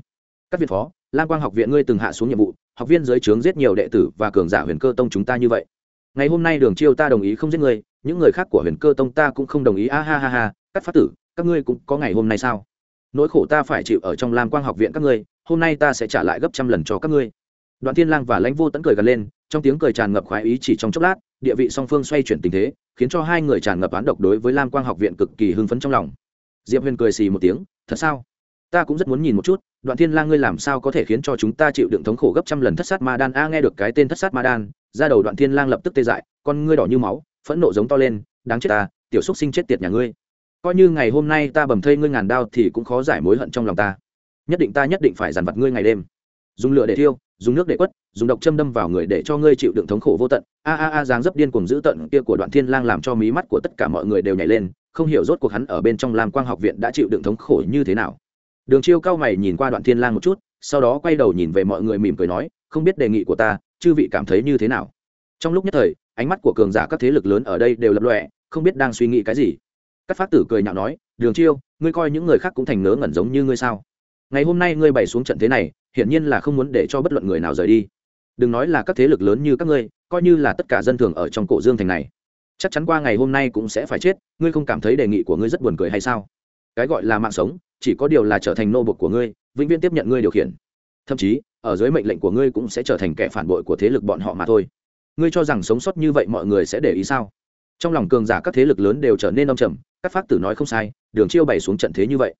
Các viện phó, lam quang học viện ngươi từng hạ xuống nhiệm vụ, học viên dưới trướng giết nhiều đệ tử và cường giả huyền cơ tông chúng ta như vậy. Ngày hôm nay đường chiêu ta đồng ý không giết ngươi, những người khác của huyền cơ tông ta cũng không đồng ý. A ha ha ha, các phát tử, các ngươi cũng có ngày hôm nay sao? Nỗi khổ ta phải chịu ở trong lam quang học viện các ngươi, hôm nay ta sẽ trả lại gấp trăm lần cho các ngươi đoạn thiên lang và lãnh vô tẫn cười gần lên, trong tiếng cười tràn ngập khoái ý chỉ trong chốc lát, địa vị song phương xoay chuyển tình thế, khiến cho hai người tràn ngập án độc đối với lam quang học viện cực kỳ hưng phấn trong lòng. Diệp huyền cười xì một tiếng, thật sao? Ta cũng rất muốn nhìn một chút, đoạn thiên lang ngươi làm sao có thể khiến cho chúng ta chịu đựng thống khổ gấp trăm lần thất sát ma đan? A, nghe được cái tên thất sát ma đan, ra đầu đoạn thiên lang lập tức tê dại, con ngươi đỏ như máu, phẫn nộ giống to lên, đáng chết ta, tiểu xúc sinh chết tiệt nhà ngươi. Coi như ngày hôm nay ta bầm thây ngươi ngàn đao thì cũng khó giải mối hận trong lòng ta. Nhất định ta nhất định phải dằn vặt ngươi ngày đêm dùng lửa để thiêu, dùng nước để quất, dùng độc châm đâm vào người để cho ngươi chịu đựng thống khổ vô tận. A a a, dáng dấp điên cuồng dữ tận kia của đoạn thiên lang làm cho mí mắt của tất cả mọi người đều nhảy lên, không hiểu rốt cuộc hắn ở bên trong lam quang học viện đã chịu đựng thống khổ như thế nào. Đường chiêu cao mày nhìn qua đoạn thiên lang một chút, sau đó quay đầu nhìn về mọi người mỉm cười nói, không biết đề nghị của ta, chư vị cảm thấy như thế nào? Trong lúc nhất thời, ánh mắt của cường giả các thế lực lớn ở đây đều lập lòe, không biết đang suy nghĩ cái gì. Các phát tử cười nhạo nói, đường chiêu, ngươi coi những người khác cũng thành nớ ngẩn giống như ngươi sao? Ngày hôm nay ngươi bày xuống trận thế này hiển nhiên là không muốn để cho bất luận người nào rời đi. Đừng nói là các thế lực lớn như các ngươi, coi như là tất cả dân thường ở trong cổ dương thành này. Chắc chắn qua ngày hôm nay cũng sẽ phải chết, ngươi không cảm thấy đề nghị của ngươi rất buồn cười hay sao? Cái gọi là mạng sống, chỉ có điều là trở thành nô bộc của ngươi, vĩnh viễn tiếp nhận ngươi điều khiển. Thậm chí, ở dưới mệnh lệnh của ngươi cũng sẽ trở thành kẻ phản bội của thế lực bọn họ mà thôi. Ngươi cho rằng sống sót như vậy mọi người sẽ để ý sao? Trong lòng cường giả các thế lực lớn đều trở nên đông trầm, các pháp tử nói không sai, đường chiêu bày xuống trận thế như vậy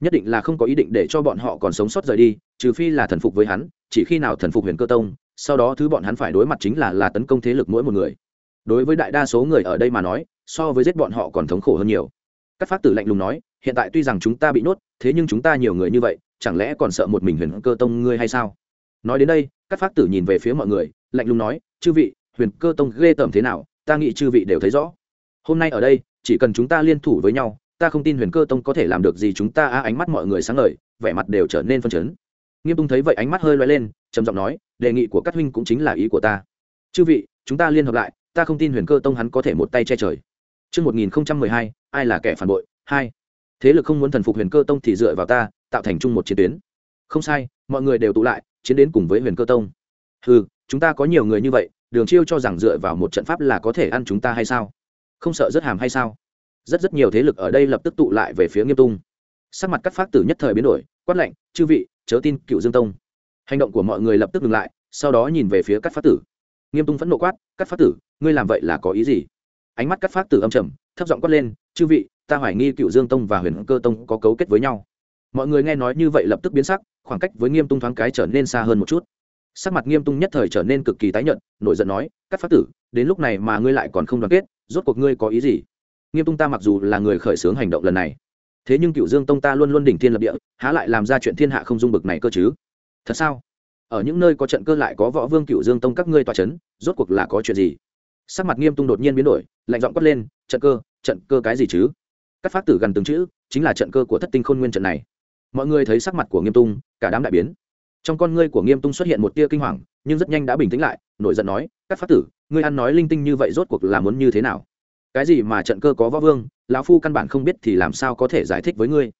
nhất định là không có ý định để cho bọn họ còn sống sót rời đi, trừ phi là thần phục với hắn, chỉ khi nào thần phục huyền cơ tông, sau đó thứ bọn hắn phải đối mặt chính là là tấn công thế lực mỗi một người. Đối với đại đa số người ở đây mà nói, so với giết bọn họ còn thống khổ hơn nhiều. Các pháp tử lạnh lùng nói, hiện tại tuy rằng chúng ta bị nhốt, thế nhưng chúng ta nhiều người như vậy, chẳng lẽ còn sợ một mình huyền cơ tông ngươi hay sao? Nói đến đây, các pháp tử nhìn về phía mọi người, lạnh lùng nói, chư vị, huyền cơ tông ghê tởm thế nào, ta nghĩ chư vị đều thấy rõ. Hôm nay ở đây, chỉ cần chúng ta liên thủ với nhau ta không tin huyền cơ tông có thể làm được gì chúng ta a ánh mắt mọi người sáng ngời vẻ mặt đều trở nên phân chấn nghiêm tung thấy vậy ánh mắt hơi loay lên trầm giọng nói đề nghị của các huynh cũng chính là ý của ta chư vị chúng ta liên hợp lại ta không tin huyền cơ tông hắn có thể một tay che trời Trước 1012, ai là kẻ phản bội? Hai. Thế lực không muốn thần phục huyền cơ tông thì dựa vào ta, tạo thành chung một chiến tuyến. Không sai, mọi người đều tụ lại, chiến đến cùng với huyền cơ tông. Hừ, chúng ta có nhiều người như vậy, đường chiêu cho rằng dựa vào một trận pháp là có thể ăn chúng ta hay sao? Không sợ rất hàm hay sao? Rất rất nhiều thế lực ở đây lập tức tụ lại về phía nghiêm tung. Sắc mặt các phát tử nhất thời biến đổi, quát lệnh chư vị, chớ tin cựu dương tông. Hành động của mọi người lập tức ngừng lại, sau đó nhìn về phía các phát tử. Nghiêm tung phẫn nộ quát, các phát tử, ngươi làm vậy là có ý gì? Ánh mắt các phát tử âm trầm, thấp giọng quát lên, chư vị, ta hoài nghi cựu dương tông và huyền cơ tông có cấu kết với nhau. Mọi người nghe nói như vậy lập tức biến sắc, khoảng cách với nghiêm tung thoáng cái trở nên xa hơn một chút. Sắc mặt nghiêm tung nhất thời trở nên cực kỳ tái nhợt, nổi giận nói, các pháp tử, đến lúc này mà ngươi lại còn không đoàn kết, rốt cuộc ngươi có ý gì? Nghiêm tung ta mặc dù là người khởi xướng hành động lần này, thế nhưng cựu dương tông ta luôn luôn đỉnh thiên lập địa, há lại làm ra chuyện thiên hạ không dung bực này cơ chứ? Thật sao? Ở những nơi có trận cơ lại có võ vương cựu dương tông các ngươi tòa c h ấ n rốt cuộc là có chuyện gì? Sắc mặt nghiêm tung đột nhiên biến đổi, lạnh giọng quất lên, trận cơ trận cơ cái gì chứ? Các phát tử gần từng chữ, chính là trận cơ của thất tinh khôn nguyên trận này. Mọi người thấy sắc mặt của nghiêm tung cả đám đại biến. Trong con ngươi của nghiêm tung xuất hiện một tia kinh hoàng, nhưng rất nhanh đã bình tĩnh lại, nổi giận nói, các phát tử, ngươi ăn nói linh tinh như vậy rốt cuộc là muốn như thế nào? Cái gì mà trận cơ có võ vương, lão phu căn bản không biết thì làm sao có thể giải thích với ngươi.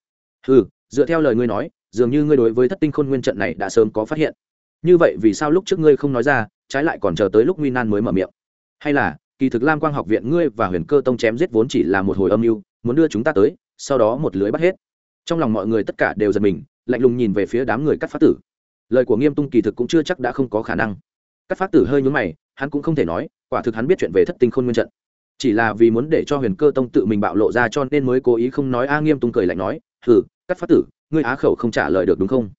Ừ dựa theo lời ngươi nói, dường như ngươi đối với thất tinh khôn nguyên trận này đã sớm có phát hiện. Như vậy vì sao lúc trước ngươi không nói ra, trái lại còn chờ tới lúc nguy nan mới mở miệng? Hay là, kỳ thực lam quang học viện ngươi và huyền cơ tông chém giết vốn chỉ là một hồi âm mưu, muốn đưa chúng ta tới, sau đó một lưới bắt hết. Trong lòng mọi người tất cả đều giật mình, lạnh lùng nhìn về phía đám người cắt phát tử. Lời của nghiêm tung kỳ thực cũng chưa chắc đã không có khả năng. Cắt phát tử hơi nhún mày, hắn cũng không thể nói, quả thực hắn biết chuyện về thất tinh khôn nguyên trận chỉ là vì muốn để cho huyền cơ tông tự mình bạo lộ ra cho nên mới cố ý không nói, a nghiêm tung cười lạnh nói, hừ, cắt phát tử, ngươi á khẩu không trả lời được đúng không?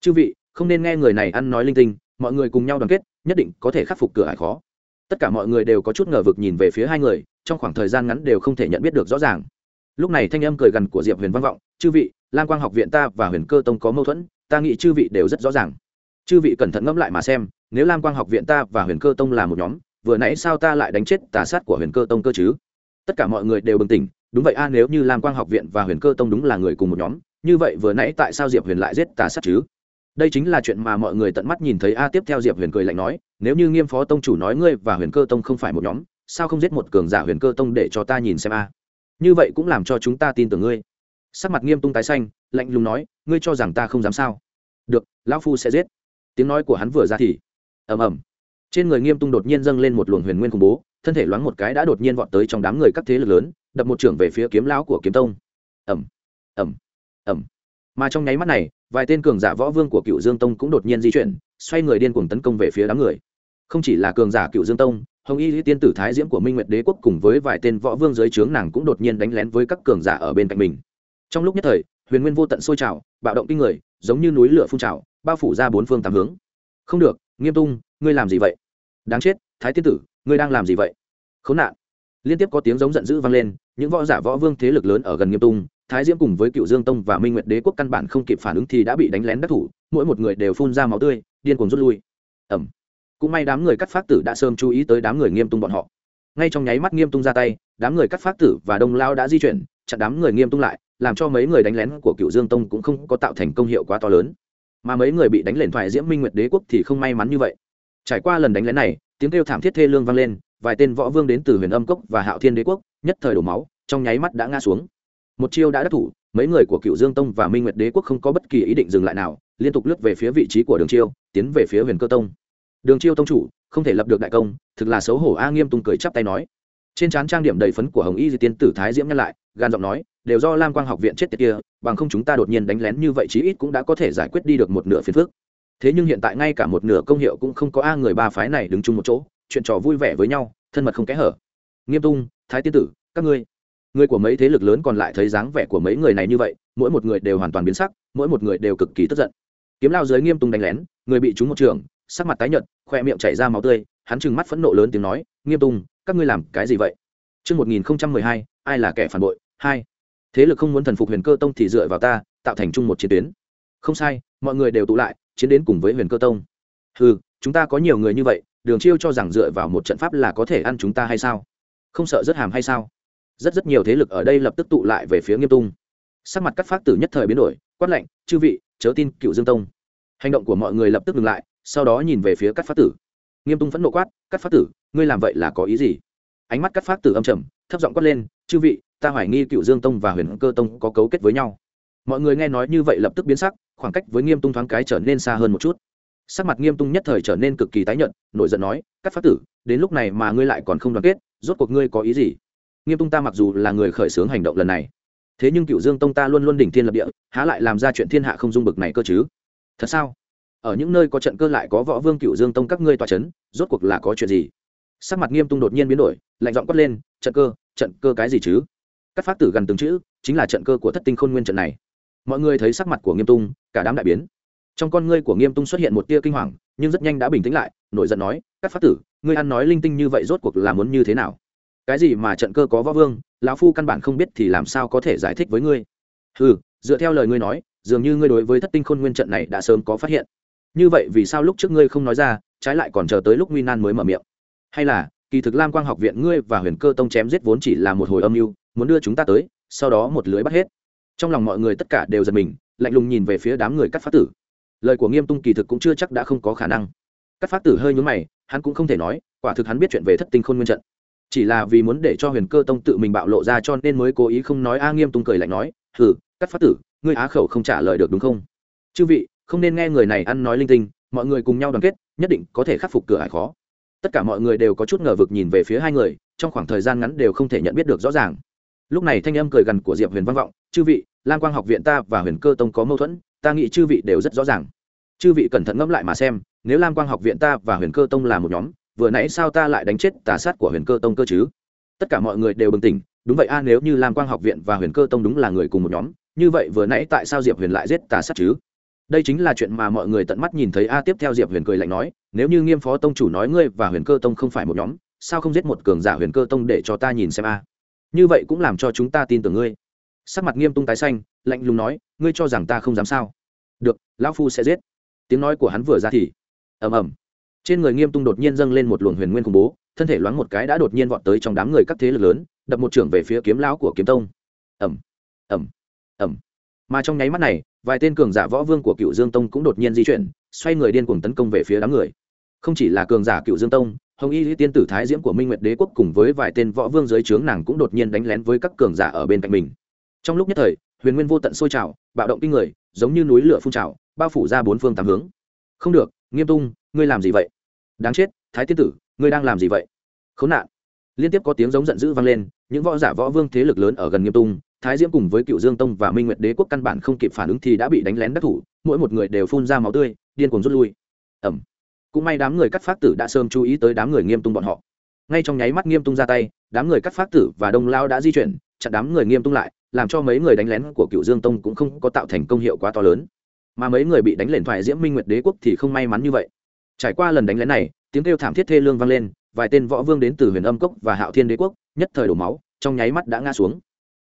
Chư vị, không nên nghe người này ăn nói linh tinh, mọi người cùng nhau đoàn kết, nhất định có thể khắc phục cửa ải khó. Tất cả mọi người đều có chút ngờ vực nhìn về phía hai người, trong khoảng thời gian ngắn đều không thể nhận biết được rõ ràng. Lúc này thanh âm cười gần của diệp huyền văn vọng, chư vị, lam quang học viện ta và huyền cơ tông có mâu thuẫn, ta nghĩ chư vị đều rất rõ ràng. Chư vị cẩn thận ngẫm lại mà xem, nếu lam quang học viện ta và huyền cơ tông là một nhóm vừa nãy sao ta lại đánh chết tà sát của huyền cơ tông cơ chứ? Tất cả mọi người đều bừng tỉnh, đúng vậy a, nếu như lam quang học viện và huyền cơ tông đúng là người cùng một nhóm, như vậy vừa nãy tại sao diệp huyền lại giết tà sát chứ? Đây chính là chuyện mà mọi người tận mắt nhìn thấy a, tiếp theo diệp huyền cười lạnh nói, nếu như nghiêm phó tông chủ nói ngươi và huyền cơ tông không phải một nhóm, sao không giết một cường giả huyền cơ tông để cho ta nhìn xem a? Như vậy cũng làm cho chúng ta tin tưởng ngươi. Sắc mặt nghiêm tung tái xanh, lạnh lùng nói, ngươi cho rằng ta không dám sao? Được, lão phu sẽ giết. Tiếng nói của hắn vừa ra thì, ầm ầm trên người nghiêm tung đột nhiên dâng lên một luồng huyền nguyên khủng bố, thân thể loáng một cái đã đột nhiên vọt tới trong đám người các thế lực lớn, đập một trưởng về phía kiếm lão của kiếm tông. Ẩm ẩm ẩm mà trong nháy mắt này, vài tên cường giả võ vương của cựu dương tông cũng đột nhiên di chuyển, xoay người điên cuồng tấn công về phía đám người. Không chỉ là cường giả cựu dương tông, hồng y tiên tử thái diễm của minh nguyệt đế quốc cùng với vài tên võ vương dưới trướng nàng cũng đột nhiên đánh lén với các cường giả ở bên cạnh mình. Trong lúc nhất thời, huyền nguyên vô tận sôi trào, bạo động kinh người, giống như núi lửa phun trào, bao phủ ra bốn phương tám hướng. Không được, nghiêm tung, ngươi làm gì vậy? Đáng chết, thái tiên tử, ngươi đang làm gì vậy? Khốn nạn. Liên tiếp có tiếng giống giận dữ vang lên, những võ giả võ vương thế lực lớn ở gần nghiêm tung, thái diễm cùng với cựu dương tông và minh nguyệt đế quốc căn bản không kịp phản ứng thì đã bị đánh lén đắc thủ, mỗi một người đều phun ra máu tươi, điên cuồng rút lui. Ẩm cũng may đám người cắt phát tử đã sớm chú ý tới đám người nghiêm tung bọn họ. Ngay trong nháy mắt nghiêm tung ra tay, đám người cắt phát tử và đông lao đã di chuyển, chặn đám người nghiêm tung lại, làm cho mấy người đánh lén của cựu dương tông cũng không có tạo thành công hiệu quá to lớn. Mà mấy người bị đánh lén thoại diễm minh nguyệt đế quốc thì không may mắn như vậy trải qua lần đánh lén này, tiếng kêu thảm thiết thê lương vang lên, vài tên võ vương đến từ huyền âm cốc và hạo thiên đế quốc, nhất thời đổ máu, trong nháy mắt đã ngã xuống. Một chiêu đã đắc thủ, mấy người của cựu dương tông và minh nguyệt đế quốc không có bất kỳ ý định dừng lại nào, liên tục lướt về phía vị trí của đường chiêu, tiến về phía huyền cơ tông. Đường chiêu tông chủ, không thể lập được đại công, thực là xấu hổ a, nghiêm tung cười chắp tay nói. Trên trán trang điểm đầy phấn của hồng y di tiên tử thái diễm nhắc lại, gan giọng nói, đều do lam quang học viện chết tiệt kia, bằng không chúng ta đột nhiên đánh lén như vậy chí ít cũng đã có thể giải quyết đi được một nửa phiền phức thế nhưng hiện tại ngay cả một nửa công hiệu cũng không có a người ba phái này đứng chung một chỗ chuyện trò vui vẻ với nhau thân mật không kẽ hở nghiêm tung thái tiên tử các ngươi người của mấy thế lực lớn còn lại thấy dáng vẻ của mấy người này như vậy mỗi một người đều hoàn toàn biến sắc mỗi một người đều cực kỳ tức giận kiếm lao dưới nghiêm tung đánh lén người bị trúng một trường sắc mặt tái nhợt khoe miệng chảy ra máu tươi hắn trừng mắt phẫn nộ lớn tiếng nói nghiêm tung các ngươi làm cái gì vậy Trước 1012, ai là kẻ phản bội? Hai. Thế lực không muốn thần phục huyền cơ tông thì dựa vào ta, tạo thành chung một chiến tuyến. Không sai, mọi người đều tụ lại, chiến đến cùng với huyền cơ tông. ừ chúng ta có nhiều người như vậy, đường chiêu cho rằng dựa vào một trận pháp là có thể ăn chúng ta hay sao? Không sợ rất hàm hay sao? rất rất nhiều thế lực ở đây lập tức tụ lại về phía nghiêm tung sắc mặt các pháp tử nhất thời biến đổi quát lạnh chư vị chớ tin cựu dương tông hành động của mọi người lập tức ngừng lại sau đó nhìn về phía các pháp tử nghiêm tung phẫn nộ quát các pháp tử ngươi làm vậy là có ý gì ánh mắt các pháp tử âm trầm thấp giọng quát lên chư vị ta hoài nghi cựu dương tông và huyền cơ tông có cấu kết với nhau mọi người nghe nói như vậy lập tức biến sắc khoảng cách với nghiêm tung thoáng cái trở nên xa hơn một chút. Sắc mặt nghiêm tung nhất thời trở nên cực kỳ tái nhợt, nổi giận nói, các phát tử, đến lúc này mà ngươi lại còn không đoàn kết, rốt cuộc ngươi có ý gì? Nghiêm tung ta mặc dù là người khởi xướng hành động lần này, thế nhưng cựu dương tông ta luôn luôn đỉnh thiên lập địa, há lại làm ra chuyện thiên hạ không dung bực này cơ chứ? Thật sao? Ở những nơi có trận cơ lại có võ vương cựu dương tông các ngươi tòa c h ấ n rốt cuộc là có chuyện gì? Sắc mặt nghiêm tung đột nhiên biến đổi, lạnh giọng quất lên, trận cơ trận cơ cái gì chứ? Các phát tử gần từng chữ, chính là trận cơ của thất tinh khôn nguyên trận này mọi người thấy sắc mặt của nghiêm tung, cả đám đại biến. Trong con ngươi của nghiêm tung xuất hiện một tia kinh hoàng, nhưng rất nhanh đã bình tĩnh lại, nổi giận nói, các phát tử, ngươi ăn nói linh tinh như vậy rốt cuộc là muốn như thế nào? Cái gì mà trận cơ có võ vương, lão phu căn bản không biết thì làm sao có thể giải thích với ngươi? Ừ dựa theo lời ngươi nói, dường như ngươi đối với thất tinh khôn nguyên trận này đã sớm có phát hiện. Như vậy vì sao lúc trước ngươi không nói ra, trái lại còn chờ tới lúc nguy nan mới mở miệng? Hay là, kỳ thực lam quang học viện ngươi và huyền cơ tông chém giết vốn chỉ là một hồi âm mưu, muốn đưa chúng ta tới, sau đó một lưới bắt hết trong lòng mọi người tất cả đều giật mình, lạnh lùng nhìn về phía đám người cắt phát tử. Lời của nghiêm tung kỳ thực cũng chưa chắc đã không có khả năng. Cắt phát tử hơi nhún mày, hắn cũng không thể nói, quả thực hắn biết chuyện về thất tinh khôn nguyên trận. Chỉ là vì muốn để cho huyền cơ tông tự mình bạo lộ ra cho nên mới cố ý không nói, a nghiêm tung cười lạnh nói, hừ, cắt phát tử, ngươi á khẩu không trả lời được đúng không? Chư vị, không nên nghe người này ăn nói linh tinh, mọi người cùng nhau đoàn kết, nhất định có thể khắc phục cửa ải khó. Tất cả mọi người đều có chút ngờ vực nhìn về phía hai người, trong khoảng thời gian ngắn đều không thể nhận biết được rõ ràng. Lúc này thanh âm cười gần của diệp huyền vang vọng chư vị lan quang học viện ta và huyền cơ tông có mâu thuẫn, ta nghĩ chư vị đều rất rõ ràng. Chư vị cẩn thận ngẫm lại mà xem, nếu lam quang học viện ta và huyền cơ tông là một nhóm, vừa nãy sao ta lại đánh chết tà sát của huyền cơ tông cơ chứ? Tất cả mọi người đều bừng tỉnh, đúng vậy a, nếu như lam quang học viện và huyền cơ tông đúng là người cùng một nhóm, như vậy vừa nãy tại sao diệp huyền lại giết tà sát chứ? Đây chính là chuyện mà mọi người tận mắt nhìn thấy a, tiếp theo diệp huyền cười lạnh nói, nếu như nghiêm phó tông chủ nói ngươi và huyền cơ tông không phải một nhóm, sao không giết một cường giả huyền cơ tông để cho ta nhìn xem a? Như vậy cũng làm cho chúng ta tin tưởng ngươi sắc mặt nghiêm tung tái xanh lạnh lùng nói ngươi cho rằng ta không dám sao? Được lão phu sẽ giết. Tiếng nói của hắn vừa ra thì ầm ầm. Trên người nghiêm tung đột nhiên dâng lên một luồng huyền nguyên khủng bố thân thể loáng một cái đã đột nhiên vọt tới trong đám người các thế lực lớn đập một trưởng về phía kiếm lão của kiếm tông. Ầm, ầm, ầm, mà trong nháy mắt này vài tên cường giả võ vương của cựu dương tông cũng đột nhiên di chuyển xoay người điên cuồng tấn công về phía đám người. Không chỉ là cường giả cựu dương tông hồng y tiên tử thái diễm của minh nguyệt đế quốc cùng với vài tên võ vương dưới trướng nàng cũng đột nhiên đánh lén với các cường giả ở bên cạnh mình trong lúc nhất thời, huyền nguyên vô tận sôi trào, bạo động kinh người, giống như núi lửa phun trào, bao phủ ra bốn phương tám hướng. Không được, nghiêm tung, ngươi làm gì vậy? Đáng chết, thái tiên tử, ngươi đang làm gì vậy? Khốn nạn. Liên tiếp có tiếng giống giận dữ vang lên, những võ giả võ vương thế lực lớn ở gần nghiêm tung, thái diễm cùng với cựu dương tông và minh nguyệt đế quốc căn bản không kịp phản ứng thì đã bị đánh lén đắc thủ, mỗi một người đều phun ra máu tươi, điên cuồng rút lui. Ẩm cũng may đám người cắt phát tử đã sớm chú ý tới đám người nghiêm tung bọn họ. Ngay trong nháy mắt nghiêm tung ra tay, đám người cắt phát tử và đông lao đã di chuyển, chặn đám người nghiêm tung lại làm cho mấy người đánh lén của cựu dương tông cũng không có tạo thành công hiệu quá to lớn. Mà mấy người bị đánh lệnh thoại diễm minh nguyệt đế quốc thì không may mắn như vậy. Trải qua lần đánh lén này, tiếng kêu thảm thiết thê lương vang lên, vài tên võ vương đến từ huyền âm cốc và hạo thiên đế quốc, nhất thời đổ máu, trong nháy mắt đã ngã xuống.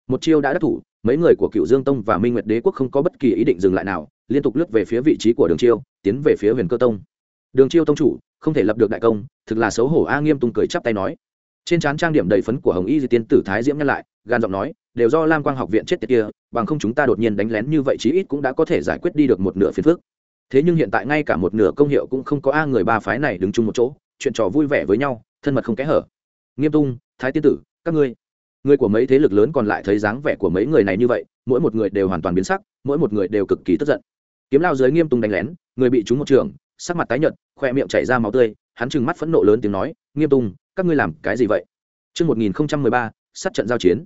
Một chiêu đã đắc thủ, mấy người của cựu dương tông và minh nguyệt đế quốc không có bất kỳ ý định dừng lại nào, liên tục lướt về phía vị trí của đường chiêu, tiến về phía huyền cơ tông. Đường chiêu tông chủ, không thể lập được đại công, thực là xấu hổ a, nghiêm tung cười chắp tay nói. Trên trán trang điểm đầy phấn của hồng y di tiên tử thái diễm nhắc lại, gan giọng nói đều do lam quang học viện chết tiệt kia bằng không chúng ta đột nhiên đánh lén như vậy chí ít cũng đã có thể giải quyết đi được một nửa phiền phức. Thế nhưng hiện tại ngay cả một nửa công hiệu cũng không có a người ba phái này đứng chung một chỗ chuyện trò vui vẻ với nhau thân mật không kẽ hở. Nghiêm tung thái tiên tử các ngươi. Người của mấy thế lực lớn còn lại thấy dáng vẻ của mấy người này như vậy mỗi một người đều hoàn toàn biến sắc mỗi một người đều cực kỳ tức giận. Kiếm lao dưới nghiêm tung đánh lén người bị trúng một trường sắc mặt tái nhợt khoe miệng chảy ra máu tươi hắn trừng mắt phẫn nộ lớn tiếng nói nghiêm tung các ngươi làm cái gì vậy? Trước 1013, sát trận giao chiến.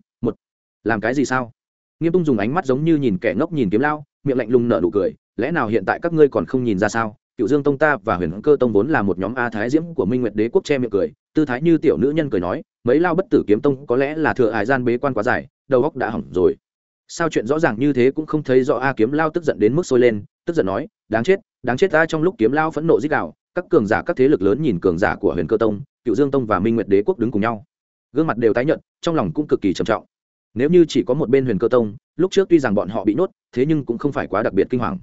Làm cái gì sao? Nghiêm tung dùng ánh mắt giống như nhìn kẻ ngốc nhìn kiếm lao, miệng lạnh lùng nở nụ cười, lẽ nào hiện tại các ngươi còn không nhìn ra sao? Cựu Dương Tông ta và Huyền Cơ Tông vốn là một nhóm A Thái Diễm của Minh Nguyệt Đế quốc che miệng cười, tư thái như tiểu nữ nhân cười nói, mấy lao bất tử kiếm tông có lẽ là thừa hải gian bế quan quá dài, đầu óc đã hỏng rồi. Sao chuyện rõ ràng như thế cũng không thấy rõ A kiếm lao tức giận đến mức sôi lên, tức giận nói, đáng chết, đáng chết ta trong lúc kiếm lao phẫn nộ dích đạo các cường giả các thế lực lớn nhìn cường giả của Huyền Cơ Tông, Cựu Dương Tông và Minh Nguyệt Đế quốc đứng cùng nhau, gương mặt đều tái nhợt, trong lòng cũng cực kỳ trầm trọng. Nếu như chỉ có một bên Huyền Cơ Tông, lúc trước tuy rằng bọn họ bị nốt, thế nhưng cũng không phải quá đặc biệt kinh hoàng.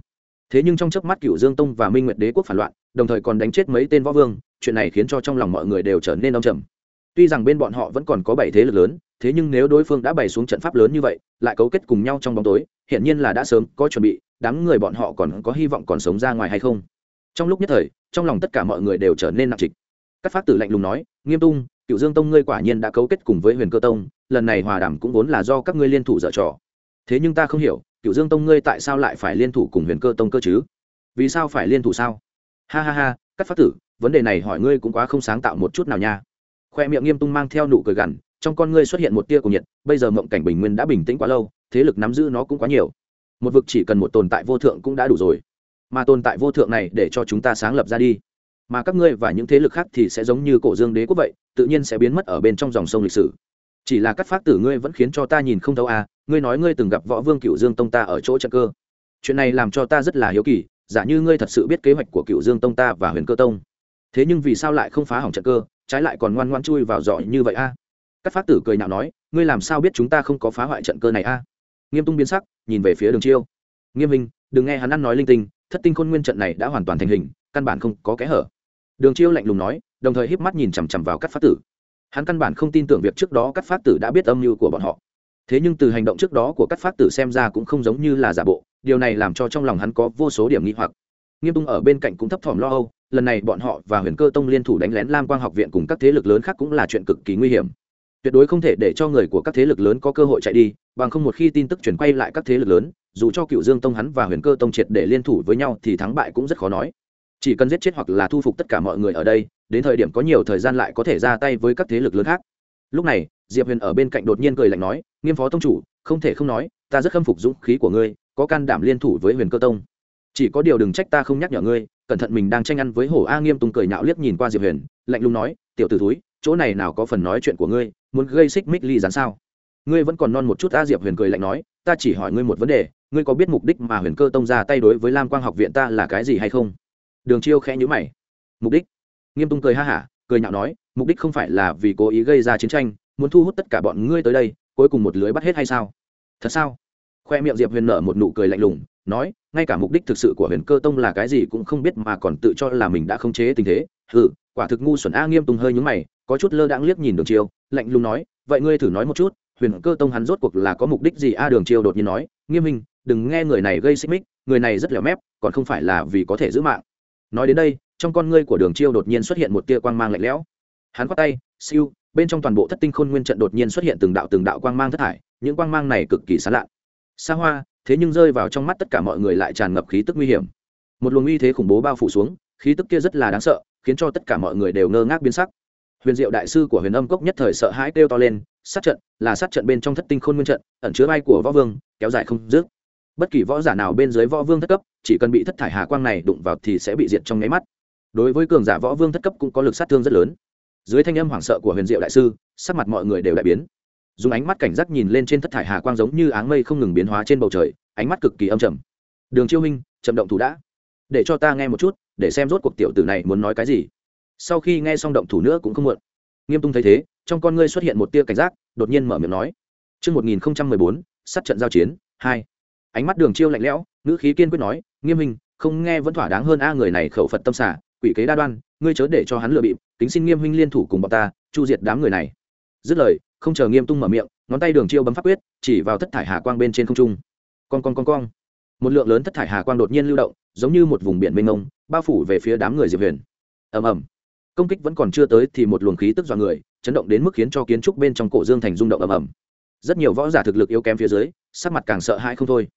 Thế nhưng trong chớp mắt cựu dương tông và minh nguyệt đế quốc phản loạn đồng thời còn đánh chết mấy tên võ vương chuyện này khiến cho trong lòng mọi người đều trở nên đông trầm. Tuy rằng bên bọn họ vẫn còn có bảy thế lực lớn thế nhưng nếu đối phương đã bày xuống trận pháp lớn như vậy lại cấu kết cùng nhau trong bóng tối hiển nhiên là đã sớm có chuẩn bị đám người bọn họ còn có hy vọng còn sống ra ngoài hay không? Trong lúc nhất thời trong lòng tất cả mọi người đều trở nên nặng trịch. Các pháp tử lạnh lùng nói nghiêm tung cựu dương tông ngươi quả nhiên đã cấu kết cùng với huyền cơ tông, lần này hòa đàm cũng vốn là do các ngươi liên thủ dở trò. Thế nhưng ta không hiểu cựu dương tông ngươi tại sao lại phải liên thủ cùng huyền cơ tông cơ chứ? Vì sao phải liên thủ sao? Ha ha ha, các phát tử, vấn đề này hỏi ngươi cũng quá không sáng tạo một chút nào nha. Khoe miệng nghiêm tung mang theo nụ cười gằn, trong con ngươi xuất hiện một tia cùng nhiệt, bây giờ mộng cảnh bình nguyên đã bình tĩnh quá lâu, thế lực nắm giữ nó cũng quá nhiều. Một vực chỉ cần một tồn tại vô thượng cũng đã đủ rồi. Mà tồn tại vô thượng này để cho chúng ta sáng lập ra đi mà các ngươi và những thế lực khác thì sẽ giống như cổ dương đế quốc vậy, tự nhiên sẽ biến mất ở bên trong dòng sông lịch sử. Chỉ là các pháp tử ngươi vẫn khiến cho ta nhìn không thấu à ngươi nói ngươi từng gặp võ vương cựu dương tông ta ở chỗ trận cơ. Chuyện này làm cho ta rất là hiếu kỳ, giả như ngươi thật sự biết kế hoạch của cựu dương tông ta và huyền cơ tông. Thế nhưng vì sao lại không phá hỏng trận cơ, trái lại còn ngoan ngoan chui vào giỏi như vậy a à? các pháp tử cười nhạo nói, ngươi làm sao biết chúng ta không có phá hoại trận cơ này a nghiêm tung biến sắc, nhìn về phía đường chiêu. Nghiêm minh đừng nghe hắn ăn nói linh tinh, thất tinh khôn nguyên trận này đã hoàn toàn thành hình, căn bản không có kẽ hở đường chiêu lạnh lùng nói, đồng thời híp mắt nhìn chằm chằm vào các phát tử. Hắn căn bản không tin tưởng việc trước đó các phát tử đã biết âm mưu của bọn họ. Thế nhưng từ hành động trước đó của các phát tử xem ra cũng không giống như là giả bộ, điều này làm cho trong lòng hắn có vô số điểm nghi hoặc. Nghiêm tung ở bên cạnh cũng thấp thỏm lo âu, lần này bọn họ và huyền cơ tông liên thủ đánh lén lam quang học viện cùng các thế lực lớn khác cũng là chuyện cực kỳ nguy hiểm. Tuyệt đối không thể để cho người của các thế lực lớn có cơ hội chạy đi, bằng không một khi tin tức chuyển quay lại các thế lực lớn, dù cho cựu dương tông hắn và huyền cơ tông triệt để liên thủ với nhau thì thắng bại cũng rất khó nói chỉ cần giết chết hoặc là thu phục tất cả mọi người ở đây, đến thời điểm có nhiều thời gian lại có thể ra tay với các thế lực lớn khác. Lúc này, diệp huyền ở bên cạnh đột nhiên cười lạnh nói, nghiêm phó tông chủ, không thể không nói, ta rất khâm phục dũng khí của ngươi, có can đảm liên thủ với huyền cơ tông. Chỉ có điều đừng trách ta không nhắc nhở ngươi, cẩn thận mình đang tranh ăn với hổ a nghiêm tùng cười nhạo liếc nhìn qua diệp huyền, lạnh lùng nói, tiểu t ử túi chỗ này nào có phần nói chuyện của ngươi, muốn gây xích mích ly dán sao? Ngươi vẫn còn non một chút a diệp huyền cười lạnh nói, ta chỉ hỏi ngươi một vấn đề, ngươi có biết mục đích mà huyền cơ tông ra tay đối với lam quang học viện ta là cái gì hay không? Đường chiêu khẽ nhữ mày. Mục đích? Nghiêm tung cười ha hả, cười nhạo nói, mục đích không phải là vì cố ý gây ra chiến tranh, muốn thu hút tất cả bọn ngươi tới đây, cuối cùng một lưới bắt hết hay sao? Thật sao? Khoe miệng diệp huyền nở một nụ cười lạnh lùng, nói, ngay cả mục đích thực sự của huyền cơ tông là cái gì cũng không biết mà còn tự cho là mình đã khống chế tình thế. Ừ quả thực ngu xuẩn a, nghiêm tùng hơi nhúng mày, có chút lơ đãng liếc nhìn đường chiêu, lạnh lùng nói, vậy ngươi thử nói một chút, huyền cơ tông hắn rốt cuộc là có mục đích gì a? Đường chiêu đột nhiên nói, nghiêm minh, đừng nghe người này gây xích mích, người này rất lẻo mép, còn không phải là vì có thể giữ mạng nói đến đây, trong con ngươi của đường chiêu đột nhiên xuất hiện một tia quang mang lạnh lẽo. Hắn quát tay, siêu, bên trong toàn bộ thất tinh khôn nguyên trận đột nhiên xuất hiện từng đạo từng đạo quang mang thất thải những quang mang này cực kỳ xa lạ. Xa hoa, thế nhưng rơi vào trong mắt tất cả mọi người lại tràn ngập khí tức nguy hiểm. Một luồng uy thế khủng bố bao phủ xuống, khí tức kia rất là đáng sợ, khiến cho tất cả mọi người đều ngơ ngác biến sắc. Huyền diệu đại sư của huyền âm cốc nhất thời sợ hãi kêu to lên, sát trận, là sát trận bên trong thất tinh khôn nguyên trận, ẩn chứa bay của võ vương, kéo dài không dứt bất kỳ võ giả nào bên dưới võ vương thất cấp chỉ cần bị thất thải hà quang này đụng vào thì sẽ bị diệt trong nháy mắt. Đối với cường giả võ vương thất cấp cũng có lực sát thương rất lớn. Dưới thanh âm hoảng sợ của huyền diệu đại sư sắc mặt mọi người đều đại biến. Dùng ánh mắt cảnh giác nhìn lên trên thất thải hà quang giống như áng mây không ngừng biến hóa trên bầu trời ánh mắt cực kỳ âm trầm. Đường chiêu minh chậm động thủ đã. Để cho ta nghe một chút để xem rốt cuộc tiểu tử này muốn nói cái gì. Sau khi nghe xong động thủ nữa cũng không muộn. Nghiêm tung thấy thế trong con ngươi xuất hiện một tia cảnh giác đột nhiên mở miệng nói Trước 1014, sát trận giao chiến, 2. Ánh mắt đường chiêu lạnh lẽo, ngữ khí kiên quyết nói, nghiêm minh, không nghe vẫn thỏa đáng hơn a người này khẩu phật tâm xả, quỷ kế đa đoan, ngươi chớ để cho hắn lừa bịp, tính xin nghiêm huynh liên thủ cùng bọn ta, chu diệt đám người này. Dứt lời, không chờ nghiêm tung mở miệng, ngón tay đường chiêu bấm pháp quyết, chỉ vào thất thải hà quang bên trên không trung. Con con con con. Một lượng lớn thất thải hà quang đột nhiên lưu động, giống như một vùng biển mênh mông, bao phủ về phía đám người Diệp Huyền. Ầm ầm công kích vẫn còn chưa tới thì một luồng khí tức dọa người chấn động đến mức khiến cho kiến trúc bên trong cổ dương thành rung động ầm ầm rất nhiều võ giả thực lực yếu kém phía dưới sắc mặt càng sợ hãi không thôi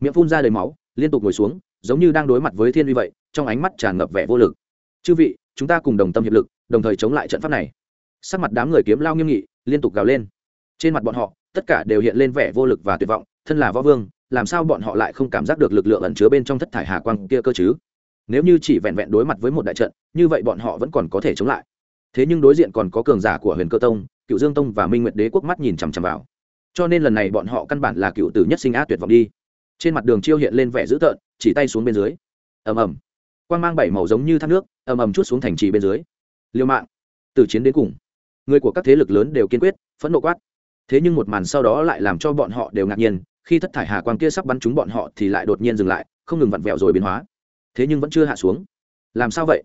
miệng phun ra đầy máu, liên tục ngồi xuống, giống như đang đối mặt với thiên uy vậy, trong ánh mắt tràn ngập vẻ vô lực. Chư vị, chúng ta cùng đồng tâm hiệp lực, đồng thời chống lại trận pháp này. Sắc mặt đám người kiếm lao nghiêm nghị, liên tục gào lên. Trên mặt bọn họ, tất cả đều hiện lên vẻ vô lực và tuyệt vọng, thân là võ vương, làm sao bọn họ lại không cảm giác được lực lượng ẩn chứa bên trong thất thải hà quang kia cơ chứ? Nếu như chỉ vẹn vẹn đối mặt với một đại trận, như vậy bọn họ vẫn còn có thể chống lại. Thế nhưng đối diện còn có cường giả của huyền cơ tông, cựu dương tông và minh nguyệt đế quốc mắt nhìn chằm chằm vào. Cho nên lần này bọn họ căn bản là cựu tử nhất sinh á tuyệt vọng đi trên mặt đường chiêu hiện lên vẻ dữ tợn, chỉ tay xuống bên dưới. Ầm ầm. Quan g mang bảy màu giống như thác nước, ầm ầm chút xuống thành trì bên dưới. Liêu mạng. Từ chiến đến cùng. Người của các thế lực lớn đều kiên quyết, phẫn nộ quát. Thế nhưng một màn sau đó lại làm cho bọn họ đều ngạc nhiên, khi thất thải hà quang kia sắp bắn trúng bọn họ thì lại đột nhiên dừng lại, không ngừng vặn vẹo rồi biến hóa. Thế nhưng vẫn chưa hạ xuống. Làm sao vậy?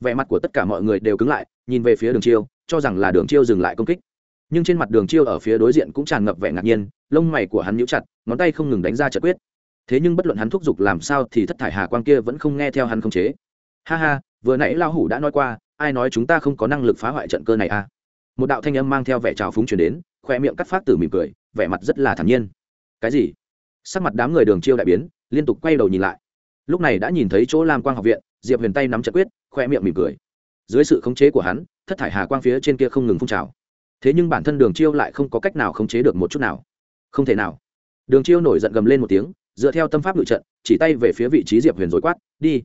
Vẻ mặt của tất cả mọi người đều cứng lại, nhìn về phía đường chiêu, cho rằng là đường chiêu dừng lại công kích. Nhưng trên mặt đường chiêu ở phía đối diện cũng tràn ngập vẻ ngạc nhiên, lông mày của hắn nhíu chặt, ngón tay không ngừng đánh ra trận quyết thế nhưng bất luận hắn thúc giục làm sao thì thất thải hà quang kia vẫn không nghe theo hắn không chế. Ha ha, vừa nãy lao hủ đã nói qua, ai nói chúng ta không có năng lực phá hoại trận cơ này à? Một đạo thanh âm mang theo vẻ trào phúng chuyển đến, khoe miệng cắt phát tử mỉm cười, vẻ mặt rất là thản nhiên. Cái gì? Sắc mặt đám người đường chiêu đại biến, liên tục quay đầu nhìn lại. Lúc này đã nhìn thấy chỗ lam quang học viện, diệp huyền tay nắm trận quyết, khoe miệng mỉm cười. Dưới sự khống chế của hắn, thất thải hà quang phía trên kia không ngừng phun trào. Thế nhưng bản thân đường chiêu lại không có cách nào khống chế được một chút nào. Không thể nào. Đường chiêu nổi giận gầm lên một tiếng dựa theo tâm pháp ngự trận, chỉ tay về phía vị trí diệp huyền rồi quát, đi.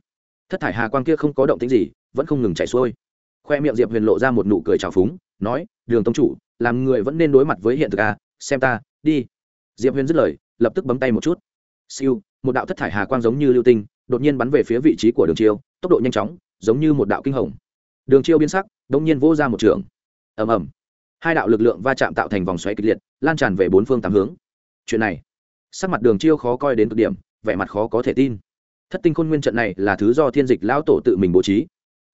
Thất thải hà quang kia không có động tính gì, vẫn không ngừng chạy xuôi. Khoe miệng diệp huyền lộ ra một nụ cười trào phúng, nói, đường tông chủ, làm người vẫn nên đối mặt với hiện thực à xem ta, đi. Diệp huyền dứt lời, lập tức bấm tay một chút. Siêu, một đạo thất thải hà quang giống như lưu tinh, đột nhiên bắn về phía vị trí của đường chiêu, tốc độ nhanh chóng, giống như một đạo kinh hồng. Đường chiêu biến sắc đ ỗ n g nhiên vô ra một trường. Ầm ầm. Hai đạo lực lượng va chạm tạo thành vòng xoáy kịch liệt, lan tràn về bốn phương tám hướng. Chuyện này sắc mặt đường chiêu khó coi đến cực điểm, vẻ mặt khó có thể tin. Thất tinh khôn nguyên trận này là thứ do thiên dịch lão tổ tự mình bố trí.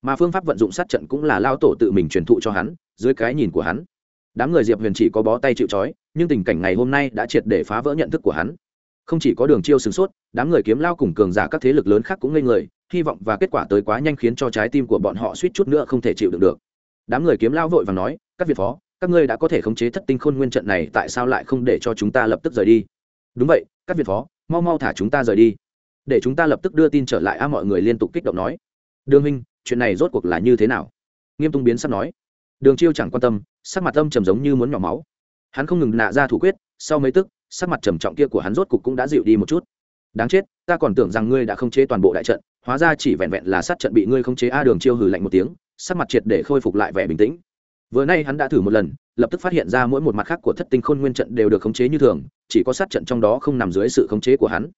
Mà phương pháp vận dụng sát trận cũng là lão tổ tự mình truyền thụ cho hắn, dưới cái nhìn của hắn. Đám người diệp huyền chỉ có bó tay chịu trói, nhưng tình cảnh ngày hôm nay đã triệt để phá vỡ nhận thức của hắn. Không chỉ có đường chiêu sửng sốt, đám người kiếm lao cùng cường giả các thế lực lớn khác cũng ngây người, hy vọng và kết quả tới quá nhanh khiến cho trái tim của bọn họ suýt chút nữa không thể chịu đựng được. Đám người kiếm lao vội và nói, các việt phó, các ngươi đã có thể khống chế thất tinh khôn nguyên trận này, tại sao lại không để cho chúng ta lập tức rời đi? Đúng vậy, các việt phó, mau mau thả chúng ta rời đi. Để chúng ta lập tức đưa tin trở lại a, mọi người liên tục kích động nói. Đương minh chuyện này rốt cuộc là như thế nào? Nghiêm tung biến sắp nói. Đường chiêu chẳng quan tâm, sắc mặt âm trầm giống như muốn nhỏ máu. Hắn không ngừng nạ ra thủ quyết, sau mấy tức, sắc mặt trầm trọng kia của hắn rốt cục cũng đã dịu đi một chút. Đáng chết, ta còn tưởng rằng ngươi đã không chế toàn bộ đại trận, hóa ra chỉ vẹn vẹn là sát trận bị ngươi không chế a, đường chiêu hừ lạnh một tiếng, sắc mặt triệt để khôi phục lại vẻ bình tĩnh vừa nay hắn đã thử một lần, lập tức phát hiện ra mỗi một mặt khác của thất tinh khôn nguyên trận đều được khống chế như thường, chỉ có sát trận trong đó không nằm dưới sự khống chế của hắn.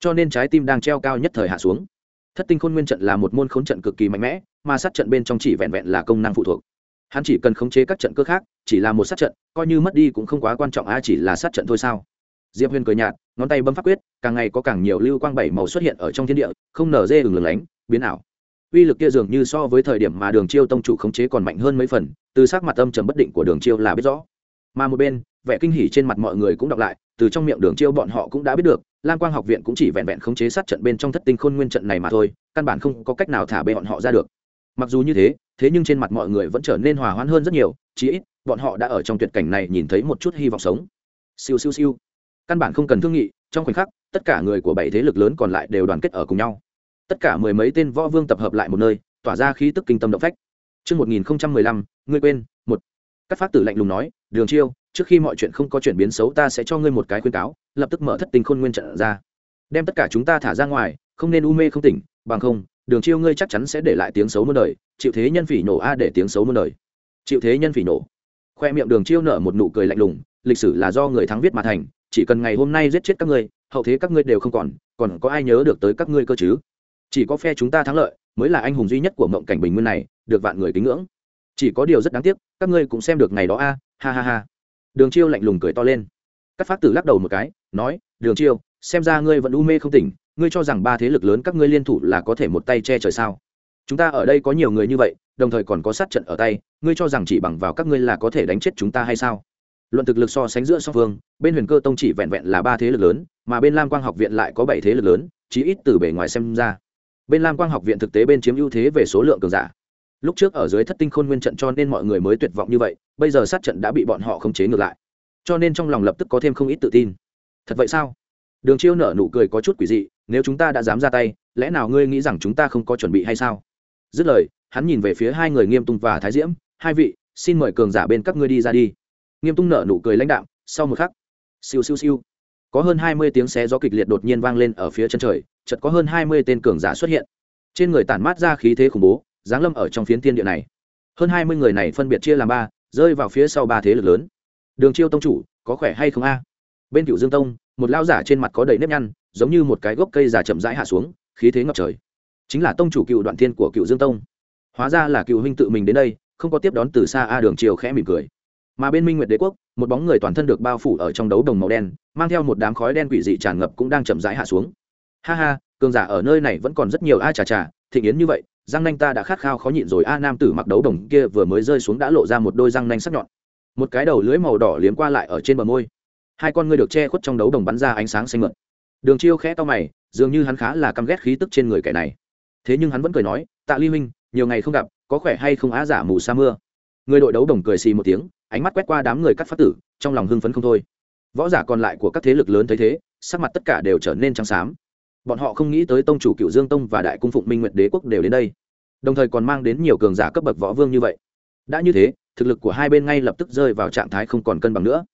Cho nên trái tim đang treo cao nhất thời hạ xuống. Thất tinh khôn nguyên trận là một môn khống trận cực kỳ mạnh mẽ, mà sát trận bên trong chỉ vẹn vẹn là công năng phụ thuộc. Hắn chỉ cần khống chế các trận cơ khác, chỉ là một sát trận, coi như mất đi cũng không quá quan trọng, a chỉ là sát trận thôi sao? Diệp huyền cười nhạt, ngón tay bấm pháp quyết, càng ngày có càng nhiều lưu quang bảy màu xuất hiện ở trong thiên địa, không nở dê ừng lửng lánh, biến ảo uy lực kia dường như so với thời điểm mà đường chiêu tông chủ khống chế còn mạnh hơn mấy phần, từ sắc mặt âm trầm bất định của đường chiêu là biết rõ. Mà một bên, vẻ kinh hỉ trên mặt mọi người cũng đọc lại, từ trong miệng đường chiêu bọn họ cũng đã biết được, lam quang học viện cũng chỉ vẹn vẹn khống chế sát trận bên trong thất tinh khôn nguyên trận này mà thôi, căn bản không có cách nào thả bê bọn họ ra được. Mặc dù như thế thế nhưng trên mặt mọi người vẫn trở nên hòa hoãn hơn rất nhiều, chí ít, bọn họ đã ở trong tuyệt cảnh này nhìn thấy một chút hy vọng sống. Siêu siêu siêu. Căn bản không cần thương nghị, trong khoảnh khắc, tất cả người của bảy thế lực lớn còn lại đều đoàn kết ở cùng nhau tất cả mười mấy tên võ vương tập hợp lại một nơi tỏa ra khí tức kinh tâm động phách Trước 1015, ngươi quên, một. Các phát tử lạnh lùng nói, đường chiêu, trước khi mọi chuyện không có chuyển biến xấu ta sẽ cho ngươi một cái khuyên cáo, lập tức mở thất tình khôn nguyên trận ra. Đem tất cả chúng ta thả ra ngoài, không nên u mê không tỉnh, bằng không, đường chiêu ngươi chắc chắn sẽ để lại tiếng xấu muôn đời, chịu thế nhân phỉ nổ a để tiếng xấu muôn đời. Chịu thế nhân phỉ nổ. Khoe miệng đường chiêu nở một nụ cười lạnh lùng, lịch sử là do người thắng viết mà thành, chỉ cần ngày hôm nay giết chết các ngươi hậu thế các ngươi đều không còn còn có ai nhớ được tới các ngươi cơ chứ chỉ có phe chúng ta thắng lợi mới là anh hùng duy nhất của mộng cảnh bình nguyên này, được vạn người kính ngưỡng. Chỉ có điều rất đáng tiếc, các ngươi cũng xem được ngày đó a, ha ha ha. Đường chiêu lạnh lùng cười to lên. Các phát tử lắc đầu một cái, nói, đường chiêu, xem ra ngươi vẫn u mê không tỉnh, ngươi cho rằng ba thế lực lớn các ngươi liên thủ là có thể một tay che trời sao? Chúng ta ở đây có nhiều người như vậy, đồng thời còn có sát trận ở tay, ngươi cho rằng chỉ bằng vào các ngươi là có thể đánh chết chúng ta hay sao? Luận thực lực so sánh giữa song phương, bên huyền cơ tông chỉ vẹn vẹn là ba thế lực lớn, mà bên lam quang học viện lại có bảy thế lực lớn, chí ít từ bề ngoài xem ra bên lam quang học viện thực tế bên chiếm ưu thế về số lượng cường giả. Lúc trước ở dưới thất tinh khôn nguyên trận cho nên mọi người mới tuyệt vọng như vậy, bây giờ sát trận đã bị bọn họ khống chế ngược lại. Cho nên trong lòng lập tức có thêm không ít tự tin. Thật vậy sao? Đường chiêu nở nụ cười có chút quỷ dị, nếu chúng ta đã dám ra tay, lẽ nào ngươi nghĩ rằng chúng ta không có chuẩn bị hay sao? Dứt lời, hắn nhìn về phía hai người nghiêm tung và thái diễm, hai vị, xin mời cường giả bên các ngươi đi ra đi. Nghiêm tung nở nụ cười lãnh đạm, sau một khắc, siêu siêu siêu, có hơn hai mươi tiếng xé gió kịch liệt đột nhiên vang lên ở phía chân trời chợt có hơn hai mươi tên cường giả xuất hiện. Trên người tản mát ra khí thế khủng bố, giáng lâm ở trong phiến thiên địa này. Hơn hai mươi người này phân biệt chia làm ba, rơi vào phía sau ba thế lực lớn. Đường chiêu tông chủ, có khỏe hay không a? Bên cựu dương tông, một lao giả trên mặt có đầy nếp nhăn, giống như một cái gốc cây già chậm rãi hạ xuống, khí thế ngập trời. Chính là tông chủ cựu đoạn thiên của cựu dương tông. Hóa ra là cựu huynh tự mình đến đây, không có tiếp đón từ xa a, đường chiều khẽ mỉm cười. Mà bên minh nguyệt đế quốc, một bóng người toàn thân được bao phủ ở trong đấu đồng màu đen, mang theo một đám khói đen quỷ dị tràn ngập cũng đang chậm rãi hạ xuống ha ha, cường giả ở nơi này vẫn còn rất nhiều a chà chà, thịnh yến như vậy, răng nanh ta đã khát khao khó nhịn rồi. A nam tử mặc đấu đồng kia vừa mới rơi xuống đã lộ ra một đôi răng nanh sắc nhọn. Một cái đầu lưới màu đỏ liếm qua lại ở trên bờ môi. Hai con ngươi được che khuất trong đấu đồng bắn ra ánh sáng xanh mượn đường chiêu khẽ to mày, dường như hắn khá là căm ghét khí tức trên người kẻ này. Thế nhưng hắn vẫn cười nói, tạ ly huynh, nhiều ngày không gặp, có khỏe hay không á giả mù sa mưa? Người đội đấu đồng cười xì một tiếng, ánh mắt quét qua đám người cắt phát tử, trong lòng hưng phấn không thôi. Võ giả còn lại của các thế lực lớn thấy thế, sắc mặt tất cả đều trở nên trắng xám bọn họ không nghĩ tới tông chủ cựu dương tông và đại cung phụng minh nguyệt đế quốc đều đến đây. Đồng thời còn mang đến nhiều cường giả cấp bậc võ vương như vậy. Đã như thế, thực lực của hai bên ngay lập tức rơi vào trạng thái không còn cân bằng nữa.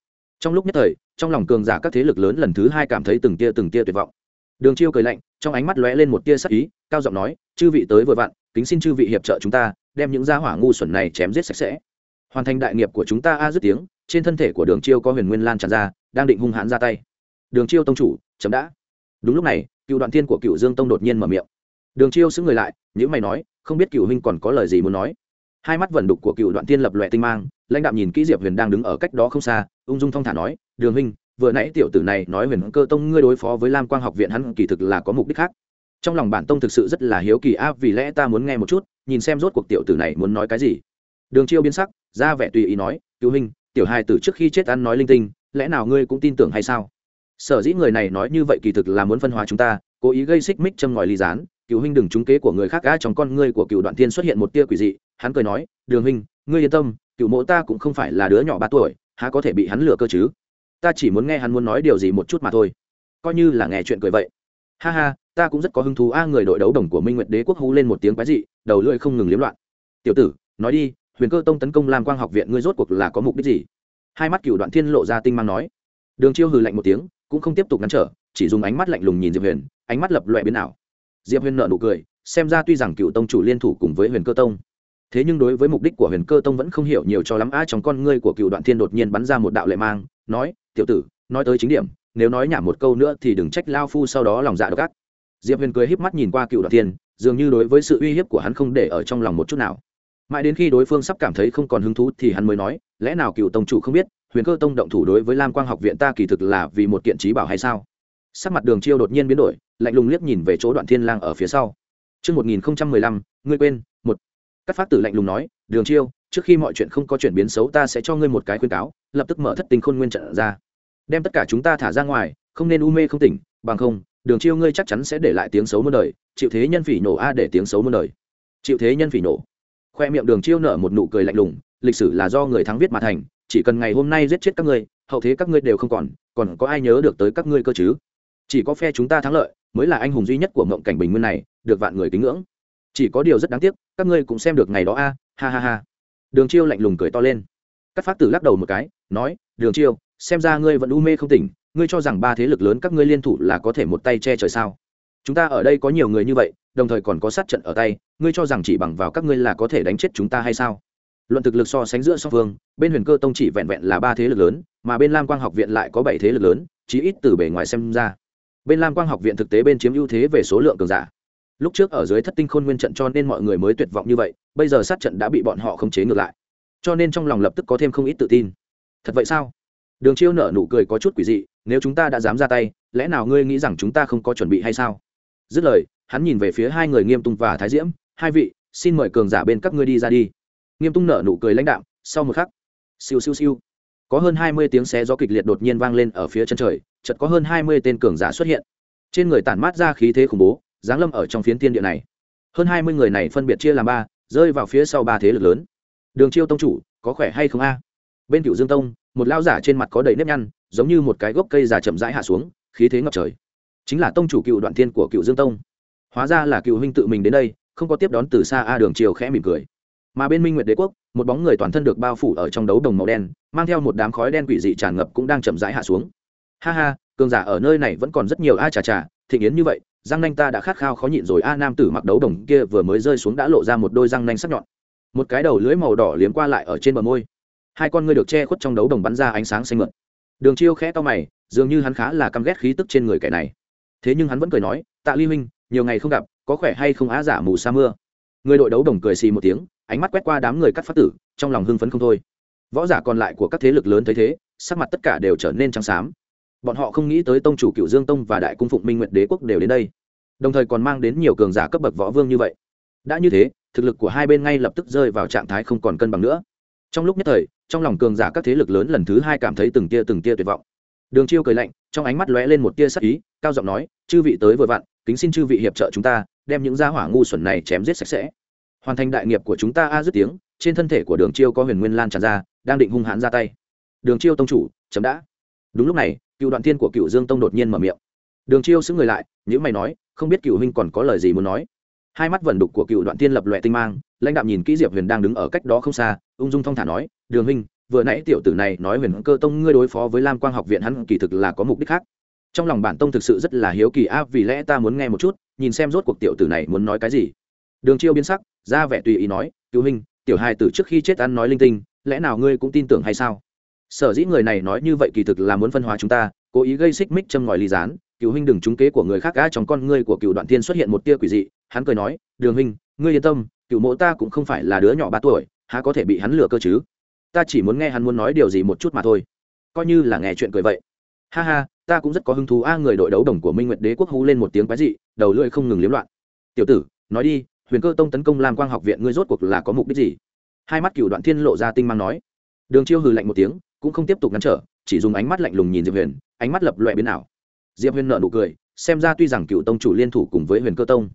Trong lúc nhất thời, trong lòng cường giả các thế lực lớn lần thứ hai cảm thấy từng tia từng tia tuyệt vọng. Đường chiêu cười lạnh, trong ánh mắt lóe lên một tia sắc ý, cao giọng nói, chư vị tới vội vặn, kính xin chư vị hiệp trợ chúng ta, đem những gia hỏa ngu xuẩn này chém giết sạch sẽ. Hoàn thành đại nghiệp của chúng ta a dứt tiếng, trên thân thể của đường chiêu có huyền nguyên lan tràn ra, đang định hung hãn ra tay. Đường chiêu tông chủ, chấm đã đúng lúc này, cựu đoạn thiên của cựu dương tông đột nhiên mở miệng. Đường chiêu xứng người lại những mày nói, không biết cựu huynh còn có lời gì muốn nói. Hai mắt vẩn đục của cựu đoạn thiên lập lòe tinh mang, lãnh đạo nhìn kỹ diệp huyền đang đứng ở cách đó không xa, ung dung thong thả nói, đường huynh, vừa nãy tiểu tử này nói huyền cơ tông ngươi đối phó với lam quang học viện hắn kỳ thực là có mục đích khác. Trong lòng bản tông thực sự rất là hiếu kỳ a vì lẽ ta muốn nghe một chút, nhìn xem rốt cuộc tiểu tử này muốn nói cái gì. Đường chiêu biến sắc, ra vẻ tùy ý nói cứu huynh, tiểu hai tử trước khi chết ăn nói linh tinh, lẽ nào ngươi cũng tin tưởng hay sao? Sở dĩ người này nói như vậy kỳ thực là muốn phân hóa chúng ta, cố ý gây xích mích châm ngòi ly gián. Cựu huynh đừng trúng kế của người khác, gã trong con ngươi của cựu đoạn thiên xuất hiện một tia quỷ dị. Hắn cười nói, đường huynh, ngươi yên tâm, cựu mộ ta cũng không phải là đứa nhỏ ba tuổi, há có thể bị hắn lừa cơ chứ? Ta chỉ muốn nghe hắn muốn nói điều gì một chút mà thôi. Coi như là nghe chuyện cười vậy. Ha ha, ta cũng rất có hứng thú. A, người đội đấu đồng của minh nguyệt đế quốc hú lên một tiếng quái dị, đầu lưỡi không ngừng liếm loạn. Tiểu tử, nói đi, huyền cơ tông tấn công lam quang học viện ngươi rốt cuộc là có mục đích gì? Hai mắt cựu đoạn thiên lộ ra tinh mang nói. Đường chiêu hừ lạnh một tiếng cũng không tiếp tục ngăn trở, chỉ dùng ánh mắt lạnh lùng nhìn diệp huyền, ánh mắt lập loại biến ảo. Diệp huyền nợ nụ cười, xem ra tuy rằng cựu tông chủ liên thủ cùng với huyền cơ tông, thế nhưng đối với mục đích của huyền cơ tông vẫn không hiểu nhiều cho lắm. A, trong con ngươi của cựu đoạn thiên đột nhiên bắn ra một đạo lệ mang, nói, tiểu tử, nói tới chính điểm, nếu nói nhảm một câu nữa thì đừng trách lao phu sau đó lòng dạ độc ác. Diệp huyền cười híp mắt nhìn qua cựu đoạn thiên, dường như đối với sự uy hiếp của hắn không để ở trong lòng một chút nào. Mãi đến khi đối phương sắp cảm thấy không còn hứng thú thì hắn mới nói, lẽ nào cựu tông chủ không biết huyền cơ tông động thủ đối với lam quang học viện ta kỳ thực là vì một kiện trí bảo hay sao sắc mặt đường chiêu đột nhiên biến đổi lạnh lùng liếc nhìn về chỗ đoạn thiên lang ở phía sau Trước 1015, ngươi quên, một. Các phát tử lạnh lùng nói, đường chiêu, trước khi mọi chuyện không có chuyển biến xấu ta sẽ cho ngươi một cái khuyên cáo, lập tức mở thất tình khôn nguyên trận ra. Đem tất cả chúng ta thả ra ngoài, không nên u mê không tỉnh, bằng không, đường chiêu ngươi chắc chắn sẽ để lại tiếng xấu muôn đời, chịu thế nhân phỉ nổ a để tiếng xấu muôn đời. Chịu thế nhân phỉ nổ. Khoe miệng đường chiêu nở một nụ cười lạnh lùng, lịch sử là do người thắng viết mà thành, chỉ cần ngày hôm nay giết chết các ngươi, hậu thế các ngươi đều không còn, còn có ai nhớ được tới các ngươi cơ chứ? Chỉ có phe chúng ta thắng lợi, mới là anh hùng duy nhất của mộng cảnh bình nguyên này được vạn người kính ngưỡng. Chỉ có điều rất đáng tiếc các ngươi cũng xem được ngày đó a ha ha ha. Đường chiêu lạnh lùng cười to lên. Các phát tử lắc đầu một cái nói đường chiêu xem ra ngươi vẫn u mê không tỉnh ngươi cho rằng ba thế lực lớn các ngươi liên thủ là có thể một tay che trời sao? Chúng ta ở đây có nhiều người như vậy đồng thời còn có sát trận ở tay ngươi cho rằng chỉ bằng vào các ngươi là có thể đánh chết chúng ta hay sao? Luận thực lực so sánh giữa song phương, bên huyền cơ tông chỉ vẹn vẹn là ba thế lực lớn, mà bên lam quang học viện lại có bảy thế lực lớn, chí ít từ bề ngoài xem ra. Bên lam quang học viện thực tế bên chiếm ưu thế về số lượng cường giả. Lúc trước ở dưới thất tinh khôn nguyên trận cho nên mọi người mới tuyệt vọng như vậy, bây giờ sát trận đã bị bọn họ khống chế ngược lại. Cho nên trong lòng lập tức có thêm không ít tự tin. Thật vậy sao? Đường chiêu nở nụ cười có chút quỷ dị, nếu chúng ta đã dám ra tay, lẽ nào ngươi nghĩ rằng chúng ta không có chuẩn bị hay sao? Dứt lời, hắn nhìn về phía hai người nghiêm tung và thái diễm, hai vị, xin mời cường giả bên các ngươi đi ra đi nghiêm tung nở nụ cười lãnh đạm, sau một khắc, siêu siêu siêu. Có hơn hai mươi tiếng xé gió kịch liệt đột nhiên vang lên ở phía chân trời, chợt có hơn hai mươi tên cường giả xuất hiện. Trên người tản mát ra khí thế khủng bố, giáng lâm ở trong phiến thiên địa này. Hơn hai mươi người này phân biệt chia làm ba, rơi vào phía sau ba thế lực lớn. Đường chiêu tông chủ, có khỏe hay không a? Bên cựu dương tông, một lao giả trên mặt có đầy nếp nhăn, giống như một cái gốc cây già chậm rãi hạ xuống, khí thế ngập trời. Chính là tông chủ cựu đoạn thiên của cựu dương tông. Hóa ra là cựu huynh tự mình đến đây, không có tiếp đón từ xa a, đường chiều khẽ mỉm cười mà bên minh nguyệt đế quốc, một bóng người toàn thân được bao phủ ở trong đấu đồng màu đen, mang theo một đám khói đen quỷ dị tràn ngập cũng đang chậm rãi hạ xuống. Ha ha, cường giả ở nơi này vẫn còn rất nhiều a chà chà, thịnh yến như vậy, răng nanh ta đã khát khao khó nhịn rồi a nam tử mặc đấu đồng kia vừa mới rơi xuống đã lộ ra một đôi răng nanh sắc nhọn. Một cái đầu lưỡi màu đỏ liếm qua lại ở trên bờ môi. Hai con ngươi được che khuất trong đấu đồng bắn ra ánh sáng xanh mượn đường chiêu khẽ to mày, dường như hắn khá là căm ghét khí tức trên người kẻ này. Thế nhưng hắn vẫn cười nói, tạ ly huynh, nhiều ngày không gặp, có khỏe hay không á giả mù sa mưa? Người đội đấu đồng cười xì một tiếng ánh mắt quét qua đám người cắt phát tử, trong lòng hưng phấn không thôi. Võ giả còn lại của các thế lực lớn thấy thế, sắc mặt tất cả đều trở nên trắng xám. Bọn họ không nghĩ tới tông chủ cựu dương tông và đại cung phụng minh nguyệt đế quốc đều đến đây. Đồng thời còn mang đến nhiều cường giả cấp bậc võ vương như vậy. Đã như thế, thực lực của hai bên ngay lập tức rơi vào trạng thái không còn cân bằng nữa. Trong lúc nhất thời, trong lòng cường giả các thế lực lớn lần thứ hai cảm thấy từng tia từng tia tuyệt vọng. Đường chiêu cười lạnh, trong ánh mắt lóe lên một tia sắc ý, cao giọng nói, chư vị tới vừa vặn, kính xin chư vị hiệp trợ chúng ta, đem những gia hỏa ngu xuẩn này chém giết sạch sẽ hoàn thành đại nghiệp của chúng ta a dứt tiếng, trên thân thể của đường chiêu có huyền nguyên lan tràn ra, đang định hung hãn ra tay. Đường chiêu tông chủ, chấm đã. Đúng lúc này, cựu đoạn thiên của cựu dương tông đột nhiên mở miệng. Đường chiêu xứng người lại những mày nói, không biết cựu huynh còn có lời gì muốn nói. Hai mắt vẩn đục của cựu đoạn thiên lập loẹ tinh mang, lãnh đạo nhìn kỹ diệp huyền đang đứng ở cách đó không xa, ung dung thong thả nói, đường huynh, vừa nãy tiểu tử này nói huyền cơ tông ngươi đối phó với lam quang học viện hắn kỳ thực là có mục đích khác. Trong lòng bản tông thực sự rất là hiếu kỳ, a, vì lẽ ta muốn nghe một chút, nhìn xem rốt cuộc tiểu tử này muốn nói cái gì. Đường chiêu biến sắc ra vẻ tùy ý nói cứu hình tiểu hai tử trước khi chết ăn nói linh tinh, lẽ nào ngươi cũng tin tưởng hay sao? Sở dĩ người này nói như vậy kỳ thực là muốn phân hóa chúng ta, cố ý gây xích mích châm ngòi ly gián. Cựu huynh đừng trúng kế của người khác, gã trong con ngươi của cựu đoạn thiên xuất hiện một tia quỷ dị. Hắn cười nói, đường huynh, ngươi yên tâm, cựu mộ ta cũng không phải là đứa nhỏ ba tuổi, há có thể bị hắn lừa cơ chứ? Ta chỉ muốn nghe hắn muốn nói điều gì một chút mà thôi. Coi như là nghe chuyện cười vậy. Ha ha, ta cũng rất có hứng thú a, người đội đấu đồng của minh nguyệt đế quốc hú lên một tiếng quái dị, đầu lưỡi không ngừng liếm loạn. Tiểu tử, nói đi huyền cơ tông tấn công lam quang học viện ngươi rốt cuộc là có mục đích gì? Hai mắt cựu đoạn thiên lộ ra tinh mang nói. Đường chiêu hừ lạnh một tiếng, cũng không tiếp tục ngăn trở, chỉ dùng ánh mắt lạnh lùng nhìn diệp huyền, ánh mắt lập loại biến ảo. Diệp huyền nợ nụ cười, xem ra tuy rằng cựu tông chủ liên thủ cùng với huyền cơ tông,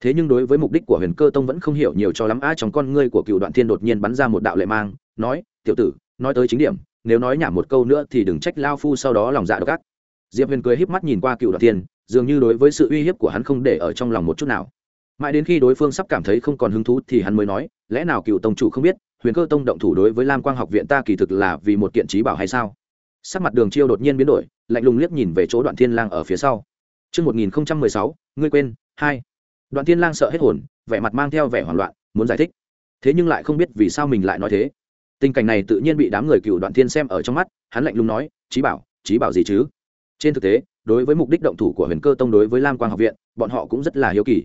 thế nhưng đối với mục đích của huyền cơ tông vẫn không hiểu nhiều cho lắm. A, trong con ngươi của cựu đoạn thiên đột nhiên bắn ra một đạo lệ mang, nói, tiểu tử, nói tới chính điểm, nếu nói nhảm một câu nữa thì đừng trách lao phu sau đó lòng dạ độc ác. Diệp huyền cười híp mắt nhìn qua cựu đoạn thiên, dường như đối với sự uy hiếp của hắn không để ở trong lòng một chút nào mãi đến khi đối phương sắp cảm thấy không còn hứng thú thì hắn mới nói lẽ nào cựu tông chủ không biết huyền cơ tông động thủ đối với lam quang học viện ta kỳ thực là vì một kiện trí bảo hay sao sắc mặt đường chiêu đột nhiên biến đổi lạnh lùng liếc nhìn về chỗ đoạn thiên lang ở phía sau Trước 1016, ngươi quên, hai. Đoạn thiên lang sợ hết hồn, vẻ mặt mang theo vẻ hoảng loạn, muốn giải thích. Thế nhưng lại không biết vì sao mình lại nói thế. Tình cảnh này tự nhiên bị đám người cựu đoạn thiên xem ở trong mắt, hắn lạnh lùng nói, trí bảo, trí bảo gì chứ? Trên thực tế, đối với mục đích động thủ của huyền cơ tông đối với lam quang học viện, bọn họ cũng rất là hiếu kỳ.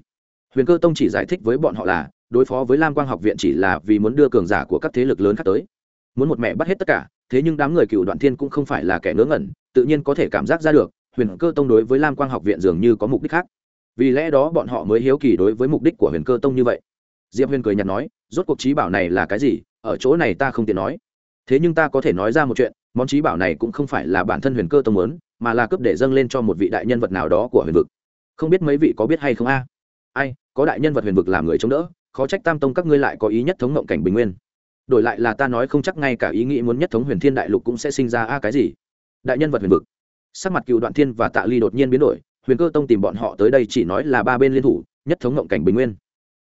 Huyền cơ tông chỉ giải thích với bọn họ là, đối phó với lam quang học viện chỉ là vì muốn đưa cường giả của các thế lực lớn khác tới. Muốn một mẹ bắt hết tất cả thế nhưng đám người cựu đoạn thiên cũng không phải là kẻ ngớ ngẩn tự nhiên có thể cảm giác ra được huyền cơ tông đối với lam quang học viện dường như có mục đích khác. Vì lẽ đó bọn họ mới hiếu kỳ đối với mục đích của huyền cơ tông như vậy. Diệp huyền cười nhạt nói rốt cuộc trí bảo này là cái gì? Ở chỗ này ta không tiện nói. Thế nhưng ta có thể nói ra một chuyện món trí bảo này cũng không phải là bản thân huyền cơ tông muốn mà là cướp để dâng lên cho một vị đại nhân vật nào đó của huyền vực. Không biết mấy vị có biết hay không a? Ai, có đại nhân vật huyền vực làm người chống đỡ, khó trách tam tông các ngươi lại có ý nhất thống ngộng cảnh bình nguyên. Đổi lại là ta nói không chắc ngay cả ý nghĩ muốn nhất thống huyền thiên đại lục cũng sẽ sinh ra a cái gì. Đại nhân vật huyền vực. Sắc mặt cựu đoạn thiên và tạ ly đột nhiên biến đổi, huyền cơ tông tìm bọn họ tới đây chỉ nói là ba bên liên thủ, nhất thống ngộng cảnh bình nguyên.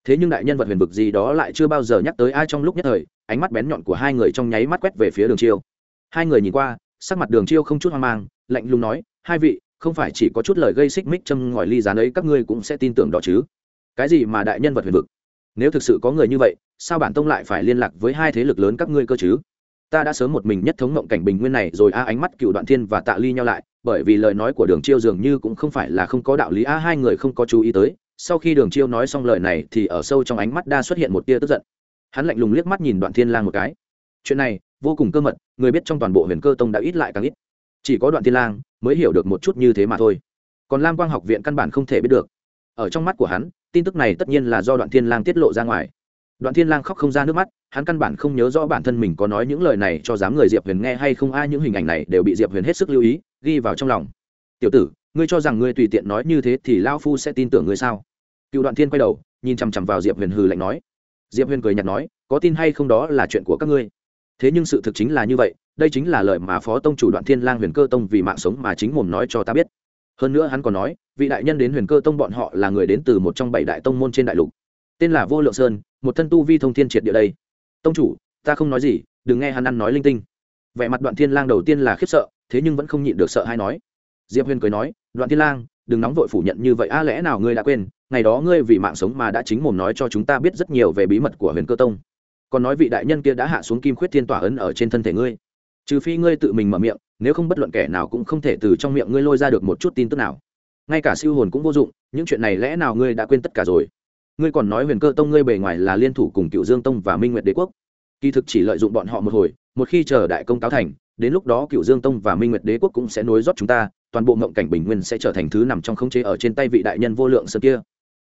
Thế nhưng đại nhân vật huyền vực gì đó lại chưa bao giờ nhắc tới ai trong lúc nhất thời, ánh mắt bén nhọn của hai người trong nháy mắt quét về phía đường chiêu. Hai người nhìn qua, sắc mặt đường chiêu không chút hoang mang, lạnh lùng nói, hai vị, không phải chỉ có chút lời gây xích mích châm ngòi ly gián ấy, các ngươi cũng sẽ tin tưởng đó chứ? Cái gì mà đại nhân vật huyền vực? Nếu thực sự có người như vậy, sao bản tông lại phải liên lạc với hai thế lực lớn các ngươi cơ chứ? Ta đã sớm một mình nhất thống mộng cảnh bình nguyên này rồi a, ánh mắt cựu đoạn thiên và tạ ly nhau lại, bởi vì lời nói của đường chiêu dường như cũng không phải là không có đạo lý a, hai người không có chú ý tới. Sau khi đường chiêu nói xong lời này thì ở sâu trong ánh mắt đa xuất hiện một tia tức giận. Hắn lạnh lùng liếc mắt nhìn đoạn thiên lang một cái. Chuyện này, vô cùng cơ mật, người biết trong toàn bộ huyền cơ tông đã ít lại càng ít. Chỉ có đoạn thiên lang mới hiểu được một chút như thế mà thôi. Còn lam quang học viện căn bản không thể biết được. Ở trong mắt của hắn tin tức này tất nhiên là do đoạn thiên lang tiết lộ ra ngoài. đoạn thiên lang khóc không ra nước mắt, hắn căn bản không nhớ rõ bản thân mình có nói những lời này cho dám người diệp huyền nghe hay không, ai những hình ảnh này đều bị diệp huyền hết sức lưu ý, ghi vào trong lòng. tiểu tử, ngươi cho rằng ngươi tùy tiện nói như thế thì lao phu sẽ tin tưởng ngươi sao? cựu đoạn thiên quay đầu, nhìn chằm chằm vào diệp huyền hừ lạnh nói. diệp huyền cười nhạt nói, có tin hay không đó là chuyện của các ngươi. thế nhưng sự thực chính là như vậy, đây chính là lời mà phó tông chủ đoạn thiên lang huyền cơ tông vì mạng sống mà chính mồm nói cho ta biết hơn nữa hắn còn nói, vị đại nhân đến huyền cơ tông bọn họ là người đến từ một trong bảy đại tông môn trên đại lục. Tên là vô lượng sơn, một thân tu vi thông thiên triệt địa đây. Tông chủ, ta không nói gì, đừng nghe hắn ăn nói linh tinh. Vẻ mặt đoạn thiên lang đầu tiên là khiếp sợ, thế nhưng vẫn không nhịn được sợ hay nói. Diệp huyền cười nói, đoạn thiên lang, đừng nóng vội phủ nhận như vậy, a lẽ nào ngươi đã quên, ngày đó ngươi vì mạng sống mà đã chính mồm nói cho chúng ta biết rất nhiều về bí mật của huyền cơ tông. Còn nói vị đại nhân kia đã hạ xuống kim khuyết thiên tỏa ấn ở trên thân thể ngươi. Trừ phi ngươi tự mình mở miệng nếu không bất luận kẻ nào cũng không thể từ trong miệng ngươi lôi ra được một chút tin tức nào. Ngay cả siêu hồn cũng vô dụng, những chuyện này lẽ nào ngươi đã quên tất cả rồi? Ngươi còn nói huyền cơ tông ngươi bề ngoài là liên thủ cùng cựu dương tông và minh nguyệt đế quốc. Kỳ thực chỉ lợi dụng bọn họ một hồi, một khi chờ đại công cáo thành, đến lúc đó cựu dương tông và minh nguyệt đế quốc cũng sẽ nối rót chúng ta, toàn bộ mộng cảnh bình nguyên sẽ trở thành thứ nằm trong khống chế ở trên tay vị đại nhân vô lượng sơn kia.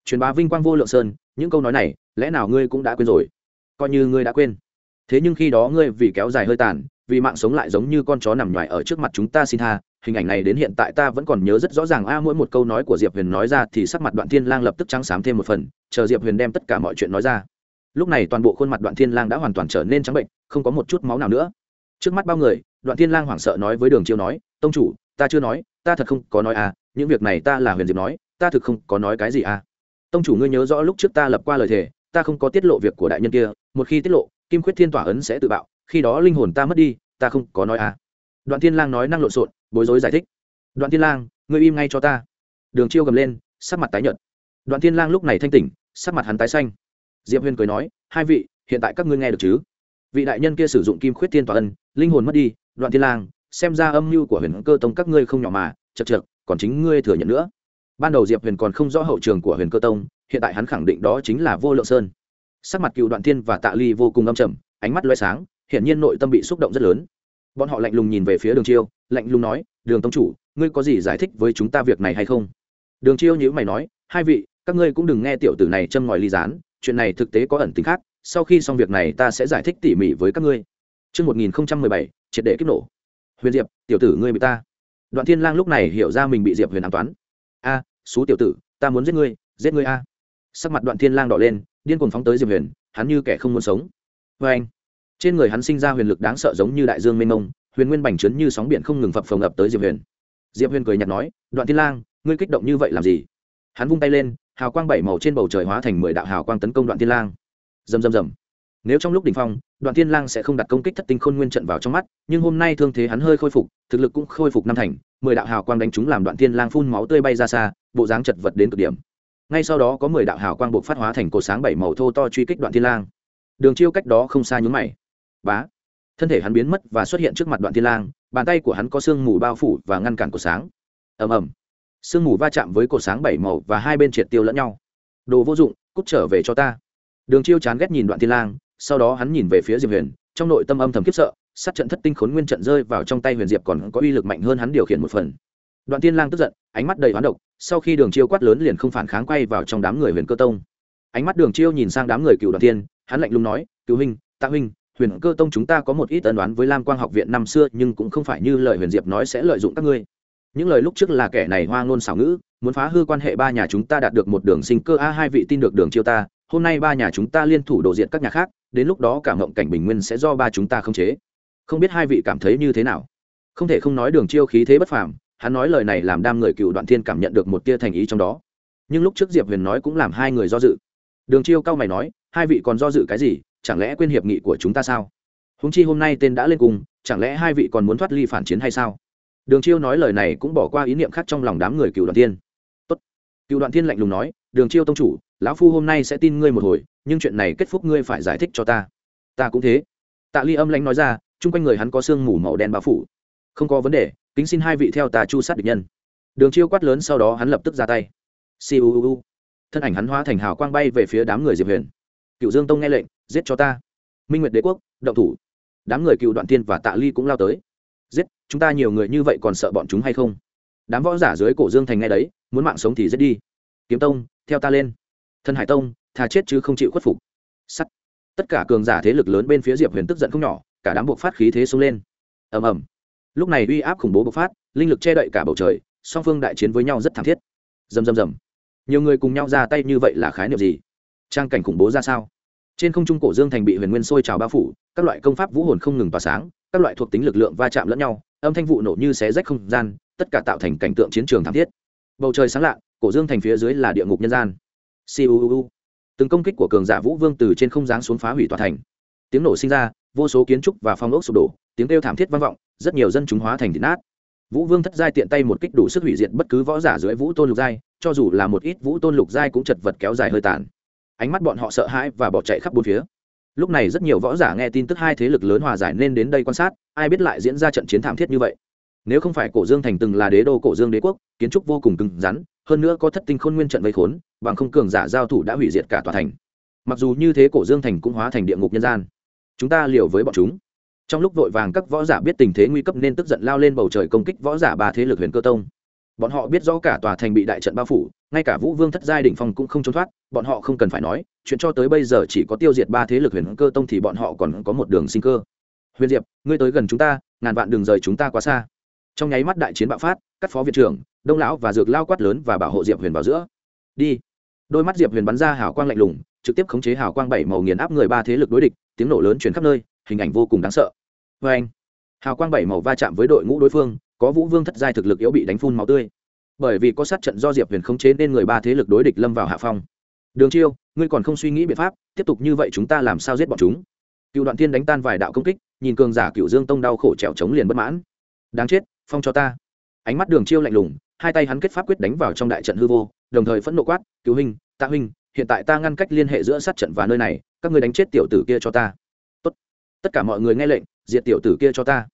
Truyền bá vinh quang vô lượng sơn, những câu nói này, lẽ nào ngươi cũng đã quên rồi? Coi như ngươi đã quên. Thế nhưng khi đó ngươi vì kéo dài hơi tàn vì mạng sống lại giống như con chó nằm nhoài ở trước mặt chúng ta xin tha. Hình ảnh này đến hiện tại ta vẫn còn nhớ rất rõ ràng. A, mỗi một câu nói của diệp huyền nói ra thì sắc mặt đoạn thiên lang lập tức trắng xám thêm một phần. Chờ diệp huyền đem tất cả mọi chuyện nói ra. Lúc này toàn bộ khuôn mặt đoạn thiên lang đã hoàn toàn trở nên trắng bệnh, không có một chút máu nào nữa. Trước mắt bao người, đoạn thiên lang hoảng sợ nói với đường chiêu nói, tông chủ, ta chưa nói, ta thật không có nói à những việc này ta là huyền diệp nói, ta thực không có nói cái gì à. Tông chủ, ngươi nhớ rõ lúc trước ta lập qua lời thề, ta không có tiết lộ việc của đại nhân kia, một khi tiết lộ, kim khuyết thiên tỏa ấn sẽ tự bạo khi đó linh hồn ta mất đi, ta không có nói à. Đoạn thiên lang nói năng lộn xộn, bối rối giải thích. Đoạn thiên lang, ngươi im ngay cho ta. Đường chiêu gầm lên, sắc mặt tái nhợt. Đoạn thiên lang lúc này thanh tỉnh, sắc mặt hắn tái xanh. Diệp huyền cười nói, hai vị, hiện tại các ngươi nghe được chứ? Vị đại nhân kia sử dụng kim khuyết thiên Toàn ân, linh hồn mất đi, đoạn thiên lang, xem ra âm mưu của huyền cơ tông các ngươi không nhỏ mà chật chật còn chính ngươi thừa nhận nữa. Ban đầu diệp huyền còn không rõ hậu trường của huyền cơ tông, hiện tại hắn khẳng định đó chính là vô lượng sơn. Sắc mặt cựu đoạn thiên và tạ ly vô cùng âm trầm, ánh mắt loay sáng hiển nhiên nội tâm bị xúc động rất lớn bọn họ lạnh lùng nhìn về phía đường chiêu lạnh lùng nói đường tông chủ ngươi có gì giải thích với chúng ta việc này hay không đường chiêu nhữ mày nói hai vị các ngươi cũng đừng nghe tiểu tử này châm ngòi ly gián chuyện này thực tế có ẩn tính khác sau khi xong việc này ta sẽ giải thích tỉ mỉ với các ngươi Trước 1017, triệt để kích nổ. Huyền Diệp, tiểu tử ngươi bị ta. Đoạn Thiên Lang lúc này hiểu ra mình bị Diệp Huyền ám toán. A, à, xú tiểu tử, ta muốn giết ngươi, giết ngươi a. Sắc mặt Đoạn Thiên Lang đỏ lên, điên cuồng phóng tới Diệp Huyền, hắn như kẻ không muốn sống. Và anh, trên người hắn sinh ra huyền lực đáng sợ giống như đại dương mênh mông, huyền nguyên bành trướng như sóng biển không ngừng phập phồng ập tới Diệp Huyền. Diệp Huyền cười nhạt nói, "Đoạn Thiên Lang, ngươi kích động như vậy làm gì?" Hắn vung tay lên, hào quang bảy màu trên bầu trời hóa thành mười đạo hào quang tấn công Đoạn Thiên Lang. Rầm rầm rầm nếu trong lúc đỉnh phong đoạn thiên lang sẽ không đặt công kích thất tinh khôn nguyên trận vào trong mắt nhưng hôm nay thương thế hắn hơi khôi phục thực lực cũng khôi phục năm thành mười đạo hào quang đánh trúng làm đoạn thiên lang phun máu tươi bay ra xa bộ dáng chật vật đến cực điểm ngay sau đó có mười đạo hào quang buộc phát hóa thành cột sáng bảy màu thô to truy kích đoạn thiên lang đường chiêu cách đó không xa nhún mày bá. Thân thể hắn biến mất và xuất hiện trước mặt đoạn thiên lang, bàn tay của hắn có sương mù bao phủ và ngăn cản của sáng. Ầm ầm. Sương mù va chạm với cột sáng bảy màu và hai bên triệt tiêu lẫn nhau. Đồ vô dụng, cút trở về cho ta. Đường chiêu chán ghét nhìn đoạn thiên lang, sau đó hắn nhìn về phía diệp huyền, trong nội tâm âm thầm khiếp sợ, sát trận thất tinh khốn nguyên trận rơi vào trong tay huyền diệp còn có uy lực mạnh hơn hắn điều khiển một phần. Đoạn thiên lang tức giận, ánh mắt đầy hoán độc, sau khi đường chiêu quát lớn liền không phản kháng quay vào trong đám người huyền cơ tông. Ánh mắt đường chiêu nhìn sang đám người cựu đoạn tiên hắn lạnh lùng nói, cựu huynh, tạ huynh huyền cơ tông chúng ta có một ít ân đoán với lam quang học viện năm xưa, nhưng cũng không phải như lời huyền diệp nói sẽ lợi dụng các ngươi. Những lời lúc trước là kẻ này hoa ngôn xảo ngữ, muốn phá hư quan hệ ba nhà chúng ta đạt được một đường sinh cơ, a, hai vị tin được đường chiêu ta, hôm nay ba nhà chúng ta liên thủ đồ diện các nhà khác, đến lúc đó cả ngộng cảnh bình nguyên sẽ do ba chúng ta khống chế. Không biết hai vị cảm thấy như thế nào? Không thể không nói đường chiêu khí thế bất phàm, hắn nói lời này làm đam người cựu đoạn thiên cảm nhận được một tia thành ý trong đó. Nhưng lúc trước diệp huyền nói cũng làm hai người do dự. Đường chiêu cao mày nói, hai vị còn do dự cái gì? Chẳng lẽ quên hiệp nghị của chúng ta sao? Húng chi hôm nay tên đã lên cùng, chẳng lẽ hai vị còn muốn thoát ly phản chiến hay sao? Đường chiêu nói lời này cũng bỏ qua ý niệm khác trong lòng đám người cựu đoạn thiên. Tốt. cựu đoạn thiên lạnh lùng nói, đường chiêu tông chủ, lão phu hôm nay sẽ tin ngươi một hồi, nhưng chuyện này kết phúc ngươi phải giải thích cho ta. Ta cũng thế. Tạ ly âm lãnh nói ra, chung quanh người hắn có sương mù màu đen bao phủ. Không có vấn đề, kính xin hai vị theo tà chu sát địch nhân. Đường chiêu quát lớn sau đó hắn lập tức ra tay. Siêu thân ảnh hắn hóa thành hào quang bay về phía đám người diệp huyền. Cựu dương tông nghe lệnh giết cho ta. Minh nguyệt đế quốc, động thủ. Đám người cựu đoạn tiên và tạ ly cũng lao tới. Giết, chúng ta nhiều người như vậy còn sợ bọn chúng hay không? Đám võ giả dưới cổ dương thành ngay đấy, muốn mạng sống thì giết đi. Kiếm tông, theo ta lên. Thân hải tông, thà chết chứ không chịu khuất phục. Sắt. Tất cả cường giả thế lực lớn bên phía diệp huyền tức giận không nhỏ, cả đám buộc phát khí thế xông lên. Ầm ầm. Lúc này uy áp khủng bố bộc phát, linh lực che đậy cả bầu trời, song phương đại chiến với nhau rất thảm thiết. Rầm rầm rầm. Nhiều người cùng nhau ra tay như vậy là khái niệm gì? Trang cảnh khủng bố ra sao? Trên không trung cổ dương thành bị huyền nguyên sôi trào bao phủ, các loại công pháp vũ hồn không ngừng tỏa sáng, các loại thuộc tính lực lượng va chạm lẫn nhau, âm thanh vụ nổ như xé rách không gian, tất cả tạo thành cảnh tượng chiến trường thảm thiết. Bầu trời sáng lạ, cổ dương thành phía dưới là địa ngục nhân gian. Siêu từng công kích của cường giả vũ vương từ trên không giáng xuống phá hủy tòa thành. Tiếng nổ sinh ra, vô số kiến trúc và phong ốc sụp đổ, tiếng kêu thảm thiết vang vọng, rất nhiều dân chúng hóa thành thịt nát. Vũ vương thất giai tiện tay một kích đủ sức hủy diệt bất cứ võ giả dưới vũ tôn lục giai, cho dù là một ít vũ tôn lục giai cũng chật vật kéo dài hơi tàn ánh mắt bọn họ sợ hãi và bỏ chạy khắp bốn phía. Lúc này rất nhiều võ giả nghe tin tức hai thế lực lớn hòa giải nên đến đây quan sát, ai biết lại diễn ra trận chiến thảm thiết như vậy. Nếu không phải cổ dương thành từng là đế đô, cổ dương đế quốc, kiến trúc vô cùng cứng rắn, hơn nữa có thất tinh khôn nguyên trận vây khốn, bằng không cường giả giao thủ đã hủy diệt cả tòa thành. Mặc dù như thế cổ dương thành cũng hóa thành địa ngục nhân gian. Chúng ta liều với bọn chúng. Trong lúc vội vàng các võ giả biết tình thế nguy cấp nên tức giận lao lên bầu trời công kích võ giả ba thế lực huyền cơ tông. Bọn họ biết rõ cả tòa thành bị đại trận bao phủ ngay cả vũ vương thất giai đỉnh phong cũng không trốn thoát, bọn họ không cần phải nói, chuyện cho tới bây giờ chỉ có tiêu diệt ba thế lực huyền cơ tông thì bọn họ còn có một đường sinh cơ. Huyền diệp, ngươi tới gần chúng ta, ngàn vạn đường rời chúng ta quá xa. Trong nháy mắt đại chiến bạo phát, các phó viện trưởng, đông lão và dược lao quát lớn và bảo hộ diệp huyền vào giữa. Đi. Đôi mắt diệp huyền bắn ra hào quang lạnh lùng, trực tiếp khống chế hào quang bảy màu nghiền áp người ba thế lực đối địch, tiếng nổ lớn chuyển khắp nơi, hình ảnh vô cùng đáng sợ. Vê anh hào quang bảy màu va chạm với đội ngũ đối phương, có vũ vương thất giai thực lực yếu bị đánh phun máu tươi bởi vì có sát trận do diệp huyền khống chế nên người ba thế lực đối địch lâm vào hạ phong. Đường chiêu, ngươi còn không suy nghĩ biện pháp, tiếp tục như vậy chúng ta làm sao giết bọn chúng? Cựu đoạn thiên đánh tan vài đạo công kích, nhìn cường giả cựu dương tông đau khổ trèo trống liền bất mãn. Đáng chết, phong cho ta. Ánh mắt đường chiêu lạnh lùng, hai tay hắn kết pháp quyết đánh vào trong đại trận hư vô, đồng thời phẫn nộ quát, cứu huynh, tạ huynh, hiện tại ta ngăn cách liên hệ giữa sát trận và nơi này, các ngươi đánh chết tiểu tử kia cho ta. Tốt. tất cả mọi người nghe lệnh, diệt tiểu tử kia cho ta.